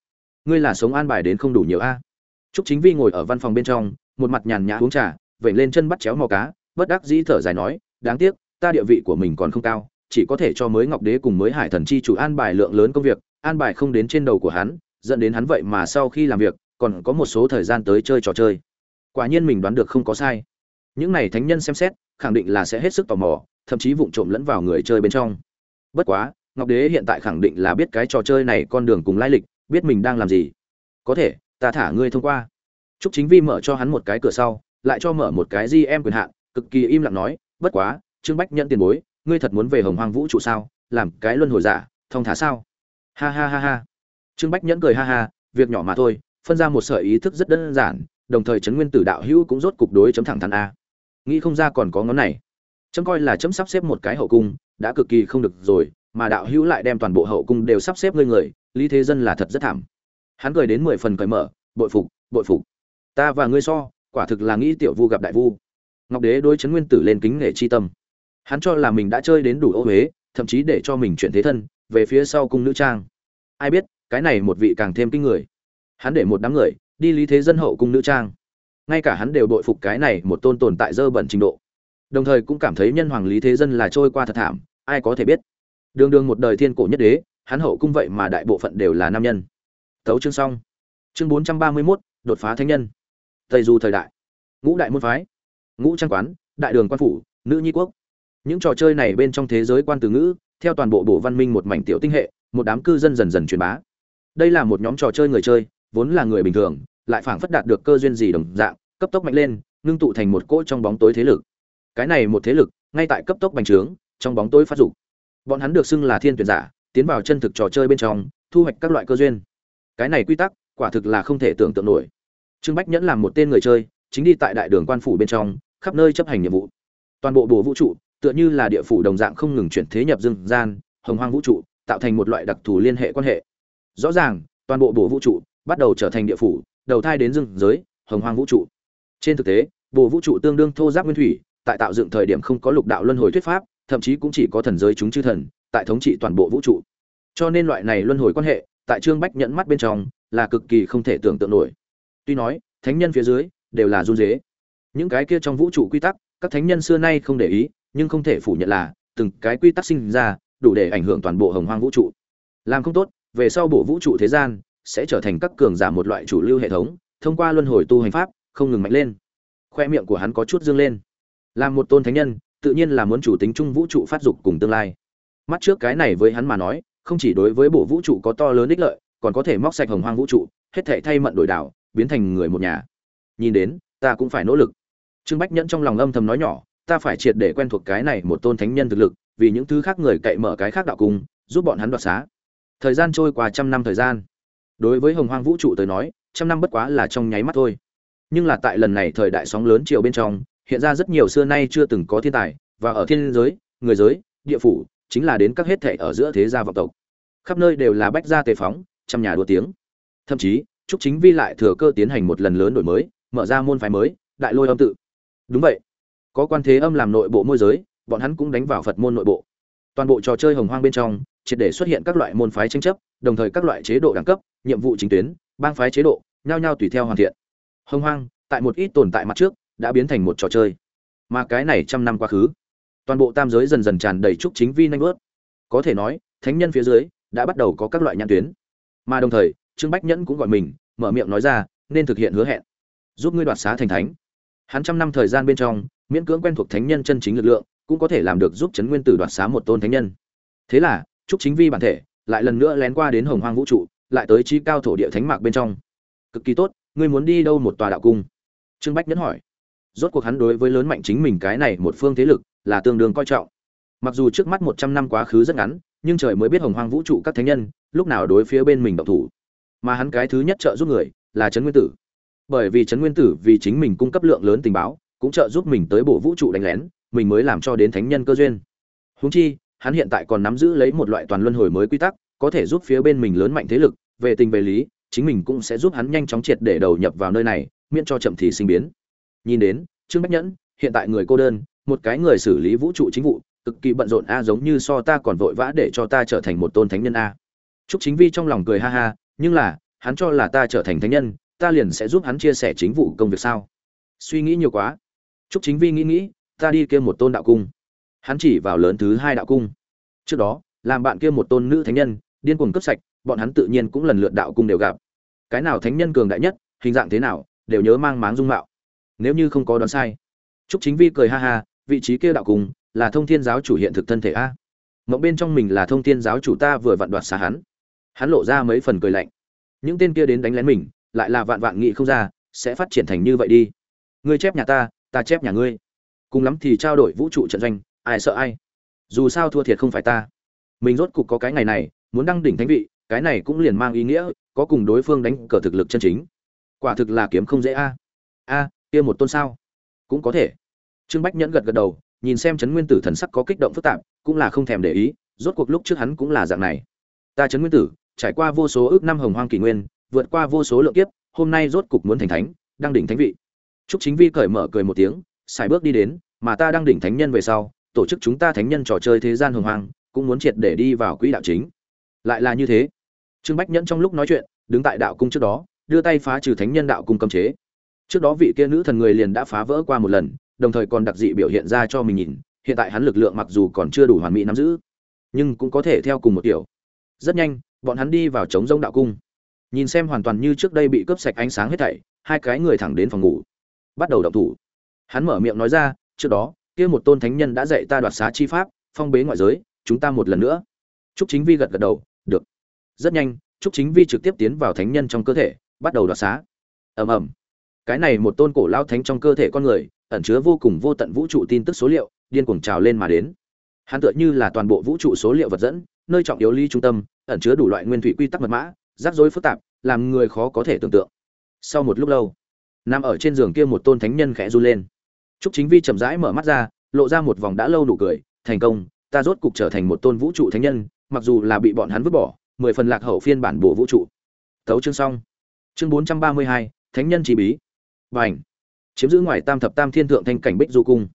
Ngươi là sống an bài đến không đủ nhiều a. À. trúc chính vi ngồi ở văn phòng bên trong, một mặt nhàn nhã uống trà vẩy lên chân bắt chéo mò cá, bất đắc dĩ thở dài nói, đáng tiếc, ta địa vị của mình còn không cao, chỉ có thể cho mới ngọc đế cùng mới hải thần chi chủ an bài lượng lớn công việc, an bài không đến trên đầu của hắn, dẫn đến hắn vậy mà sau khi làm việc, còn có một số thời gian tới chơi trò chơi. Quả nhiên mình đoán được không có sai. Những này thánh nhân xem xét, khẳng định là sẽ hết sức tò mò, thậm chí vụng trộm lẫn vào người chơi bên trong bất quá ngọc đế hiện tại khẳng định là biết cái trò chơi này con đường cùng lai lịch biết mình đang làm gì có thể ta thả ngươi thông qua Trúc Chính Vi mở cho hắn một cái cửa sau, lại cho mở một cái GM quyền hạn, cực kỳ im lặng nói, "Bất quá, Trương Bách nhận tiền bối, ngươi thật muốn về Hồng Hoang Vũ trụ sao? Làm cái luân hồi giả, thông thả sao?" Ha ha ha ha. Trương Bách nhẫn cười ha ha, việc nhỏ mà thôi, phân ra một sợi ý thức rất đơn giản, đồng thời chấn nguyên tử đạo hữu cũng rốt cục đối chấm thẳng thắn a. Nghĩ không ra còn có ngón này. Chấm coi là chấm sắp xếp một cái hậu cung, đã cực kỳ không được rồi, mà đạo hữu lại đem toàn bộ hậu cung đều sắp xếp ngươi người, Lý Thế Dân là thật rất thảm. Hắn cười đến mười phần cởi mở, bội phục, bội phục. Ta và ngươi so, quả thực là nghĩ tiểu vu gặp đại vu. Ngọc Đế đối chấn nguyên tử lên kính nể chi tâm. Hắn cho là mình đã chơi đến đủ ô huế, thậm chí để cho mình chuyển thế thân, về phía sau cung nữ trang. Ai biết, cái này một vị càng thêm kinh người. Hắn để một đám người đi lý thế dân hậu cung nữ trang. Ngay cả hắn đều bội phục cái này một tôn tồn tại dơ bẩn trình độ. Đồng thời cũng cảm thấy nhân hoàng lý thế dân là trôi qua thật thảm, ai có thể biết. Đường đường một đời thiên cổ nhất đế, hắn hậu cung vậy mà đại bộ phận đều là nam nhân. Tấu chương xong. Chương 431, đột phá thánh nhân. Tây Du thời đại. Ngũ đại môn phái, Ngũ trang quán, đại đường quan phủ, nữ nhi quốc. Những trò chơi này bên trong thế giới quan từ ngữ, theo toàn bộ bộ văn minh một mảnh tiểu tinh hệ, một đám cư dân dần dần truyền bá. Đây là một nhóm trò chơi người chơi, vốn là người bình thường, lại phảng phất đạt được cơ duyên gì đồng dạng, cấp tốc mạnh lên, ngưng tụ thành một cỗ trong bóng tối thế lực. Cái này một thế lực, ngay tại cấp tốc bành trướng, trong bóng tối phát dục. Bọn hắn được xưng là thiên tuyển giả, tiến vào chân thực trò chơi bên trong, thu hoạch các loại cơ duyên. Cái này quy tắc, quả thực là không thể tưởng tượng nổi. Trương Bách Nhẫn làm một tên người chơi, chính đi tại đại đường quan phủ bên trong, khắp nơi chấp hành nhiệm vụ. Toàn bộ bộ vũ trụ, tựa như là địa phủ đồng dạng không ngừng chuyển thế nhập dương gian, hồng hoang vũ trụ, tạo thành một loại đặc thù liên hệ quan hệ. Rõ ràng, toàn bộ bộ vũ trụ bắt đầu trở thành địa phủ, đầu thai đến dương giới, hồng hoang vũ trụ. Trên thực tế, bộ vũ trụ tương đương thô giáp nguyên thủy, tại tạo dựng thời điểm không có lục đạo luân hồi thuyết pháp, thậm chí cũng chỉ có thần giới chúng chư thần, tại thống trị toàn bộ vũ trụ. Cho nên loại này luân hồi quan hệ, tại Trương Bách nhẫn mắt bên trong, là cực kỳ không thể tưởng tượng nổi. Tuy nói thánh nhân phía dưới đều là run dế những cái kia trong vũ trụ quy tắc các thánh nhân xưa nay không để ý nhưng không thể phủ nhận là từng cái quy tắc sinh ra đủ để ảnh hưởng toàn bộ hồng hoang vũ trụ. Làm không tốt về sau bộ vũ trụ thế gian sẽ trở thành các cường giả một loại chủ lưu hệ thống thông qua luân hồi tu hành pháp không ngừng mạnh lên. Khoe miệng của hắn có chút dương lên. Làm một tôn thánh nhân tự nhiên là muốn chủ tính chung vũ trụ phát dục cùng tương lai. Mắt trước cái này với hắn mà nói không chỉ đối với bộ vũ trụ có to lớn ích lợi còn có thể móc sạch hồng hoang vũ trụ hết thảy thay mận đổi đảo biến thành người một nhà. Nhìn đến ta cũng phải nỗ lực. Trương bách nhẫn trong lòng âm thầm nói nhỏ ta phải triệt để quen thuộc cái này một tôn thánh nhân thực lực vì những thứ khác người cậy mở cái khác đạo cùng, giúp bọn hắn đoạt xá. Thời gian trôi qua trăm năm thời gian. Đối với hồng hoang vũ trụ tới nói trăm năm bất quá là trong nháy mắt thôi. Nhưng là tại lần này thời đại sóng lớn chiều bên trong hiện ra rất nhiều xưa nay chưa từng có thiên tài và ở thiên giới người giới địa phủ chính là đến các hết thể ở giữa thế gia vọng tộc khắp nơi đều là bách gia tề phóng trăm nhà đua tiếng thậm chí Trúc Chính Vi lại thừa cơ tiến hành một lần lớn đổi mới, mở ra môn phái mới, Đại Lôi Âm tự. Đúng vậy. Có quan thế âm làm nội bộ môi giới, bọn hắn cũng đánh vào Phật môn nội bộ. Toàn bộ trò chơi hồng hoang bên trong, triệt để xuất hiện các loại môn phái tranh chấp, đồng thời các loại chế độ đẳng cấp, nhiệm vụ chính tuyến, bang phái chế độ, nhao nhau tùy theo hoàn thiện. Hồng hoang, tại một ít tồn tại mặt trước, đã biến thành một trò chơi. Mà cái này trăm năm quá khứ, toàn bộ tam giới dần dần tràn đầy trúc chính vi nhanh bước. Có thể nói, thánh nhân phía dưới đã bắt đầu có các loại nhãn tuyến. Mà đồng thời, Trương Bách Nhẫn cũng gọi mình, mở miệng nói ra, nên thực hiện hứa hẹn, giúp ngươi đoạt xá thành thánh. Hắn trăm năm thời gian bên trong, miễn cưỡng quen thuộc thánh nhân chân chính lực lượng cũng có thể làm được giúp chấn nguyên tử đoạt xá một tôn thánh nhân thế là trúc chính vi bản thể lại lần nữa lén qua đến hồng hoang vũ trụ lại tới chi cao thổ địa thánh mạc bên trong cực kỳ tốt ngươi muốn đi đâu một tòa đạo cung trương bách nhẫn hỏi rốt cuộc hắn đối với lớn mạnh chính mình cái này một phương thế lực là tương đương coi trọng. Mặc dù trước mắt một trăm năm quá khứ rất ngắn, nhưng trời mới biết hồng hoang vũ trụ các thánh nhân lúc nào đối phía bên mình động thủ. Mà hắn cái thứ nhất trợ giúp người là trấn nguyên tử. Bởi vì trấn nguyên tử vì chính mình cung cấp lượng lớn tình báo, cũng trợ giúp mình tới bộ vũ trụ đánh lén, mình mới làm cho đến thánh nhân cơ duyên. Huống chi, hắn hiện tại còn nắm giữ lấy một loại toàn luân hồi mới quy tắc, có thể giúp phía bên mình lớn mạnh thế lực, về tình về lý, chính mình cũng sẽ giúp hắn nhanh chóng triệt để đầu nhập vào nơi này, miễn cho chậm thì sinh biến nhìn đến trương bách nhẫn hiện tại người cô đơn một cái người xử lý vũ trụ chính vụ cực kỳ bận rộn a giống như so ta còn vội vã để cho ta trở thành một tôn thánh nhân a Trúc Chính Vi trong lòng cười ha ha, nhưng là, hắn cho là ta trở thành thánh nhân, ta liền sẽ giúp hắn chia sẻ chính vụ công việc sao? Suy nghĩ nhiều quá. Trúc Chính Vi nghĩ nghĩ, ta đi kia một tôn đạo cung. Hắn chỉ vào lớn thứ hai đạo cung. Trước đó, làm bạn kia một tôn nữ thánh nhân, điên cuồng cấp sạch, bọn hắn tự nhiên cũng lần lượt đạo cung đều gặp. Cái nào thánh nhân cường đại nhất, hình dạng thế nào, đều nhớ mang máng dung mạo. Nếu như không có đoán sai. Trúc Chính Vi cười ha ha, vị trí kia đạo cùng là Thông Thiên giáo chủ hiện thực thân thể a. Mộng bên trong mình là Thông Thiên giáo chủ ta vừa vặn đoạt xa hắn. Hắn lộ ra mấy phần cười lạnh. Những tên kia đến đánh lén mình lại là vạn vạn nghị không ra sẽ phát triển thành như vậy đi. Ngươi chép nhà ta ta chép nhà ngươi. Cùng lắm thì trao đổi vũ trụ trận doanh ai sợ ai. Dù sao thua thiệt không phải ta. Mình rốt cục có cái ngày này muốn đăng đỉnh thánh vị cái này cũng liền mang ý nghĩa có cùng đối phương đánh cờ thực lực chân chính. Quả thực là kiếm không dễ a. A kia một tôn sao cũng có thể trương bách nhẫn gật gật đầu nhìn xem trấn nguyên tử thần sắc có kích động phức tạp cũng là không thèm để ý rốt cuộc lúc trước hắn cũng là dạng này ta trấn nguyên tử trải qua vô số ước năm hồng hoang kỷ nguyên, vượt qua vô số lượng kiếp, hôm nay rốt cục muốn thành thánh, đăng đỉnh thánh vị. Trúc Chính Vi cởi mở cười một tiếng, xài bước đi đến, mà ta đăng đỉnh thánh nhân về sau, tổ chức chúng ta thánh nhân trò chơi thế gian hồng hoang, cũng muốn triệt để đi vào quỹ đạo chính. Lại là như thế. Trương Bách Nhẫn trong lúc nói chuyện, đứng tại đạo cung trước đó, đưa tay phá trừ thánh nhân đạo cung cấm chế. Trước đó vị kia nữ thần người liền đã phá vỡ qua một lần, đồng thời còn đặc dị biểu hiện ra cho mình nhìn, hiện tại hắn lực lượng mặc dù còn chưa đủ hoàn mỹ nắm giữ, nhưng cũng có thể theo cùng một kiểu. Rất nhanh, bọn hắn đi vào trống rông đạo cung. Nhìn xem hoàn toàn như trước đây bị cướp sạch ánh sáng hết thảy hai cái người thẳng đến phòng ngủ. Bắt đầu động thủ. Hắn mở miệng nói ra trước đó kia một tôn thánh nhân đã dạy ta đoạt xá chi pháp phong bế ngoại giới chúng ta một lần nữa. Trúc chính vi gật gật đầu được. Rất nhanh trúc chính vi trực tiếp tiến vào thánh nhân trong cơ thể bắt đầu đoạt xá. Ầm ầm cái này một tôn cổ lao thánh trong cơ thể con người ẩn chứa vô cùng vô tận vũ trụ tin tức số liệu điên cuồng trào lên mà đến hắn tựa như là toàn bộ vũ trụ số liệu vật dẫn nơi trọng yếu ly trung tâm ẩn chứa đủ loại nguyên thủy quy tắc mật mã rắc rối phức tạp làm người khó có thể tưởng tượng sau một lúc lâu nằm ở trên giường kia một tôn thánh nhân khẽ run lên Trúc Chính Vi chậm rãi mở mắt ra, lộ ra một vòng đã lâu đủ cười, thành công, ta rốt cục trở thành một tôn vũ trụ thánh nhân, mặc dù là bị bọn hắn vứt bỏ, mười phần lạc hậu phiên bản bộ vũ trụ. Tấu chương xong. Chương 432, Thánh nhân chỉ bí. Bành. Chiếm giữ ngoài Tam thập Tam Thiên thượng thanh cảnh Bích Du cung.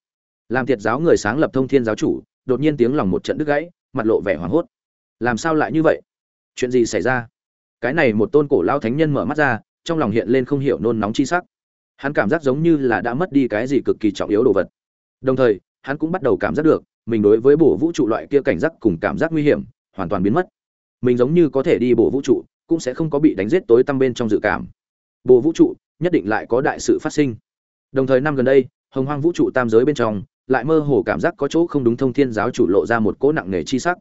Làm thiệt giáo người sáng lập Thông Thiên giáo chủ, đột nhiên tiếng lòng một trận đứt gãy, mặt lộ vẻ hoảng hốt. Làm sao lại như vậy? Chuyện gì xảy ra? Cái này một tôn cổ lao thánh nhân mở mắt ra trong lòng hiện lên không hiểu nôn nóng chi sắc. Hắn cảm giác giống như là đã mất đi cái gì cực kỳ trọng yếu đồ vật. Đồng thời hắn cũng bắt đầu cảm giác được mình đối với bổ vũ trụ loại kia cảnh giác cùng cảm giác nguy hiểm hoàn toàn biến mất. Mình giống như có thể đi bổ vũ trụ cũng sẽ không có bị đánh giết tối tăm bên trong dự cảm. Bổ vũ trụ nhất định lại có đại sự phát sinh. Đồng thời năm gần đây, hồng hoang vũ trụ tam giới bên trong, lại mơ hồ cảm giác có chỗ không đúng thông thiên giáo chủ lộ ra một cỗ nặng nề chi sắc.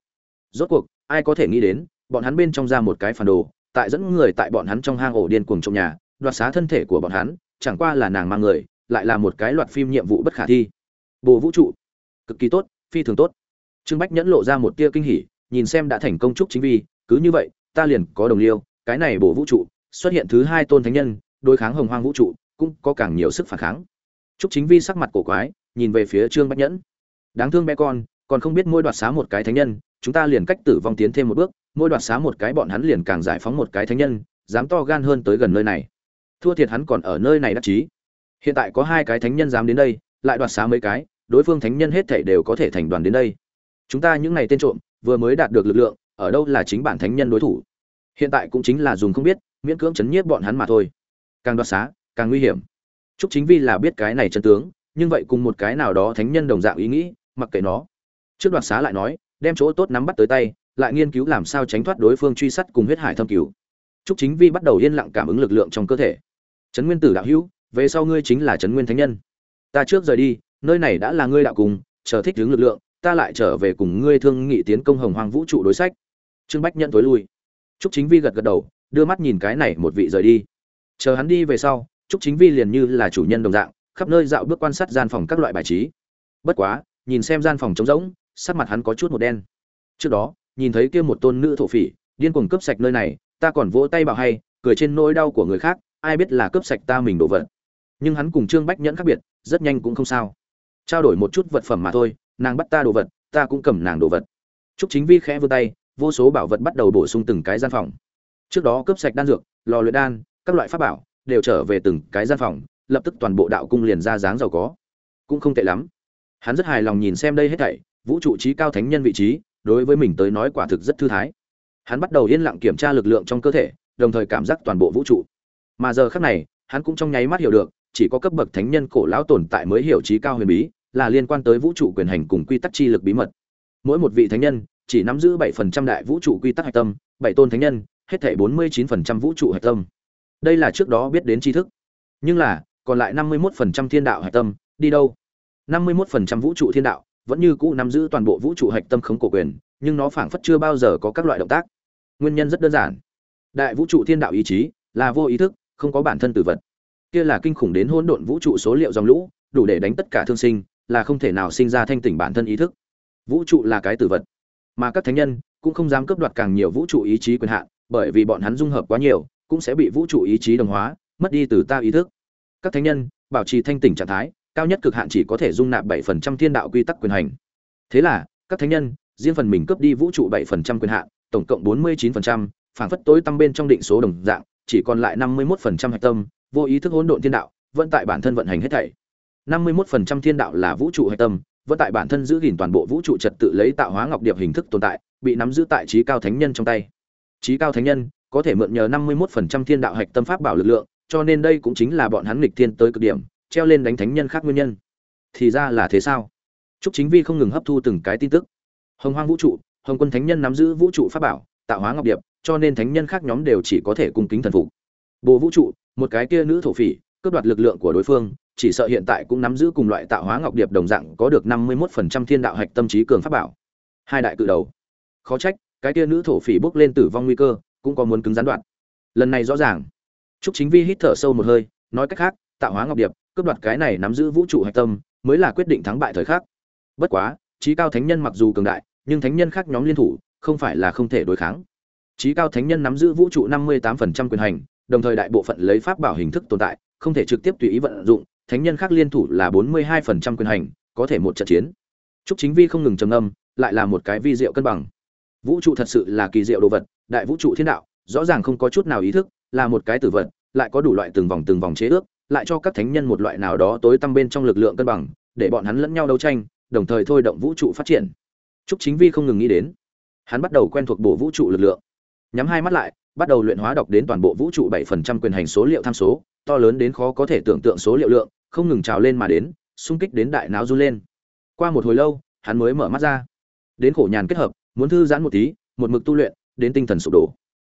Rốt cuộc, ai có thể nghĩ đến, bọn hắn bên trong ra một cái phản đồ, tại dẫn người tại bọn hắn trong hang ổ điên cuồng trong nhà, đoạt xá thân thể của bọn hắn, chẳng qua là nàng mang người, lại là một cái loạt phim nhiệm vụ bất khả thi. Bồ vũ trụ, cực kỳ tốt, phi thường tốt. Trương bách nhẫn lộ ra một tia kinh hỉ, nhìn xem đã thành công trúc chính vi, cứ như vậy, ta liền có đồng liêu, cái này bộ vũ trụ, xuất hiện thứ hai tôn thánh nhân đối kháng hồng hoang vũ trụ, cũng có càng nhiều sức phản kháng. Trúc chính vi sắc mặt cổ quái, nhìn về phía trương bách nhẫn. Đáng thương bé con, còn không biết mỗi đoạt xá một cái thánh nhân, chúng ta liền cách tử vong tiến thêm một bước, mỗi đoạt xá một cái bọn hắn liền càng giải phóng một cái thánh nhân, dám to gan hơn tới gần nơi này. Thua thiệt hắn còn ở nơi này đắc chí. Hiện tại có hai cái thánh nhân dám đến đây, lại đoạt xá mấy cái, đối phương thánh nhân hết thảy đều có thể thành đoàn đến đây. Chúng ta những này tên trộm, vừa mới đạt được lực lượng, ở đâu là chính bản thánh nhân đối thủ? Hiện tại cũng chính là dùng không biết, miễn cưỡng chấn nhiếp bọn hắn mà thôi càng đoạt xá, càng nguy hiểm. Trúc chính vi là biết cái này chân tướng, nhưng vậy cùng một cái nào đó thánh nhân đồng dạng ý nghĩ, mặc kệ nó. Trước đoạt xá lại nói, đem chỗ tốt nắm bắt tới tay, lại nghiên cứu làm sao tránh thoát đối phương truy sát cùng huyết hải thâm cứu trúc chính vi bắt đầu yên lặng cảm ứng lực lượng trong cơ thể. Trấn nguyên tử đạo hữu, về sau ngươi chính là trấn nguyên thánh nhân. Ta trước rời đi, nơi này đã là ngươi đạo cùng, chờ thích hướng lực lượng, ta lại trở về cùng ngươi thương nghị tiến công hồng hoang vũ trụ đối sách. Trương bách nhận tối lui. Trúc chính vi gật gật đầu, đưa mắt nhìn cái này một vị rời đi chờ hắn đi về sau trúc chính vi liền như là chủ nhân đồng dạng khắp nơi dạo bước quan sát gian phòng các loại bài trí. Bất quá nhìn xem gian phòng trống rỗng sắc mặt hắn có chút một đen. Trước đó nhìn thấy kia một tôn nữ thổ phỉ điên cuồng cướp sạch nơi này ta còn vỗ tay bảo hay cười trên nỗi đau của người khác ai biết là cướp sạch ta mình đồ vật. Nhưng hắn cùng trương bách nhẫn khác biệt rất nhanh cũng không sao. Trao đổi một chút vật phẩm mà thôi nàng bắt ta đồ vật ta cũng cầm nàng đồ vật. Trúc Chính Vi khẽ vươn tay, vô số bảo vật bắt đầu bổ sung từng cái gian phòng. Trước đó cướp sạch đan dược, lò luyện đan, các loại pháp bảo đều trở về từng cái gian phòng, lập tức toàn bộ đạo cung liền ra dáng giàu có. Cũng không tệ lắm. Hắn rất hài lòng nhìn xem đây hết thảy, vũ trụ trí cao thánh nhân vị trí, đối với mình tới nói quả thực rất thư thái. Hắn bắt đầu yên lặng kiểm tra lực lượng trong cơ thể, đồng thời cảm giác toàn bộ vũ trụ. Mà giờ khắc này, hắn cũng trong nháy mắt hiểu được, chỉ có cấp bậc thánh nhân cổ lão tồn tại mới hiểu trí cao huyền bí, là liên quan tới vũ trụ quyền hành cùng quy tắc chi lực bí mật. Mỗi một vị thánh nhân chỉ nắm giữ 7% đại vũ trụ quy tắc hạch tâm, bảy tôn thánh nhân, hết thảy 49% vũ trụ hạch tâm. Đây là trước đó biết đến tri thức. Nhưng là, còn lại 51% thiên đạo hạch tâm, đi đâu? 51% vũ trụ thiên đạo, vẫn như cũ nắm giữ toàn bộ vũ trụ hạch tâm khống cổ quyền, nhưng nó phảng phất chưa bao giờ có các loại động tác. Nguyên nhân rất đơn giản. Đại vũ trụ thiên đạo ý chí là vô ý thức, không có bản thân tử vật. Kia là kinh khủng đến hỗn độn vũ trụ số liệu dòng lũ, đủ để đánh tất cả thương sinh, là không thể nào sinh ra thanh tỉnh bản thân ý thức. Vũ trụ là cái tử vật, mà các thánh nhân cũng không dám cướp đoạt càng nhiều vũ trụ ý chí quyền hạn, bởi vì bọn hắn dung hợp quá nhiều, cũng sẽ bị vũ trụ ý chí đồng hóa, mất đi từ ta ý thức. Các thánh nhân bảo trì thanh tỉnh trạng thái, cao nhất cực hạn chỉ có thể dung nạp 7% thiên đạo quy tắc quyền hành. Thế là, các thánh nhân riêng phần mình cướp đi vũ trụ 7% quyền hạn, tổng cộng 49%, phản phất tối tăng bên trong định số đồng dạng, chỉ còn lại 51% hạch tâm, vô ý thức hỗn độn thiên đạo, vẫn tại bản thân vận hành hết thảy. 51% thiên đạo là vũ trụ hạch tâm, vẫn tại bản thân giữ gìn toàn bộ vũ trụ trật tự lấy tạo hóa ngọc điệp hình thức tồn tại, bị nắm giữ tại trí cao thánh nhân trong tay. Trí cao thánh nhân có thể mượn nhờ 51% thiên đạo hạch tâm pháp bảo lực lượng, cho nên đây cũng chính là bọn hắn nghịch thiên tới cực điểm, treo lên đánh thánh nhân khác nguyên nhân. Thì ra là thế sao? Trúc Chính Vi không ngừng hấp thu từng cái tin tức. Hồng Hoang vũ trụ, Hồng Quân thánh nhân nắm giữ vũ trụ pháp bảo, tạo hóa ngọc điệp, cho nên thánh nhân khác nhóm đều chỉ có thể cung kính thần phục. Bộ vũ trụ, một cái kia nữ thổ phỉ, cướp đoạt lực lượng của đối phương, chỉ sợ hiện tại cũng nắm giữ cùng loại tạo hóa ngọc điệp đồng dạng có được 51% thiên đạo hạch tâm trí cường pháp bảo. Hai đại cự đầu. Khó trách, cái kia nữ thổ phỉ bước lên tử vong nguy cơ, cũng có muốn cứng gián đoạn. Lần này rõ ràng. Trúc Chính Vi hít thở sâu một hơi, nói cách khác, tạo hóa ngọc điệp, cướp đoạt cái này nắm giữ vũ trụ hạch tâm, mới là quyết định thắng bại thời khắc. Bất quá, trí cao thánh nhân mặc dù cường đại, nhưng thánh nhân khác nhóm liên thủ, không phải là không thể đối kháng. Trí cao thánh nhân nắm giữ vũ trụ 58% quyền hành, đồng thời đại bộ phận lấy pháp bảo hình thức tồn tại, không thể trực tiếp tùy ý vận dụng, thánh nhân khác liên thủ là 42% quyền hành, có thể một trận chiến. Trúc Chính Vi không ngừng trầm ngâm, lại là một cái vi diệu cân bằng. Vũ trụ thật sự là kỳ diệu đồ vật, đại vũ trụ thiên đạo, rõ ràng không có chút nào ý thức, là một cái tử vật, lại có đủ loại từng vòng từng vòng chế ước, lại cho các thánh nhân một loại nào đó tối tăm bên trong lực lượng cân bằng, để bọn hắn lẫn nhau đấu tranh, đồng thời thôi động vũ trụ phát triển. Trúc Chính Vi không ngừng nghĩ đến, hắn bắt đầu quen thuộc bộ vũ trụ lực lượng. Nhắm hai mắt lại, bắt đầu luyện hóa đọc đến toàn bộ vũ trụ bảy phần trăm quyền hành số liệu tham số, to lớn đến khó có thể tưởng tượng số liệu lượng, không ngừng trào lên mà đến, xung kích đến đại não run lên. Qua một hồi lâu, hắn mới mở mắt ra. Đến khổ nhàn kết hợp, muốn thư giãn một tí, một mực tu luyện, đến tinh thần sụp đổ.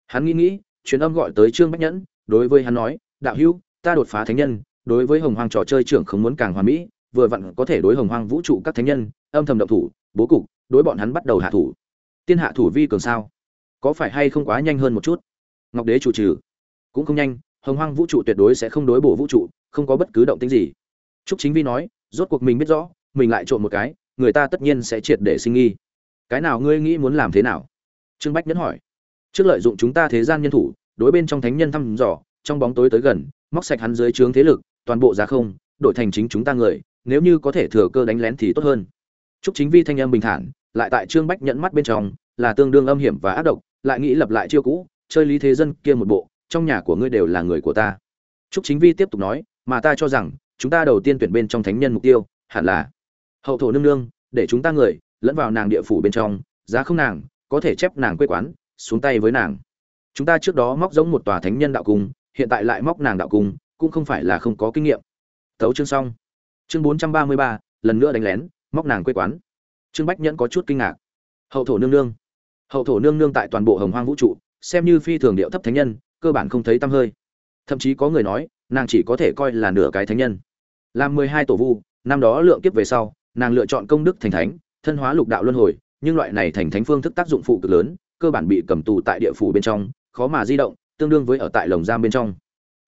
Hắn nghĩ nghĩ, truyền âm gọi tới Trương Bách Nhẫn, đối với hắn nói, "Đạo hữu, ta đột phá thánh nhân, đối với Hồng Hoang trò chơi trưởng không muốn càng hoàn mỹ, vừa vặn có thể đối Hồng Hoang vũ trụ các thánh nhân, âm thầm động thủ, bố cục, đối bọn hắn bắt đầu hạ thủ. Tiên hạ thủ vi cường sao? Có phải hay không quá nhanh hơn một chút?" Ngọc Đế chủ trừ, cũng không nhanh, Hồng Hoang vũ trụ tuyệt đối sẽ không đối bổ vũ trụ, không có bất cứ động tĩnh gì trúc chính vi nói rốt cuộc mình biết rõ mình lại trộn một cái người ta tất nhiên sẽ triệt để sinh nghi cái nào ngươi nghĩ muốn làm thế nào? Trương bách nhẫn hỏi. Trước lợi dụng chúng ta thế gian nhân thủ, đối bên trong thánh nhân thăm dò, trong bóng tối tới gần, móc sạch hắn dưới trướng thế lực, toàn bộ giá không, đổi thành chính chúng ta người, nếu như có thể thừa cơ đánh lén thì tốt hơn. Trúc chính vi thanh âm bình thản, lại tại trương bách nhẫn mắt bên trong, là tương đương âm hiểm và ác độc, lại nghĩ lập lại chiêu cũ, chơi lý thế dân kia một bộ, trong nhà của ngươi đều là người của ta. Trúc chính vi tiếp tục nói, mà ta cho rằng, chúng ta đầu tiên tuyển bên trong thánh nhân mục tiêu, hẳn là hậu thổ nương nương, để chúng ta người lẫn vào nàng địa phủ bên trong, giá không nàng, có thể chép nàng quê quán, xuống tay với nàng. Chúng ta trước đó móc giống một tòa thánh nhân đạo cung, hiện tại lại móc nàng đạo cung, cũng không phải là không có kinh nghiệm. Tấu chương xong. Chương bốn trăm ba mươi ba, lần nữa đánh lén, móc nàng quê quán. Trương bách nhẫn có chút kinh ngạc. Hậu thổ nương nương. Hậu thổ nương nương tại toàn bộ hồng hoang vũ trụ, xem như phi thường điệu thấp thánh nhân, cơ bản không thấy tăm hơi. Thậm chí có người nói, nàng chỉ có thể coi là nửa cái thánh nhân. Làm mười hai tổ vu, năm đó lượng kiếp về sau, nàng lựa chọn công đức thành thánh thân hóa lục đạo luân hồi, nhưng loại này thành thánh phương thức tác dụng phụ cực lớn, cơ bản bị cầm tù tại địa phủ bên trong, khó mà di động, tương đương với ở tại lồng giam bên trong.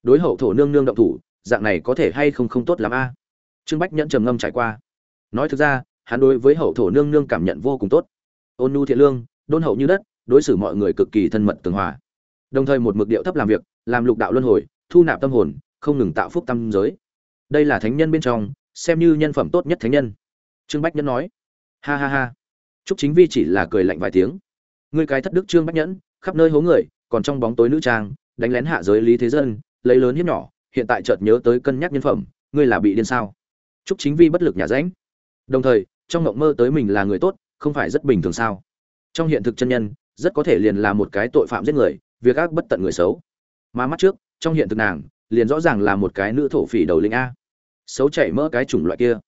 Đối hậu thổ nương nương động thủ, dạng này có thể hay không không tốt lắm a? Trương bách nhẫn trầm ngâm trải qua. Nói thực ra, hắn đối với hậu thổ nương nương cảm nhận vô cùng tốt. Ôn nhu thiện lương, đôn hậu như đất, đối xử mọi người cực kỳ thân mật tường hòa. Đồng thời một mực điệu thấp làm việc, làm lục đạo luân hồi, thu nạp tâm hồn, không ngừng tạo phúc tâm giới. Đây là thánh nhân bên trong, xem như nhân phẩm tốt nhất thánh nhân. Trương bách nhẫn nói ha ha ha. Trúc chính vi chỉ là cười lạnh vài tiếng. Ngươi cái thất đức trương bách nhẫn, khắp nơi hố người, còn trong bóng tối nữ trang, đánh lén hạ giới lý thế dân, lấy lớn hiếp nhỏ, hiện tại chợt nhớ tới cân nhắc nhân phẩm, ngươi là bị điên sao? Trúc chính vi bất lực nhà ránh. Đồng thời, trong ngộng mơ tới mình là người tốt, không phải rất bình thường sao? Trong hiện thực chân nhân, rất có thể liền là một cái tội phạm giết người, việc ác bất tận người xấu. Mà mắt trước, trong hiện thực nàng, liền rõ ràng là một cái nữ thổ phỉ đầu lĩnh a. Xấu chảy mỡ cái chủng loại kia.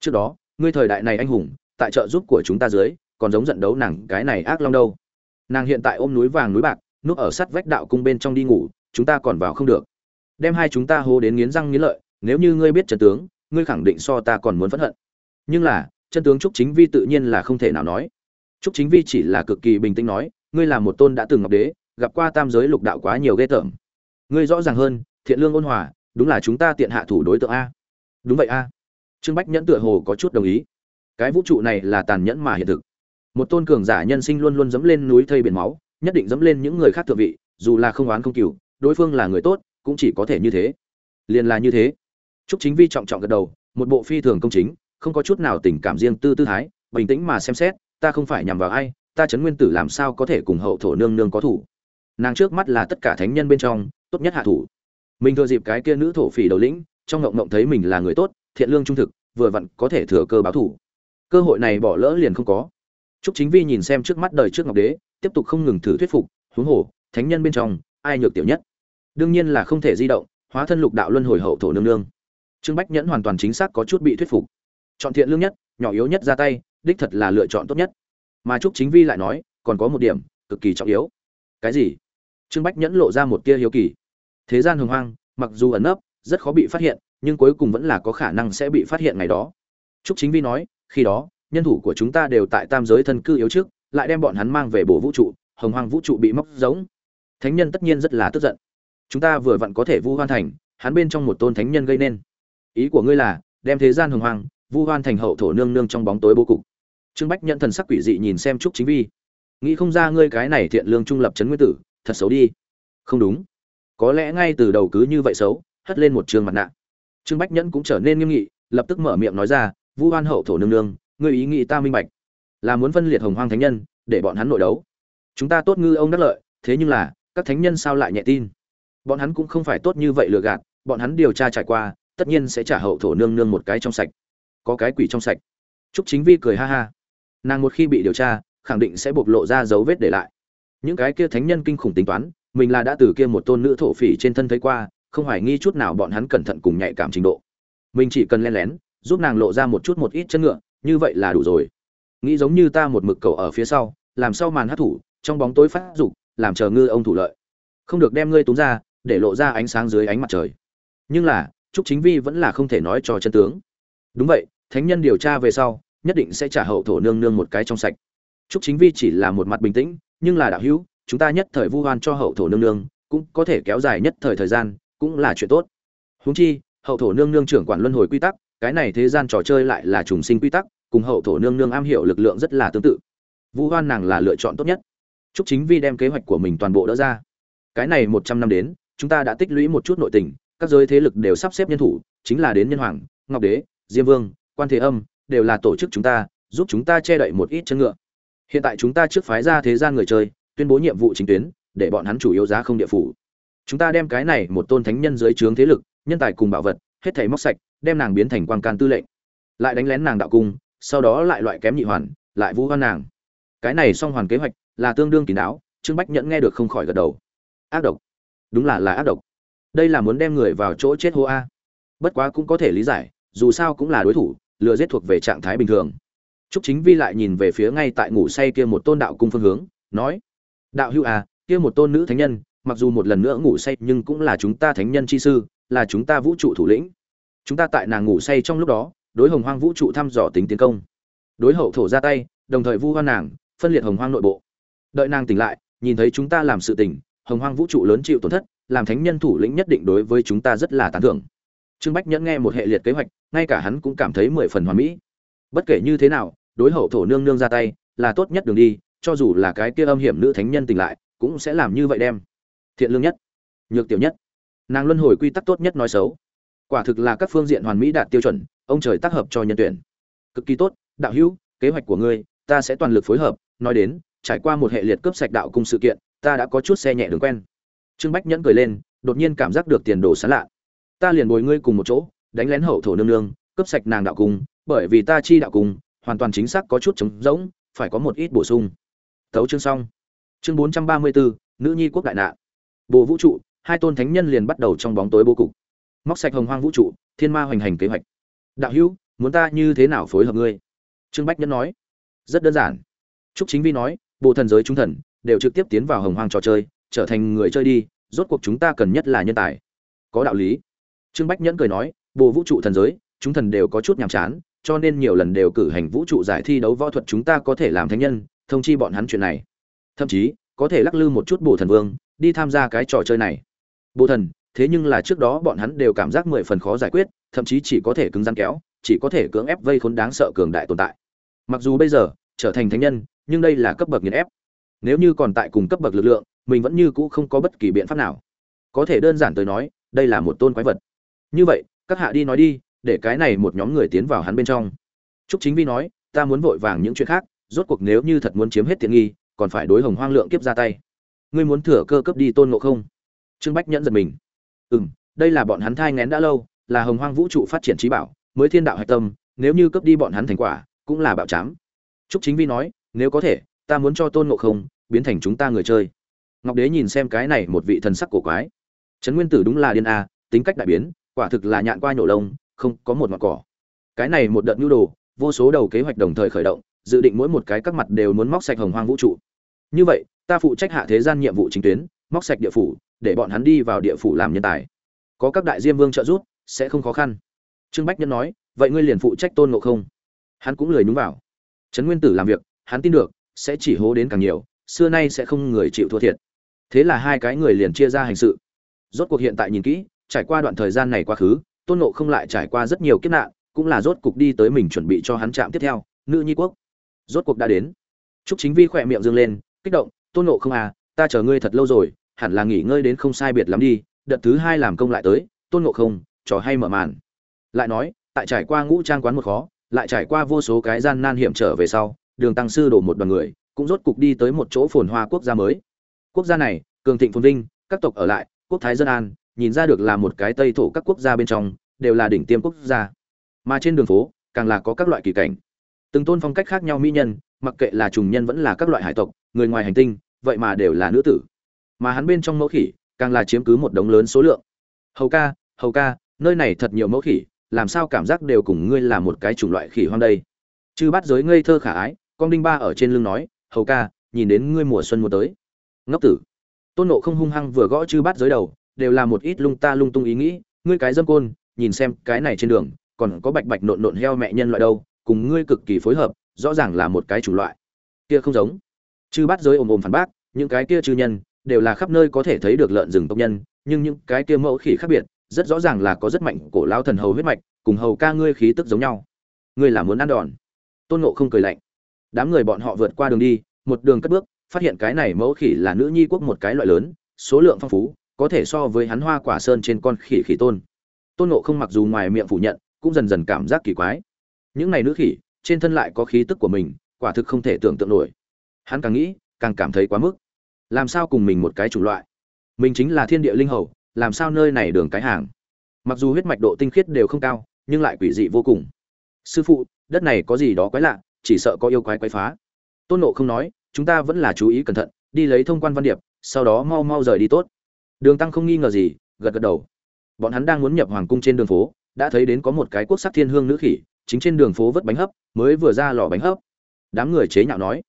Trước đó, ngươi thời đại này anh hùng tại trợ giúp của chúng ta dưới, còn giống giận đấu nàng cái này ác long đâu. Nàng hiện tại ôm núi vàng núi bạc, núp ở sắt vách đạo cung bên trong đi ngủ, chúng ta còn vào không được. Đem hai chúng ta hô đến nghiến răng nghiến lợi, nếu như ngươi biết trận tướng, ngươi khẳng định so ta còn muốn phẫn hận. Nhưng là chân tướng trúc chính vi tự nhiên là không thể nào nói. Trúc chính vi chỉ là cực kỳ bình tĩnh nói, ngươi là một tôn đã từng ngọc đế, gặp qua tam giới lục đạo quá nhiều ghê tởm. Ngươi rõ ràng hơn, thiện lương ôn hòa, đúng là chúng ta tiện hạ thủ đối tượng a. Đúng vậy a. Trương bách nhẫn tựa hồ có chút đồng ý cái vũ trụ này là tàn nhẫn mà hiện thực. Một tôn cường giả nhân sinh luôn luôn dẫm lên núi thây biển máu, nhất định dẫm lên những người khác thượng vị, dù là không oán không cừu, đối phương là người tốt, cũng chỉ có thể như thế. Liền là như thế. Trúc chính vi trọng trọng gật đầu, một bộ phi thường công chính, không có chút nào tình cảm riêng tư tư thái, bình tĩnh mà xem xét, ta không phải nhằm vào ai, ta chấn nguyên tử làm sao có thể cùng hậu thổ nương nương có thủ? Nàng trước mắt là tất cả thánh nhân bên trong, tốt nhất hạ thủ. Mình thừa dịp cái kia nữ thổ phỉ đầu lĩnh, trong ngộng ngộng thấy mình là người tốt, thiện lương trung thực, vừa vặn có thể thừa cơ báo thủ cơ hội này bỏ lỡ liền không có Trúc Chính Vi nhìn xem trước mắt đời trước Ngọc Đế, tiếp tục không ngừng thử thuyết phục, huống hồ, thánh nhân bên trong, ai nhược tiểu nhất? Đương nhiên là không thể di động, hóa thân lục đạo luân hồi hậu thổ nương nương. Trương Bách Nhẫn hoàn toàn chính xác có chút bị thuyết phục. Chọn thiện lương nhất, nhỏ yếu nhất ra tay, đích thật là lựa chọn tốt nhất. Mà Trúc Chính Vi lại nói, còn có một điểm cực kỳ trọng yếu. Cái gì? Trương Bách Nhẫn lộ ra một tia hiếu kỳ. Thế gian hùng hoang, mặc dù ẩn nấp, rất khó bị phát hiện, nhưng cuối cùng vẫn là có khả năng sẽ bị phát hiện ngày đó. Trúc Chính Vi nói, khi đó, nhân thủ của chúng ta đều tại tam giới thân cư yếu trước, lại đem bọn hắn mang về bổ vũ trụ, hồng hoang vũ trụ bị móc giống. Thánh nhân tất nhiên rất là tức giận. Chúng ta vừa vặn có thể vu hoan thành, hắn bên trong một tôn thánh nhân gây nên. Ý của ngươi là đem thế gian hồng hoang, vu hoan thành hậu thổ nương nương trong bóng tối bố cục. Trương Bách nhận thần sắc quỷ dị nhìn xem Trúc Chính Vi. Nghĩ không ra ngươi cái này thiện lương trung lập trấn nguyên tử, thật xấu đi. Không đúng. Có lẽ ngay từ đầu cứ như vậy xấu, hất lên một trường mặt nạ. Trương Bách Nhẫn cũng trở nên nghiêm nghị, lập tức mở miệng nói ra, "Vu Hoan hậu thổ nương nương, ngươi ý nghĩ ta minh bạch. Là muốn phân liệt hồng hoang thánh nhân để bọn hắn nội đấu. Chúng ta tốt ngư ông đắc lợi thế nhưng là các thánh nhân sao lại nhẹ tin? Bọn hắn cũng không phải tốt như vậy lừa gạt bọn hắn điều tra trải qua tất nhiên sẽ trả hậu thổ nương nương một cái trong sạch. Có cái quỷ trong sạch. Trúc chính vi cười ha ha. Nàng một khi bị điều tra khẳng định sẽ bộc lộ ra dấu vết để lại. Những cái kia thánh nhân kinh khủng tính toán mình là đã từ kia một tôn nữ thổ phỉ trên thân thấy qua không hoài nghi chút nào bọn hắn cẩn thận cùng nhạy cảm trình độ. Mình chỉ cần len lén giúp nàng lộ ra một chút một ít chân ngựa, như vậy là đủ rồi. Nghĩ giống như ta một mực cầu ở phía sau, làm sau màn hát thủ, trong bóng tối phát dục, làm chờ ngư ông thủ lợi. Không được đem ngươi túng ra, để lộ ra ánh sáng dưới ánh mặt trời. Nhưng là, trúc chính vi vẫn là không thể nói cho chân tướng. Đúng vậy, thánh nhân điều tra về sau, nhất định sẽ trả hậu thổ nương nương một cái trong sạch. Trúc chính vi chỉ là một mặt bình tĩnh, nhưng là đạo hữu, chúng ta nhất thời vu hoan cho hậu thổ nương nương, cũng có thể kéo dài nhất thời thời gian, cũng là chuyện tốt. Huống chi, hậu thổ nương nương trưởng quản luân hồi quy tắc cái này thế gian trò chơi lại là trùng sinh quy tắc, cùng hậu thổ nương nương am hiểu lực lượng rất là tương tự. Vu hoan nàng là lựa chọn tốt nhất. Chúc chính vi đem kế hoạch của mình toàn bộ đỡ ra. Cái này một trăm năm đến, chúng ta đã tích lũy một chút nội tình, các giới thế lực đều sắp xếp nhân thủ, chính là đến nhân hoàng, ngọc đế, diêm vương, quan thế âm, đều là tổ chức chúng ta, giúp chúng ta che đậy một ít chân ngựa. Hiện tại chúng ta trước phái ra thế gian người chơi, tuyên bố nhiệm vụ chính tuyến, để bọn hắn chủ yếu giá không địa phủ. Chúng ta đem cái này một tôn thánh nhân dưới trướng thế lực, nhân tài cùng bảo vật hết thảy móc sạch, đem nàng biến thành quang can tư lệnh. Lại đánh lén nàng đạo cung, sau đó lại loại kém nhị hoàn, lại vũ hoan nàng. Cái này song hoàn kế hoạch là tương đương kín đáo, trương bách nhẫn nghe được không khỏi gật đầu. Ác độc. Đúng là là ác độc. Đây là muốn đem người vào chỗ chết hô a. Bất quá cũng có thể lý giải, dù sao cũng là đối thủ, lừa giết thuộc về trạng thái bình thường. Trúc chính vi lại nhìn về phía ngay tại ngủ say kia một tôn đạo cung phương hướng, nói, đạo hữu à kia một tôn nữ thánh nhân, mặc dù một lần nữa ngủ say nhưng cũng là chúng ta thánh nhân chi sư là chúng ta vũ trụ thủ lĩnh. Chúng ta tại nàng ngủ say trong lúc đó, đối hồng hoang vũ trụ thăm dò tính tiến công. Đối hậu thổ ra tay, đồng thời vu hoan nàng, phân liệt hồng hoang nội bộ. Đợi nàng tỉnh lại, nhìn thấy chúng ta làm sự tình, hồng hoang vũ trụ lớn chịu tổn thất, làm thánh nhân thủ lĩnh nhất định đối với chúng ta rất là tán thưởng. Trương bách nhẫn nghe một hệ liệt kế hoạch, ngay cả hắn cũng cảm thấy mười phần hoàn mỹ. Bất kể như thế nào, đối hậu thổ nương nương ra tay, là tốt nhất đường đi, cho dù là cái kia âm hiểm nữ thánh nhân tỉnh lại, cũng sẽ làm như vậy đem. Thiện lương nhất. Nhược tiểu nhất nàng luân hồi quy tắc tốt nhất nói xấu. Quả thực là các phương diện hoàn mỹ đạt tiêu chuẩn, ông trời tác hợp cho nhân tuyển. Cực kỳ tốt, đạo hữu, kế hoạch của ngươi, ta sẽ toàn lực phối hợp, nói đến, trải qua một hệ liệt cướp sạch đạo cung sự kiện, ta đã có chút xe nhẹ đường quen. Trương bách nhẫn cười lên, đột nhiên cảm giác được tiền đồ sán lạ. Ta liền bồi ngươi cùng một chỗ, đánh lén hậu thổ nương nương, cướp sạch nàng đạo cung, bởi vì ta chi đạo cung, hoàn toàn chính xác có chút trống rỗng, phải có một ít bổ sung. Thấu chương xong. Chương bốn trăm ba mươi bốn nữ nhi quốc đại nạn. Bồ vũ trụ hai tôn thánh nhân liền bắt đầu trong bóng tối bố cục. Móc sạch hồng hoang vũ trụ, thiên ma hoành hành kế hoạch. Đạo hữu, muốn ta như thế nào phối hợp ngươi? Trương bách nhẫn nói. Rất đơn giản. Trúc chính vi nói bộ thần giới chúng thần đều trực tiếp tiến vào hồng hoang trò chơi, trở thành người chơi đi, rốt cuộc chúng ta cần nhất là nhân tài. Có đạo lý. Trương bách nhẫn cười nói bộ vũ trụ thần giới, chúng thần đều có chút nhàm chán, cho nên nhiều lần đều cử hành vũ trụ giải thi đấu võ thuật chúng ta có thể làm thánh nhân, thông chi bọn hắn chuyện này. Thậm chí, có thể lắc lư một chút bổ thần vương, đi tham gia cái trò chơi này bộ thần, thế nhưng là trước đó bọn hắn đều cảm giác mười phần khó giải quyết, thậm chí chỉ có thể cứng rắn kéo, chỉ có thể cưỡng ép vây khốn đáng sợ cường đại tồn tại. Mặc dù bây giờ, trở thành thánh nhân, nhưng đây là cấp bậc nghiền ép. Nếu như còn tại cùng cấp bậc lực lượng, mình vẫn như cũ không có bất kỳ biện pháp nào. Có thể đơn giản tới nói, đây là một tôn quái vật. Như vậy, các hạ đi nói đi, để cái này một nhóm người tiến vào hắn bên trong. Trúc chính vi nói, ta muốn vội vàng những chuyện khác, rốt cuộc nếu như thật muốn chiếm hết tiện nghi, còn phải đối hồng hoang lượng kiếp ra tay. Ngươi muốn thừa cơ cấp đi tôn ngộ không? Trương bách nhẫn giật mình. Ừ m đây là bọn hắn thai ngén đã lâu, là hồng hoang vũ trụ phát triển trí bảo, mới thiên đạo hạch tâm, nếu như cấp đi bọn hắn thành quả, cũng là bạo chám. Trúc chính vi nói, nếu có thể, ta muốn cho tôn ngộ không biến thành chúng ta người chơi. Ngọc đế nhìn xem cái này một vị thần sắc cổ quái. Trấn nguyên tử đúng là điên a, tính cách đại biến, quả thực là nhạn qua nhổ lông, không có một ngọn cỏ. Cái này một đợt nhu đồ, vô số đầu kế hoạch đồng thời khởi động, dự định mỗi một cái các mặt đều muốn móc sạch hồng hoang vũ trụ. Như vậy, ta phụ trách hạ thế gian nhiệm vụ chính tuyến, móc sạch địa phủ để bọn hắn đi vào địa phủ làm nhân tài. Có các đại diêm vương trợ giúp sẽ không khó khăn. Trương bách nhân nói vậy ngươi liền phụ trách tôn ngộ không? Hắn cũng lười nhúng vào. Trấn nguyên tử làm việc hắn tin được sẽ chỉ hố đến càng nhiều xưa nay sẽ không người chịu thua thiệt. Thế là hai cái người liền chia ra hành sự. Rốt cuộc hiện tại nhìn kỹ trải qua đoạn thời gian này quá khứ tôn nộ không lại trải qua rất nhiều kiếp nạn cũng là rốt cuộc đi tới mình chuẩn bị cho hắn chạm tiếp theo nữ nhi quốc. Rốt cuộc đã đến. Trúc Chính Vi khỏe miệng dương lên, kích động, "Tôn Ngộ không à, ta chờ ngươi thật lâu rồi, hẳn là nghỉ ngơi đến không sai biệt lắm đi, đợt thứ hai làm công lại tới, Tôn Ngộ không, trò hay mở màn." Lại nói, tại trải qua ngũ trang quán một khó, lại trải qua vô số cái gian nan hiểm trở về sau, Đường Tăng sư đổ một đoàn người, cũng rốt cục đi tới một chỗ phồn hoa quốc gia mới. Quốc gia này, cường thịnh phồn vinh, các tộc ở lại, quốc thái dân an, nhìn ra được là một cái tây thổ các quốc gia bên trong, đều là đỉnh tiêm quốc gia. Mà trên đường phố, càng là có các loại kỳ cảnh. Từng tôn phong cách khác nhau mỹ nhân, mặc kệ là trùng nhân vẫn là các loại hải tộc, người ngoài hành tinh, vậy mà đều là nữ tử. Mà hắn bên trong mẫu khỉ, càng là chiếm cứ một đống lớn số lượng. Hầu ca, hầu ca, nơi này thật nhiều mẫu khỉ, làm sao cảm giác đều cùng ngươi là một cái chủng loại khỉ hoang đây. Chư bắt giới ngây thơ khả ái, con đinh ba ở trên lưng nói, hầu ca, nhìn đến ngươi mùa xuân mùa tới. Ngốc tử. Tôn Nộ không hung hăng vừa gõ chư bắt giới đầu, đều là một ít lung ta lung tung ý nghĩ, ngươi cái dâm côn, nhìn xem, cái này trên đường, còn có bạch bạch nộn nộn heo mẹ nhân loại đâu, cùng ngươi cực kỳ phối hợp, rõ ràng là một cái chủng loại kia không giống chư bát giới ồm ồm phản bác những cái kia chư nhân đều là khắp nơi có thể thấy được lợn rừng tộc nhân, nhưng những cái kia mẫu khỉ khác biệt, rất rõ ràng là có rất mạnh cổ lao thần hầu huyết mạch, cùng hầu ca ngươi khí tức giống nhau. Ngươi là muốn ăn đòn. Tôn ngộ không cười lạnh. Đám người bọn họ vượt qua đường đi, một đường cất bước, phát hiện cái này mẫu khỉ là nữ nhi quốc một cái loại lớn, số lượng phong phú, có thể so với hắn hoa quả sơn trên con khỉ khỉ tôn. Tôn ngộ không mặc dù ngoài miệng phủ nhận, cũng dần dần cảm giác kỳ quái. Những này nữ khỉ, trên thân lại có khí tức của mình, quả thực không thể tưởng tượng nổi. Hắn càng nghĩ, càng cảm thấy quá mức làm sao cùng mình một cái chủng loại? Mình chính là thiên địa linh hầu, làm sao nơi này đường cái hàng? Mặc dù huyết mạch độ tinh khiết đều không cao, nhưng lại quỷ dị vô cùng. Sư phụ, đất này có gì đó quái lạ, chỉ sợ có yêu quái quái phá. Tôn nộ không nói, chúng ta vẫn là chú ý cẩn thận, đi lấy thông quan văn điệp, sau đó mau mau rời đi tốt. Đường tăng không nghi ngờ gì, gật gật đầu. Bọn hắn đang muốn nhập hoàng cung trên đường phố, đã thấy đến có một cái quốc sắc thiên hương nữ khỉ, chính trên đường phố vớt bánh hấp, mới vừa ra lò bánh hấp. Đám người chế nhạo nói,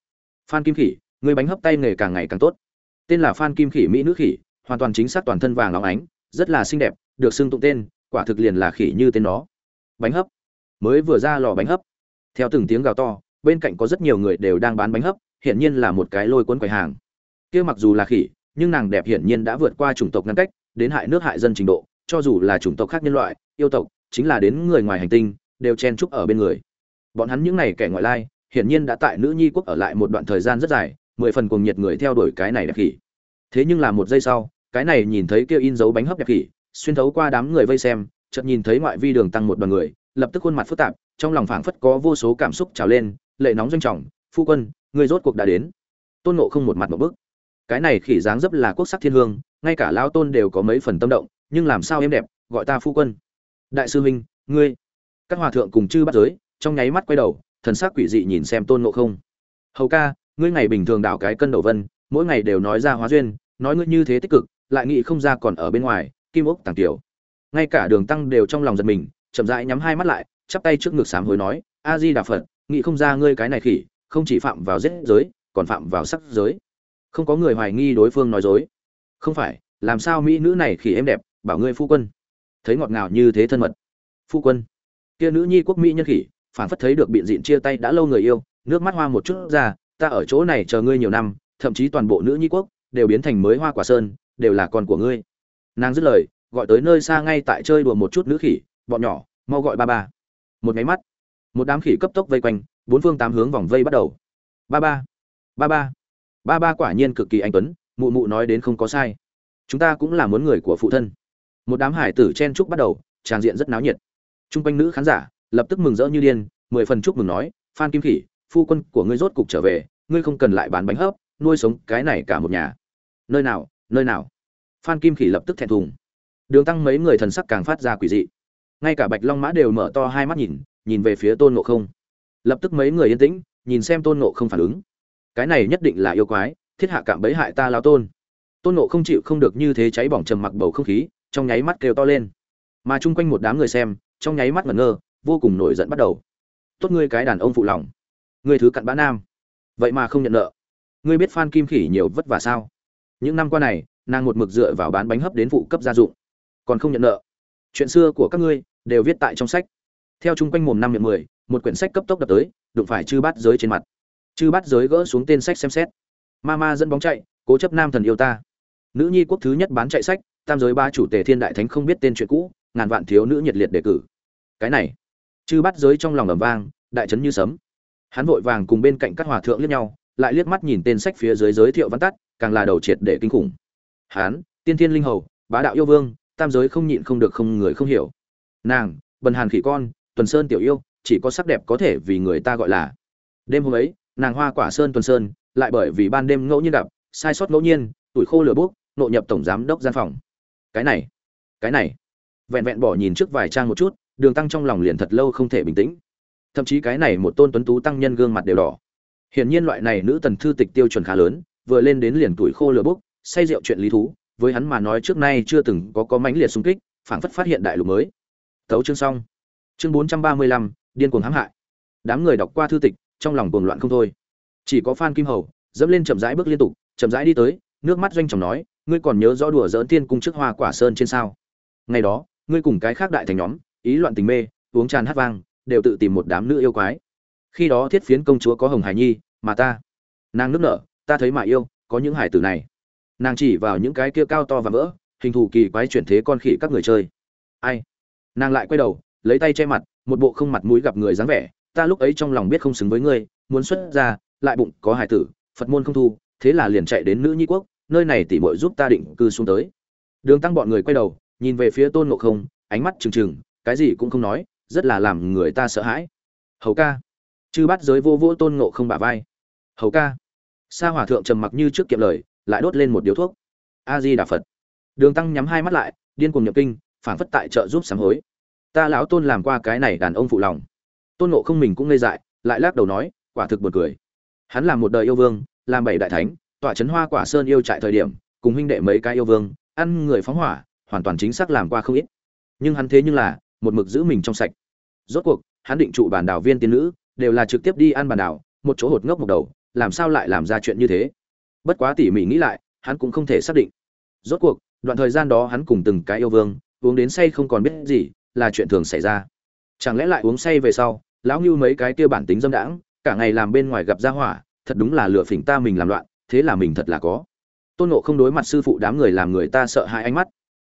phan kim khỉ người bánh hấp tay nghề càng ngày càng tốt tên là phan kim khỉ mỹ nữ khỉ, hoàn toàn chính xác toàn thân vàng óng ánh, rất là xinh đẹp, được xưng tụng tên, quả thực liền là khỉ như tên nó. Bánh hấp. Mới vừa ra lò bánh hấp. Theo từng tiếng gào to, bên cạnh có rất nhiều người đều đang bán bánh hấp, hiển nhiên là một cái lôi cuốn quầy hàng. Kia mặc dù là khỉ, nhưng nàng đẹp hiển nhiên đã vượt qua chủng tộc ngăn cách, đến hại nước hại dân trình độ, cho dù là chủng tộc khác nhân loại, yêu tộc, chính là đến người ngoài hành tinh, đều chen chúc ở bên người. Bọn hắn những này kẻ ngoại lai, hiển nhiên đã tại nữ nhi quốc ở lại một đoạn thời gian rất dài mười phần cùng nhiệt người theo đuổi cái này đẹp khỉ. Thế nhưng là một giây sau, cái này nhìn thấy kia in dấu bánh hấp đẹp khỉ, xuyên thấu qua đám người vây xem, chợt nhìn thấy ngoại vi đường tăng một đoàn người, lập tức khuôn mặt phức tạp, trong lòng phảng phất có vô số cảm xúc trào lên, lệ nóng doanh trọng, phu quân, người rốt cuộc đã đến. Tôn nộ không một mặt một bức. Cái này khỉ dáng dấp là quốc sắc thiên hương, ngay cả lão tôn đều có mấy phần tâm động, nhưng làm sao em đẹp, gọi ta phu quân? Đại sư huynh, ngươi. Các hòa thượng cùng chư bắt giới, trong nháy mắt quay đầu, thần sắc quỷ dị nhìn xem tôn ngộ không. Hầu ca ngươi ngày bình thường đảo cái cân đầu vân, mỗi ngày đều nói ra hóa duyên, nói ngươi như thế tích cực, lại nghĩ không ra còn ở bên ngoài, kim ốc tàng tiểu. Ngay cả đường tăng đều trong lòng giật mình, chậm rãi nhắm hai mắt lại, chắp tay trước ngực sám hối nói, a di đà phật, nghĩ không ra ngươi cái này khỉ, không chỉ phạm vào giết giới, còn phạm vào sắc giới. Không có người hoài nghi đối phương nói dối. Không phải, làm sao mỹ nữ này khỉ em đẹp, bảo ngươi phu quân. Thấy ngọt ngào như thế thân mật. Phu quân. Kia nữ nhi quốc mỹ nhân khỉ phản phất thấy được biện diện chia tay đã lâu người yêu, nước mắt hoa một chút ra ta ở chỗ này chờ ngươi nhiều năm, thậm chí toàn bộ nữ nhi quốc đều biến thành mới hoa quả sơn, đều là con của ngươi. Nàng dứt lời, gọi tới nơi xa ngay tại chơi đùa một chút nữ khỉ, bọn nhỏ, mau gọi ba ba. Một máy mắt, một đám khỉ cấp tốc vây quanh, bốn phương tám hướng vòng vây bắt đầu. Ba ba ba ba. Ba ba quả nhiên cực kỳ anh tuấn, mụ mụ nói đến không có sai. Chúng ta cũng là muốn người của phụ thân. Một đám hải tử chen trúc bắt đầu, tràng diện rất náo nhiệt. T r u n g quanh nữ khán giả lập tức mừng rỡ như điên, mười phần chúc mừng nói, phan kim khỉ phu quân của ngươi rốt cục trở về, ngươi không cần lại bán bánh hấp, nuôi sống cái này cả một nhà. Nơi nào nơi nào? Phan kim khỉ lập tức thẹn thùng. Đường tăng mấy người thần sắc càng phát ra quỷ dị. Ngay cả bạch long mã đều mở to hai mắt nhìn nhìn về phía tôn ngộ không. Lập tức mấy người yên tĩnh, nhìn xem tôn ngộ không phản ứng. Cái này nhất định là yêu quái, thiết hạ cảm bẫy hại ta lao tôn. Tôn ngộ không chịu không được như thế cháy bỏng trầm mặc bầu không khí, trong nháy mắt kêu to lên. Mà chung quanh một đám người xem, trong nháy mắt ngẩn ngơ, vô cùng nổi giận bắt đầu. Tốt ngươi cái đàn ông phụ lòng ngươi thứ cặn bã nam. Vậy mà không nhận nợ. Ngươi biết phan kim khỉ nhiều vất vả sao? Những năm qua này, nàng một mực dựa vào bán bánh hấp đến phụ cấp gia dụng, còn không nhận nợ. Chuyện xưa của các ngươi đều viết tại trong sách. Theo chung quanh mồm năm miệng mười, một quyển sách cấp tốc đập tới, đụng phải chư bát giới trên mặt. Chư bát giới gỡ xuống tên sách xem xét. Ma ma dẫn bóng chạy, cố chấp nam thần yêu ta. Nữ nhi quốc thứ nhất bán chạy sách, tam giới ba chủ tề thiên đại thánh không biết tên chuyện cũ, ngàn vạn thiếu nữ nhiệt liệt đề cử. Cái này, chư bát giới trong lòng ầm vang, đại trấn như sấm hắn vội vàng cùng bên cạnh các hòa thượng liếc nhau, lại liếc mắt nhìn tên sách phía dưới giới thiệu văn tắt, càng là đầu triệt để kinh khủng. Hắn tiên thiên linh hầu, bá đạo yêu vương, tam giới không nhịn không được không người không hiểu. Nàng, bần hàn khỉ con, tuần sơn tiểu yêu, chỉ có sắc đẹp có thể vì người ta gọi là. Đêm hôm ấy, nàng hoa quả sơn tuần sơn, lại bởi vì ban đêm ngẫu nhiên gặp, sai sót ngẫu nhiên, tuổi khô lửa bốc nội nhập tổng giám đốc gian phòng. Cái này cái này. Vẹn vẹn bỏ nhìn trước vài trang một chút, đường tăng trong lòng liền thật lâu không thể bình tĩnh thậm chí cái này một tôn tuấn tú tăng nhân gương mặt đều đỏ. Hiển nhiên loại này nữ tần thư tịch tiêu chuẩn khá lớn, vừa lên đến liền tuổi khô lửa bốc, say rượu chuyện lý thú, với hắn mà nói trước nay chưa từng có có mãnh liệt xung kích, phảng phất phát hiện đại lục mới. Tấu chương xong. Chương bốn trăm ba mươi lăm, điên cuồng hãm hại. Đám người đọc qua thư tịch, trong lòng cuồng loạn không thôi. Chỉ có phan kim hầu, dẫm lên chậm rãi bước liên tục, chậm rãi đi tới, nước mắt doanh trọng nói, ngươi còn nhớ rõ đùa dỡn tiên cung trước hoa quả sơn trên sao? Ngày đó, ngươi cùng cái khác đại thành nhóm, ý loạn tình mê, uống tràn hát vang đều tự tìm một đám nữ yêu quái. Khi đó thiết phiến công chúa có hồng hải nhi, mà ta, nàng nước nở, ta thấy mà yêu, có những hải tử này. Nàng chỉ vào những cái kia cao to và vỡ hình thù kỳ quái chuyển thế con khỉ các người chơi. Ai? Nàng lại quay đầu, lấy tay che mặt, một bộ không mặt mũi gặp người dáng vẻ, ta lúc ấy trong lòng biết không xứng với ngươi, muốn xuất ra, lại bụng có hải tử, phật môn không thu, thế là liền chạy đến nữ nhi quốc, nơi này tỉ muội giúp ta định cư xuống tới. Đường tăng bọn người quay đầu, nhìn về phía tôn ngộ không, ánh mắt trừng trừng, cái gì cũng không nói rất là làm người ta sợ hãi. Hầu ca. Chư bắt giới vô vô tôn ngộ không bả vai. Hầu ca. Sa hòa thượng trầm mặc như trước kiệm lời, lại đốt lên một điếu thuốc. A di đà phật. Đường tăng nhắm hai mắt lại, điên cuồng nhập kinh phản phất tại trợ giúp sám hối. Ta lão tôn làm qua cái này đàn ông phụ lòng. Tôn ngộ không mình cũng ngây dại, lại lắc đầu nói, quả thực buồn cười. Hắn làm một đời yêu vương, làm bảy đại thánh, tọa trấn hoa quả sơn yêu trại thời điểm, cùng huynh đệ mấy cái yêu vương, ăn người phóng hỏa, hoàn toàn chính xác làm qua không ít. Nhưng hắn thế nhưng là, một mực giữ mình trong sạch rốt cuộc, hắn định trụ bản đảo viên tiên nữ, đều là trực tiếp đi ăn bản đảo, một chỗ hột ngốc một đầu, làm sao lại làm ra chuyện như thế? Bất quá tỉ mỉ nghĩ lại, hắn cũng không thể xác định. Rốt cuộc, đoạn thời gian đó hắn cùng từng cái yêu vương, uống đến say không còn biết gì, là chuyện thường xảy ra. Chẳng lẽ lại uống say về sau, lão ngưu mấy cái kia bản tính dâm đãng, cả ngày làm bên ngoài gặp ra hỏa, thật đúng là lựa phỉnh ta mình làm loạn, thế là mình thật là có. Tôn nộ không đối mặt sư phụ đám người làm người ta sợ hãi ánh mắt.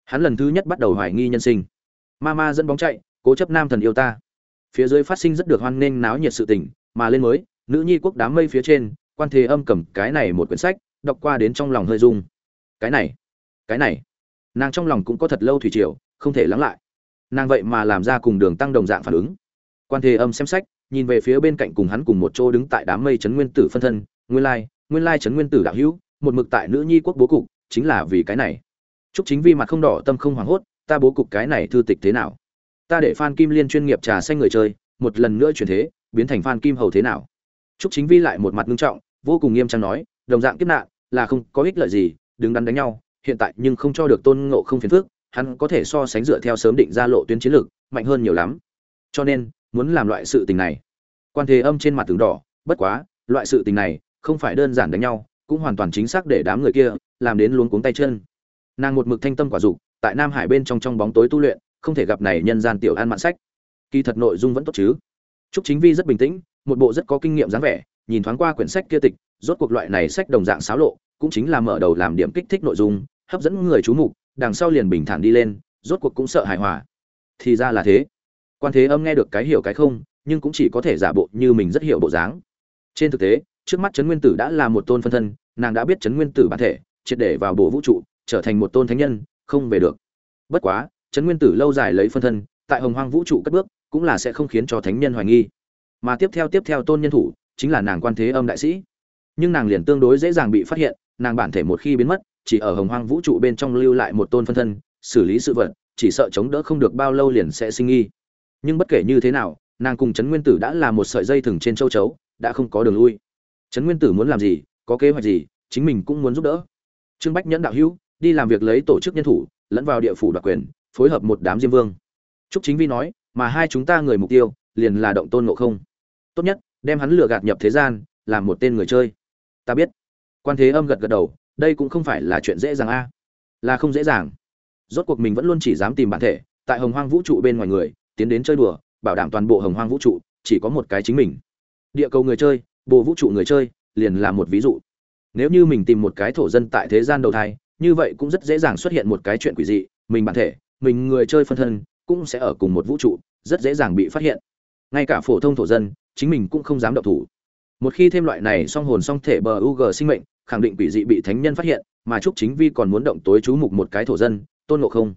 Hắn lần thứ nhất bắt đầu hoài nghi nhân sinh. Ma ma dẫn bóng chạy cố chấp nam thần yêu ta. Phía dưới phát sinh rất được hoan nghênh náo nhiệt sự tình, mà lên mới, nữ nhi quốc đám mây phía trên, quan thế âm cầm cái này một quyển sách, đọc qua đến trong lòng hơi rung. Cái này cái này. Nàng trong lòng cũng có thật lâu thủy triều, không thể lắng lại. Nàng vậy mà làm ra cùng đường tăng đồng dạng phản ứng. Quan thế âm xem sách, nhìn về phía bên cạnh cùng hắn cùng một chỗ đứng tại đám mây trấn nguyên tử phân thân, nguyên lai nguyên lai trấn nguyên tử đạo hữu, một mực tại nữ nhi quốc bố cục, chính là vì cái này. Chúc chính vi mặt không đỏ, tâm không hoảng hốt, ta bố cục cái này thư tịch thế nào? Ta để phan kim liên chuyên nghiệp trà xanh người chơi, một lần nữa chuyển thế, biến thành phan kim hầu thế nào? Trúc chính vi lại một mặt nghiêm trọng, vô cùng nghiêm trang nói, đồng dạng kiếp nạn, là không có ích lợi gì, đứng đắn đánh nhau, hiện tại nhưng không cho được tôn ngộ không phiền phức, hắn có thể so sánh dựa theo sớm định ra lộ tuyến chiến lược, mạnh hơn nhiều lắm. Cho nên, muốn làm loại sự tình này. Quan thế âm trên mặt tướng đỏ, bất quá, loại sự tình này, không phải đơn giản đánh nhau, cũng hoàn toàn chính xác để đám người kia, làm đến luống cuống tay chân. Nàng một mực thanh tâm quả dục, tại nam hải bên trong trong bóng tối tu luyện không thể gặp này nhân gian tiểu an mạn sách. Kỳ thật nội dung vẫn tốt chứ. Trúc chính vi rất bình tĩnh, một bộ rất có kinh nghiệm dáng vẻ, nhìn thoáng qua quyển sách kia tịch, rốt cuộc loại này sách đồng dạng xáo lộ, cũng chính là mở đầu làm điểm kích thích nội dung, hấp dẫn người chú mục, đằng sau liền bình thản đi lên, rốt cuộc cũng sợ hài hòa. Thì ra là thế. Quan thế âm nghe được cái hiểu cái không, nhưng cũng chỉ có thể giả bộ như mình rất hiểu bộ dáng. Trên thực tế, trước mắt trấn nguyên tử đã là một tôn phân thân, nàng đã biết trấn nguyên tử bản thể, triệt để vào bộ vũ trụ, trở thành một tôn thánh nhân, không về được. Bất quá trấn nguyên tử lâu dài lấy phân thân, tại hồng hoang vũ trụ cất bước, cũng là sẽ không khiến cho thánh nhân hoài nghi. Mà tiếp theo tiếp theo tôn nhân thủ, chính là nàng quan thế âm đại sĩ. Nhưng nàng liền tương đối dễ dàng bị phát hiện, nàng bản thể một khi biến mất, chỉ ở hồng hoang vũ trụ bên trong lưu lại một tôn phân thân, xử lý sự vật, chỉ sợ chống đỡ không được bao lâu liền sẽ sinh nghi. Nhưng bất kể như thế nào, nàng cùng trấn nguyên tử đã là một sợi dây thừng trên châu chấu, đã không có đường lui. Trấn nguyên tử muốn làm gì, có kế hoạch gì, chính mình cũng muốn giúp đỡ. Trương bách nhẫn đạo hữu, đi làm việc lấy tổ chức nhân thủ, lẫn vào địa phủ đặc quyền phối hợp một đám diêm vương. Trúc chính vi nói, mà hai chúng ta người mục tiêu, liền là động tôn ngộ không. Tốt nhất, đem hắn lừa gạt nhập thế gian, làm một tên người chơi. Ta biết. Quan thế âm gật gật đầu, đây cũng không phải là chuyện dễ dàng a. Là không dễ dàng. Rốt cuộc mình vẫn luôn chỉ dám tìm bản thể, tại hồng hoang vũ trụ bên ngoài người, tiến đến chơi đùa, bảo đảm toàn bộ hồng hoang vũ trụ, chỉ có một cái chính mình. Địa cầu người chơi, bộ vũ trụ người chơi, liền là một ví dụ. Nếu như mình tìm một cái thổ dân tại thế gian đầu thai, như vậy cũng rất dễ dàng xuất hiện một cái chuyện quỷ dị, mình bản thể mình người chơi phân thân cũng sẽ ở cùng một vũ trụ, rất dễ dàng bị phát hiện. Ngay cả phổ thông thổ dân, chính mình cũng không dám động thủ. Một khi thêm loại này song hồn song thể bờ ug sinh mệnh, khẳng định quỷ dị bị thánh nhân phát hiện, mà trúc chính vi còn muốn động tối chú mục một cái thổ dân, tôn ngộ không?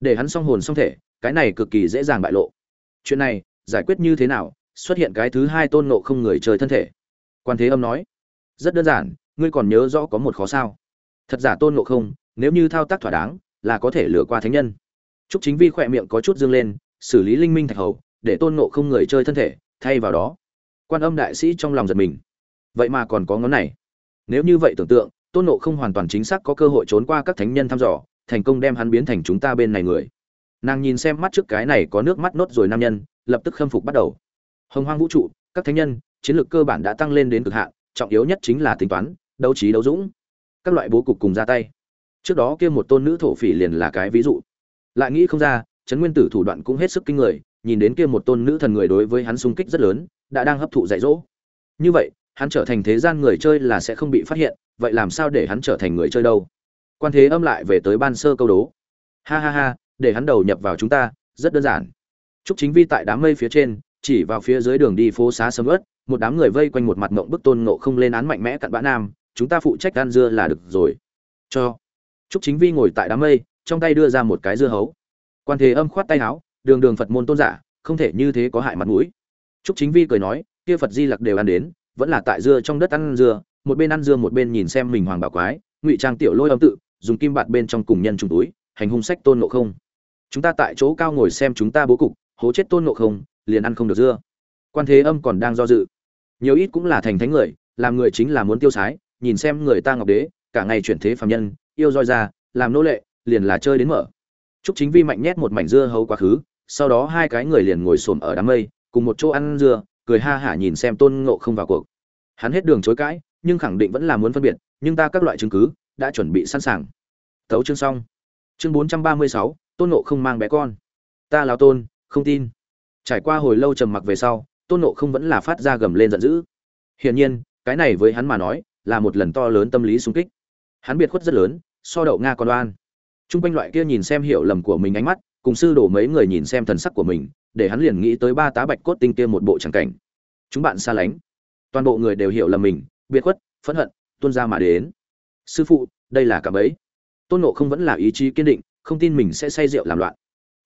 Để hắn song hồn song thể, cái này cực kỳ dễ dàng bại lộ. Chuyện này, giải quyết như thế nào? Xuất hiện cái thứ hai tôn ngộ không người chơi thân thể. Quan thế âm nói. Rất đơn giản, ngươi còn nhớ rõ có một khó sao? Thật giả tôn ngộ không, nếu như thao tác thỏa đáng, là có thể lừa qua thánh nhân trúc chính vi khỏe miệng có chút dương lên, xử lý linh minh thạch hầu, để tôn ngộ không người chơi thân thể, thay vào đó. Quan âm đại sĩ trong lòng giật mình. Vậy mà còn có ngón này. Nếu như vậy tưởng tượng, tôn ngộ không hoàn toàn chính xác có cơ hội trốn qua các thánh nhân thăm dò, thành công đem hắn biến thành chúng ta bên này người. Nàng nhìn xem mắt trước cái này có nước mắt nốt rồi nam nhân, lập tức khâm phục bắt đầu. Hồng hoang vũ trụ, các thánh nhân, chiến lược cơ bản đã tăng lên đến cực hạn, trọng yếu nhất chính là tính toán, đấu trí đấu dũng. Các loại bố cục cùng ra tay. Trước đó kia một tôn nữ thổ phỉ liền là cái ví dụ lại nghĩ không ra trấn nguyên tử thủ đoạn cũng hết sức kinh người nhìn đến kia một tôn nữ thần người đối với hắn sung kích rất lớn đã đang hấp thụ dạy dỗ như vậy hắn trở thành thế gian người chơi là sẽ không bị phát hiện vậy làm sao để hắn trở thành người chơi đâu quan thế âm lại về tới ban sơ câu đố ha ha ha để hắn đầu nhập vào chúng ta rất đơn giản Trúc Chính Vi tại đám mây phía trên, chỉ vào phía dưới đường đi phố xá sầm ớt một đám người vây quanh một mặt ngộng bức tôn ngộ không lên án mạnh mẽ cặn bã nam, chúng ta phụ trách gan dưa là được rồi. Cho. Trúc Chính Vi ngồi tại đám mây, trong tay đưa ra một cái dưa hấu. Quan Thế Âm khoát tay áo, đường đường Phật môn tôn giả, không thể như thế có hại mặt mũi. Trúc Chính Vi cười nói, kia Phật Di Lặc đều ăn đến, vẫn là tại dưa trong đất ăn dưa, một bên ăn dưa một bên nhìn xem mình hoàng bảo quái, ngụy trang tiểu lôi âm tự, dùng kim bạt bên trong cùng nhân trùng túi, hành hung sách tôn ngộ không. Chúng ta tại chỗ cao ngồi xem chúng ta bố cục, hố chết tôn ngộ không, liền ăn không được dưa. Quan Thế Âm còn đang do dự. Nhiều ít cũng là thành thánh người, làm người chính là muốn tiêu sái, nhìn xem người ta ngọc đế, cả ngày chuyển thế phàm nhân, yêu roi ra, làm nô lệ, liền là chơi đến mở. Trúc Chính Vi mạnh nhét một mảnh dưa hấu quá khứ, sau đó hai cái người liền ngồi xổm ở đám mây, cùng một chỗ ăn dưa, cười ha hả nhìn xem Tôn Ngộ không vào cuộc. Hắn hết đường chối cãi, nhưng khẳng định vẫn là muốn phân biệt, nhưng ta các loại chứng cứ đã chuẩn bị sẵn sàng. Tấu chương xong. Chương 436, Tôn Ngộ không mang bé con. Ta lão Tôn, không tin. trải qua hồi lâu trầm mặc về sau tôn nộ không vẫn là phát ra gầm lên giận dữ hiển nhiên cái này với hắn mà nói là một lần to lớn tâm lý sung kích hắn biệt khuất rất lớn so đậu nga còn đoan t r u n g quanh loại kia nhìn xem hiểu lầm của mình ánh mắt, cùng sư đổ mấy người nhìn xem thần sắc của mình, để hắn liền nghĩ tới ba tá bạch cốt tinh kia một bộ tràng cảnh. Chúng bạn xa lánh. Toàn bộ người đều hiểu lầm mình, biệt khuất, phẫn hận, tuôn ra mà đến. Sư phụ, đây là cả bấy. Tôn nộ không vẫn là ý chí kiên định, không tin mình sẽ say rượu làm loạn.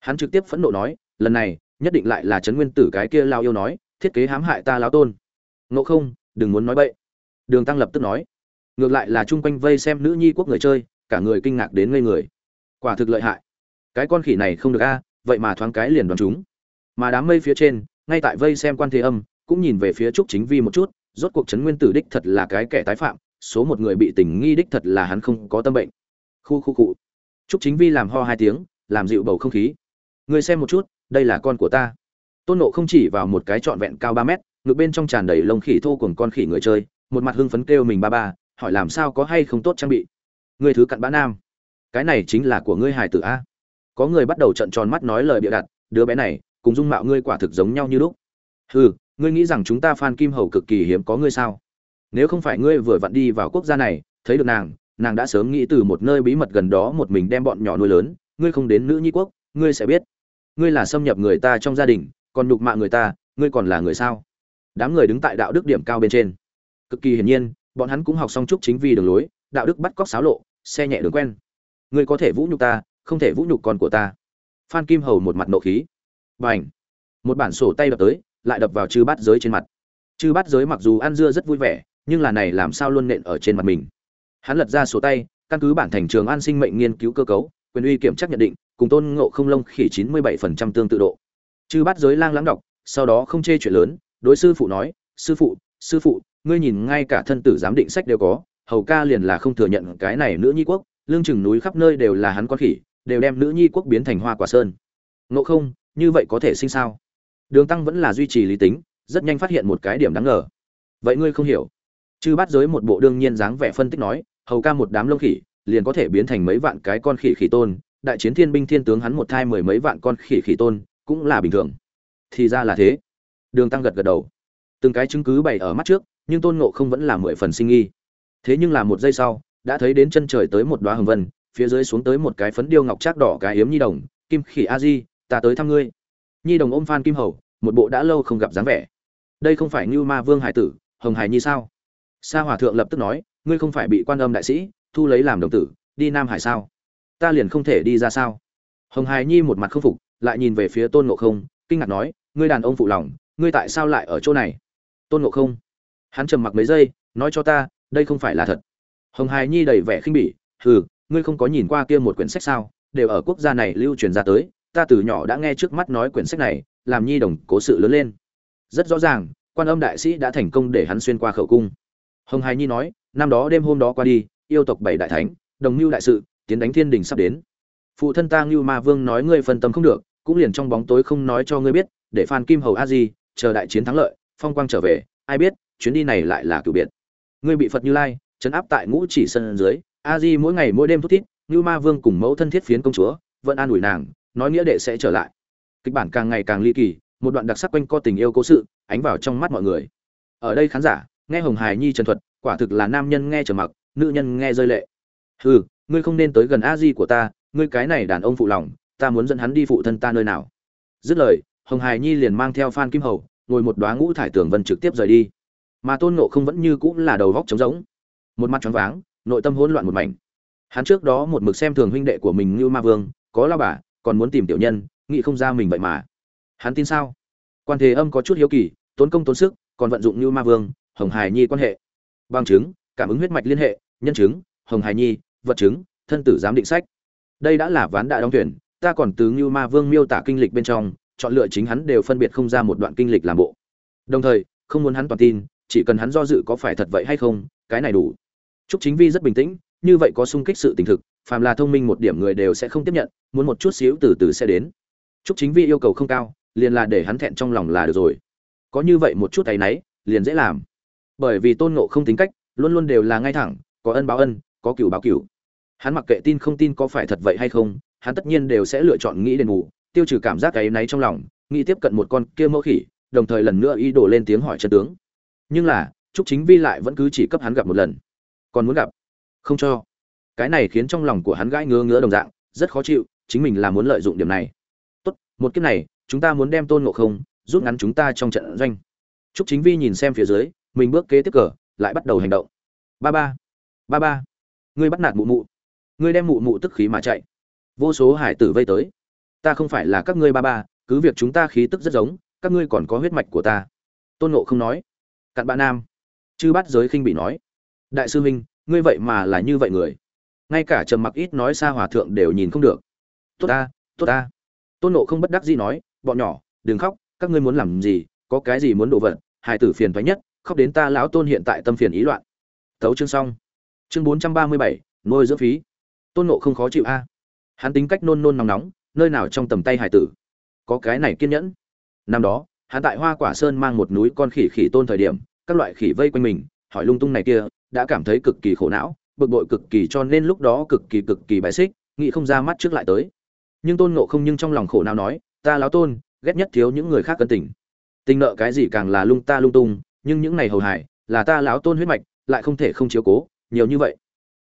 Hắn trực tiếp phẫn nộ nói, lần này, nhất định lại là trấn nguyên tử cái kia lao yêu nói, thiết kế hãm hại ta lão tôn. Ngộ không, đừng muốn nói bậy. Đường tăng lập tức nói. Ngược lại là chung quanh vây xem nữ nhi quốc người chơi, cả người kinh ngạc đến ngây người quả thực lợi hại. Cái con khỉ này không được a, vậy mà thoáng cái liền đoán chúng. Mà đám mây phía trên, ngay tại vây xem quan thế âm, cũng nhìn về phía trúc chính vi một chút, rốt cuộc trấn nguyên tử đích thật là cái kẻ tái phạm, số một người bị tình nghi đích thật là hắn không có tâm bệnh. Khu khu cụ. Trúc chính vi làm ho hai tiếng, làm dịu bầu không khí. Người xem một chút, đây là con của ta. Tôn nộ không chỉ vào một cái trọn vẹn cao ba mét, ngực bên trong tràn đầy lông khỉ thô cùng con khỉ người chơi, một mặt hưng phấn kêu mình ba ba, hỏi làm sao có hay không tốt trang bị. Người thứ cặn bã nam cái này chính là của ngươi hài tử a. Có người bắt đầu trận tròn mắt nói lời bịa đặt, đứa bé này, cùng dung mạo ngươi quả thực giống nhau như lúc. Hừ, ngươi nghĩ rằng chúng ta phan kim hầu cực kỳ hiếm có ngươi sao? Nếu không phải ngươi vừa vặn đi vào quốc gia này, thấy được nàng nàng đã sớm nghĩ từ một nơi bí mật gần đó một mình đem bọn nhỏ nuôi lớn, ngươi không đến nữ nhi quốc, ngươi sẽ biết. Ngươi là xâm nhập người ta trong gia đình, còn nhục mạ người ta, ngươi còn là người sao? Đám người đứng tại đạo đức điểm cao bên trên. Cực kỳ hiển nhiên, bọn hắn cũng học xong chúc chính vi đường lối, đạo đức bắt cóc xáo lộ, xe nhẹ đường quen ngươi có thể vũ nhục ta, không thể vũ nhục con của ta. Phan kim hầu một mặt nộ khí. B à n h một bản sổ tay đập tới, lại đập vào chư bát giới trên mặt. Chư bát giới mặc dù ăn dưa rất vui vẻ, nhưng là này làm sao luôn nện ở trên mặt mình? Hắn lật ra sổ tay, căn cứ bản thành trường an sinh mệnh nghiên cứu cơ cấu, quyền uy kiểm tra nhận định, cùng tôn ngộ không lông khỉ chín mươi bảy phần trăm tương tự độ. Chư bát giới lang lãng đọc, sau đó không chê chuyện lớn, đối sư phụ nói, sư phụ sư phụ, ngươi nhìn ngay cả thân tử giám định sách đều có, hầu ca liền là không thừa nhận cái này nữ nhi quốc lương chừng núi khắp nơi đều là hắn con khỉ, đều đem nữ nhi quốc biến thành hoa quả sơn. Ngộ không, như vậy có thể sinh sao? Đường tăng vẫn là duy trì lý tính, rất nhanh phát hiện một cái điểm đáng ngờ. Vậy ngươi không hiểu. Chư bắt giới một bộ đương nhiên dáng vẻ phân tích nói, hầu ca một đám lông khỉ, liền có thể biến thành mấy vạn cái con khỉ khỉ tôn, đại chiến thiên binh thiên tướng hắn một thai mười mấy vạn con khỉ khỉ tôn, cũng là bình thường. Thì ra là thế. Đường tăng gật gật đầu. Từng cái chứng cứ bày ở mắt trước, nhưng tôn ngộ không vẫn là mười phần sinh nghi. Thế nhưng là một giây sau đã thấy đến chân trời tới một đoá hồng vân, phía dưới xuống tới một cái phấn điêu ngọc trác đỏ cái hiếm nhi đồng, kim khỉ a di, ta tới thăm ngươi. Nhi đồng ôm phan kim hầu, một bộ đã lâu không gặp dáng vẻ. Đây không phải như ma vương hải tử, hồng hải nhi sao? Sa hòa thượng lập tức nói, ngươi không phải bị quan âm đại sĩ, thu lấy làm đồng tử, đi nam hải sao? Ta liền không thể đi ra sao? Hồng hải nhi một mặt không phục, lại nhìn về phía tôn ngộ không, kinh ngạc nói, ngươi đàn ông phụ lòng, ngươi tại sao lại ở chỗ này? Tôn ngộ không, hắn trầm mặc mấy giây, nói cho ta, đây không phải là thật hồng hài nhi đầy vẻ khinh bỉ, hừ, ngươi không có nhìn qua kia một quyển sách sao? Đều ở quốc gia này lưu truyền ra tới, ta từ nhỏ đã nghe trước mắt nói quyển sách này, làm nhi đồng cố sự lớn lên. Rất rõ ràng, quan âm đại sĩ đã thành công để hắn xuyên qua khẩu cung. Hồng hài nhi nói, năm đó đêm hôm đó qua đi, yêu tộc bảy đại thánh, đồng mưu đại sự, tiến đánh thiên đình sắp đến. Phụ thân ta ngưu ma vương nói ngươi phân tâm không được, cũng liền trong bóng tối không nói cho ngươi biết, để phan kim hầu a di, chờ đại chiến thắng lợi, phong quang trở về, ai biết, chuyến đi này lại là cử biệt. Ngươi bị phật như lai chấn áp tại ngũ chỉ sân dưới, a di mỗi ngày mỗi đêm thút thít, như ma vương cùng mẫu thân thiết phiến công chúa, vẫn an ủi nàng, nói nghĩa đệ sẽ trở lại. Kịch bản càng ngày càng ly kỳ, một đoạn đặc sắc quanh co tình yêu cố sự, ánh vào trong mắt mọi người. Ở đây khán giả, nghe hồng hài nhi trần thuật, quả thực là nam nhân nghe trầm mặc, nữ nhân nghe rơi lệ. Hừ, ngươi không nên tới gần a di của ta, ngươi cái này đàn ông phụ lòng, ta muốn dẫn hắn đi phụ thân ta nơi nào. Dứt lời, hồng hài nhi liền mang theo phan kim hầu, ngồi một đoá ngũ thải tường vân trực tiếp rời đi. Mà tôn nộ không vẫn như cũng là đầu vóc trống rỗng một mặt choáng váng, nội tâm hỗn loạn một mảnh. Hắn trước đó một mực xem thường huynh đệ của mình như ma vương, có lao bà, còn muốn tìm tiểu nhân, nghĩ không ra mình vậy mà. Hắn tin sao? Quan thế âm có chút hiếu kỳ, tốn công tốn sức, còn vận dụng như ma vương, hồng hải nhi quan hệ. Bằng chứng, cảm ứng huyết mạch liên hệ, nhân chứng, hồng hải nhi, vật chứng, thân tử giám định sách. Đây đã là ván đại đóng tuyển, ta còn từ như ma vương miêu tả kinh lịch bên trong, chọn lựa chính hắn đều phân biệt không ra một đoạn kinh lịch làm bộ. Đồng thời, không muốn hắn toàn tin, chỉ cần hắn do dự có phải thật vậy hay không, cái này đủ. Trúc Chính Vi rất bình tĩnh, như vậy có sung kích sự tình thực, phàm là thông minh một điểm người đều sẽ không tiếp nhận, muốn một chút xíu từ từ sẽ đến. Trúc Chính Vi yêu cầu không cao, liền là để hắn thẹn trong lòng là được rồi. Có như vậy một chút thấy nấy, liền dễ làm. Bởi vì Tôn Ngộ không tính cách, luôn luôn đều là ngay thẳng, có ân báo ân, có cửu báo cửu. Hắn mặc kệ tin không tin có phải thật vậy hay không, hắn tất nhiên đều sẽ lựa chọn nghĩ đền bù, tiêu trừ cảm giác cái nấy trong lòng, nghĩ tiếp cận một con kia mẫu khỉ đồng thời lần nữa ý đồ lên tiếng hỏi chân tướng nhưng là trúc chính vi lại vẫn cứ chỉ cấp hắn gặp một lần còn muốn gặp. Không cho. Cái này khiến trong lòng của hắn gãi ngứa ngứa đồng dạng, rất khó chịu, chính mình là muốn lợi dụng điểm này. Tốt, một kiếp này, chúng ta muốn đem tôn ngộ không, rút ngắn chúng ta trong trận doanh. Trúc chính vi nhìn xem phía dưới, mình bước kế tiếp cờ, lại bắt đầu hành động. Ba ba. Ba ba. Ngươi bắt nạt mụ mụ. Ngươi đem mụ mụ tức khí mà chạy. Vô số hải tử vây tới. Ta không phải là các ngươi ba ba, cứ việc chúng ta khí tức rất giống, các ngươi còn có huyết mạch của ta. Tôn ngộ không nói. Cặn bạn nam. Chư bắt giới khinh bị nói đại sư huynh, ngươi vậy mà là như vậy người. Ngay cả trầm mặc ít nói xa hòa thượng đều nhìn không được. Tốt ta tốt ta. Tôn nộ không bất đắc gì nói, bọn nhỏ, đừng khóc, các ngươi muốn làm gì, có cái gì muốn đổ vật hải tử phiền thoái nhất, khóc đến ta lão tôn hiện tại tâm phiền ý loạn. Tấu chương xong. Chương bốn trăm ba mươi bảy, nuôi dưỡng phí. Tôn nộ không khó chịu a. Hắn tính cách nôn nôn nóng nóng, nơi nào trong tầm tay hải tử. Có cái này kiên nhẫn. Năm đó, hắn tại hoa quả sơn mang một núi con khỉ khỉ tôn thời điểm, các loại khỉ vây quanh mình, hỏi lung tung này kia đã cảm thấy cực kỳ khổ não bực bội cực kỳ cho nên lúc đó cực kỳ cực kỳ bài xích nghĩ không ra mắt trước lại tới. Nhưng tôn nộ không nhưng trong lòng khổ não nói ta láo tôn ghét nhất thiếu những người khác cân tình. Tình nợ cái gì càng là lung ta lung tung nhưng những này hầu hải, là ta láo tôn huyết mạch lại không thể không chiếu cố nhiều như vậy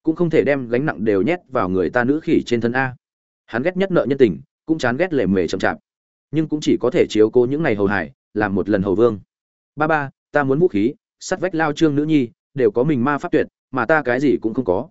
cũng không thể đem gánh nặng đều nhét vào người ta nữ khỉ trên thân a. Hắn ghét nhất nợ nhân tình cũng chán ghét lề mề chậm chạp nhưng cũng chỉ có thể chiếu cố những này hầu hải làm một lần hầu vương. Ba ba ta muốn vũ khí sắt vách lao trương nữ nhi đều có mình ma pháp tuyệt mà ta cái gì cũng không có.